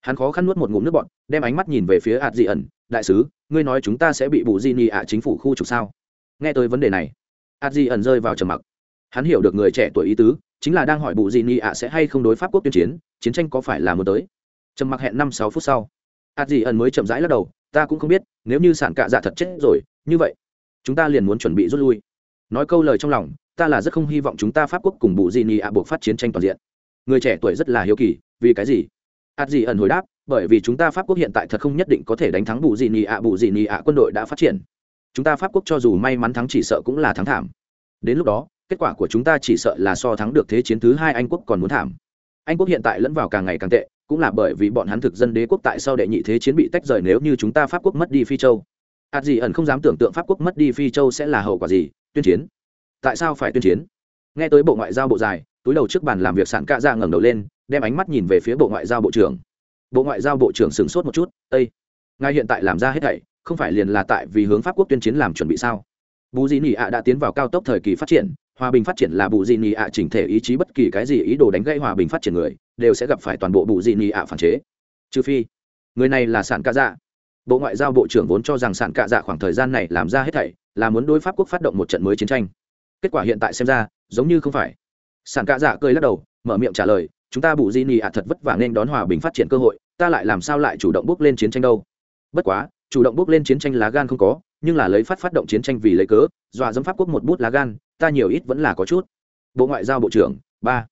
hắn khó khăn nuốt một ngụm nước bọn đem ánh mắt nhìn về phía ạt ẩn, đại sứ, ngươi nói chúng ta sẽ bị bù di ni ạ chính phủ khu trục sao? Nghe tới vấn đề này ạt ẩn rơi vào trầm mặc. Hắn hiểu được người trẻ tuổi ý tứ, chính là đang hỏi bù di ni ạ sẽ hay không đối pháp quốc tuyên chiến chiến tranh có phải là muốn tới? Trầm mặc hẹn năm sáu phút sau ạt ẩn mới chậm rãi lắc đầu, ta cũng không biết, nếu như sản cạ dạ thật chết rồi, như vậy, chúng ta liền muốn chuẩn bị rút lui nói câu lời trong lòng, ta là rất không hy vọng chúng ta pháp quốc cùng bù di ni ạ buộc phát chiến tranh toàn diện. Người trẻ tuổi rất là hiếu kỳ, vì cái gì? Ạt gì ẩn hồi đáp, bởi vì chúng ta pháp quốc hiện tại thật không nhất định có thể đánh thắng bù dị ni ạ bù dị ni ạ quân đội đã phát triển. Chúng ta pháp quốc cho dù may mắn thắng chỉ sợ cũng là thắng thảm. Đến lúc đó, kết quả của chúng ta chỉ sợ là so thắng được thế chiến thứ hai anh quốc còn muốn thảm. Anh quốc hiện tại lẫn vào càng ngày càng tệ, cũng là bởi vì bọn hắn thực dân đế quốc tại sau đệ nhị thế chiến bị tách rời nếu như chúng ta pháp quốc mất đi phi châu. Ạt gì ẩn không dám tưởng tượng pháp quốc mất đi phi châu sẽ là hậu quả gì tuyên chiến. Tại sao phải tuyên chiến? Nghe tới bộ ngoại giao bộ dài, túi đầu trước bàn làm việc sạn cạ ra ngẩng đầu lên, đem ánh mắt nhìn về phía bộ ngoại giao bộ trưởng. Bộ ngoại giao bộ trưởng sửng sốt một chút ây ngài hiện tại làm ra hết thảy, không phải liền là tại vì hướng pháp quốc tuyên chiến làm chuẩn bị sao? Bù di nị ạ đã tiến vào cao tốc thời kỳ phát triển, hòa bình phát triển là bù di nị ạ chỉnh thể ý chí bất kỳ cái gì ý đồ đánh gây hòa bình phát triển người, đều sẽ gặp phải toàn bộ bù di nị ạ phản chế. Trừ phi, người này là sản ca dạ bộ ngoại giao bộ trưởng vốn cho rằng sản cạ dạ khoảng thời gian này làm ra hết thảy là muốn đối pháp quốc phát động một trận mới chiến tranh. Kết quả hiện tại xem ra, giống như không phải. Sản cạ dạ cười lắc đầu, mở miệng trả lời, chúng ta bù di nì ạ thật vất vả nên đón hòa bình phát triển cơ hội, ta lại làm sao lại chủ động bước lên chiến tranh đâu? Bất quá, chủ động bước lên chiến tranh lá gan không có, nhưng là lấy phát phát động chiến tranh vì lấy cớ, dọa dẫm pháp quốc một bút lá gan, ta nhiều ít vẫn là có chút. Bộ ngoại giao bộ trưởng ba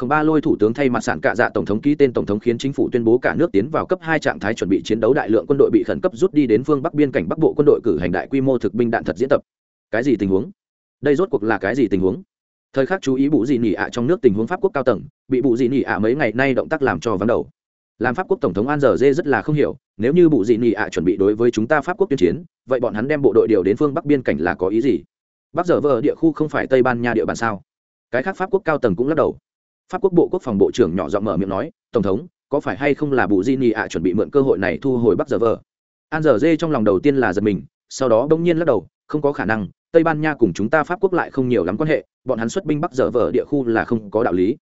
không ba lôi thủ tướng thay mặt sản cạ dạ tổng thống ký tên tổng thống khiến chính phủ tuyên bố cả nước tiến vào cấp hai trạng thái chuẩn bị chiến đấu đại lượng quân đội bị khẩn cấp rút đi đến phương bắc biên cảnh bắc bộ quân đội cử hành đại quy mô thực binh đạn thật diễn tập. Cái gì tình huống? Đây rốt cuộc là cái gì tình huống? Thời khắc chú ý bụ dị nỉ ạ trong nước tình huống pháp quốc cao tầng, bị bụ dị nỉ ạ mấy ngày nay động tác làm cho vắng đầu. Làm pháp quốc tổng thống an giờ dê rất là không hiểu, nếu như bụ dị nỉ ạ chuẩn bị đối với chúng ta pháp quốc tuyên chiến, vậy bọn hắn đem bộ đội điều đến phương bắc biên cảnh là có ý gì? Bắc giờ vờ địa khu không phải tây ban nha địa bàn sao? Cái khác pháp quốc cao tầng cũng lắc đầu pháp quốc bộ quốc phòng bộ trưởng nhỏ giọng mở miệng nói, tổng thống, có phải hay không là Bù di nị ạ chuẩn bị mượn cơ hội này thu hồi bắc giờ vờ? An giờ dê trong lòng đầu tiên là giật mình, sau đó bỗng nhiên lắc đầu, không có khả năng, tây ban nha cùng chúng ta pháp quốc lại không nhiều lắm quan hệ, bọn hắn xuất binh bắc giờ vờ địa khu là không có đạo lý.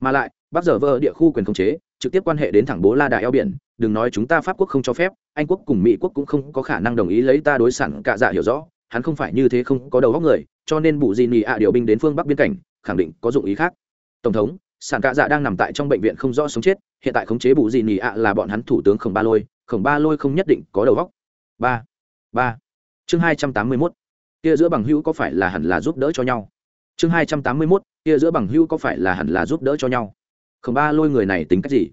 Mà lại, bắc giờ vờ địa khu quyền khống chế, trực tiếp quan hệ đến thẳng bố la đà eo biển, đừng nói chúng ta pháp quốc không cho phép, anh quốc cùng mỹ quốc cũng không có khả năng đồng ý lấy ta đối sản cạ dạ hiểu rõ, hắn không phải như thế không có đầu góc người, cho nên bù di nị ạ điều binh đến phương bắc biên cảnh, khẳng định có dụng ý khác. Tổng thống sản cạ dạ đang nằm tại trong bệnh viện không rõ sống chết, hiện tại khống chế bù gì nỉ ạ là bọn hắn thủ tướng khổng ba lôi, khổng ba lôi không nhất định có đầu góc ba ba. Chương hai trăm tám mươi mốt. Kia giữa bằng hữu có phải là hẳn là giúp đỡ cho nhau? Chương hai trăm tám mươi mốt. Kia giữa bằng hữu có phải là hẳn là giúp đỡ cho nhau? Khổng ba lôi người này tính cách gì?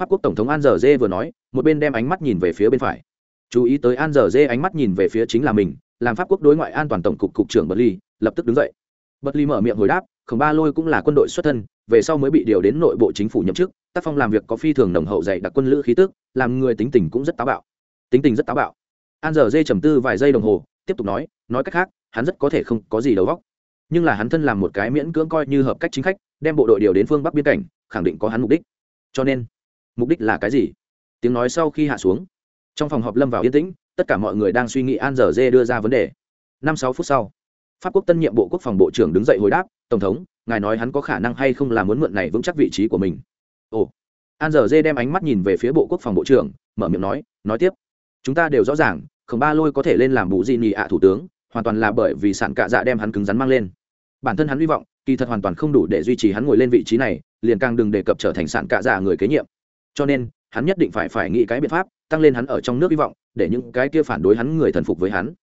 Pháp quốc tổng thống an Dở dê vừa nói, một bên đem ánh mắt nhìn về phía bên phải. Chú ý tới an Dở dê ánh mắt nhìn về phía chính là mình, làm pháp quốc đối ngoại an toàn tổng cục cục trưởng bật ly lập tức đứng dậy. Bật ly mở miệng hồi đáp khổng ba lôi cũng là quân đội xuất thân, về sau mới bị điều đến nội bộ chính phủ nhậm chức, tác phong làm việc có phi thường nồng hậu dạy đặc quân lữ khí tức, làm người tính tình cũng rất táo bạo. Tính tình rất táo bạo. An giờ dê trầm tư vài giây đồng hồ, tiếp tục nói nói cách khác, hắn rất có thể không có gì đầu góc nhưng là hắn thân làm một cái miễn cưỡng coi như hợp cách chính khách, đem bộ đội điều đến phương bắc biên cảnh, khẳng định có hắn mục đích. Cho nên, mục đích là cái gì? Tiếng nói sau khi hạ xuống, trong phòng họp lâm vào yên tĩnh, tất cả mọi người đang suy nghĩ an giờ dê đưa ra vấn đề. Năm sáu phút sau, pháp quốc tân nhiệm bộ quốc phòng bộ trưởng đứng dậy hồi đáp tổng thống, ngài nói hắn có khả năng hay không là muốn mượn này vững chắc vị trí của mình. Ồ. An giờ dê đem ánh mắt nhìn về phía bộ quốc phòng bộ trưởng, mở miệng nói nói tiếp. Chúng ta đều rõ ràng khổng ba lôi có thể lên làm bù di nhì ạ thủ tướng, hoàn toàn là bởi vì sản cạ dạ đem hắn cứng rắn mang lên. Bản thân hắn hy vọng, kỳ thật hoàn toàn không đủ để duy trì hắn ngồi lên vị trí này, liền càng đừng đề cập trở thành sản cạ dạ người kế nhiệm. Cho nên, hắn nhất định phải phải nghĩ cái biện pháp, tăng lên hắn ở trong nước hy vọng, để những cái kia phản đối hắn người thần phục với hắn.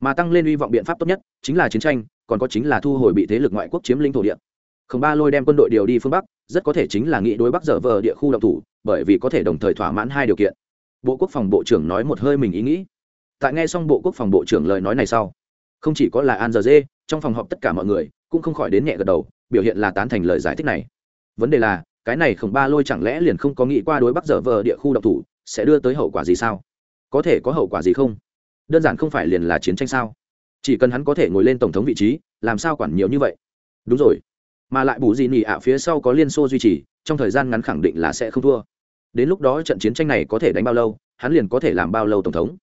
Mà tăng lên hy vọng biện pháp tốt nhất, chính là chiến tranh còn có chính là thu hồi bị thế lực ngoại quốc chiếm lĩnh thổ địa. Khổng ba lôi đem quân đội điều đi phương bắc, rất có thể chính là nghĩ đối bắc dở vờ địa khu động thủ, bởi vì có thể đồng thời thỏa mãn hai điều kiện. Bộ quốc phòng bộ trưởng nói một hơi mình ý nghĩ. Tại nghe xong bộ quốc phòng bộ trưởng lời nói này sau, không chỉ có là an giờ dê, trong phòng họp tất cả mọi người cũng không khỏi đến nhẹ gật đầu, biểu hiện là tán thành lời giải thích này. Vấn đề là, cái này khổng ba lôi chẳng lẽ liền không có nghĩ qua đối bắc dở vờ địa khu động thủ sẽ đưa tới hậu quả gì sao? Có thể có hậu quả gì không? Đơn giản không phải liền là chiến tranh sao? Chỉ cần hắn có thể ngồi lên tổng thống vị trí, làm sao quản nhiều như vậy? Đúng rồi. Mà lại bù gì nỉ ạ, phía sau có liên xô duy trì, trong thời gian ngắn khẳng định là sẽ không thua. Đến lúc đó trận chiến tranh này có thể đánh bao lâu, hắn liền có thể làm bao lâu tổng thống.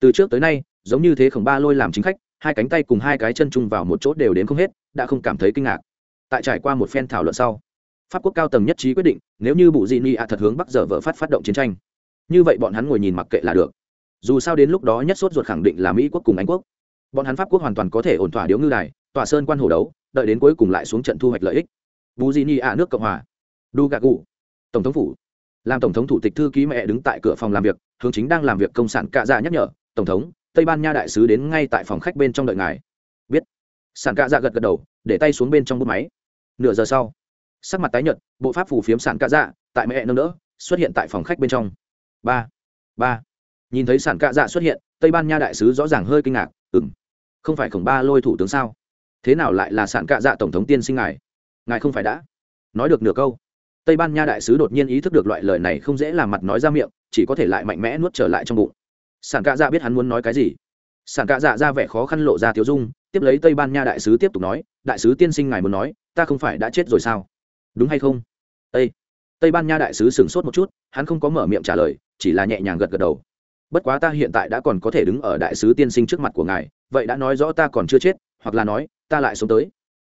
Từ trước tới nay, giống như thế khổng ba lôi làm chính khách, hai cánh tay cùng hai cái chân chung vào một chỗ đều đến không hết, đã không cảm thấy kinh ngạc. Tại trải qua một phen thảo luận sau, pháp quốc cao tầng nhất trí quyết định, nếu như Bù dị ni ạ thật hướng bắc dở vợ phát phát động chiến tranh, như vậy bọn hắn ngồi nhìn mặc kệ là được. Dù sao đến lúc đó nhất sốt ruột khẳng định là mỹ quốc cùng anh quốc bọn hắn pháp quốc hoàn toàn có thể ổn thỏa điếu ngư đài tòa sơn quan hồ đấu, đợi đến cuối cùng lại xuống trận thu hoạch lợi ích. Bù di ni ạ nước cộng hòa. Đu gà cụ tổng thống phủ. Làm tổng thống thủ tịch thư ký mẹ đứng tại cửa phòng làm việc, hướng chính đang làm việc công sản cạ dạ nhắc nhở, tổng thống, tây ban nha đại sứ đến ngay tại phòng khách bên trong đợi ngài. Biết. Sản cạ dạ gật gật đầu, để tay xuống bên trong bút máy. Nửa giờ sau, sắc mặt tái nhợt, bộ pháp phủ phiếm sản cạ dạ tại mẹ nâng đỡ, xuất hiện tại phòng khách bên trong. Ba ba. Nhìn thấy sản cạ dạ xuất hiện tây ban nha đại sứ rõ ràng hơi kinh ngạc ừng không phải khổng ba lôi thủ tướng sao? Thế nào lại là sản cạ dạ tổng thống tiên sinh ngài? Ngài không phải đã nói được nửa câu. Tây ban nha đại sứ đột nhiên ý thức được loại lời này không dễ làm mặt nói ra miệng, chỉ có thể lại mạnh mẽ nuốt trở lại trong bụng. Sản cạ dạ biết hắn muốn nói cái gì? Sản cạ dạ ra vẻ khó khăn lộ ra thiếu dung, tiếp lấy tây ban nha đại sứ tiếp tục nói, đại sứ tiên sinh ngài muốn nói, ta không phải đã chết rồi sao? Đúng hay không? Tây tây ban nha đại sứ sửng sốt một chút, hắn không có mở miệng trả lời, chỉ là nhẹ nhàng gật gật đầu bất quá ta hiện tại đã còn có thể đứng ở đại sứ tiên sinh trước mặt của ngài, vậy đã nói rõ ta còn chưa chết, hoặc là nói, ta lại sống tới.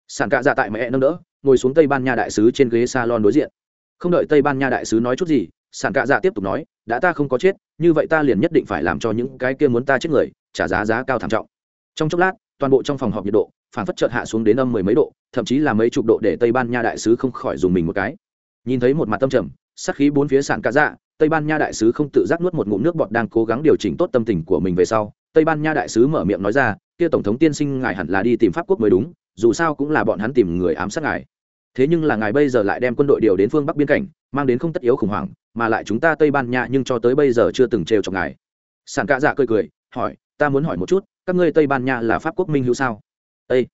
Sản cạ dạ tại mẹ nâng đỡ, ngồi xuống tây ban nha đại sứ trên ghế salon đối diện. Không đợi tây ban nha đại sứ nói chút gì sản cạ dạ tiếp tục nói, đã ta không có chết, như vậy ta liền nhất định phải làm cho những cái kia muốn ta chết người, trả giá giá cao thảm trọng. Trong chốc lát, toàn bộ trong phòng họp nhiệt độ phản phất chợt hạ xuống đến âm mười mấy độ, thậm chí là mấy chục độ để tây ban nha đại sứ không khỏi dùng mình một cái. Nhìn thấy một mặt tâm trầm sắc khí bốn phía sản cạ dạ tây ban nha đại sứ không tự giác nuốt một ngụm nước bọt đang cố gắng điều chỉnh tốt tâm tình của mình về sau, tây ban nha đại sứ mở miệng nói ra, kia tổng thống tiên sinh ngài hẳn là đi tìm pháp quốc mới đúng, dù sao cũng là bọn hắn tìm người ám sát ngài thế nhưng là ngài bây giờ lại đem quân đội điều đến phương bắc biên cảnh, mang đến không tất yếu khủng hoảng, mà lại chúng ta tây ban nha nhưng cho tới bây giờ chưa từng trêu chọc ngài sản cạ dạ cười cười, hỏi, ta muốn hỏi một chút, các ngươi tây ban nha là pháp quốc minh hữu sao Ê!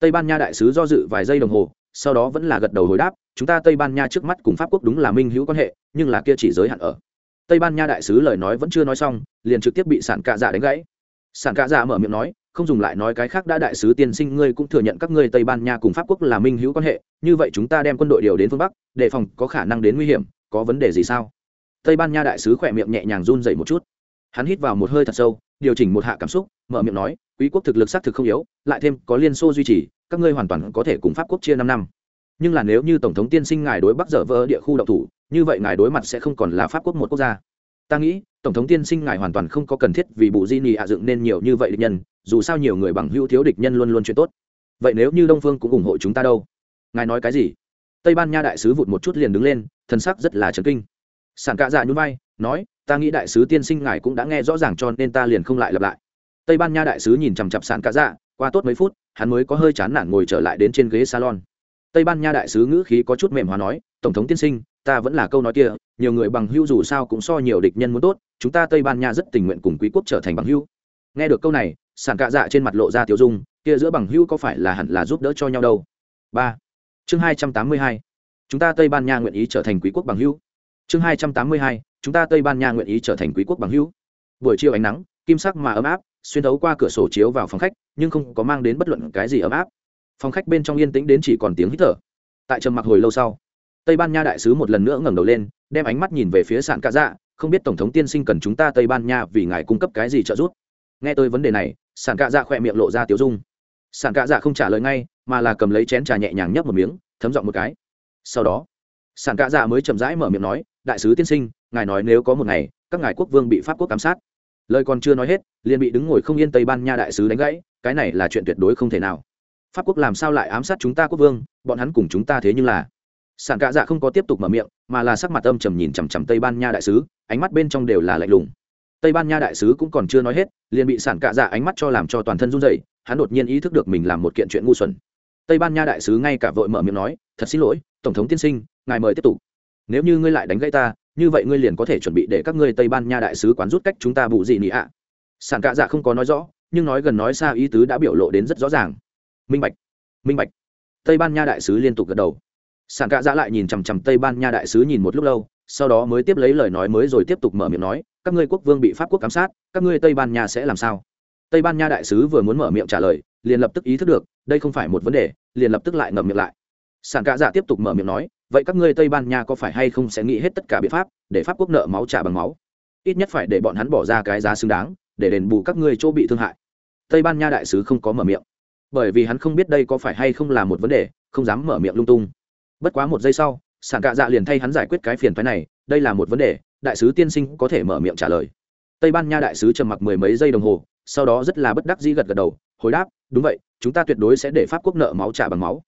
tây ban nha đại sứ do dự vài giây đồng hồ sau đó vẫn là gật đầu hồi đáp, chúng ta tây ban nha trước mắt cùng pháp quốc đúng là minh hữu quan hệ, nhưng là kia chỉ giới hạn ở. Tây ban nha đại sứ lời nói vẫn chưa nói xong, liền trực tiếp bị sản cạ dạ đánh gãy. Sản cạ dạ mở miệng nói, không dùng lại nói cái khác đã đại sứ tiên sinh ngươi cũng thừa nhận các ngươi tây ban nha cùng pháp quốc là minh hữu quan hệ, như vậy chúng ta đem quân đội điều đến phương bắc đề phòng có khả năng đến nguy hiểm, có vấn đề gì sao? Tây ban nha đại sứ khỏe miệng nhẹ nhàng run dậy một chút. Hắn hít vào một hơi thật sâu, điều chỉnh một hạ cảm xúc, mở miệng nói, quý quốc thực lực xác thực không yếu, lại thêm có liên xô duy trì các ngươi hoàn toàn có thể cùng pháp quốc chia năm năm. Nhưng là nếu như tổng thống tiên sinh ngài đối bắc dở vỡ địa khu động thủ, như vậy ngài đối mặt sẽ không còn là pháp quốc một quốc gia. Ta nghĩ, tổng thống tiên sinh ngài hoàn toàn không có cần thiết vì bù di nị ạ dựng nên nhiều như vậy địch nhân, dù sao nhiều người bằng hữu thiếu địch nhân luôn luôn chuyện tốt. Vậy nếu như đông phương cũng ủng hộ chúng ta đâu? Ngài nói cái gì? Tây ban nha đại sứ vụt một chút liền đứng lên thân sắc rất là trấn kinh. Sản cạ dạ nhún vai, nói, ta nghĩ đại sứ tiên sinh ngài cũng đã nghe rõ ràng cho nên ta liền không lại lặp lại. Tây ban nha đại sứ nhìn chằm chặp sản cạ dạ qua tốt mấy phút, hắn mới có hơi chán nản ngồi trở lại đến trên ghế salon. Tây ban nha đại sứ ngữ khí có chút mềm hóa nói, tổng thống tiên sinh, ta vẫn là câu nói kia, nhiều người bằng hưu dù sao cũng so nhiều địch nhân muốn tốt, chúng ta tây ban nha rất tình nguyện cùng quý quốc trở thành bằng hưu nghe được câu này sản cạ dạ trên mặt lộ ra tiêu dung, kia giữa bằng hưu có phải là hẳn là giúp đỡ cho nhau đâu? Ba. Chương hai trăm tám mươi hai. Chúng ta tây ban nha nguyện ý trở thành quý quốc bằng hưu chương hai trăm tám mươi hai. Chúng ta tây ban nha nguyện ý trở thành quý quốc bằng hưu buổi chiều ánh nắng, kim sắc mà ấm áp xuyên thấu qua cửa sổ chiếu vào phòng khách, nhưng không có mang đến bất luận cái gì ấm áp. Phòng khách bên trong yên tĩnh đến chỉ còn tiếng hít thở. Tại trầm mặc hồi lâu sau, tây ban nha đại sứ một lần nữa ngẩng đầu lên, đem ánh mắt nhìn về phía sạn cạ dạ không biết tổng thống tiên sinh cần chúng ta tây ban nha vì ngài cung cấp cái gì trợ giúp. Nghe tôi vấn đề này Sàn cạ dạ khỏe miệng lộ ra tiếu dung. Sàn cạ dạ không trả lời ngay, mà là cầm lấy chén trà nhẹ nhàng nhấp một miếng, thấm giọng một cái. Sau đó Sàn cạ dạ mới chậm rãi mở miệng nói, đại sứ tiên sinh, ngài nói nếu có một ngày, các ngài quốc vương bị pháp quốc ám sát lời còn chưa nói hết, liền bị đứng ngồi không yên tây ban nha đại sứ đánh gãy, cái này là chuyện tuyệt đối không thể nào. Pháp quốc làm sao lại ám sát chúng ta quốc vương, bọn hắn cùng chúng ta thế nhưng là. Sản cạ dạ không có tiếp tục mở miệng, mà là sắc mặt âm trầm nhìn chằm chằm tây ban nha đại sứ, ánh mắt bên trong đều là lạnh lùng. Tây ban nha đại sứ cũng còn chưa nói hết, liền bị sản cạ dạ ánh mắt cho làm cho toàn thân run rẩy, hắn đột nhiên ý thức được mình làm một kiện chuyện ngu xuẩn. Tây ban nha đại sứ ngay cả vội mở miệng nói, thật xin lỗi, tổng thống tiên sinh, ngài mời tiếp tục. Nếu như ngươi lại đánh gãy ta như vậy ngươi liền có thể chuẩn bị để các ngươi tây ban nha đại sứ quán rút cách chúng ta bù gì nị ạ? Sản cạ dạ không có nói rõ, nhưng nói gần nói xa ý tứ đã biểu lộ đến rất rõ ràng. Minh bạch minh bạch. Tây ban nha đại sứ liên tục gật đầu. Sản cạ dạ lại nhìn chằm chằm tây ban nha đại sứ nhìn một lúc lâu, sau đó mới tiếp lấy lời nói mới rồi tiếp tục mở miệng nói, các ngươi quốc vương bị pháp quốc giám sát, các ngươi tây ban nha sẽ làm sao? Tây ban nha đại sứ vừa muốn mở miệng trả lời, liền lập tức ý thức được, đây không phải một vấn đề, liền lập tức lại ngậm miệng lại. Sản cạ dạ tiếp tục mở miệng nói vậy các ngươi tây ban nha có phải hay không sẽ nghĩ hết tất cả biện pháp để pháp quốc nợ máu trả bằng máu? Ít nhất phải để bọn hắn bỏ ra cái giá xứng đáng, để đền bù các ngươi chỗ bị thương hại. Tây ban nha đại sứ không có mở miệng. Bởi vì hắn không biết đây có phải hay không là một vấn đề, không dám mở miệng lung tung. Bất quá một giây sau, sảng cạ dạ liền thay hắn giải quyết cái phiền phái này, đây là một vấn đề, đại sứ tiên sinh có thể mở miệng trả lời. Tây ban nha đại sứ trầm mặc mười mấy giây đồng hồ, sau đó rất là bất đắc dĩ gật gật đầu, hồi đáp, đúng vậy, chúng ta tuyệt đối sẽ để pháp quốc nợ máu trả bằng máu.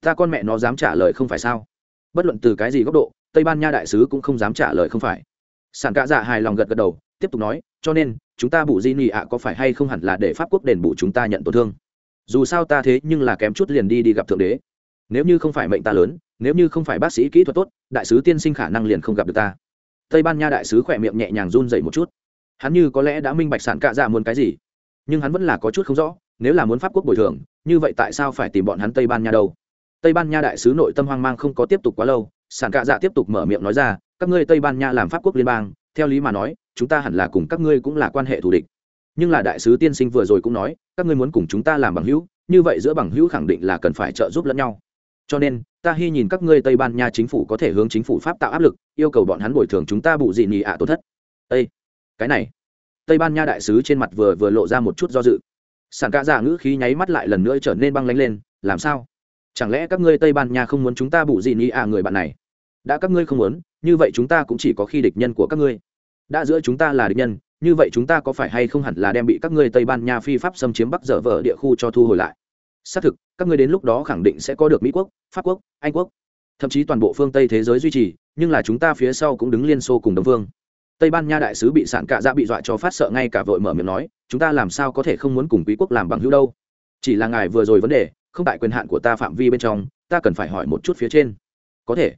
Ta con mẹ nó dám trả lời không phải sao? Bất luận từ cái gì góc độ, tây ban nha đại sứ cũng không dám trả lời không phải. Sản cạ dạ hài lòng gật gật đầu, tiếp tục nói, cho nên, chúng ta bù di nị ạ có phải hay không hẳn là để pháp quốc đền bù chúng ta nhận tổn thương? Dù sao ta thế nhưng là kém chút liền đi đi gặp thượng đế. Nếu như không phải mệnh ta lớn, nếu như không phải bác sĩ kỹ thuật tốt, đại sứ tiên sinh khả năng liền không gặp được ta. Tây ban nha đại sứ khỏe miệng nhẹ nhàng run dậy một chút. Hắn như có lẽ đã minh bạch sản cạ dạ muốn cái gì, nhưng hắn vẫn là có chút không rõ, nếu là muốn pháp quốc bồi thường, như vậy tại sao phải tìm bọn hắn tây ban nha đâu? Tây ban nha đại sứ nội tâm hoang mang không có tiếp tục quá lâu sản cạ dạ tiếp tục mở miệng nói ra, các ngươi tây ban nha làm pháp quốc liên bang, theo lý mà nói, chúng ta hẳn là cùng các ngươi cũng là quan hệ thù địch. Nhưng là đại sứ tiên sinh vừa rồi cũng nói, các ngươi muốn cùng chúng ta làm bằng hữu, như vậy giữa bằng hữu khẳng định là cần phải trợ giúp lẫn nhau. Cho nên, ta hy nhìn các ngươi tây ban nha chính phủ có thể hướng chính phủ pháp tạo áp lực, yêu cầu bọn hắn bồi thường chúng ta bù dị nhị ạ tổn thất. Ây cái này. Tây ban nha đại sứ trên mặt vừa vừa lộ ra một chút do dự. Sản ca giả dạ ngữ khí nháy mắt lại lần nữa trở nên băng lánh lên, làm sao? Chẳng lẽ các ngươi tây ban nha không muốn chúng ta bù gì ni à người bạn này? Đã các ngươi không muốn, như vậy chúng ta cũng chỉ có khi địch nhân của các ngươi. Đã giữa chúng ta là địch nhân, như vậy chúng ta có phải hay không hẳn là đem bị các ngươi tây ban nha phi pháp xâm chiếm bắc dở vở địa khu cho thu hồi lại? Xác thực, các ngươi đến lúc đó khẳng định sẽ có được mỹ quốc, pháp quốc, anh quốc. Thậm chí toàn bộ phương tây thế giới duy trì, nhưng là chúng ta phía sau cũng đứng liên xô cùng đồng phương tây ban nha đại sứ bị sản cạ dạ bị dọa cho phát sợ ngay cả vội mở miệng nói, chúng ta làm sao có thể không muốn cùng quý quốc làm bằng hữu đâu? Chỉ là ngài vừa rồi vấn đề không tại quyền hạn của ta phạm vi bên trong, ta cần phải hỏi một chút phía trên. Có thể.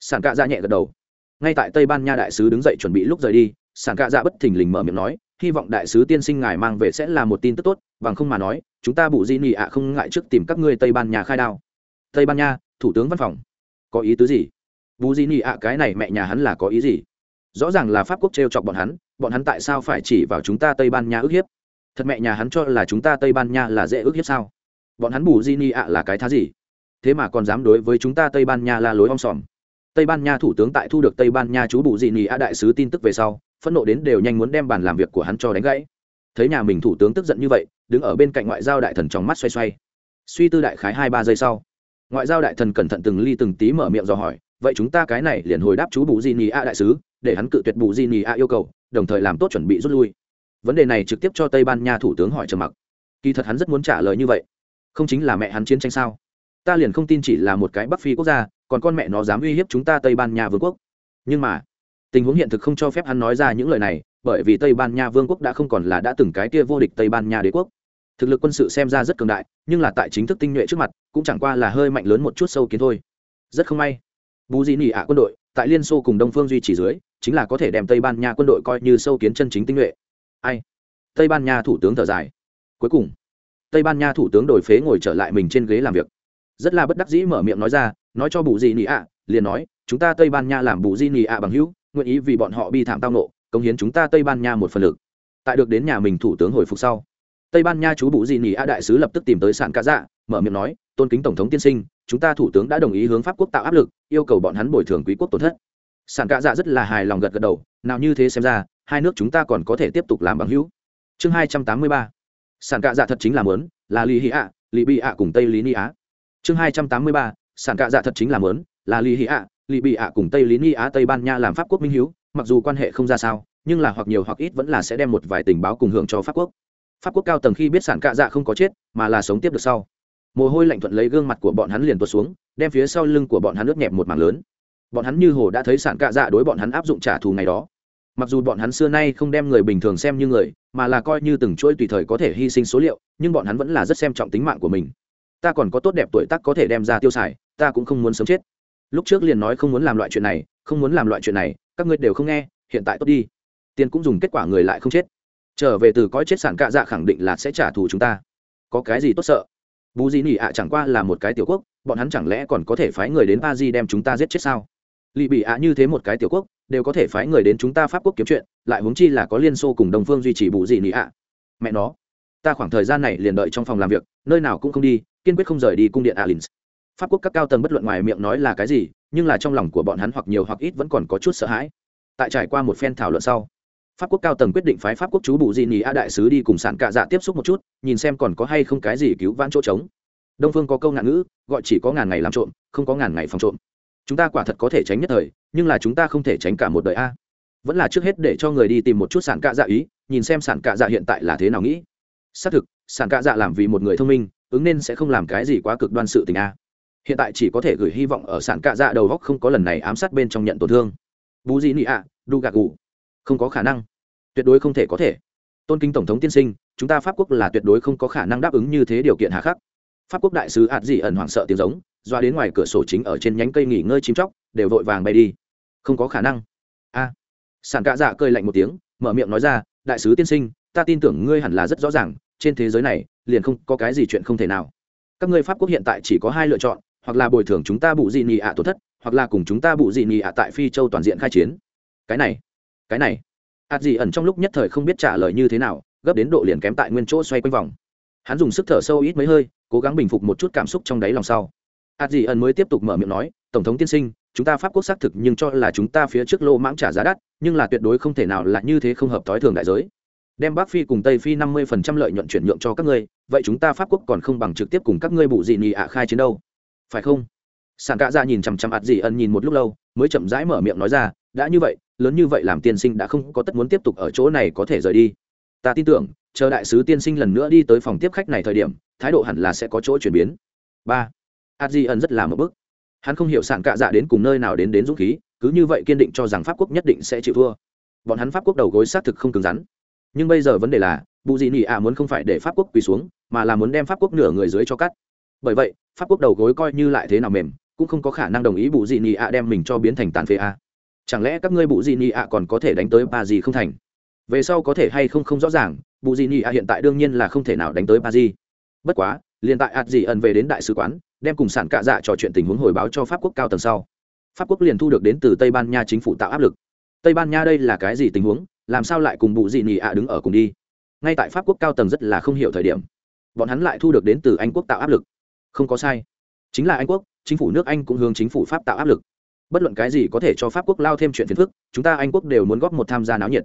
Sản cạ dạ nhẹ gật đầu. Ngay tại tây ban nha đại sứ đứng dậy chuẩn bị lúc rời đi sản cạ dạ bất thình lình mở miệng nói, hy vọng đại sứ tiên sinh ngài mang về sẽ là một tin tức tốt, bằng không mà nói, chúng ta bù di nị ạ không ngại trước tìm các ngươi tây ban nha khai đao. Tây ban nha, thủ tướng văn phòng. Có ý tứ gì? Bù di nị ạ, cái này mẹ nhà hắn là có ý gì? Rõ ràng là pháp quốc t r e o chọc bọn hắn bọn hắn tại sao phải chỉ vào chúng ta tây ban nha ức hiếp? Thật mẹ nhà hắn cho là chúng ta tây ban nha là dễ ức hiếp sao? Bọn hắn bù di ni ạ là cái thá gì? Thế mà còn dám đối với chúng ta tây ban nha la lối om sòm. Tây ban nha thủ tướng tại thu được tây ban nha chú bù di ni ạ đại sứ tin tức về sau, phẫn nộ đến đều nhanh muốn đem bàn làm việc của hắn cho đánh gãy. Thấy nhà mình thủ tướng tức giận như vậy, đứng ở bên cạnh ngoại giao đại thần trong mắt xoay xoay. Suy tư đại khái hai ba giây sau, ngoại giao đại thần cẩn thận từng ly từng tí mở miệng dò hỏi, vậy chúng ta cái này liền hồi đáp chú bù di ni a đại sứ, để hắn cự tuyệt bù di ni a yêu cầu, đồng thời làm tốt chuẩn bị rút lui. Vấn đề này trực tiếp cho tây ban nha thủ tướng hỏi trầm mặc. Kỳ thật hắn rất muốn trả lời như vậy không chính là mẹ hắn chiến tranh sao? Ta liền không tin chỉ là một cái bắc phi quốc gia, còn con mẹ nó dám uy hiếp chúng ta tây ban nha vương quốc. Nhưng mà, tình huống hiện thực không cho phép hắn nói ra những lời này, bởi vì tây ban nha vương quốc đã không còn là đã từng cái kia vô địch tây ban nha đế quốc. Thực lực quân sự xem ra rất cường đại, nhưng là tại chính thức tinh nhuệ trước mặt, cũng chẳng qua là hơi mạnh lớn một chút sâu kiến thôi. Rất không may bù dị nỉ ạ quân đội, tại liên xô cùng đông phương duy trì dưới, chính là có thể đem tây ban nha quân đội coi như sâu kiến chân chính tinh nhuệ. Ai? Tây ban nha thủ tướng thở dài. Cuối cùng tây ban nha thủ tướng đổi phế ngồi trở lại mình trên ghế làm việc. Rất là bất đắc dĩ mở miệng nói ra, nói cho bù gì nị ạ, liền nói, chúng ta tây ban nha làm bù di nị ạ bằng hữu, nguyện ý vì bọn họ bi thảm tao nộ cống hiến chúng ta tây ban nha một phần lực. Tại được đến nhà mình thủ tướng hồi phục sau, tây ban nha chú bù di nị ạ đại sứ lập tức tìm tới Sàn cá dạ mở miệng nói, tôn kính tổng thống tiên sinh, chúng ta thủ tướng đã đồng ý hướng pháp quốc tạo áp lực, yêu cầu bọn hắn bồi thường quý quốc tổn thất. Sàn cá dạ rất là hài lòng gật gật đầu, nào như thế xem ra, hai nước chúng ta còn có thể tiếp tục làm bằng hữu. Chương hai trăm tám mươi ba sản cạ dạ thật chính là mớn, là lì hì ạ, lì bị ạ cùng tây lý ni á. Chương hai trăm tám mươi ba, sản cạ dạ thật chính là mớn, là lì hì ạ, lì bị ạ cùng tây lý ni á, tây ban nha làm pháp quốc minh hiếu, mặc dù quan hệ không ra sao, nhưng là hoặc nhiều hoặc ít vẫn là sẽ đem một vài tình báo cùng hưởng cho pháp quốc. Pháp quốc cao tầng khi biết sản cạ dạ không có chết, mà là sống tiếp được sau. Mồ hôi lạnh thuận lấy gương mặt của bọn hắn liền tuột xuống, đem phía sau lưng của bọn hắn ướt nhẹp một mảng lớn. Bọn hắn như hồ đã thấy sản cạ dạ đối bọn hắn áp dụng trả thù ngày đó mặc dù bọn hắn xưa nay không đem người bình thường xem như người, mà là coi như từng chuỗi tùy thời có thể hy sinh số liệu, nhưng bọn hắn vẫn là rất xem trọng tính mạng của mình. Ta còn có tốt đẹp tuổi tác có thể đem ra tiêu xài, ta cũng không muốn sống chết. Lúc trước liền nói không muốn làm loại chuyện này, không muốn làm loại chuyện này, các ngươi đều không nghe, hiện tại tốt đi. Tiền cũng dùng kết quả người lại không chết. Trở về từ cõi chết sản cạ dạ khẳng định là sẽ trả thù chúng ta. Có cái gì tốt sợ? Bú gì nỉ ạ chẳng qua là một cái tiểu quốc, bọn hắn chẳng lẽ còn có thể phái người đến ba di đem chúng ta giết chết sao? Lì bị ạ như thế một cái tiểu quốc đều có thể phái người đến chúng ta pháp quốc kiếm chuyện, lại huống chi là có liên xô cùng đồng phương duy trì bù gì nỉ ạ. Mẹ nó, ta khoảng thời gian này liền đợi trong phòng làm việc, nơi nào cũng không đi, kiên quyết không rời đi cung điện alins. Pháp quốc các cao tầng bất luận ngoài miệng nói là cái gì, nhưng là trong lòng của bọn hắn hoặc nhiều hoặc ít vẫn còn có chút sợ hãi. Tại trải qua một phen thảo luận sau, pháp quốc cao tầng quyết định phái pháp quốc chú bù di nỉ a đại sứ đi cùng sản cạ dạ tiếp xúc một chút, nhìn xem còn có hay không cái gì cứu vãn chỗ trống. Đông phương có câu ngạn ngữ, gọi chỉ có ngàn ngày làm trộm, không có ngàn ngày phòng trộm chúng ta quả thật có thể tránh nhất thời, nhưng là chúng ta không thể tránh cả một đời a. Vẫn là trước hết để cho người đi tìm một chút sản cạ dạ ý, nhìn xem sản cạ dạ hiện tại là thế nào nghĩ. Xác thực, sản cạ dạ làm vì một người thông minh, ứng nên sẽ không làm cái gì quá cực đoan sự tình a. Hiện tại chỉ có thể gửi hy vọng ở sản cạ dạ đầu góc không có lần này ám sát bên trong nhận tổn thương. Bú gì nị ạ đu gạc gù không có khả năng. Tuyệt đối không thể có thể. Tôn kính tổng thống tiên sinh, chúng ta pháp quốc là tuyệt đối không có khả năng đáp ứng như thế điều kiện hạ khắc. Pháp quốc đại sứ ạt dị ẩn hoảng sợ tiếng giống doa đến ngoài cửa sổ chính ở trên nhánh cây nghỉ ngơi chim chóc đều vội vàng bay đi. Không có khả năng. A. À, sản cạ dạ cơi lạnh một tiếng mở miệng nói ra đại sứ tiên sinh ta tin tưởng ngươi hẳn là rất rõ ràng trên thế giới này liền không có cái gì chuyện không thể nào. Các ngươi pháp quốc hiện tại chỉ có hai lựa chọn hoặc là bồi thường chúng ta bụ dị nị ạ tổn thất hoặc là cùng chúng ta bụ dị nị ạ tại phi châu toàn diện khai chiến. Cái này cái này. Ạt dị ẩn trong lúc nhất thời không biết trả lời như thế nào gấp đến độ liền kém tại nguyên chỗ xoay quanh vòng. Hắn dùng sức thở sâu ít mấy hơi cố gắng bình phục một chút cảm xúc trong đáy lòng sau ạt dị ẩn mới tiếp tục mở miệng nói, tổng thống tiên sinh, chúng ta pháp quốc xác thực nhưng cho là chúng ta phía trước lô mãng trả giá đắt, nhưng là tuyệt đối không thể nào là như thế không hợp thói thường đại giới. Đem bắc phi cùng tây phi năm mươi phần trăm lợi nhuận chuyển nhượng cho các ngươi, vậy chúng ta pháp quốc còn không bằng trực tiếp cùng các ngươi bụ dị nhị ạ khai chiến đâu. Phải không? Sàn cạ ra nhìn chằm chằm ạt dị ẩn nhìn một lúc lâu, mới chậm rãi mở miệng nói ra, đã như vậy, lớn như vậy làm tiên sinh đã không có tất muốn tiếp tục ở chỗ này có thể rời đi. Ta tin tưởng, chờ đại sứ tiên sinh lần nữa đi tới phòng tiếp khách này thời điểm, thái độ hẳn là sẽ có chỗ chuyển biến. Ba ạt ẩn rất là một bức. Hắn không hiểu sảng cạ dạ đến cùng nơi nào đến đến dũng khí, cứ như vậy kiên định cho rằng pháp quốc nhất định sẽ chịu thua. Bọn hắn pháp quốc đầu gối xác thực không cứng rắn. Nhưng bây giờ vấn đề là, bù dị nị ạ muốn không phải để pháp quốc quỳ xuống, mà là muốn đem pháp quốc nửa người dưới cho cắt. Bởi vậy, pháp quốc đầu gối coi như lại thế nào mềm, cũng không có khả năng đồng ý bù dị nị ạ đem mình cho biến thành tàn phế a. Chẳng lẽ các ngươi bù dị nị ạ còn có thể đánh tới ba gì không thành? Về sau có thể hay không không rõ ràng, bù dị nị ạ hiện tại đương nhiên là không thể nào đánh tới ba gì bất quá, liền tại ạt dị ẩn về đến đại sứ quán đem cùng sản cạ dạ trò chuyện tình huống hồi báo cho pháp quốc cao tầng sau. Pháp quốc liền thu được đến từ tây ban nha chính phủ tạo áp lực. Tây ban nha đây là cái gì tình huống? Làm sao lại cùng bụ dị nị ạ đứng ở cùng đi? Ngay tại pháp quốc cao tầng rất là không hiểu thời điểm, bọn hắn lại thu được đến từ anh quốc tạo áp lực. Không có sai. Chính là anh quốc, chính phủ nước anh cũng hướng chính phủ pháp tạo áp lực. Bất luận cái gì có thể cho pháp quốc lao thêm chuyện phiền phức, chúng ta anh quốc đều muốn góp một tham gia náo nhiệt.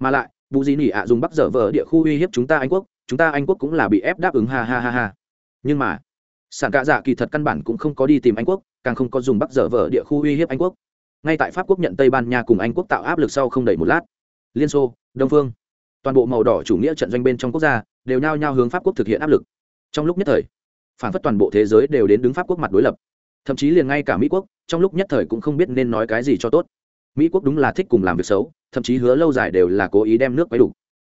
Mà lại vụ gì nỉ ạ dùng bắc dở vờ địa khu uy hiếp chúng ta anh quốc, chúng ta anh quốc cũng là bị ép đáp ứng, ha ha ha ha. Nhưng mà sản cạ dạ kỳ thật căn bản cũng không có đi tìm anh quốc, càng không có dùng bắc dở vở địa khu uy hiếp anh quốc. Ngay tại pháp quốc nhận tây ban nha cùng anh quốc tạo áp lực sau không đầy một lát, liên xô, đông phương, toàn bộ màu đỏ chủ nghĩa trận doanh bên trong quốc gia đều nhao nhao hướng pháp quốc thực hiện áp lực. Trong lúc nhất thời, phản phất toàn bộ thế giới đều đến đứng pháp quốc mặt đối lập. Thậm chí liền ngay cả mỹ quốc, trong lúc nhất thời cũng không biết nên nói cái gì cho tốt. Mỹ quốc đúng là thích cùng làm việc xấu, thậm chí hứa lâu dài đều là cố ý đem nước quấy đủ.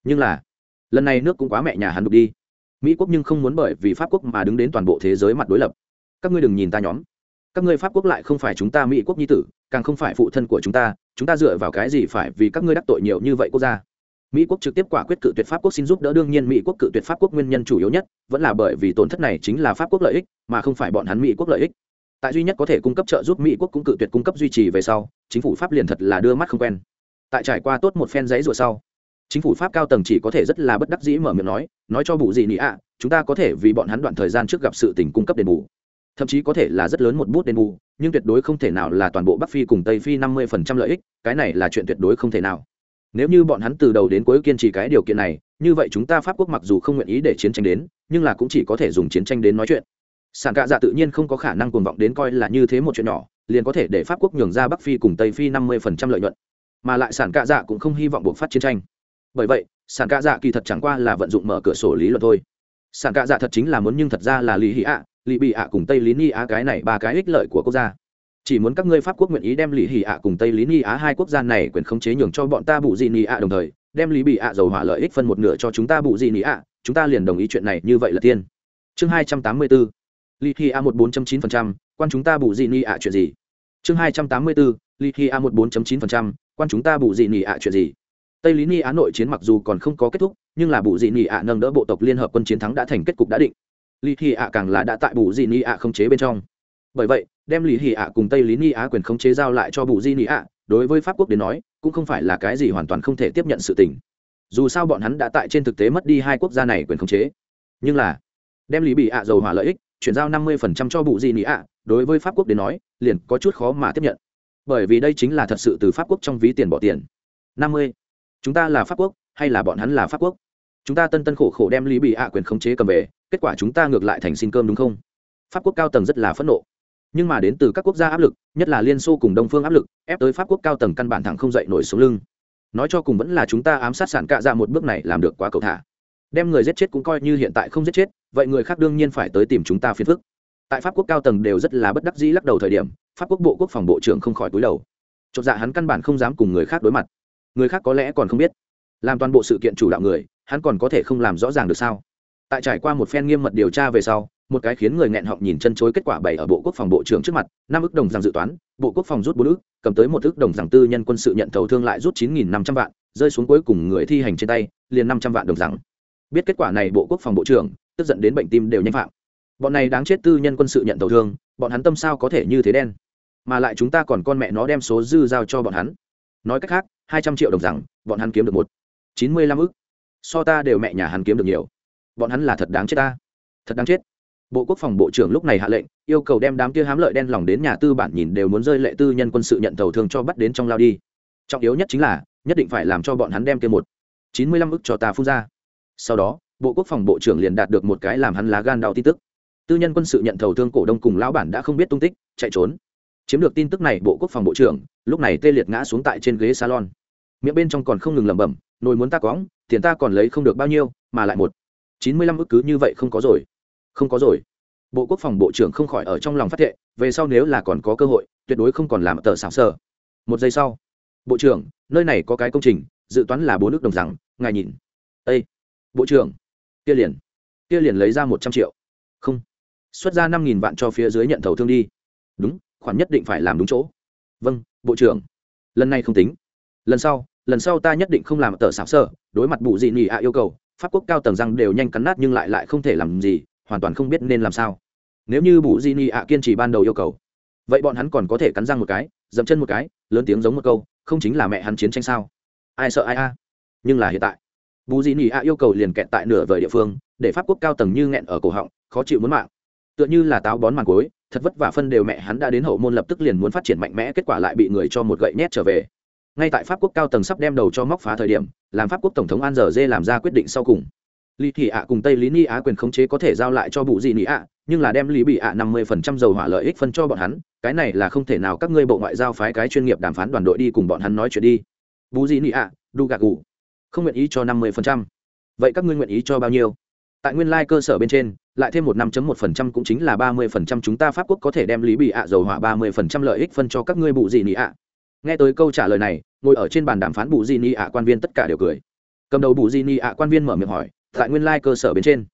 Nhưng là, lần này nước cũng quá mẹ nhà hắn đục đi mỹ quốc nhưng không muốn bởi vì pháp quốc mà đứng đến toàn bộ thế giới mặt đối lập. Các ngươi đừng nhìn ta nhóm. Các ngươi pháp quốc lại không phải chúng ta mỹ quốc nhi tử, càng không phải phụ thân của chúng ta chúng ta dựa vào cái gì phải vì các ngươi đắc tội nhiều như vậy quốc gia? Mỹ quốc trực tiếp quả quyết cự tuyệt pháp quốc xin giúp đỡ, đương nhiên mỹ quốc cự tuyệt pháp quốc nguyên nhân chủ yếu nhất vẫn là bởi vì tổn thất này chính là pháp quốc lợi ích, mà không phải bọn hắn mỹ quốc lợi ích. Tại duy nhất có thể cung cấp trợ giúp mỹ quốc cũng cự tuyệt cung cấp duy trì về sau, chính phủ pháp liền thật là đưa mắt không quen. Tại trải qua tốt một phen giấy rùa sau chính phủ pháp cao tầng chỉ có thể rất là bất đắc dĩ mở miệng nói nói cho bù gì nị ạ, chúng ta có thể vì bọn hắn đoạn thời gian trước gặp sự tình cung cấp đền bù. Thậm chí có thể là rất lớn một bút đền bù, nhưng tuyệt đối không thể nào là toàn bộ bắc phi cùng tây phi năm mươi phần trăm lợi ích, cái này là chuyện tuyệt đối không thể nào. Nếu như bọn hắn từ đầu đến cuối kiên trì cái điều kiện này, như vậy chúng ta pháp quốc mặc dù không nguyện ý để chiến tranh đến, nhưng là cũng chỉ có thể dùng chiến tranh đến nói chuyện. Sản cạ dạ tự nhiên không có khả năng cuồng vọng đến coi là như thế một chuyện nhỏ, liền có thể để pháp quốc nhường ra bắc phi cùng tây phi năm mươi phần trăm lợi nhuận. Mà lại sản cạ dạ cũng không hy vọng buộc phát chiến tranh bởi vậy, sản cạ dạ kỳ thật chẳng qua là vận dụng mở cửa sổ lý luận thôi. Sản cạ dạ thật chính là muốn nhưng thật ra là lý hỉ ạ lì bị ạ cùng tây lý ni á cái này ba cái ích lợi của quốc gia. Chỉ muốn các ngươi pháp quốc nguyện ý đem lý hì ạ cùng tây lý ni á hai quốc gia này quyền khống chế nhường cho bọn ta bụ dị ni ạ đồng thời, đem lý bị ạ dầu hỏa lợi ích phân một nửa cho chúng ta bụ dị ni ạ, chúng ta liền đồng ý chuyện này như vậy là tiên. Chương hai trăm tám mươi bốn lý hì ạ một bốn chín phần trăm, quan chúng ta bụ dị ni ạ chuyện gì? Chương hai trăm tám mươi bốn lý hì ạ một bốn chín phần trăm, quan chúng ta bụ dị ni ạ chuyện gì? Tây lý ni á nội chiến mặc dù còn không có kết thúc, nhưng là bụ dị ni ạ nâng đỡ bộ tộc liên hợp quân chiến thắng đã thành kết cục đã định. Lý hy ạ càng là đã tại bụ dị ni ạ không chế bên trong. Bởi vậy, đem lý hy ạ cùng tây lý ni á quyền khống chế giao lại cho bù Dị ni ạ đối với pháp quốc đến nói, cũng không phải là cái gì hoàn toàn không thể tiếp nhận sự tình. Dù sao bọn hắn đã tại trên thực tế mất đi hai quốc gia này quyền khống chế. Nhưng là, đem lý bị ạ dầu hỏa lợi ích, chuyển giao năm mươi phần trăm cho bù Dị ni ạ đối với pháp quốc đến nói, liền có chút khó mà tiếp nhận. Bởi vì đây chính là thật sự từ pháp quốc trong ví tiền bỏ tiền. năm mươi chúng ta là pháp quốc, hay là bọn hắn là pháp quốc? Chúng ta tân tân khổ khổ đem lý bị ạ quyền khống chế cầm về, kết quả chúng ta ngược lại thành xin cơm đúng không? Pháp quốc cao tầng rất là phẫn nộ. Nhưng mà đến từ các quốc gia áp lực, nhất là liên xô cùng đông phương áp lực, ép tới pháp quốc cao tầng căn bản thẳng không dậy nổi xuống lưng. Nói cho cùng vẫn là chúng ta ám sát sản cạ ra một bước này làm được quá cầu thả. Đem người giết chết cũng coi như hiện tại không giết chết, vậy người khác đương nhiên phải tới tìm chúng ta phiền phức. Tại pháp quốc cao tầng đều rất là bất đắc dĩ lắc đầu thời điểm, pháp quốc bộ quốc phòng bộ trưởng không khỏi túi đầu. Chột dạ hắn căn bản không dám cùng người khác đối mặt người khác có lẽ còn không biết. Làm toàn bộ sự kiện chủ đạo người, hắn còn có thể không làm rõ ràng được sao? Tại trải qua một phen nghiêm mật điều tra về sau, một cái khiến người nghẹn họng nhìn chân chối kết quả bày ở bộ quốc phòng bộ trưởng trước mặt, năm ước đồng rằng dự toán, bộ quốc phòng rút bốn ước cầm tới một ước đồng rằng tư nhân quân sự nhận thầu thương lại rút chín nghìn năm trăm vạn, rơi xuống cuối cùng người thi hành trên tay, liền năm trăm vạn đồng rằng. Biết kết quả này, bộ quốc phòng bộ trưởng, tức giận đến bệnh tim đều nhanh phạm. Bọn này đáng chết tư nhân quân sự nhận thầu thương, bọn hắn tâm sao có thể như thế đen? Mà lại chúng ta còn con mẹ nó đem số dư giao cho bọn hắn. Nói cách khác hai trăm triệu đồng rằng bọn hắn kiếm được một. Chín mươi lăm ức, so ta đều mẹ nhà hắn kiếm được nhiều. Bọn hắn là thật đáng chết ta. Thật đáng chết. Bộ quốc phòng bộ trưởng lúc này hạ lệnh yêu cầu đem đám kia hám lợi đen lòng đến nhà tư bản nhìn đều muốn rơi lệ tư nhân quân sự nhận tàu thương cho bắt đến trong lao đi. Trọng yếu nhất chính là nhất định phải làm cho bọn hắn đem kia một. Chín mươi lăm ức cho ta phun ra. Sau đó bộ quốc phòng bộ trưởng liền đạt được một cái làm hắn lá gan đau tin tức. Tư nhân quân sự nhận thầu thương cổ đông cùng lão bản đã không biết tung tích chạy trốn. Chiếm được tin tức này bộ quốc phòng bộ trưởng lúc này tê liệt ngã xuống tại trên ghế salon miệng bên trong còn không ngừng lẩm bẩm, nồi muốn ta cóng tiền ta còn lấy không được bao nhiêu, mà lại một chín mươi lăm ức cứ như vậy không có rồi. Không có rồi. Bộ quốc phòng bộ trưởng không khỏi ở trong lòng phát thệ, về sau nếu là còn có cơ hội, tuyệt đối không còn làm tờ xảo sơ một giây sau, bộ trưởng, nơi này có cái công trình, dự toán là bốn nước đồng rằng, ngài nhìn. Â bộ trưởng. Kia liền kia liền lấy ra một trăm triệu. Không, xuất ra năm nghìn vạn cho phía dưới nhận thầu thương đi. Đúng, khoản nhất định phải làm đúng chỗ. Vâng bộ trưởng. Lần này không tính lần sau lần sau ta nhất định không làm tờ xảo sơ, đối mặt bụ dị nỉ ạ yêu cầu, pháp quốc cao tầng răng đều nhanh cắn nát nhưng lại lại không thể làm gì, hoàn toàn không biết nên làm sao. Nếu như bụ di nỉ ạ kiên trì ban đầu yêu cầu, vậy bọn hắn còn có thể cắn răng một cái, dậm chân một cái, lớn tiếng giống một câu, không chính là mẹ hắn chiến tranh sao? Ai sợ ai a? Nhưng là hiện tại, bù di nỉ ạ yêu cầu liền kẹt tại nửa vời địa phương, để pháp quốc cao tầng như nghẹn ở cổ họng, khó chịu muốn mạng. Tựa như là táo bón màn cối thật vất vả phân đều mẹ hắn đã đến hậu môn lập tức liền muốn phát triển mạnh mẽ, kết quả lại bị người cho một gậy nhét trở về ngay tại pháp quốc cao tầng sắp đem đầu cho móc phá thời điểm, làm pháp quốc tổng thống an giờ dê làm ra quyết định sau cùng. Lý thị ạ cùng tây lý ni á quyền khống chế có thể giao lại cho bụ dị nị ạ, nhưng là đem lý bị ạ năm mươi phần trăm dầu hỏa lợi ích phân cho bọn hắn, cái này là không thể nào các ngươi bộ ngoại giao phái cái chuyên nghiệp đàm phán đoàn đội đi cùng bọn hắn nói chuyện đi. Bù dị nị ạ, đu gạc gù. Không nguyện ý cho năm mươi phần trăm. Vậy các ngươi nguyện ý cho bao nhiêu? Tại nguyên lai cơ sở bên trên, lại thêm một năm chấm một phần trăm cũng chính là ba mươi phần trăm chúng ta pháp quốc có thể đem lý bị ạ dầu hỏa ba mươi phần trăm lợi ích phân cho các ngươi bụ dị nị ạ nghe tới câu trả lời này, ngồi ở trên bàn đàm phán bù di ni ạ quan viên tất cả đều cười. Cầm đầu bù di ni ạ quan viên mở miệng hỏi, tại nguyên lai cơ sở bên trên,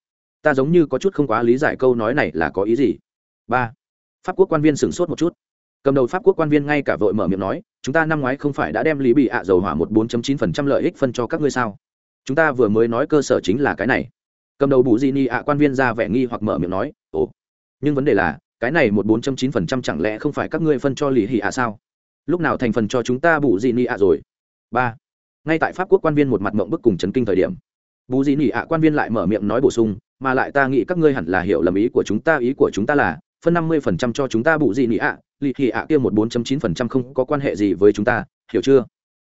ta giống như có chút không quá lý giải câu nói này là có ý gì? Ba, pháp quốc quan viên sửng sốt một chút. Cầm đầu pháp quốc quan viên ngay cả vội mở miệng nói, chúng ta năm ngoái không phải đã đem lý bị ạ dầu hỏa một bốn chín phần trăm lợi ích phân cho các ngươi sao? Chúng ta vừa mới nói cơ sở chính là cái này. Cầm đầu bù di ni ạ quan viên ra vẻ nghi hoặc mở miệng nói, ồ, nhưng vấn đề là, cái này một bốn chín phần trăm chẳng lẽ không phải các ngươi phân cho lý hỉ ạ sao? Lúc nào thành phần cho chúng ta bù dị nị ạ rồi? Ba. Ngay tại pháp quốc quan viên một mặt mộng bức cùng chấn kinh thời điểm. Bù dị nỉ ạ quan viên lại mở miệng nói bổ sung, mà lại ta nghĩ các ngươi hẳn là hiểu lầm ý của chúng ta, ý của chúng ta là, phân năm mươi phần trăm cho chúng ta bù dị nỉ ạ, lì thị ạ kia một bốn chấm chín phần trăm không có quan hệ gì với chúng ta, hiểu chưa?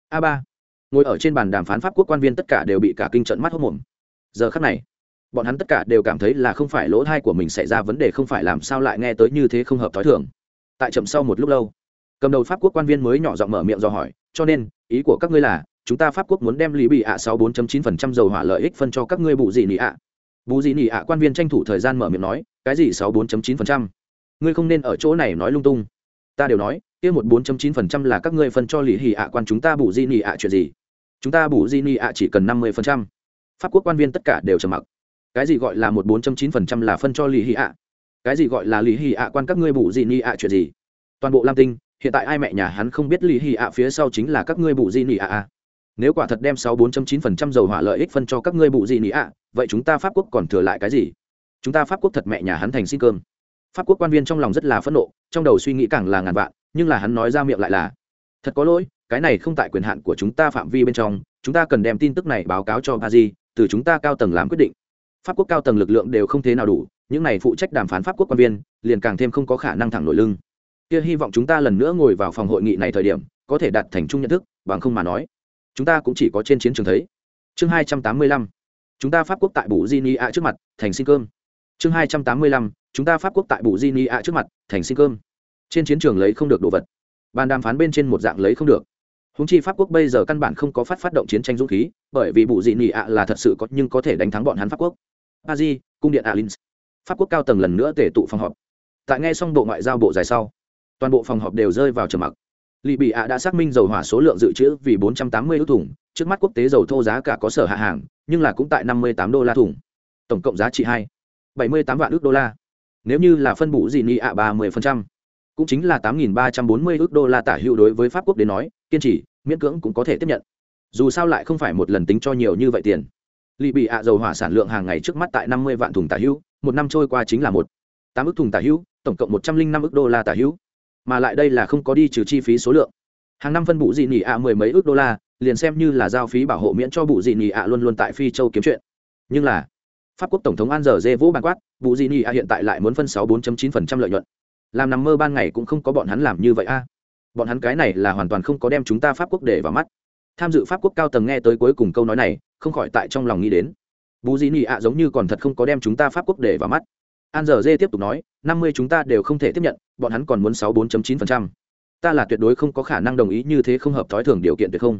A ba. Ngồi ở trên bàn đàm phán pháp quốc quan viên tất cả đều bị cả kinh trận mắt hốc mồm. Giờ khắc này, bọn hắn tất cả đều cảm thấy là không phải lỗ thai của mình xảy ra vấn đề, không phải làm sao lại nghe tới như thế không hợp t h ó i thường. Tại chậm sau một lúc lâu cầm đầu pháp quốc quan viên mới nhỏ giọng mở miệng do hỏi, cho nên, ý của các ngươi là, chúng ta pháp quốc muốn đem lý bị ạ sáu bốn chín phần trăm dầu hỏa lợi ích phân cho các ngươi bù dị nị ạ. Bù dị nị ạ quan viên tranh thủ thời gian mở miệng nói, cái gì sáu bốn chín phần trăm? Ngươi không nên ở chỗ này nói lung tung. Ta đều nói, kia một bốn chín phần trăm là các ngươi phân cho lý hì ạ quan chúng ta bù gì nị ạ chuyện gì? Chúng ta bù gì nị ạ chỉ cần năm mươi phần trăm. Pháp quốc quan viên tất cả đều trầm mặc. Cái gì gọi là một bốn chín phần trăm là phân cho lý hì ạ? Cái gì gọi là lý hì ạ quan các ngươi bù gì nị ạ chuyện gì? Toàn bộ lam tinh hiện tại ai mẹ nhà hắn không biết lì hì ạ phía sau chính là các ngươi bù di nị ạ à. nếu quả thật đem sáu bốn chín phần trăm dầu hỏa lợi ích phân cho các ngươi bù di nị ạ, vậy chúng ta pháp quốc còn thừa lại cái gì? Chúng ta pháp quốc thật mẹ nhà hắn thành xin cơm. Pháp quốc quan viên trong lòng rất là phẫn nộ, trong đầu suy nghĩ càng là ngàn vạn, nhưng là hắn nói ra miệng lại là, thật có lỗi, cái này không tại quyền hạn của chúng ta phạm vi bên trong, chúng ta cần đem tin tức này báo cáo cho ba di, từ chúng ta cao tầng làm quyết định. Pháp quốc cao tầng lực lượng đều không thế nào đủ, những này phụ trách đàm phán pháp quốc quan viên, liền càng thêm không có khả năng thẳng nổi lưng kia hy vọng chúng ta lần nữa ngồi vào phòng hội nghị này thời điểm, có thể đạt thành chung nhận thức, bằng không mà nói, chúng ta cũng chỉ có trên chiến trường thấy. Chương hai trăm tám mươi lăm, chúng ta pháp quốc tại bù di ni a trước mặt, thành xin cơm. Chương hai trăm tám mươi lăm, chúng ta pháp quốc tại bù di ni a trước mặt, thành xin cơm. Trên chiến trường lấy không được đồ vật. Bàn đàm phán bên trên một dạng lấy không được. Húng chi pháp quốc bây giờ căn bản không có phát phát động chiến tranh dũng khí, bởi vì bù di ni a là thật sự có, nhưng có thể đánh thắng bọn hắn pháp quốc. A di cung điện alins. Pháp quốc cao tầng lần nữa tể tụ phòng họp. Tại nghe xong bộ ngoại giao bộ dài sau toàn bộ phòng họp đều rơi vào trầm mặc. Lì bị ạ đã xác minh dầu hỏa số lượng dự trữ vì 480 ước thùng trước mắt quốc tế dầu thô giá cả có sở hạ hàng nhưng là cũng tại 58 đô la thùng. Tổng cộng giá trị hai 78 vạn ước đô la. Nếu như là phân bổ gì ni ạ ba 10%, cũng chính là 8.340 ước đô la tả hữu đối với pháp quốc đến nói kiên trì miễn cưỡng cũng có thể tiếp nhận. Dù sao lại không phải một lần tính cho nhiều như vậy tiền. Lì bị ạ dầu hỏa sản lượng hàng ngày trước mắt tại 50 vạn thùng tả hữu một năm trôi qua chính là một tám ước thùng tả hữu tổng cộng 105 ước đô la tả hữu mà lại đây là không có đi trừ chi phí số lượng. Hàng năm phân bù dị nỉ ạ mười mấy ước đô la, liền xem như là giao phí bảo hộ miễn cho bù dị nỉ ạ luôn luôn tại phi châu kiếm chuyện. Nhưng là, pháp quốc tổng thống an giờ dê vũ bàn quát bù dị nỉ ạ hiện tại lại muốn phân sáu bốn chín phần trăm lợi nhuận. Làm nằm mơ ban ngày cũng không có bọn hắn làm như vậy a. Bọn hắn cái này là hoàn toàn không có đem chúng ta pháp quốc để vào mắt. Tham dự pháp quốc cao tầng nghe tới cuối cùng câu nói này, không khỏi tại trong lòng nghĩ đến. Bù dị nỉ ạ giống như còn thật không có đem chúng ta pháp quốc để vào mắt an giờ dê tiếp tục nói, năm mươi chúng ta đều không thể tiếp nhận, bọn hắn còn muốn sáu bốn chín phần trăm. Ta là tuyệt đối không có khả năng đồng ý như thế không hợp thói thường điều kiện tuyệt không.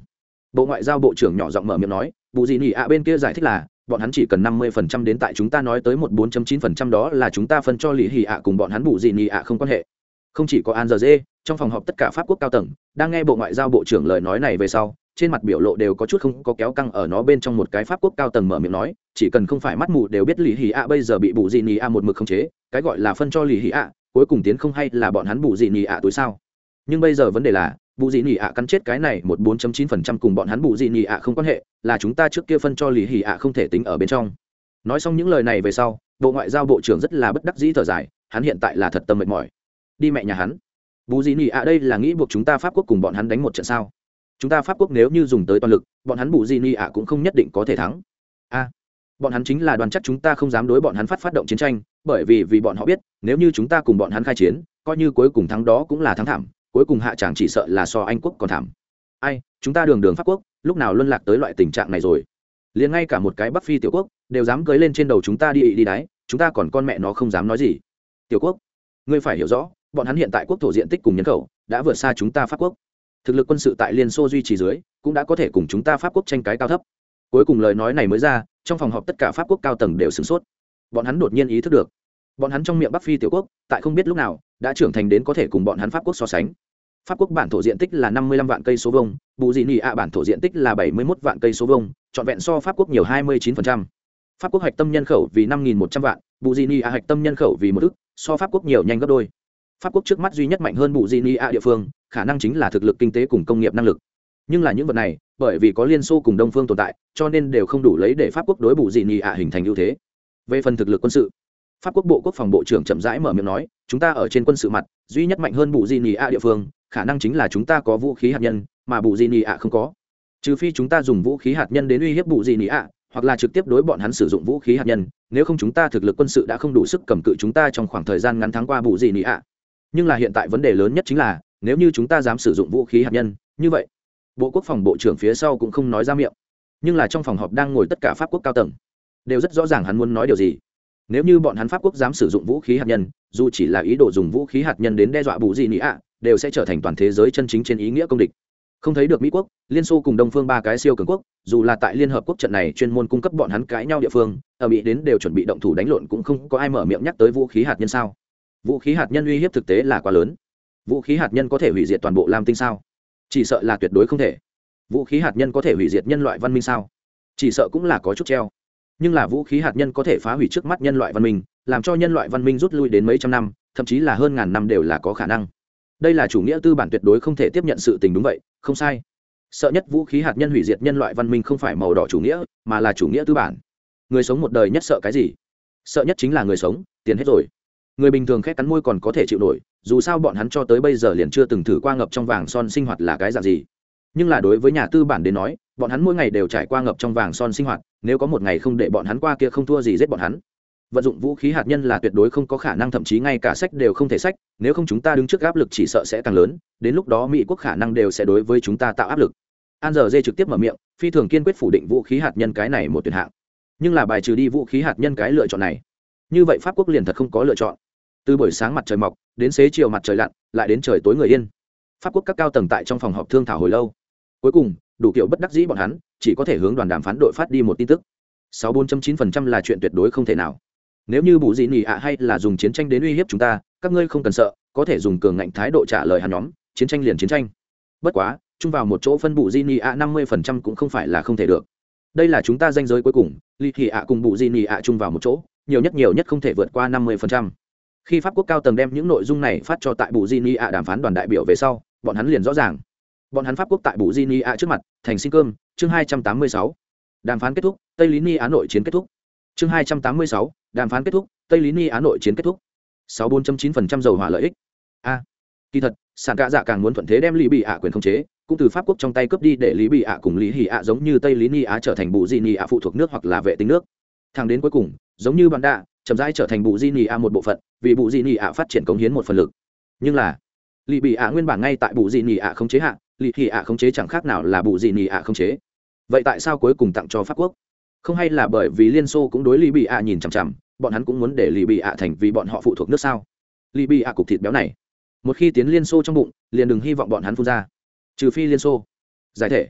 Bộ ngoại giao bộ trưởng nhỏ giọng mở miệng nói, bù gì nhỉ ạ bên kia giải thích là, bọn hắn chỉ cần năm mươi phần trăm đến tại chúng ta nói tới một bốn chín phần trăm đó là chúng ta phân cho lý hỉ ạ cùng bọn hắn bù gì nhỉ ạ không quan hệ. Không chỉ có an giờ dê, trong phòng họp tất cả pháp quốc cao tầng, đang nghe bộ ngoại giao bộ trưởng lời nói này về sau trên mặt biểu lộ đều có chút không có kéo căng ở nó bên trong một cái pháp quốc cao tầng mở miệng nói, chỉ cần không phải mắt mù đều biết lì hì ạ bây giờ bị bù dị nì ạ một mực không chế, cái gọi là phân cho lì hì ạ cuối cùng tiến không hay là bọn hắn bù dị nì ạ tối sao? Nhưng bây giờ vấn đề là, bù dị nì ạ cắn chết cái này một bốn chấm chín phần trăm cùng bọn hắn bù dị nì ạ không quan hệ, là chúng ta trước kia phân cho lì hì ạ không thể tính ở bên trong. Nói xong những lời này về sau, bộ ngoại giao bộ trưởng rất là bất đắc dĩ thở dài, hắn hiện tại là thật tâm mệt mỏi. Đi mẹ nhà hắn. Bù dị nì ạ đây là nghĩ buộc chúng ta pháp quốc cùng bọn hắn đánh một trận sao? Chúng ta pháp quốc nếu như dùng tới toàn lực, bọn hắn bù di ni ạ cũng không nhất định có thể thắng. A, bọn hắn chính là đoàn chắc chúng ta không dám đối bọn hắn phát phát động chiến tranh, bởi vì vì bọn họ biết, nếu như chúng ta cùng bọn hắn khai chiến, coi như cuối cùng thắng đó cũng là thắng thảm, cuối cùng hạ chẳng chỉ sợ là so anh quốc còn thảm. Ai, chúng ta đường đường pháp quốc, lúc nào luân lạc tới loại tình trạng này rồi? Liền ngay cả một cái bắc phi tiểu quốc, đều dám cưới lên trên đầu chúng ta đi đi đáy chúng ta còn con mẹ nó không dám nói gì. Tiểu quốc, ngươi phải hiểu rõ, bọn hắn hiện tại quốc thổ diện tích cùng nhân khẩu, đã vượt xa chúng ta pháp quốc thực lực quân sự tại liên xô duy trì dưới, cũng đã có thể cùng chúng ta pháp quốc tranh cái cao thấp. Cuối cùng lời nói này mới ra, trong phòng họp tất cả pháp quốc cao tầng đều sửng sốt. Bọn hắn đột nhiên ý thức được, bọn hắn trong miệng bắc phi tiểu quốc, tại không biết lúc nào, đã trưởng thành đến có thể cùng bọn hắn pháp quốc so sánh. Pháp quốc bản thổ diện tích là năm mươi lăm vạn cây số vông bù dị nị ạ bản thổ diện tích là bảy mươi mốt vạn cây số vông trọn vẹn so pháp quốc nhiều hai mươi chín phần trăm. Pháp quốc hạch tâm nhân khẩu vì năm nghìn một trăm vạn, bù dị nị ạ hạch tâm nhân khẩu vì một ước so pháp quốc nhiều nhanh gấp đôi pháp quốc trước mắt duy nhất mạnh hơn bù di ni a địa phương, khả năng chính là thực lực kinh tế cùng công nghiệp năng lực. Nhưng là những vật này, bởi vì có liên xô cùng đông phương tồn tại, cho nên đều không đủ lấy để pháp quốc đối bù di ni a hình thành ưu thế. Về phần thực lực quân sự, pháp quốc bộ quốc phòng bộ trưởng chậm rãi mở miệng nói, chúng ta ở trên quân sự mặt, duy nhất mạnh hơn bù di ni a địa phương, khả năng chính là chúng ta có vũ khí hạt nhân, mà bù di ni a không có. Trừ phi chúng ta dùng vũ khí hạt nhân đến uy hiếp bù di ni a, hoặc là trực tiếp đối bọn hắn sử dụng vũ khí hạt nhân, nếu không chúng ta thực lực quân sự đã không đủ sức cầm cự chúng ta trong khoảng thời gian ngắn tháng qua bù di ni a nhưng là hiện tại vấn đề lớn nhất chính là, nếu như chúng ta dám sử dụng vũ khí hạt nhân, như vậy, bộ quốc phòng bộ trưởng phía sau cũng không nói ra miệng. Nhưng là trong phòng họp đang ngồi tất cả pháp quốc cao tầng, đều rất rõ ràng hắn muốn nói điều gì. Nếu như bọn hắn pháp quốc dám sử dụng vũ khí hạt nhân, dù chỉ là ý đồ dùng vũ khí hạt nhân đến đe dọa bù gì nị ạ, đều sẽ trở thành toàn thế giới chân chính trên ý nghĩa công địch. Không thấy được mỹ quốc, liên xô cùng đông phương ba cái siêu cường quốc, dù là tại liên hợp quốc trận này chuyên môn cung cấp bọn hắn cãi nhau địa phương, ở mỹ đến đều chuẩn bị động thủ đánh lộn cũng không có ai mở miệng nhắc tới vũ khí hạt nhân sao vũ khí hạt nhân uy hiếp thực tế là quá lớn. Vũ khí hạt nhân có thể hủy diệt toàn bộ lam tinh sao? Chỉ sợ là tuyệt đối không thể. Vũ khí hạt nhân có thể hủy diệt nhân loại văn minh sao? Chỉ sợ cũng là có chút treo. Nhưng là vũ khí hạt nhân có thể phá hủy trước mắt nhân loại văn minh, làm cho nhân loại văn minh rút lui đến mấy trăm năm, thậm chí là hơn ngàn năm đều là có khả năng. Đây là chủ nghĩa tư bản tuyệt đối không thể tiếp nhận sự tình đúng vậy, không sai. Sợ nhất vũ khí hạt nhân hủy diệt nhân loại văn minh không phải màu đỏ chủ nghĩa, mà là chủ nghĩa tư bản. Người sống một đời nhất sợ cái gì? Sợ nhất chính là người sống, tiền hết rồi người bình thường khét cắn môi còn có thể chịu nổi, dù sao bọn hắn cho tới bây giờ liền chưa từng thử qua ngập trong vàng son sinh hoạt là cái dạng gì. Nhưng là đối với nhà tư bản đến nói, bọn hắn mỗi ngày đều trải qua ngập trong vàng son sinh hoạt, nếu có một ngày không để bọn hắn qua kia không thua gì giết bọn hắn. Vận dụng vũ khí hạt nhân là tuyệt đối không có khả năng, thậm chí ngay cả sách đều không thể sách, nếu không chúng ta đứng trước áp lực chỉ sợ sẽ càng lớn, đến lúc đó mỹ quốc khả năng đều sẽ đối với chúng ta tạo áp lực. An giờ dê trực tiếp mở miệng, phi thường kiên quyết phủ định vũ khí hạt nhân cái này một tuyệt hạng. Nhưng là bài trừ đi vũ khí hạt nhân cái lựa chọn này, như vậy pháp quốc liền thật không có lựa chọn từ buổi sáng mặt trời mọc, đến xế chiều mặt trời lặn, lại đến trời tối người yên. Pháp quốc các cao tầng tại trong phòng họp thương thảo hồi lâu. Cuối cùng, đủ kiểu bất đắc dĩ bọn hắn, chỉ có thể hướng đoàn đàm phán đội phát đi một tin tức. Sáu bốn chín phần trăm là chuyện tuyệt đối không thể nào. Nếu như bù dị nỉ ạ hay là dùng chiến tranh đến uy hiếp chúng ta, các ngươi không cần sợ, có thể dùng cường ngạnh thái độ trả lời hắn nhóm, chiến tranh liền chiến tranh. Bất quá, chung vào một chỗ phân bù di nỉ ạ năm mươi phần trăm cũng không phải là không thể được. Đây là chúng ta danh giới cuối cùng ly thị ạ cùng bù di nỉ ạ chung vào một chỗ, nhiều nhất nhiều nhất không thể vượt qua năm mươi phần trăm khi pháp quốc cao tầng đem những nội dung này phát cho tại bù di ni ạ đàm phán đoàn đại biểu về sau, bọn hắn liền rõ ràng. Bọn hắn pháp quốc tại bù di ni ạ trước mặt, thành xin cơm, chương hai trăm tám mươi sáu. Đàm phán kết thúc, tây lý ni á nội chiến kết thúc. Chương hai trăm tám mươi sáu, đàm phán kết thúc, tây lý ni á nội chiến kết thúc. Sáu bốn chín phần trăm dầu hỏa lợi ích. A. Kỳ thật, sản cạ dạ càng muốn thuận thế đem lý bị ạ quyền khống chế, cũng từ pháp quốc trong tay cướp đi để lý bị ạ cùng lý hỉ ạ giống như tây lý ni á trở thành bù di ni ạ phụ thuộc nước hoặc là vệ tinh nước. Thang đến cuối cùng, giống như bạn đạ chậm rãi trở thành bù di ni ạ một bộ phận, vì bù di ni ạ phát triển cống hiến một phần lực. Nhưng là lì bị ạ nguyên bản ngay tại bù di ni ạ không chế hạ lì hỉ ạ không chế chẳng khác nào là bù di ni ạ không chế. Vậy tại sao cuối cùng tặng cho pháp quốc? Không hay là bởi vì liên xô cũng đối lì bị ạ nhìn chằm chằm, bọn hắn cũng muốn để lì bị ạ thành vì bọn họ phụ thuộc nước sao? Lì bị ạ cục thịt béo này. Một khi tiến liên xô trong bụng, liền đừng hy vọng bọn hắn phun ra. Trừ phi liên xô. Giải thể.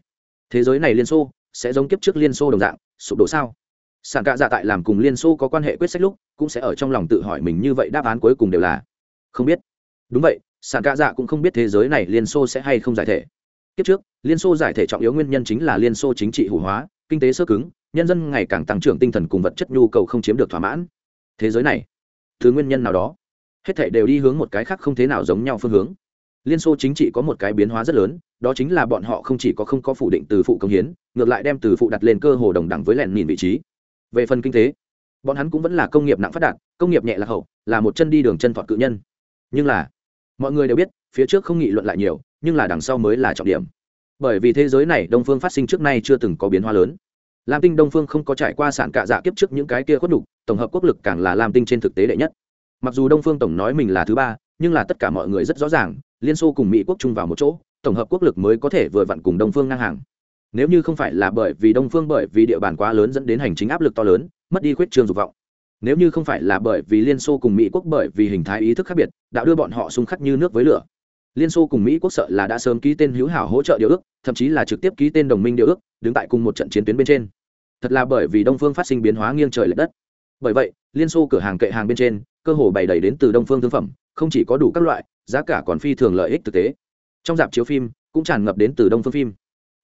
Thế giới này liên xô sẽ giống kiếp trước liên xô đồng dạng, sụp đổ sao? Sản cạ dạ tại làm cùng liên xô có quan hệ quyết sách lúc, cũng sẽ ở trong lòng tự hỏi mình như vậy đáp án cuối cùng đều là, không biết. Đúng vậy, sản cạ dạ cũng không biết thế giới này liên xô sẽ hay không giải thể. Kiếp trước, liên xô giải thể trọng yếu nguyên nhân chính là liên xô chính trị hủ hóa, kinh tế sơ cứng, nhân dân ngày càng tăng trưởng tinh thần cùng vật chất nhu cầu không chiếm được thỏa mãn. Thế giới này, thứ nguyên nhân nào đó? Hết thể đều đi hướng một cái khác không thế nào giống nhau phương hướng. Liên xô chính trị có một cái biến hóa rất lớn, đó chính là bọn họ không chỉ có không có phủ định từ phụ công hiến, ngược lại đem từ phụ đặt lên cơ hồ đồng đẳng với lẻn nhìn vị trí về phần kinh tế, bọn hắn cũng vẫn là công nghiệp nặng phát đạt, công nghiệp nhẹ lạc hậu, là một chân đi đường chân thọt cự nhân. Nhưng là, mọi người đều biết, phía trước không nghị luận lại nhiều, nhưng là đằng sau mới là trọng điểm. Bởi vì thế giới này đông phương phát sinh trước nay chưa từng có biến hóa lớn. Lam tinh đông phương không có trải qua sản cạ dạ kiếp trước những cái kia khuất nhục, tổng hợp quốc lực càng là lam tinh trên thực tế đệ nhất. Mặc dù đông phương tổng nói mình là thứ ba, nhưng là tất cả mọi người rất rõ ràng, liên xô cùng mỹ quốc chung vào một chỗ, tổng hợp quốc lực mới có thể vừa vặn cùng đông phương ngang hàng nếu như không phải là bởi vì đông phương bởi vì địa bàn quá lớn dẫn đến hành chính áp lực to lớn, mất đi khuyết trương dục vọng. Nếu như không phải là bởi vì liên xô cùng mỹ quốc bởi vì hình thái ý thức khác biệt, đã đưa bọn họ xung khắc như nước với lửa. Liên xô cùng mỹ quốc sợ là đã sớm ký tên hữu hảo hỗ trợ điều ước, thậm chí là trực tiếp ký tên đồng minh điều ước, đứng tại cùng một trận chiến tuyến bên trên. Thật là bởi vì đông phương phát sinh biến hóa nghiêng trời l ệ đất. Bởi vậy, liên xô cửa hàng kệ hàng bên trên, cơ hồ bày đầy đến từ đông phương thương phẩm, không chỉ có đủ các loại, giá cả còn phi thường lợi ích thực tế. Trong dạp chiếu phim, cũng tràn ngập đến từ đông phương phim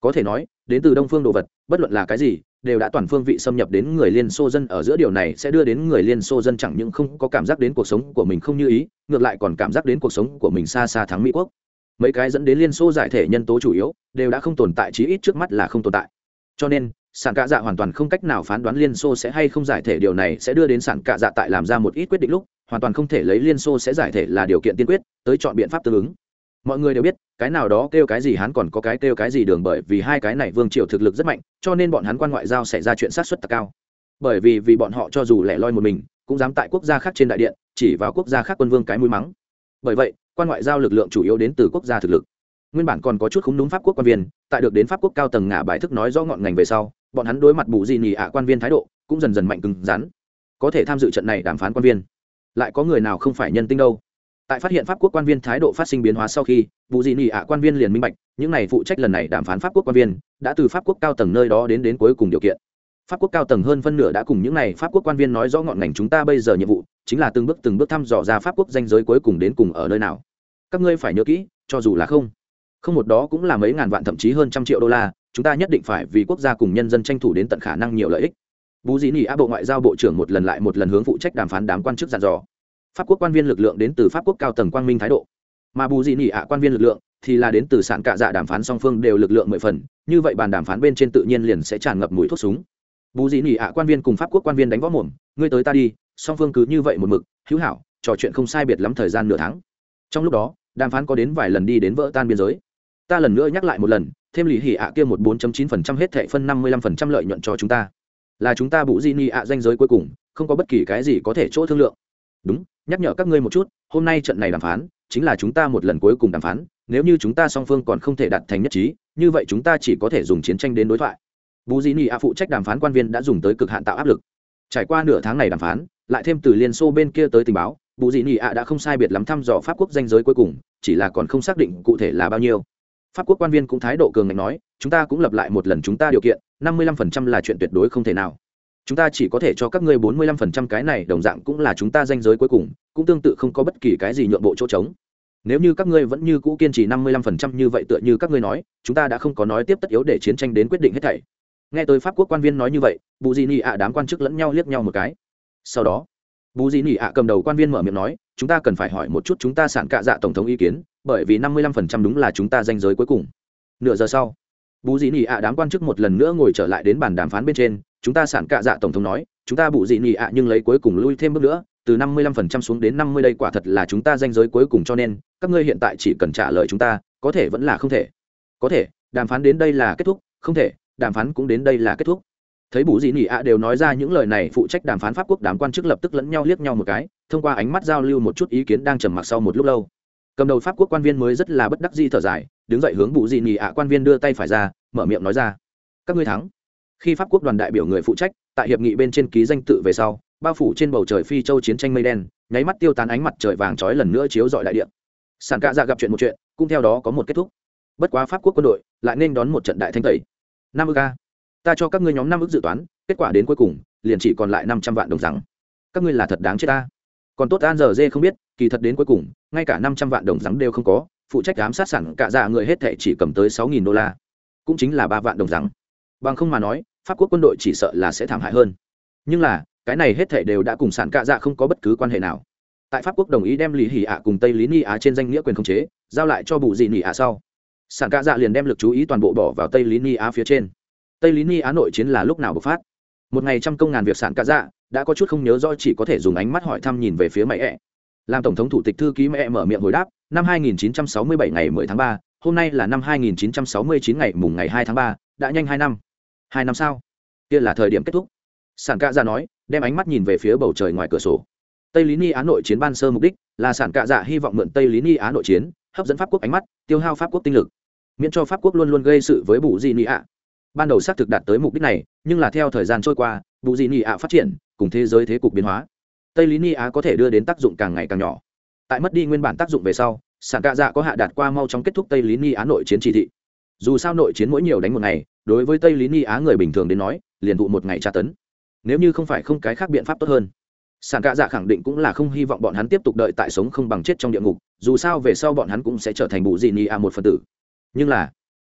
có thể nói, đến từ đông phương đồ vật, bất luận là cái gì, đều đã toàn phương vị xâm nhập đến người liên xô dân, ở giữa điều này sẽ đưa đến người liên xô dân chẳng những không có cảm giác đến cuộc sống của mình không như ý, ngược lại còn cảm giác đến cuộc sống của mình xa xa thắng mỹ quốc. Mấy cái dẫn đến liên xô giải thể nhân tố chủ yếu, đều đã không tồn tại, chí ít trước mắt là không tồn tại. Cho nên sản cạ dạ hoàn toàn không cách nào phán đoán liên xô sẽ hay không giải thể, điều này sẽ đưa đến sản cạ dạ tại làm ra một ít quyết định lúc, hoàn toàn không thể lấy liên xô sẽ giải thể là điều kiện tiên quyết, tới chọn biện pháp tương ứng mọi người đều biết, cái nào đó kêu cái gì hắn còn có cái kêu cái gì đường bởi vì hai cái này vương triều thực lực rất mạnh, cho nên bọn hắn quan ngoại giao xảy ra chuyện sát xuất tạc cao. Bởi vì vì bọn họ cho dù lẻ loi một mình, cũng dám tại quốc gia khác trên đại điện, chỉ vào quốc gia khác quân vương cái mũi mắng. Bởi vậy, quan ngoại giao lực lượng chủ yếu đến từ quốc gia thực lực. Nguyên bản còn có chút không đúng pháp quốc quan viên, tại được đến pháp quốc cao tầng ngả bài thức nói rõ ngọn ngành về sau, bọn hắn đối mặt bù gì nhì ạ quan viên thái độ cũng dần dần mạnh cứng rắn. Có thể tham dự trận này đàm phán quan viên, lại có người nào không phải nhân tinh đâu? Tại phát hiện pháp quốc quan viên thái độ phát sinh biến hóa sau khi, vụ dị nị ạ quan viên liền minh bạch, những này phụ trách lần này đàm phán pháp quốc quan viên, đã từ pháp quốc cao tầng nơi đó đến đến cuối cùng điều kiện. Pháp quốc cao tầng hơn phân nửa đã cùng những này pháp quốc quan viên nói rõ ngọn ngành chúng ta bây giờ nhiệm vụ, chính là từng bước từng bước thăm dò ra pháp quốc danh giới cuối cùng đến cùng ở nơi nào. Các ngươi phải nhớ kỹ, cho dù là không không một đó cũng là mấy ngàn vạn thậm chí hơn trăm triệu đô la, chúng ta nhất định phải vì quốc gia cùng nhân dân tranh thủ đến tận khả năng nhiều lợi ích. Bú dĩ nỉ á bộ ngoại giao bộ trưởng một lần lại một lần hướng phụ trách đàm phán đám quan chức dàn dò pháp quốc quan viên lực lượng đến từ pháp quốc cao tầng quang minh thái độ. Mà bù Dị nỉ ạ quan viên lực lượng thì là đến từ sản cạ dạ đàm phán song phương đều lực lượng mười phần, như vậy bàn đàm phán bên trên tự nhiên liền sẽ tràn ngập mùi thuốc súng. Bù Dị nỉ ạ quan viên cùng pháp quốc quan viên đánh võ mồm, ngươi tới ta đi, song phương cứ như vậy một mực, hữu hảo, trò chuyện không sai biệt lắm thời gian nửa tháng. Trong lúc đó, đàm phán có đến vài lần đi đến vỡ tan biên giới. Ta lần nữa nhắc lại một lần, thêm lì hỉ ạ kia một bốn chín phần trăm hết thệ phân năm mươi lăm phần trăm lợi nhuận cho chúng ta. Là chúng ta bù Dị Nỉ ạ danh giới cuối cùng, không có bất kỳ cái gì có thể chỗ thương lượng đúng, nhắc nhở các ngươi một chút, hôm nay trận này đàm phán, chính là chúng ta một lần cuối cùng đàm phán, nếu như chúng ta song phương còn không thể đạt thành nhất trí, như vậy chúng ta chỉ có thể dùng chiến tranh đến đối thoại. Bù dĩ nị a phụ trách đàm phán quan viên đã dùng tới cực hạn tạo áp lực. Trải qua nửa tháng này đàm phán, lại thêm từ liên xô bên kia tới tình báo bù dĩ nị a đã không sai biệt lắm thăm dò pháp quốc danh giới cuối cùng, chỉ là còn không xác định cụ thể là bao nhiêu. Pháp quốc quan viên cũng thái độ cường ngạnh nói, chúng ta cũng lập lại một lần chúng ta điều kiện, năm mươi lăm phần trăm là chuyện tuyệt đối không thể nào chúng ta chỉ có thể cho các ngươi bốn mươi lăm phần trăm cái này, đồng dạng cũng là chúng ta danh giới cuối cùng, cũng tương tự không có bất kỳ cái gì nhượng bộ chỗ trống. Nếu như các ngươi vẫn như cũ kiên trì năm mươi lăm phần trăm như vậy tựa như các ngươi nói, chúng ta đã không có nói tiếp tất yếu để chiến tranh đến quyết định hết thảy. Nghe tới pháp quốc quan viên nói như vậy, bù di nị ạ đám quan chức lẫn nhau liếc nhau một cái. Sau đó, bù di nị ạ cầm đầu quan viên mở miệng nói, chúng ta cần phải hỏi một chút chúng ta sản cạ dạ tổng thống ý kiến, bởi vì năm mươi lăm phần trăm đúng là chúng ta danh giới cuối cùng. Nửa giờ sau, bù dị nị ạ đám quan chức một lần nữa ngồi trở lại đến bàn đàm phán bên trên chúng ta sản cạ dạ tổng thống nói, chúng ta bù dị nị ạ nhưng lấy cuối cùng lui thêm bước nữa, từ năm mươi lăm phần trăm xuống đến năm mươi đây quả thật là chúng ta danh giới cuối cùng cho nên, các ngươi hiện tại chỉ cần trả lời chúng ta, có thể vẫn là không thể. Có thể, đàm phán đến đây là kết thúc, không thể, đàm phán cũng đến đây là kết thúc. Thấy bù dị nỉ ạ đều nói ra những lời này, phụ trách đàm phán pháp quốc đám quan chức lập tức lẫn nhau liếc nhau một cái, thông qua ánh mắt giao lưu một chút ý kiến đang trầm mặc sau một lúc lâu. Cầm đầu pháp quốc quan viên mới rất là bất đắc di thở dài, đứng dậy hướng bù dị nỉ ạ quan viên đưa tay phải ra, mở miệng nói ra, các ngươi thắng khi pháp quốc đoàn đại biểu người phụ trách, tại hiệp nghị bên trên ký danh tự về sau, bao phủ trên bầu trời phi châu chiến tranh mây đen, nháy mắt tiêu tán ánh mặt trời vàng trói lần nữa chiếu dọi đại điện sản cạ ra gặp chuyện một chuyện, cũng theo đó có một kết thúc. Bất quá pháp quốc quân đội lại nên đón một trận đại thanh tẩy. Năm ức ca ta cho các ngươi nhóm năm ước dự toán, kết quả đến cuối cùng, liền chỉ còn lại năm trăm vạn đồng rằng. Các ngươi là thật đáng chết ta. Còn tốt an giờ dê không biết, kỳ thật đến cuối cùng, ngay cả năm trăm vạn đồng rắn đều không có, phụ trách giám sát sản cả dạ người hết thệ chỉ cầm tới sáu nghìn đô la. Cũng chính là ba vạn đồng rắn bằng không mà nói pháp quốc quân đội chỉ sợ là sẽ thảm hại hơn. Nhưng là cái này hết thể đều đã cùng sản cạ dạ không có bất cứ quan hệ nào. Tại pháp quốc đồng ý đem lý hỉ ạ cùng tây lý ni á trên danh nghĩa quyền khống chế giao lại cho bù dị nỉ ạ sau. Sản cạ dạ liền đem lực chú ý toàn bộ bỏ vào tây lý ni á phía trên. Tây lý ni á nội chiến là lúc nào bộc phát? Một ngày trăm công ngàn việc sản cạ dạ đã có chút không nhớ do chỉ có thể dùng ánh mắt hỏi thăm nhìn về phía mẹ ẹ. Làm tổng thống thủ tịch thư ký mẹ mở miệng hồi đáp năm 2967 ngày 10 tháng 3, hôm nay là năm 2969 ngày mùng ngày 2 tháng 3, đã nhanh hai năm hai năm sau, kia là thời điểm kết thúc. Sản cạ dạ nói đem ánh mắt nhìn về phía bầu trời ngoài cửa sổ. Tây lý ni á nội chiến ban sơ mục đích là sản cạ dạ hy vọng mượn tây lý ni á nội chiến hấp dẫn pháp quốc ánh mắt tiêu hao pháp quốc tinh lực. Miễn cho pháp quốc luôn luôn gây sự với bù di ni ạ ban đầu xác thực đạt tới mục đích này nhưng là theo thời gian trôi qua bù di ni ạ phát triển cùng thế giới thế cục biến hóa. Tây lý ni á có thể đưa đến tác dụng càng ngày càng nhỏ. Tại mất đi nguyên bản tác dụng về sau sản cạ dạ có hạ đạt qua mau chóng kết thúc tây lý ni á nội chiến chỉ thị. Dù sao nội chiến mỗi nhiều đánh một ngày đối với tây lý ni á người bình thường đến nói, liền thụ một ngày tra tấn. Nếu như không phải không cái khác biện pháp tốt hơn. Sản cạ dạ khẳng định cũng là không hy vọng bọn hắn tiếp tục đợi tại sống không bằng chết trong địa ngục, dù sao về sau bọn hắn cũng sẽ trở thành bù dị ni a một phần tử. Nhưng là,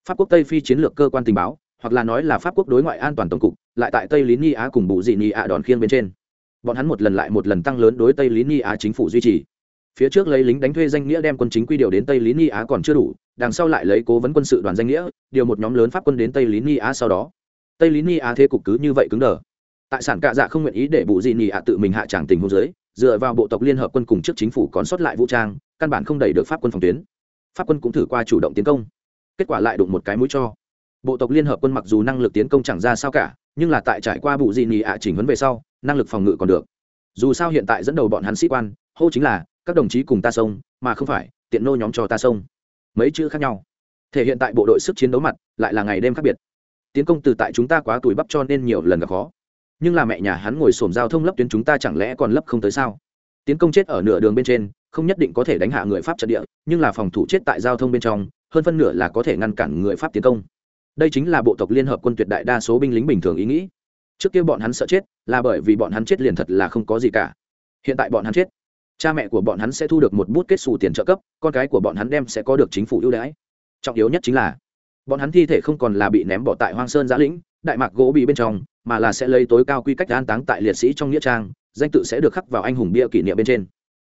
pháp quốc tây phi chiến lược cơ quan tình báo, hoặc là nói là pháp quốc đối ngoại an toàn tổng cục, lại tại tây lý ni á cùng bù dị ni a đòn khiêng bên trên. Bọn hắn một lần lại một lần tăng lớn đối tây lý ni á chính phủ duy trì. Phía trước lấy lính đánh thuê danh nghĩa đem quân chính quy điều đến tây lý ni á còn chưa đủ đằng sau lại lấy cố vấn quân sự đoàn danh nghĩa, điều một nhóm lớn pháp quân đến tây lý ni á sau đó. Tây lý ni á thế cục cứ như vậy cứng đờ. Tại sản cạ dạ không nguyện ý để bù dị ni A tự mình hạ tràng tình hôn giới dựa vào bộ tộc liên hợp quân cùng trước chính phủ còn sót lại vũ trang, căn bản không đẩy được pháp quân phòng tuyến. Pháp quân cũng thử qua chủ động tiến công, kết quả lại đụng một cái mũi cho. Bộ tộc liên hợp quân mặc dù năng lực tiến công chẳng ra sao cả, nhưng là tại trải qua bù dị ni ạ chỉnh huấn về sau, năng lực phòng ngự còn được. Dù sao hiện tại dẫn đầu bọn hắn sĩ quan, hô chính là, các đồng chí cùng ta sông mà không phải, tiện nô nhóm cho ta sông mấy chữ khác nhau. Thể hiện tại bộ đội sức chiến đấu mặt, lại là ngày đêm khác biệt. Tiến công từ tại chúng ta quá tuổi bắp cho nên nhiều lần gặp khó. Nhưng là mẹ nhà hắn ngồi xổm giao thông lấp tuyến chúng ta chẳng lẽ còn lấp không tới sao? Tiến công chết ở nửa đường bên trên, không nhất định có thể đánh hạ người pháp trận địa, nhưng là phòng thủ chết tại giao thông bên trong, hơn phân nửa là có thể ngăn cản người pháp tiến công. Đây chính là bộ tộc liên hợp quân tuyệt đại đa số binh lính bình thường ý nghĩ. Trước kia bọn hắn sợ chết, là bởi vì bọn hắn chết liền thật là không có gì cả. Hiện tại bọn hắn chết cha mẹ của bọn hắn sẽ thu được một bút kết xù tiền trợ cấp, con cái của bọn hắn đem sẽ có được chính phủ ưu đãi. Trọng yếu nhất chính là, bọn hắn thi thể không còn là bị ném bỏ tại hoang sơn giã lĩnh, đại mạc gỗ bị bên trong, mà là sẽ lấy tối cao quy cách an táng tại liệt sĩ trong nghĩa trang, danh tự sẽ được khắc vào anh hùng bia kỷ niệm bên trên.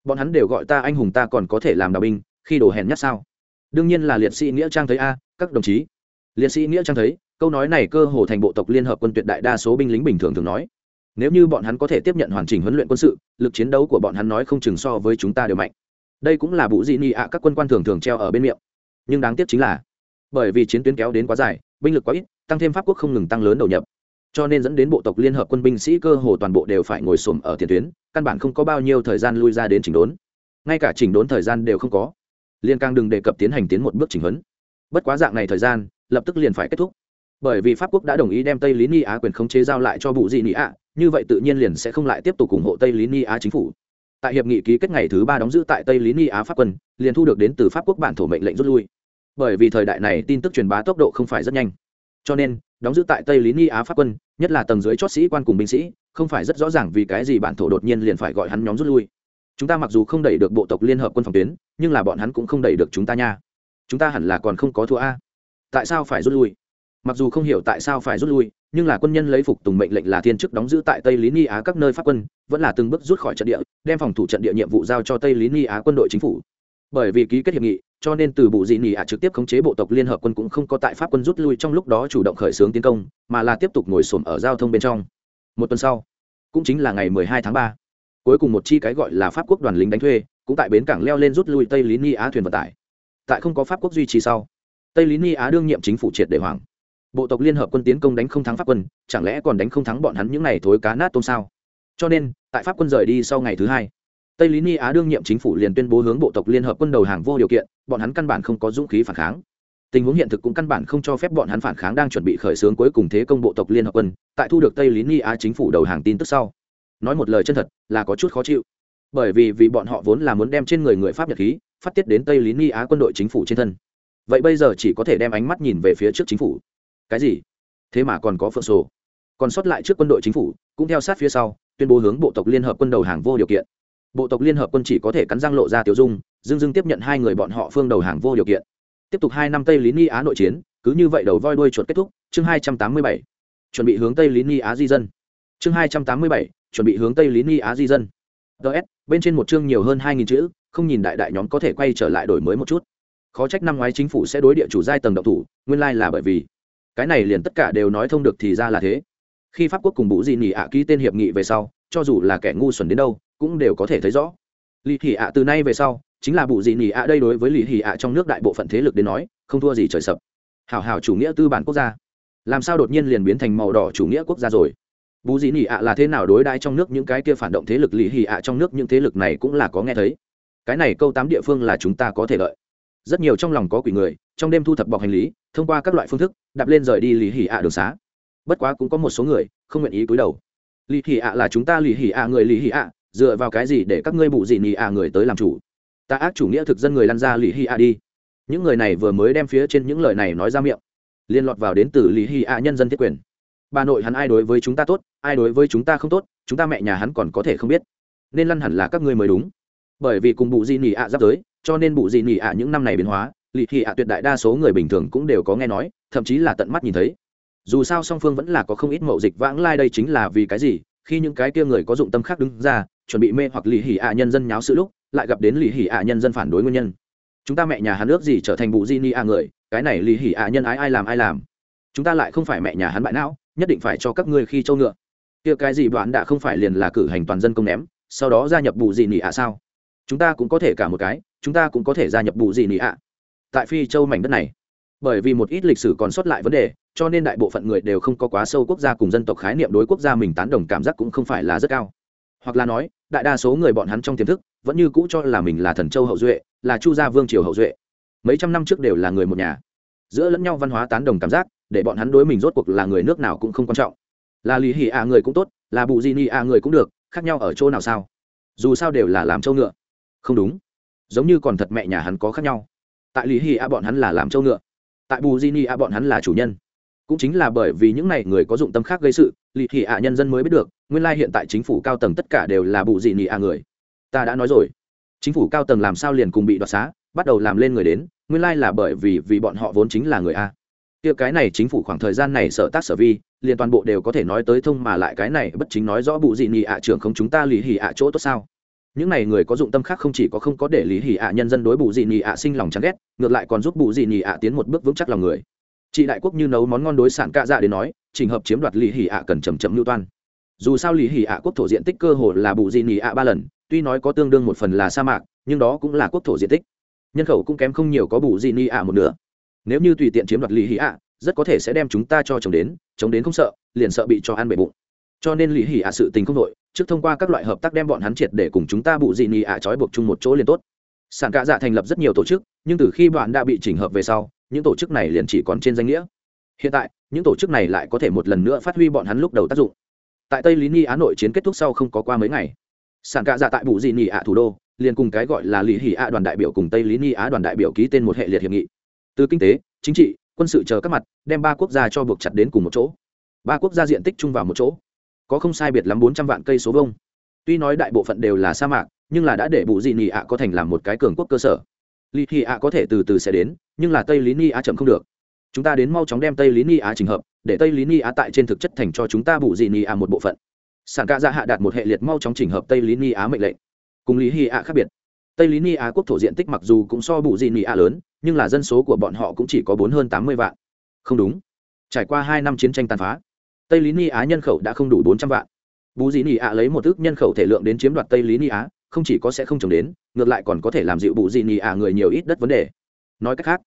Bọn hắn đều gọi ta anh hùng ta còn có thể làm đạo binh, khi đồ hèn nhất sao? Đương nhiên là liệt sĩ nghĩa trang thấy a, các đồng chí. Liệt sĩ nghĩa trang thấy, câu nói này cơ hồ thành bộ tộc liên hợp quân tuyệt đại đa số binh lính bình thường thường nói nếu như bọn hắn có thể tiếp nhận hoàn chỉnh huấn luyện quân sự, lực chiến đấu của bọn hắn nói không chừng so với chúng ta đều mạnh. Đây cũng là bụ dị nị ạ các quân quan thường thường treo ở bên miệng. Nhưng đáng tiếc chính là, bởi vì chiến tuyến kéo đến quá dài, binh lực quá ít, tăng thêm pháp quốc không ngừng tăng lớn đầu nhập. Cho nên dẫn đến bộ tộc liên hợp quân binh sĩ cơ hồ toàn bộ đều phải ngồi xổm ở tiền tuyến, căn bản không có bao nhiêu thời gian lui ra đến chỉnh đốn. Ngay cả chỉnh đốn thời gian đều không có. Liên càng đừng đề cập tiến hành tiến một bước chỉnh huấn. Bất quá dạng này thời gian, lập tức liền phải kết thúc bởi vì pháp quốc đã đồng ý đem tây lý ni á quyền khống chế giao lại cho bụ dị nị ạ như vậy tự nhiên liền sẽ không lại tiếp tục ủng hộ tây lý ni á chính phủ. Tại hiệp nghị ký kết ngày thứ ba đóng giữ tại tây lý ni á pháp quân, liền thu được đến từ pháp quốc bản thổ mệnh lệnh rút lui. Bởi vì thời đại này tin tức truyền bá tốc độ không phải rất nhanh. Cho nên, đóng giữ tại tây lý ni á pháp quân, nhất là tầng dưới chót sĩ quan cùng binh sĩ, không phải rất rõ ràng vì cái gì bản thổ đột nhiên liền phải gọi hắn nhóm rút lui. Chúng ta mặc dù không đẩy được bộ tộc liên hợp quân phòng tuyến, nhưng là bọn hắn cũng không đẩy được chúng ta nha. Chúng ta hẳn là còn không có thua a. Tại sao phải rút lui? Mặc dù không hiểu tại sao phải rút lui, nhưng là quân nhân lấy phục tùng mệnh lệnh là thiên chức đóng giữ tại tây lý ni á các nơi pháp quân, vẫn là từng bước rút khỏi trận địa, đem phòng thủ trận địa nhiệm vụ giao cho tây lý ni á quân đội chính phủ. Bởi vì ký kết hiệp nghị, cho nên từ bộ dị nỉ ạ trực tiếp khống chế bộ tộc liên hợp quân cũng không có tại pháp quân rút lui trong lúc đó chủ động khởi xướng tiến công, mà là tiếp tục ngồi xổm ở giao thông bên trong. Một tuần sau, cũng chính là ngày 12 tháng 3. cuối cùng một chi cái gọi là pháp quốc đoàn lính đánh thuê, cũng tại bến cảng leo lên rút lui tây lý ni á thuyền vận tải. Tại không có pháp quốc duy trì sau, tây lý ni á đương nhiệm chính phủ triệt để hoàng bộ tộc liên hợp quân tiến công đánh không thắng pháp quân, chẳng lẽ còn đánh không thắng bọn hắn những n à y thối cá nát tôm sao? Cho nên, tại pháp quân rời đi sau ngày thứ hai, tây lý ni á đương nhiệm chính phủ liền tuyên bố hướng bộ tộc liên hợp quân đầu hàng vô điều kiện, bọn hắn căn bản không có dũng khí phản kháng. Tình huống hiện thực cũng căn bản không cho phép bọn hắn phản kháng đang chuẩn bị khởi xướng cuối cùng thế công bộ tộc liên hợp quân, tại thu được tây lý ni á chính phủ đầu hàng tin tức sau. Nói một lời chân thật, là có chút khó chịu. Bởi vì vì bọn họ vốn là muốn đem trên người người pháp nhật khí, phát tiết đến tây lý ni á quân đội chính phủ trên thân. Vậy bây giờ chỉ có thể đem ánh mắt nhìn về phía trước chính phủ cái gì? Thế mà còn có phượng sổ. Còn sót lại trước quân đội chính phủ, cũng theo sát phía sau, tuyên bố hướng bộ tộc liên hợp quân đầu hàng vô điều kiện. Bộ tộc liên hợp quân chỉ có thể cắn răng lộ ra tiểu dung dưng dưng tiếp nhận hai người bọn họ phương đầu hàng vô điều kiện. Tiếp tục hai năm tây lý ni á nội chiến, cứ như vậy đầu voi đuôi chuột kết thúc, chương hai trăm tám mươi bảy, chuẩn bị hướng tây lý ni á di dân. Chương hai trăm tám mươi bảy, chuẩn bị hướng tây lý ni á di dân. Ts bên trên một chương nhiều hơn hai nghìn chữ, không nhìn đại đại nhóm có thể quay trở lại đổi mới một chút. Khó trách năm ngoái chính phủ sẽ đối địa chủ giai tầng động thủ, nguyên lai là bởi vì cái này liền tất cả đều nói thông được thì ra là thế. Khi pháp quốc cùng bụ di nỉ ạ ký tên hiệp nghị về sau, cho dù là kẻ ngu xuẩn đến đâu, cũng đều có thể thấy rõ. Lì hỉ ạ từ nay về sau, chính là bù di nỉ ạ đây đối với lì hỉ ạ trong nước đại bộ phận thế lực đến nói, không thua gì trời sập. Hảo hảo chủ nghĩa tư bản quốc gia. Làm sao đột nhiên liền biến thành màu đỏ chủ nghĩa quốc gia rồi? Bù dị nỉ ạ là thế nào đối đãi trong nước những cái kia phản động thế lực? Lì hỉ ạ trong nước những thế lực này cũng là có nghe thấy. Cái này câu tám địa phương là chúng ta có thể lợi rất nhiều trong lòng có quỷ người trong đêm thu thập bọc hành lý, thông qua các loại phương thức, đạp lên rời đi lì hỉ ạ đường xá. Bất quá cũng có một số người không nguyện ý cúi đầu. Lì hỉ ạ là chúng ta lì hỉ ạ người lì hỉ ạ, dựa vào cái gì để các ngươi bụ dị nì ạ người tới làm chủ? Ta ác chủ nghĩa thực dân người lăn ra lì hỉ ạ đi. Những người này vừa mới đem phía trên những lời này nói ra miệng, liên lọt vào đến từ lì hỉ ạ nhân dân thiết quyền. Bà nội hắn ai đối với chúng ta tốt, ai đối với chúng ta không tốt, chúng ta mẹ nhà hắn còn có thể không biết. Nên lăn hẳn là các ngươi mới đúng. Bởi vì cùng bụ dị nì ạ giáp giới, cho nên bụ dị nì ạ những năm này biến hóa lì thị ạ tuyệt đại đa số người bình thường cũng đều có nghe nói, thậm chí là tận mắt nhìn thấy. Dù sao song phương vẫn là có không ít mậu dịch vãng lai đây chính là vì cái gì, khi những cái kia người có dụng tâm khác đứng ra, chuẩn bị mê hoặc lì hỉ ạ nhân dân nháo sự lúc, lại gặp đến lì hỉ ạ nhân dân phản đối nguyên nhân. Chúng ta mẹ nhà hắn ước gì trở thành bụ di ni ạ người, cái này lì hỉ ạ nhân ái ai làm ai làm. Chúng ta lại không phải mẹ nhà hắn bại não, nhất định phải cho các ngươi khi châu ngựa. Kia cái gì đoán đã không phải liền là cử hành toàn dân công ném, sau đó gia nhập bù gì nỉ ạ sao? Chúng ta cũng có thể cả một cái, chúng ta cũng có thể gia nhập bù gì nỉ ạ tại phi châu mảnh đất này. Bởi vì một ít lịch sử còn sót lại vấn đề, cho nên đại bộ phận người đều không có quá sâu quốc gia cùng dân tộc khái niệm đối quốc gia mình tán đồng cảm giác cũng không phải là rất cao. Hoặc là nói, đại đa số người bọn hắn trong tiềm thức vẫn như cũ cho là mình là thần châu hậu duệ, là chu gia vương triều hậu duệ. Mấy trăm năm trước đều là người một nhà. Giữa lẫn nhau văn hóa tán đồng cảm giác, để bọn hắn đối mình rốt cuộc là người nước nào cũng không quan trọng. Là lý hỉ a người cũng tốt, là bù di ni a người cũng được, khác nhau ở chỗ nào sao? Dù sao đều là làm châu ngựa. Không đúng. Giống như còn thật mẹ nhà hắn có khác nhau tại lý hy a bọn hắn là làm trâu ngựa tại bù di ni a bọn hắn là chủ nhân cũng chính là bởi vì những này người có dụng tâm khác gây sự lý hỉ a nhân dân mới biết được nguyên lai hiện tại chính phủ cao tầng tất cả đều là bù di ni a người ta đã nói rồi chính phủ cao tầng làm sao liền cùng bị đoạt xá bắt đầu làm lên người đến nguyên lai là bởi vì vì bọn họ vốn chính là người a kia cái này chính phủ khoảng thời gian này sở tác sở vi liền toàn bộ đều có thể nói tới thông mà lại cái này bất chính nói rõ Bù Dị Ni ạ trưởng không chúng ta lý hỉ ạ chỗ tốt sao những này người có dụng tâm khác không chỉ có không có để lý hỉ ạ nhân dân đối bù gì nhị ạ sinh lòng chán ghét, ngược lại còn giúp bù gì nhị ạ tiến một bước vững chắc lòng người. Chị đại quốc như nấu món ngon đối sản cạ dạ đến nói, trình hợp chiếm đoạt lý hỉ ạ cần chầm chậm lưu toan. Dù sao lý hỉ ạ quốc thổ diện tích cơ hồ là bù gì nhị ạ ba lần, tuy nói có tương đương một phần là sa mạc, nhưng đó cũng là quốc thổ diện tích. Nhân khẩu cũng kém không nhiều có bù gì nhị ạ một nửa. Nếu như tùy tiện chiếm đoạt lý hỉ ạ, rất có thể sẽ đem chúng ta cho chồng đến chống đến không sợ, liền sợ bị cho ăn bể bụng. Cho nên lý hỉ ạ sự tình không đội trước thông qua các loại hợp tác đem bọn hắn triệt để cùng chúng ta bụ dị nị ạ trói buộc chung một chỗ liền tốt. Sản cạ dạ thành lập rất nhiều tổ chức, nhưng từ khi bạn đã bị chỉnh hợp về sau, những tổ chức này liền chỉ còn trên danh nghĩa. Hiện tại, những tổ chức này lại có thể một lần nữa phát huy bọn hắn lúc đầu tác dụng. Tại tây lý ni á nội chiến kết thúc sau không có qua mấy ngày, sản cạ dạ tại bụ dị nị ạ thủ đô, liền cùng cái gọi là lý hỉ ạ đoàn đại biểu cùng tây lý ni á đoàn đại biểu ký tên một hệ liệt hiệp nghị. Từ kinh tế, chính trị, quân sự chờ các mặt, đem ba quốc gia cho buộc chặt đến cùng một chỗ. Ba quốc gia diện tích chung vào một chỗ có không sai biệt lắm bốn trăm vạn cây số vông. Tuy nói đại bộ phận đều là sa mạc, nhưng là đã để bù dị nị ạ có thành làm một cái cường quốc cơ sở. Lý thị ạ có thể từ từ sẽ đến, nhưng là tây lý ni á chậm không được. Chúng ta đến mau chóng đem tây lý ni á trình hợp, để tây lý ni á tại trên thực chất thành cho chúng ta bù dị ni ạ một bộ phận. Sản ca gia dạ hạ đạt một hệ liệt mau chóng trình hợp tây lý ni á mệnh lệnh. Cùng lý hy ạ khác biệt. Tây lý ni á quốc thổ diện tích mặc dù cũng so bù dị ni ạ lớn, nhưng là dân số của bọn họ cũng chỉ có bốn hơn tám mươi vạn. Không đúng. Trải qua hai năm chiến tranh tàn phá tây lý ni á nhân khẩu đã không đủ bốn trăm vạn. Bù dị ni ạ lấy một ước nhân khẩu thể lượng đến chiếm đoạt tây lý ni á, không chỉ có sẽ không trồng đến, ngược lại còn có thể làm dịu bù dị ni ạ người nhiều ít đất vấn đề. Nói cách khác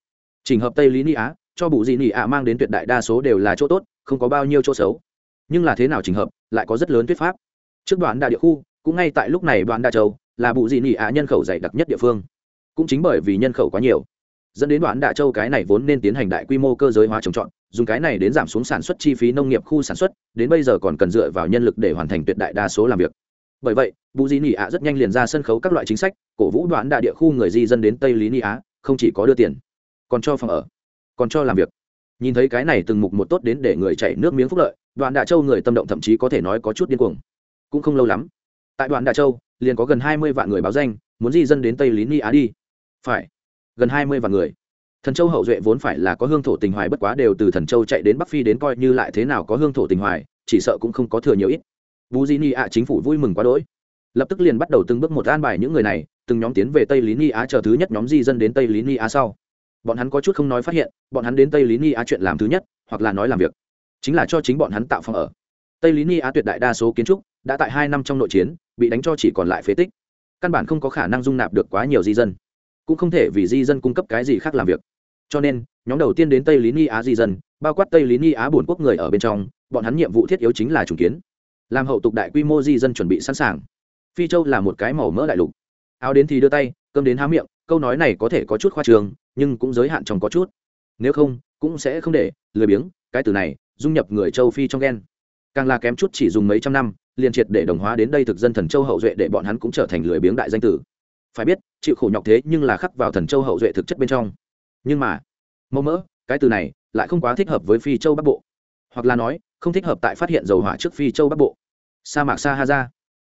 trình hợp tây lý ni á, cho bù dị ni ạ mang đến tuyệt đại đa số đều là chỗ tốt, không có bao nhiêu chỗ xấu. Nhưng là thế nào trình hợp, lại có rất lớn thuyết pháp. Trước đoạn đa địa khu, cũng ngay tại lúc này đoạn đa châu, là bù dị ni ạ nhân khẩu dày đặc nhất địa phương. Cũng chính bởi vì nhân khẩu quá nhiều dẫn đến đoạn đạ châu cái này vốn nên tiến hành đại quy mô cơ giới hóa trồng trọt, dùng cái này đến giảm xuống sản xuất chi phí nông nghiệp khu sản xuất, đến bây giờ còn cần dựa vào nhân lực để hoàn thành tuyệt đại đa số làm việc. Bởi vậy, bù di nị ạ rất nhanh liền ra sân khấu các loại chính sách, cổ vũ đoạn đạ địa khu người di dân đến tây lý nị á không chỉ có đưa tiền, còn cho phòng ở, còn cho làm việc. Nhìn thấy cái này từng mục một tốt đến để người chạy nước miếng phúc lợi đoạn đạ châu người tâm động thậm chí có thể nói có chút điên cuồng. Cũng không lâu lắm, tại đoạn đạ châu, liền có gần hai mươi vạn người báo danh, muốn di dân đến tây lý ni á đi. Phải gần hai mươi vạn người. Thần châu hậu duệ vốn phải là có hương thổ tình hoài, bất quá đều từ thần châu chạy đến bắc phi đến coi như lại thế nào có hương thổ tình hoài, chỉ sợ cũng không có thừa nhiều ít. Bù di ni ạ chính phủ vui mừng quá đỗi. Lập tức liền bắt đầu từng bước một an bài những người này, từng nhóm tiến về tây lý ni á chờ thứ nhất nhóm di dân đến tây lý ni á sau. Bọn hắn có chút không nói phát hiện, bọn hắn đến tây lý ni á chuyện làm thứ nhất, hoặc là nói làm việc. Chính là cho chính bọn hắn tạo phòng ở. Tây lý ni á tuyệt đại đa số kiến trúc đã tại hai năm trong nội chiến, bị đánh cho chỉ còn lại phế tích. Căn bản không có khả năng dung nạp được quá nhiều di dân cũng không thể vì di dân cung cấp cái gì khác làm việc. Cho nên, nhóm đầu tiên đến tây lý ni á di dân, bao quát tây lý ni á bồn quốc người ở bên trong, bọn hắn nhiệm vụ thiết yếu chính là trùng kiến. Làm hậu tục đại quy mô di dân chuẩn bị sẵn sàng. Phi châu là một cái màu mỡ đại lục. Áo đến thì đưa tay, cơm đến há miệng, câu nói này có thể có chút khoa trường, nhưng cũng giới hạn trong có chút. Nếu không, cũng sẽ không để lười biếng, cái từ này, dung nhập người châu phi trong ghen càng là kém chút chỉ dùng mấy trăm năm, liền triệt để đồng hóa đến đây thực dân thần châu hậu duệ để bọn hắn cũng trở thành lười biếng đại danh tử phải biết, chịu khổ nhọc thế nhưng là khắc vào thần châu hậu duệ thực chất bên trong. Nhưng mà, mẫu mỡ, cái từ này lại không quá thích hợp với phi châu bắc bộ. Hoặc là nói, không thích hợp tại phát hiện dầu hỏa trước phi châu bắc bộ. Sa mạc sa ha ra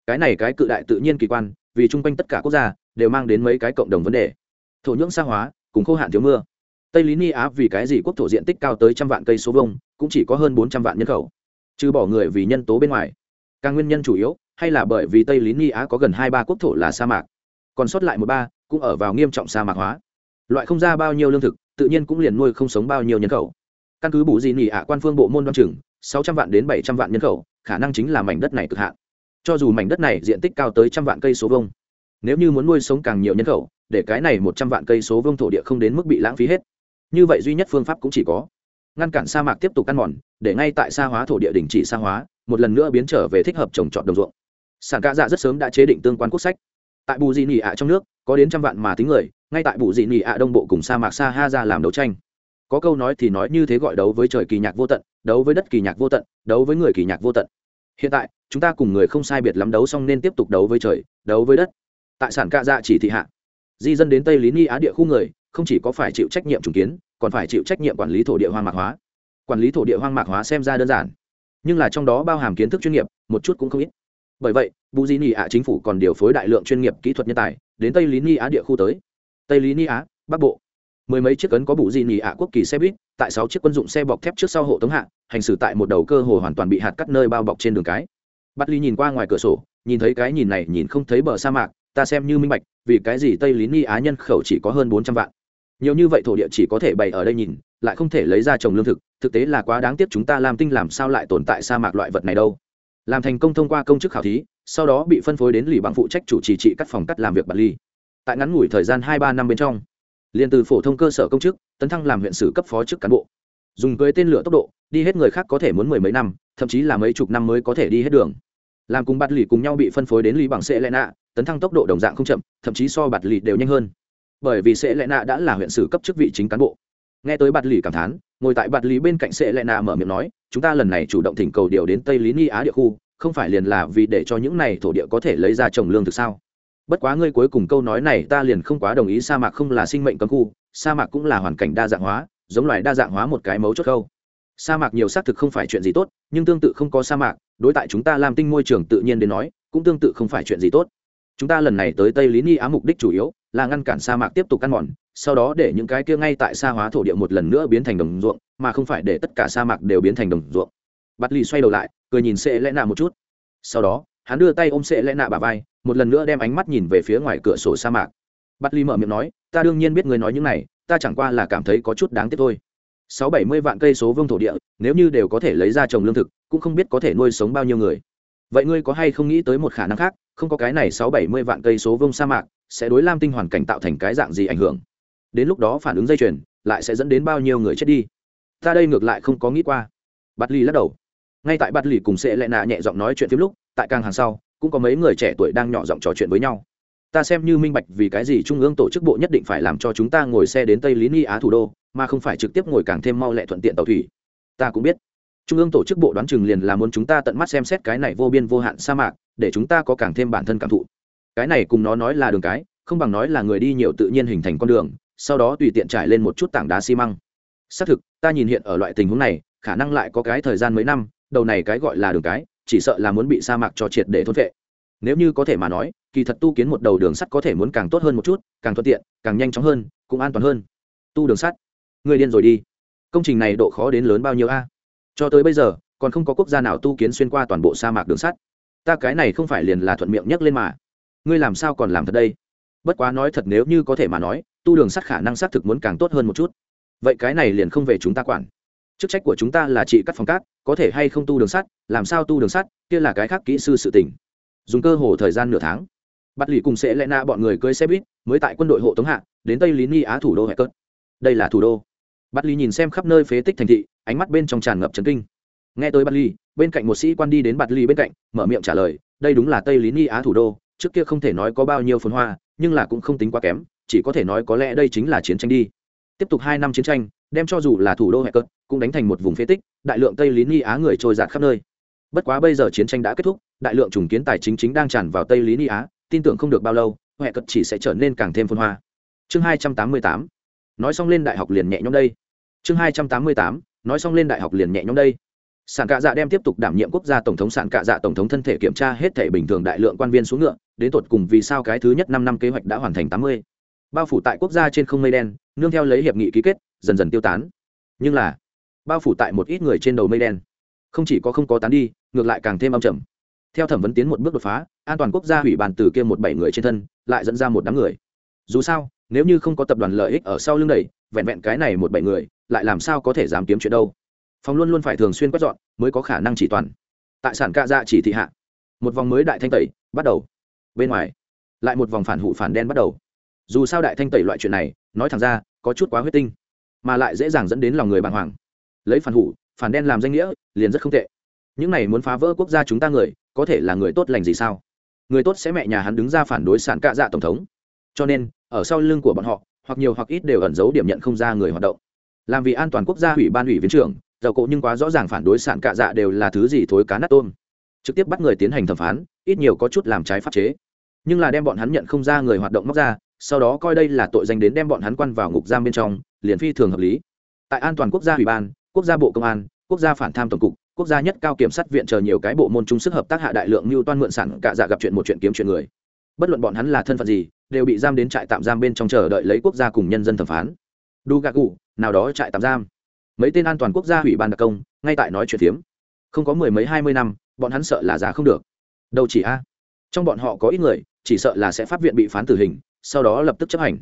cái này cái cự đại tự nhiên kỳ quan, vì chung quanh tất cả quốc gia, đều mang đến mấy cái cộng đồng vấn đề. Thổ nhưỡng sa hóa, cùng khô hạn thiếu mưa. Tây lý ni á vì cái gì quốc thổ diện tích cao tới trăm vạn cây số vông cũng chỉ có hơn bốn trăm vạn nhân khẩu. Trừ bỏ người vì nhân tố bên ngoài. Càng nguyên nhân chủ yếu, hay là bởi vì tây lý ni á có gần hai ba quốc thổ là sa mạc còn sót lại một ba, cũng ở vào nghiêm trọng sa mạc hóa. Loại không ra bao nhiêu lương thực, tự nhiên cũng liền nuôi không sống bao nhiêu nhân khẩu. Căn cứ bù gì nỉ ạ, quan phương bộ môn đoan chừng, sáu trăm vạn đến bảy trăm vạn nhân khẩu, khả năng chính là mảnh đất này cực hạn. Cho dù mảnh đất này diện tích cao tới trăm vạn cây số vông nếu như muốn nuôi sống càng nhiều nhân khẩu, để cái này một trăm vạn cây số vông thổ địa không đến mức bị lãng phí hết. Như vậy duy nhất phương pháp cũng chỉ có ngăn cản sa mạc tiếp tục ăn mòn, để ngay tại sa hóa thổ địa đình chỉ sa hóa, một lần nữa biến trở về thích hợp trồng trọt đồng ruộng. Sản ca dạ rất sớm đã chế định tương quan quốc sách tại bù dị nỉ ạ trong nước, có đến trăm vạn mà tính người, ngay tại bù dị nỉ ạ đông bộ cùng sa mạc sa ha ra làm đấu tranh. Có câu nói thì nói như thế gọi đấu với trời kỳ nhạc vô tận, đấu với đất kỳ nhạc vô tận, đấu với người kỳ nhạc vô tận. Hiện tại, chúng ta cùng người không sai biệt lắm đấu xong nên tiếp tục đấu với trời, đấu với đất. Tại sản ca dạ chỉ thị hạ, di dân đến tây lý ni á địa khu người, không chỉ có phải chịu trách nhiệm trùng kiến, còn phải chịu trách nhiệm quản lý thổ địa hoang mạc hóa. Quản lý thổ địa hoang mạc hóa xem ra đơn giản, nhưng là trong đó bao hàm kiến thức chuyên nghiệp, một chút cũng không ít bởi vậy bù di ni ạ chính phủ còn điều phối đại lượng chuyên nghiệp kỹ thuật nhân tài đến tây lý ni á địa khu tới. Tây lý ni á, bắc bộ. Mười mấy chiếc cấn có bù di ni ạ quốc kỳ xe buýt, tại sáu chiếc quân dụng xe bọc thép trước sau hộ tống hạ, hành xử tại một đầu cơ hồ hoàn toàn bị hạt cắt nơi bao bọc trên đường cái. Bắt ly nhìn qua ngoài cửa sổ, nhìn thấy cái nhìn này nhìn không thấy bờ sa mạc, ta xem như minh bạch, vì cái gì tây lý ni á nhân khẩu chỉ có hơn bốn trăm vạn. Nhiều như vậy thổ địa chỉ có thể bày ở đây nhìn, lại không thể lấy ra trồng lương thực thực tế là quá đáng tiếc chúng ta làm tinh làm sao lại tồn tại sa mạc loại vật này đâu làm thành công thông qua công chức khảo thí, sau đó bị phân phối đến lì bằng phụ trách chủ trì trị các phòng cắt làm việc bật ly tại ngắn ngủi thời gian hai ba năm bên trong, liền từ phổ thông cơ sở công chức, tấn thăng làm huyện sử cấp phó chức cán bộ. Dùng cưới tên lửa tốc độ, đi hết người khác có thể muốn mười mấy năm, thậm chí là mấy chục năm mới có thể đi hết đường. Làm cùng bạt lì cùng nhau bị phân phối đến lì bằng sệ lệ nạ tấn thăng tốc độ đồng dạng không chậm, thậm chí so bạt lì đều nhanh hơn. Bởi vì sệ lệ nạ đã là huyện sử cấp chức vị chính cán bộ. Nghe tới bạt lì cảm thán ngồi tại bạt lý bên cạnh sệ lệ nạ mở miệng nói, chúng ta lần này chủ động thỉnh cầu điều đến tây lý ni á địa khu, không phải liền là vì để cho những này thổ địa có thể lấy ra trồng lương thực sao? Bất quá ngươi cuối cùng câu nói này ta liền không quá đồng ý, sa mạc không là sinh mệnh cấm khu, sa mạc cũng là hoàn cảnh đa dạng hóa, giống loài đa dạng hóa một cái mấu chốt khâu sa mạc nhiều xác thực không phải chuyện gì tốt, nhưng tương tự không có sa mạc, đối tại chúng ta làm tinh môi trường tự nhiên đến nói, cũng tương tự không phải chuyện gì tốt. Chúng ta lần này tới tây lý ni á mục đích chủ yếu là ngăn cản sa mạc tiếp tục ăn mòn sau đó để những cái kia ngay tại sa hóa thổ địa một lần nữa biến thành đồng ruộng, mà không phải để tất cả sa mạc đều biến thành đồng ruộng. Bắt lì xoay đầu lại, cười nhìn sệ lẽ nạ một chút. Sau đó, hắn đưa tay ôm sệ lẽ nạ bà vai, một lần nữa đem ánh mắt nhìn về phía ngoài cửa sổ sa mạc. Bắt lì mở miệng nói, ta đương nhiên biết người nói những này, ta chẳng qua là cảm thấy có chút đáng tiếc thôi. Sáu bảy mươi vạn cây số vương thổ địa, nếu như đều có thể lấy ra trồng lương thực, cũng không biết có thể nuôi sống bao nhiêu người. Vậy ngươi có hay không nghĩ tới một khả năng khác, không có cái này sáu bảy mươi vạn cây số vương sa mạc sẽ đối lam tinh hoàn cảnh tạo thành cái dạng gì ảnh hưởng? Đến lúc đó phản ứng dây chuyền lại sẽ dẫn đến bao nhiêu người chết đi. Ta đây ngược lại không có nghĩ qua. Bát ly lắc đầu. Ngay tại Bát ly cùng sẽ lại nạ nhẹ giọng nói chuyện phim lúc, tại càng hàng sau, cũng có mấy người trẻ tuổi đang nhỏ giọng trò chuyện với nhau. Ta xem như minh bạch vì cái gì trung ương tổ chức bộ nhất định phải làm cho chúng ta ngồi xe đến tây lý ni á thủ đô, mà không phải trực tiếp ngồi càng thêm mau lẹ thuận tiện tàu thủy. Ta cũng biết. Trung ương tổ chức bộ đoán chừng liền là muốn chúng ta tận mắt xem xét cái này vô biên vô hạn sa mạc, để chúng ta có càng thêm bản thân cảm thụ. Cái này cùng nó nói là đường cái, không bằng nói là người đi nhiều tự nhiên hình thành con đường sau đó tùy tiện trải lên một chút tảng đá xi măng. Xác thực, ta nhìn hiện ở loại tình huống này, khả năng lại có cái thời gian mấy năm, đầu này cái gọi là đường cái, chỉ sợ là muốn bị sa mạc cho triệt để thôn vệ nếu như có thể mà nói, kỳ thật tu kiến một đầu đường sắt có thể muốn càng tốt hơn một chút, càng thuận tiện, càng nhanh chóng hơn, cũng an toàn hơn. Tu đường sắt. Người điên rồi đi. Công trình này độ khó đến lớn bao nhiêu a? Cho tới bây giờ, còn không có quốc gia nào tu kiến xuyên qua toàn bộ sa mạc đường sắt. Ta cái này không phải liền là thuận miệng nhắc lên mà. Ngươi làm sao còn làm thật đây? Bất quá nói thật nếu như có thể mà nói tu đường sắt khả năng xác thực muốn càng tốt hơn một chút. Vậy cái này liền không về chúng ta quản. Chức trách của chúng ta là trị cắt phòng cát, có thể hay không tu đường sắt, làm sao tu đường sắt, kia là cái khác kỹ sư sự tỉnh dùng cơ hồ thời gian nửa tháng. Bắt lì cùng sẽ lẽ na bọn người cưới xe buýt, mới tại quân đội hộ tống hạ, đến tây lý ni á thủ đô hẹ cớt. Đây là thủ đô. Bắt lì nhìn xem khắp nơi phế tích thành thị, ánh mắt bên trong tràn ngập trấn kinh. Nghe tới bắt lì, bên cạnh một sĩ quan đi đến bắt lì bên cạnh, mở miệng trả lời, đây đúng là tây lý ni á thủ đô, trước kia không thể nói có bao nhiêu phồn hoa, nhưng là cũng không tính quá kém chỉ có thể nói có lẽ đây chính là chiến tranh đi. Tiếp tục hai năm chiến tranh, đem cho dù là thủ đô hẹ cớt cũng đánh thành một vùng phế tích, đại lượng tây lý ni á người trôi giạt khắp nơi. Bất quá bây giờ chiến tranh đã kết thúc, đại lượng trùng kiến tài chính chính đang tràn vào tây lý ni á, tin tưởng không được bao lâu huệ cật chỉ sẽ trở nên càng thêm phân hoa. Chương hai trăm tám mươi tám. Nói xong lên đại học liền nhẹ nhõm đây. Chương hai trăm tám mươi tám. Nói xong lên đại học liền nhẹ nhõm đây. Sản cạ dạ đem tiếp tục đảm nhiệm quốc gia tổng thống sản cạ dạ tổng thống thân thể kiểm tra hết thể bình thường đại lượng quan viên xuống ngựa, đến tột cùng vì sao cái thứ nhất năm năm kế hoạch đã hoàn thành tám mươi bao phủ tại quốc gia trên không mây đen, nương theo lấy hiệp nghị ký kết, dần dần tiêu tán. Nhưng là, bao phủ tại một ít người trên đầu mây đen, không chỉ có không có tán đi, ngược lại càng thêm âm trầm. Theo thẩm vấn tiến một bước đột phá, an toàn quốc gia hủy bàn từ kia một bảy người trên thân, lại dẫn ra một đám người. Dù sao, nếu như không có tập đoàn lợi ích ở sau lưng đẩy, vẹn vẹn cái này một bảy người, lại làm sao có thể dám kiếm chuyện đâu? Phòng luôn luôn phải thường xuyên quét dọn, mới có khả năng chỉ toàn. Tại sản cạ dạ chỉ thị hạ, một vòng mới đại thanh tẩy, bắt đầu. Bên ngoài, lại một vòng phản hụ phản đen bắt đầu dù sao đại thanh tẩy loại chuyện này, nói thẳng ra, có chút quá huyết tinh, mà lại dễ dàng dẫn đến lòng người bàng hoàng. Lấy phản hủ, phản đen làm danh nghĩa, liền rất không tệ. Những này muốn phá vỡ quốc gia chúng ta người, có thể là người tốt lành gì sao? Người tốt sẽ mẹ nhà hắn đứng ra phản đối sản cạ dạ tổng thống. Cho nên, ở sau lưng của bọn họ, hoặc nhiều hoặc ít đều ẩn giấu điểm nhận không ra người hoạt động. Làm vì an toàn quốc gia ủy ban ủy viên trưởng, dầu cộ nhưng quá rõ ràng phản đối sản cạ dạ đều là thứ gì thối cá nát tôm. Trực tiếp bắt người tiến hành thẩm phán, ít nhiều có chút làm trái pháp chế. Nhưng là đem bọn hắn nhận không ra người hoạt động móc ra sau đó coi đây là tội danh đến đem bọn hắn quan vào ngục giam bên trong, liền phi thường hợp lý. Tại an toàn quốc gia ủy ban, quốc gia bộ công an, quốc gia phản tham tổng cục, quốc gia nhất cao kiểm sát viện chờ nhiều cái bộ môn chung sức hợp tác hạ đại lượng mưu toan mượn sản cả dạ gặp chuyện một chuyện kiếm chuyện người. Bất luận bọn hắn là thân phận gì, đều bị giam đến trại tạm giam bên trong chờ đợi lấy quốc gia cùng nhân dân thẩm phán. Đu gạ cụ nào đó trại tạm giam. Mấy tên an toàn quốc gia ủy ban đặc công, ngay tại nói chuyện phiếm. Không có mười mấy hai mươi năm, bọn hắn sợ là giá không được. Đâu chỉ a. Trong bọn họ có ít người, chỉ sợ là sẽ pháp viện bị phán tử hình sau đó lập tức chấp hành.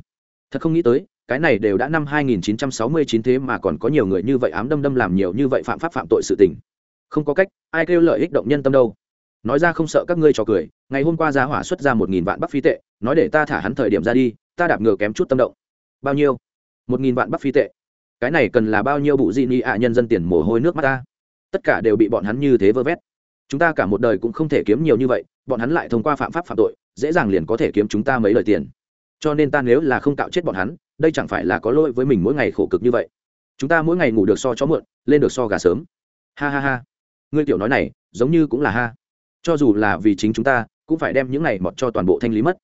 Thật không nghĩ tới, cái này đều đã năm 2969 thế mà còn có nhiều người như vậy ám đâm đâm làm nhiều như vậy phạm pháp phạm tội sự tình. Không có cách, ai kêu lợi ích động nhân tâm đâu. Nói ra không sợ các ngươi trò cười, ngày hôm qua giá hỏa xuất ra một nghìn vạn bắc phi tệ, nói để ta thả hắn thời điểm ra đi, ta đạp ngựa kém chút tâm động. Bao nhiêu? Một nghìn vạn bắc phi tệ. Cái này cần là bao nhiêu bụ di ni ạ nhân dân tiền mồ hôi nước mắt ta? Tất cả đều bị bọn hắn như thế vơ vét. Chúng ta cả một đời cũng không thể kiếm nhiều như vậy, bọn hắn lại thông qua phạm pháp phạm tội, dễ dàng liền có thể kiếm chúng ta mấy lời tiền cho nên ta nếu là không cạo chết bọn hắn, đây chẳng phải là có lỗi với mình mỗi ngày khổ cực như vậy. Chúng ta mỗi ngày ngủ được so chó muộn lên được so gà sớm. Ha ha ha. Ngươi tiểu nói này, giống như cũng là ha. Cho dù là vì chính chúng ta, cũng phải đem những này mọt cho toàn bộ thanh lý mất.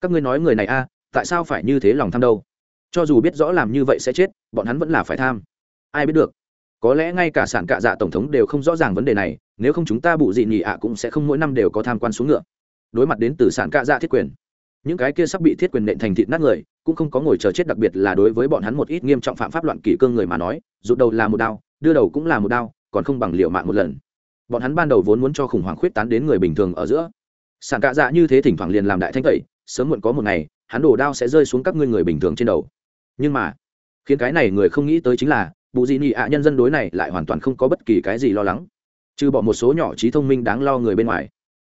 Các ngươi nói người này a, tại sao phải như thế lòng tham đâu? Cho dù biết rõ làm như vậy sẽ chết, bọn hắn vẫn là phải tham. Ai biết được? Có lẽ ngay cả sản cạ dạ tổng thống đều không rõ ràng vấn đề này, nếu không chúng ta bụ dị nhị ạ cũng sẽ không mỗi năm đều có tham quan xuống ngựa. Đối mặt đến từ sản cạ dạ thiết quyền những cái kia sắp bị thiết quyền nện thành thịt nát người, cũng không có ngồi chờ chết đặc biệt là đối với bọn hắn một ít nghiêm trọng phạm pháp loạn kỷ cương người mà nói, rụt đầu là một đao, đưa đầu cũng là một đao, còn không bằng liệu mạng một lần. Bọn hắn ban đầu vốn muốn cho khủng hoảng khuyết tán đến người bình thường ở giữa. Sàn cạ dạ như thế thỉnh thoảng liền làm đại thanh tẩy, sớm muộn có một ngày, hắn đổ đao sẽ rơi xuống các ngươi người bình thường trên đầu. Nhưng mà, khiến cái này người không nghĩ tới chính là, bù dị nị ạ nhân dân đối này lại hoàn toàn không có bất kỳ cái gì lo lắng. Trừ bỏ một số nhỏ trí thông minh đáng lo người bên ngoài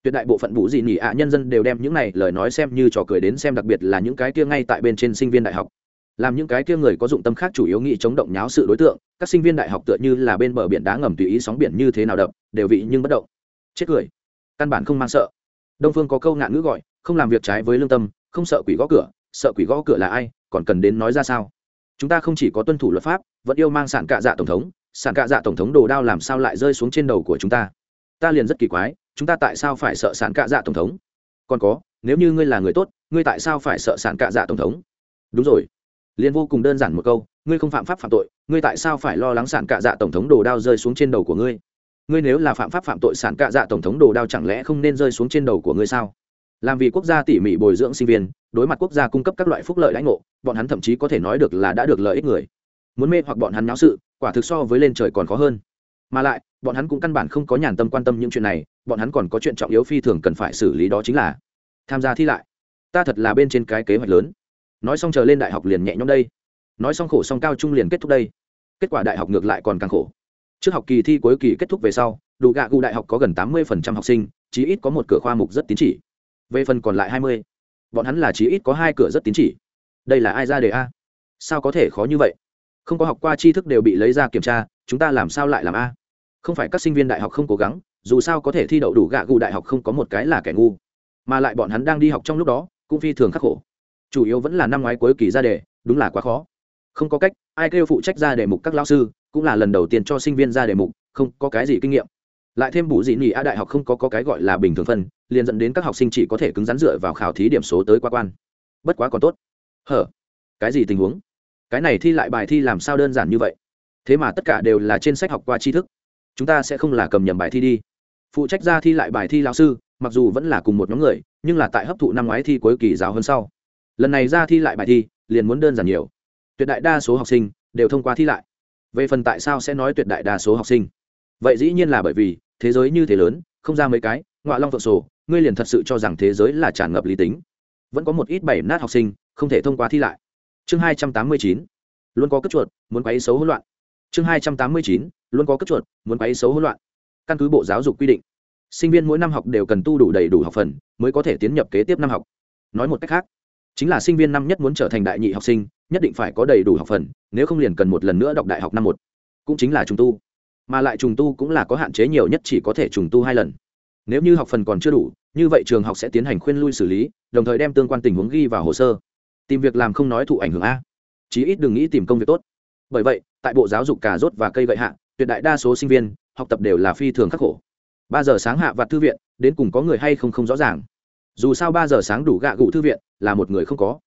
tuyệt đại bộ phận bù gì nhỉ ạ, nhân dân đều đem những này lời nói xem như trò cười đến xem đặc biệt là những cái kia ngay tại bên trên sinh viên đại học. Làm những cái kia người có dụng tâm khác chủ yếu nghĩ chống động nháo sự đối tượng, các sinh viên đại học tựa như là bên bờ biển đá ngầm tùy ý sóng biển như thế nào đập, đều vị nhưng bất động. Chết cười. Căn bản không mang sợ. Đông phương có câu ngạn ngữ gọi, không làm việc trái với lương tâm, không sợ quỷ gõ cửa, sợ quỷ gõ cửa là ai, còn cần đến nói ra sao? Chúng ta không chỉ có tuân thủ luật pháp, vẫn yêu mang sản cạ dạ tổng thống sản cạ dạ tổng thống đồ đao làm sao lại rơi xuống trên đầu của chúng ta? Ta liền rất kỳ quái chúng ta tại sao phải sợ sản cạ dạ tổng thống? Còn có, nếu như ngươi là người tốt, ngươi tại sao phải sợ sản cạ dạ tổng thống? Đúng rồi. Liền vô cùng đơn giản một câu, ngươi không phạm pháp phạm tội, ngươi tại sao phải lo lắng sản cạ dạ tổng thống đồ đao rơi xuống trên đầu của ngươi? Ngươi nếu là phạm pháp phạm tội sản cạ dạ tổng thống đồ đao chẳng lẽ không nên rơi xuống trên đầu của ngươi sao? Làm vì quốc gia tỉ mỉ bồi dưỡng sinh viên, đối mặt quốc gia cung cấp các loại phúc lợi lãnh ngộ, bọn hắn thậm chí có thể nói được là đã được lợi ích người. Muốn mê hoặc bọn hắn náo sự, quả thực so với lên trời còn khó hơn. Mà lại bọn hắn cũng căn bản không có nhàn tâm quan tâm những chuyện này, bọn hắn còn có chuyện trọng yếu phi thường cần phải xử lý đó chính là tham gia thi lại. Ta thật là bên trên cái kế hoạch lớn. Nói xong chờ lên đại học liền nhẹ nhõm đây. Nói xong khổ xong cao trung liền kết thúc đây. Kết quả đại học ngược lại còn càng khổ. Trước học kỳ thi cuối kỳ kết thúc về sau, đủ gạ gù đại học có gần tám mươi học sinh, chí ít có một cửa khoa mục rất tín chỉ. Về phần còn lại hai mươi, bọn hắn là chí ít có hai cửa rất tín chỉ. Đây là ai ra đề a? Sao có thể khó như vậy? Không có học qua tri thức đều bị lấy ra kiểm tra, chúng ta làm sao lại làm a? Không phải các sinh viên đại học không cố gắng dù sao có thể thi đậu đủ gạ gù đại học không có một cái là kẻ ngu. Mà lại bọn hắn đang đi học trong lúc đó cũng phi thường khắc khổ. Chủ yếu vẫn là năm ngoái cuối kỳ ra đề đúng là quá khó. Không có cách ai kêu phụ trách ra đề mục các lao sư cũng là lần đầu tiên cho sinh viên ra đề mục không có cái gì kinh nghiệm. Lại thêm bù dị nghỉ a đại học không có, có cái gọi là bình thường phân liền dẫn đến các học sinh chỉ có thể cứng rắn dựa vào khảo thí điểm số tới qua quan. Bất quá còn tốt. Hở? Cái gì tình huống? Cái này thi lại bài thi làm sao đơn giản như vậy? Thế mà tất cả đều là trên sách học qua tri thức chúng ta sẽ không là cầm nhầm bài thi đi. Phụ trách ra thi lại bài thi lao sư, mặc dù vẫn là cùng một nhóm người, nhưng là tại hấp thụ năm ngoái thi cuối kỳ giáo hơn sau. Lần này ra thi lại bài thi, liền muốn đơn giản nhiều. Tuyệt đại đa số học sinh đều thông qua thi lại. Về phần tại sao sẽ nói tuyệt đại đa số học sinh? Vậy dĩ nhiên là bởi vì, thế giới như thế lớn, không ra mấy cái ngoại long phượng sổ, ngươi liền thật sự cho rằng thế giới là tràn ngập lý tính. Vẫn có một ít bảy nát học sinh không thể thông qua thi lại. Chương hai trăm tám mươi chín. Luôn có cất chuột, muốn quấy xấu hỗn loạn chương hai trăm tám mươi chín, luôn có cất chuột, muốn quấy xấu hỗn loạn. Căn cứ bộ giáo dục quy định, sinh viên mỗi năm học đều cần tu đủ đầy đủ học phần, mới có thể tiến nhập kế tiếp năm học. Nói một cách khác, chính là sinh viên năm nhất muốn trở thành đại nhị học sinh, nhất định phải có đầy đủ học phần, nếu không liền cần một lần nữa đọc đại học năm một. Cũng chính là trùng tu. Mà lại trùng tu cũng là có hạn chế nhiều nhất chỉ có thể trùng tu hai lần. Nếu như học phần còn chưa đủ, như vậy trường học sẽ tiến hành khuyên lui xử lý, đồng thời đem tương quan tình huống ghi vào hồ sơ. Tìm việc làm không nói thụ ảnh hưởng a. Chí ít đừng nghĩ tìm công việc tốt. Bởi vậy tại bộ giáo dục cà rốt và cây gậy hạ, tuyệt đại đa số sinh viên, học tập đều là phi thường khắc khổ. Ba giờ sáng hạ vặt thư viện, đến cùng có người hay không không rõ ràng. Dù sao ba giờ sáng đủ gạ gụ thư viện, là một người không có.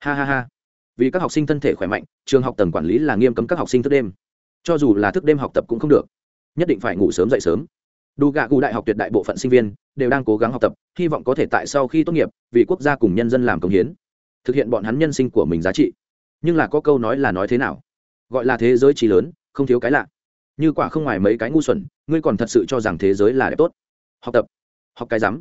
Ha ha ha. Vì các học sinh thân thể khỏe mạnh, trường học tầng quản lý là nghiêm cấm các học sinh thức đêm. Cho dù là thức đêm học tập cũng không được. Nhất định phải ngủ sớm dậy sớm. Đủ gạ gụ đại học tuyệt đại bộ phận sinh viên đều đang cố gắng học tập, hy vọng có thể tại sau khi tốt nghiệp, vì quốc gia cùng nhân dân làm công hiến, thực hiện bọn hắn nhân sinh của mình giá trị. Nhưng là có câu nói là nói thế nào? Gọi là thế giới trí lớn không thiếu cái lạ. Như quả không ngoài mấy cái ngu xuẩn ngươi còn thật sự cho rằng thế giới là đẹp tốt. Học tập. Học cái rắm.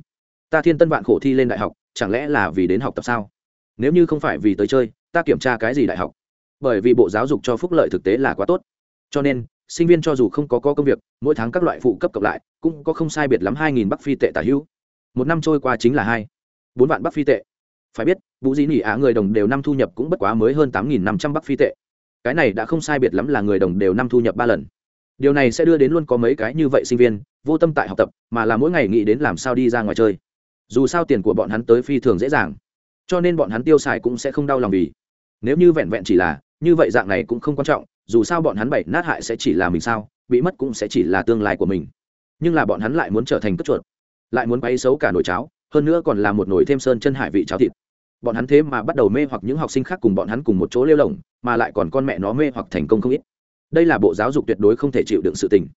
Ta thiên tân vạn khổ thi lên đại học chẳng lẽ là vì đến học tập sao? Nếu như không phải vì tới chơi ta kiểm tra cái gì đại học? Bởi vì bộ giáo dục cho phúc lợi thực tế là quá tốt. Cho nên sinh viên cho dù không có, có công việc mỗi tháng các loại phụ cấp cộng lại cũng có không sai biệt lắm hai nghìn bắc phi tệ tả hữu. Một năm trôi qua chính là hai. Bốn vạn bắc phi tệ. Phải biết vũ dĩ nỉ á người đồng đều năm thu nhập cũng bất quá mới hơn tám nghìn năm trăm bắc phi tệ cái này đã không sai biệt lắm là người đồng đều năm thu nhập ba lần. Điều này sẽ đưa đến luôn có mấy cái như vậy sinh viên, vô tâm tại học tập, mà là mỗi ngày nghĩ đến làm sao đi ra ngoài chơi. Dù sao tiền của bọn hắn tới phi thường dễ dàng, cho nên bọn hắn tiêu xài cũng sẽ không đau lòng vì. Nếu như vẹn vẹn chỉ là, như vậy dạng này cũng không quan trọng, dù sao bọn hắn bảy nát hại sẽ chỉ là mình sao, bị mất cũng sẽ chỉ là tương lai của mình. Nhưng là bọn hắn lại muốn trở thành cất chuột, lại muốn quay xấu cả nồi cháo, hơn nữa còn là một nồi thêm sơn chân hải vị cháo thịt. Bọn hắn thế mà bắt đầu mê hoặc những học sinh khác cùng bọn hắn cùng một chỗ lêu lỏng mà lại còn con mẹ nó mê hoặc thành công không ít. Đây là bộ giáo dục tuyệt đối không thể chịu đựng sự tình.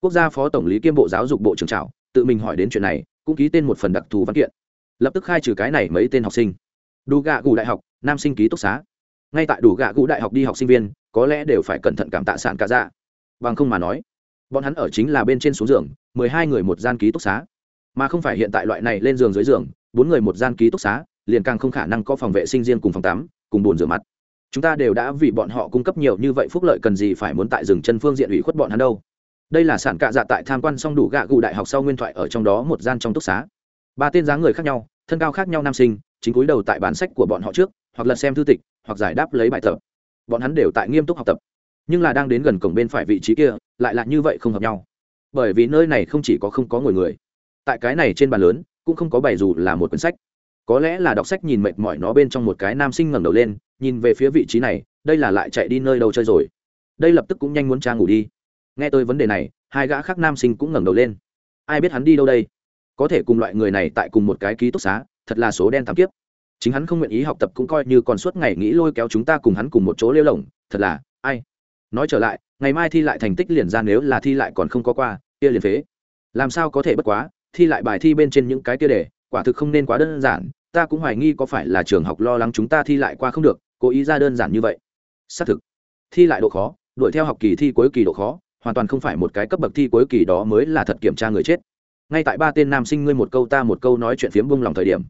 Quốc gia phó tổng lý kiêm bộ giáo dục bộ trưởng trào tự mình hỏi đến chuyện này, cũng ký tên một phần đặc thù văn kiện. Lập tức khai trừ cái này mấy tên học sinh. Đủ gạ gù đại học, nam sinh ký túc xá. Ngay tại đủ gạ gù đại học đi học sinh viên, có lẽ đều phải cẩn thận cảm tạ sản cả dạ. Bằng không mà nói, bọn hắn ở chính là bên trên xuống giường, mười hai người một gian ký túc xá. Mà không phải hiện tại loại này lên giường dưới giường, bốn người một gian ký túc xá, liền càng không khả năng có phòng vệ sinh riêng cùng phòng tắm, cùng bồn rửa mặt chúng ta đều đã vì bọn họ cung cấp nhiều như vậy phúc lợi cần gì phải muốn tại rừng chân phương diện ủy khuất bọn hắn đâu. Đây là sản cạ dạ tại tham quan xong đủ gạ gù đại học sau nguyên thoại ở trong đó một gian trong túc xá. Ba tên dáng người khác nhau, thân cao khác nhau nam sinh, chính cúi đầu tại bản sách của bọn họ trước, hoặc là xem thư tịch, hoặc giải đáp lấy bài tập. Bọn hắn đều tại nghiêm túc học tập. Nhưng là đang đến gần cổng bên phải vị trí kia, lại là như vậy không hợp nhau. Bởi vì nơi này không chỉ có không có ngồi người. Tại cái này trên bàn lớn, cũng không có bày dù là một quyển sách. Có lẽ là đọc sách nhìn mệt mỏi nó bên trong một cái nam sinh ngẩng đầu lên nhìn về phía vị trí này, đây là lại chạy đi nơi đâu chơi rồi. Đây lập tức cũng nhanh muốn cha ngủ đi. Nghe tôi vấn đề này, hai gã khác nam sinh cũng ngẩng đầu lên. Ai biết hắn đi đâu đây? Có thể cùng loại người này tại cùng một cái ký túc xá, thật là số đen thảm kiếp. Chính hắn không nguyện ý học tập cũng coi như còn suốt ngày nghĩ lôi kéo chúng ta cùng hắn cùng một chỗ lêu lỏng, thật là, ai? Nói trở lại, ngày mai thi lại thành tích liền ra nếu là thi lại còn không có qua, kia liền phế. Làm sao có thể bất quá, thi lại bài thi bên trên những cái kia đề quả thực không nên quá đơn giản, ta cũng hoài nghi có phải là trường học lo lắng chúng ta thi lại qua không được cố ý ra đơn giản như vậy. Xác thực, thi lại độ khó, đuổi theo học kỳ thi cuối kỳ độ khó, hoàn toàn không phải một cái cấp bậc thi cuối kỳ đó mới là thật kiểm tra người chết. Ngay tại ba tên nam sinh ngươi một câu ta một câu nói chuyện phiếm bông lòng thời điểm,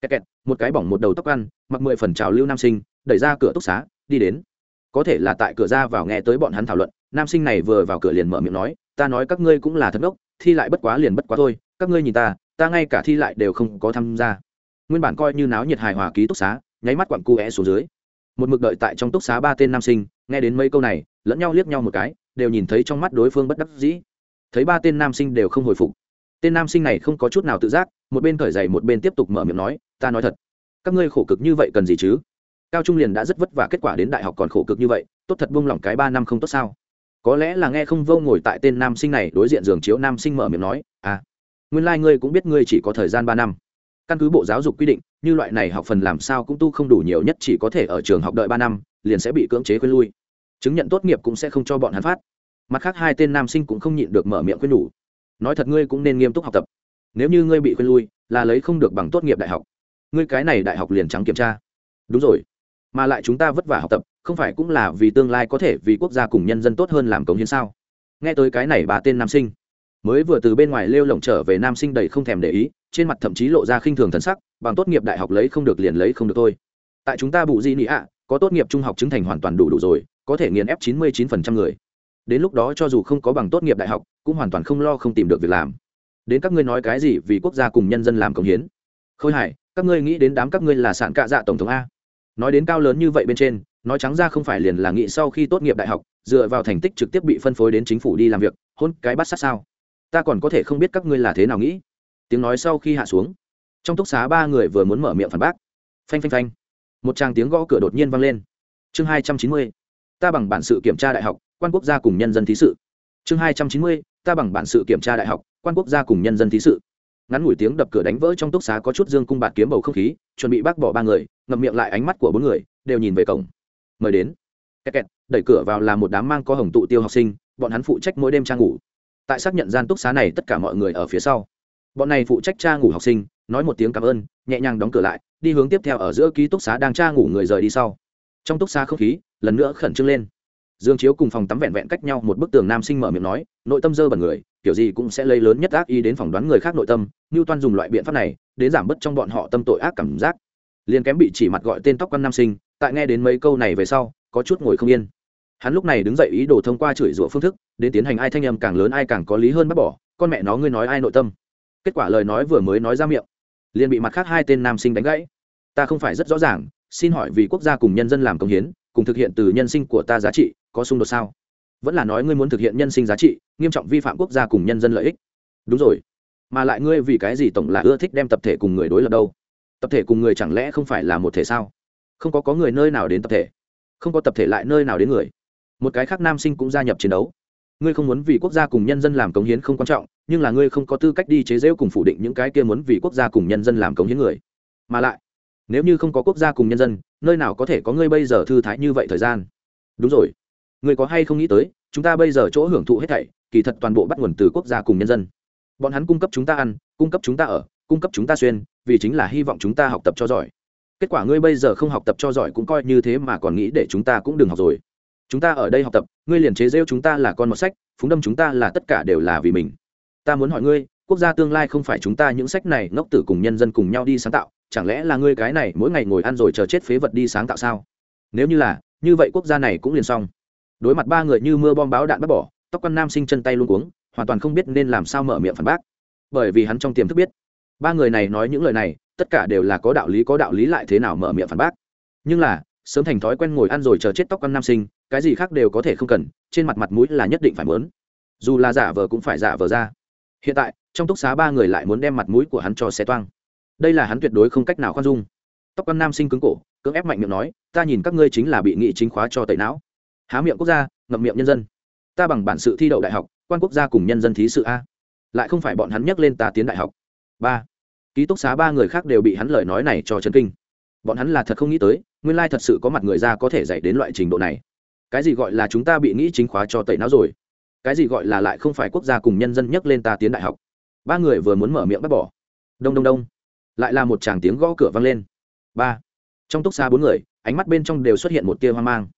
kẹt kẹt, một cái bỏng một đầu tóc ăn, mặc mười phần trào lưu nam sinh, đẩy ra cửa túc xá, đi đến. Có thể là tại cửa ra vào nghe tới bọn hắn thảo luận, nam sinh này vừa vào cửa liền mở miệng nói, ta nói các ngươi cũng là thật ngốc, thi lại bất quá liền bất quá thôi, các ngươi nhìn ta ta ngay cả thi lại đều không có tham gia. Nguyên bản coi như náo nhiệt hài hòa ký túc xá, nháy mắt quặn cu é xuống dưới một mực đợi tại trong túc xá ba tên nam sinh, nghe đến mấy câu này, lẫn nhau liếc nhau một cái, đều nhìn thấy trong mắt đối phương bất đắc dĩ. Thấy ba tên nam sinh đều không hồi phục. Tên nam sinh này không có chút nào tự giác, một bên cởi giày một bên tiếp tục mở miệng nói, ta nói thật, các ngươi khổ cực như vậy cần gì chứ? Cao trung liền đã rất vất vả kết quả đến đại học còn khổ cực như vậy, tốt thật buông lỏng cái ba năm không tốt sao? Có lẽ là nghe không vô ngồi tại tên nam sinh này đối diện giường chiếu nam sinh mở miệng nói à nguyên lai、like、ngươi cũng biết ngươi chỉ có thời gian ba năm căn cứ bộ giáo dục quy định, như loại này học phần làm sao cũng tu không đủ nhiều nhất chỉ có thể ở trường học đợi ba năm, liền sẽ bị cưỡng chế khuyên lui. Chứng nhận tốt nghiệp cũng sẽ không cho bọn hắn phát. Mặt khác hai tên nam sinh cũng không nhịn được mở miệng khuyên đủ nói thật ngươi cũng nên nghiêm túc học tập. Nếu như ngươi bị khuyên lui, là lấy không được bằng tốt nghiệp đại học. Ngươi cái này đại học liền trắng kiểm tra. Đúng rồi. Mà lại chúng ta vất vả học tập, không phải cũng là vì tương lai có thể vì quốc gia cùng nhân dân tốt hơn làm cống hiến sao? Nghe tới cái này bà tên nam sinh mới vừa từ bên ngoài lêu lồng trở về nam sinh đầy không thèm để ý, trên mặt thậm chí lộ ra khinh thường thần sắc, bằng tốt nghiệp đại học lấy không được liền lấy không được thôi. Tại chúng ta bù di nị ạ, có tốt nghiệp trung học chứng thành hoàn toàn đủ đủ rồi, có thể nghiền ép chín mươi chín phần trăm người. Đến lúc đó cho dù không có bằng tốt nghiệp đại học, cũng hoàn toàn không lo không tìm được việc làm. Đến các ngươi nói cái gì vì quốc gia cùng nhân dân làm công hiến. Khôi hải, các ngươi nghĩ đến đám các ngươi là sản cạ dạ tổng thống a. Nói đến cao lớn như vậy bên trên, nói trắng ra không phải liền là nghị sau khi tốt nghiệp đại học, dựa vào thành tích trực tiếp bị phân phối đến chính phủ đi làm việc, hôn cái bắt sát sao? Ta còn có thể không biết các ngươi là thế nào nghĩ. Tiếng nói sau khi hạ xuống, trong túc xá ba người vừa muốn mở miệng phản bác. Phanh phanh phanh. Một tràng tiếng gõ cửa đột nhiên vang lên. Chương hai trăm chín mươi, ta bằng bản sự kiểm tra đại học, quan quốc gia cùng nhân dân thí sự. Chương hai trăm chín mươi, ta bằng bản sự kiểm tra đại học, quan quốc gia cùng nhân dân thí sự. Ngắn ngủi tiếng đập cửa đánh vỡ trong túc xá có chút dương cung bạt kiếm bầu không khí, chuẩn bị bác bỏ ba người, ngậm miệng lại ánh mắt của bốn người, đều nhìn về cổng. Mời đến. Kẹt kẹt, đẩy cửa vào là một đám mang có hồng tụ tiêu học sinh, bọn hắn phụ trách mỗi đêm trang ngủ tại xác nhận gian túc xá này tất cả mọi người ở phía sau. Bọn này phụ trách cha ngủ học sinh, nói một tiếng cảm ơn, nhẹ nhàng đóng cửa lại, đi hướng tiếp theo ở giữa ký túc xá đang cha ngủ người rời đi sau. Trong túc xá không khí, lần nữa khẩn trương lên. Dương chiếu cùng phòng tắm vẹn vẹn cách nhau một bức tường nam sinh mở miệng nói, nội tâm dơ bẩn người, kiểu gì cũng sẽ lấy lớn nhất ác ý đến phỏng đoán người khác nội tâm như toan dùng loại biện pháp này, đến giảm bớt trong bọn họ tâm tội ác cảm giác. Liền kém bị chỉ mặt gọi tên tóc quan nam sinh, tại nghe đến mấy câu này về sau, có chút ngồi không yên hắn lúc này đứng dậy ý đồ thông qua chửi rủa phương thức, đến tiến hành ai thanh âm càng lớn ai càng có lý hơn bắt bỏ, con mẹ nó ngươi nói ai nội tâm. Kết quả lời nói vừa mới nói ra miệng, liền bị mặt khác hai tên nam sinh đánh gãy. Ta không phải rất rõ ràng, xin hỏi vì quốc gia cùng nhân dân làm công hiến, cùng thực hiện từ nhân sinh của ta giá trị, có xung đột sao? Vẫn là nói ngươi muốn thực hiện nhân sinh giá trị, nghiêm trọng vi phạm quốc gia cùng nhân dân lợi ích. Đúng rồi. Mà lại ngươi vì cái gì tổng là ưa thích đem tập thể cùng người đối lập đâu? Tập thể cùng người chẳng lẽ không phải là một thể sao? Không có có người nơi nào đến tập thể. Không có tập thể lại nơi nào đến người một cái khác nam sinh cũng gia nhập chiến đấu. Ngươi không muốn vì quốc gia cùng nhân dân làm cống hiến không quan trọng, nhưng là ngươi không có tư cách đi chế rễu cùng phủ định những cái kia muốn vì quốc gia cùng nhân dân làm cống hiến người. Mà lại, nếu như không có quốc gia cùng nhân dân, nơi nào có thể có ngươi bây giờ thư thái như vậy thời gian? Đúng rồi. Ngươi có hay không nghĩ tới, chúng ta bây giờ chỗ hưởng thụ hết thảy, kỳ thật toàn bộ bắt nguồn từ quốc gia cùng nhân dân. Bọn hắn cung cấp chúng ta ăn, cung cấp chúng ta ở, cung cấp chúng ta xuyên, vì chính là hy vọng chúng ta học tập cho giỏi. Kết quả ngươi bây giờ không học tập cho giỏi cũng coi như thế mà còn nghĩ để chúng ta cũng đừng học rồi chúng ta ở đây học tập, ngươi liền chế rêu chúng ta là con một sách, phúng đâm chúng ta là tất cả đều là vì mình. Ta muốn hỏi ngươi, quốc gia tương lai không phải chúng ta những sách này ngốc tử cùng nhân dân cùng nhau đi sáng tạo, chẳng lẽ là ngươi cái này mỗi ngày ngồi ăn rồi chờ chết phế vật đi sáng tạo sao? Nếu như là, như vậy quốc gia này cũng liền xong. Đối mặt ba người như mưa bom báo đạn bắt bỏ, tóc con nam sinh chân tay luôn cuống, hoàn toàn không biết nên làm sao mở miệng phản bác. Bởi vì hắn trong tiềm thức biết, ba người này nói những lời này, tất cả đều là có đạo lý có đạo lý lại thế nào mở miệng phản bác. Nhưng là, sớm thành thói quen ngồi ăn rồi chờ chết tóc con nam sinh cái gì khác đều có thể không cần, trên mặt mặt mũi là nhất định phải mớn. Dù là giả vờ cũng phải giả vờ ra. Hiện tại, trong túc xá ba người lại muốn đem mặt mũi của hắn cho xe toang. Đây là hắn tuyệt đối không cách nào khoan dung. Tóc quan nam sinh cứng cổ, cưỡng ép mạnh miệng nói, ta nhìn các ngươi chính là bị nghị chính khóa cho tẩy não. Há miệng quốc gia, ngậm miệng nhân dân. Ta bằng bản sự thi đậu đại học, quan quốc gia cùng nhân dân thí sự a. Lại không phải bọn hắn nhắc lên ta tiến đại học. Ba. Ký túc xá ba người khác đều bị hắn lời nói này cho chấn kinh. Bọn hắn là thật không nghĩ tới, nguyên lai thật sự có mặt người ra có thể dạy đến loại trình độ này cái gì gọi là chúng ta bị nghĩ chính khóa cho tẩy não rồi? Cái gì gọi là lại không phải quốc gia cùng nhân dân nhắc lên ta tiến đại học? Ba người vừa muốn mở miệng bắt bỏ. Đông đông đông. Lại là một chàng tiếng gõ cửa vang lên. Ba. Trong túc xa bốn người, ánh mắt bên trong đều xuất hiện một tia hoang mang.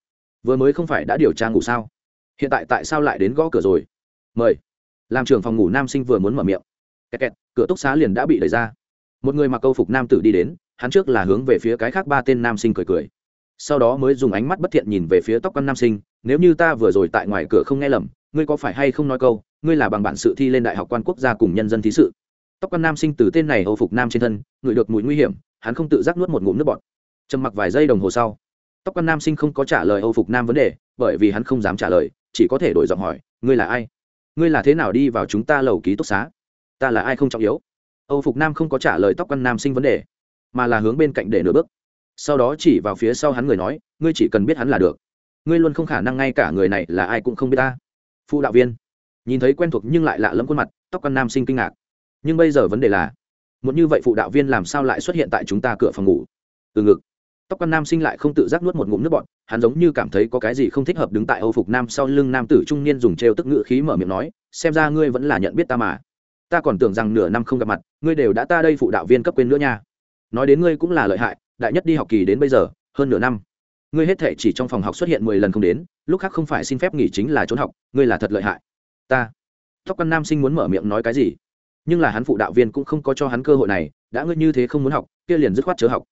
Vừa mới không phải đã điều tra ngủ sao? Hiện tại tại sao lại đến gõ cửa rồi? Mời. Làm trưởng phòng ngủ nam sinh vừa muốn mở miệng. Kẹt kẹt, cửa túc xá liền đã bị đẩy ra. Một người mặc câu phục nam tử đi đến, hắn trước là hướng về phía cái khác ba tên nam sinh cười cười sau đó mới dùng ánh mắt bất thiện nhìn về phía tóc con nam sinh, nếu như ta vừa rồi tại ngoài cửa không nghe lầm, ngươi có phải hay không nói câu, ngươi là bằng bản sự thi lên đại học quan quốc gia cùng nhân dân thí sự? Tóc con nam sinh từ tên này âu phục nam trên thân, ngửi được mùi nguy hiểm, hắn không tự giác nuốt một ngụm nước bọt. Trầm mặc vài giây đồng hồ sau, tóc con nam sinh không có trả lời âu phục nam vấn đề, bởi vì hắn không dám trả lời, chỉ có thể đổi giọng hỏi, ngươi là ai? Ngươi là thế nào đi vào chúng ta lầu ký túc xá? Ta là ai không trọng yếu? Âu phục nam không có trả lời tóc con nam sinh vấn đề, mà là hướng bên cạnh để nửa bước sau đó chỉ vào phía sau hắn người nói, ngươi chỉ cần biết hắn là được. Ngươi luôn không khả năng ngay cả người này là ai cũng không biết ta. Phụ đạo viên nhìn thấy quen thuộc nhưng lại lạ lẫm khuôn mặt, tóc con nam sinh kinh ngạc. Nhưng bây giờ vấn đề là một như vậy phụ đạo viên làm sao lại xuất hiện tại chúng ta cửa phòng ngủ? Từ ngực, tóc con nam sinh lại không tự giác nuốt một ngụm nước bọn hắn giống như cảm thấy có cái gì không thích hợp đứng tại âu phục nam sau lưng nam tử trung niên dùng trêu tức ngự khí mở miệng nói, xem ra ngươi vẫn là nhận biết ta mà. Ta còn tưởng rằng nửa năm không gặp mặt, ngươi đều đã ta đây phụ đạo viên cấp quên nữa nha. Nói đến ngươi cũng là lợi hại đại nhất đi học kỳ đến bây giờ, hơn nửa năm. Ngươi hết thể chỉ trong phòng học xuất hiện mười lần không đến, lúc khác không phải xin phép nghỉ chính là trốn học, ngươi là thật lợi hại. Ta. Tóc con nam sinh muốn mở miệng nói cái gì? Nhưng là hắn phụ đạo viên cũng không có cho hắn cơ hội này, đã ngươi như thế không muốn học, kia liền dứt khoát chớ học.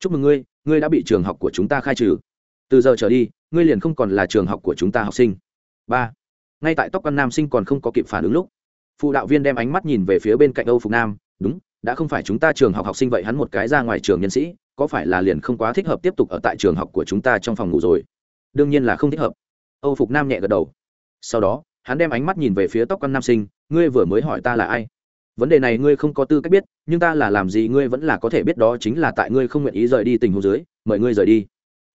Chúc mừng ngươi ngươi đã bị trường học của chúng ta khai trừ. Từ giờ trở đi, ngươi liền không còn là trường học của chúng ta học sinh. Ba. Ngay tại tóc con nam sinh còn không có kịp phản ứng lúc, phụ đạo viên đem ánh mắt nhìn về phía bên cạnh âu phục nam, đúng, đã không phải chúng ta trường học học sinh vậy, hắn một cái ra ngoài trường nhân sĩ có phải là liền không quá thích hợp tiếp tục ở tại trường học của chúng ta trong phòng ngủ rồi? Đương nhiên là không thích hợp. Âu phục nam nhẹ gật đầu. Sau đó, hắn đem ánh mắt nhìn về phía tóc con nam sinh, ngươi vừa mới hỏi ta là ai? Vấn đề này ngươi không có tư cách biết, nhưng ta là làm gì ngươi vẫn là có thể biết đó chính là tại ngươi không nguyện ý rời đi tình hồ dưới, mời ngươi rời đi.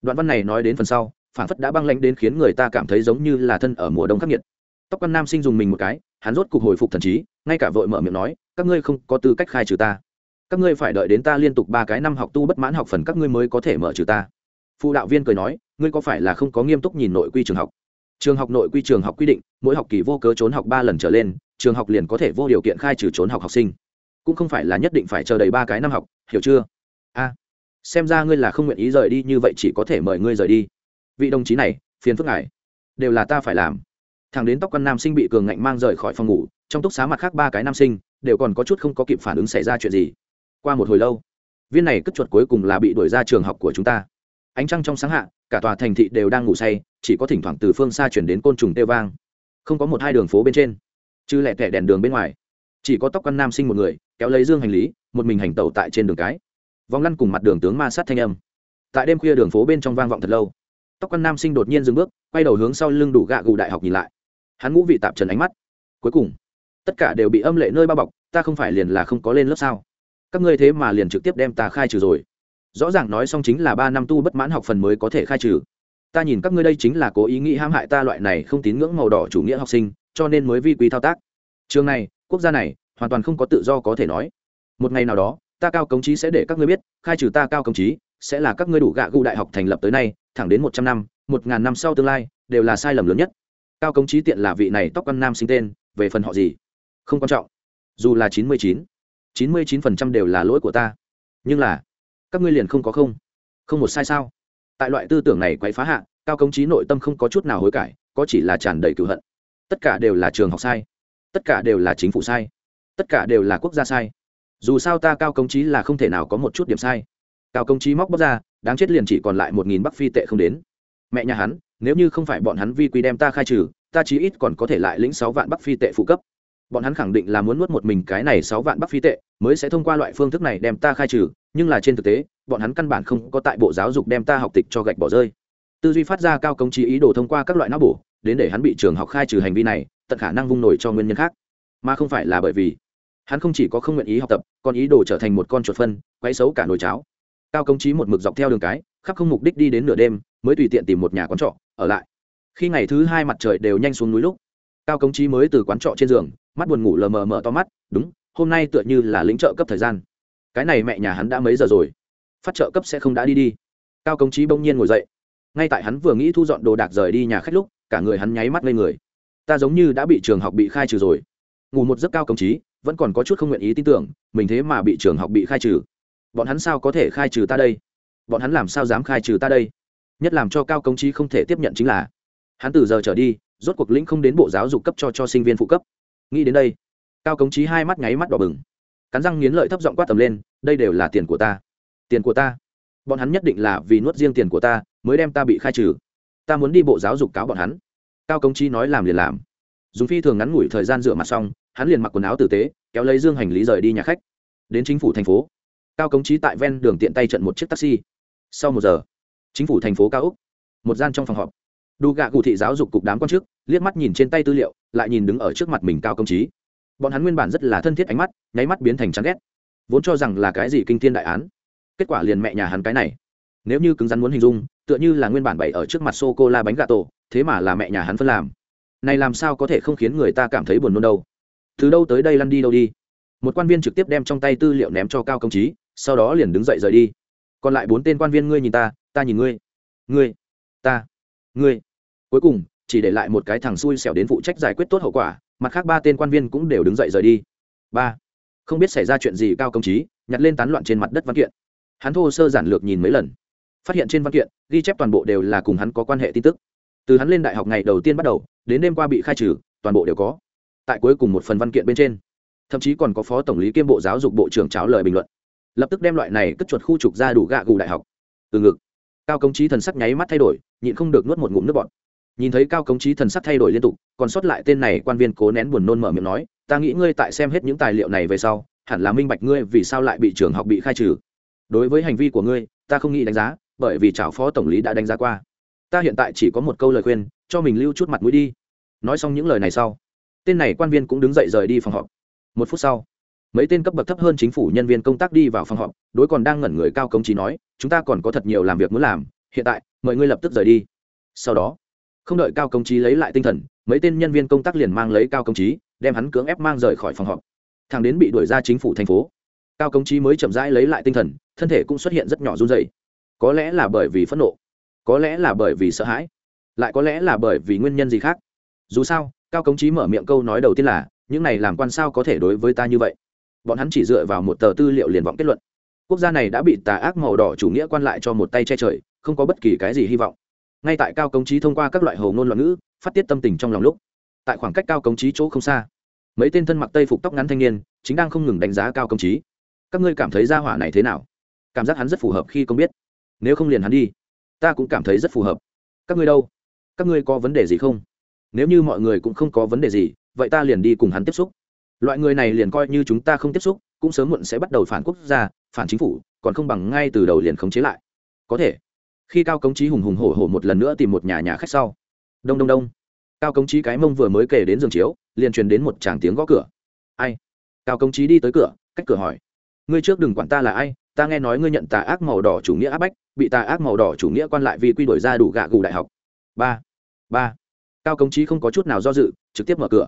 Đoạn văn này nói đến phần sau phản phất đã băng lãnh đến khiến người ta cảm thấy giống như là thân ở mùa đông khắc nghiệt. Tóc con nam sinh dùng mình một cái, hắn rốt cục hồi phục thần trí, ngay cả vội mở miệng nói, các ngươi không có tư cách khai trừ ta các ngươi phải đợi đến ta liên tục ba cái năm học tu bất mãn học phần các ngươi mới có thể mở trừ ta. Phụ đạo viên cười nói, ngươi có phải là không có nghiêm túc nhìn nội quy trường học? Trường học nội quy trường học quy định, mỗi học kỳ vô cớ trốn học ba lần trở lên, trường học liền có thể vô điều kiện khai trừ trốn học học sinh. Cũng không phải là nhất định phải chờ đầy ba cái năm học, hiểu chưa? A, xem ra ngươi là không nguyện ý rời đi như vậy chỉ có thể mời ngươi rời đi. Vị đồng chí này, phiền phức ngài. Đều là ta phải làm. Thằng đến tóc con nam sinh bị cường ngạnh mang rời khỏi phòng ngủ, trong túc xá mặt khác ba cái nam sinh, đều còn có chút không có kịp phản ứng xảy ra chuyện gì qua một hồi lâu, viên này cất chuột cuối cùng là bị đuổi ra trường học của chúng ta. Ánh trăng trong sáng hạ, cả tòa thành thị đều đang ngủ say, chỉ có thỉnh thoảng từ phương xa chuyển đến côn trùng tê vang. Không có một hai đường phố bên trên, chứ lẹ tẻ đèn đường bên ngoài. Chỉ có tóc căn nam sinh một người, kéo lấy dương hành lý, một mình hành tẩu tại trên đường cái. Vòng lăn cùng mặt đường tướng ma sát thanh âm. Tại đêm khuya đường phố bên trong vang vọng thật lâu. Tóc căn nam sinh đột nhiên dừng bước, quay đầu hướng sau lưng đủ gạ gù đại học nhìn lại. Hắn ngũ vị tạp trần ánh mắt. Cuối cùng, tất cả đều bị âm lệ nơi bao bọc, ta không phải liền là không có lên lớp sao? Các ngươi thế mà liền trực tiếp đem ta khai trừ rồi. Rõ ràng nói xong chính là ba năm tu bất mãn học phần mới có thể khai trừ. Ta nhìn các ngươi đây chính là cố ý nghĩ hãm hại ta loại này không tín ngưỡng màu đỏ chủ nghĩa học sinh, cho nên mới vi quý thao tác. Trường này, quốc gia này, hoàn toàn không có tự do có thể nói. Một ngày nào đó, ta cao công chí sẽ để các ngươi biết, khai trừ ta cao công chí sẽ là các ngươi đủ gạ gụ đại học thành lập tới nay, thẳng đến một trăm năm, một ngàn năm sau tương lai, đều là sai lầm lớn nhất. Cao công chí tiện là vị này tóc con nam sinh tên, về phần họ gì? Không quan trọng. Dù là chín mươi chín chín mươi chín phần trăm đều là lỗi của ta. Nhưng là, các ngươi liền không có không. Không một sai sao? Tại loại tư tưởng này quấy phá hạ, cao công chí nội tâm không có chút nào hối cải, có chỉ là tràn đầy cựu hận. Tất cả đều là trường học sai. Tất cả đều là chính phủ sai. Tất cả đều là quốc gia sai. Dù sao ta cao công chí là không thể nào có một chút điểm sai. Cao công chí móc bóc ra, đáng chết liền chỉ còn lại một nghìn bắc phi tệ không đến. Mẹ nhà hắn, nếu như không phải bọn hắn vi quy đem ta khai trừ, ta chí ít còn có thể lại lĩnh sáu vạn bắc phi tệ phụ cấp bọn hắn khẳng định là muốn nuốt một mình cái này sáu vạn bắc phi tệ, mới sẽ thông qua loại phương thức này đem ta khai trừ, nhưng là trên thực tế, bọn hắn căn bản không có tại bộ giáo dục đem ta học tịch cho gạch bỏ rơi. Tư duy phát ra cao công trí ý đồ thông qua các loại não bổ, đến để hắn bị trường học khai trừ hành vi này, tận khả năng vung nổi cho nguyên nhân khác. Mà không phải là bởi vì, hắn không chỉ có không nguyện ý học tập, còn ý đồ trở thành một con chuột phân, quấy xấu cả nồi cháo. Cao công trí một mực dọc theo đường cái, khắp không mục đích đi đến nửa đêm, mới tùy tiện tìm một nhà quán trọ, ở lại. Khi ngày thứ hai mặt trời đều nhanh xuống núi lúc, cao công trí mới từ quán trọ trên giường mắt buồn ngủ lờ mờ mờ to mắt, đúng, hôm nay tựa như là lĩnh trợ cấp thời gian. Cái này mẹ nhà hắn đã mấy giờ rồi? Phát trợ cấp sẽ không đã đi đi. Cao công chí bỗng nhiên ngồi dậy. Ngay tại hắn vừa nghĩ thu dọn đồ đạc rời đi nhà khách lúc, cả người hắn nháy mắt lên người. Ta giống như đã bị trường học bị khai trừ rồi. Ngủ một giấc cao công chí, vẫn còn có chút không nguyện ý tin tưởng, mình thế mà bị trường học bị khai trừ? Bọn hắn sao có thể khai trừ ta đây? Bọn hắn làm sao dám khai trừ ta đây? Nhất làm cho cao công chí không thể tiếp nhận chính là, hắn từ giờ trở đi, rốt cuộc lĩnh không đến bộ giáo dục cấp cho cho sinh viên phụ cấp nghĩ đến đây, cao cống trí hai mắt nháy mắt đỏ bừng. Cắn răng nghiến lợi thấp giọng quát tầm lên, đây đều là tiền của ta. Tiền của ta? Bọn hắn nhất định là vì nuốt riêng tiền của ta, mới đem ta bị khai trừ. Ta muốn đi bộ giáo dục cáo bọn hắn. Cao công trí nói làm liền làm. Dùng phi thường ngắn ngủi thời gian rửa mặt xong, hắn liền mặc quần áo tử tế, kéo lấy dương hành lý rời đi nhà khách. Đến chính phủ thành phố, cao công chí tại ven đường tiện tay trận một chiếc taxi. Sau một giờ, chính phủ thành phố cao úc, một gian trong phòng họp. Đủ gạ cụ thị giáo dục cục đám quan chức liếc mắt nhìn trên tay tư liệu, lại nhìn đứng ở trước mặt mình cao công chí. Bọn hắn nguyên bản rất là thân thiết ánh mắt, nháy mắt biến thành chán ghét. Vốn cho rằng là cái gì kinh thiên đại án. Kết quả liền mẹ nhà hắn cái này. Nếu như cứng rắn muốn hình dung, tựa như là nguyên bản bày ở trước mặt sô cô la bánh gà tổ, thế mà là mẹ nhà hắn phân làm. Này làm sao có thể không khiến người ta cảm thấy buồn nôn đâu? Từ đâu tới đây lăn đi đâu đi? Một quan viên trực tiếp đem trong tay tư liệu ném cho cao công chí, sau đó liền đứng dậy rời đi. Còn lại bốn tên quan viên ngươi nhìn ta ta nhìn ngươi. Ngươi, ta, ngươi. Cuối cùng chỉ để lại một cái thằng xui xẻo đến phụ trách giải quyết tốt hậu quả, mặt khác ba tên quan viên cũng đều đứng dậy rời đi. Ba, không biết xảy ra chuyện gì cao công chí, nhặt lên tán loạn trên mặt đất văn kiện. Hắn thô sơ giản lược nhìn mấy lần. Phát hiện trên văn kiện, ghi chép toàn bộ đều là cùng hắn có quan hệ tin tức. Từ hắn lên đại học ngày đầu tiên bắt đầu, đến đêm qua bị khai trừ, toàn bộ đều có. Tại cuối cùng một phần văn kiện bên trên, thậm chí còn có phó tổng lý kiêm bộ giáo dục bộ trưởng cháo lời bình luận. Lập tức đem loại này cất chuột khu trục ra đủ gạ gù đại học. Từ ngực, cao công chí thần sắc nháy mắt thay đổi, nhịn không được nuốt một ngụm nước bọt nhìn thấy cao công chí thần sắc thay đổi liên tục, còn sót lại tên này quan viên cố nén buồn nôn mở miệng nói, ta nghĩ ngươi tại xem hết những tài liệu này về sau, hẳn là minh bạch ngươi vì sao lại bị trường học bị khai trừ. Đối với hành vi của ngươi, ta không nghĩ đánh giá, bởi vì chảo phó tổng lý đã đánh giá qua. Ta hiện tại chỉ có một câu lời khuyên, cho mình lưu chút mặt mũi đi. Nói xong những lời này sau, tên này quan viên cũng đứng dậy rời đi phòng họp. Một phút sau, mấy tên cấp bậc thấp hơn chính phủ nhân viên công tác đi vào phòng họp, đối còn đang ngẩn người cao công trí nói, chúng ta còn có thật nhiều làm việc muốn làm, hiện tại, mời ngươi lập tức rời đi. Sau đó không đợi cao công trí lấy lại tinh thần, mấy tên nhân viên công tác liền mang lấy cao công trí đem hắn cưỡng ép mang rời khỏi phòng họp. Thằng đến bị đuổi ra chính phủ thành phố, cao công trí mới chậm rãi lấy lại tinh thần, thân thể cũng xuất hiện rất nhỏ run dày có lẽ là bởi vì phẫn nộ, có lẽ là bởi vì sợ hãi, lại có lẽ là bởi vì nguyên nhân gì khác. Dù sao, cao công trí mở miệng câu nói đầu tiên là, những này làm quan sao có thể đối với ta như vậy? Bọn hắn chỉ dựa vào một tờ tư liệu liền vọng kết luận. Quốc gia này đã bị tà ác màu đỏ chủ nghĩa quan lại cho một tay che trời, không có bất kỳ cái gì hy vọng ngay tại cao công trí thông qua các loại hồ ngôn loạn ngữ, phát tiết tâm tình trong lòng lúc. Tại khoảng cách cao công trí chỗ không xa, mấy tên thân mặc tây phục tóc ngắn thanh niên, chính đang không ngừng đánh giá cao công trí. Các ngươi cảm thấy gia hỏa này thế nào? Cảm giác hắn rất phù hợp khi công biết. Nếu không liền hắn đi. Ta cũng cảm thấy rất phù hợp. Các ngươi đâu? Các ngươi có vấn đề gì không? Nếu như mọi người cũng không có vấn đề gì, vậy ta liền đi cùng hắn tiếp xúc. Loại người này liền coi như chúng ta không tiếp xúc, cũng sớm muộn sẽ bắt đầu phản quốc gia, phản chính phủ, còn không bằng ngay từ đầu liền khống chế lại. Có thể khi cao công trí hùng hùng hổ hổ một lần nữa tìm một nhà nhà khách sau. Đông đông đông. Cao công trí cái mông vừa mới kể đến giường chiếu, liền truyền đến một tràng tiếng gõ cửa. Ai? Cao công trí đi tới cửa, cách cửa hỏi. Ngươi trước đừng quản ta là ai, ta nghe nói ngươi nhận tà ác màu đỏ chủ nghĩa áp bách, bị tà ác màu đỏ chủ nghĩa quan lại vì quy đổi ra đủ gạ gù đại học. Ba ba. Cao công trí không có chút nào do dự, trực tiếp mở cửa.